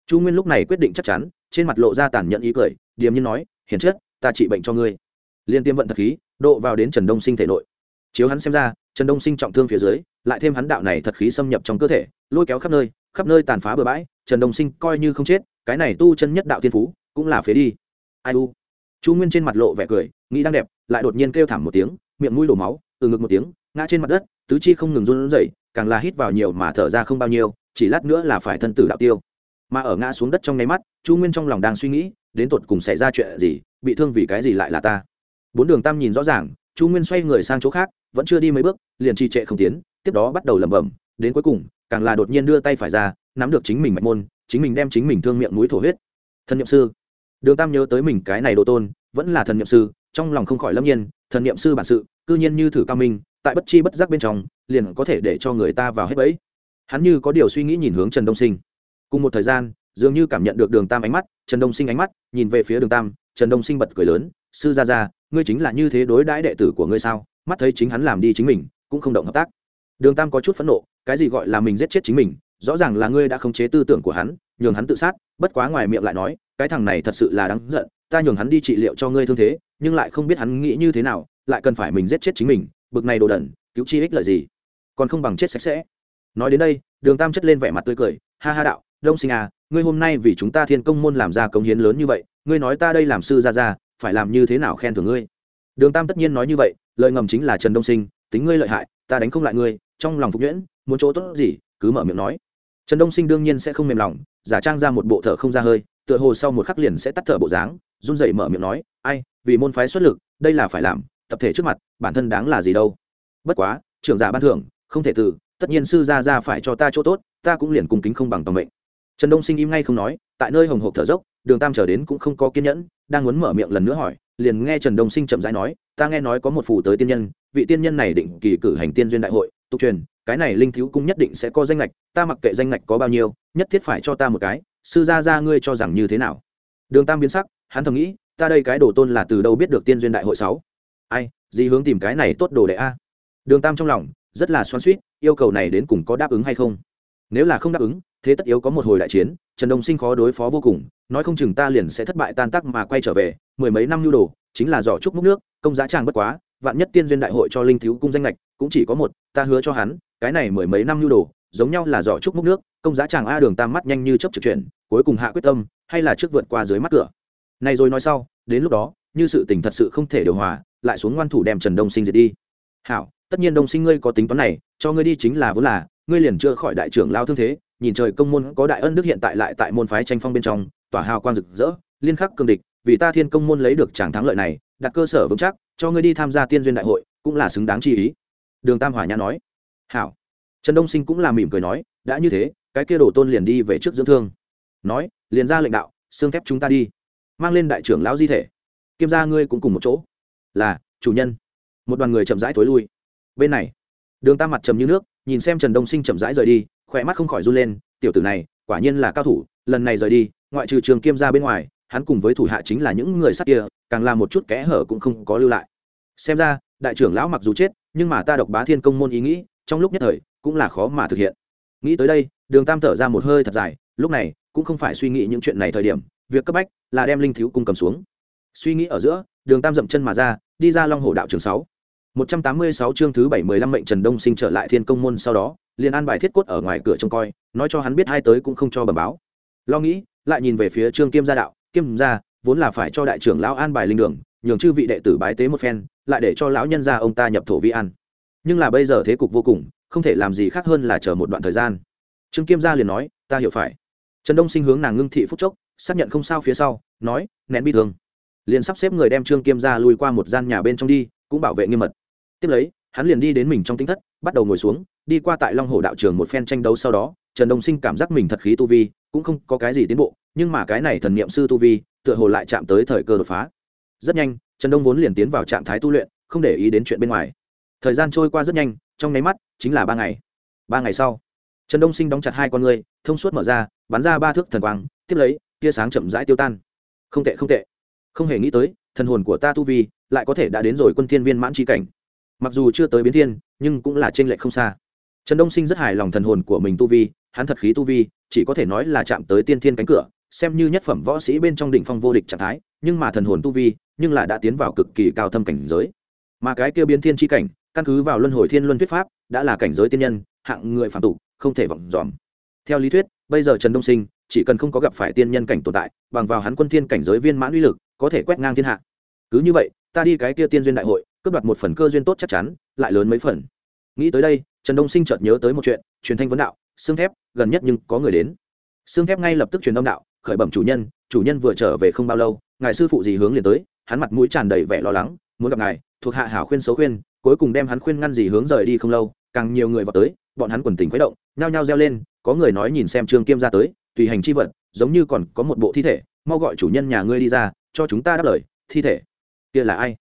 Chu nguyên lúc này quyết định chắc chắn, trên mặt lộ ra tàn nhẫn ý cười, điềm nhiên nói, hiền chết, ta trị bệnh cho ngươi. Liên tiêm vận thật khí, độ vào đến trần đông sinh thể nội. Chiếu hắn xem ra, trần đông sinh trọng thương phía dưới, lại thêm hắn đạo này thật khí xâm nhập trong cơ thể, lôi kéo khắp nơi khắp nơi tàn phá bừa bãi, trần đông sinh coi như không chết, cái này tu chân nhất đạo thiên phú cũng là phế đi. Ai u? Chu nguyên trên mặt lộ vẻ cười, nghĩ đang đẹp, lại đột nhiên kêu thảm một tiếng, miệng mũi đổ máu, từ ngực một tiếng, ngã trên mặt đất, tứ chi không ngừng run rẩy, càng là hít vào nhiều mà thở ra không bao nhiêu, chỉ lát nữa là phải thân tử đạo tiêu. Mà ở ngã xuống đất trong nháy mắt, chu nguyên trong lòng đang suy nghĩ, đến tột cùng xảy ra chuyện gì, bị thương vì cái gì lại là ta? Bốn đường tam nhìn rõ ràng, chu nguyên xoay người sang chỗ khác, vẫn chưa đi mấy bước, liền trì trệ không tiến, tiếp đó bắt đầu lẩm bẩm, đến cuối cùng, càng là đột nhiên đưa tay phải ra, nắm được chính mình mạch môn, chính mình đem chính mình thương miệng mũi thổ huyết. Thân nhậm sư đường tam nhớ tới mình cái này độ tôn, vẫn là thần niệm sư, trong lòng không khỏi lâm nhiên, thần niệm sư bản sự, cư nhiên như thử cao minh, tại bất chi bất giác bên trong, liền có thể để cho người ta vào hết bẫy. Hắn như có điều suy nghĩ nhìn hướng trần đông sinh. Cùng một thời gian, dường như cảm nhận được đường tam ánh mắt, trần đông sinh ánh mắt, nhìn về phía đường tam, trần đông sinh bật cười lớn, sư gia gia, ngươi chính là như thế đối đãi đệ tử của ngươi sao? Mắt thấy chính hắn làm đi chính mình, cũng không động hợp tác. Đường tam có chút phẫn nộ, cái gì gọi là mình giết chết chính mình? Rõ ràng là ngươi đã khống chế tư tưởng của hắn, nhường hắn tự sát, bất quá ngoài miệng lại nói cái thằng này thật sự là đáng giận, ta nhường hắn đi trị liệu cho ngươi thương thế, nhưng lại không biết hắn nghĩ như thế nào, lại cần phải mình giết chết chính mình, bực này đồ đẩn cứu chi ích lợi gì. Còn không bằng chết sạch sẽ. Nói đến đây, đường tam chất lên vẻ mặt tươi cười, ha ha đạo, đông sinh à ngươi hôm nay vì chúng ta thiên công môn làm ra công hiến lớn như vậy, ngươi nói ta đây làm sư ra ra phải làm như thế nào khen thưởng ngươi? Đường tam tất nhiên nói như vậy lợi ngầm chính là trần đông sinh, tính ngươi lợi hại, ta đánh không lại ngươi, trong lòng phục nhuyễn, muốn chỗ tốt gì, cứ mở miệng nói. Trần đông sinh đương nhiên sẽ không mềm lòng, giả trang ra một bộ thở không ra hơi tựa hồ sau một khắc liền sẽ tắt thở bộ dáng, run rẩy mở miệng nói, ai, vì môn phái xuất lực, đây là phải làm, tập thể trước mặt, bản thân đáng là gì đâu? Bất quá, trưởng giả ban thưởng, không thể từ, tất nhiên sư gia gia phải cho ta chỗ tốt, ta cũng liền cung kính không bằng tòng mệnh. Trần đông sinh im ngay không nói, tại nơi hồng hộp thở dốc, đường tam trở đến cũng không có kiên nhẫn, đang muốn mở miệng lần nữa hỏi, liền nghe trần đông sinh chậm rãi nói, ta nghe nói có một phủ tới tiên nhân, vị tiên nhân này định kỳ cử hành tiên duyên đại hội, tục truyền, cái này linh thiếu cung nhất định sẽ có danh lệch ta mặc kệ danh lệch có bao nhiêu, nhất thiết phải cho ta một cái sư gia gia ngươi cho rằng như thế nào? Đường tam biến sắc, hắn thầm nghĩ, ta đây cái đồ tôn là từ đâu biết được tiên duyên đại hội sáu? Ai, gì hướng tìm cái này tốt đồ đệ a? Đường tam trong lòng, rất là xoắn suýt yêu cầu này đến cùng có đáp ứng hay không? Nếu là không đáp ứng, thế tất yếu có một hồi đại chiến, trần đông sinh khó đối phó vô cùng, nói không chừng ta liền sẽ thất bại tan tác mà quay trở về, mười mấy năm nhu đồ, chính là giỏ trúc múc nước, công giá tràng bất quá, vạn nhất tiên duyên đại hội cho linh thiếu cung danh lệch cũng chỉ có một, ta hứa cho hắn, cái này mười mấy năm nhu đồ giống nhau là giỏ trúc múc nước, công giá chàng a đường tam mắt nhanh như chấp trực chuyển, cuối cùng hạ quyết tâm, hay là trước vượt qua dưới mắt cửa. Này rồi nói sau, đến lúc đó, như sự tình thật sự không thể điều hòa, lại xuống ngoan thủ đem trần đông sinh diệt đi. Hảo, tất nhiên đông sinh ngươi có tính toán này, cho ngươi đi chính là vốn là, ngươi liền chưa khỏi đại trưởng lao thương thế, nhìn trời công môn có đại ân đức hiện tại lại tại môn phái tranh phong bên trong, tỏa hào quang rực rỡ, liên khắc cương địch, vì ta thiên công môn lấy được tràng thắng lợi này, đặt cơ sở vững chắc, cho ngươi đi tham gia tiên duyên đại hội, cũng là xứng đáng chi ý. Đường tam hỏa nhã nói. Hảo trần đông sinh cũng là mỉm cười nói, đã như thế, cái kia đồ tôn liền đi về trước dưỡng thương. Nói, liền ra lệnh đạo, xương thép chúng ta đi, mang lên đại trưởng lão di thể. Kiêm gia ngươi cũng cùng một chỗ. Là, chủ nhân. Một đoàn người chậm rãi thối lui. Bên này, đường tam mặt trầm như nước, nhìn xem trần đông sinh chậm rãi rời đi, khỏe mắt không khỏi run lên, tiểu tử này, quả nhiên là cao thủ, lần này rời đi, ngoại trừ trường kiêm gia bên ngoài, hắn cùng với thủ hạ chính là những người sát kia, càng làm một chút kẽ hở cũng không có lưu lại. Xem ra, đại trưởng lão mặc dù chết, nhưng mà ta độc bá thiên công môn ý nghĩ, trong lúc nhất thời cũng là khó mà thực hiện nghĩ tới đây đường tam thở ra một hơi thật dài lúc này cũng không phải suy nghĩ những chuyện này thời điểm việc cấp bách là đem linh thiếu cung cầm xuống suy nghĩ ở giữa đường tam dậm chân mà ra đi ra long hồ đạo trường sáu một trăm tám mươi sáu chương thứ bảy mươi lăm mệnh Trần Đông Sinh trở lại Thiên Công môn sau đó, liền an bài thiết cốt ở ngoài cửa trông coi, nói cho hắn biết hai tới cũng không cho bẩm báo. Lo nghĩ, lại nhìn về phía Trương Kiêm gia đạo, Kiêm gia, vốn là phải cho đại trưởng lão an bài linh đường, nhường chư vị đệ tử bái tế một phen, lại để cho lão nhân gia ông ta nhập thổ vi an. Nhưng là bây giờ thế cục vô cùng, không thể làm gì khác hơn là chờ một đoạn thời gian. Trương Kiêm gia liền nói, ta hiểu phải. Trần Đông Sinh hướng nàng ngưng thị phúc chốc, xác nhận không sao phía sau, nói, nén bi thương. Liền sắp xếp người đem Trương Kiêm gia lùi qua một gian nhà bên trong đi, cũng bảo vệ nghiêm mật tiếp lấy hắn liền đi đến mình trong tinh thất bắt đầu ngồi xuống đi qua tại long hồ đạo trường một phen tranh đấu sau đó trần đông sinh cảm giác mình thật khí tu vi cũng không có cái gì tiến bộ nhưng mà cái này thần niệm sư tu vi tựa hồ lại chạm tới thời cơ đột phá rất nhanh trần đông vốn liền tiến vào trạng thái tu luyện không để ý đến chuyện bên ngoài thời gian trôi qua rất nhanh trong nháy mắt, chính là ba ngày. Ba ngày sau, trần đông sinh đóng chặt hai con người thông suốt mở ra, bắn ra ba thước thần quang, tiếp lấy, tia sáng chậm rãi tiêu tan. Không tệ không tệ. Không hề nghĩ tới, thần hồn của ta tu vi lại có thể đã đến rồi quân thiên viên mãn tri cảnh. Mặc dù chưa tới biến thiên, nhưng cũng là trên lệch không xa. Trần đông sinh rất hài lòng thần hồn của mình tu vi, hắn thật khí tu vi, chỉ có thể nói là chạm tới tiên thiên cánh cửa, xem như nhất phẩm võ sĩ bên trong đỉnh phong vô địch trạng thái, nhưng mà thần hồn tu vi, nhưng là đã tiến vào cực kỳ cao thâm cảnh giới. Mà cái kia biến thiên tri cảnh căn cứ vào luân hồi thiên luân thuyết pháp, đã là cảnh giới tiên nhân, hạng người phạm tục, không thể vọng dòm. Theo lý thuyết, bây giờ trần đông sinh, chỉ cần không có gặp phải tiên nhân cảnh tồn tại, bằng vào hắn quân thiên cảnh giới viên mãn uy lực, có thể quét ngang thiên hạ. Cứ như vậy, ta đi cái kia tiên duyên đại hội, cướp đoạt một phần cơ duyên tốt chắc chắn, lại lớn mấy phần. Nghĩ tới đây, trần đông sinh chợt nhớ tới một chuyện, truyền thanh vấn đạo xương thép, gần nhất nhưng có người đến. Xương thép ngay lập tức truyền âm đạo, khởi bẩm chủ nhân chủ nhân vừa trở về không bao lâu, ngài sư phụ gì hướng liền tới, hắn mặt mũi tràn đầy vẻ lo lắng, muốn gặp ngài, thuộc hạ hảo khuyên xấu khuyên cuối cùng đem hắn khuyên ngăn gì hướng rời đi không lâu, càng nhiều người vào tới, bọn hắn quần tình khuấy động, nhao nhao reo lên, có người nói nhìn xem trương kiêm ra tới, tùy hành chi vật, giống như còn có một bộ thi thể, mau gọi chủ nhân nhà ngươi đi ra, cho chúng ta đáp lời, thi thể. Kia là ai?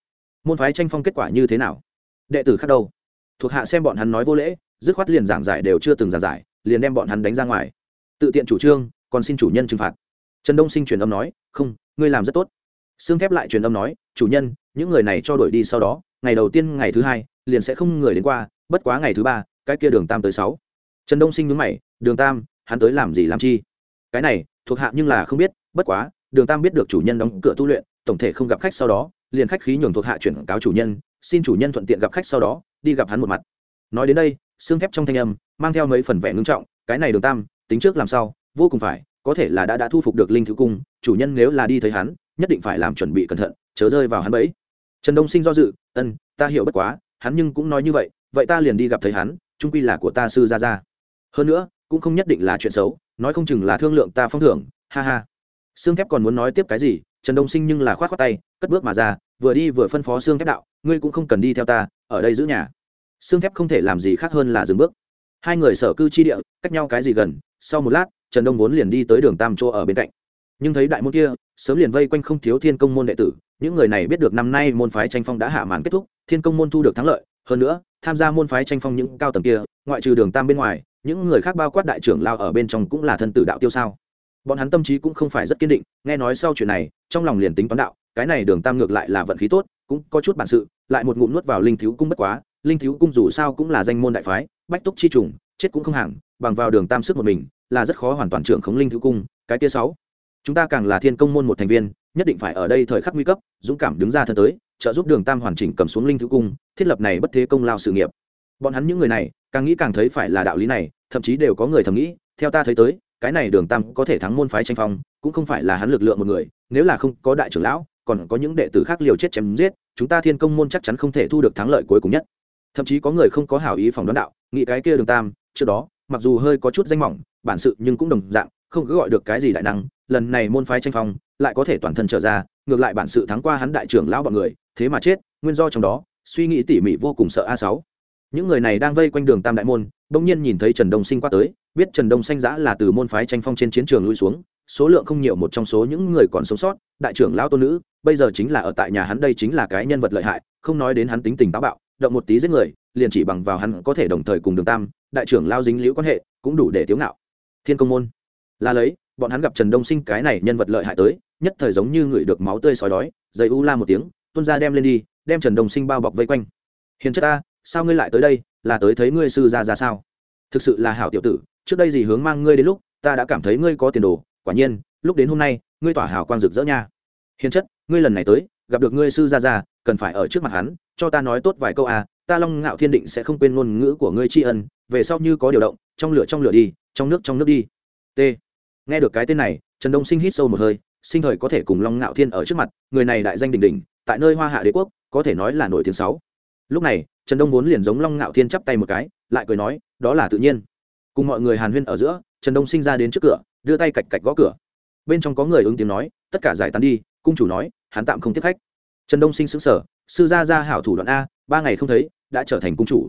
Môn phái tranh phong kết quả như thế nào? Đệ tử khác đâu? Thuộc hạ xem bọn hắn nói vô lễ, dứt khoát liền giảng giải đều chưa từng giảng giải, liền đem bọn hắn đánh ra ngoài. Tự tiện chủ trương, còn xin chủ nhân trừng phạt. Trần đông sinh truyền âm nói, không, ngươi làm rất tốt. Xương thép lại truyền âm nói, chủ nhân, những người này cho đổi đi sau đó ngày đầu tiên ngày thứ hai, liền sẽ không người đến qua, bất quá ngày thứ ba, cái kia đường tam tới sáu. Trần đông sinh nhướng mày, đường tam, hắn tới làm gì làm chi? Cái này, thuộc hạ nhưng là không biết, bất quá, đường tam biết được chủ nhân đóng cửa tu luyện, tổng thể không gặp khách sau đó, liền khách khí nhường thuộc hạ chuyển cáo chủ nhân, xin chủ nhân thuận tiện gặp khách sau đó, đi gặp hắn một mặt. Nói đến đây, xương thép trong thanh âm mang theo mấy phần vẻ ngưng trọng, cái này đường tam, tính trước làm sao, vô cùng phải, có thể là đã đã thu phục được linh thứ cung, chủ nhân nếu là đi thấy hắn, nhất định phải làm chuẩn bị cẩn thận, chớ rơi vào hắn bẫy trần đông sinh do dự, ân, ta hiểu bất quá, hắn nhưng cũng nói như vậy vậy ta liền đi gặp thấy hắn, trung quy là của ta sư gia gia. Hơn nữa, cũng không nhất định là chuyện xấu, nói không chừng là thương lượng ta phong thưởng, ha ha. Xương thép còn muốn nói tiếp cái gì, trần đông sinh nhưng là khoát khoát tay, cất bước mà ra, vừa đi vừa phân phó xương thép đạo, ngươi cũng không cần đi theo ta, ở đây giữ nhà. Xương thép không thể làm gì khác hơn là dừng bước. Hai người sở cư chi địa, cách nhau cái gì gần, sau một lát, trần đông vốn liền đi tới đường tam chỗ ở bên cạnh. Nhưng thấy đại môn kia sớm liền vây quanh không thiếu thiên công môn đệ tử, những người này biết được năm nay môn phái tranh phong đã hạ màn kết thúc, thiên công môn thu được thắng lợi, hơn nữa, tham gia môn phái tranh phong những cao tầng kia, ngoại trừ đường tam bên ngoài, những người khác bao quát đại trưởng lao ở bên trong cũng là thân tử đạo tiêu sao. Bọn hắn tâm trí cũng không phải rất kiên định, nghe nói sau chuyện này, trong lòng liền tính toán đạo, cái này đường tam ngược lại là vận khí tốt, cũng có chút bản sự, lại một ngụm nuốt vào linh thiếu cung bất quá, linh thiếu cung dù sao cũng là danh môn đại phái, bách túc chi trùng, chết cũng không hàng bằng vào đường tam sức một mình, là rất khó hoàn toàn trưởng khống linh thiếu cung, cái kia sáu chúng ta càng là thiên công môn một thành viên, nhất định phải ở đây thời khắc nguy cấp, dũng cảm đứng ra thân tới, trợ giúp đường tam hoàn chỉnh cầm xuống linh thứ cung, thiết lập này bất thế công lao sự nghiệp. Bọn hắn những người này, càng nghĩ càng thấy phải là đạo lý này, thậm chí đều có người thầm nghĩ, theo ta thấy tới, cái này đường tam có thể thắng môn phái tranh phong, cũng không phải là hắn lực lượng một người, nếu là không có đại trưởng lão, còn có những đệ tử khác liều chết chém giết, chúng ta thiên công môn chắc chắn không thể thu được thắng lợi cuối cùng nhất. Thậm chí có người không có hảo ý phòng đoán đạo, nghĩ cái kia đường tam, trước đó, mặc dù hơi có chút danh mỏng, bản sự nhưng cũng đồng dạng, không cứ gọi được cái gì đại năng lần này môn phái tranh phong, lại có thể toàn thân trở ra, ngược lại bản sự thắng qua hắn đại trưởng lão bọn người, thế mà chết, nguyên do trong đó, suy nghĩ tỉ mỉ vô cùng sợ a sáu. Những người này đang vây quanh đường tam đại môn, bỗng nhiên nhìn thấy trần đông sinh qua tới, biết trần đông xanh giã là từ môn phái tranh phong trên chiến trường lui xuống, số lượng không nhiều một trong số những người còn sống sót, đại trưởng lão tôn nữ, bây giờ chính là ở tại nhà hắn đây chính là cái nhân vật lợi hại, không nói đến hắn tính tình táo bạo, động một tí giết người, liền chỉ bằng vào hắn có thể đồng thời cùng đường tam, đại trưởng lao dính liễu quan hệ, cũng đủ để tiếu ngạo. Thiên công môn, là lấy bọn hắn gặp trần đông sinh cái này nhân vật lợi hại tới, nhất thời giống như người được máu tươi sói đói dày u la một tiếng, tuôn ra đem lên đi, đem trần đông sinh bao bọc vây quanh. Hiền chất ta, sao ngươi lại tới đây, là tới thấy ngươi sư ra ra sao? Thực sự là hảo tiểu tử, trước đây gì hướng mang ngươi đến lúc, ta đã cảm thấy ngươi có tiền đồ, quả nhiên, lúc đến hôm nay, ngươi tỏa hào quang rực rỡ nha. Hiền chất, ngươi lần này tới, gặp được ngươi sư ra ra cần phải ở trước mặt hắn, cho ta nói tốt vài câu à ta long ngạo thiên định sẽ không quên ngôn ngữ của ngươi tri ân, về sau như có điều động, trong lửa trong lửa đi, trong nước trong nước đi. T nghe được cái tên này trần đông sinh hít sâu một hơi sinh thời có thể cùng long ngạo thiên ở trước mặt người này đại danh đình đình, tại nơi hoa hạ đế quốc có thể nói là nổi tiếng sáu. Lúc này trần đông vốn liền giống long ngạo thiên chắp tay một cái lại cười nói đó là tự nhiên. Cùng mọi người hàn huyên ở giữa trần đông sinh ra đến trước cửa đưa tay cạch cạch gõ cửa. Bên trong có người ứng tiếng nói tất cả giải tán đi. Cung chủ nói hắn tạm không tiếp khách. Trần đông sinh xứng sở sư gia gia hảo thủ đoạn a ba ngày không thấy đã trở thành cung chủ.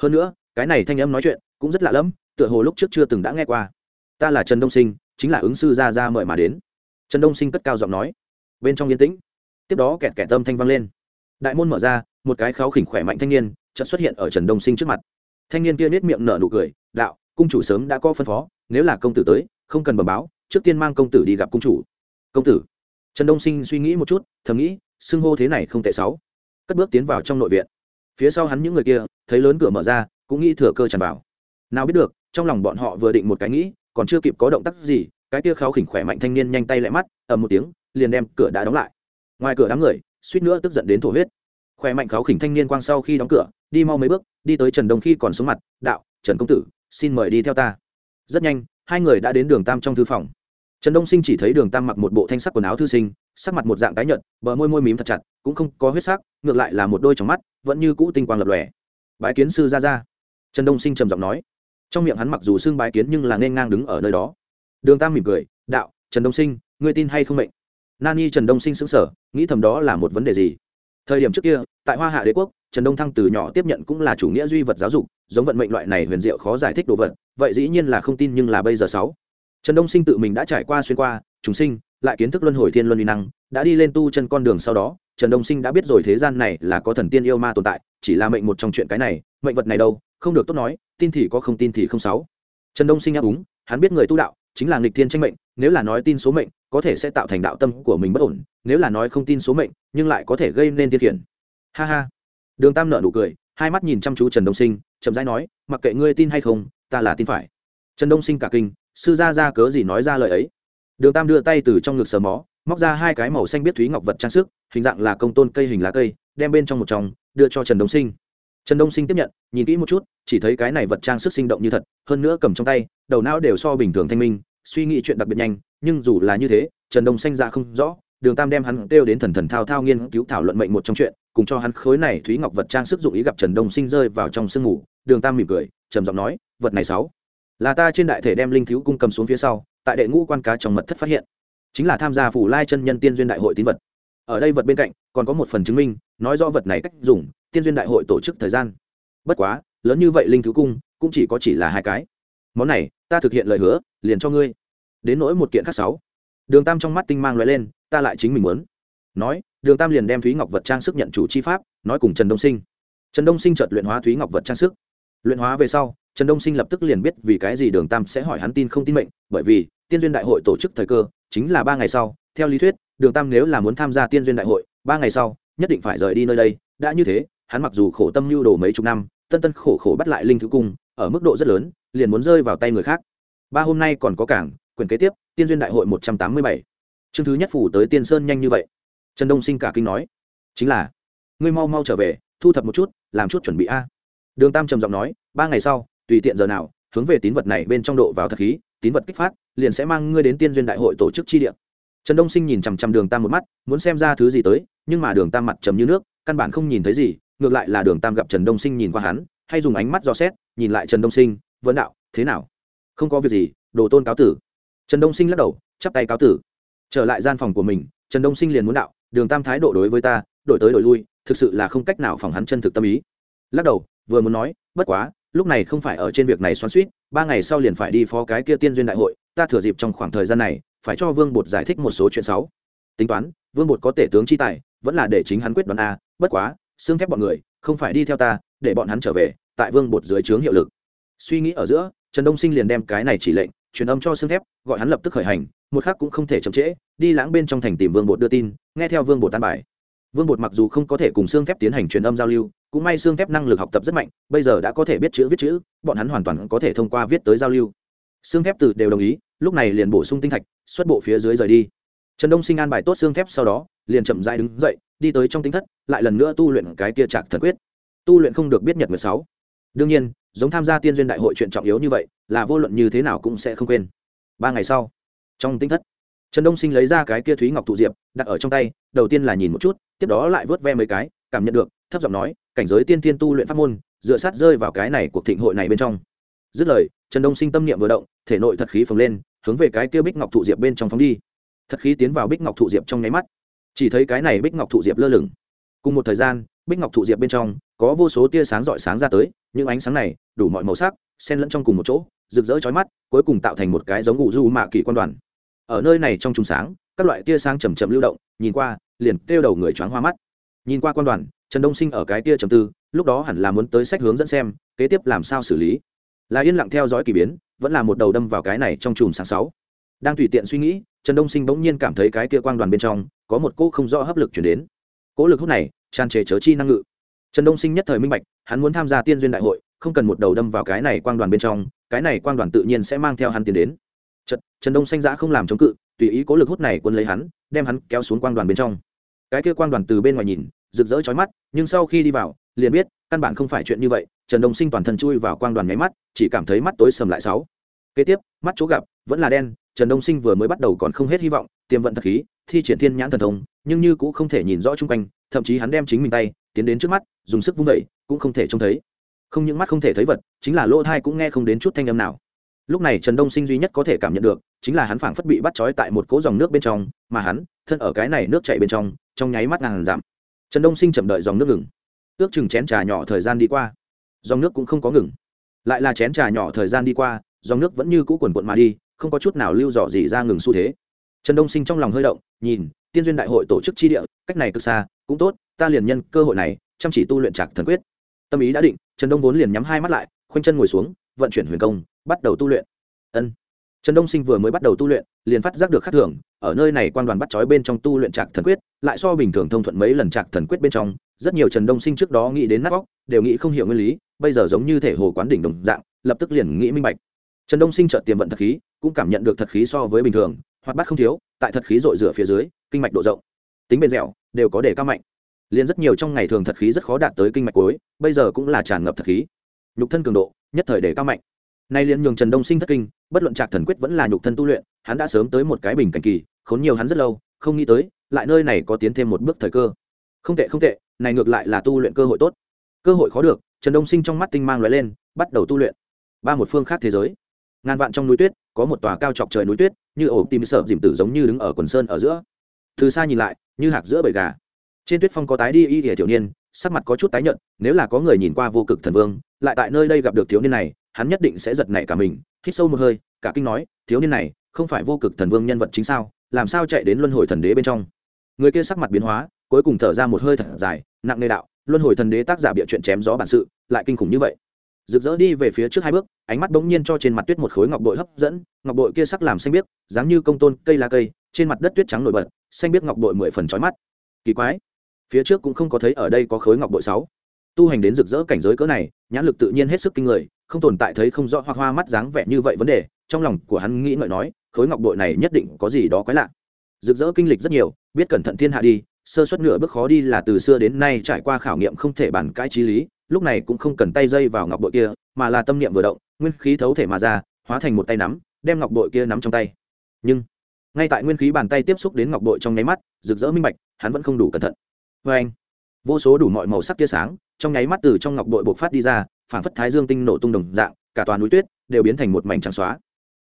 Hơn nữa cái này thanh âm nói chuyện cũng rất lạ lẫm tựa hồ lúc trước chưa từng đã nghe qua. Ta là trần đông sinh chính là ứng sư ra ra mời mà đến. Trần đông sinh cất cao giọng nói. Bên trong yên tĩnh, tiếp đó kẹt kẹt tâm thanh vang lên. Đại môn mở ra, một cái kháo khỉnh khỏe mạnh thanh niên chợt xuất hiện ở trần đông sinh trước mặt. Thanh niên kia nết miệng nở nụ cười, đạo, cung chủ sớm đã có phân phó, nếu là công tử tới, không cần bẩm báo, trước tiên mang công tử đi gặp cung chủ. Công tử? Trần đông sinh suy nghĩ một chút, thầm nghĩ, xưng hô thế này không tệ sáu. Cất bước tiến vào trong nội viện. Phía sau hắn những người kia, thấy lớn cửa mở ra, cũng nghĩ thừa cơ tràn vào. Nào biết được, trong lòng bọn họ vừa định một cái nghĩ còn chưa kịp có động tác gì, cái kia kháo khỉnh khỏe mạnh thanh niên nhanh tay lại mắt, ầm một tiếng, liền đem cửa đã đóng lại. Ngoài cửa đám người, suýt nữa tức giận đến thổ huyết. Khỏe mạnh kháo khỉnh thanh niên quang sau khi đóng cửa, đi mau mấy bước, đi tới trần đông khi còn xuống mặt, đạo, trần công tử, xin mời đi theo ta. Rất nhanh, hai người đã đến đường tam trong thư phòng. Trần đông sinh chỉ thấy đường tam mặc một bộ thanh sắc quần áo thư sinh, sắc mặt một dạng tái nhợt, bờ môi môi mím thật chặt, cũng không có huyết sắc, ngược lại là một đôi trong mắt, vẫn như cũ tinh quang lập lòe. Bái kiến sư ra ra trần đông sinh trầm giọng nói trong miệng hắn mặc dù xưng bái kiến nhưng là nên ngang đứng ở nơi đó. Đường tam mỉm cười, đạo, trần đông sinh, ngươi tin hay không mệnh? Nani trần đông sinh xứng sở nghĩ thầm đó là một vấn đề gì? Thời điểm trước kia, tại hoa hạ đế quốc, trần đông thăng từ nhỏ tiếp nhận cũng là chủ nghĩa duy vật giáo dục, giống vận mệnh loại này huyền diệu khó giải thích đồ vật, vậy dĩ nhiên là không tin nhưng là bây giờ sáu. Trần đông sinh tự mình đã trải qua xuyên qua chúng sinh, lại kiến thức luân hồi thiên luân uy năng, đã đi lên tu chân con đường sau đó, trần đông sinh đã biết rồi thế gian này là có thần tiên yêu ma tồn tại, chỉ là mệnh một trong chuyện cái này, mệnh vật này đâu không được tốt nói tin thì có không tin thì không sáu. Trần đông sinh áp úng hắn biết người tu đạo chính là nghịch thiên tranh mệnh nếu là nói tin số mệnh có thể sẽ tạo thành đạo tâm của mình bất ổn nếu là nói không tin số mệnh nhưng lại có thể gây nên thiên khiển. Ha ha. Đường tam nợ nụ cười hai mắt nhìn chăm chú trần đông sinh chậm rãi nói mặc kệ ngươi tin hay không ta là tin phải. Trần đông sinh cả kinh sư gia ra cớ gì nói ra lời ấy? Đường tam đưa tay từ trong ngực sờ mó móc ra hai cái màu xanh biết thúy ngọc vật trang sức hình dạng là công tôn cây hình lá cây đem bên trong một tròng, đưa cho trần đông sinh trần đông sinh tiếp nhận, nhìn kỹ một chút, chỉ thấy cái này vật trang sức sinh động như thật, hơn nữa cầm trong tay, đầu não đều so bình thường thanh minh, suy nghĩ chuyện đặc biệt nhanh, nhưng dù là như thế, trần đông xanh ra không rõ, đường tam đem hắn kêu đến thần thần thao thao nghiên cứu thảo luận mệnh một trong chuyện, cùng cho hắn khối này thúy ngọc vật trang sức dụng ý gặp trần đông sinh rơi vào trong sương ngủ, đường tam mỉm cười, trầm giọng nói, vật này sáu, là ta trên đại thể đem linh thiếu cung cầm xuống phía sau, tại đệ ngũ quan cá trong mật thất phát hiện, chính là tham gia phủ lai chân nhân tiên duyên đại hội tín vật. Ở đây vật bên cạnh, còn có một phần chứng minh, nói rõ vật này cách dùng tiên duyên đại hội tổ chức thời gian. Bất quá, lớn như vậy linh thứ cung, cũng chỉ có chỉ là hai cái. Món này, ta thực hiện lời hứa, liền cho ngươi. Đến nỗi một kiện khác sáu. Đường tam trong mắt tinh mang loại lên, ta lại chính mình muốn. Nói, đường tam liền đem thúy ngọc vật trang sức nhận chủ chi pháp, nói cùng trần đông sinh. Trần đông sinh chợt luyện hóa thúy ngọc vật trang sức. Luyện hóa về sau, trần đông sinh lập tức liền biết vì cái gì đường tam sẽ hỏi hắn tin không tin mệnh, bởi vì, tiên duyên đại hội tổ chức thời cơ, chính là ba ngày sau. Theo lý thuyết, đường tam nếu là muốn tham gia tiên duyên đại hội, ba ngày sau, nhất định phải rời đi nơi đây, đã như thế hắn mặc dù khổ tâm lưu đồ mấy chục năm, tân tân khổ khổ bắt lại linh thứ cung, ở mức độ rất lớn, liền muốn rơi vào tay người khác. Ba hôm nay còn có cảng quyền kế tiếp, tiên duyên đại hội một trăm tám mươi bảy. Chương thứ nhất phủ tới tiên sơn nhanh như vậy. Trần đông sinh cả kinh nói, chính là, ngươi mau mau trở về, thu thập một chút, làm chút chuẩn bị a. Đường tam trầm giọng nói, ba ngày sau, tùy tiện giờ nào, hướng về tín vật này bên trong độ vào thật khí, tín vật kích phát, liền sẽ mang ngươi đến tiên duyên đại hội tổ chức chi địa. Trần đông sinh nhìn chằm chằm đường tam một mắt, muốn xem ra thứ gì tới, nhưng mà đường tam mặt trầm như nước, căn bản không nhìn thấy gì ngược lại là đường tam gặp trần đông sinh nhìn qua hắn, hay dùng ánh mắt dò xét, nhìn lại trần đông sinh vấn đạo, thế nào? Không có việc gì, đồ tôn cáo tử. Trần đông sinh lắc đầu, chắp tay cáo tử. Trở lại gian phòng của mình, trần đông sinh liền muốn đạo, đường tam thái độ đối với ta, đổi tới đổi lui, thực sự là không cách nào phòng hắn chân thực tâm ý. Lắc đầu, vừa muốn nói, bất quá, lúc này không phải ở trên việc này xoắn suýt ba ngày sau liền phải đi phó cái kia tiên duyên đại hội, ta thừa dịp trong khoảng thời gian này, phải cho vương bột giải thích một số chuyện xấu. Tính toán, vương bột có tể tướng chi tài, vẫn là để chính hắn quyết đoán a, bất quá xương thép bọn người, không phải đi theo ta, để bọn hắn trở về, tại vương bột dưới trướng hiệu lực. Suy nghĩ ở giữa, trần đông sinh liền đem cái này chỉ lệnh, truyền âm cho xương thép, gọi hắn lập tức khởi hành, một khác cũng không thể chậm trễ, đi lãng bên trong thành tìm vương bột đưa tin, nghe theo vương bột tan bài. Vương bột mặc dù không có thể cùng xương thép tiến hành truyền âm giao lưu, cũng may xương thép năng lực học tập rất mạnh, bây giờ đã có thể biết chữ viết chữ, bọn hắn hoàn toàn có thể thông qua viết tới giao lưu. Xương thép từ đều đồng ý, lúc này liền bổ sung tinh thạch, xuất bộ phía dưới rời đi. Trần đông sinh an bài tốt xương thép sau đó, liền chậm dãi đứng dậy đi tới trong tinh thất, lại lần nữa tu luyện cái kia trạc thần quyết. Tu luyện không được biết nhật mười sáu. Đương nhiên, giống tham gia tiên duyên đại hội chuyện trọng yếu như vậy, là vô luận như thế nào cũng sẽ không quên. Ba ngày sau, trong tinh thất, trần đông sinh lấy ra cái kia thúy ngọc thụ diệp, đặt ở trong tay, đầu tiên là nhìn một chút, tiếp đó lại vớt ve mấy cái, cảm nhận được, thấp giọng nói, cảnh giới tiên tiên tu luyện pháp môn, dựa sát rơi vào cái này cuộc thịnh hội này bên trong. Dứt lời, trần đông sinh tâm niệm vừa động, thể nội thật khí phồng lên, hướng về cái kia bích ngọc thụ diệp bên trong phóng đi. Thật khí tiến vào bích ngọc thụ diệp trong nháy mắt chỉ thấy cái này bích ngọc thụ diệp lơ lửng. Cùng một thời gian, bích ngọc thụ diệp bên trong, có vô số tia sáng rọi sáng ra tới, những ánh sáng này đủ mọi màu sắc, xen lẫn trong cùng một chỗ, rực rỡ chói mắt, cuối cùng tạo thành một cái giống ngụ du mạ kỳ quan đoàn. Ở nơi này trong trùng sáng, các loại tia sáng chầm chậm lưu động, nhìn qua, liền kêu đầu người choáng hoa mắt. Nhìn qua quan đoàn, trần đông sinh ở cái tia trầm tư, lúc đó hẳn là muốn tới sách hướng dẫn xem, kế tiếp làm sao xử lý. Là yên lặng theo dõi k ỳ biến, vẫn là một đầu đâm vào cái này trong chùm sáng sáu. Đang tùy tiện suy nghĩ, trần đông sinh bỗng nhiên cảm thấy cái kia quang đoàn bên trong có một cỗ không rõ hấp lực chuyển đến. Cỗ lực hút này tràn trề chớ chi năng ngự. Trần đông sinh nhất thời minh bạch hắn muốn tham gia tiên duyên đại hội không cần một đầu đâm vào cái này quang đoàn bên trong cái này quang đoàn tự nhiên sẽ mang theo hắn tiến đến. Trần, trần đông xanh giã không làm chống cự tùy ý cố lực hút này quân lấy hắn đem hắn kéo xuống quang đoàn bên trong. Cái kia quang đoàn từ bên ngoài nhìn rực rỡ chói mắt nhưng sau khi đi vào liền biết căn bản không phải chuyện như vậy trần đông sinh toàn thân chui vào quang đoàn nháy mắt chỉ cảm thấy mắt tối sầm lại sáu. Kế tiếp mắt chỗ gặp vẫn là đen trần đông sinh vừa mới bắt đầu còn không hết hy vọng, tiềm vận thật khí, thi triển thiên nhãn thần thông, nhưng như cũng không thể nhìn rõ chung quanh, thậm chí hắn đem chính mình tay tiến đến trước mắt, dùng sức vung vẩy, cũng không thể trông thấy. Không những mắt không thể thấy vật, chính là lỗ thai cũng nghe không đến chút thanh âm nào. Lúc này trần đông sinh duy nhất có thể cảm nhận được, chính là hắn phảng phất bị bắt trói tại một cỗ dòng nước bên trong, mà hắn, thân ở cái này nước chảy bên trong trong nháy mắt ngàn giảm. Trần đông sinh chậm đợi dòng nước ngừng. Ước chừng chén trà nhỏ thời gian đi qua. Dòng nước cũng không có ngừng. Lại là chén trà nhỏ thời gian đi qua, dòng nước vẫn như cũ quần quận mà đi không có chút nào lưu dò gì ra ngừng xu thế. Trần đông sinh trong lòng hơi động nhìn tiên duyên đại hội tổ chức chi địa cách này cực xa cũng tốt ta liền nhân cơ hội này chăm chỉ tu luyện trạc thần quyết. Tâm ý đã định trần đông vốn liền nhắm hai mắt lại khoanh chân ngồi xuống vận chuyển huyền công bắt đầu tu luyện. Ân. Trần đông sinh vừa mới bắt đầu tu luyện liền phát giác được khác thường ở nơi này quan đoàn bắt trói bên trong tu luyện trạc thần quyết lại so bình thường thông thuận mấy lần trạc thần quyết bên trong rất nhiều trần đông sinh trước đó nghĩ đến nát óc, đều nghĩ không hiểu nguyên lý bây giờ giống như thể hồ quán đỉnh đồng dạng lập tức liền nghĩ minh bạch trần đông sinh chợt tiềm vận thật khí, cũng cảm nhận được thật khí so với bình thường, hoạt bát không thiếu, tại thật khí dội rửa phía dưới, kinh mạch độ rộng, tính bền dẻo, đều có để cao mạnh. Liền rất nhiều trong ngày thường thật khí rất khó đạt tới kinh mạch cuối, bây giờ cũng là tràn ngập thật khí. Nhục thân cường độ, nhất thời để cao mạnh. Nay liền nhường trần đông sinh thất kinh, bất luận trạc thần quyết vẫn là nhục thân tu luyện, hắn đã sớm tới một cái bình cảnh kỳ, khốn nhiều hắn rất lâu, không nghĩ tới, lại nơi này có tiến thêm một bước thời cơ. Không tệ không tệ, này ngược lại là tu luyện cơ hội tốt. Cơ hội khó được, trần đông sinh trong mắt tinh mang lóe lên, bắt đầu tu luyện. Ba một phương khác thế giới ngàn vạn trong núi tuyết, có một tòa cao chọc trời núi tuyết, như ổ tim sợ dìm tử giống như đứng ở quần sơn ở giữa. Từ xa nhìn lại, như hạc giữa bầy gà. Trên tuyết phong có tái đi y ỉa tiểu niên, sắc mặt có chút tái nhợt, nếu là có người nhìn qua vô cực thần vương, lại tại nơi đây gặp được thiếu niên này, hắn nhất định sẽ giật nảy cả mình, hít sâu một hơi, cả kinh nói, thiếu niên này, không phải vô cực thần vương nhân vật chính sao? Làm sao chạy đến luân hồi thần đế bên trong? Người kia sắc mặt biến hóa, cuối cùng thở ra một hơi thật dài, nặng nề đạo, luân hồi thần đế tác giả bịa chuyện chém gió bản sự, lại kinh khủng như vậy rực rỡ đi về phía trước hai bước, ánh mắt bỗng nhiên cho trên mặt tuyết một khối ngọc bội hấp dẫn, ngọc bội kia sắc làm xanh biếc, dáng như công tôn, cây lá cây, trên mặt đất tuyết trắng nổi bật, xanh biếc ngọc bội mười phần trói mắt. Kỳ quái, phía trước cũng không có thấy ở đây có khối ngọc bội sáu. Tu hành đến rực rỡ cảnh giới cỡ này, nhãn lực tự nhiên hết sức kinh người, không tồn tại thấy không rõ hoặc hoa mắt dáng vẻ như vậy vấn đề, trong lòng của hắn nghĩ ngợi nói, khối ngọc bội này nhất định có gì đó quái lạ. Rực rỡ kinh lịch rất nhiều, biết cẩn thận thiên hạ đi, sơ suất nửa bước khó đi là từ xưa đến nay trải qua khảo nghiệm không thể bàn cãi trí lý lúc này cũng không cần tay dây vào ngọc bội kia, mà là tâm niệm vừa động, nguyên khí thấu thể mà ra, hóa thành một tay nắm, đem ngọc bội kia nắm trong tay. Nhưng, ngay tại nguyên khí bàn tay tiếp xúc đến ngọc bội trong nháy mắt, rực rỡ minh bạch, hắn vẫn không đủ cẩn thận. Vê anh, vô số đủ mọi màu sắc tia sáng, trong nháy mắt từ trong ngọc bội bộc phát đi ra phản phất thái dương tinh nổ tung đồng dạng, cả toàn núi tuyết đều biến thành một mảnh trắng xóa.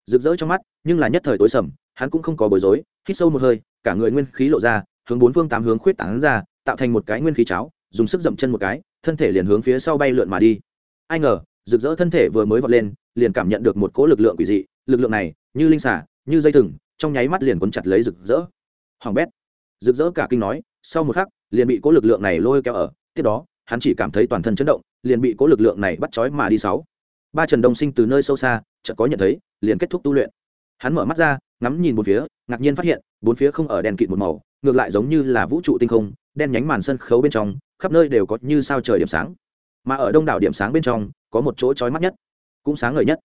Rực rỡ trong mắt, nhưng là nhất thời tối sầm, hắn cũng không có bối rối, hít sâu một hơi, cả người nguyên khí lộ ra, hướng bốn phương tám hướng khuyết tảng ra, tạo thành một cái nguyên khí cháo, dùng sức dậm chân một cái thân thể liền hướng phía sau bay lượn mà đi. Ai ngờ, rực rỡ thân thể vừa mới vọt lên, liền cảm nhận được một cỗ lực lượng quỷ dị, lực lượng này, như linh xả như dây thừng, trong nháy mắt liền quấn chặt lấy rực rỡ. Hoàng bét. Rực rỡ cả kinh nói, sau một khắc, liền bị cỗ lực lượng này lôi kéo ở, tiếp đó, hắn chỉ cảm thấy toàn thân chấn động, liền bị cỗ lực lượng này bắt trói mà đi sáu. Ba trần đông sinh từ nơi sâu xa, chợt có nhận thấy, liền kết thúc tu luyện. Hắn mở mắt ra, ngắm nhìn một phía, ngạc nhiên phát hiện, bốn phía không ở đèn kịt một màu, ngược lại giống như là vũ trụ tinh không, đen nhánh màn sân khấu bên trong khắp nơi đều có như sao trời điểm sáng. Mà ở đông đảo điểm sáng bên trong, có một chỗ trói mắt nhất, cũng sáng ngời nhất.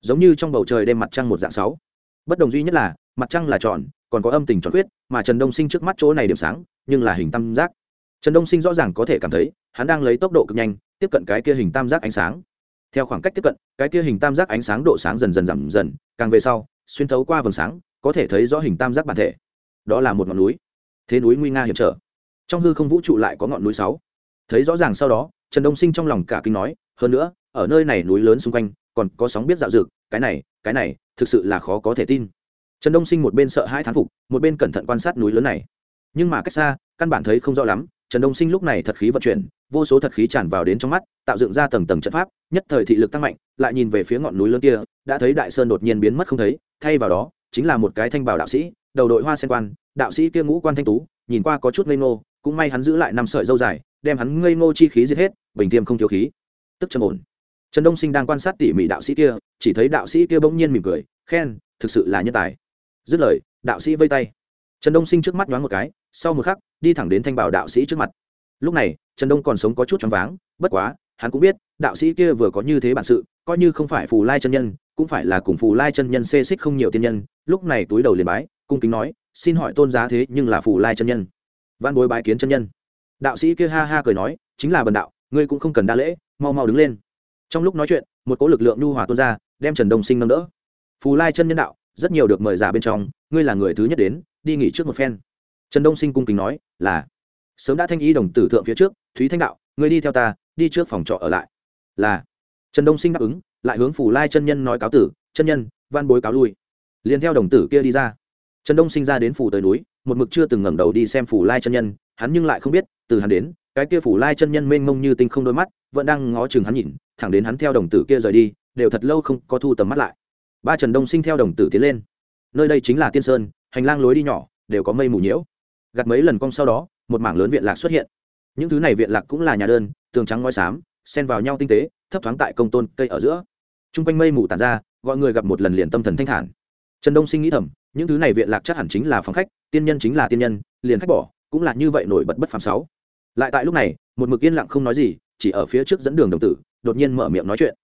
Giống như trong bầu trời đêm mặt trăng một dạng sáu. Bất đồng duy nhất là, mặt trăng là tròn, còn có âm tình tròn khuyết, mà trần đông sinh trước mắt chỗ này điểm sáng, nhưng là hình tam giác. Trần đông sinh rõ ràng có thể cảm thấy, hắn đang lấy tốc độ cực nhanh, tiếp cận cái kia hình tam giác ánh sáng. Theo khoảng cách tiếp cận, cái kia hình tam giác ánh sáng độ sáng dần dần giảm dần, càng về sau, xuyên thấu qua vầng sáng, có thể thấy rõ hình tam giác bản thể. Đó là một ngọn núi. Thế núi nguy nga hiểm trở trong hư không vũ trụ lại có ngọn núi sáu. Thấy rõ ràng sau đó, trần đông sinh trong lòng cả kinh nói, hơn nữa, ở nơi này núi lớn xung quanh, còn có sóng biết dạo dực, cái này cái này, thực sự là khó có thể tin. Trần đông sinh một bên sợ hai thán phục, một bên cẩn thận quan sát núi lớn này. Nhưng mà cách xa, căn bản thấy không rõ lắm, trần đông sinh lúc này thật khí vận chuyển, vô số thật khí tràn vào đến trong mắt, tạo dựng ra tầng tầng trận pháp, nhất thời thị lực tăng mạnh, lại nhìn về phía ngọn núi lớn kia, đã thấy đại sơn đột nhiên biến mất không thấy, thay vào đó, chính là một cái thanh bảo đạo sĩ, đầu đội hoa sen quan, đạo sĩ kia ngũ quan thanh tú, nhìn qua có chút ngây ngô cũng may hắn giữ lại năm sợi dâu dài, đem hắn ngây ngô chi khí giết hết, bình thiêm không thiếu khí. Tức trầm ổn. Trần đông sinh đang quan sát tỉ mỉ đạo sĩ kia, chỉ thấy đạo sĩ kia bỗng nhiên mỉm cười, khen, thực sự là nhân tài. Dứt lời, đạo sĩ vây tay. Trần đông sinh trước mắt nhoáng một cái, sau một khắc, đi thẳng đến thanh bảo đạo sĩ trước mặt. Lúc này, trần đông còn sống có chút choáng váng, bất quá, hắn cũng biết, đạo sĩ kia vừa có như thế bản sự, coi như không phải phù lai chân nhân, cũng phải là cùng phù lai chân nhân xê xích không nhiều tiên nhân, lúc này túi đầu liền bái, cung kính nói, xin hỏi tôn giá thế nhưng là phù lai chân nhân? Văn bối bái kiến chân nhân. Đạo sĩ kia ha ha cười nói, chính là bần đạo, ngươi cũng không cần đa lễ, mau mau đứng lên. Trong lúc nói chuyện, một cỗ lực lượng nhu hòa tuôn ra, đem trần đông sinh nâng đỡ. Phù lai chân nhân đạo, rất nhiều được mời giả bên trong, ngươi là người thứ nhất đến, đi nghỉ trước một phen. Trần đông sinh cung kính nói, là. Sớm đã thanh ý đồng tử thượng phía trước, thúy thanh đạo, ngươi đi theo ta, đi trước phòng trọ ở lại. Là. Trần đông sinh đáp ứng, lại hướng phù lai chân nhân nói cáo tử, chân nhân van bối cáo lui. Liền theo đồng tử kia đi ra. Trần đông sinh ra đến phủ tới núi một mực chưa từng ngẩng đầu đi xem phủ lai chân nhân, hắn nhưng lại không biết, từ hắn đến, cái kia phủ lai chân nhân mênh mông như tinh không đôi mắt, vẫn đang ngó chừng hắn nhìn, thẳng đến hắn theo đồng tử kia rời đi, đều thật lâu không có thu tầm mắt lại. Ba trần đông sinh theo đồng tử tiến lên. Nơi đây chính là tiên sơn, hành lang lối đi nhỏ, đều có mây mù nhiễu. Gặt mấy lần cong sau đó, một mảng lớn viện lạc xuất hiện. Những thứ này viện lạc cũng là nhà đơn, tường trắng ngói xám, xen vào nhau tinh tế, thấp thoáng tại công tôn cây ở giữa. T r u n g quanh mây mù tàn ra, gọi người gặp một lần liền tâm thần thanh thản. Trần đông sinh nghĩ thầm, những thứ này viện lạc chắc hẳn chính là phòng khách tiên nhân chính là tiên nhân, liền khách bỏ, cũng là như vậy nổi bật bất phàm sáu. Lại tại lúc này, một mực yên lặng không nói gì, chỉ ở phía trước dẫn đường đồng tử, đột nhiên mở miệng nói chuyện.